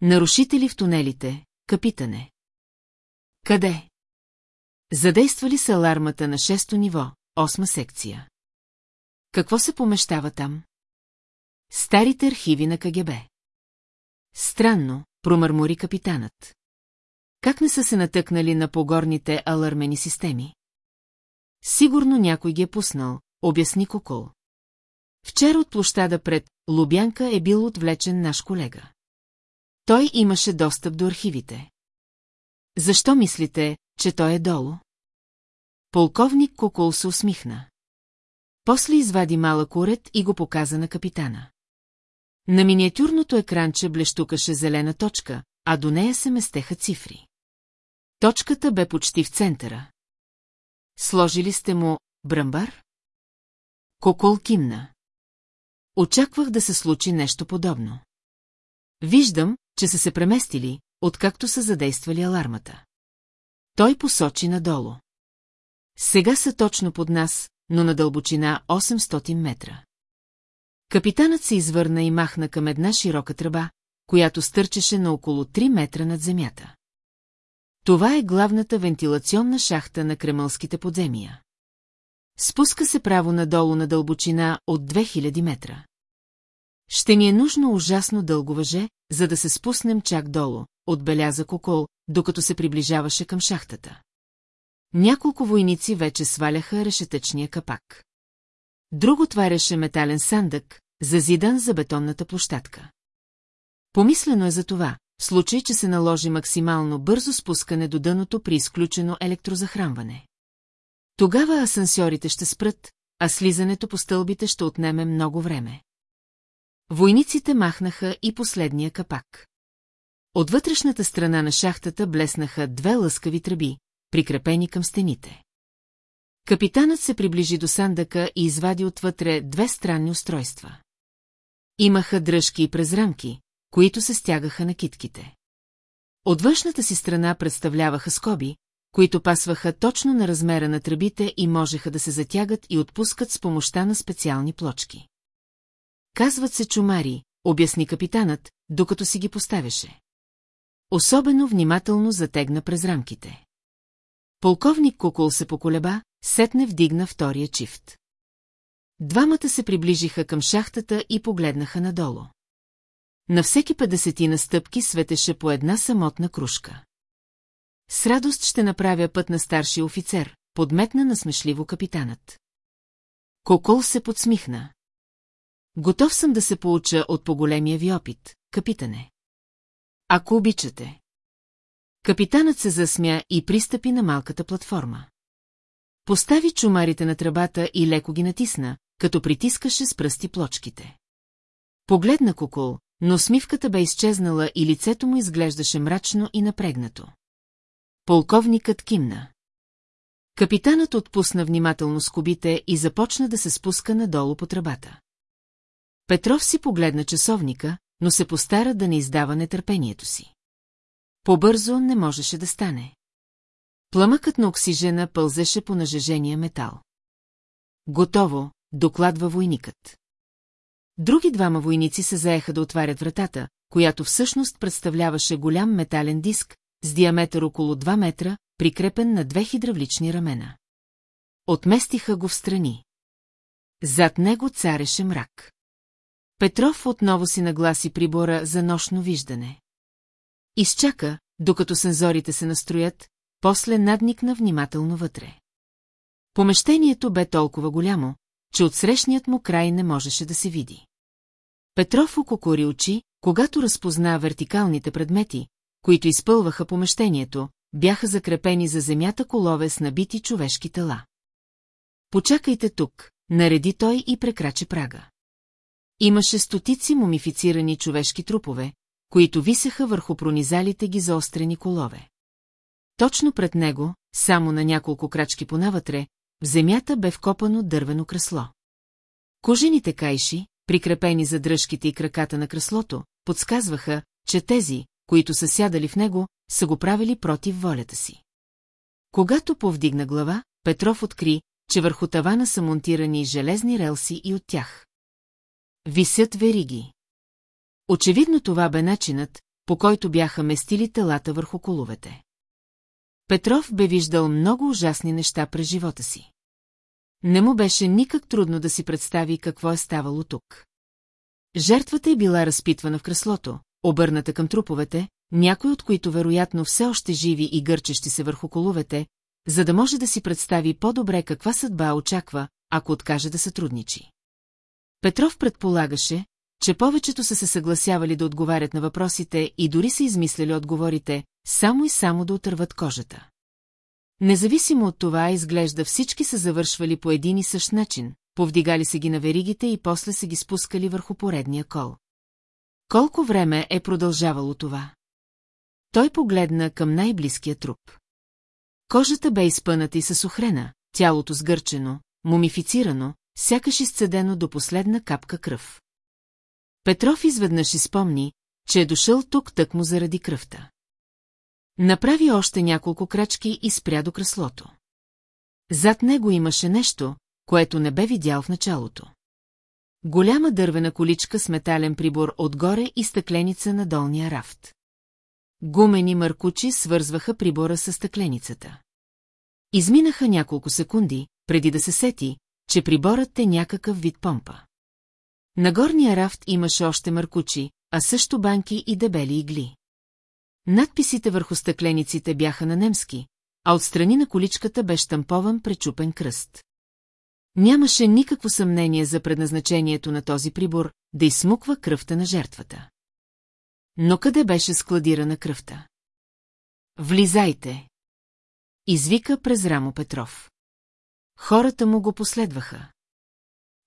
Нарушители в тунелите, капитане. Къде? Задействали са алармата на шесто ниво, осма секция. Какво се помещава там? Старите архиви на КГБ. Странно, промърмори капитанът. Как не са се натъкнали на погорните алармени системи? Сигурно някой ги е пуснал, обясни Кокол. Вчера от площада пред Лубянка е бил отвлечен наш колега. Той имаше достъп до архивите. Защо мислите, че той е долу? Полковник Кокол се усмихна. После извади малък уред и го показа на капитана. На миниатюрното екранче блещукаше зелена точка, а до нея се местеха цифри. Точката бе почти в центъра. Сложили сте му бръмбар? Кокол кимна. Очаквах да се случи нещо подобно. Виждам, че са се преместили, откакто са задействали алармата. Той посочи надолу. Сега са точно под нас, но на дълбочина 800 метра. Капитанът се извърна и махна към една широка тръба, която стърчеше на около 3 метра над земята. Това е главната вентилационна шахта на кремълските подземия. Спуска се право надолу на дълбочина от 2000 метра. Ще ни е нужно ужасно дълго въже, за да се спуснем чак долу, отбеляза Кокол, докато се приближаваше към шахтата. Няколко войници вече сваляха решетъчния капак. Друг отваряше метален сандък, зазидан за бетонната площадка. Помислено е за това, в случай, че се наложи максимално бързо спускане до дъното при изключено електрозахранване. Тогава асансьорите ще спрат, а слизането по стълбите ще отнеме много време. Войниците махнаха и последния капак. От вътрешната страна на шахтата блеснаха две лъскави тръби, прикрепени към стените. Капитанът се приближи до сандъка и извади отвътре две странни устройства. Имаха дръжки и презрамки, които се стягаха на китките. От външната си страна представляваха скоби, които пасваха точно на размера на тръбите и можеха да се затягат и отпускат с помощта на специални плочки. Казват се чумари, обясни капитанът, докато си ги поставяше. Особено внимателно затегна през рамките. Полковник Кукол се поколеба, сетне вдигна втория чифт. Двамата се приближиха към шахтата и погледнаха надолу. На всеки петдесетина стъпки светеше по една самотна кружка. С радост ще направя път на старшия офицер, подметна насмешливо капитанът. Кокол се подсмихна. Готов съм да се получа от по-големия ви опит, капитане. Ако обичате. Капитанът се засмя и пристъпи на малката платформа. Постави чумарите на тръбата и леко ги натисна, като притискаше с пръсти плочките. Погледна кукол, но смивката бе изчезнала и лицето му изглеждаше мрачно и напрегнато. Полковникът кимна. Капитанът отпусна внимателно скобите и започна да се спуска надолу по тръбата. Петров си погледна часовника, но се постара да не издава нетърпението си. Побързо не можеше да стане. Пламъкът на оксижена пълзеше по нажежения метал. Готово, докладва войникът. Други двама войници се заеха да отварят вратата, която всъщност представляваше голям метален диск с диаметър около 2 метра, прикрепен на две хидравлични рамена. Отместиха го в страни. Зад него цареше мрак. Петров отново си нагласи прибора за нощно виждане. Изчака, докато сензорите се настроят, после надникна внимателно вътре. Помещението бе толкова голямо, че от срещният му край не можеше да се види. Петров ококори очи, когато разпозна вертикалните предмети, които изпълваха помещението, бяха закрепени за земята колове с набити човешки тела. Почакайте тук, нареди той и прекрачи прага. Имаше стотици мумифицирани човешки трупове, които висеха върху пронизалите ги заострени колове. Точно пред него, само на няколко крачки понавътре, в земята бе вкопано дървено кресло. Кожените кайши, прикрепени за дръжките и краката на креслото, подсказваха, че тези, които са сядали в него, са го правили против волята си. Когато повдигна глава, Петров откри, че върху тавана са монтирани железни релси и от тях. Висят вериги. Очевидно това бе начинът, по който бяха местили телата върху коловете. Петров бе виждал много ужасни неща през живота си. Не му беше никак трудно да си представи какво е ставало тук. Жертвата е била разпитвана в креслото, обърната към труповете, някой от които вероятно все още живи и гърчещи се върху коловете, за да може да си представи по-добре каква съдба очаква, ако откаже да сътрудничи. Петров предполагаше, че повечето са се съгласявали да отговарят на въпросите и дори са измисляли отговорите, само и само да отърват кожата. Независимо от това, изглежда всички са завършвали по един и същ начин, повдигали се ги на веригите и после се ги спускали върху поредния кол. Колко време е продължавало това? Той погледна към най-близкия труп. Кожата бе изпъната и със охрена, тялото сгърчено, мумифицирано, сякаш изцедено до последна капка кръв. Петров изведнъж изпомни, че е дошъл тук тъкмо заради кръвта. Направи още няколко крачки и спря до креслото. Зад него имаше нещо, което не бе видял в началото. Голяма дървена количка с метален прибор отгоре и стъкленица на долния рафт. Гумени мъркучи свързваха прибора с стъкленицата. Изминаха няколко секунди, преди да се сети, че приборът е някакъв вид помпа. На горния рафт имаше още мъркучи, а също банки и дебели игли. Надписите върху стъклениците бяха на немски, а отстрани на количката бе штампован пречупен кръст. Нямаше никакво съмнение за предназначението на този прибор да изсмуква кръвта на жертвата. Но къде беше складирана кръвта? Влизайте! Извика през рамо Петров. Хората му го последваха.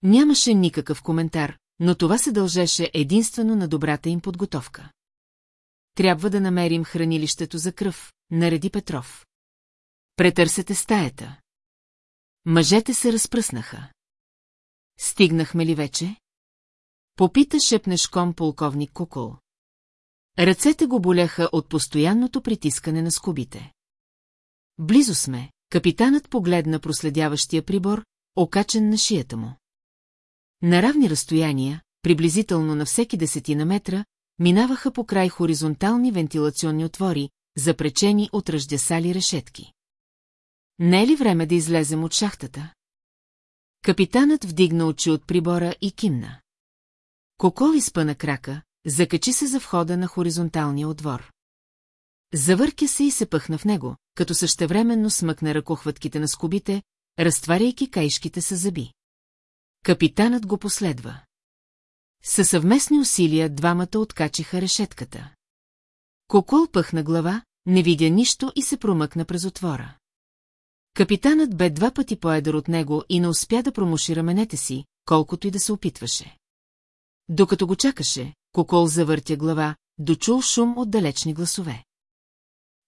Нямаше никакъв коментар, но това се дължеше единствено на добрата им подготовка. Трябва да намерим хранилището за кръв, нареди Петров. Претърсете стаята. Мъжете се разпръснаха. Стигнахме ли вече? Попита шепнешком полковник Кукол. Ръцете го боляха от постоянното притискане на скобите. Близо сме, капитанът погледна проследяващия прибор, окачен на шията му. На равни разстояния, приблизително на всеки десетина метра, минаваха по край хоризонтални вентилационни отвори, запречени от ръждясали решетки. Не е ли време да излезем от шахтата? Капитанът вдигна очи от прибора и кимна. Кокол изпъна крака, закачи се за входа на хоризонталния отвор. Завъркя се и се пъхна в него, като същевременно смъкна ръкохватките на скобите, разтваряйки каишките с зъби. Капитанът го последва. Със съвместни усилия двамата откачиха решетката. Кокол пъхна глава, не видя нищо и се промъкна през отвора. Капитанът бе два пъти поедър от него и не успя да промуши раменете си, колкото и да се опитваше. Докато го чакаше, Кокол завъртя глава, дочул шум от далечни гласове.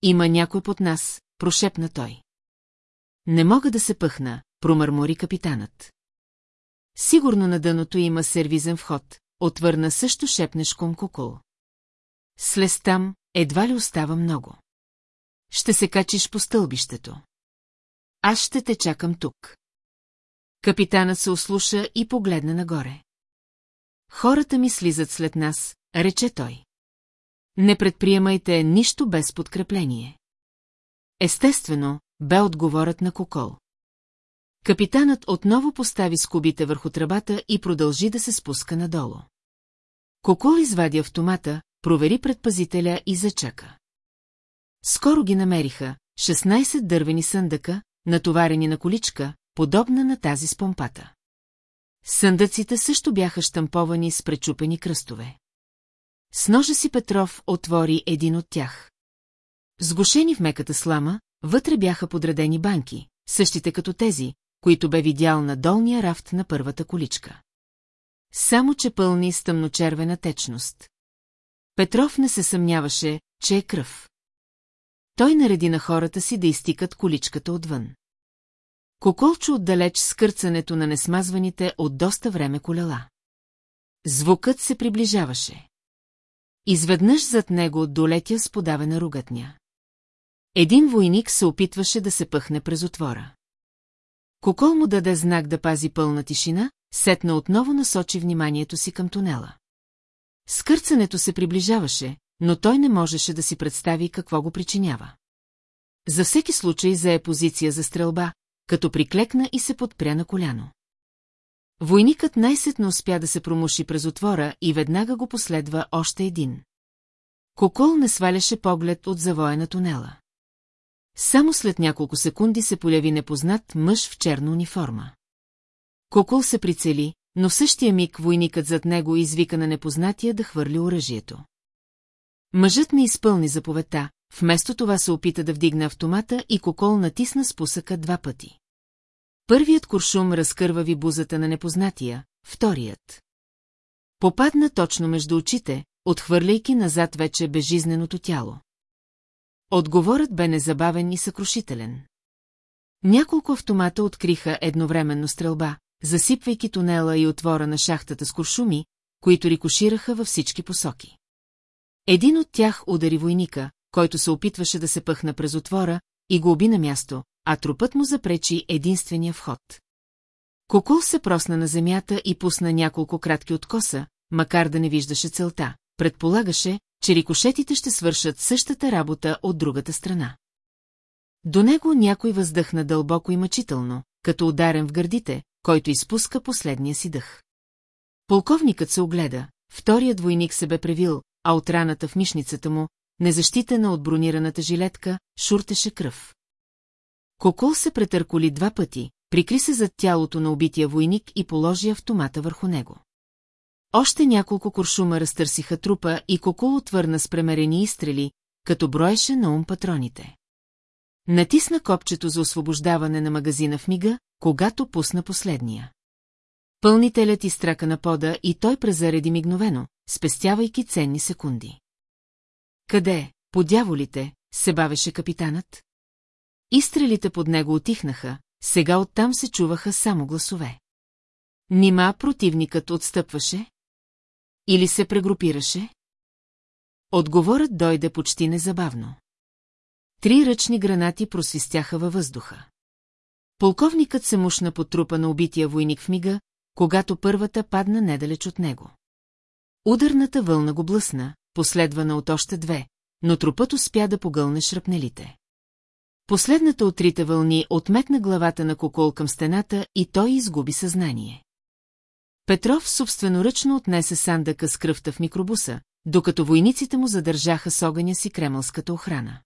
Има някой под нас, прошепна той. Не мога да се пъхна, промърмори капитанът. Сигурно на дъното има сервизен вход, отвърна също шепнешком Кокол. Слез там, едва ли остава много. Ще се качиш по стълбището. Аз ще те чакам тук. Капитанът се ослуша и погледна нагоре. Хората ми слизат след нас, рече той. Не предприемайте нищо без подкрепление. Естествено, бе отговорът на Кокол. Капитанът отново постави скобите върху тръбата и продължи да се спуска надолу. Кокол извади автомата, провери предпазителя и зачака. Скоро ги намериха, 16 дървени съндъка, натоварени на количка, подобна на тази с помпата. Съндъците също бяха штамповани с пречупени кръстове. С ножа си Петров отвори един от тях. Сгушени в меката слама, вътре бяха подредени банки, същите като тези, които бе видял на долния рафт на първата количка. Само, че пълни с тъмночервена течност. Петров не се съмняваше, че е кръв. Той нареди на хората си да изтикат количката отвън. Коколчо отдалеч скърцането на несмазваните от доста време колела. Звукът се приближаваше. Изведнъж зад него долетя с подавена ругътня. Един войник се опитваше да се пъхне през отвора. Кокол му даде знак да пази пълна тишина, сетна отново насочи вниманието си към тунела. Скърцането се приближаваше, но той не можеше да си представи какво го причинява. За всеки случай зае позиция за стрелба, като приклекна и се подпря на коляно. Войникът най-сетно успя да се промуши през отвора и веднага го последва още един. Кокол не сваляше поглед от завоя на тунела. Само след няколко секунди се поляви непознат мъж в черна униформа. Кокол се прицели, но в същия миг войникът зад него извика на непознатия да хвърли оръжието. Мъжът не изпълни заповедта, вместо това се опита да вдигне автомата и Кокол натисна спусъка два пъти. Първият куршум разкървави бузата на непознатия, вторият. Попадна точно между очите, отхвърляйки назад вече безжизненото тяло. Отговорът бе незабавен и съкрушителен. Няколко автомата откриха едновременно стрелба, засипвайки тунела и отвора на шахтата с куршуми, които рикошираха във всички посоки. Един от тях удари войника, който се опитваше да се пъхна през отвора, и го уби на място, а трупът му запречи единствения вход. Кокул се просна на земята и пусна няколко кратки откоса, макар да не виждаше целта. Предполагаше, че рикошетите ще свършат същата работа от другата страна. До него някой въздъхна дълбоко и мъчително, като ударен в гърдите, който изпуска последния си дъх. Полковникът се огледа, вторият войник се бе превил, а от раната в мишницата му, незащитена от бронираната жилетка, шуртеше кръв. Кокол се претърколи два пъти, прикри се зад тялото на убития войник и положи автомата върху него. Още няколко куршума разтърсиха трупа и Кокол отвърна с премерени изстрели, като броеше на ум патроните. Натисна копчето за освобождаване на магазина в мига, когато пусна последния. Пълнителят изтрака на пода и той презареди мигновено, спестявайки ценни секунди. Къде, по дяволите, се бавеше капитанът? Изстрелите под него отихнаха, сега оттам се чуваха само гласове. Нима противникът отстъпваше? Или се прегрупираше? Отговорът дойде почти незабавно. Три ръчни гранати просвистяха във въздуха. Полковникът се мушна под трупа на убития войник в мига, когато първата падна недалеч от него. Ударната вълна го блъсна, последвана от още две, но трупът успя да погълне шрапнелите. Последната от трите вълни отметна главата на кокол към стената и той изгуби съзнание. Петров собственоръчно отнесе сандъка с кръвта в микробуса, докато войниците му задържаха с огъня си кремълската охрана.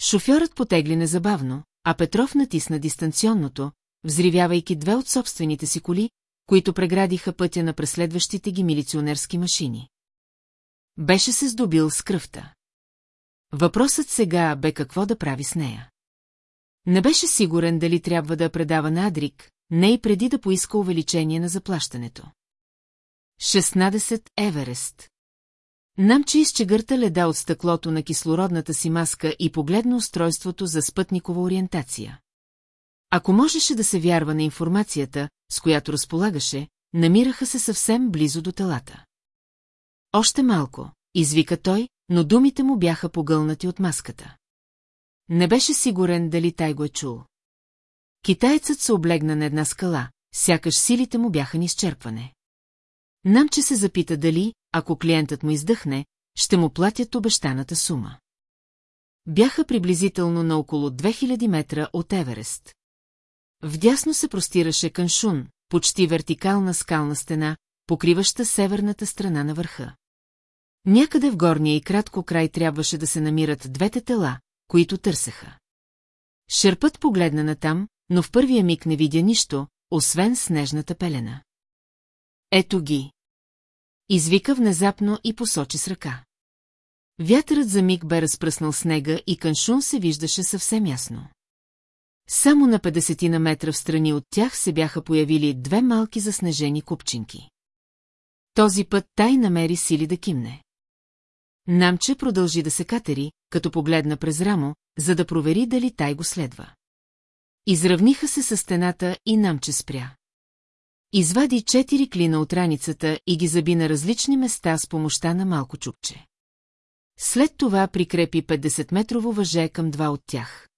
Шофьорът потегли незабавно, а Петров натисна дистанционното, взривявайки две от собствените си коли, които преградиха пътя на преследващите ги милиционерски машини. Беше се здобил с кръвта. Въпросът сега бе какво да прави с нея. Не беше сигурен дали трябва да предава на Адрик, не и преди да поиска увеличение на заплащането. 16 Еверест Намче изчегърта леда от стъклото на кислородната си маска и погледна устройството за спътникова ориентация. Ако можеше да се вярва на информацията, с която разполагаше, намираха се съвсем близо до телата. Още малко, извика той, но думите му бяха погълнати от маската. Не беше сигурен дали тай го е чул. Китаецът се облегна на една скала, сякаш силите му бяха ни изчерпване. Намче се запита дали, ако клиентът му издъхне, ще му платят обещаната сума. Бяха приблизително на около 2000 метра от Еверест. Вдясно се простираше Каншун, почти вертикална скална стена, покриваща северната страна на върха. Някъде в горния и кратко край трябваше да се намират двете тела, които търсеха. Шерпът погледна натам, но в първия миг не видя нищо, освен снежната пелена. Ето ги. Извика внезапно и посочи с ръка. Вятърът за миг бе разпръснал снега и каншун се виждаше съвсем ясно. Само на 50 на метра в страни от тях се бяха появили две малки заснежени купчинки. Този път тай намери сили да кимне. Намче продължи да се катери, като погледна през рамо, за да провери дали тай го следва. Изравниха се с стената и Намче спря. Извади четири клина от раницата и ги заби на различни места с помощта на малко чупче. След това прикрепи 50-метрово въже към два от тях.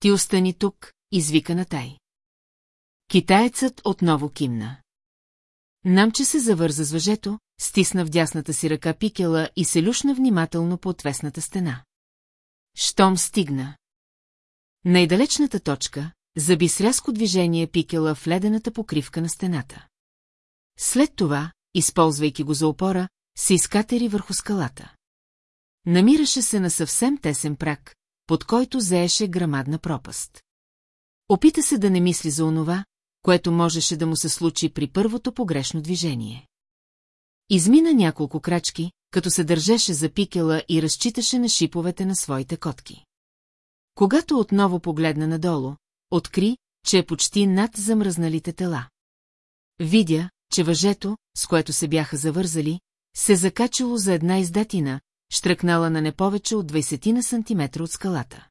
Ти остани тук, извика на тай. Китаецът отново кимна. Намче се завърза с въжето, стисна в дясната си ръка пикела и се люшна внимателно по отвесната стена. Штом стигна. Най-далечната точка, заби с рязко движение пикела в ледената покривка на стената. След това, използвайки го за опора, се изкатери върху скалата. Намираше се на съвсем тесен прак, под който зееше грамадна пропаст. Опита се да не мисли за онова, което можеше да му се случи при първото погрешно движение. Измина няколко крачки, като се държеше за пикела и разчиташе на шиповете на своите котки. Когато отново погледна надолу, откри, че е почти над замръзналите тела. Видя, че въжето, с което се бяха завързали, се закачало за една издатина, штръкнала на не повече от 20 на сантиметра от скалата.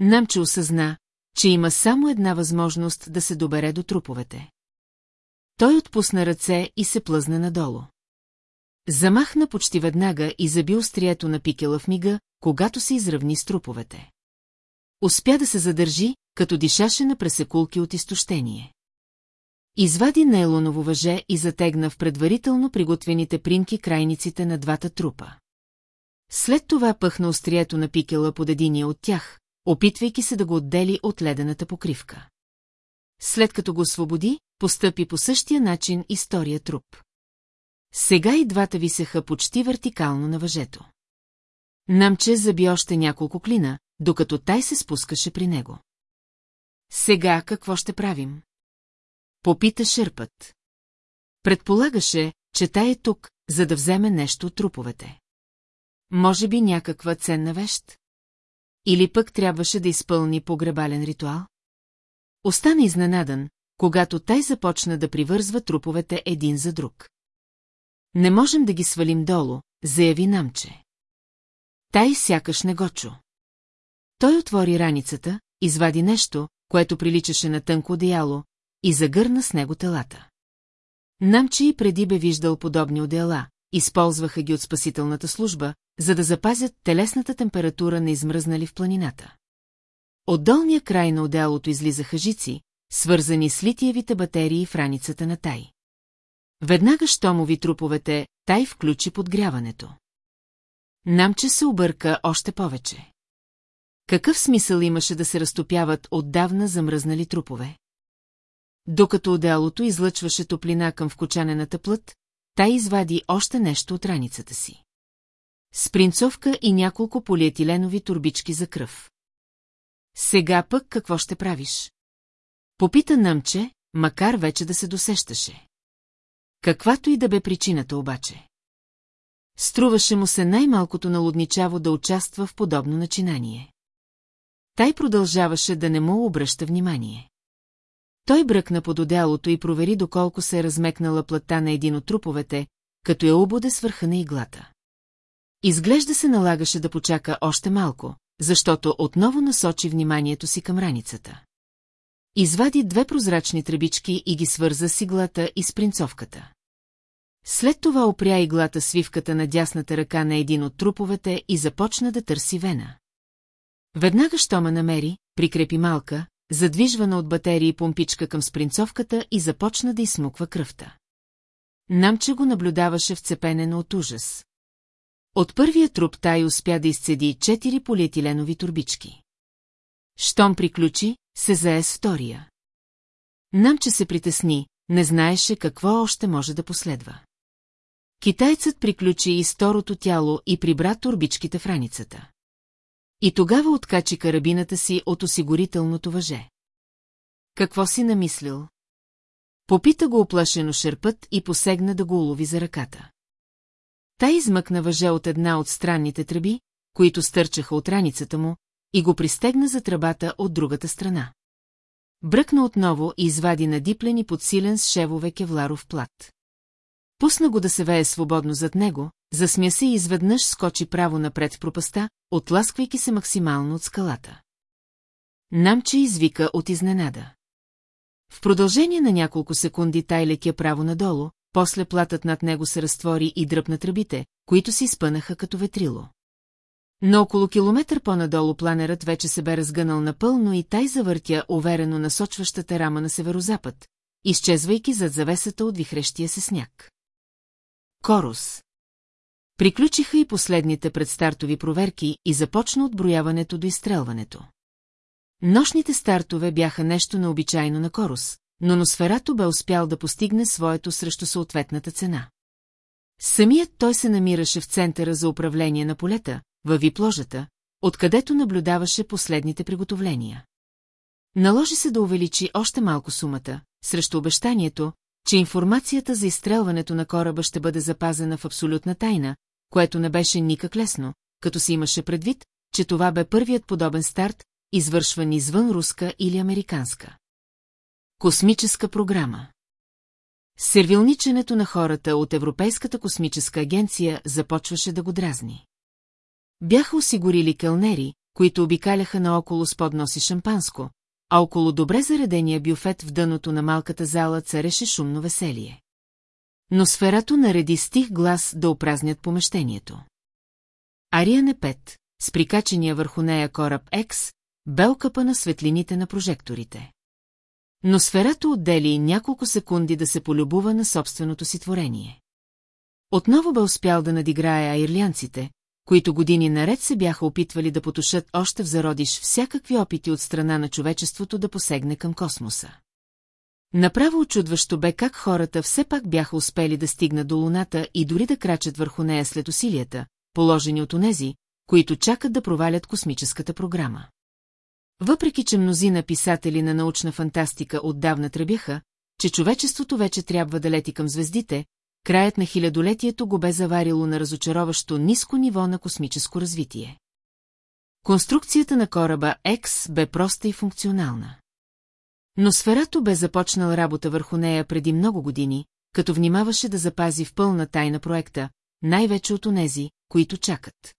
Намче осъзна, че има само една възможност да се добере до труповете. Той отпусна ръце и се плъзна надолу. Замахна почти веднага и заби острието на пикела в мига, когато се изравни с труповете. Успя да се задържи, като дишаше на пресекулки от изтощение. Извади нейлоново въже и затегна в предварително приготвените принки крайниците на двата трупа. След това пъхна острието на пикела под единия от тях, опитвайки се да го отдели от ледената покривка. След като го освободи, постъпи по същия начин история труп. Сега и двата висеха почти вертикално на въжето. Намче заби още няколко клина, докато тай се спускаше при него. Сега какво ще правим? Попита шерпът. Предполагаше, че тай е тук, за да вземе нещо от труповете. Може би някаква ценна вещ? Или пък трябваше да изпълни погребален ритуал? Остана изненадан, когато тай започна да привързва труповете един за друг. Не можем да ги свалим долу, заяви намче. Тай сякаш не го чу. Той отвори раницата, извади нещо, което приличаше на тънко одеяло, и загърна с него телата. Намче и преди бе виждал подобни одеяла, използваха ги от спасителната служба, за да запазят телесната температура на измръзнали в планината. От долния край на отделото излизаха жици, свързани с литиевите батерии в раницата на Тай. Веднага щомови труповете, Тай включи подгряването. Намче се обърка още повече. Какъв смисъл имаше да се разтопяват отдавна замръзнали трупове? Докато отделото излъчваше топлина към вкочанената плът, Тай извади още нещо от раницата си. Спринцовка и няколко полиетиленови турбички за кръв. Сега пък какво ще правиш? Попита Нъмче, макар вече да се досещаше. Каквато и да бе причината обаче. Струваше му се най-малкото налудничаво да участва в подобно начинание. Тай продължаваше да не му обръща внимание. Той бръкна под одялото и провери доколко се е размекнала плътта на един от труповете, като я обуде свърха на иглата. Изглежда се налагаше да почака още малко, защото отново насочи вниманието си към раницата. Извади две прозрачни тръбички и ги свърза с иглата и с принцовката. След това опря иглата свивката на дясната ръка на един от труповете и започна да търси вена. Веднага, що ме намери, прикрепи малка, задвижвана от батерии помпичка към спринцовката и започна да изсмуква кръвта. Намче го наблюдаваше вцепенено от ужас. От първия труп тай успя да изцеди четири полиетиленови турбички. Щом приключи, се зае с втория. Намче се притесни, не знаеше какво още може да последва. Китайцът приключи и второто тяло и прибра турбичките в раницата. И тогава откачи карабината си от осигурителното въже. Какво си намислил? Попита го оплашено шерпът и посегна да го улови за ръката. Та измъкна въже от една от странните тръби, които стърчаха от раницата му, и го пристегна за тръбата от другата страна. Бръкна отново и извади надиплен и подсилен с шевове кевларов плат. Пусна го да се вее свободно зад него, засмя се и изведнъж скочи право напред в пропаста, отласквайки се максимално от скалата. Намче извика от изненада. В продължение на няколко секунди тай лекя право надолу, после платът над него се разтвори и дръпна тръбите, които се изпънаха като ветрило. Но около километър по-надолу планерът вече се бе разгънал напълно и тай завъртя уверено насочващата рама на северозапад, изчезвайки зад завесата от вихрещия се сняг. Корус. Приключиха и последните предстартови проверки и започна отброяването до изстрелването. Нощните стартове бяха нещо необичайно на Корус, но Носферато бе успял да постигне своето срещу съответната цена. Самият той се намираше в центъра за управление на полета, във випложата, откъдето наблюдаваше последните приготовления. Наложи се да увеличи още малко сумата, срещу обещанието, че информацията за изстрелването на кораба ще бъде запазена в абсолютна тайна, което не беше никак лесно, като си имаше предвид, че това бе първият подобен старт, извършван извън руска или американска. Космическа програма Сервилниченето на хората от Европейската космическа агенция започваше да го дразни. Бяха осигурили кълнери, които обикаляха наоколо с подноси шампанско, а около добре заредения бюфет в дъното на малката зала цареше шумно веселие. Но сферато нареди стих глас да опразнят помещението. Ариане 5, с прикачения върху нея кораб Екс, бе на светлините на прожекторите. Но сферато отдели няколко секунди да се полюбува на собственото си творение. Отново бе успял да надиграе аирлянците, които години наред се бяха опитвали да потушат още в зародиш всякакви опити от страна на човечеството да посегне към космоса. Направо очудващо бе как хората все пак бяха успели да стигнат до Луната и дори да крачат върху нея след усилията, положени от онези, които чакат да провалят космическата програма. Въпреки, че мнозина писатели на научна фантастика отдавна тръбяха, че човечеството вече трябва да лети към звездите, краят на хилядолетието го бе заварило на разочароващо ниско ниво на космическо развитие. Конструкцията на кораба X бе проста и функционална. Но сферато бе започнал работа върху нея преди много години, като внимаваше да запази в пълна тайна проекта, най-вече от онези, които чакат.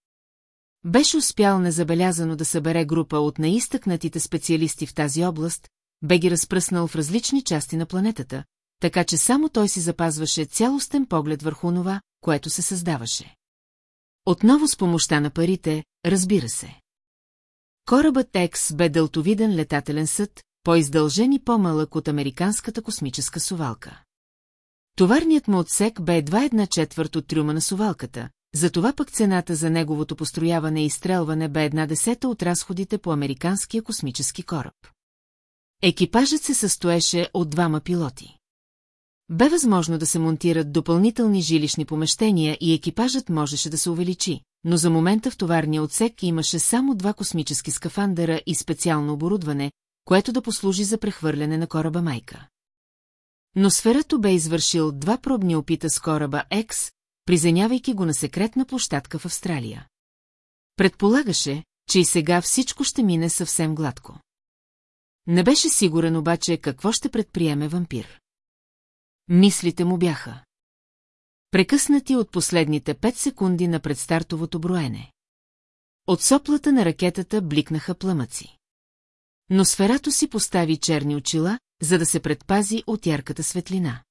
Беше успял незабелязано да събере група от наистъкнатите специалисти в тази област, бе ги разпръснал в различни части на планетата, така че само той си запазваше цялостен поглед върху това, което се създаваше. Отново с помощта на парите, разбира се. Корабът Екс бе дълтовиден летателен съд, по-издължен и по-малък от американската космическа сувалка. Товарният му отсек бе едва една четвърт от трюма на сувалката, затова пък цената за неговото построяване и изстрелване бе една десета от разходите по американския космически кораб. Екипажът се състоеше от двама пилоти. Бе възможно да се монтират допълнителни жилищни помещения и екипажът можеше да се увеличи, но за момента в товарния отсек имаше само два космически скафандъра и специално оборудване, което да послужи за прехвърляне на кораба Майка. Но сферато бе извършил два пробни опита с кораба Екс, приземявайки го на секретна площадка в Австралия. Предполагаше, че и сега всичко ще мине съвсем гладко. Не беше сигурен обаче какво ще предприеме вампир. Мислите му бяха. Прекъснати от последните пет секунди на предстартовото броене. От соплата на ракетата бликнаха пламъци. Но сферато си постави черни очила, за да се предпази от ярката светлина.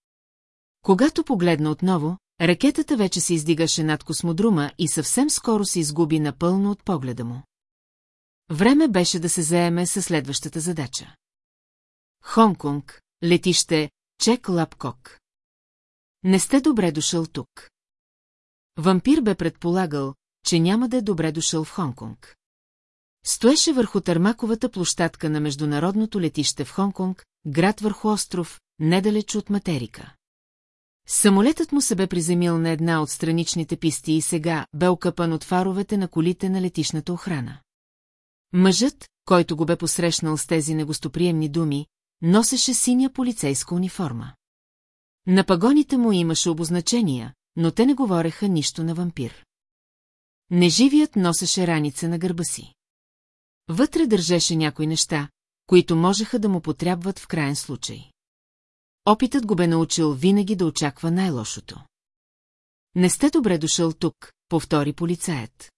Когато погледна отново, ракетата вече се издигаше над космодрума и съвсем скоро се изгуби напълно от погледа му. Време беше да се заеме със следващата задача. Хонконг, летище, Чек Лапкок. Не сте добре дошъл тук. Вампир бе предполагал, че няма да е добре дошъл в Хонконг. Стоеше върху търмаковата площадка на международното летище в Хонконг, град върху остров, недалеч от материка. Самолетът му се бе приземил на една от страничните писти и сега бе окъпан от фаровете на колите на летишната охрана. Мъжът, който го бе посрещнал с тези негостоприемни думи, носеше синя полицейска униформа. На пагоните му имаше обозначения, но те не говореха нищо на вампир. Неживият носеше раница на гърба си. Вътре държеше някои неща, които можеха да му потрябват в крайен случай. Опитът го бе научил винаги да очаква най-лошото. Не сте добре дошъл тук, повтори полицаят.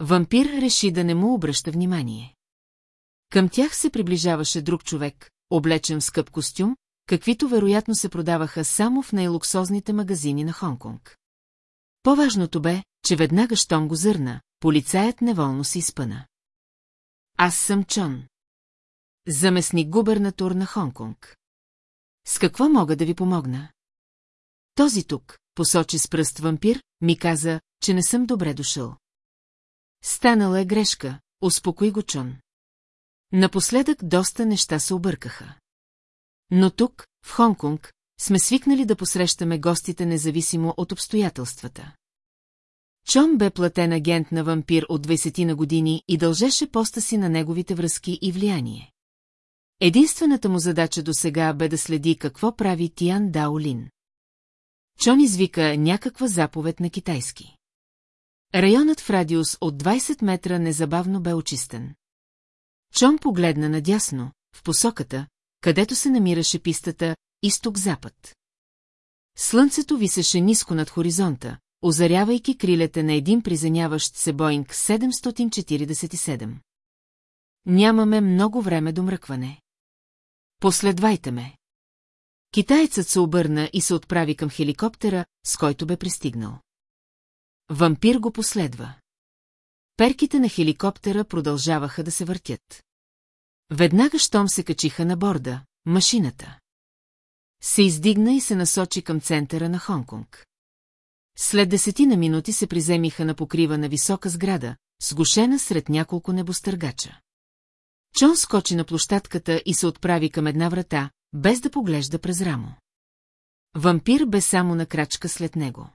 Вампир реши да не му обръща внимание. Към тях се приближаваше друг човек, облечен в скъп костюм, каквито вероятно се продаваха само в най-луксозните магазини на Хонконг. По-важното бе, че веднага щом го зърна, полицаят неволно се изпъна. Аз съм Чон. Заместник губернатор на Хонконг. С какво мога да ви помогна? Този тук, посочи с пръст вампир, ми каза, че не съм добре дошъл. Станала е грешка, успокои го Чон. Напоследък доста неща се объркаха. Но тук, в Хонконг, сме свикнали да посрещаме гостите независимо от обстоятелствата. Чон бе платен агент на вампир от 20 на години и дължеше поста си на неговите връзки и влияние. Единствената му задача до сега бе да следи какво прави Тиан Даолин. Чон извика някаква заповед на китайски. Районът в радиус от 20 метра незабавно бе очистен. Чон погледна надясно, в посоката, където се намираше пистата изток-запад. Слънцето висеше ниско над хоризонта, озарявайки крилете на един приземяващ се Боинг 747. Нямаме много време до мръкване. Последвайте ме. Китаецът се обърна и се отправи към хеликоптера, с който бе пристигнал. Вампир го последва. Перките на хеликоптера продължаваха да се въртят. Веднага щом се качиха на борда, машината. Се издигна и се насочи към центъра на Хонконг. След десетина минути се приземиха на покрива на висока сграда, сгушена сред няколко небостъргача. Чон скочи на площадката и се отправи към една врата, без да поглежда през рамо. Вампир бе само на крачка след него.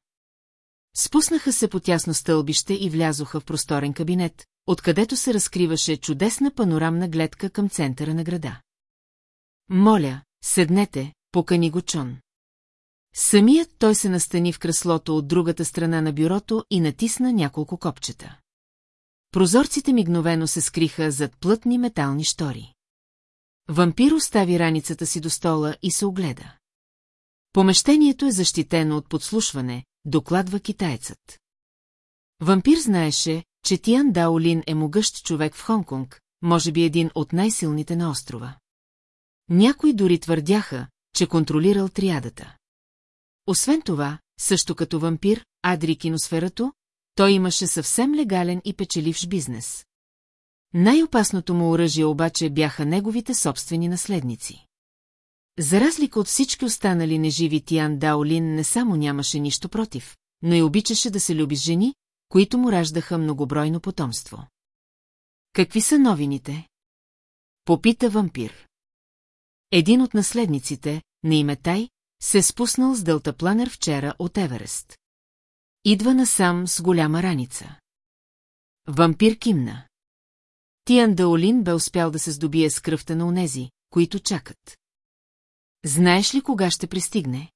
Спуснаха се по тясно стълбище и влязоха в просторен кабинет, откъдето се разкриваше чудесна панорамна гледка към центъра на града. Моля, седнете, покани го Чон. Самият той се настани в креслото от другата страна на бюрото и натисна няколко копчета. Прозорците мигновено се скриха зад плътни метални штори. Вампир остави раницата си до стола и се огледа. Помещението е защитено от подслушване, докладва китаецът. Вампир знаеше, че Тиан Даолин е могъщ човек в Хонконг, може би един от най-силните на острова. Някои дори твърдяха, че контролирал триадата. Освен това, също като вампир, Адри киносферато, той имаше съвсем легален и печеливш бизнес. Най-опасното му оръжие обаче бяха неговите собствени наследници. За разлика от всички останали неживи Тиан Даолин не само нямаше нищо против, но и обичаше да се люби с жени, които му раждаха многобройно потомство. Какви са новините? Попита вампир. Един от наследниците, на име Тай, се е спуснал с делтапланер вчера от Еверест. Идва насам с голяма раница. Вампир кимна. Тиан Даолин бе успял да се здобие с кръвта на онези, които чакат. Знаеш ли кога ще пристигне?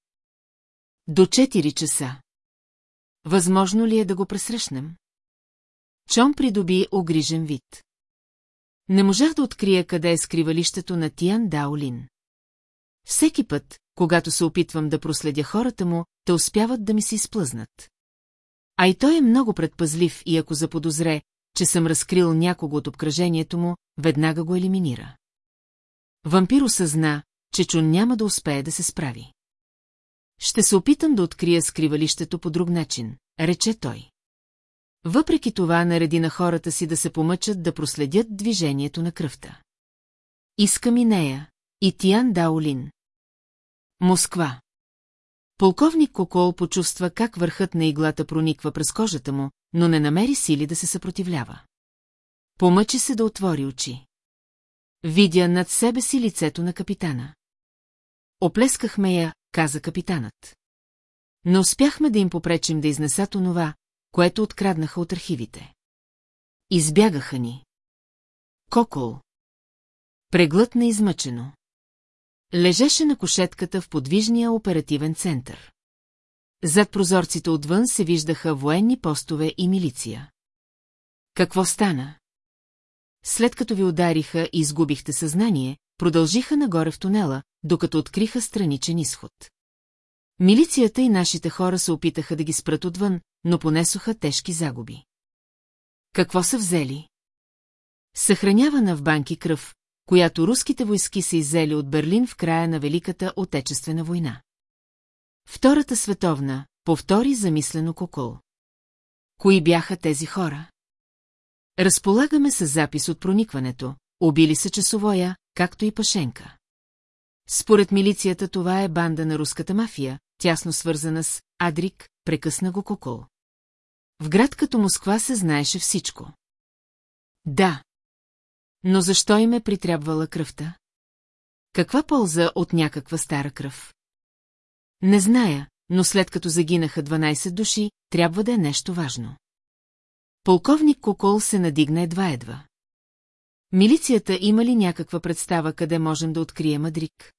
До 4 часа. Възможно ли е да го пресрещнем? Чон придоби огрижен вид. Не можах да открия къде е скривалището на Тиан Даолин. Всеки път, когато се опитвам да проследя хората му, те успяват да ми се изплъзнат. А и той е много предпазлив и ако заподозре, че съм разкрил някого от обкръжението му, веднага го елиминира. Вампир осъзна, че Чун няма да успее да се справи. Ще се опитам да открия скривалището по друг начин, рече той. Въпреки това нареди на хората си да се помъчат да проследят движението на кръвта. Искам и нея, и Тиан Даолин. Москва. Полковник Кокол почувства как върхът на иглата прониква през кожата му, но не намери сили да се съпротивлява. Помъчи се да отвори очи. Видя над себе си лицето на капитана. Оплескахме я, каза капитанът. Не успяхме да им попречим да изнесат онова, което откраднаха от архивите. Избягаха ни. Кокол. Преглътна измъчено. Лежеше на кошетката в подвижния оперативен център. Зад прозорците отвън се виждаха военни постове и милиция. Какво стана? След като ви удариха и изгубихте съзнание, продължиха нагоре в тунела, докато откриха страничен изход. Милицията и нашите хора се опитаха да ги спрат отвън, но понесоха тежки загуби. Какво са взели? Съхранявана в банки кръв, която руските войски са иззели от Берлин в края на Великата Отечествена война. Втората световна, повтори замислено Кокол. Кои бяха тези хора? Разполагаме с запис от проникването, убили са часовоя, както и Пашенка. Според милицията това е банда на руската мафия, тясно свързана с Адрик, прекъсна го Кокол. В град като Москва се знаеше всичко. Да. Но защо им е притрябвала кръвта? Каква полза от някаква стара кръв? Не зная, но след като загинаха 12 души, трябва да е нещо важно. Полковник Кокол се надигна едва-едва. Милицията има ли някаква представа къде можем да открием Мадрик?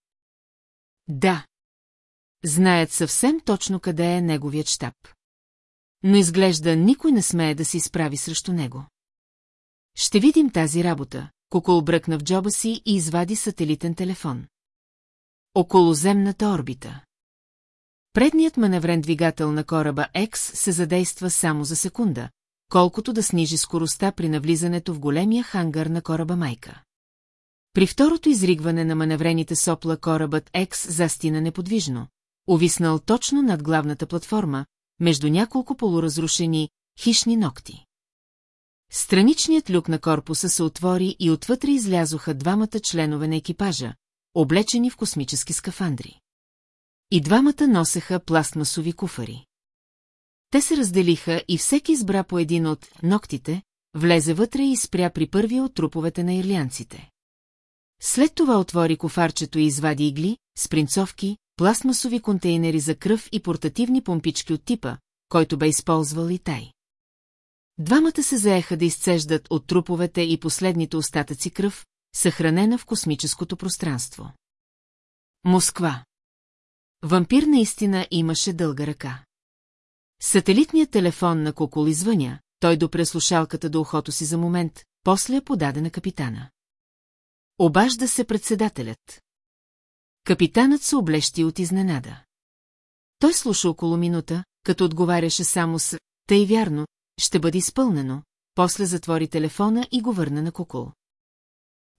Да. Знаят съвсем точно къде е неговият щаб. Но изглежда никой не смее да се изправи срещу него. Ще видим тази работа, Кокол бръкна в джоба си и извади сателитен телефон. Околоземната орбита. Предният маневрен двигател на кораба X се задейства само за секунда, колкото да снижи скоростта при навлизането в големия хангар на кораба Майка. При второто изригване на маневрените сопла корабът X застина неподвижно, увиснал точно над главната платформа, между няколко полуразрушени хищни ногти. Страничният люк на корпуса се отвори и отвътре излязоха двамата членове на екипажа, облечени в космически скафандри. И двамата носеха пластмасови куфари. Те се разделиха и всеки избра по един от ногтите, влезе вътре и спря при първия от труповете на ирлянците. След това отвори кофарчето и извади игли, спринцовки, пластмасови контейнери за кръв и портативни помпички от типа, който бе използвал и тай. Двамата се заеха да изцеждат от труповете и последните остатъци кръв, съхранена в космическото пространство. Москва Вампир наистина имаше дълга ръка. Сателитният телефон на Кокол извъня, той допре слушалката до ухото си за момент, после подаде на капитана. Обажда се председателят. Капитанът се облещи от изненада. Той слуша около минута, като отговаряше само с «Тъй вярно, ще бъде изпълнено», после затвори телефона и го върна на Кокол.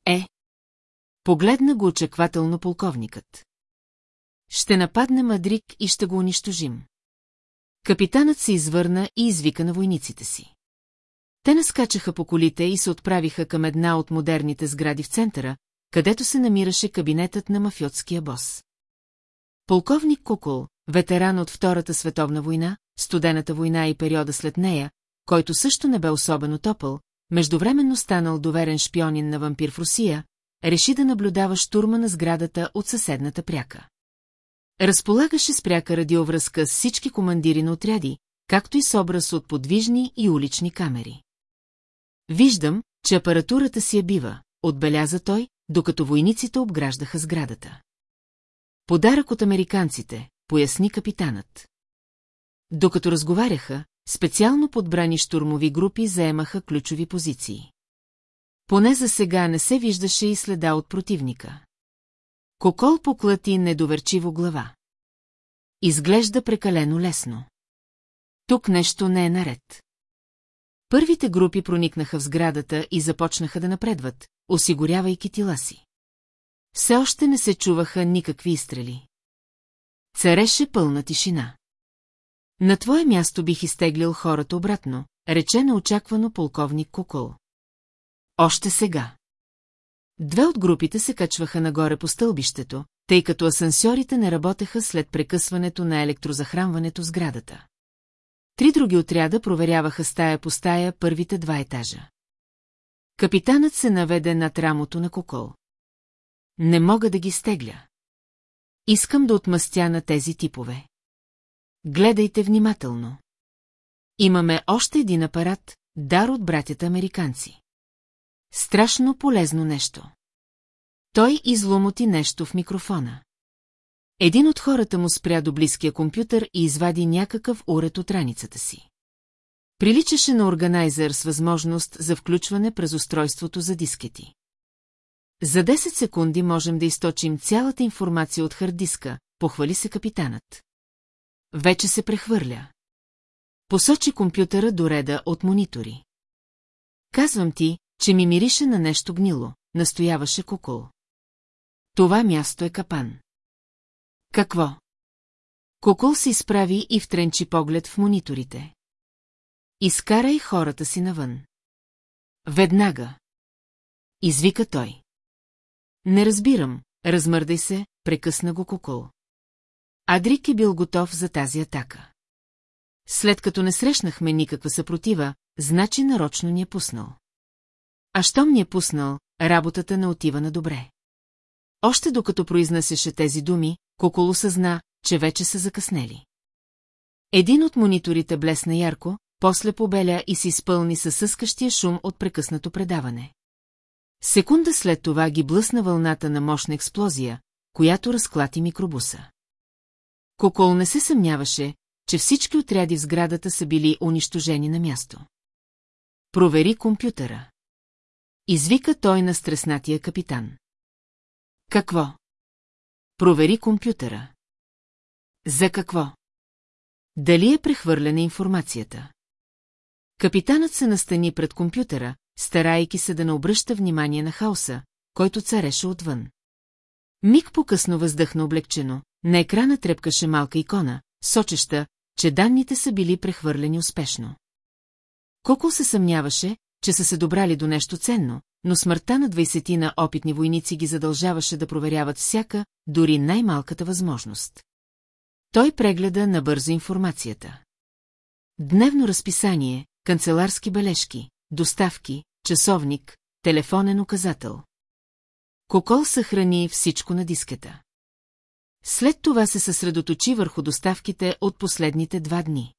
Е. Погледна го очаквателно полковникът. Ще нападне Мадрик и ще го унищожим. Капитанът се извърна и извика на войниците си. Те наскачаха по колите и се отправиха към една от модерните сгради в центъра, където се намираше кабинетът на мафиотския бос. Полковник Кукол, ветеран от Втората световна война, студената война и периода след нея, който също не бе особено топъл, междувременно станал доверен шпионин на вампир в Русия, реши да наблюдава штурма на сградата от съседната пряка. Разполагаше с пряка радиовръзка с всички командири на отряди, както и с образ от подвижни и улични камери. Виждам, че апаратурата си я бива, отбеляза той, докато войниците обграждаха сградата. Подарък от американците, поясни капитанът. Докато разговаряха, специално подбрани штурмови групи заемаха ключови позиции. Поне за сега не се виждаше и следа от противника. Кокол поклати недоверчиво глава. Изглежда прекалено лесно. Тук нещо не е наред. Първите групи проникнаха в сградата и започнаха да напредват, осигурявайки тила си. Все още не се чуваха никакви изстрели. Цареше пълна тишина. На твое място бих изтеглил хората обратно, рече неочаквано полковник Кокол. Още сега. Две от групите се качваха нагоре по стълбището, тъй като асансьорите не работеха след прекъсването на електрозахранването с градата. Три други отряда проверяваха стая по стая първите два етажа. Капитанът се наведе над рамото на Кокол. Не мога да ги стегля. Искам да отмъстя на тези типове. Гледайте внимателно. Имаме още един апарат, дар от братята американци. Страшно полезно нещо. Той изломоти нещо в микрофона. Един от хората му спря до близкия компютър и извади някакъв уред от раницата си. Приличаше на органайзер с възможност за включване през устройството за дискети. За 10 секунди можем да източим цялата информация от хардиска, похвали се капитанът. Вече се прехвърля. Посочи компютъра до реда от монитори. Казвам ти, че ми мирише на нещо гнило, настояваше Кокол. Това място е капан. Какво? Кокол се изправи и втренчи поглед в мониторите. Изкарай хората си навън. Веднага. Извика той. Не разбирам, размърдай се, прекъсна го Кокол. Адрик е бил готов за тази атака. След като не срещнахме никаква съпротива, значи нарочно ни е пуснал. А щом ни е пуснал, работата не отива на добре. Още докато произнасяше тези думи, Коколо съзна, че вече са закъснели. Един от мониторите блесна ярко, после побеля и се изпълни със съскащия шум от прекъснато предаване. Секунда след това ги блъсна вълната на мощна експлозия, която разклати микробуса. Кокол не се съмняваше, че всички отряди в сградата са били унищожени на място. Провери компютъра. Извика той на стреснатия капитан. Какво? Провери компютъра. За какво? Дали е прехвърлена информацията? Капитанът се настани пред компютъра, старайки се да не обръща внимание на хаоса, който цареше отвън. Миг по-късно въздъхна облегчено, на екрана трепкаше малка икона, сочеща, че данните са били прехвърлени успешно. Коко се съмняваше, че са се добрали до нещо ценно, но смъртта на двайсетина опитни войници ги задължаваше да проверяват всяка, дори най-малката възможност. Той прегледа набързо информацията. Дневно разписание, канцеларски бележки, доставки, часовник, телефонен указател. Кокол съхрани всичко на дискета. След това се съсредоточи върху доставките от последните два дни.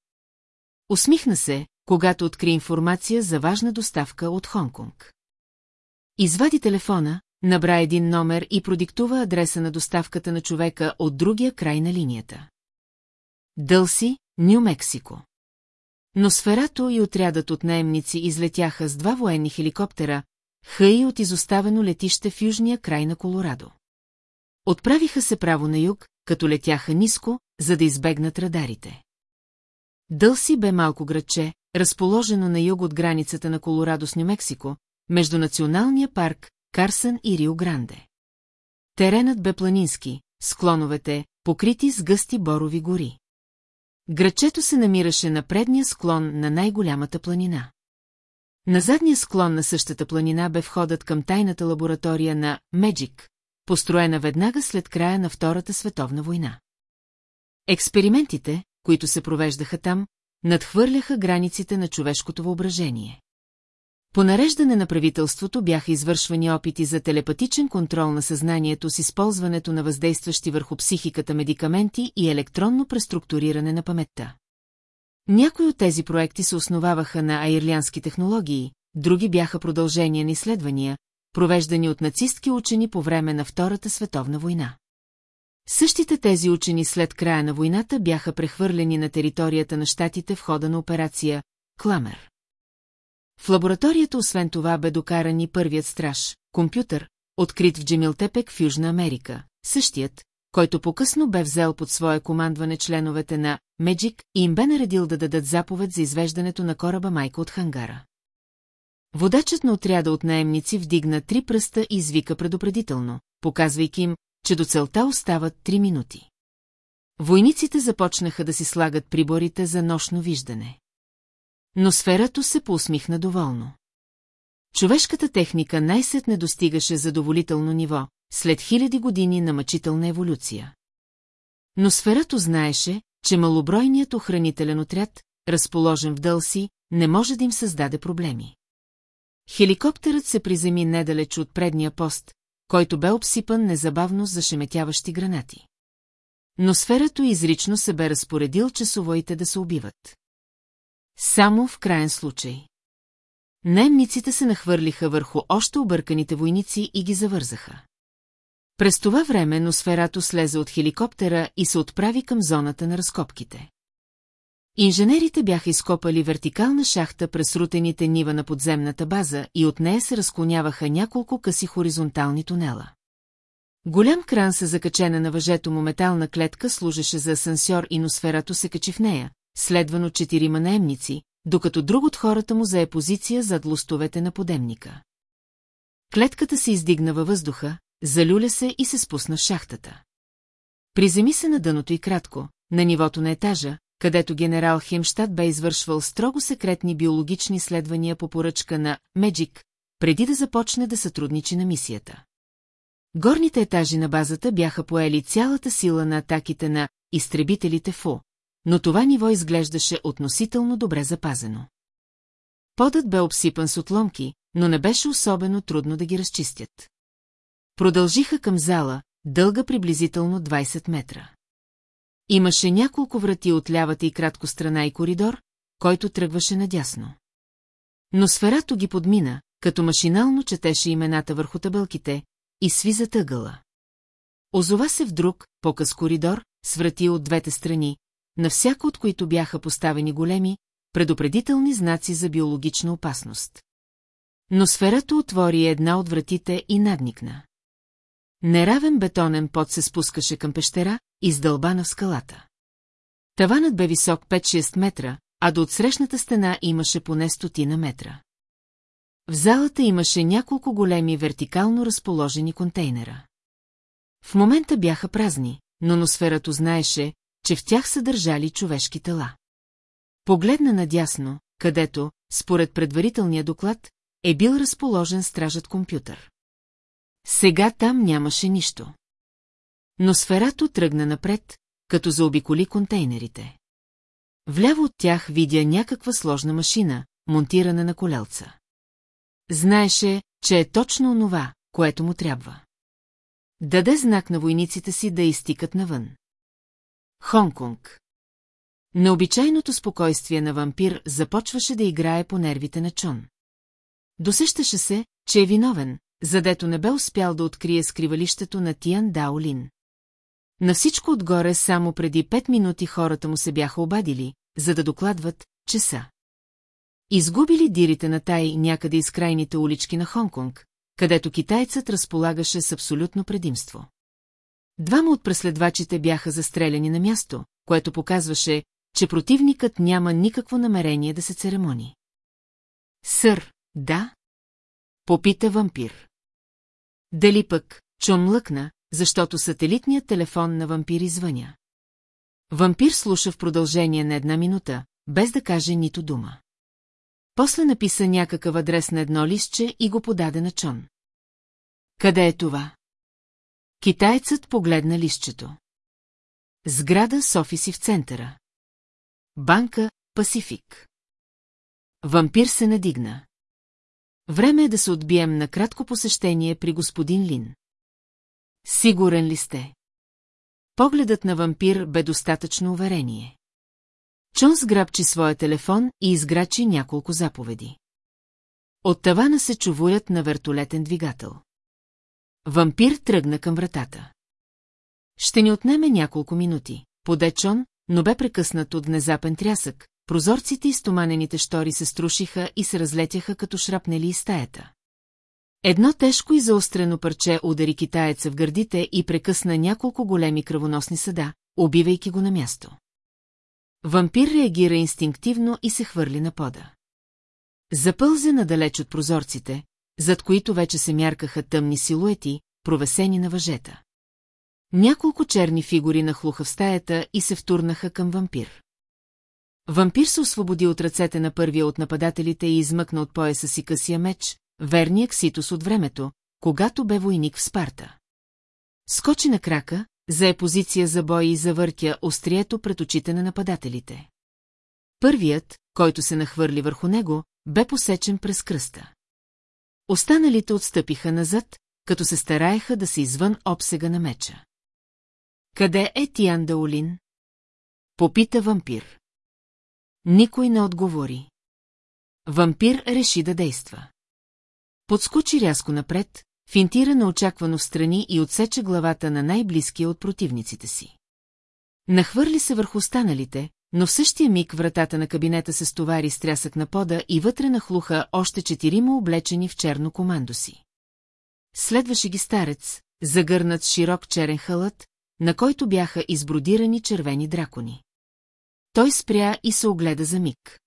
Усмихна се, когато откри информация за важна доставка от Хонконг. Извади телефона, набра един номер и продиктува адреса на доставката на човека от другия край на линията. Дълси, Нью-Мексико. Но сферато и отрядът от наемници излетяха с два военни хеликоптера, хъи от изоставено летище в южния край на Колорадо. Отправиха се право на юг, като летяха ниско, за да избегнат радарите. Дълси бе малко градче, разположено на юг от границата на Колорадо с Нью-Мексико, между националния парк Карсън и Рио Гранде. Теренът бе планински, склоновете, покрити с гъсти борови гори. Грачето се намираше на предния склон на най-голямата планина. На задния склон на същата планина бе входът към тайната лаборатория на Меджик, построена веднага след края на Втората световна война. Експериментите, които се провеждаха там, надхвърляха границите на човешкото въображение. По нареждане на правителството бяха извършвани опити за телепатичен контрол на съзнанието с използването на въздействащи върху психиката медикаменти и електронно преструктуриране на паметта. Някои от тези проекти се основаваха на айрлянски технологии, други бяха продължения на изследвания, провеждани от нацистки учени по време на Втората световна война. Същите тези учени след края на войната бяха прехвърлени на територията на щатите в хода на операция Кламер. В лабораторията освен това бе докаран и първият страж, компютър, открит в Джемилтепек в Южна Америка, същият, който по-късно бе взел под свое командване членовете на Меджик и им бе наредил да дадат заповед за извеждането на кораба майка от хангара. Водачът на отряда от наемници вдигна три пръста и извика предупредително, показвайки им, че до целта остават три минути. Войниците започнаха да си слагат приборите за нощно виждане. Но сферато се поусмихна доволно. Човешката техника най-сетне достигаше задоволително ниво, след хиляди години на мъчителна еволюция. Но сферато знаеше, че малобройният охранителен отряд, разположен в Дълси, не може да им създаде проблеми. Хеликоптерът се приземи недалеч от предния пост, който бе обсипан незабавно с зашеметяващи гранати. Но сферато изрично се бе разпоредил часовоите да се убиват. Само в крайен случай. Немниците се нахвърлиха върху още обърканите войници и ги завързаха. През това време Носферато слезе от хеликоптера и се отправи към зоната на разкопките. Инженерите бяха изкопали вертикална шахта през рутените нива на подземната база и от нея се разклоняваха няколко къси хоризонтални тунела. Голям кран се закачена на въжето му метална клетка служеше за асансьор и носферато се качи в нея, следвано четирима наемници, докато друг от хората му зае позиция зад лостовете на подемника. Клетката се издигна във въздуха, залюля се и се спусна в шахтата. Приземи се на дъното и кратко, на нивото на етажа, където генерал Хемштадт бе извършвал строго секретни биологични изследвания по поръчка на Меджик, преди да започне да сътрудничи на мисията. Горните етажи на базата бяха поели цялата сила на атаките на изтребителите ФУ, но това ниво изглеждаше относително добре запазено. Подът бе обсипан с отломки, но не беше особено трудно да ги разчистят. Продължиха към зала, дълга приблизително 20 метра. Имаше няколко врати от лявата и кратко страна и коридор, който тръгваше надясно. Но сферато ги подмина, като машинално четеше имената върху табелките, и сви затъгъла. Озова се в друг, по-къс коридор, с врати от двете страни, на всяко от които бяха поставени големи, предупредителни знаци за биологична опасност. Но сферата отвори една от вратите и надникна. Неравен бетонен пот се спускаше към пещера, издълбана в скалата. Таванът бе висок 5-6 метра, а до отсрещната стена имаше поне стотина метра. В залата имаше няколко големи вертикално разположени контейнера. В момента бяха празни, но носферато знаеше, че в тях са държали човешки тела. Погледна надясно, където, според предварителния доклад, е бил разположен стражът компютър. Сега там нямаше нищо. Но сферато тръгна напред, като заобиколи контейнерите. Вляво от тях видя някаква сложна машина, монтирана на колелца. Знаеше, че е точно онова, което му трябва. Даде знак на войниците си да изтикат навън. Хонконг. Необичайното спокойствие на вампир започваше да играе по нервите на Чон. Досещаше се, че е виновен, задето не бе успял да открие скривалището на Тиан Даолин. На всичко отгоре само преди пет минути хората му се бяха обадили, за да докладват, че са. Изгубили дирите на Тай някъде из крайните улички на Хонконг, където китайцът разполагаше с абсолютно предимство. Двама от преследвачите бяха застреляни на място, което показваше, че противникът няма никакво намерение да се церемони. Сър, да? Попита вампир. Дали пък, Чон млъкна, защото сателитният телефон на вампир извъня. Вампир слуша в продължение на една минута, без да каже нито дума. После написа някакъв адрес на едно листче и го подаде на Чон. Къде е това? Китайцът погледна листчето. Сграда с офиси в центъра. Банка Пасифик. Вампир се надигна. Време е да се отбием на кратко посещение при господин Лин. Сигурен ли сте? Погледът на вампир бе достатъчно уверение. Чон сграбчи своя телефон и изграчи няколко заповеди. От тавана се чувуят на вертолетен двигател. Вампир тръгна към вратата. Ще ни отнеме няколко минути, поде Чон, но бе прекъснат от внезапен трясък, прозорците и стоманените штори се струшиха и се разлетяха като шрапнели из стаята. Едно тежко и заострено парче удари китаеца в гърдите и прекъсна няколко големи кръвоносни съда, убивайки го на място. Вампир реагира инстинктивно и се хвърли на пода. Запълзе надалеч от прозорците, зад които вече се мяркаха тъмни силуети, провесени на въжета. Няколко черни фигури нахлуха в стаята и се втурнаха към вампир. Вампир се освободи от ръцете на първия от нападателите и измъкна от пояса си късия меч, верния кситос от времето, когато бе войник в Спарта. Скочи на крака, зае позиция за бой и завъртя острието пред очите на нападателите. Първият, който се нахвърли върху него, бе посечен през кръста. Останалите отстъпиха назад, като се стараеха да се извън обсега на меча. Къде е Тиан Даолин? Попита вампир. Никой не отговори. Вампир реши да действа. Подскочи рязко напред, финтира неочаквано в страни и отсече главата на най-близкия от противниците си. Нахвърли се върху останалите, но в същия миг вратата на кабинета се стовари с трясък на пода и вътре нахлуха още четирима облечени в черно командо си. Следваше ги старец, загърнат с широк черен халът, на който бяха избродирани червени дракони. Той спря и се огледа за миг.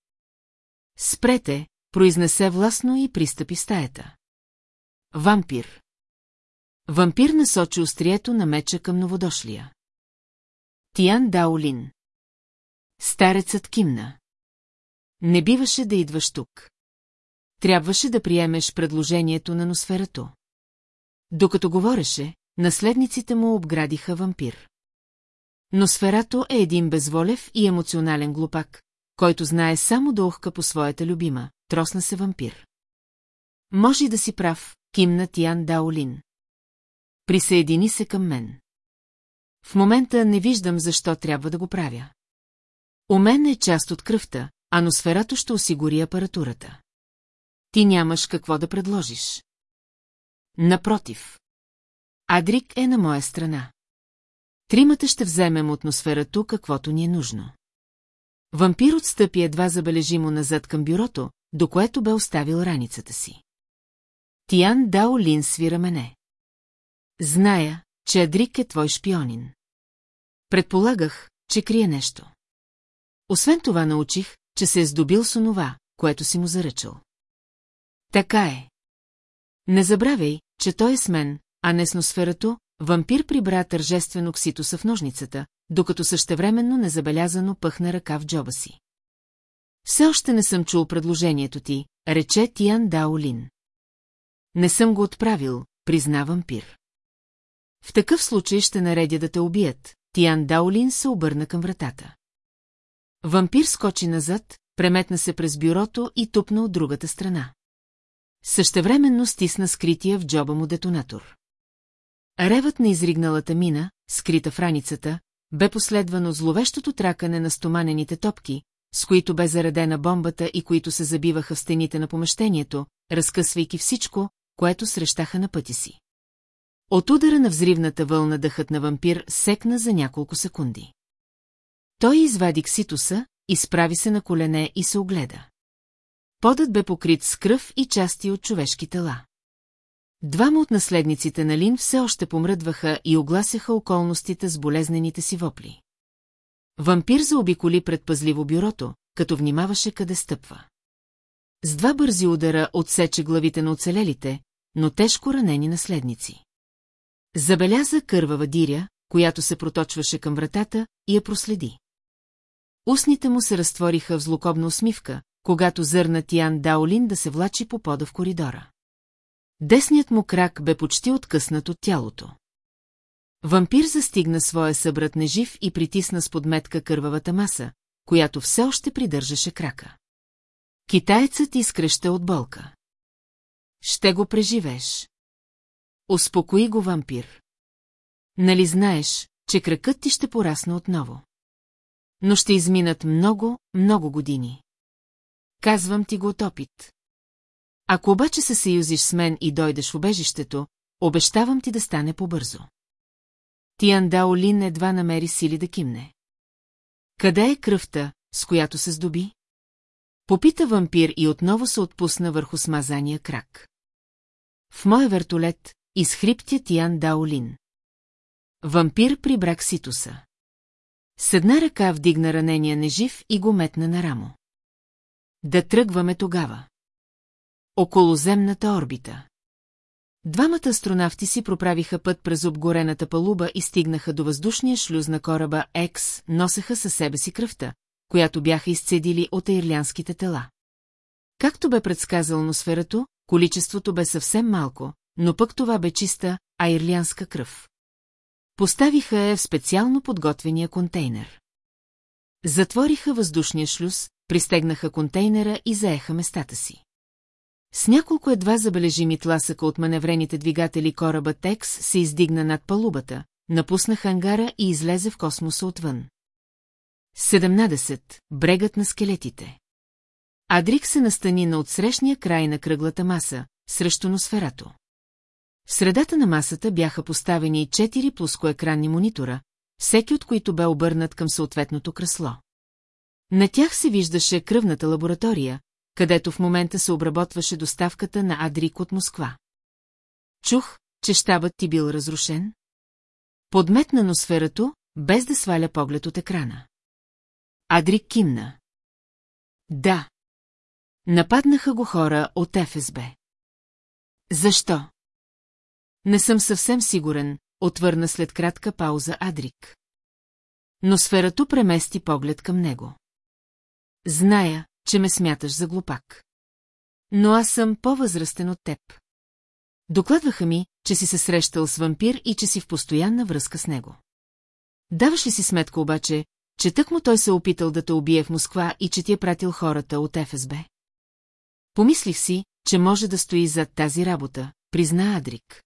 Спрете, произнесе властно и пристъпи стаята. Вампир. Вампир насочи острието на меча към новодошлия. Тиан Даолин. Старецът кимна. Не биваше да идваш тук. Трябваше да приемеш предложението на носферато. Докато говореше, наследниците му обградиха вампир. Носферато е един безволев и емоционален глупак, който знае само да ухка по своята любима, тросна се вампир. Може и да си прав, кимна Тиан Даолин. Присъедини се към мен. В момента не виждам защо трябва да го правя. У мен е част от кръвта, а носферато ще осигури апаратурата. Ти нямаш какво да предложиш. Напротив. Адрик е на моя страна. Тримата ще вземем атмосферато каквото ни е нужно. Вампир отстъпи едва забележимо назад към бюрото, до което бе оставил раницата си. Тиан Дао Лин свира мене. Зная, че Адрик е твой шпионин. Предполагах, че крие нещо. Освен това научих, че се е здобил с онова, което си му заръчал. Така е. Не забравяй, че той е с мен, а не с носферато, вампир прибра тържествено кситоса в ножницата, докато същевременно незабелязано пъхна ръка в джоба си. Все още не съм чул предложението ти, рече Тиан Даолин. Не съм го отправил, призна вампир. В такъв случай ще наредя да те убият, Тиан Даолин се обърна към вратата. Вампир скочи назад, преметна се през бюрото и тупна от другата страна. Същевременно стисна скрития в джоба му детонатор. Ревът на изригналата мина, скрита в раницата, бе последвано зловещото тракане на стоманените топки, с които бе заредена бомбата и които се забиваха в стените на помещението, разкъсвайки всичко, което срещаха на пъти си. От удара на взривната вълна дъхът на вампир секна за няколко секунди. Той извади кситуса, изправи се на колене и се огледа. Подът бе покрит с кръв и части от човешки тела. Двама от наследниците на Лин все още помръдваха и огласяха околностите с болезнените си вопли. Вампир заобиколи предпазливо бюрото, като внимаваше къде стъпва. С два бързи удара отсече главите на оцелелите, но тежко ранени наследници. Забеляза кървава диря, която се проточваше към вратата и я проследи. Устните му се разтвориха в злокобна усмивка, когато зърна Тиан Даолин да се влачи по пода в коридора. Десният му крак бе почти откъснат от тялото. Вампир застигна своя събрат нежив и притисна с подметка кървавата маса, която все още придържаше крака. Китаецът изкръща от болка. Ще го преживееш. Успокои го вампир. Нали знаеш, че кракът ти ще порасне отново? Но ще изминат много, много години. Казвам ти го от опит. Ако обаче се съюзиш с мен и дойдеш в убежището, обещавам ти да стане по-бързо. Тиан Даолин едва намери сили да кимне. Къде е кръвта, с която се здоби? Попита вампир и отново се отпусна върху смазания крак. В моя вертолет изхриптя Тиан Даолин. Вампир прибра Ситуса. С една ръка вдигна ранения нежив и го метна на рамо. Да тръгваме тогава. Околоземната орбита. Двамата астронавти си проправиха път през обгорената палуба и стигнаха до въздушния шлюз на кораба Екс, носеха със себе си кръвта, която бяха изцедили от аирлянските тела. Както бе предсказал носферато, количеството бе съвсем малко, но пък това бе чиста аирлянска кръв. Поставиха я в специално подготвения контейнер. Затвориха въздушния шлюз, пристегнаха контейнера и заеха местата си. С няколко едва забележими тласъка от маневрените двигатели кораба Текс се издигна над палубата, напусна хангара и излезе в космоса отвън. 17. Брегът на скелетите Адрик се настани на отсрещния край на кръглата маса, срещу носферато. В средата на масата бяха поставени четири плоскоекранни монитора, всеки от които бе обърнат към съответното кресло. На тях се виждаше кръвната лаборатория, където в момента се обработваше доставката на Адрик от Москва. Чух, че щабът ти бил разрушен? Подмет на носферато, без да сваля поглед от екрана. Адрик кимна. Да. Нападнаха го хора от ФСБ. Защо? Не съм съвсем сигурен, отвърна след кратка пауза Адрик. Но сферато премести поглед към него. Зная, че ме смяташ за глупак. Но аз съм по-възрастен от теб. Докладваха ми, че си се срещал с вампир и че си в постоянна връзка с него. Даваш ли си сметка обаче, че тък му той се е опитал да те убие в Москва и че ти е пратил хората от ФСБ? Помислих си, че може да стои зад тази работа, призна Адрик.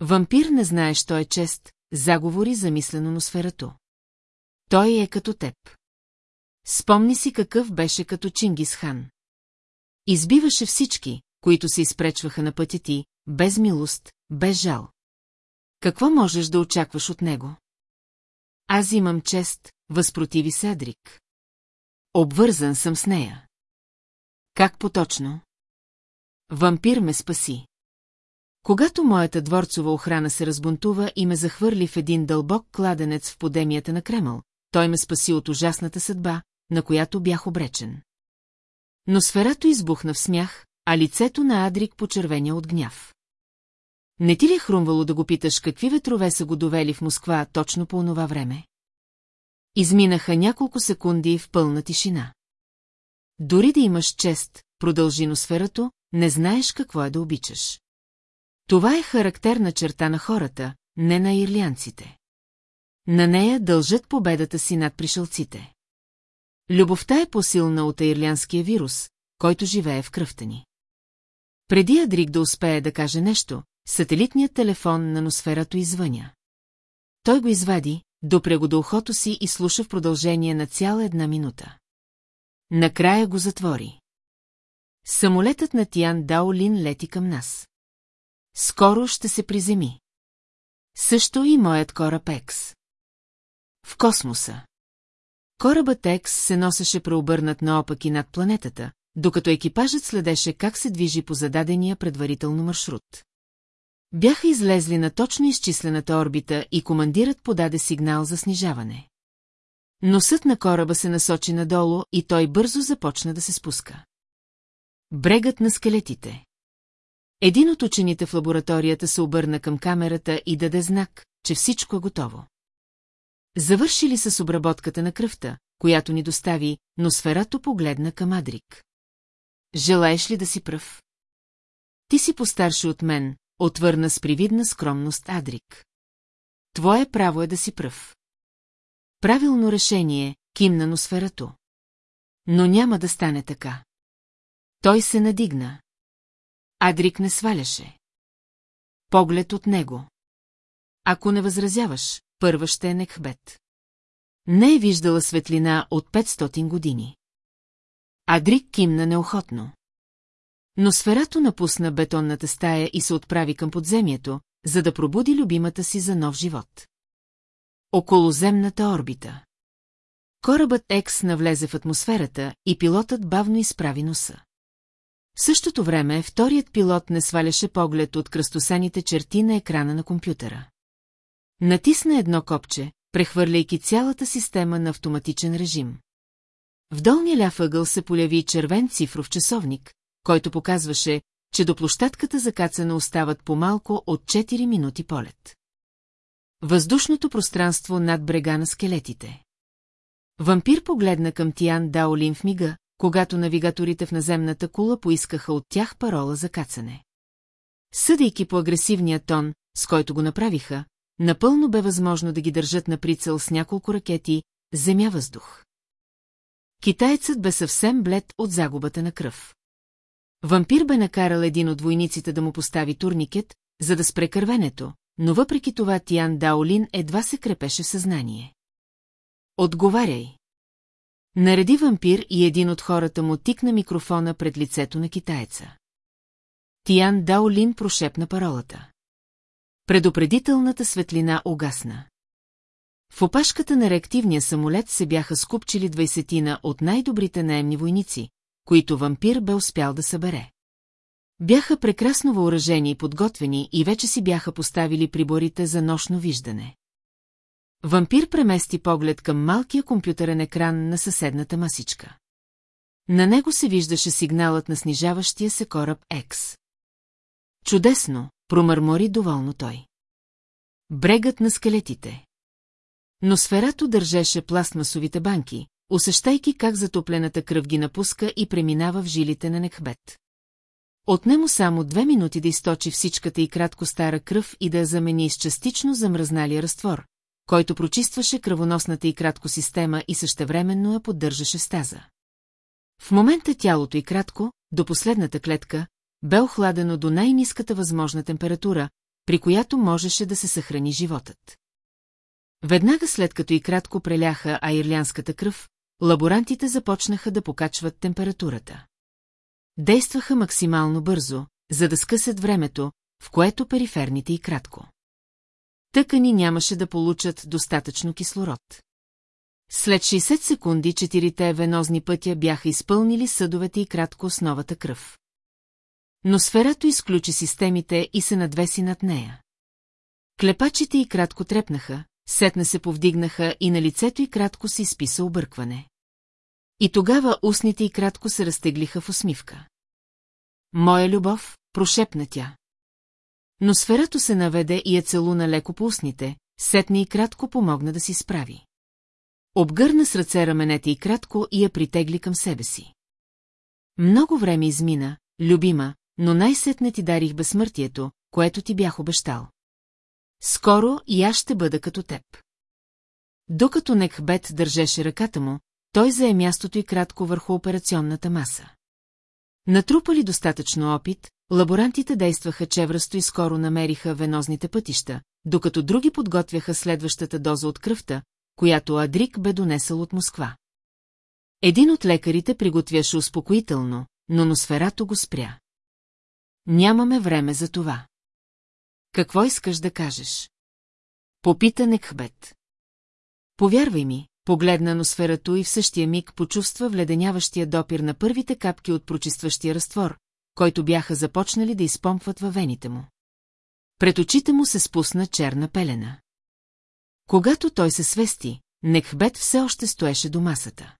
Вампир не знае, що е чест, заговори замислено на сферато. Той е като теб. Спомни си какъв беше като Чингис хан. Избиваше всички, които се изпречваха на пътя ти, без милост, без жал. Какво можеш да очакваш от него? Аз имам чест, възпротиви се Адрик. Обвързан съм с нея. Как поточно? Вампир ме спаси. Когато моята дворцова охрана се разбунтува и ме захвърли в един дълбок кладенец в подемията на Кремъл, той ме спаси от ужасната съдба, на която бях обречен. Но сферато избухна в смях, а лицето на Адрик почервеня от гняв. Не ти ли е хрумвало да го питаш какви ветрове са го довели в Москва точно по онова време? Изминаха няколко секунди в пълна тишина. Дори да имаш чест, продължи носферато, не знаеш какво е да обичаш. Това е характерна черта на хората, не на ирлянците. На нея дължат победата си над пришелците. Любовта е посилна от ирлянския вирус, който живее в кръвта ни. Преди Адрик да успее да каже нещо, сателитният телефон на носферато извъня. Той го извади, допря го до ухото си и слуша в продължение на цяла една минута. Накрая го затвори. Самолетът на Тиан Даолин лети към нас. Скоро ще се приземи. Също и моят кораб Екс. В космоса. Корабът Екс се носеше преобърнат наопаки над планетата, докато екипажът следеше как се движи по зададения предварително маршрут. Бяха излезли на точно изчислената орбита и командирът подаде сигнал за снижаване. Носът на кораба се насочи надолу и той бързо започна да се спуска. Брегът на скелетите. Един от учените в лабораторията се обърна към камерата и даде знак, че всичко е готово. Завършили с обработката на кръвта, която ни достави, но сферато погледна към Адрик. Желаеш ли да си пръв? Ти си постарше от мен, отвърна с привидна скромност Адрик. Твое право е да си пръв. Правилно решение, кимна носферато. Но няма да стане така. Той се надигна. Адрик не сваляше. Поглед от него. Ако не възразяваш, първа ще е Некхбет. Не е виждала светлина от 500 години. Адрик кимна неохотно. Но сферато напусна бетонната стая и се отправи към подземието, за да пробуди любимата си за нов живот. Околоземната орбита. Корабът Екс навлезе в атмосферата и пилотът бавно изправи носа. В същото време вторият пилот не сваляше поглед от кръстосаните черти на екрана на компютъра. Натисна едно копче, прехвърляйки цялата система на автоматичен режим. В долния ляв ъгъл се поляви червен цифров часовник, който показваше, че до площадката за кацане остават по-малко от 4 минути полет. Въздушното пространство над брега на скелетите. Вампир погледна към Тиан Даолин в мига, когато навигаторите в наземната кула поискаха от тях парола за кацане. Съдейки по агресивния тон, с който го направиха, напълно бе възможно да ги държат на прицел с няколко ракети «Земя-въздух». Китаецът бе съвсем блед от загубата на кръв. Вампир бе накарал един от войниците да му постави турникет, за да спре кървенето, но въпреки това Тиан Даолин едва се крепеше в съзнание. Отговаряй! Нареди вампир и един от хората му тикна микрофона пред лицето на китаеца. Тиан Даолин прошепна паролата. Предупредителната светлина огасна. В опашката на реактивния самолет се бяха скупчили двайсетина от най-добрите наемни войници, които вампир бе успял да събере. Бяха прекрасно въоръжени и подготвени и вече си бяха поставили приборите за нощно виждане. Вампир премести поглед към малкия компютърен екран на съседната масичка. На него се виждаше сигналът на снижаващия се кораб Екс. Чудесно, промърмори доволно той. Брегът на скелетите. Но сферато държеше пластмасовите банки, усещайки как затоплената кръв ги напуска и преминава в жилите на Некхбет. Отнемо само две минути да източи всичката и кратко стара кръв и да я замени с частично замръзналия разтвор, който прочистваше кръвоносната и кратко система и същевременно я поддържаше стаза. В момента тялото и кратко, до последната клетка, бе охладено до най-низката възможна температура, при която можеше да се съхрани животът. Веднага след като и кратко преляха аирлянската кръв, лаборантите започнаха да покачват температурата. Действаха максимално бързо, за да скъсят времето, в което периферните и кратко. Тъкани нямаше да получат достатъчно кислород. След 60 секунди четирите венозни пътя бяха изпълнили съдовете и кратко с новата кръв. Но сферато изключи системите и се надвеси над нея. Клепачите и кратко трепнаха, сетна се повдигнаха и на лицето и кратко се изписа объркване. И тогава устните и кратко се разтеглиха в усмивка. Моя любов, прошепна тя. Но сферато се наведе и я целуна леко по устните, сетне и кратко помогна да си справи. Обгърна с ръце раменете и кратко и я притегли към себе си. Много време измина, любима, но най-сетне ти дарих безсмъртието, което ти бях обещал. Скоро и аз ще бъда като теб. Докато Некхбет държеше ръката му, той зае мястото и кратко върху операционната маса. Натрупали достатъчно опит, лаборантите действаха чевръсто и скоро намериха венозните пътища, докато други подготвяха следващата доза от кръвта, която Адрик бе донесъл от Москва. Един от лекарите приготвяше успокоително, но носферато го спря. Нямаме време за това. Какво искаш да кажеш? Попита Некхбет. Повярвай ми, погледна носферато и в същия миг почувства вледеняващия допир на първите капки от прочистващия разтвор, който бяха започнали да изпомпват във вените му. Пред очите му се спусна черна пелена. Когато той се свести, Некхбет все още стоеше до масата.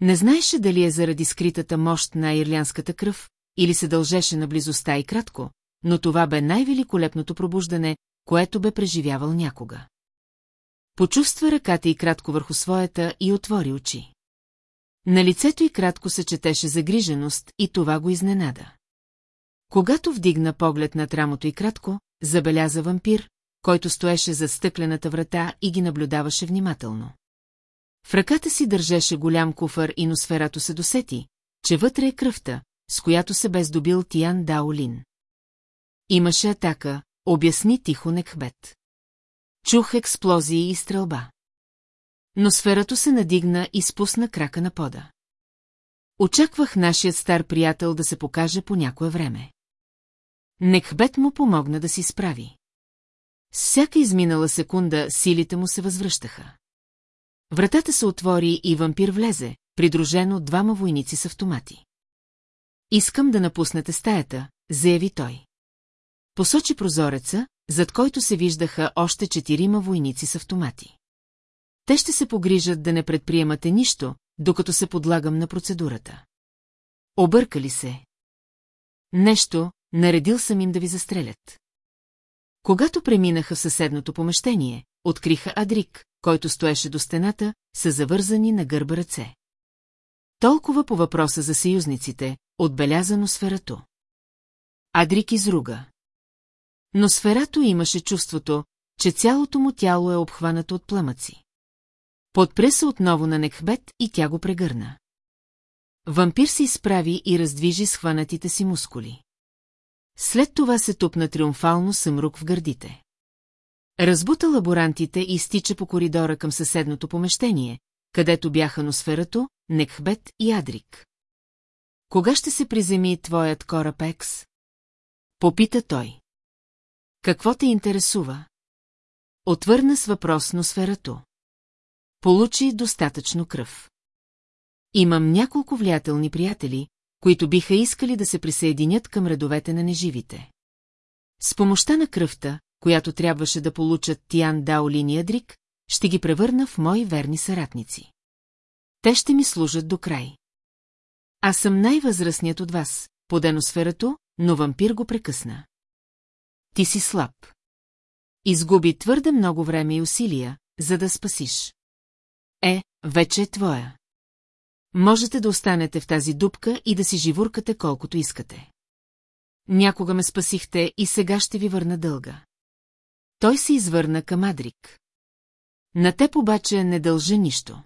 Не знаеше дали е заради скритата мощ на ирлянската кръв, или се дължеше на близостта и кратко, но това бе най-великолепното пробуждане, което бе преживявал някога. Почувства ръката и кратко върху своята и отвори очи. На лицето й кратко се четеше загриженост и това го изненада. Когато вдигна поглед над рамото и кратко, забеляза вампир, който стоеше за стъклената врата и ги наблюдаваше внимателно. В ръката си държеше голям куфър и носферато се досети, че вътре е кръвта, с която се бе здобил Тиан Даолин. Имаше атака, обясни тихо Некхбет. Чух експлозии и стрелба. Но сферато се надигна и спусна крака на пода. Очаквах нашият стар приятел да се покаже по някое време. Некхбет му помогна да си справи. С всяка изминала секунда силите му се възвръщаха. Вратата се отвори и вампир влезе, придружен от двама войници с автомати. Искам да напуснете стаята, заяви той. Посочи прозореца, зад който се виждаха още четирима войници с автомати. Те ще се погрижат да не предприемате нищо, докато се подлагам на процедурата. Объркали се. Нещо, наредил съм им да ви застрелят. Когато преминаха в съседното помещение, откриха Адрик, който стоеше до стената, са завързани на гърба ръце. Толкова по въпроса за съюзниците, отбелязано сферато. Адрик изруга. Но сферато имаше чувството, че цялото му тяло е обхванато от пламъци. Подпре се отново на Некхбет и тя го прегърна. Вампир се изправи и раздвижи схванатите си мускули. След това се тупна триумфално съмрук в гърдите. Разбута лаборантите и изтича по коридора към съседното помещение, където бяха Носферато, Некхбет и Адрик. Кога ще се приземи твоят кораб Екс? Попита той. Какво те интересува? Отвърна с въпрос Носферато. Получи достатъчно кръв. Имам няколко влиятелни приятели, които биха искали да се присъединят към редовете на неживите. С помощта на кръвта, която трябваше да получат Тиан Даолин и Адрик, ще ги превърна в мои верни съратници. Те ще ми служат до край. Аз съм най-възрастният от вас, по деносферато, но вампир го прекъсна. Ти си слаб. Изгуби твърде много време и усилия, за да спасиш. Е, вече е твоя. Можете да останете в тази дупка и да си живуркате колкото искате. Някога ме спасихте и сега ще ви върна дълга. Той се извърна към Адрик. На теб обаче не дължа нищо.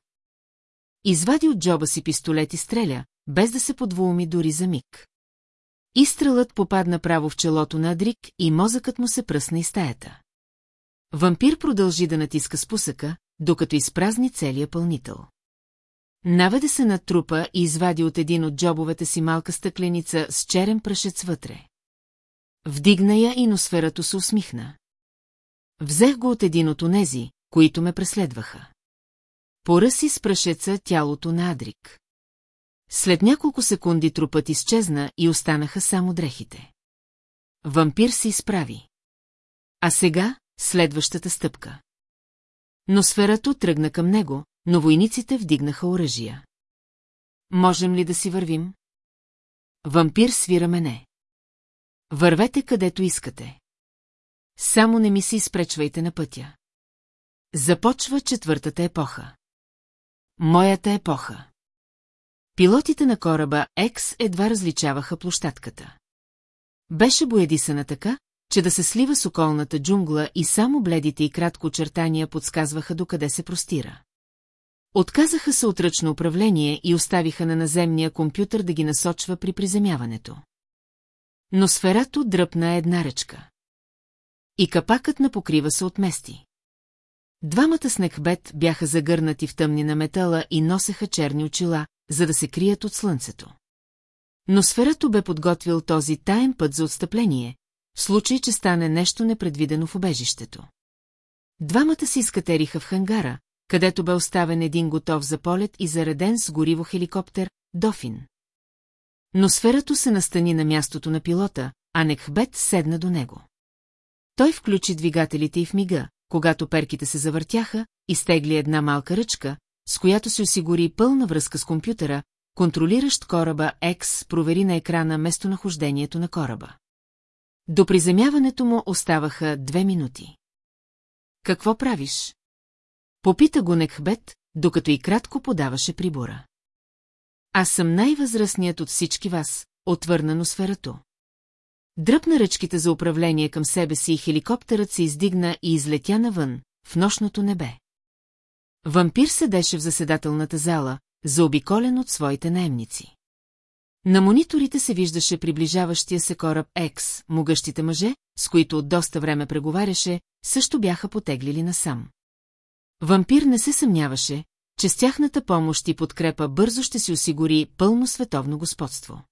Извади от джоба си пистолет и стреля, без да се подвуми дори за миг. Изстрелът попадна право в челото на Адрик и мозъкът му се пръсна из стаята. Вампир продължи да натиска спусъка, докато изпразни целия пълнител. Наведе се на трупа и извади от един от джобовете си малка стъкленица с черен прашец вътре. Вдигна я и носферато се усмихна. Взех го от един от онези, които ме преследваха. Поръси с прашеца тялото на Адрик. След няколко секунди трупът изчезна и останаха само дрехите. Вампир се изправи. А сега следващата стъпка. Но сферато тръгна към него, но войниците вдигнаха оръжия. Можем ли да си вървим? Вампир свира мене. Вървете където искате. Само не ми се изпречвайте на пътя. Започва четвъртата епоха. Моята епоха. Пилотите на кораба Екс едва различаваха площадката. Беше боядисана така, че да се слива с околната джунгла и само бледите и кратко очертания подсказваха докъде се простира. Отказаха се от ръчно управление и оставиха на наземния компютър да ги насочва при приземяването. Но сферато дръпна една ръчка. И капакът на покрива се отмести. Двамата снехбет бяха загърнати в тъмни на метала и носеха черни очила, за да се крият от слънцето. Но сферато бе подготвил този таен път за отстъпление, в случай, че стане нещо непредвидено в обежището. Двамата се изкатериха в хангара, където бе оставен един готов за полет и зареден с гориво хеликоптер «Дофин». Но сферато се настани на мястото на пилота, а Некхбет седна до него. Той включи двигателите и в мига, когато перките се завъртяха, изтегли една малка ръчка, с която се осигури пълна връзка с компютъра, контролиращ кораба X провери на екрана местонахождението на кораба. До приземяването му оставаха две минути. Какво правиш? Попита го Некхбет, докато и кратко подаваше прибора. Аз съм най-възрастният от всички вас, отвърна носферато. Дръпна ръчките за управление към себе си и хеликоптерът се издигна и излетя навън, в нощното небе. Вампир седеше в заседателната зала, заобиколен от своите наемници. На мониторите се виждаше приближаващия се кораб Екс, могъщите мъже, с които от доста време преговаряше, също бяха потеглили насам. Вампир не се съмняваше, че с тяхната помощ и подкрепа бързо ще си осигури пълно световно господство.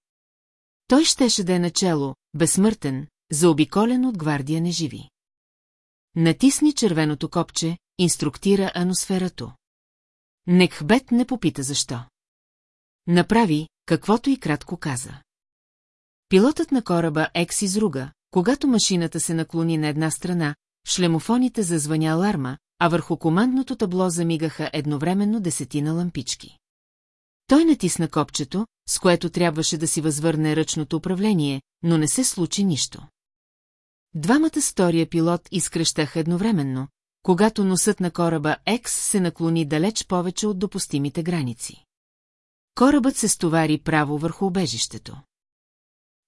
Той щеше да е начало, безсмъртен, заобиколен от гвардия неживи. Натисни червеното копче, инструктира аносферато. Некхбет не попита защо. Направи, каквото и кратко каза. Пилотът на кораба Екс изруга, когато машината се наклони на една страна, шлемофоните зазвъня аларма, а върху командното табло замигаха едновременно десетина лампички. Той натисна копчето, с което трябваше да си възвърне ръчното управление, но не се случи нищо. Двамата стория пилот изкръщаха едновременно, когато носът на кораба Екс се наклони далеч повече от допустимите граници. Корабът се стовари право върху обежището.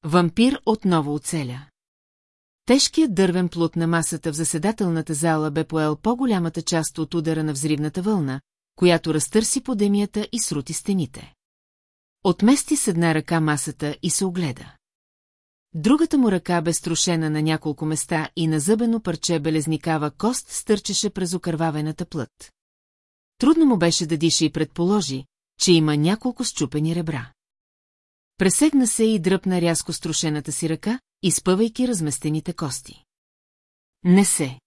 Вампир отново оцеля. Тежкият дървен плут на масата в заседателната зала бе поел по-голямата част от удара на взривната вълна, която разтърси подемията и срути стените. Отмести с една ръка масата и се огледа. Другата му ръка бе струшена на няколко места и на зъбено парче белезникава кост стърчеше през окървавената плът. Трудно му беше да диша и предположи, че има няколко щупени ребра. Пресегна се и дръпна рязко струшената си ръка, изпъвайки разместените кости. Не се.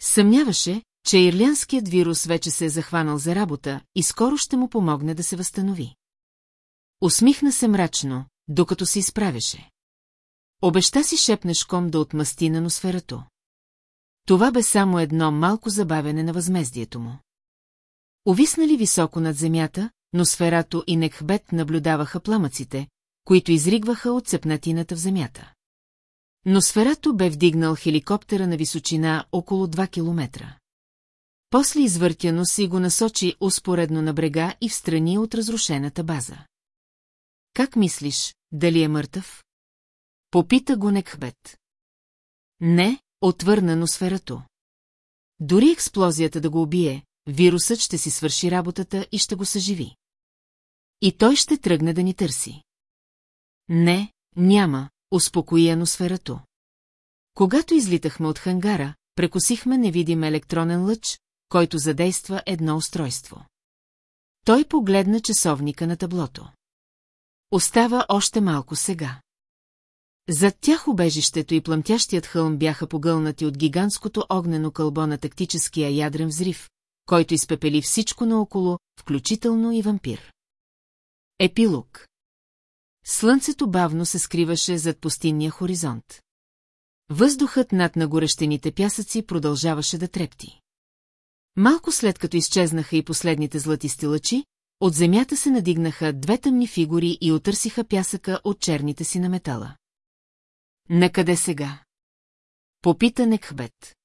Съмняваше, че ирлянският вирус вече се е захванал за работа и скоро ще му помогне да се възстанови. Усмихна се мрачно, докато се изправяше. Обеща си шепнешком да отмъсти на носферато. Това бе само едно малко забавяне на възмездието му. Овиснали високо над земята, но сферато и Некхбет наблюдаваха пламъците, които изригваха от цепнатината в земята. Но сферато бе вдигнал хеликоптера на височина около 2 километра. После извъртя нос и го насочи успоредно на брега и в страни от разрушената база. Как мислиш, дали е мъртъв? Попита го Некхбет. Не, отвърна носферато. Дори експлозията да го убие, вирусът ще си свърши работата и ще го съживи. И той ще тръгне да ни търси. Не, няма, успокои аносферато. Когато излитахме от хангара, прекосихме невидим електронен лъч, който задейства едно устройство. Той погледна часовника на таблото. Остава още малко сега. Зад тях убежището и плъмтящият хълм бяха погълнати от гигантското огнено кълбо на тактическия ядрен взрив, който изпепели всичко наоколо, включително и вампир. Епилог Слънцето бавно се скриваше зад пустинния хоризонт. Въздухът над нагорещените пясъци продължаваше да трепти. Малко след като изчезнаха и последните златисти лъчи, от земята се надигнаха две тъмни фигури и отърсиха пясъка от черните си на метала. Накъде сега? Попита Некхбет.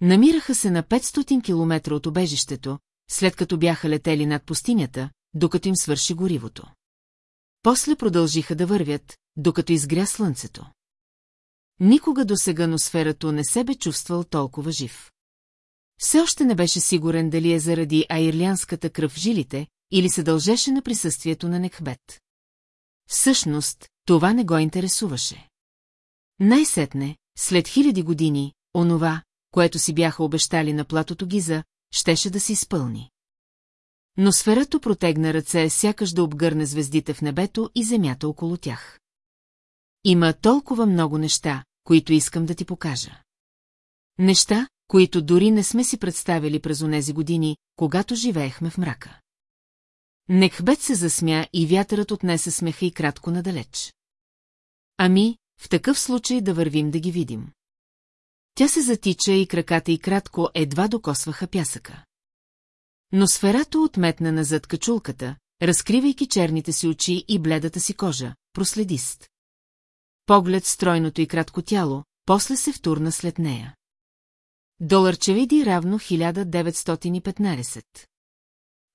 Намираха се на 500 километра от обежището, след като бяха летели над пустинята, докато им свърши горивото. После продължиха да вървят, докато изгря слънцето. Никога до сега носферато не се бе чувствал толкова жив. Все още не беше сигурен дали е заради аирлянската кръв в жилите или се дължеше на присъствието на Некхбет. Всъщност, това не го интересуваше. Най-сетне, след хиляди години, онова, което си бяха обещали на платото Гиза, щеше да се изпълни. Но сферато протегна ръце, сякаш да обгърне звездите в небето и земята около тях. Има толкова много неща, които искам да ти покажа. Неща, които дори не сме си представили през онези години, когато живеехме в мрака. Некхбет се засмя и вятърът отнесе смеха и кратко надалеч. Ами, в такъв случай да вървим да ги видим. Тя се затича и краката и кратко едва докосваха пясъка. Но сферато отметна назад качулката, разкривайки черните си очи и бледата си кожа, проследист. Поглед стройното и кратко тяло, после се втурна след нея. Доларче види равно 1915.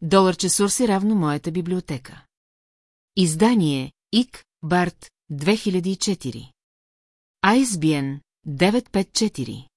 Доларче Сурси равно моята библиотека. Издание ИК Барт 2004. ISBN 954.